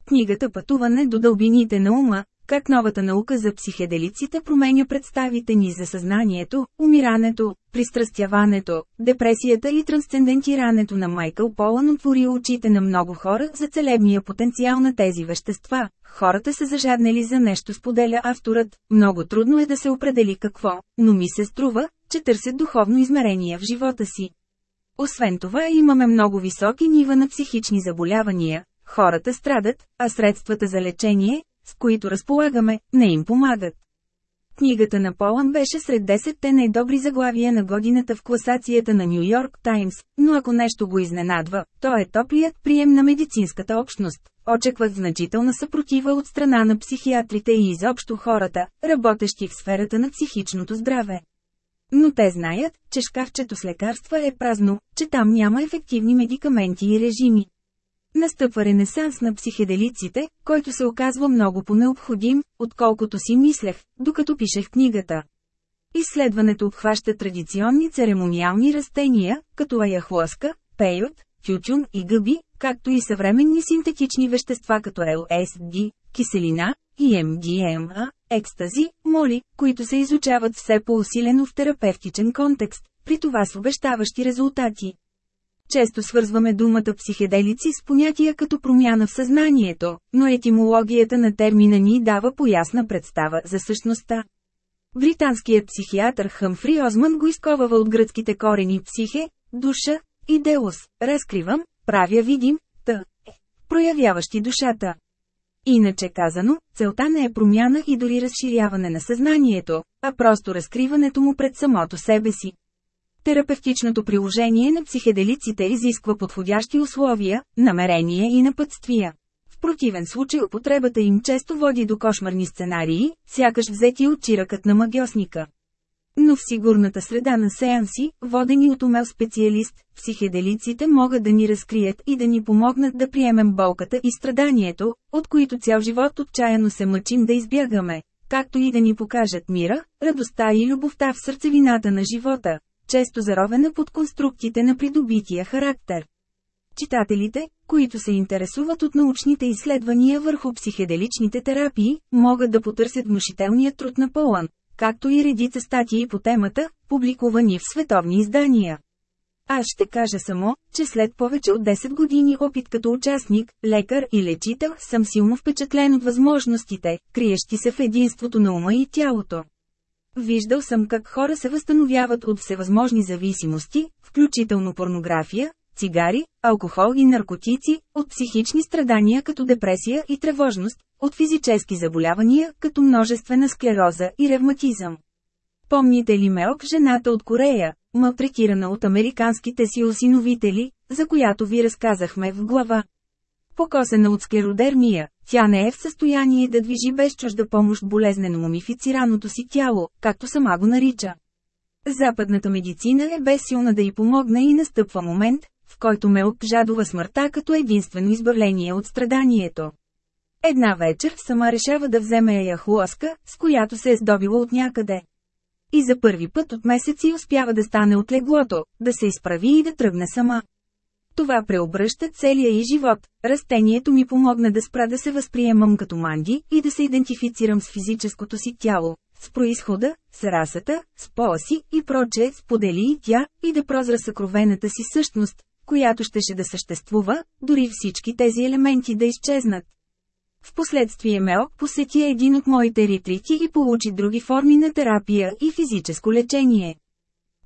Книгата Пътуване до дълбините на ума, как новата наука за психеделиците променя представите ни за съзнанието, умирането, пристрастяването, депресията и трансцендентирането на Майкъл Полън отвори очите на много хора за целебния потенциал на тези вещества. Хората са зажаднели за нещо споделя авторът, много трудно е да се определи какво, но ми се струва, че търсят духовно измерение в живота си. Освен това имаме много високи нива на психични заболявания, хората страдат, а средствата за лечение, с които разполагаме, не им помагат. Книгата на Полън беше сред 10-те най-добри заглавия на годината в класацията на Нью Йорк Таймс, но ако нещо го изненадва, то е топлият прием на медицинската общност. Очакват значителна съпротива от страна на психиатрите и изобщо хората, работещи в сферата на психичното здраве. Но те знаят, че шкафчето с лекарства е празно, че там няма ефективни медикаменти и режими. Настъпва ренесанс на психеделиците, който се оказва много по-необходим, отколкото си мислех, докато пишех книгата. Изследването обхваща традиционни церемониални растения, като аяхлъска, пейот, тютюн и гъби, както и съвременни синтетични вещества като LSD, киселина, и MDMA, екстази, моли, които се изучават все по-усилено в терапевтичен контекст, при това с обещаващи резултати. Често свързваме думата психеделици с понятия като промяна в съзнанието, но етимологията на термина ни дава поясна представа за същността. Британският психиатър Хъмфри Озман го изковава от гръцките корени психе, душа и деус, разкривам, правя видим, т. Е, проявяващи душата. Иначе казано, целта не е промяна и дори разширяване на съзнанието, а просто разкриването му пред самото себе си. Терапевтичното приложение на психеделиците изисква подходящи условия, намерения и напътствия. В противен случай употребата им често води до кошмарни сценарии, сякаш взети от чиракът на магиосника. Но в сигурната среда на сеанси, водени от умел специалист, психеделиците могат да ни разкрият и да ни помогнат да приемем болката и страданието, от които цял живот отчаяно се мъчим да избягаме, както и да ни покажат мира, радостта и любовта в сърцевината на живота, често заровена под конструктите на придобития характер. Читателите, които се интересуват от научните изследвания върху психеделичните терапии, могат да потърсят внушителният труд на Пълън, както и редица статии по темата, публикувани в световни издания. Аз ще кажа само, че след повече от 10 години опит като участник, лекар и лечител съм силно впечатлен от възможностите, криещи се в единството на ума и тялото. Виждал съм как хора се възстановяват от всевъзможни зависимости, включително порнография, цигари, алкохол и наркотици, от психични страдания като депресия и тревожност, от физически заболявания като множествена склероза и ревматизъм. Помните ли Меок, жената от Корея, малтретирана от американските си осиновители, за която ви разказахме в глава? Покосена от склеродермия, тя не е в състояние да движи без чужда помощ болезнено мумифицираното си тяло, както сама го нарича. Западната медицина е безсилна да й помогне и настъпва момент, в който ме обжадува смъртта като единствено избавление от страданието. Една вечер сама решава да вземе яхуаска, с която се е здобила от някъде. И за първи път от месеци успява да стане от леглото, да се изправи и да тръгне сама. Това преобръща целия и живот. Растението ми помогна да спра да се възприемам като манди и да се идентифицирам с физическото си тяло, с происхода, с расата, с пола си и проче, сподели и тя, и да прозра съкровената си същност, която щеше да съществува, дори всички тези елементи да изчезнат. Впоследствие Меок посети един от моите ретрити и получи други форми на терапия и физическо лечение.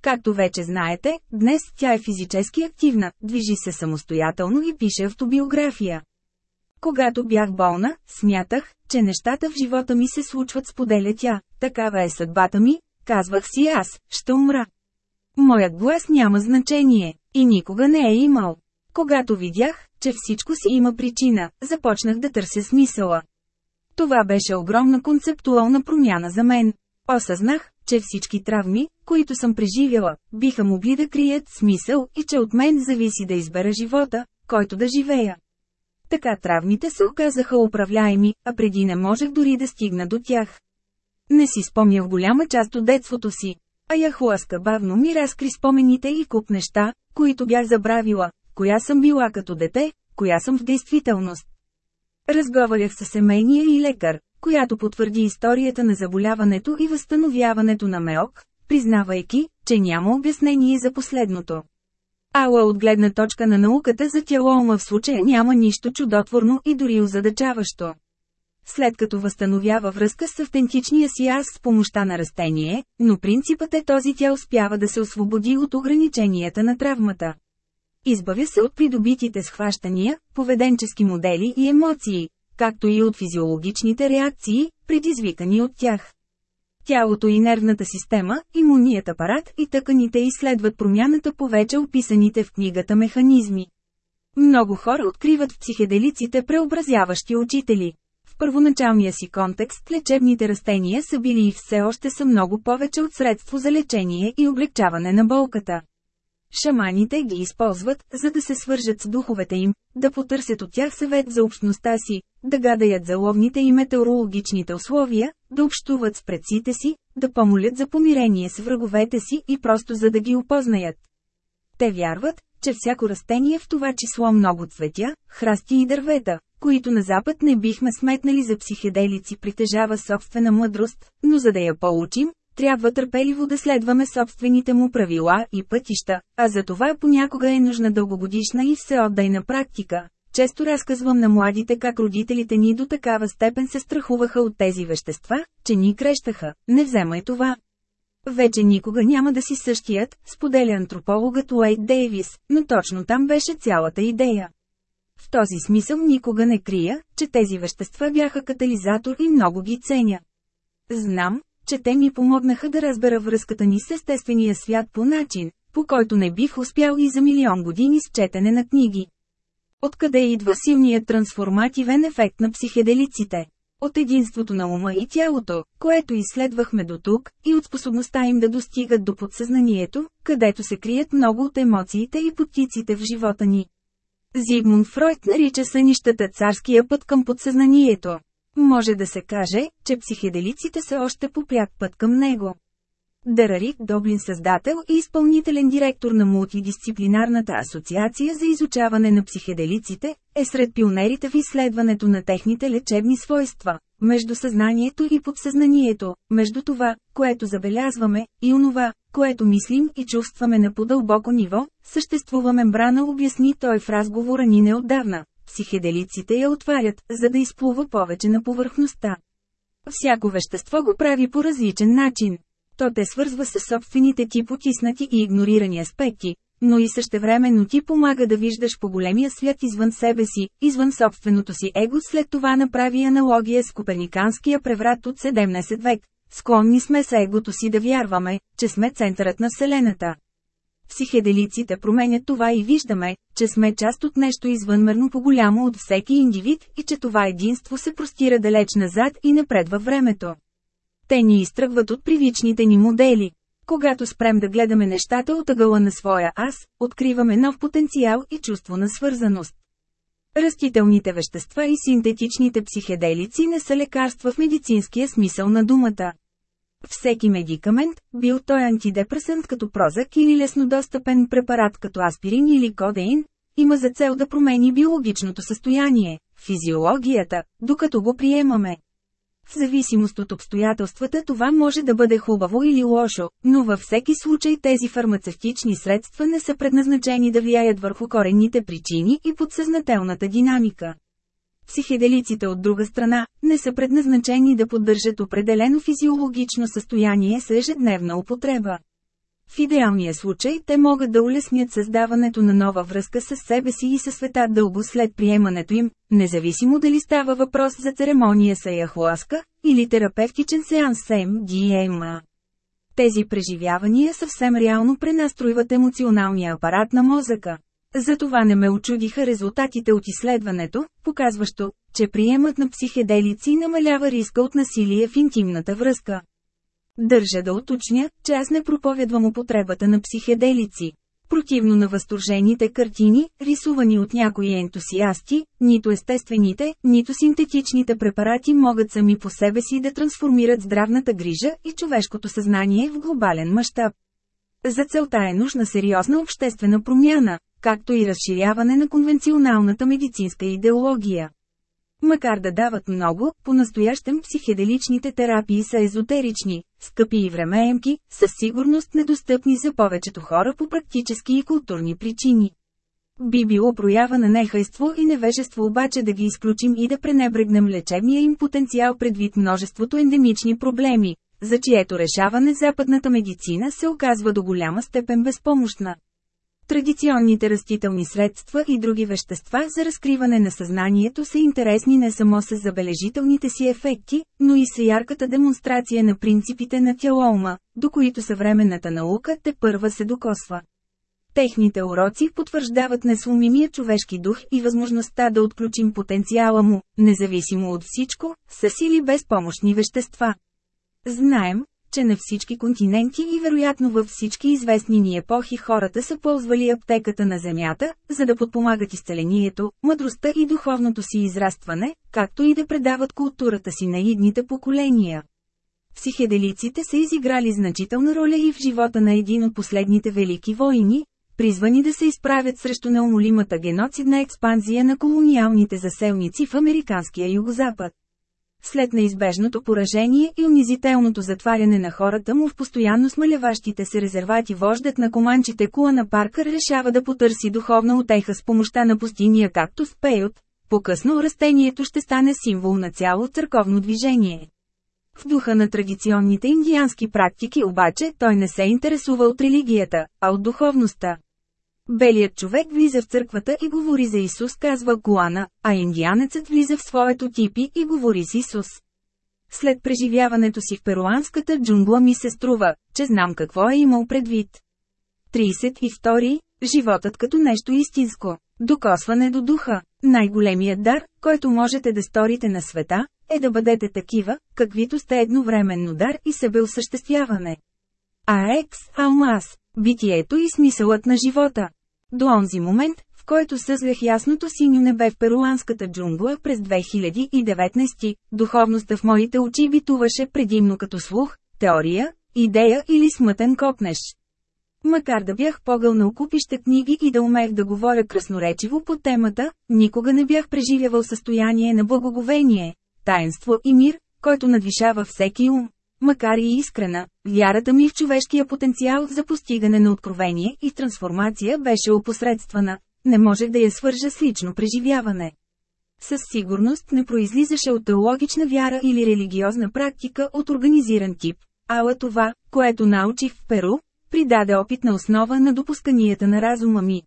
Както вече знаете, днес тя е физически активна, движи се самостоятелно и пише автобиография. Когато бях болна, смятах, че нещата в живота ми се случват споделя тя, такава е съдбата ми, казвах си аз, ще умра. Моят глас няма значение, и никога не е имал. Когато видях, че всичко си има причина, започнах да търся смисъла. Това беше огромна концептуална промяна за мен. Осъзнах, че всички травми, които съм преживяла, биха могли да крият смисъл и че от мен зависи да избера живота, който да живея. Така травмите се оказаха управляеми, а преди не можех дори да стигна до тях. Не си спомнях голяма част от детството си, а яхуаска бавно ми разкри спомените и куп неща, които бях забравила, коя съм била като дете, коя съм в действителност. Разговарях с семейния и лекар, която потвърди историята на заболяването и възстановяването на Меок, признавайки, че няма обяснение за последното. Ала от гледна точка на науката за тялоума в случая няма нищо чудотворно и дори озадачаващо. След като възстановява връзка с автентичния си аз с помощта на растение, но принципът е този тя успява да се освободи от ограниченията на травмата. Избавя се от придобитите схващания, поведенчески модели и емоции, както и от физиологичните реакции, предизвикани от тях. Тялото и нервната система, имунният апарат и тъканите изследват промяната по вече описаните в книгата механизми. Много хора откриват в психеделиците преобразяващи учители. В първоначалния си контекст лечебните растения са били и все още са много повече от средство за лечение и облегчаване на болката. Шаманите ги използват, за да се свържат с духовете им, да потърсят от тях съвет за общността си, да гадаят за ловните и метеорологичните условия, да общуват с предците си, да помолят за помирение с враговете си и просто за да ги опознаят. Те вярват, че всяко растение в това число много цветя, храсти и дървета, които на Запад не бихме сметнали за психеделици притежава собствена мъдрост, но за да я получим, трябва търпеливо да следваме собствените му правила и пътища, а за това понякога е нужна дългогодишна и всеотдайна практика. Често разказвам на младите как родителите ни до такава степен се страхуваха от тези вещества, че ни крещаха, не вземай това. Вече никога няма да си същият, споделя антропологът Уейт Дейвис, но точно там беше цялата идея. В този смисъл никога не крия, че тези вещества бяха катализатор и много ги ценя. Знам, че те ми помогнаха да разбера връзката ни с естествения свят по начин, по който не бих успял и за милион години с четене на книги. Откъде идва силният трансформативен ефект на психеделиците? От единството на ума и тялото, което изследвахме до тук, и от способността им да достигат до подсъзнанието, където се крият много от емоциите и подтиците в живота ни. Зигмунд Фройд нарича сънищата царския път към подсъзнанието. Може да се каже, че психеделиците са още по пряк път към него. Дерарик Доблин създател и изпълнителен директор на мултидисциплинарната асоциация за изучаване на психеделиците, е сред пионерите в изследването на техните лечебни свойства, между съзнанието и подсъзнанието, между това, което забелязваме, и онова, което мислим и чувстваме на подълбоко ниво, съществува мембрана обясни той в разговора ни неотдавна. Психеделиците я отварят, за да изплува повече на повърхността. Всяко вещество го прави по различен начин. То те свързва с собствените ти потиснати и игнорирани аспекти, но и същевременно ти помага да виждаш по големия свят извън себе си, извън собственото си его. След това направи аналогия с коперниканския преврат от 17 век. Склонни сме с егото си да вярваме, че сме центърът на Вселената. Психеделиците променят това и виждаме, че сме част от нещо извънмерно по-голямо от всеки индивид и че това единство се простира далеч назад и напред във времето. Те ни изтръгват от привичните ни модели. Когато спрем да гледаме нещата от ъгъла на своя аз, откриваме нов потенциал и чувство на свързаност. Растителните вещества и синтетичните психеделици не са лекарства в медицинския смисъл на думата. Всеки медикамент, бил той антидепресант като прозак или леснодостъпен препарат като аспирин или кодеин, има за цел да промени биологичното състояние, физиологията, докато го приемаме. В зависимост от обстоятелствата това може да бъде хубаво или лошо, но във всеки случай тези фармацевтични средства не са предназначени да влияят върху коренните причини и подсъзнателната динамика. Психеделиците от друга страна, не са предназначени да поддържат определено физиологично състояние с ежедневна употреба. В идеалния случай те могат да улеснят създаването на нова връзка с себе си и със света дълго след приемането им, независимо дали става въпрос за церемония с яхуаска или терапевтичен сеанс с MDMA. Тези преживявания съвсем реално пренастройват емоционалния апарат на мозъка. Затова не ме очудиха резултатите от изследването, показващо, че приемът на психеделици намалява риска от насилие в интимната връзка. Държа да уточня, че аз не проповядвам употребата на психеделици. Противно на възторжените картини, рисувани от някои ентусиасти, нито естествените, нито синтетичните препарати могат сами по себе си да трансформират здравната грижа и човешкото съзнание в глобален мащаб. За целта е нужна сериозна обществена промяна, както и разширяване на конвенционалната медицинска идеология. Макар да дават много, по-настоящем психеделичните терапии са езотерични, скъпи и времеемки, със сигурност недостъпни за повечето хора по практически и културни причини. Би било проява на нехайство и невежество обаче да ги изключим и да пренебрегнем лечебния им потенциал предвид множеството ендемични проблеми, за чието решаване западната медицина се оказва до голяма степен безпомощна. Традиционните растителни средства и други вещества за разкриване на съзнанието са интересни не само с забележителните си ефекти, но и с ярката демонстрация на принципите на тялоума, до които съвременната наука те първа се докосва. Техните уроци потвърждават несломимия човешки дух и възможността да отключим потенциала му, независимо от всичко, с или без помощни вещества. Знаем, че на всички континенти и вероятно във всички известни ни епохи хората са ползвали аптеката на Земята, за да подпомагат изцелението, мъдростта и духовното си израстване, както и да предават културата си на идните поколения. Психеделиците са изиграли значителна роля и в живота на един от последните велики войни, призвани да се изправят срещу неумолимата геноцидна експанзия на колониалните заселници в американския югозапад. След неизбежното поражение и унизителното затваряне на хората му в постоянно смаляващите се резервати вождът на команчите Куана Паркър решава да потърси духовна отеха с помощта на пустиния както с пейот. По-късно растението ще стане символ на цяло църковно движение. В духа на традиционните индиански практики обаче той не се интересува от религията, а от духовността. Белият човек влиза в църквата и говори за Исус, казва Гуана, а индианецът влиза в своето типи и говори с Исус. След преживяването си в перуанската джунгла ми се струва, че знам какво е имал предвид. 32. Животът като нещо истинско. Докосване до духа. Най-големият дар, който можете да сторите на света, е да бъдете такива, каквито сте едновременно дар и себеосъществяване. Аекс Алмаз Битието и смисълът на живота. До онзи момент, в който съзлях ясното синьо небе в перуанската джунгла през 2019, духовността в моите очи битуваше предимно като слух, теория, идея или смътен копнеш. Макар да бях погълнал купища книги и да умех да говоря красноречиво по темата, никога не бях преживявал състояние на благоговение, таинство и мир, който надвишава всеки ум. Макар и искрена, вярата ми в човешкия потенциал за постигане на откровение и трансформация беше опосредствана, не можех да я свържа с лично преживяване. Със сигурност не произлизаше от теологична вяра или религиозна практика от организиран тип, ала това, което научих в Перу, придаде опитна основа на допусканията на разума ми.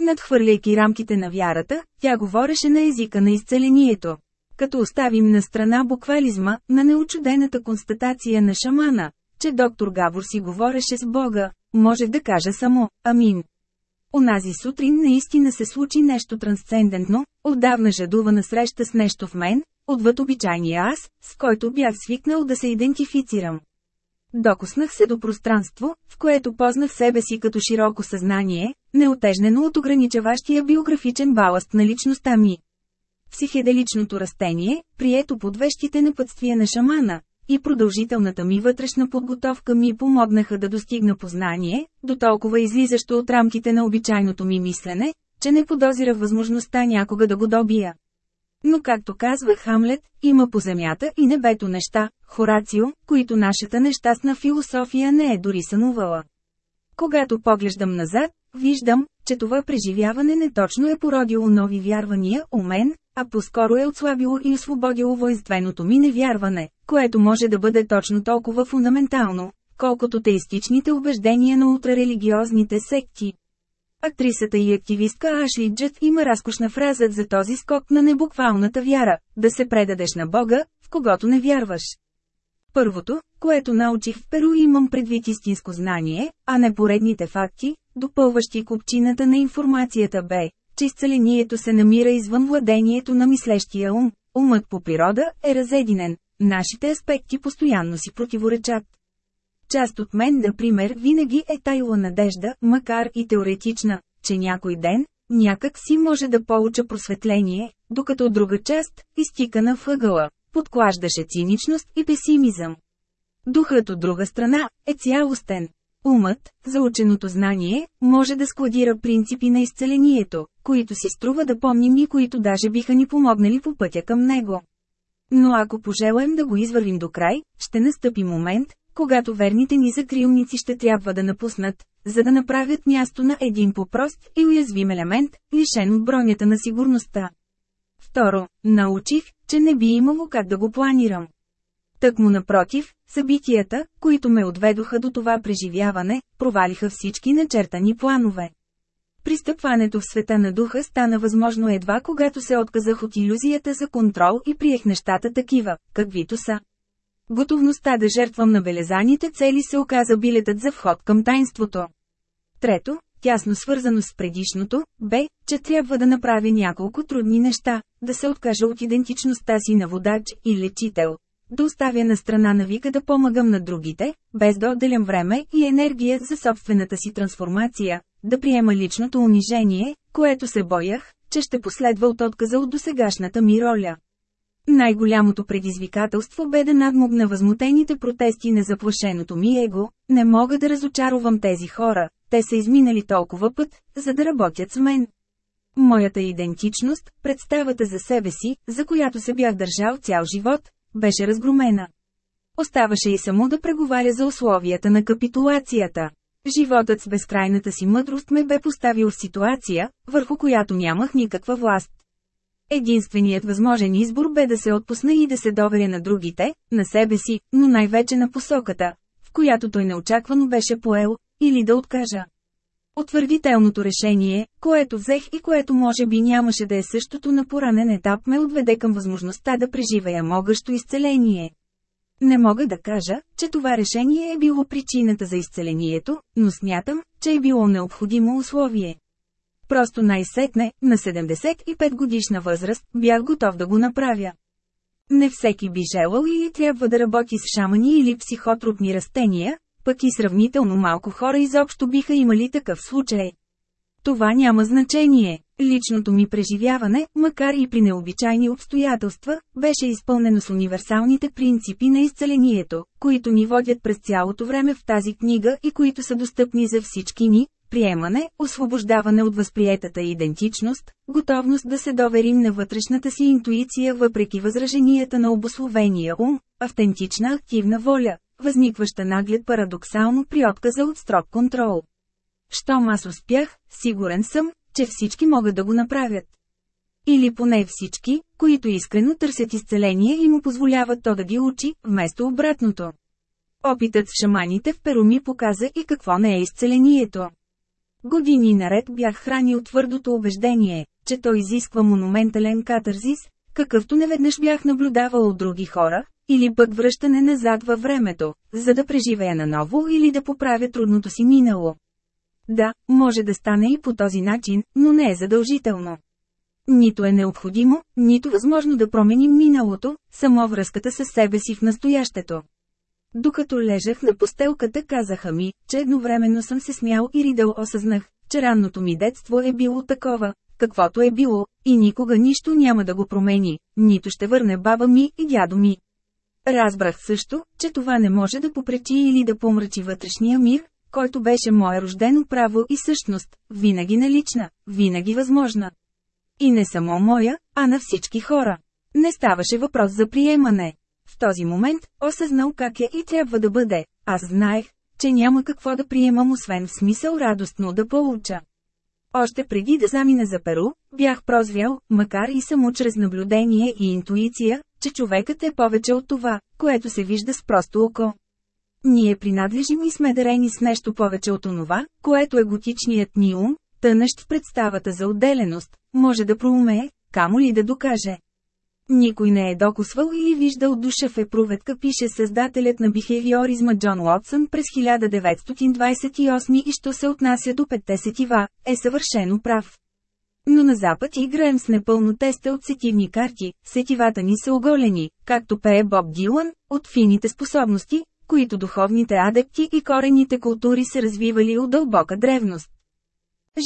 Надхвърляйки рамките на вярата, тя говореше на езика на изцелението. Като оставим на страна буквализма, на неочудената констатация на шамана, че доктор Гавор си говореше с Бога, може да кажа само «Амин». Онази сутрин наистина се случи нещо трансцендентно, отдавна жадувана среща с нещо в мен, отвъд обичайния аз, с който бях свикнал да се идентифицирам. Докоснах се до пространство, в което познах себе си като широко съзнание, неотежнено от ограничаващия биографичен баласт на личността ми. Психеделичното растение, прието под вещите напътствия на шамана, и продължителната ми вътрешна подготовка ми помогнаха да достигна познание, до толкова излизащо от рамките на обичайното ми мислене, че не подозирах възможността някога да го добия. Но както казва Хамлет, има по земята и небето неща, Хорацио, които нашата нещастна философия не е дори сънувала. Когато поглеждам назад, виждам, че това преживяване не точно е породило нови вярвания у мен, а по-скоро е отслабило и освободило воинственото ми невярване, което може да бъде точно толкова фундаментално, колкото теистичните убеждения на ултрарелигиозните секти. Актрисата и активистка Ашли Джет има разкошна фраза за този скок на небуквалната вяра – да се предадеш на Бога, в когото не вярваш. Първото, което научих в Перу имам предвид истинско знание, а не поредните факти, допълващи купчината на информацията бе, че изцелението се намира извън владението на мислещия ум. Умът по природа е разединен, нашите аспекти постоянно си противоречат. Част от мен, например, винаги е тайла надежда, макар и теоретична, че някой ден, някак си може да получа просветление, докато друга част, изтикана въгъла, подклаждаше циничност и песимизъм. Духът от друга страна е цялостен. Умът, заученото знание, може да складира принципи на изцелението, които си струва да помним и които даже биха ни помогнали по пътя към него. Но ако пожелаем да го извървим до край, ще настъпи момент, когато верните ни закрилници ще трябва да напуснат, за да направят място на един по-прост и уязвим елемент, лишен от бронята на сигурността. Второ, научих, че не би имало как да го планирам. Тък му напротив, събитията, които ме отведоха до това преживяване, провалиха всички начертани планове. Пристъпването в света на духа стана възможно едва когато се отказах от иллюзията за контрол и приех нещата такива, каквито са. Готовността да жертвам на белезаните цели се оказа билетът за вход към тайнството. Трето, тясно свързано с предишното, бе, че трябва да направя няколко трудни неща, да се откажа от идентичността си на водач и лечител, да оставя на страна навика да помагам на другите, без да отделям време и енергия за собствената си трансформация, да приема личното унижение, което се боях, че ще последва от отказа от досегашната ми роля. Най-голямото предизвикателство бе да надмогна възмутените протести на заплашеното ми его, не мога да разочаровам тези хора, те са изминали толкова път, за да работят с мен. Моята идентичност, представата за себе си, за която се бях държал цял живот, беше разгромена. Оставаше и само да преговаря за условията на капитулацията. Животът с безкрайната си мъдрост ме бе поставил в ситуация, върху която нямах никаква власт. Единственият възможен избор бе да се отпусна и да се доверя на другите, на себе си, но най-вече на посоката, в която той неочаквано беше поел, или да откажа. Отвърдителното решение, което взех и което може би нямаше да е същото на поранен етап ме отведе към възможността да преживея могъщо изцеление. Не мога да кажа, че това решение е било причината за изцелението, но смятам, че е било необходимо условие. Просто най-сетне, на 75 годишна възраст, бях готов да го направя. Не всеки би желал или трябва да работи с шамани или психотропни растения, пък и сравнително малко хора изобщо биха имали такъв случай. Това няма значение. Личното ми преживяване, макар и при необичайни обстоятелства, беше изпълнено с универсалните принципи на изцелението, които ни водят през цялото време в тази книга и които са достъпни за всички ни, приемане, освобождаване от възприетата идентичност, готовност да се доверим на вътрешната си интуиция въпреки възраженията на обословения ум, автентична активна воля, възникваща наглед парадоксално при отказа от строг контрол. Щом аз успях, сигурен съм, че всички могат да го направят. Или поне всички, които искрено търсят изцеление и му позволяват то да ги учи, вместо обратното. Опитът с шаманите в Перу ми показа и какво не е изцелението. Години наред бях хранил твърдото убеждение, че той изисква монументален катарзис, какъвто неведнъж бях наблюдавал от други хора, или пък връщане назад във времето, за да преживея наново или да поправя трудното си минало. Да, може да стане и по този начин, но не е задължително. Нито е необходимо, нито възможно да променим миналото, само връзката с себе си в настоящето. Докато лежах на постелката казаха ми, че едновременно съм се смял и ридал осъзнах, че ранното ми детство е било такова, каквото е било, и никога нищо няма да го промени, нито ще върне баба ми и дядо ми. Разбрах също, че това не може да попречи или да помрачи вътрешния мир, който беше мое рождено право и същност, винаги налична, винаги възможна. И не само моя, а на всички хора. Не ставаше въпрос за приемане. В този момент, осъзнал как е и трябва да бъде, аз знаех, че няма какво да приемам освен в смисъл радостно да получа. Още преди да замина за Перу, бях прозвял, макар и само чрез наблюдение и интуиция, че човекът е повече от това, което се вижда с просто око. Ние принадлежим и сме дарени с нещо повече от онова, което е готичният ни ум, тънъщ в представата за отделеност, може да проумее, камо ли да докаже. Никой не е докосвал или виждал душа в епруветка, пише създателят на бихевиоризма Джон Уотсън през 1928 и що се отнася до петте сетива, е съвършено прав. Но на запад играем с непълно теста от сетивни карти, сетивата ни са оголени, както пее Боб Дилан, от фините способности, които духовните адепти и корените култури са развивали от дълбока древност.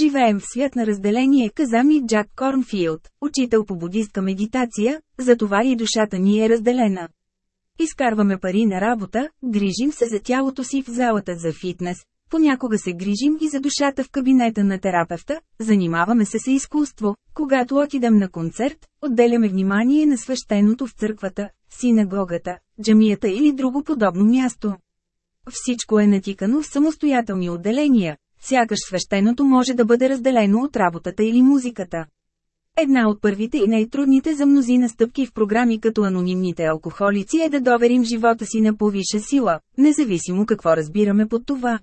Живеем в свят на разделение, каза ми Джак Корнфилд, учител по будистка медитация, затова и душата ни е разделена. Изкарваме пари на работа, грижим се за тялото си в залата за фитнес, понякога се грижим и за душата в кабинета на терапевта, занимаваме се с изкуство, когато отидем на концерт, отделяме внимание на свещеното в църквата, синагогата, джамията или друго подобно място. Всичко е натикано в самостоятелни отделения, сякаш свещеното може да бъде разделено от работата или музиката. Една от първите и най-трудните за мнозина стъпки в програми като анонимните алкохолици е да доверим живота си на повиша сила, независимо какво разбираме под това.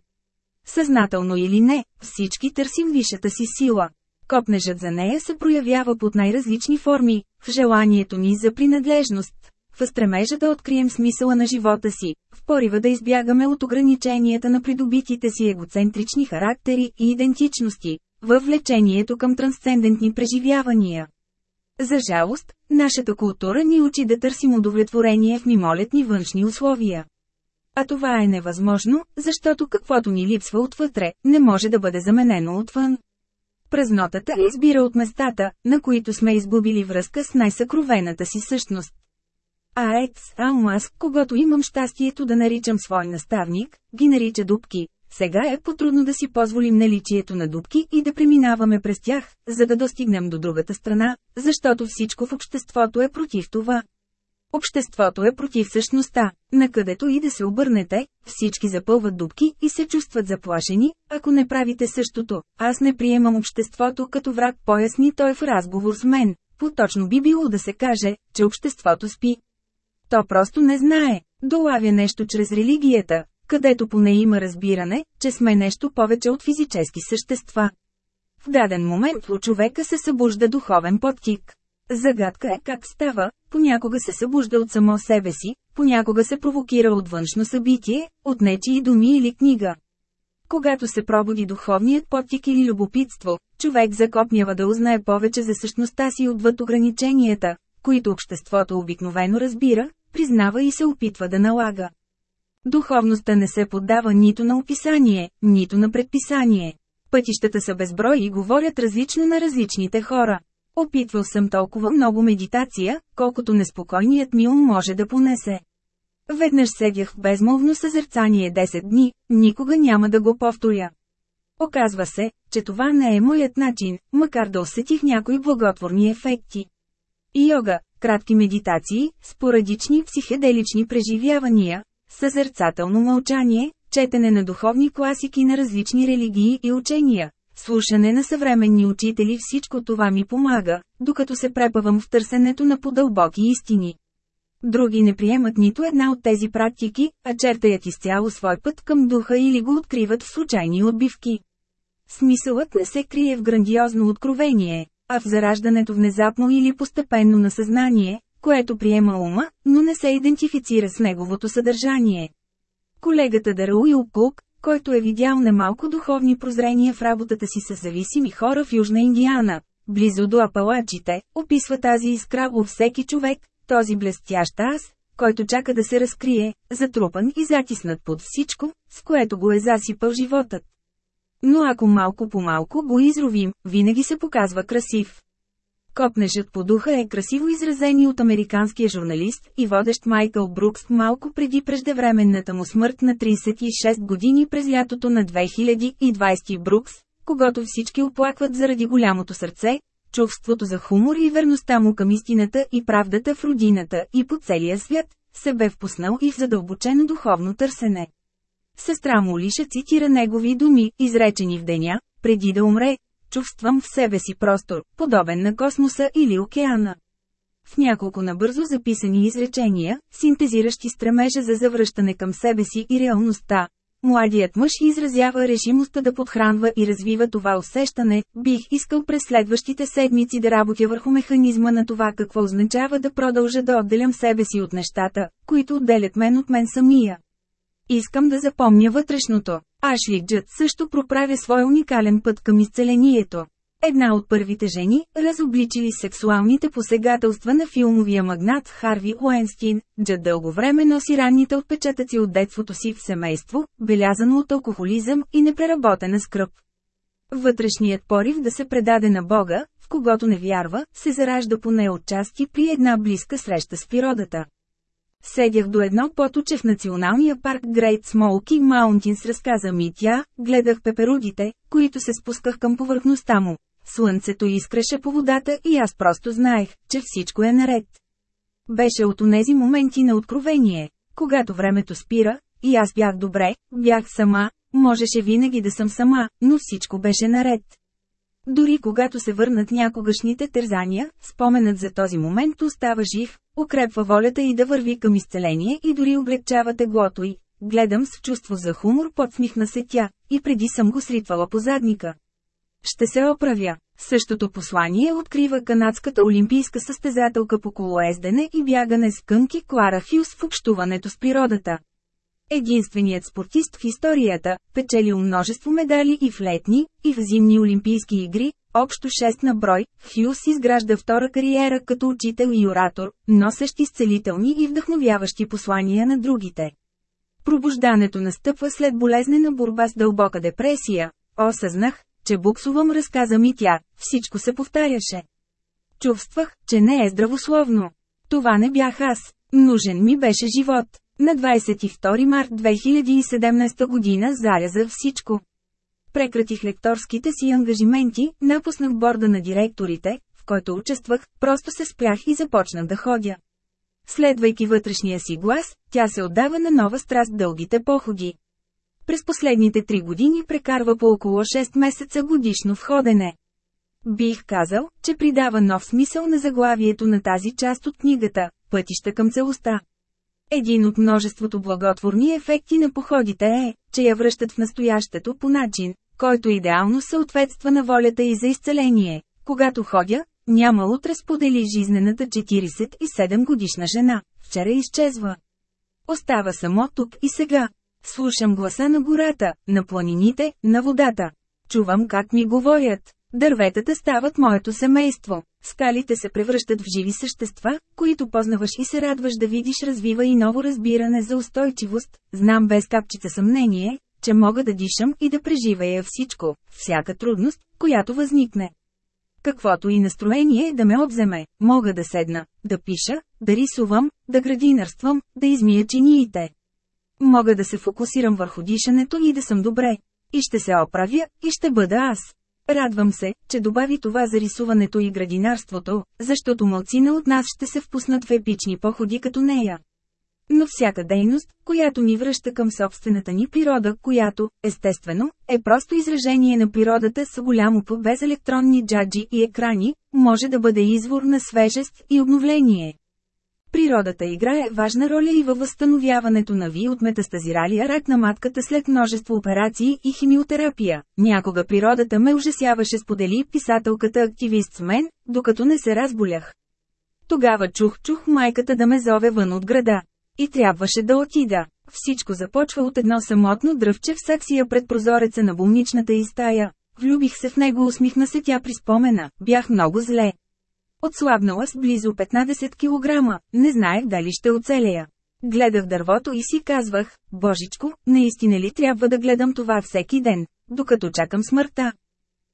Съзнателно или не, всички търсим висшата си сила. Копнежът за нея се проявява под най-различни форми, в желанието ни за принадлежност, в стремежа да открием смисъла на живота си, в порива да избягаме от ограниченията на придобитите си егоцентрични характери и идентичности, във влечението към трансцендентни преживявания. За жалост, нашата култура ни учи да търсим удовлетворение в мимолетни външни условия. А това е невъзможно, защото каквото ни липсва отвътре, не може да бъде заменено отвън. Празнотата избира от местата, на които сме изгубили връзка с най-съкровената си същност. А ец, аз, когато имам щастието да наричам свой наставник, ги нарича дубки. Сега е потрудно да си позволим наличието на дубки и да преминаваме през тях, за да достигнем до другата страна, защото всичко в обществото е против това. Обществото е против същността, накъдето и да се обърнете, всички запълват дубки и се чувстват заплашени, ако не правите същото. Аз не приемам обществото като враг, поясни той в разговор с мен. Поточно би било да се каже, че обществото спи. То просто не знае, долавя нещо чрез религията, където поне има разбиране, че сме нещо повече от физически същества. В даден момент у човека се събужда духовен подтик. Загадка е как става, понякога се събужда от само себе си, понякога се провокира от външно събитие, от нечии думи или книга. Когато се пробуди духовният подтик или любопитство, човек закопнява да узнае повече за същността си отвъд ограниченията, които обществото обикновено разбира, признава и се опитва да налага. Духовността не се поддава нито на описание, нито на предписание. Пътищата са безброй и говорят различно на различните хора. Опитвал съм толкова много медитация, колкото неспокойният ми ум може да понесе. Веднъж седях в безмолвно съзерцание 10 дни, никога няма да го повторя. Оказва се, че това не е моят начин, макар да усетих някои благотворни ефекти. Йога, кратки медитации, спорадични психеделични преживявания, съзерцателно мълчание, четене на духовни класики на различни религии и учения, слушане на съвременни учители всичко това ми помага, докато се препъвам в търсенето на подълбоки истини. Други не приемат нито една от тези практики, а чертаят изцяло свой път към духа или го откриват в случайни отбивки. Смисълът не се крие в грандиозно откровение, а в зараждането внезапно или постепенно на съзнание, което приема ума, но не се идентифицира с неговото съдържание. Колегата Даруил Кук, който е видял немалко духовни прозрения в работата си с зависими хора в Южна Индиана, близо до Апалачите, описва тази искра у всеки човек, този блестящ аз, който чака да се разкрие, затрупан и затиснат под всичко, с което го е засипал животът. Но ако малко по малко го изровим, винаги се показва красив. Копнежът по духа е красиво изразени от американския журналист и водещ Майкъл Брукс малко преди преждевременната му смърт на 36 години през лятото на 2020 Брукс, когато всички оплакват заради голямото сърце, чувството за хумор и верността му към истината и правдата в родината и по целия свят, се бе впуснал и в задълбочено духовно търсене. Сестра му Лиша цитира негови думи, изречени в деня, преди да умре, чувствам в себе си простор, подобен на космоса или океана. В няколко набързо записани изречения, синтезиращи стремежа за завръщане към себе си и реалността, Младият мъж изразява решимостта да подхранва и развива това усещане, бих искал през следващите седмици да работя върху механизма на това какво означава да продължа да отделям себе си от нещата, които отделят мен от мен самия. Искам да запомня вътрешното. Ашли Джът също проправя свой уникален път към изцелението. Една от първите жени, разобличили сексуалните посегателства на филмовия магнат Харви Уенстин, Джад дълго време носи ранните отпечатъци от детството си в семейство, белязано от алкохолизъм и непреработена скръп. Вътрешният порив да се предаде на Бога, в когото не вярва, се заражда поне от части при една близка среща с природата. Седях до едно поточе в националния парк Great Smoky Mountains разказа ми тя, гледах пеперудите, които се спусках към повърхността му. Слънцето изкреше по водата и аз просто знаех, че всичко е наред. Беше от онези моменти на откровение, когато времето спира, и аз бях добре, бях сама, можеше винаги да съм сама, но всичко беше наред. Дори когато се върнат някогашните тързания, споменът за този момент остава жив, укрепва волята и да върви към изцеление и дори облегчава теглото й. Гледам с чувство за хумор, подсмихна се тя, и преди съм го сритвала по задника. Ще се оправя. Същото послание открива канадската олимпийска състезателка по колоездене и бягане с кънки Клара Хюс в общуването с природата. Единственият спортист в историята, печелил множество медали и в летни, и в зимни олимпийски игри, общо 6 на брой, Хюс изгражда втора кариера като учител и оратор, носещ изцелителни и вдъхновяващи послания на другите. Пробуждането настъпва след болезнена борба с дълбока депресия. Осъзнах, че буксувам разказа ми тя, всичко се повтаряше. Чувствах, че не е здравословно. Това не бях аз. Нужен ми беше живот. На 22 март 2017 година заряза всичко. Прекратих лекторските си ангажименти, напуснах борда на директорите, в който участвах, просто се спрях и започнах да ходя. Следвайки вътрешния си глас, тя се отдава на нова страст дългите походи. През последните три години прекарва по около 6 месеца годишно в ходене. Бих казал, че придава нов смисъл на заглавието на тази част от книгата – Пътища към целостта. Един от множеството благотворни ефекти на походите е, че я връщат в настоящето по начин, който идеално съответства на волята и за изцеление. Когато ходя, няма утре сподели жизнената 47 годишна жена, вчера изчезва. Остава само тук и сега. Слушам гласа на гората, на планините, на водата. Чувам как ми говорят. Дърветата стават моето семейство. Скалите се превръщат в живи същества, които познаваш и се радваш да видиш развива и ново разбиране за устойчивост. Знам без капчица съмнение, че мога да дишам и да преживея всичко, всяка трудност, която възникне. Каквото и настроение да ме обземе, мога да седна, да пиша, да рисувам, да градинарствам, да измия чиниите. Мога да се фокусирам върху дишането и да съм добре. И ще се оправя, и ще бъда аз. Радвам се, че добави това за рисуването и градинарството, защото мълцина от нас ще се впуснат в епични походи като нея. Но всяка дейност, която ни връща към собствената ни природа, която, естествено, е просто изражение на природата с голямо по без електронни джаджи и екрани, може да бъде извор на свежест и обновление. Природата играе важна роля и във възстановяването на ви от метастазиралия рак на матката след множество операции и химиотерапия. Някога природата ме ужасяваше сподели писателката активист с мен, докато не се разболях. Тогава чух-чух майката да ме зове вън от града. И трябваше да отида. Всичко започва от едно самотно дръвче в саксия пред прозореца на болничната и стая. Влюбих се в него, усмихна се тя при спомена. Бях много зле. Отслабнала с близо 15 кг, не знаех дали ще оцелея. Гледах дървото и си казвах, Божичко, наистина ли трябва да гледам това всеки ден, докато чакам смъртта?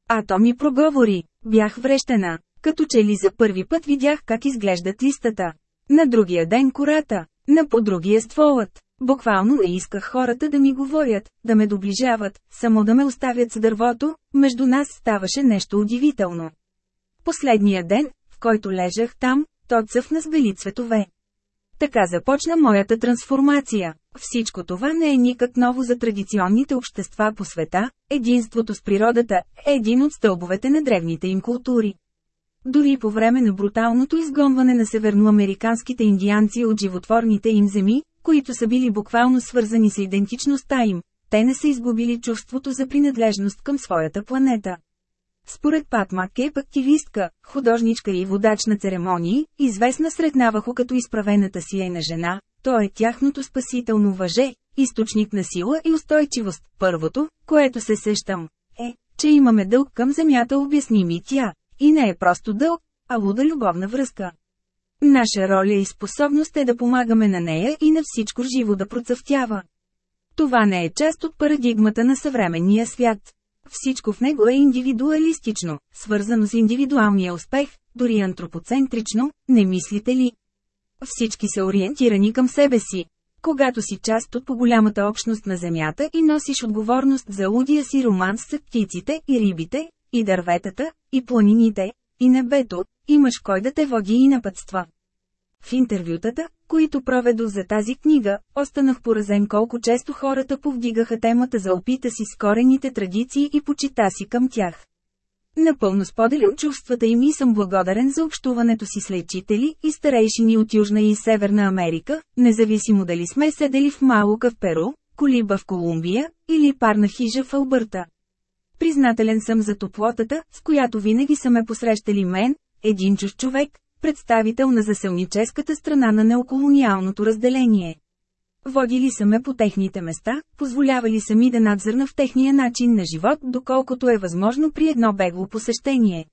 А то ми проговори, бях врещена, като че ли за първи път видях как изглеждат листата. На другия ден кората, на по другия стволът. Буквално не исках хората да ми говорят, да ме доближават, само да ме оставят с дървото, между нас ставаше нещо удивително. Последния ден, който лежах там, то цъфна с бели цветове. Така започна моята трансформация. Всичко това не е никак ново за традиционните общества по света, единството с природата е един от стълбовете на древните им култури. Дори по време на бруталното изгонване на северноамериканските индианци от животворните им земи, които са били буквално свързани с идентичността им, те не са изгубили чувството за принадлежност към своята планета. Според Пат Маккеп активистка, художничка и водач на церемонии, известна сред Навахо като изправената си ейна жена, то е тяхното спасително въже, източник на сила и устойчивост. Първото, което се сещам, е, че имаме дълг към земята обясни ми тя, и не е просто дълг, а луда любовна връзка. Наша роля и способност е да помагаме на нея и на всичко живо да процъфтява. Това не е част от парадигмата на съвременния свят. Всичко в него е индивидуалистично, свързано с индивидуалния успех, дори антропоцентрично, не мислите ли? Всички са ориентирани към себе си. Когато си част от по-голямата общност на Земята и носиш отговорност за лудия си роман с птиците и рибите, и дърветата, и планините, и небето, имаш кой да те води и напътства. В интервютата, които проведох за тази книга, останах поразен колко често хората повдигаха темата за опита си с корените традиции и почита си към тях. Напълно споделям чувствата им и съм благодарен за общуването си с лечители и старейшини от Южна и Северна Америка, независимо дали сме седели в Малука в Перу, колиба в Колумбия или парна хижа в Албърта. Признателен съм за топлотата, с която винаги са ме посрещали мен, един чуж човек, представител на заселническата страна на неоколониалното разделение. Водили са ме по техните места, позволявали са ми да надзърна в техния начин на живот, доколкото е възможно при едно бегло посещение.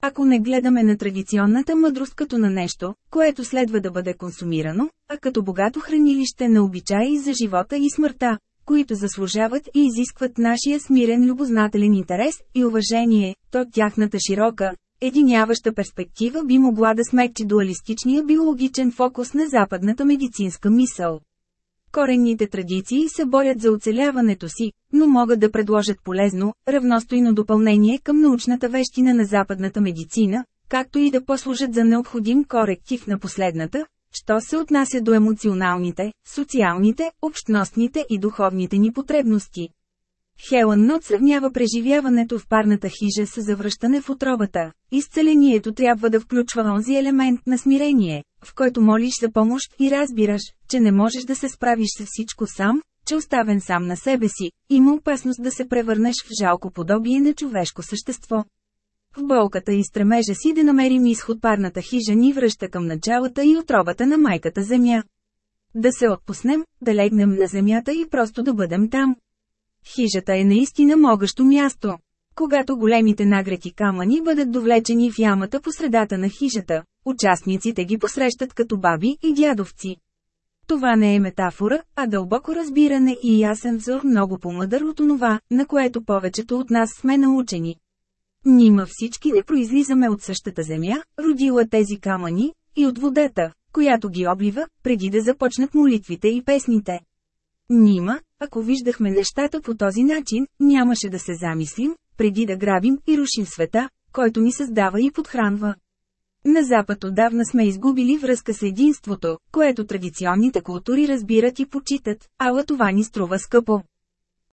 Ако не гледаме на традиционната мъдрост като на нещо, което следва да бъде консумирано, а като богато хранилище на обичаи за живота и смъртта, които заслужават и изискват нашия смирен любознателен интерес и уважение, то тяхната широка, единяваща перспектива би могла да смекчи дуалистичния биологичен фокус на западната медицинска мисъл. Коренните традиции се борят за оцеляването си, но могат да предложат полезно, равностойно допълнение към научната вещина на западната медицина, както и да послужат за необходим коректив на последната, що се отнася до емоционалните, социалните, общностните и духовните ни потребности. Хелън Нот сравнява преживяването в парната хижа с завръщане в отробата. Изцелението трябва да включва онзи елемент на смирение, в който молиш за помощ и разбираш, че не можеш да се справиш с всичко сам, че оставен сам на себе си, има опасност да се превърнеш в жалко подобие на човешко същество. В болката и стремежа си да намерим изход парната хижа ни връща към началата и отробата на майката земя. Да се отпуснем, да легнем на земята и просто да бъдем там. Хижата е наистина могащо място. Когато големите нагрети камъни бъдат довлечени в ямата по средата на хижата, участниците ги посрещат като баби и дядовци. Това не е метафора, а дълбоко разбиране и ясен взор много по-мъдър от онова, на което повечето от нас сме научени. Нима всички не произлизаме от същата земя, родила тези камъни, и от водата, която ги облива, преди да започнат молитвите и песните. Нима, ако виждахме нещата по този начин, нямаше да се замислим, преди да грабим и рушим света, който ни създава и подхранва. На Запад отдавна сме изгубили връзка с единството, което традиционните култури разбират и почитат, ала това ни струва скъпо.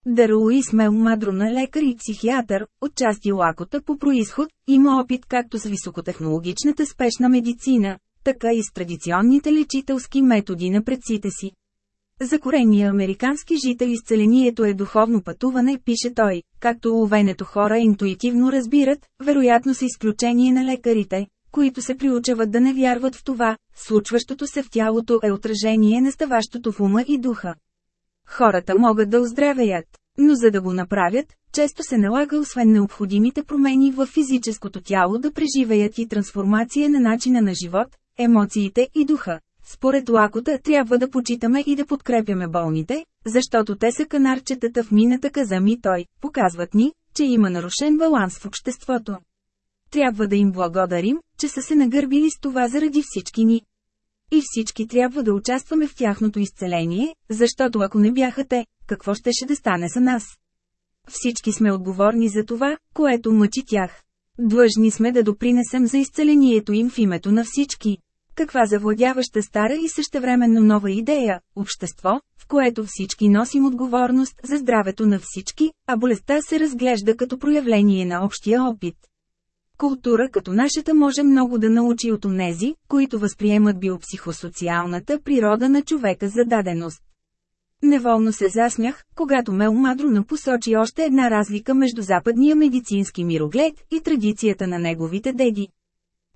Даруи Смел Мадрона лекар и психиатър, отчасти лакота по происход, има опит както с високотехнологичната спешна медицина, така и с традиционните лечителски методи на предците си. За корения американски жител изцелението е духовно пътуване, пише той, както уловенето хора интуитивно разбират, вероятно с изключение на лекарите, които се приучават да не вярват в това, случващото се в тялото е отражение на ставащото в ума и духа. Хората могат да оздравеят, но за да го направят, често се налага освен необходимите промени в физическото тяло да преживеят и трансформация на начина на живот, емоциите и духа. Според лакота трябва да почитаме и да подкрепяме болните, защото те са канарчетата в мината каза ми той, показват ни, че има нарушен баланс в обществото. Трябва да им благодарим, че са се нагърбили с това заради всички ни. И всички трябва да участваме в тяхното изцеление, защото ако не бяха те, какво щеше да стане за нас? Всички сме отговорни за това, което мъчи тях. Длъжни сме да допринесем за изцелението им в името на всички. Каква завладяваща стара и същевременно нова идея – общество, в което всички носим отговорност за здравето на всички, а болестта се разглежда като проявление на общия опит. Култура като нашата може много да научи от онези, които възприемат биопсихосоциалната природа на човека за даденост. Неволно се засмях, когато Мел Мадруна посочи още една разлика между западния медицински мироглед и традицията на неговите деди.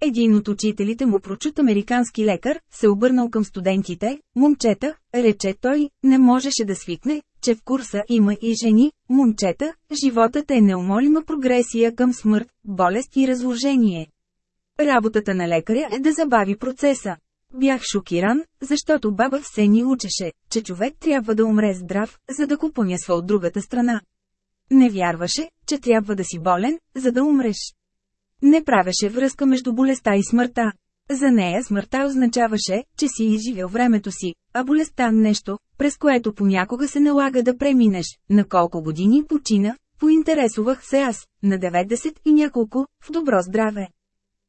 Един от учителите му прочут американски лекар, се обърнал към студентите, момчета, рече той, не можеше да свикне, че в курса има и жени, момчета, животът е неумолима прогресия към смърт, болест и разложение. Работата на лекаря е да забави процеса. Бях шокиран, защото баба все ни учеше, че човек трябва да умре здрав, за да го понесва от другата страна. Не вярваше, че трябва да си болен, за да умреш. Не правеше връзка между болестта и смъртта. За нея смъртта означаваше, че си изживял времето си, а болестта нещо, през което понякога се налага да преминеш. На колко години почина, поинтересувах се аз, на 90 и няколко, в добро здраве.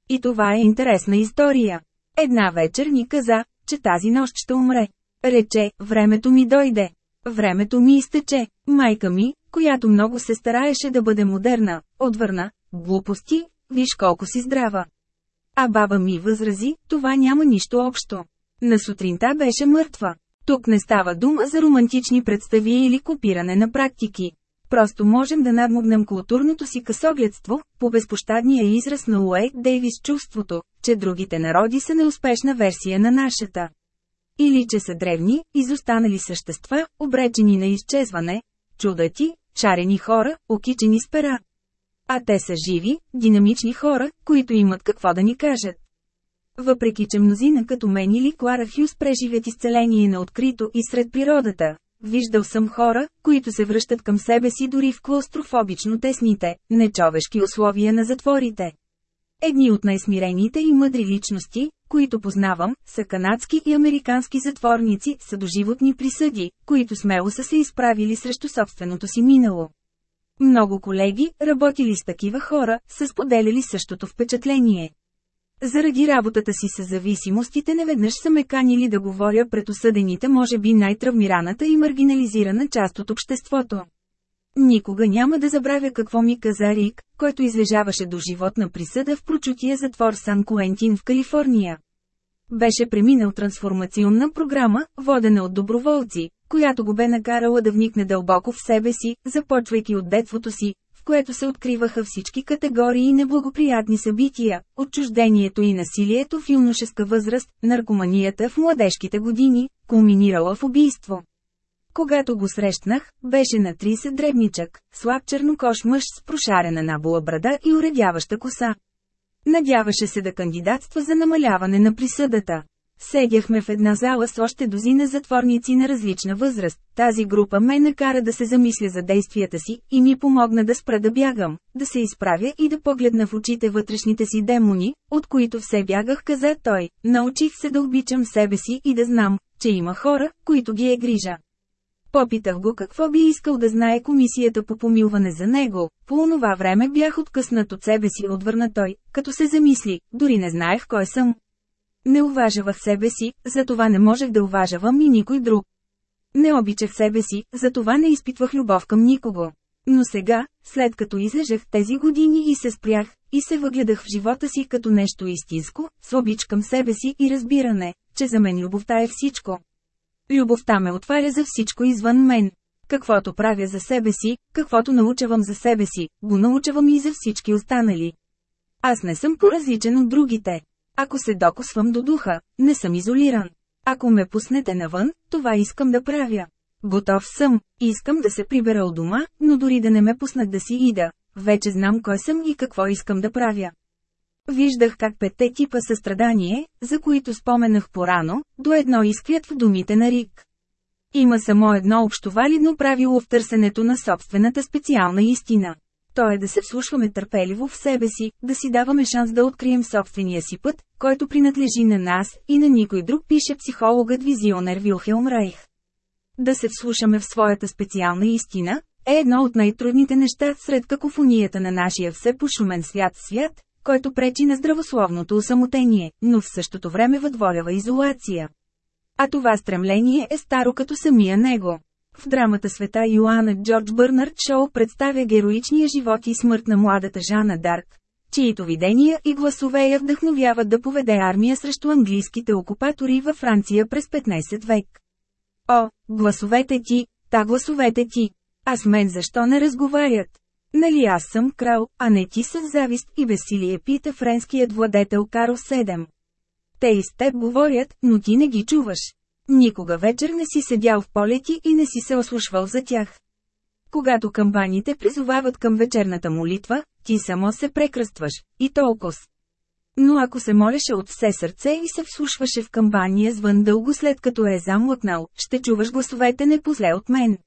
И това е интересна история. Една вечер ни каза, че тази нощ ще умре. Рече, времето ми дойде. Времето ми изтече. Майка ми, която много се стараеше да бъде модерна, отвърна, глупости, виж колко си здрава. А баба ми възрази, това няма нищо общо. На сутринта беше мъртва. Тук не става дума за романтични представи или копиране на практики. Просто можем да надмогнем културното си късогледство, по безпощадния израз на Уейт Дейвис чувството, че другите народи са неуспешна версия на нашата. Или че са древни, изостанали същества, обречени на изчезване, чудати, шарени хора, окичени с пера. А те са живи, динамични хора, които имат какво да ни кажат. Въпреки че мнозина като мен или Клара Хюс преживят изцеление на открито и сред природата, виждал съм хора, които се връщат към себе си дори в клаустрофобично тесните, нечовешки условия на затворите. Едни от най-смирените и мъдри личности, които познавам, са канадски и американски затворници с доживотни присъди, които смело са се изправили срещу собственото си минало. Много колеги, работили с такива хора, са споделяли същото впечатление. Заради работата си с зависимостите неведнъж са ме канили да говоря пред осъдените може би най-травмираната и маргинализирана част от обществото. Никога няма да забравя какво ми каза Рик, който излежаваше до животна присъда в прочутия затвор Сан Куентин в Калифорния. Беше преминал трансформационна програма, водена от доброволци, която го бе накарала да вникне дълбоко в себе си, започвайки от детството си, в което се откриваха всички категории неблагоприятни събития, отчуждението и насилието в юношеска възраст, наркоманията в младежките години, кулминирала в убийство. Когато го срещнах, беше на 30 дребничък, слаб чернокош мъж с прошарена набола брада и уредяваща коса. Надяваше се да кандидатства за намаляване на присъдата. Седяхме в една зала с още дозина затворници на различна възраст. Тази група ме накара да се замисля за действията си и ми помогна да спра да бягам, да се изправя и да погледна в очите вътрешните си демони, от които все бягах, каза той. Научих се да обичам себе си и да знам, че има хора, които ги е грижа. Попитах го какво би искал да знае комисията по помилване за него. По онова време бях откъснат от себе си, отвърна той, като се замисли, дори не знаех кой съм. Не уважавах себе си, затова не можех да уважавам и никой друг. Не обичах себе си, затова не изпитвах любов към никого. Но сега, след като излежах тези години и се спрях, и се въгледах в живота си като нещо истинско, с обич към себе си и разбиране, че за мен любовта е всичко. Любовта ме отваря за всичко извън мен. Каквото правя за себе си, каквото научавам за себе си, го научавам и за всички останали. Аз не съм по-различен от другите. Ако се докосвам до духа, не съм изолиран. Ако ме пуснете навън, това искам да правя. Готов съм, искам да се прибера от дома, но дори да не ме пуснат да си ида, вече знам кой съм и какво искам да правя. Виждах как петте типа състрадание, за които споменах порано, до едно изквят в думите на Рик. Има само едно общо валидно правило в търсенето на собствената специална истина. То е да се вслушваме търпеливо в себе си, да си даваме шанс да открием собствения си път, който принадлежи на нас и на никой друг, пише психологът визионер Вилхелм Райх. Да се вслушаме в своята специална истина, е едно от най-трудните неща сред какофонията на нашия все пошумен свят свят, който пречи на здравословното усамотение, но в същото време въдворява изолация. А това стремление е старо като самия него. В драмата Света Йоанна Джордж Бърнард Шоу представя героичния живот и смърт на младата Жана Дарк, чието видения и гласове я вдъхновяват да поведе армия срещу английските окупатори във Франция през 15 век. О, гласовете ти, та гласовете ти! А с мен защо не разговарят? Нали аз съм крал, а не ти с завист и безсилие пита френският владетел Карл 7. Те и с теб говорят, но ти не ги чуваш. Никога вечер не си седял в полети и не си се ослушвал за тях. Когато камбаните призовават към вечерната молитва, ти само се прекръстваш, и толкова. Но ако се молеше от все сърце и се вслушваше в камбания звън дълго след като е замлъкнал, ще чуваш гласовете не позле от мен.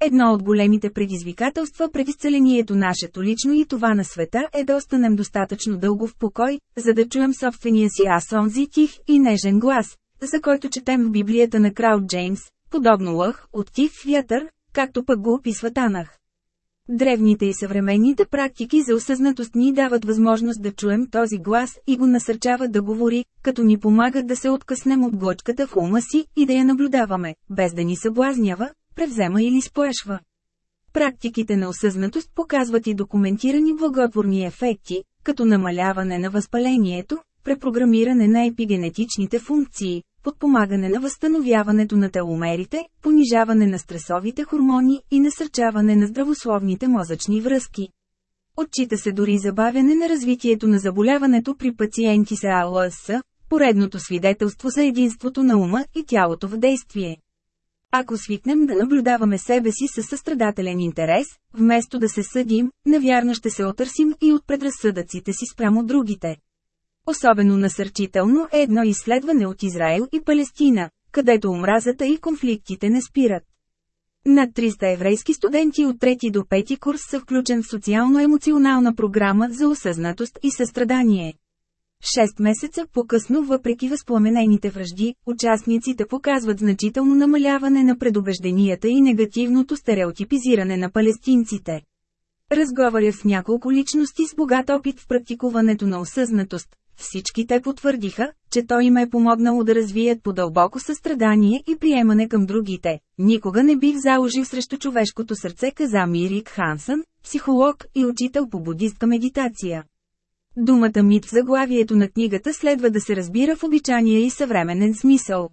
Едно от големите предизвикателства пред изцелението нашето лично и това на света е да останем достатъчно дълго в покой, за да чуем собствения си аз онзи тих и нежен глас, за който четем в Библията на крал Джеймс, подобно лъх, от тих вятър, както пък го описва Танах. Древните и съвременните практики за осъзнатост ни дават възможност да чуем този глас и го насърчават да говори, като ни помагат да се откъснем от глъчката в ума си и да я наблюдаваме, без да ни съблазнява, превзема или сплашва. Практиките на осъзнатост показват и документирани благотворни ефекти, като намаляване на възпалението, препрограмиране на епигенетичните функции, подпомагане на възстановяването на теломерите, понижаване на стресовите хормони и насърчаване на здравословните мозъчни връзки. Отчита се дори забавяне на развитието на заболяването при пациенти с АЛС, поредното свидетелство за единството на ума и тялото в действие. Ако свикнем да наблюдаваме себе си със състрадателен интерес, вместо да се съдим, навярно ще се отърсим и от предразсъдъците си спрямо другите. Особено насърчително е едно изследване от Израел и Палестина, където омразата и конфликтите не спират. Над 300 еврейски студенти от 3 до 5 курс са включен в социално-емоционална програма за осъзнатост и състрадание. Шест месеца по-късно, въпреки възпламенените връжди, участниците показват значително намаляване на предубежденията и негативното стереотипизиране на палестинците. Разговаря с няколко личности с богат опит в практикуването на осъзнатост. Всички те потвърдиха, че той им е помогнало да развият по-дълбоко състрадание и приемане към другите. Никога не бих заложил срещу човешкото сърце, каза Мирик Хансън, психолог и учител по будистка медитация. Думата мит в заглавието на книгата следва да се разбира в обичания и съвременен смисъл.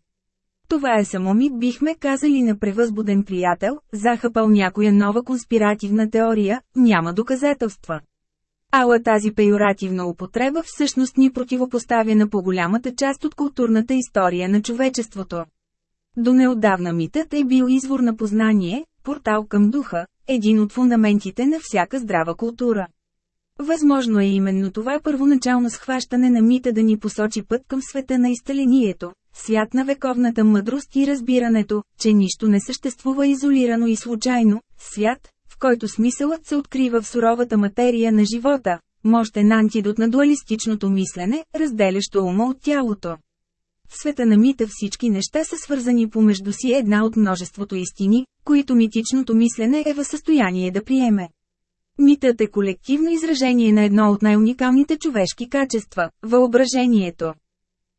Това е само мит бихме казали на превъзбуден приятел, захапал някоя нова конспиративна теория, няма доказателства. Ала тази пейоративна употреба всъщност ни противопоставя на по-голямата част от културната история на човечеството. До неотдавна митът е бил извор на познание, портал към духа, един от фундаментите на всяка здрава култура. Възможно е именно това първоначално схващане на мита да ни посочи път към света на изтелението, свят на вековната мъдрост и разбирането, че нищо не съществува изолирано и случайно, свят, който смисълът се открива в суровата материя на живота, мощен антидот на дуалистичното мислене, разделящо ума от тялото. В света на мита всички неща са свързани помежду си една от множеството истини, които митичното мислене е в състояние да приеме. Митът е колективно изражение на едно от най-уникалните човешки качества – въображението.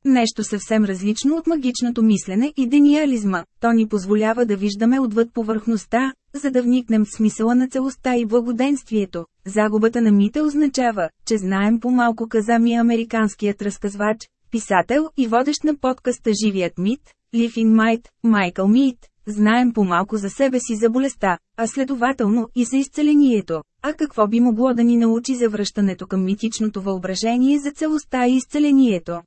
Нещо съвсем различно от магичното мислене и дениализма, то ни позволява да виждаме отвъд повърхността, за да вникнем в смисъла на целостта и благоденствието. Загубата на мита означава, че знаем по-малко каза ми американският разказвач, писател и водещ на подкаста Живият мит, Лифин Майт, Майкъл Мит. Знаем по-малко за себе си за болестта, а следователно и за изцелението. А какво би могло да ни научи за връщането към митичното въображение за целостта и изцелението?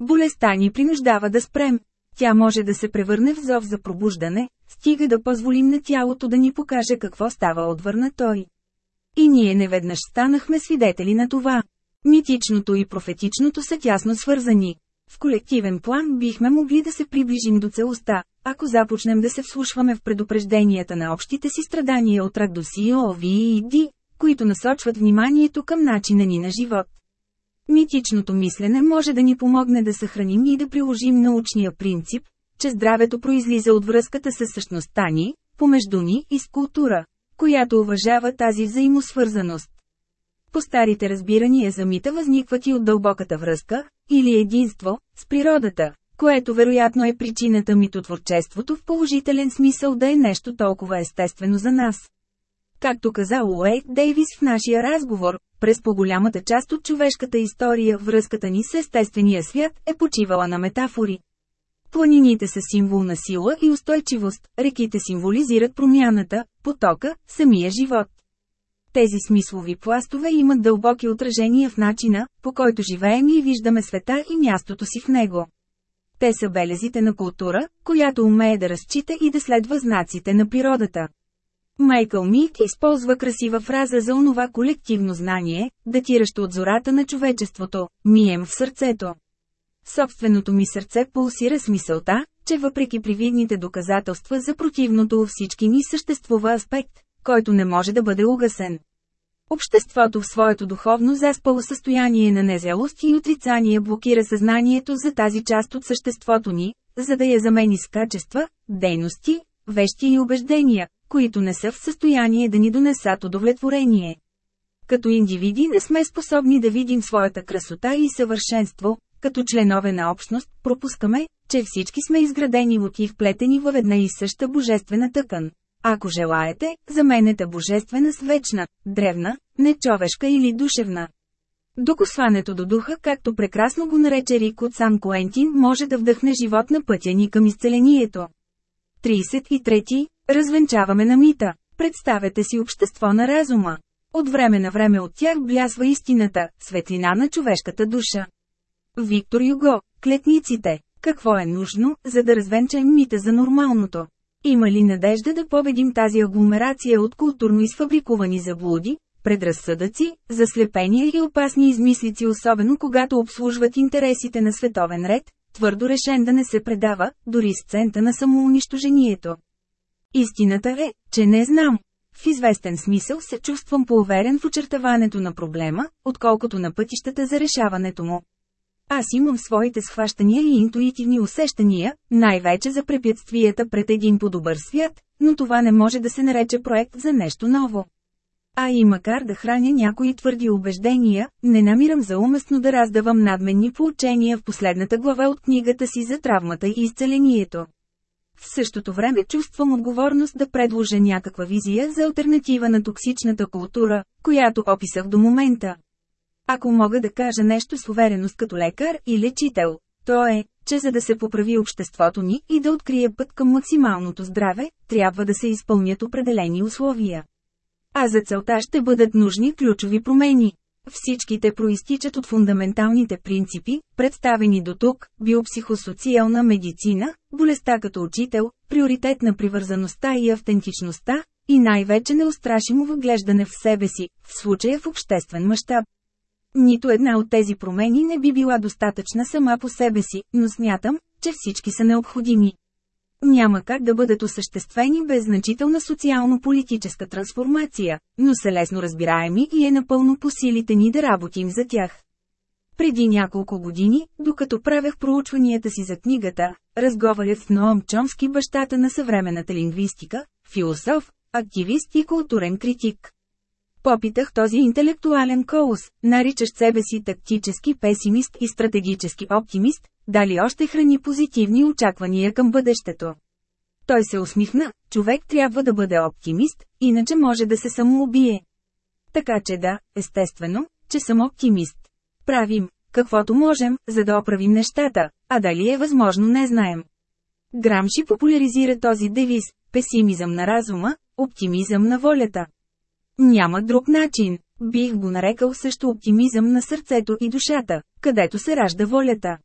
Болестта ни принуждава да спрем. Тя може да се превърне в зов за пробуждане, стига да позволим на тялото да ни покаже какво става отвърна той. И ние неведнъж станахме свидетели на това. Митичното и профетичното са тясно свързани. В колективен план бихме могли да се приближим до целостта, ако започнем да се вслушваме в предупрежденията на общите си страдания от рак до COV и D, които насочват вниманието към начина ни на живот. Митичното мислене може да ни помогне да съхраним и да приложим научния принцип, че здравето произлиза от връзката с същността ни, помежду ни и с култура, която уважава тази взаимосвързаност. По старите разбирания за мита възникват и от дълбоката връзка, или единство, с природата, което вероятно е причината митотворчеството в положителен смисъл да е нещо толкова естествено за нас. Както каза Уейт Дейвис в нашия разговор, през по-голямата част от човешката история връзката ни с естествения свят е почивала на метафори. Планините са символ на сила и устойчивост, реките символизират промяната, потока, самия живот. Тези смислови пластове имат дълбоки отражения в начина, по който живеем и виждаме света и мястото си в него. Те са белезите на култура, която умее да разчита и да следва знаците на природата. Майкъл Мик използва красива фраза за онова колективно знание, датиращо от зората на човечеството – мием в сърцето. Собственото ми сърце пулсира с мисълта, че въпреки привидните доказателства за противното у всички ни съществува аспект, който не може да бъде угасен. Обществото в своето духовно заспало състояние на незелост и отрицание блокира съзнанието за тази част от съществото ни, за да я замени с качества, дейности, вещи и убеждения, които не са в състояние да ни донесат удовлетворение. Като индивиди не сме способни да видим своята красота и съвършенство, като членове на общност, пропускаме, че всички сме изградени от и вплетени във една и съща божествена тъкан. Ако желаете, заменете божествена с вечна, древна, нечовешка или душевна. Докосването до духа, както прекрасно го нарече Рик от Сан Куентин, може да вдъхне живот на пътя ни към изцелението. 33. Развенчаваме на мита. Представете си общество на разума. От време на време от тях блясва истината, светлина на човешката душа. Виктор Юго, клетниците. Какво е нужно, за да развенчаем мита за нормалното? Има ли надежда да победим тази агломерация от културно изфабрикувани заблуди, предразсъдъци, заслепения и опасни измислици особено когато обслужват интересите на световен ред, твърдо решен да не се предава, дори с цента на самоунищожението. Истината е, че не знам. В известен смисъл се чувствам поуверен в очертаването на проблема, отколкото на пътищата за решаването му. Аз имам своите схващания и интуитивни усещания, най-вече за препятствията пред един по-добър свят, но това не може да се нарече проект за нещо ново. А и макар да храня някои твърди убеждения, не намирам за уместно да раздавам надменни поучения в последната глава от книгата си за травмата и изцелението. В същото време чувствам отговорност да предложа някаква визия за альтернатива на токсичната култура, която описах до момента. Ако мога да кажа нещо с увереност като лекар и лечител, то е, че за да се поправи обществото ни и да открие път към максималното здраве, трябва да се изпълнят определени условия. А за целта ще бъдат нужни ключови промени. Всичките проистичат от фундаменталните принципи, представени до тук, биопсихосоциална медицина, болестта като учител, приоритет на привързаността и автентичността, и най-вече неустрашимо въглеждане в себе си, в случая в обществен мащаб. Нито една от тези промени не би била достатъчна сама по себе си, но смятам, че всички са необходими. Няма как да бъдат осъществени без значителна социално-политическа трансформация, но са лесно разбираеми и е напълно по силите ни да работим за тях. Преди няколко години, докато правех проучванията си за книгата, разговарях с Ноам Чомски бащата на съвременната лингвистика, философ, активист и културен критик. Попитах този интелектуален колос, наричащ себе си тактически песимист и стратегически оптимист, дали още храни позитивни очаквания към бъдещето. Той се усмихна, човек трябва да бъде оптимист, иначе може да се самоубие. Така че да, естествено, че съм оптимист. Правим, каквото можем, за да оправим нещата, а дали е възможно не знаем. Грамши популяризира този девиз – песимизъм на разума, оптимизъм на волята. Няма друг начин. Бих го нарекал също оптимизъм на сърцето и душата, където се ражда волята.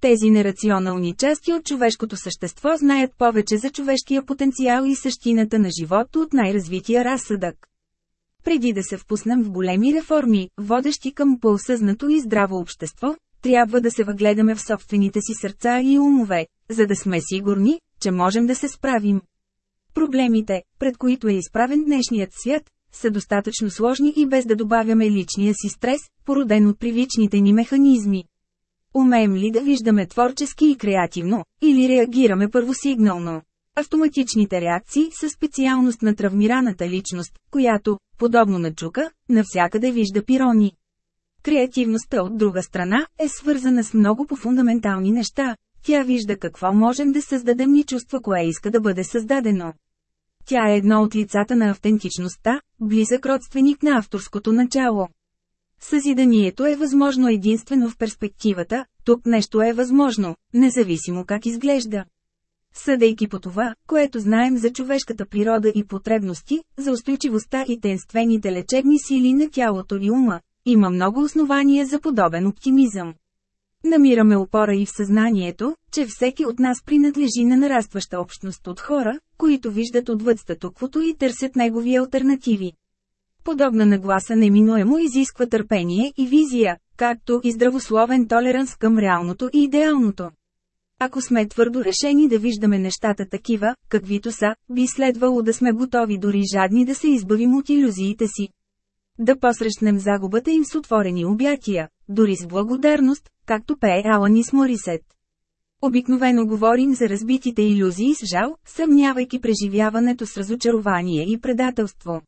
Тези нерационални части от човешкото същество знаят повече за човешкия потенциал и същината на живота от най-развития разсъдък. Преди да се впуснем в големи реформи, водещи към по-осъзнато и здраво общество, трябва да се въгледаме в собствените си сърца и умове, за да сме сигурни, че можем да се справим. Проблемите, пред които е изправен днешният свят, са достатъчно сложни и без да добавяме личния си стрес, породен от привичните ни механизми. Умеем ли да виждаме творчески и креативно, или реагираме първосигнално? Автоматичните реакции са специалност на травмираната личност, която, подобно на чука, навсякъде вижда пирони. Креативността от друга страна е свързана с много по-фундаментални неща. Тя вижда какво можем да създадем и чувства кое иска да бъде създадено. Тя е едно от лицата на автентичността, близък родственик на авторското начало. Съзиданието е възможно единствено в перспективата, тук нещо е възможно, независимо как изглежда. Съдейки по това, което знаем за човешката природа и потребности, за устойчивостта и тенствените лечебни сили на тялото и ума, има много основания за подобен оптимизъм. Намираме опора и в съзнанието, че всеки от нас принадлежи на нарастваща общност от хора, които виждат отвъд статуквото и търсят негови альтернативи. Подобна нагласа неминуемо изисква търпение и визия, както и здравословен толеранс към реалното и идеалното. Ако сме твърдо решени да виждаме нещата такива, каквито са, би следвало да сме готови дори жадни да се избавим от иллюзиите си. Да посрещнем загубата им с отворени обятия, дори с благодарност, както пее Аланис Морисет. Обикновено говорим за разбитите иллюзии с жал, съмнявайки преживяването с разочарование и предателство.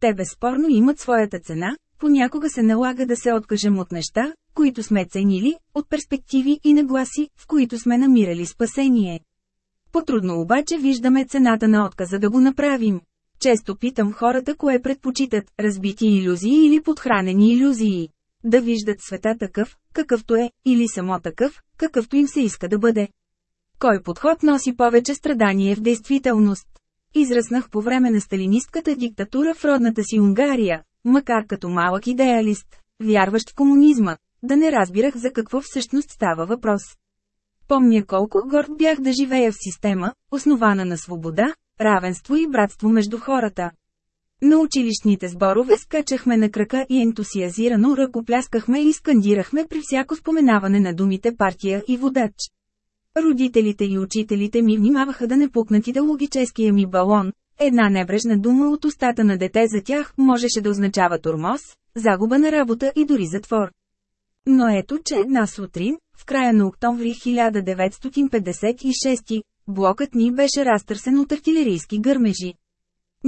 Те безспорно имат своята цена, понякога се налага да се откажем от неща, които сме ценили, от перспективи и нагласи, в които сме намирали спасение. Потрудно обаче виждаме цената на отказа да го направим. Често питам хората кое предпочитат, разбити иллюзии или подхранени иллюзии. Да виждат света такъв, какъвто е, или само такъв, какъвто им се иска да бъде. Кой подход носи повече страдание в действителност? Израснах по време на сталинистката диктатура в родната си Унгария, макар като малък идеалист, вярващ в комунизма, да не разбирах за какво всъщност става въпрос. Помня колко горд бях да живея в система, основана на свобода, равенство и братство между хората. На училищните сборове скачахме на крака и ентусиазирано ръкопляскахме и скандирахме при всяко споменаване на думите партия и водач. Родителите и учителите ми внимаваха да не пукнат идеологическия ми балон. Една небрежна дума от устата на дете за тях можеше да означава турмоз, загуба на работа и дори затвор. Но ето че една сутрин, в края на октомври 1956, блокът ни беше разтърсен от артилерийски гърмежи.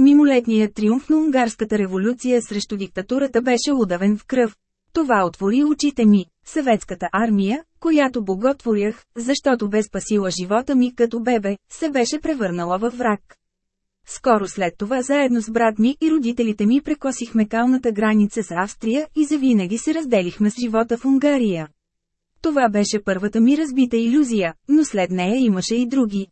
Мимолетният триумф на унгарската революция срещу диктатурата беше удавен в кръв. Това отвори очите ми. Съветската армия, която боготворях, защото бе спасила живота ми като бебе, се беше превърнала във враг. Скоро след това заедно с брат ми и родителите ми прекосихме калната граница с Австрия и завинаги се разделихме с живота в Унгария. Това беше първата ми разбита иллюзия, но след нея имаше и други.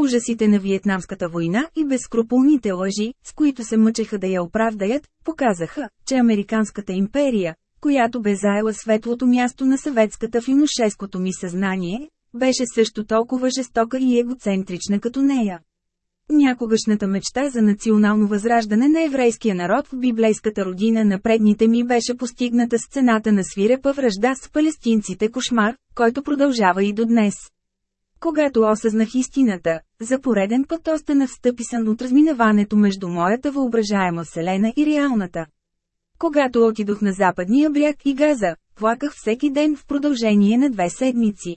Ужасите на Виетнамската война и безскрупулните лъжи, с които се мъчеха да я оправдаят, показаха, че Американската империя, която бе заела светлото място на съветската в иношеското ми съзнание, беше също толкова жестока и егоцентрична като нея. Някогашната мечта за национално възраждане на еврейския народ в библейската родина на предните ми беше постигната с цената на свирепа връжда с палестинците кошмар, който продължава и до днес. Когато осъзнах истината, за пореден път останах стъписан от разминаването между моята въображаема вселена и реалната. Когато отидох на западния бряг и газа, плаках всеки ден в продължение на две седмици.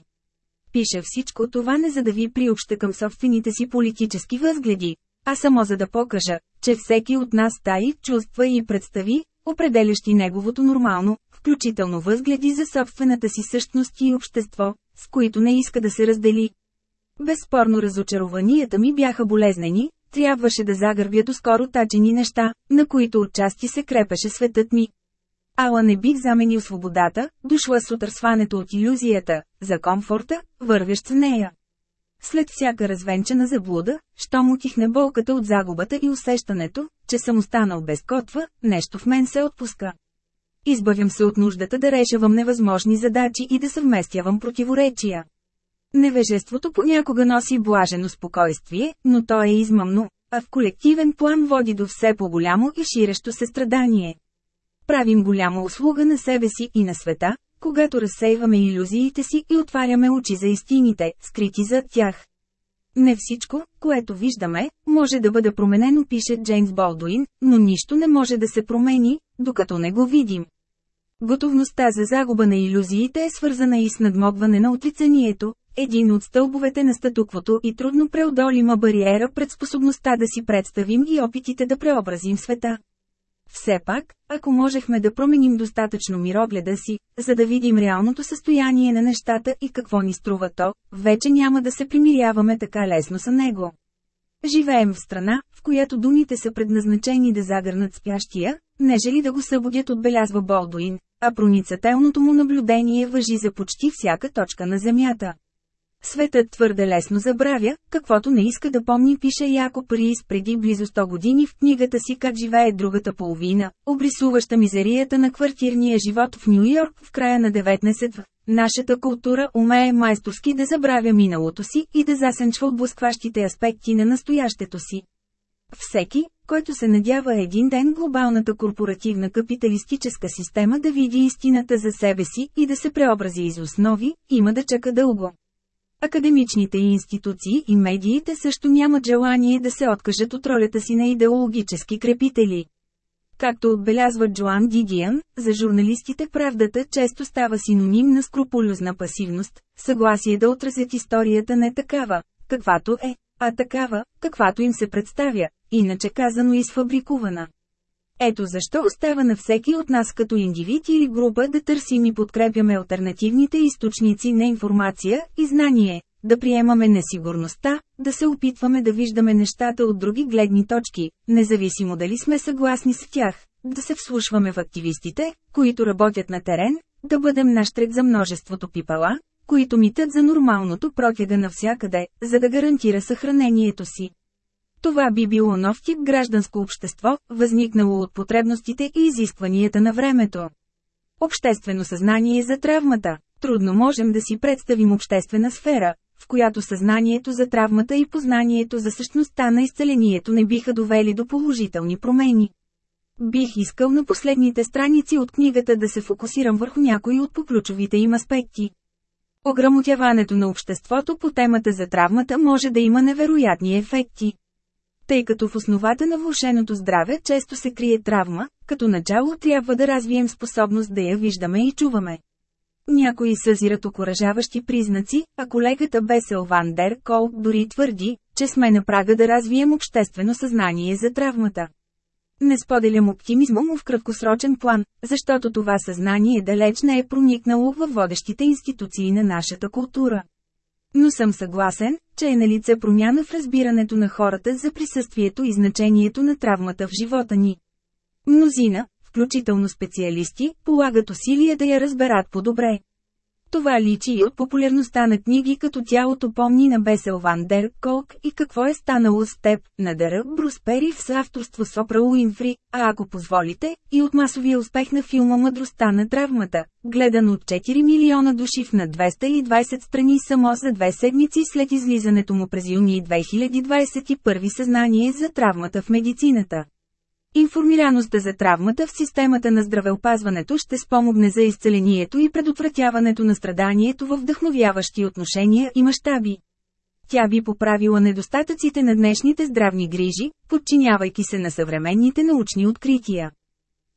Пиша всичко това не за да ви приобща към собствените си политически възгледи, а само за да покажа, че всеки от нас таи чувства и представи, определящи неговото нормално, включително възгледи за собствената си същност и общество, с които не иска да се раздели. Безспорно разочарованията ми бяха болезнени, трябваше да загърбя доскоро тачени неща, на които отчасти се крепеше светът ми. Ала не бих заменил свободата, дошла с отърсването от иллюзията, за комфорта, вървящ с нея. След всяка развенчана заблуда, що му тихне болката от загубата и усещането, че съм останал без котва, нещо в мен се отпуска. Избавям се от нуждата да решавам невъзможни задачи и да съвместявам противоречия. Невежеството понякога носи блажено спокойствие, но то е измъмно, а в колективен план води до все по-голямо и ширещо се страдание. Правим голяма услуга на себе си и на света, когато разсейваме иллюзиите си и отваряме очи за истините, скрити зад тях. Не всичко, което виждаме, може да бъде променено, пише Джеймс Болдуин, но нищо не може да се промени, докато не го видим. Готовността за загуба на иллюзиите е свързана и с надмогване на отрицанието, един от стълбовете на статуквото и трудно преодолима бариера пред способността да си представим и опитите да преобразим света. Все пак, ако можехме да променим достатъчно мирогледа си, за да видим реалното състояние на нещата и какво ни струва то, вече няма да се примиряваме така лесно с него. Живеем в страна, в която думите са предназначени да загърнат спящия, нежели да го събудят отбелязва Болдуин, а проницателното му наблюдение въжи за почти всяка точка на Земята. Светът твърде лесно забравя, каквото не иска да помни пише Якоб Рис преди близо 100 години в книгата си Как живее другата половина, обрисуваща мизерията на квартирния живот в Нью Йорк в края на 19 в. Нашата култура умее майсторски да забравя миналото си и да засенчва отблъскващите аспекти на настоящето си. Всеки, който се надява един ден глобалната корпоративна капиталистическа система да види истината за себе си и да се преобрази из основи, има да чака дълго. Академичните институции и медиите също нямат желание да се откажат от ролята си на идеологически крепители. Както отбелязва Джоан Дидиан, за журналистите правдата често става синоним на скрупулезна пасивност, съгласие да отразят историята не такава, каквато е, а такава, каквато им се представя, иначе казано изфабрикувана. Ето защо остава на всеки от нас като индивид или група да търсим и подкрепяме альтернативните източници на информация и знание, да приемаме несигурността, да се опитваме да виждаме нещата от други гледни точки, независимо дали сме съгласни с тях, да се вслушваме в активистите, които работят на терен, да бъдем наштрек за множеството пипала, които митат за нормалното протяга навсякъде, за да гарантира съхранението си. Това би било нов тип гражданско общество, възникнало от потребностите и изискванията на времето. Обществено съзнание за травмата. Трудно можем да си представим обществена сфера, в която съзнанието за травмата и познанието за същността на изцелението не биха довели до положителни промени. Бих искал на последните страници от книгата да се фокусирам върху някои от поключовите им аспекти. Ограмотяването на обществото по темата за травмата може да има невероятни ефекти. Тъй като в основата на влушеното здраве често се крие травма, като начало трябва да развием способност да я виждаме и чуваме. Някои съзират окоръжаващи признаци, а колегата Бесел Ван Дер Кол дори твърди, че сме на прага да развием обществено съзнание за травмата. Не споделям оптимизма му в краткосрочен план, защото това съзнание далеч не е проникнало във водещите институции на нашата култура. Но съм съгласен, че е на лице промяна в разбирането на хората за присъствието и значението на травмата в живота ни. Мнозина, включително специалисти, полагат усилия да я разберат по-добре. Това личи и от популярността на книги като Тялото помни на Бесел Ван Дер Колк и Какво е станало с теб, на Дъра Брус Пери в съавторство с Опра Уинфри, а ако позволите, и от масовия успех на филма Мъдростта на травмата, гледан от 4 милиона души в на 220 страни само за две седмици след излизането му през юни 2021 съзнание за травмата в медицината. Информираността за травмата в системата на здравеопазването ще спомогне за изцелението и предотвратяването на страданието във вдъхновяващи отношения и мащаби. Тя би поправила недостатъците на днешните здравни грижи, подчинявайки се на съвременните научни открития.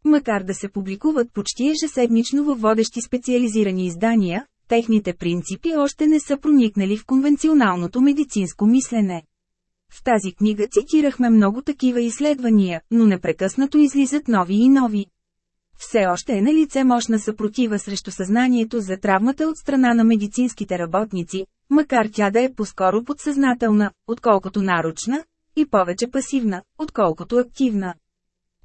Макар да се публикуват почти ежеседмично във водещи специализирани издания, техните принципи още не са проникнали в конвенционалното медицинско мислене. В тази книга цитирахме много такива изследвания, но непрекъснато излизат нови и нови. Все още е на лице мощна съпротива срещу съзнанието за травмата от страна на медицинските работници, макар тя да е по-скоро подсъзнателна, отколкото нарочна, и повече пасивна, отколкото активна.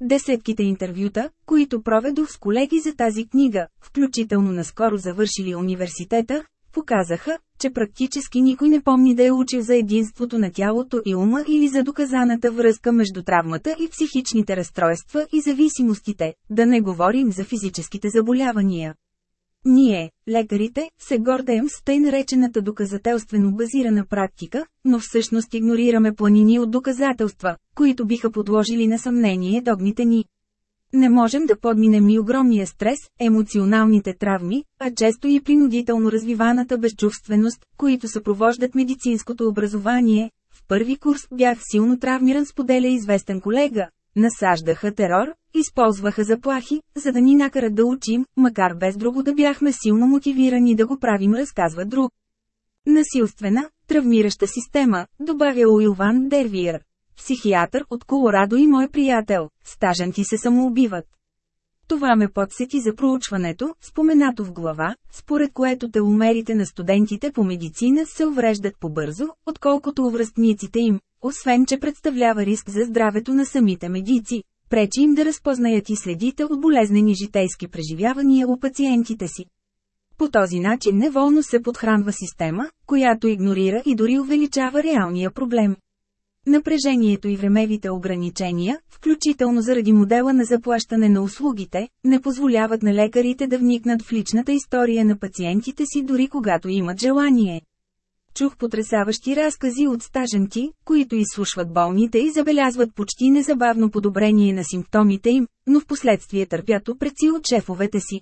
Десетките интервюта, които проведох с колеги за тази книга, включително наскоро завършили университета, показаха, че практически никой не помни да е учил за единството на тялото и ума или за доказаната връзка между травмата и психичните разстройства и зависимостите, да не говорим за физическите заболявания. Ние, лекарите, се гордеем с тъй наречената доказателствено базирана практика, но всъщност игнорираме планини от доказателства, които биха подложили на съмнение догните ни. Не можем да подминем и огромния стрес, емоционалните травми, а често и принудително развиваната безчувственост, които съпровождат медицинското образование. В първи курс бях силно травмиран споделя известен колега. Насаждаха терор, използваха заплахи, за да ни накарат да учим, макар без друго да бяхме силно мотивирани да го правим, разказва друг. Насилствена, травмираща система, добавя Уил Ван Дервиер психиатър от Колорадо и мой приятел, стажанти се самоубиват. Това ме подсети за проучването, споменато в глава, според което теломерите на студентите по медицина се увреждат по-бързо, отколкото увръстниците им, освен че представлява риск за здравето на самите медици, пречи им да разпознаят и следите от болезнени житейски преживявания у пациентите си. По този начин неволно се подхранва система, която игнорира и дори увеличава реалния проблем. Напрежението и времевите ограничения, включително заради модела на заплащане на услугите, не позволяват на лекарите да вникнат в личната история на пациентите си дори когато имат желание. Чух потрясаващи разкази от стажанти, които изслушват болните и забелязват почти незабавно подобрение на симптомите им, но в последствие търпят опреци от шефовете си.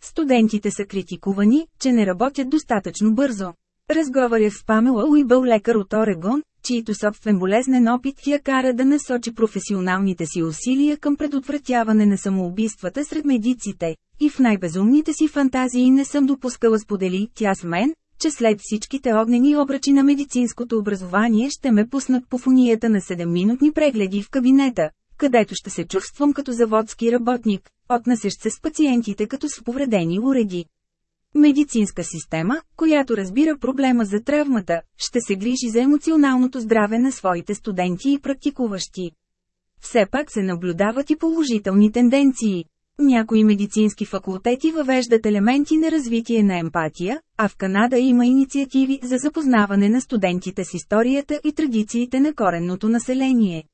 Студентите са критикувани, че не работят достатъчно бързо. Разговарях с Памела Уибъл лекар от Орегон, чието собствен болезнен опит я кара да насочи професионалните си усилия към предотвратяване на самоубийствата сред медиците. И в най-безумните си фантазии не съм допускала сподели тя с мен, че след всичките огнени обръчи на медицинското образование ще ме пуснат по фонията на 7-минутни прегледи в кабинета, където ще се чувствам като заводски работник, отнасящ се с пациентите като с повредени уреди. Медицинска система, която разбира проблема за травмата, ще се грижи за емоционалното здраве на своите студенти и практикуващи. Все пак се наблюдават и положителни тенденции. Някои медицински факултети въвеждат елементи на развитие на емпатия, а в Канада има инициативи за запознаване на студентите с историята и традициите на коренното население.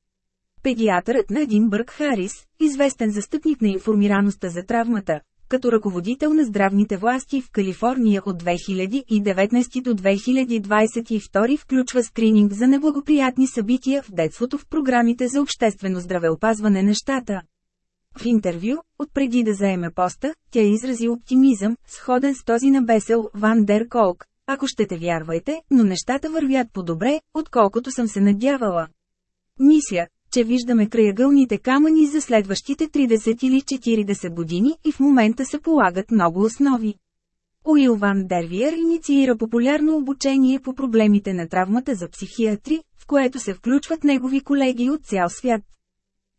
Педиатърът на Бърг Харис, известен застъпник на информираността за травмата, като ръководител на здравните власти в Калифорния от 2019 до 2022 включва скрининг за неблагоприятни събития в детството в програмите за обществено здравеопазване на щата. В интервю, отпреди да заеме поста, тя изрази оптимизъм, сходен с този на Бесел Ван Дер Колк. Ако ще те вярвайте, но нещата вървят по-добре, отколкото съм се надявала. Мисля, че виждаме краягълните камъни за следващите 30 или 40 години и в момента се полагат много основи. Уил Ван Дервиер инициира популярно обучение по проблемите на травмата за психиатри, в което се включват негови колеги от цял свят.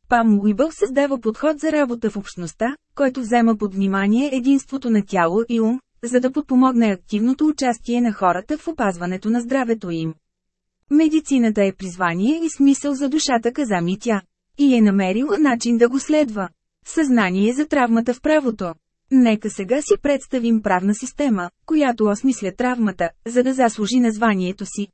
Пам Уибъл създава подход за работа в общността, който взема под внимание единството на тяло и ум, за да подпомогне активното участие на хората в опазването на здравето им. Медицината е призвание и смисъл за душата каза ми тя. И е намерила начин да го следва. Съзнание за травмата в правото. Нека сега си представим правна система, която осмисля травмата, за да заслужи названието си.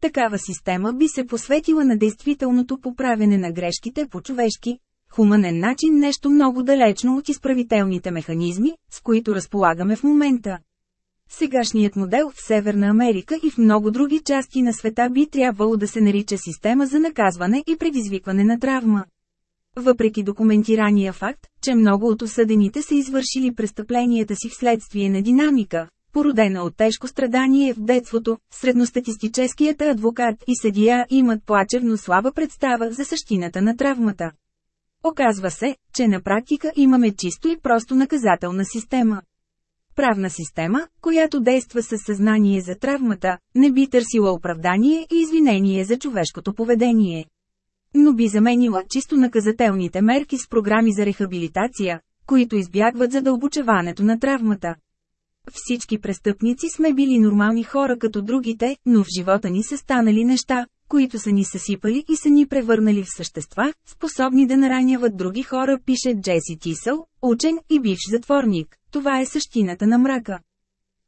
Такава система би се посветила на действителното поправене на грешките по човешки, хуманен начин нещо много далечно от изправителните механизми, с които разполагаме в момента. Сегашният модел в Северна Америка и в много други части на света би трябвало да се нарича система за наказване и предизвикване на травма. Въпреки документирания факт, че много от осъдените са извършили престъпленията си вследствие на динамика, породена от тежко страдание в детството, средностатистическият адвокат и съдия имат плачевно слаба представа за същината на травмата. Оказва се, че на практика имаме чисто и просто наказателна система. Правна система, която действа със съзнание за травмата, не би търсила оправдание и извинение за човешкото поведение. Но би заменила чисто наказателните мерки с програми за рехабилитация, които избягват задълбочеването на травмата. Всички престъпници сме били нормални хора като другите, но в живота ни са станали неща, които са ни съсипали и са ни превърнали в същества, способни да нараняват други хора, пише Джеси Тисъл, учен и бивш затворник. Това е същината на мрака.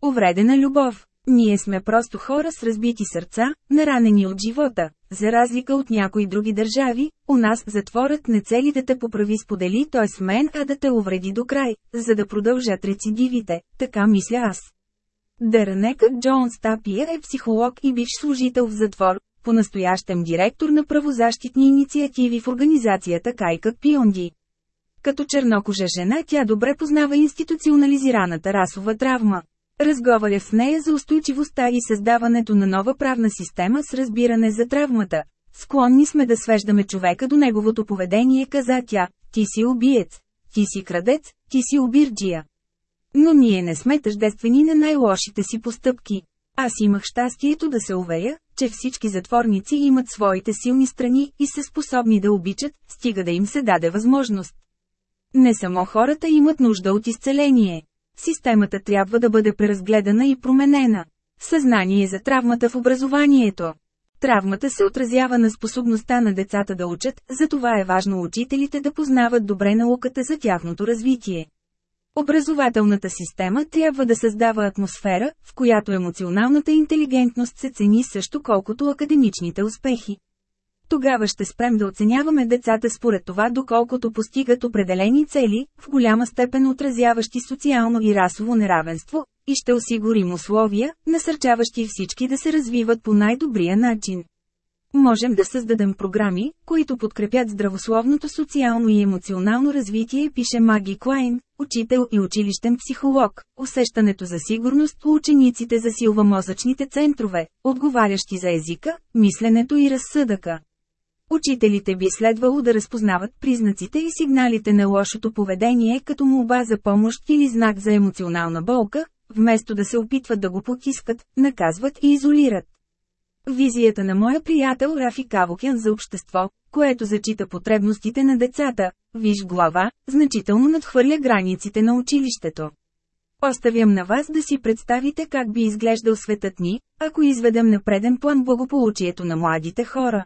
Увредена любов. Ние сме просто хора с разбити сърца, наранени от живота. За разлика от някои други държави, у нас затворът не цели да те поправи сподели той с мен, а да те увреди до край, за да продължат рецидивите, така мисля аз. Дърнекът Джон Стапия е психолог и бивш служител в затвор, по-настоящем директор на правозащитни инициативи в организацията Кайка Пионди. Като чернокожа жена тя добре познава институционализираната расова травма. Разговаря с нея за устойчивостта и създаването на нова правна система с разбиране за травмата. Склонни сме да свеждаме човека до неговото поведение, каза тя. Ти си убиец. Ти си крадец, ти си убирджия. Но ние не сме тъждествени на най-лошите си постъпки. Аз имах щастието да се уверя, че всички затворници имат своите силни страни и са способни да обичат, стига да им се даде възможност. Не само хората имат нужда от изцеление. Системата трябва да бъде преразгледана и променена. Съзнание за травмата в образованието. Травмата се отразява на способността на децата да учат, затова е важно учителите да познават добре науката за тяхното развитие. Образователната система трябва да създава атмосфера, в която емоционалната интелигентност се цени също колкото академичните успехи. Тогава ще спрем да оценяваме децата според това доколкото постигат определени цели, в голяма степен отразяващи социално и расово неравенство, и ще осигурим условия, насърчаващи всички да се развиват по най-добрия начин. Можем да създадем програми, които подкрепят здравословното социално и емоционално развитие, пише Маги Клайн, учител и училищен психолог. Усещането за сигурност у учениците засилва мозъчните центрове, отговарящи за езика, мисленето и разсъдъка. Учителите би следвало да разпознават признаците и сигналите на лошото поведение като молба за помощ или знак за емоционална болка, вместо да се опитват да го потискат, наказват и изолират. Визията на моя приятел Рафи Кавокян за общество, което зачита потребностите на децата, виж глава, значително надхвърля границите на училището. Оставям на вас да си представите как би изглеждал светът ни, ако изведем на преден план благополучието на младите хора.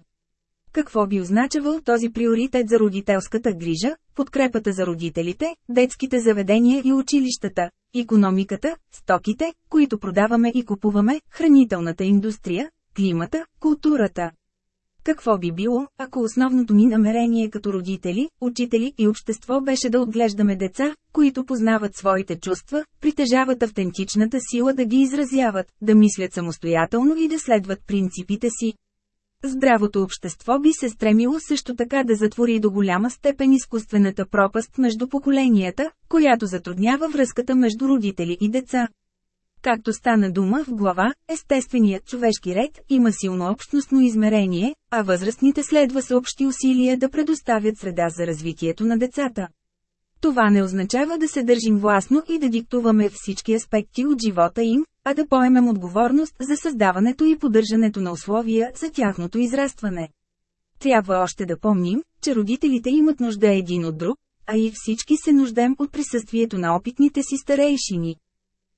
Какво би означавал този приоритет за родителската грижа, подкрепата за родителите, детските заведения и училищата, економиката, стоките, които продаваме и купуваме, хранителната индустрия, климата, културата. Какво би било, ако основното ни намерение като родители, учители и общество беше да отглеждаме деца, които познават своите чувства, притежават автентичната сила да ги изразяват, да мислят самостоятелно и да следват принципите си? Здравото общество би се стремило също така да затвори до голяма степен изкуствената пропаст между поколенията, която затруднява връзката между родители и деца. Както стана дума в глава, естественият човешки ред има силно общностно измерение, а възрастните следва с общи усилия да предоставят среда за развитието на децата. Това не означава да се държим властно и да диктуваме всички аспекти от живота им, а да поемем отговорност за създаването и поддържането на условия за тяхното израстване. Трябва още да помним, че родителите имат нужда един от друг, а и всички се нуждаем от присъствието на опитните си старейшини.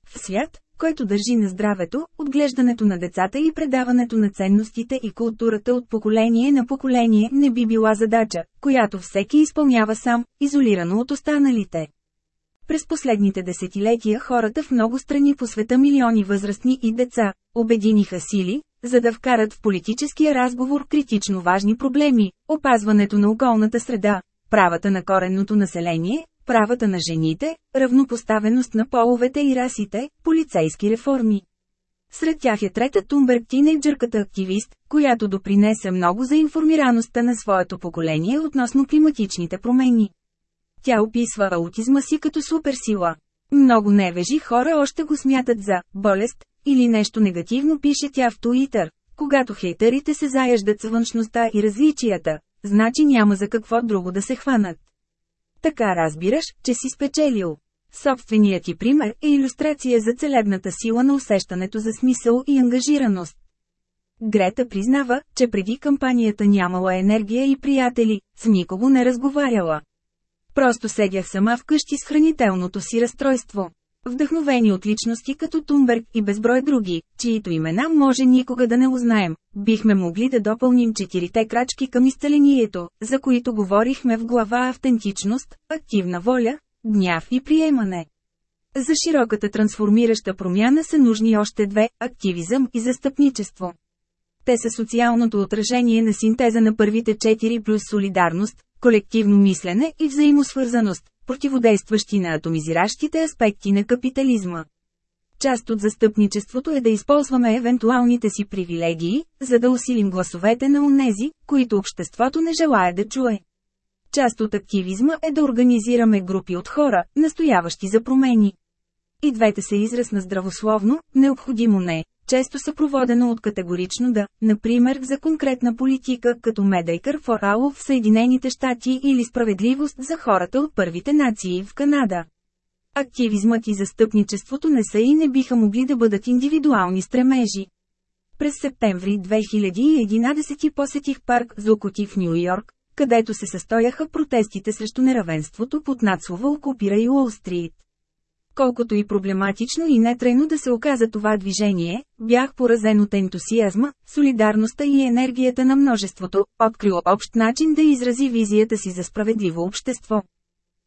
В свят, който държи на здравето, отглеждането на децата и предаването на ценностите и културата от поколение на поколение не би била задача, която всеки изпълнява сам, изолирано от останалите. През последните десетилетия хората в много страни по света милиони възрастни и деца, обединиха сили, за да вкарат в политическия разговор критично важни проблеми – опазването на околната среда, правата на коренното население, правата на жените, равнопоставеност на половете и расите, полицейски реформи. Сред тях е трета Тумберг тинейджърката активист, която допринесе много за информираността на своето поколение относно климатичните промени. Тя описва аутизма си като суперсила. Много невежи хора още го смятат за болест или нещо негативно пише тя в Туитър. Когато хейтерите се заяждат с външността и различията, значи няма за какво друго да се хванат. Така разбираш, че си спечелил. Собственият ти пример е илюстрация за целебната сила на усещането за смисъл и ангажираност. Грета признава, че преди кампанията нямала енергия и приятели, с никого не разговаряла. Просто седях сама вкъщи с хранителното си разстройство. Вдъхновени от личности като Тумберг и безброй други, чието имена може никога да не узнаем, бихме могли да допълним четирите крачки към изцелението, за които говорихме в глава автентичност, активна воля, гняв и приемане. За широката трансформираща промяна са нужни още две – активизъм и застъпничество. Те са социалното отражение на синтеза на първите четири плюс солидарност, колективно мислене и взаимосвързаност, противодействащи на атомизиращите аспекти на капитализма. Част от застъпничеството е да използваме евентуалните си привилегии, за да усилим гласовете на онези, които обществото не желая да чуе. Част от активизма е да организираме групи от хора, настояващи за промени. И двете са израз на здравословно, необходимо не, често съпроводено от категорично да, например за конкретна политика като Medicare for All в Съединените щати или справедливост за хората от първите нации в Канада. Активизмът и застъпничеството не са и не биха могли да бъдат индивидуални стремежи. През септември 2011 посетих парк Зокоти в Нью Йорк, където се състояха протестите срещу неравенството под надслова окупира и Уолл-стрит. Колкото и проблематично и нетрайно да се оказа това движение, бях поразен от ентусиазма, солидарността и енергията на множеството, открил общ начин да изрази визията си за справедливо общество.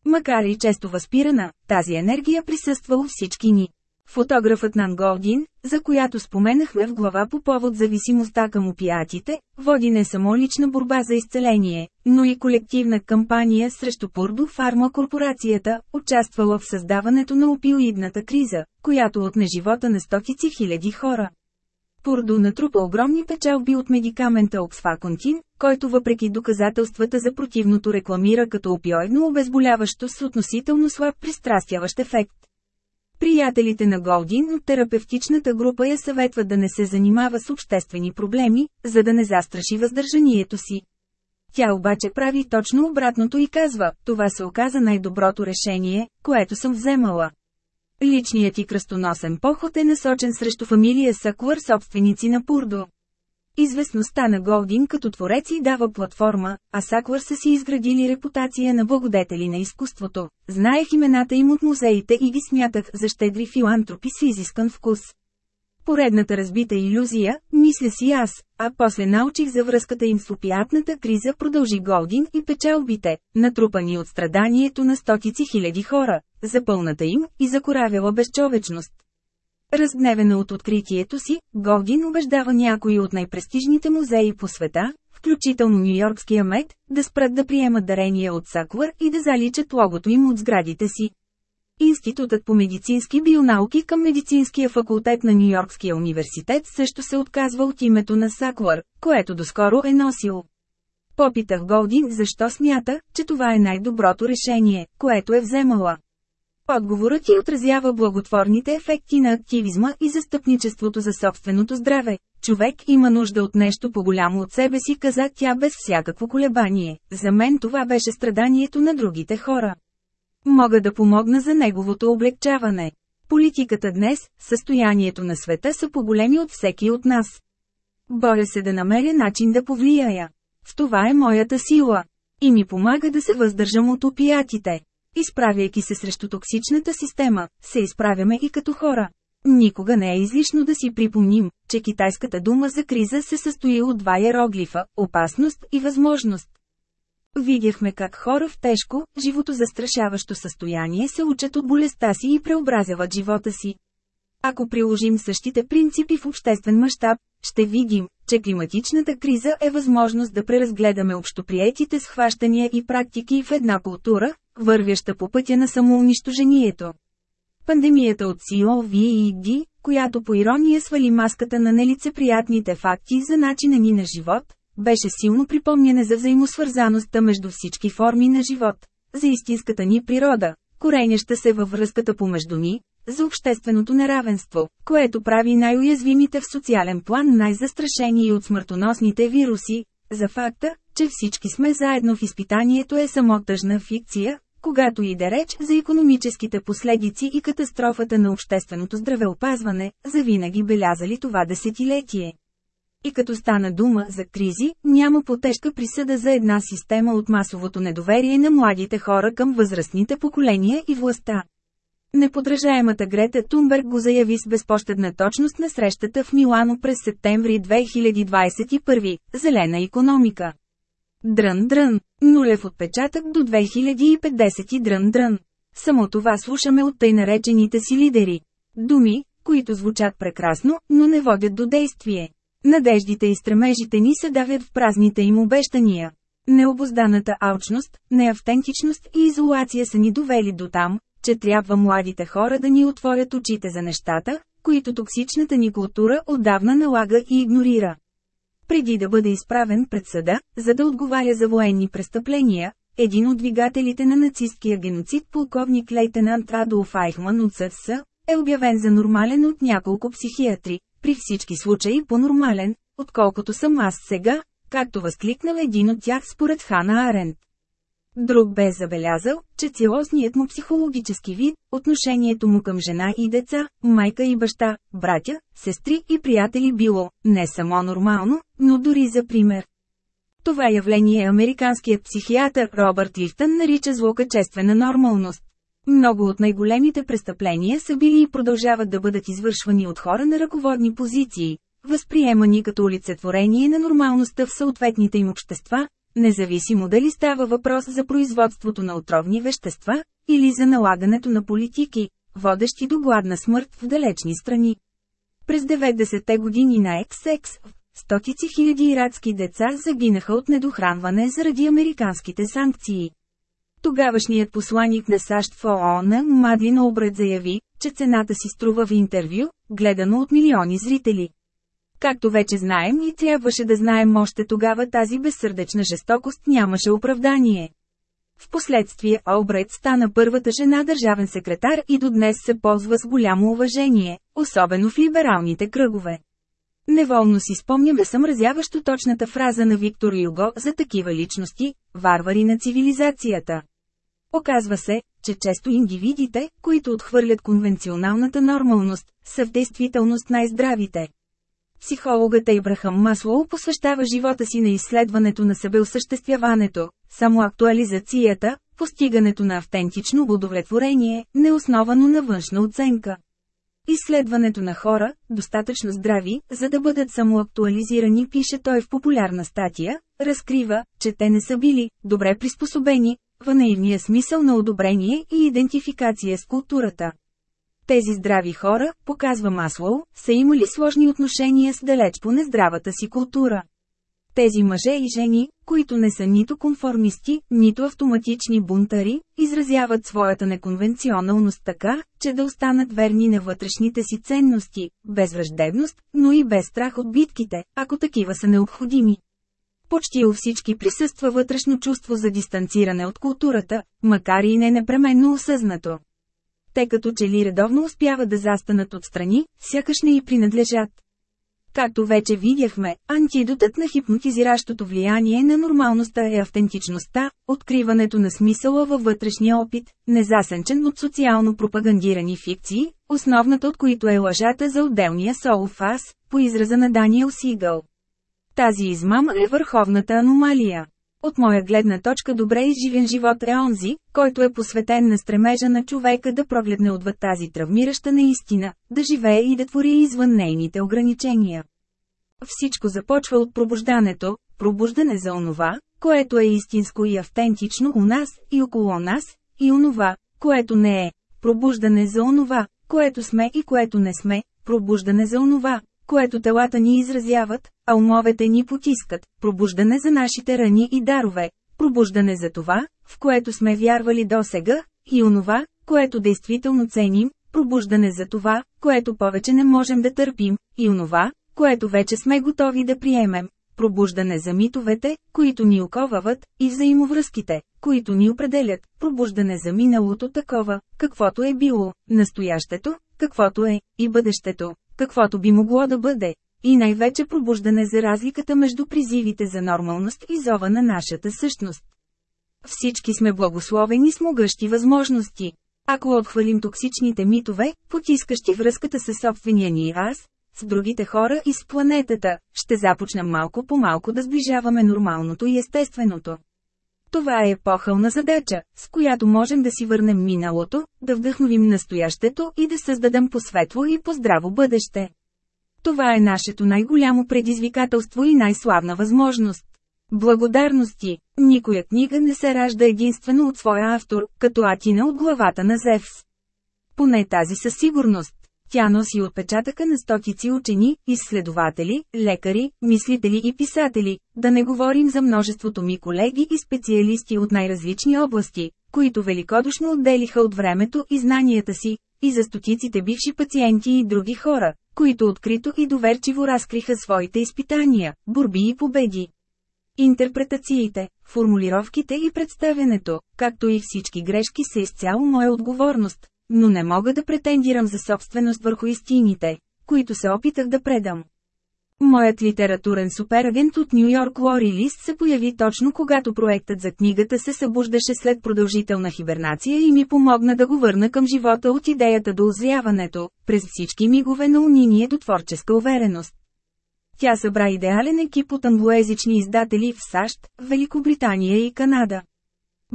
Макар и често възпирана, тази енергия присъства у всички ни. Фотографът Нан Голдин, за която споменахме в глава по повод зависимостта към опиатите, води не само лична борба за изцеление, но и колективна кампания срещу Пурдо Фарма корпорацията, участвала в създаването на опиоидната криза, която отне живота на стотици хиляди хора. Пурдо натрупа огромни печалби от медикамента Оксфаконтин, който въпреки доказателствата за противното рекламира като опиоидно обезболяващо с относително слаб пристрастяващ ефект. Приятелите на Голдин от терапевтичната група я съветват да не се занимава с обществени проблеми, за да не застраши въздържанието си. Тя обаче прави точно обратното и казва, това се оказа най-доброто решение, което съм вземала. Личният ти кръстоносен поход е насочен срещу фамилия Сакуър собственици на Пурдо. Известността на Голдин като творец и дава платформа, а Саквър са си изградили репутация на благодетели на изкуството. Знаех имената им от музеите и ги смятах за щедри филантропи с изискан вкус. Поредната разбита иллюзия, мисля си аз, а после научих за връзката им с опиатната криза продължи Голдин и печалбите, натрупани от страданието на стотици хиляди хора, за пълната им и за коравяла безчовечност. Разгневена от откритието си, Голдин убеждава някои от най-престижните музеи по света, включително Нью-Йоркския мед, да спрат да приемат дарения от Саквър и да заличат логото им от сградите си. Институтът по медицински бионауки към Медицинския факултет на Нью-Йоркския университет също се отказва от името на Саквър, което доскоро е носил. Попитах Голдин защо смята, че това е най-доброто решение, което е вземала. Отговорът ти отразява благотворните ефекти на активизма и застъпничеството за собственото здраве. Човек има нужда от нещо по-голямо от себе си, каза тя без всякакво колебание. За мен това беше страданието на другите хора. Мога да помогна за неговото облегчаване. Политиката днес, състоянието на света са по-големи от всеки от нас. Боря се да намеря начин да повлияя. В това е моята сила. И ми помага да се въздържам от опиятите. Изправяйки се срещу токсичната система, се изправяме и като хора. Никога не е излишно да си припомним, че китайската дума за криза се състои от два иероглифа – опасност и възможност. Видяхме как хора в тежко, живото застрашаващо състояние се учат от болестта си и преобразяват живота си. Ако приложим същите принципи в обществен мащаб, ще видим, че климатичната криза е възможност да преразгледаме общоприетите схващания и практики в една култура, вървяща по пътя на самоунищожението. Пандемията от COVID, която по ирония свали маската на нелицеприятните факти за начина ни на живот, беше силно припомняне за взаимосвързаността между всички форми на живот, за истинската ни природа, кореняща се във връзката помежду ни, за общественото неравенство, което прави най-уязвимите в социален план най-застрашени от смъртоносните вируси, за факта, че всички сме заедно в изпитанието е само тъжна фикция, Когато иде реч за економическите последици и катастрофата на общественото здравеопазване, завинаги белязали това десетилетие. И като стана дума за кризи, няма по-тежка присъда за една система от масовото недоверие на младите хора към възрастните поколения и властта. Неподражаемата Грета Тунберг го заяви с безпощадна точност на срещата в Милано през септември 2021 – Зелена економика. Дрън-дрън, нулев отпечатък до 2050 дрън-дрън. Само това слушаме от тъй наречените си лидери. Думи, които звучат прекрасно, но не водят до действие. Надеждите и стремежите ни се давят в празните им обещания. Необозданата алчност, неавтентичност и изолация са ни довели до там, че трябва младите хора да ни отворят очите за нещата, които токсичната ни култура отдавна налага и игнорира. Преди да бъде изправен пред съда, за да отговаря за военни престъпления, един от двигателите на нацисткия геноцид полковник лейтенант Адолф Айхман от СС, е обявен за нормален от няколко психиатри, при всички случаи по-нормален, отколкото съм аз сега, както възкликнал един от тях според Хана Аренд. Друг бе забелязал, че цялостният му психологически вид, отношението му към жена и деца, майка и баща, братя, сестри и приятели било не само нормално, но дори за пример. Това явление американският психиатър Робърт Лифтън нарича злокачествена нормалност. Много от най-големите престъпления са били и продължават да бъдат извършвани от хора на ръководни позиции, възприемани като олицетворение на нормалността в съответните им общества, независимо дали става въпрос за производството на отровни вещества, или за налагането на политики, водещи до гладна смърт в далечни страни. През 90-те години на XX, стотици хиляди иракски деца загинаха от недохранване заради американските санкции. Тогавашният посланик на САЩ в ООН Мадлин Обред заяви, че цената си струва в интервю, гледано от милиони зрители. Както вече знаем и трябваше да знаем още тогава тази безсърдечна жестокост нямаше оправдание. Впоследствие Олбрайт стана първата жена държавен секретар и до днес се ползва с голямо уважение, особено в либералните кръгове. Неволно си спомняме съмразяващо точната фраза на Виктор Юго за такива личности – варвари на цивилизацията. Оказва се, че често индивидите, които отхвърлят конвенционалната нормалност, са в действителност най-здравите. Психологът Ейбрахам Маслоу посвещава живота си на изследването на себеосъществяването, самоактуализацията, постигането на автентично удовлетворение, неосновано на външна оценка. Изследването на хора, достатъчно здрави, за да бъдат самоактуализирани, пише той в популярна статия, разкрива, че те не са били добре приспособени, в наивния смисъл на одобрение и идентификация с културата. Тези здрави хора, показва Маслоу, са имали сложни отношения с далеч по нездравата си култура. Тези мъже и жени, които не са нито конформисти, нито автоматични бунтари, изразяват своята неконвенционалност така, че да останат верни на вътрешните си ценности, без враждебност, но и без страх от битките, ако такива са необходими. Почти у всички присъства вътрешно чувство за дистанциране от културата, макар и не непременно осъзнато те като че ли редовно успяват да застанат отстрани, сякаш не и принадлежат. Както вече видяхме, антидотът на хипнотизиращото влияние на нормалността е автентичността, откриването на смисъла във вътрешния опит, незасенчен от социално пропагандирани фикции, основната от които е лъжата за отделния солов по израза на Даниел Сигъл. Тази измама е върховната аномалия. От моя гледна точка добре изживен живот е онзи, който е посветен на стремежа на човека да прогледне отвъд тази травмираща наистина, да живее и да твори извън нейните ограничения. Всичко започва от пробуждането, пробуждане за онова, което е истинско и автентично у нас и около нас, и онова, което не е, пробуждане за онова, което сме и което не сме, пробуждане за онова, което телата ни изразяват, а умовете ни потискат, пробуждане за нашите рани и дарове, пробуждане за това, в което сме вярвали досега, и онова, което действително ценим, пробуждане за това, което повече не можем да търпим, и онова, което вече сме готови да приемем, пробуждане за митовете, които ни оковават, и взаимовръзките, които ни определят, пробуждане за миналото такова, каквото е било, настоящето, каквото е, и бъдещето, каквото би могло да бъде, и най-вече пробуждане за разликата между призивите за нормалност и зова на нашата същност. Всички сме благословени с могъщи възможности. Ако отхвалим токсичните митове, потискащи връзката с собствения ни аз, с другите хора и с планетата, ще започнем малко по малко да сближаваме нормалното и естественото. Това е епохална задача, с която можем да си върнем миналото, да вдъхновим настоящето и да създадем по-светло и по-здраво бъдеще. Това е нашето най-голямо предизвикателство и най-славна възможност. Благодарности. Никоя книга не се ражда единствено от своя автор, като Атина от главата на Зевс. Поне тази със сигурност. Тя носи отпечатъка на стотици учени, изследователи, лекари, мислители и писатели, да не говорим за множеството ми колеги и специалисти от най-различни области, които великодушно отделиха от времето и знанията си, и за стотиците бивши пациенти и други хора, които открито и доверчиво разкриха своите изпитания, борби и победи. Интерпретациите, формулировките и представянето, както и всички грешки са изцяло моя отговорност, но не мога да претендирам за собственост върху истините, които се опитах да предам. Моят литературен суперагент от Нью Йорк Лори Лист се появи точно когато проектът за книгата се събуждаше след продължителна хибернация и ми помогна да го върна към живота от идеята до озряването, през всички мигове на униние до творческа увереност. Тя събра идеален екип от англоязични издатели в САЩ, Великобритания и Канада.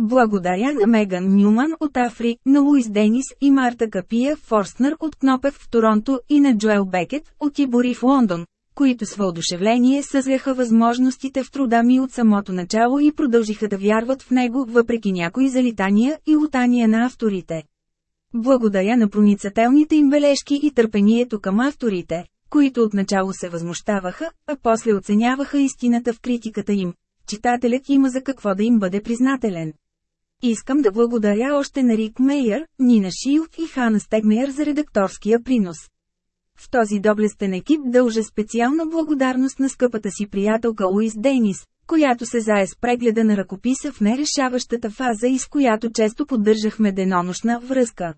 Благодаря на Меган Нюман от Афри, на Луис Денис и Марта Капия Форстнер от Кнопев в Торонто и на Джоел Бекет от Ибори в Лондон, които с въодушевление съзряха възможностите в труда ми от самото начало и продължиха да вярват в него въпреки някои залитания и лутания на авторите. Благодаря на проницателните им бележки и търпението към авторите, които отначало се възмущаваха, а после оценяваха истината в критиката им. Читателят има за какво да им бъде признателен. Искам да благодаря още на Рик Мейер, Нина Шилф и Хана Стегмейер за редакторския принос. В този доблестен екип дължа специална благодарност на скъпата си приятелка Луис Денис, която се зае с прегледа на ръкописа в нерешаващата фаза и с която често поддържахме денонощна връзка.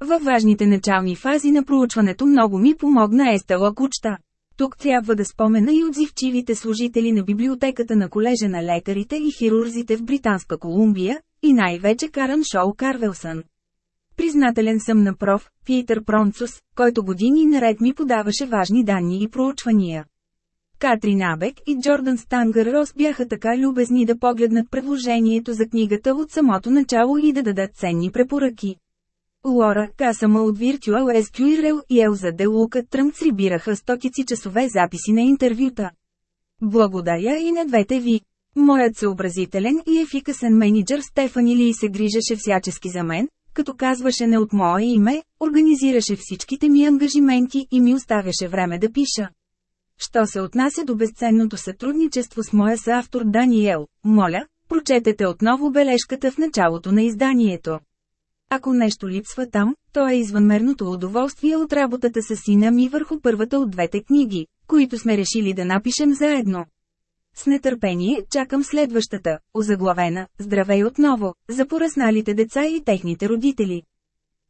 Във важните начални фази на проучването много ми помогна Естела Кучта. Тук трябва да спомена и отзивчивите служители на библиотеката на колежа на лекарите и хирурзите в Британска Колумбия, и най-вече Каран Шоу Карвелсън. Признателен съм на проф. Питър Пронцус, който години наред ми подаваше важни данни и проучвания. Катрин Абек и Джордан Стангър Рос бяха така любезни да погледнат предложението за книгата от самото начало и да дадат ценни препоръки. Лора Касама от Virtual SQL и Елза Де Лука Тръмп срибираха стотици часове записи на интервюта. Благодаря и на двете ви. Моят съобразителен и ефикасен менеджер Стефани Ли се грижеше всячески за мен, като казваше не от мое име, организираше всичките ми ангажименти и ми оставяше време да пиша. Що се отнася до безценното сътрудничество с моя съавтор Даниел, моля, прочетете отново бележката в началото на изданието. Ако нещо липсва там, то е извънмерното удоволствие от работата с сина ми върху първата от двете книги, които сме решили да напишем заедно. С нетърпение чакам следващата, озаглавена «Здравей отново», за поръсналите деца и техните родители.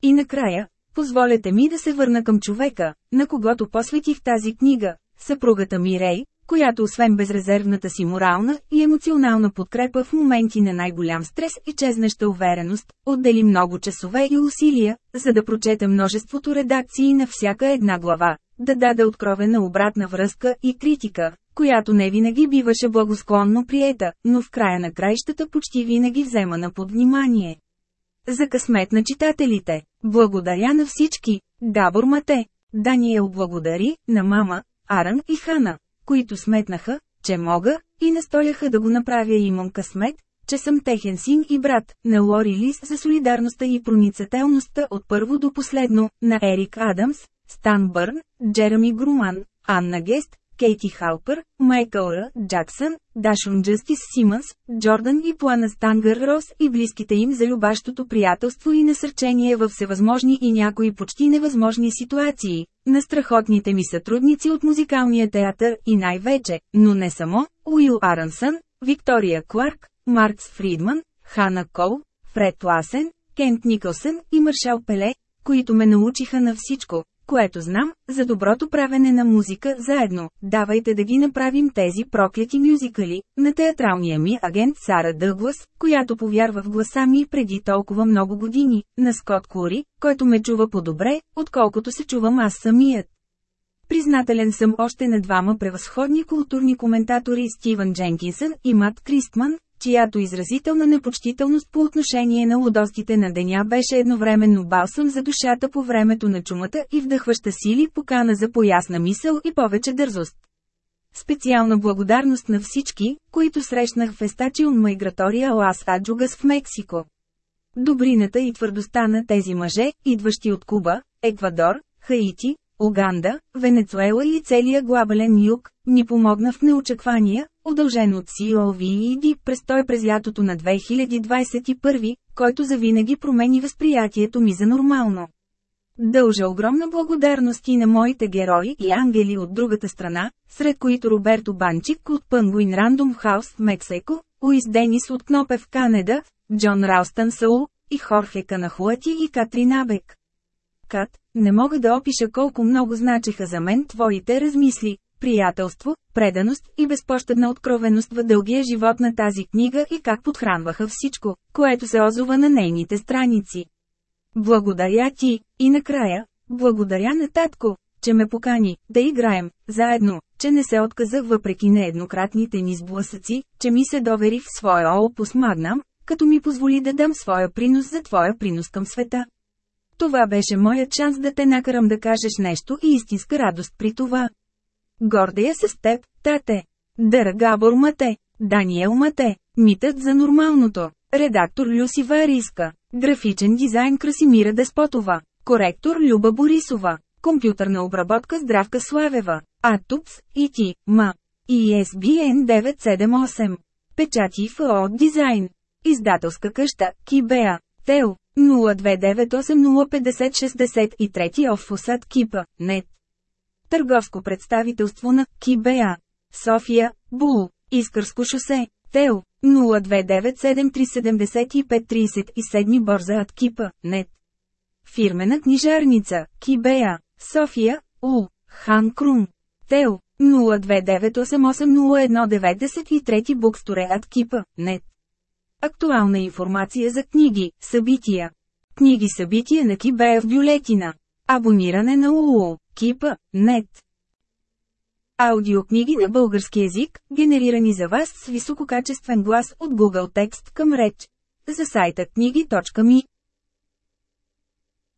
И накрая, позволете ми да се върна към човека, на когото посветих тази книга, съпругата ми Рей, която освен безрезервната си морална и емоционална подкрепа в моменти на най-голям стрес и чезнеща увереност, отдели много часове и усилия, за да прочете множеството редакции на всяка една глава, да даде откровена обратна връзка и критика, която не винаги биваше благосклонно приета, но в края на краищата почти винаги взема под внимание. За късмет на читателите, благодаря на всички, Габор Мате, Даниел благодари, на мама, Аран и Хана, които сметнаха, че мога, и настояха да го направя имам късмет, че съм техен син и брат, на Лори Лис за солидарността и проницателността от първо до последно, на Ерик Адамс, Стан Бърн, Джереми Груман, Анна Гест, Кейти Халпер, Майкъл Р. Джаксън, Дашун Джастис Симънс, Джордан и Плана Стангър Рос и близките им за любащото приятелство и насърчение във всевъзможни и някои почти невъзможни ситуации, на страхотните ми сътрудници от музикалния театър и най-вече, но не само, Уил Арансън, Виктория Кларк, Маркс Фридман, Хана Кол, Фред Ласен, Кент Никълсън и Маршал Пеле, които ме научиха на всичко, което знам, за доброто правене на музика заедно. Давайте да ги направим тези прокляти мюзикали, на театралния ми агент Сара Дъглас, която повярва в гласа ми преди толкова много години, на Скот Кури, който ме чува по-добре, отколкото се чувам аз самият. Признателен съм още на двама превъзходни културни коментатори Стивън Дженкинсън и Мат Кристман, чиято изразителна непочтителност по отношение на лудостите на деня беше едновременно балсам за душата по времето на чумата и вдъхваща сили покана за поясна мисъл и повече дързост. Специална благодарност на всички, които срещнах в Естачион Майгратория Лас Аджугас в Мексико. Добрината и твърдостта на тези мъже, идващи от Куба, Еквадор, Хаити, Уганда, Венецуела и целия глобален юг, ни помогна в неочаквания, удължен от COVED престой през лятото на 2021, който завинаги промени възприятието ми за нормално. Дължа огромна благодарност и на моите герои и ангели от другата страна, сред които Роберто Банчик от Penguin Random House в Мексико, Уис Денис от Кнопе в Канада, Джон Раустън Саул, и Хорхе Канахуати и Катрин Абек. Кат, не мога да опиша колко много значеха за мен твоите размисли, приятелство, преданост и безпощадна откровеност в дългия живот на тази книга и как подхранваха всичко, което се озова на нейните страници. Благодаря ти, и накрая, благодаря на татко, че ме покани, да играем, заедно, че не се отказа въпреки нееднократните ни сблъсъци, че ми се довери в своя опус Магнам, като ми позволи да дам своя принос за твоя принос към света. Това беше моят шанс да те накарам да кажеш нещо и истинска радост при това. Гордея се с теб, тате. Дъргабор Мате. Даниел Мате. Митът за нормалното. Редактор Люси Вариска. Графичен дизайн Красимира Деспотова. Коректор Люба Борисова. Компютърна обработка Здравка Славева. Атупс, ИТ, МА. ISBN 978. Печати ФО Дизайн. Издателска къща, Кибеа. Тел. 029805063 Офосад Кипа, нет. Търговско представителство на Кибеа. София, Бул, Искърско шосе, Тел, 029737537 Борза от Кипа, нет. Фирмена книжарница, Кибеа, София, Ул, Хан Крум, Тел, 029880193 Буксторе от Кипа, нет. Актуална информация за книги, събития. Книги събития на Кибея в бюлетина. Абониране на УУ, Кипа, нет. Аудиокниги на български язик, генерирани за вас с висококачествен глас от Google Текст към реч. За сайта книги.ми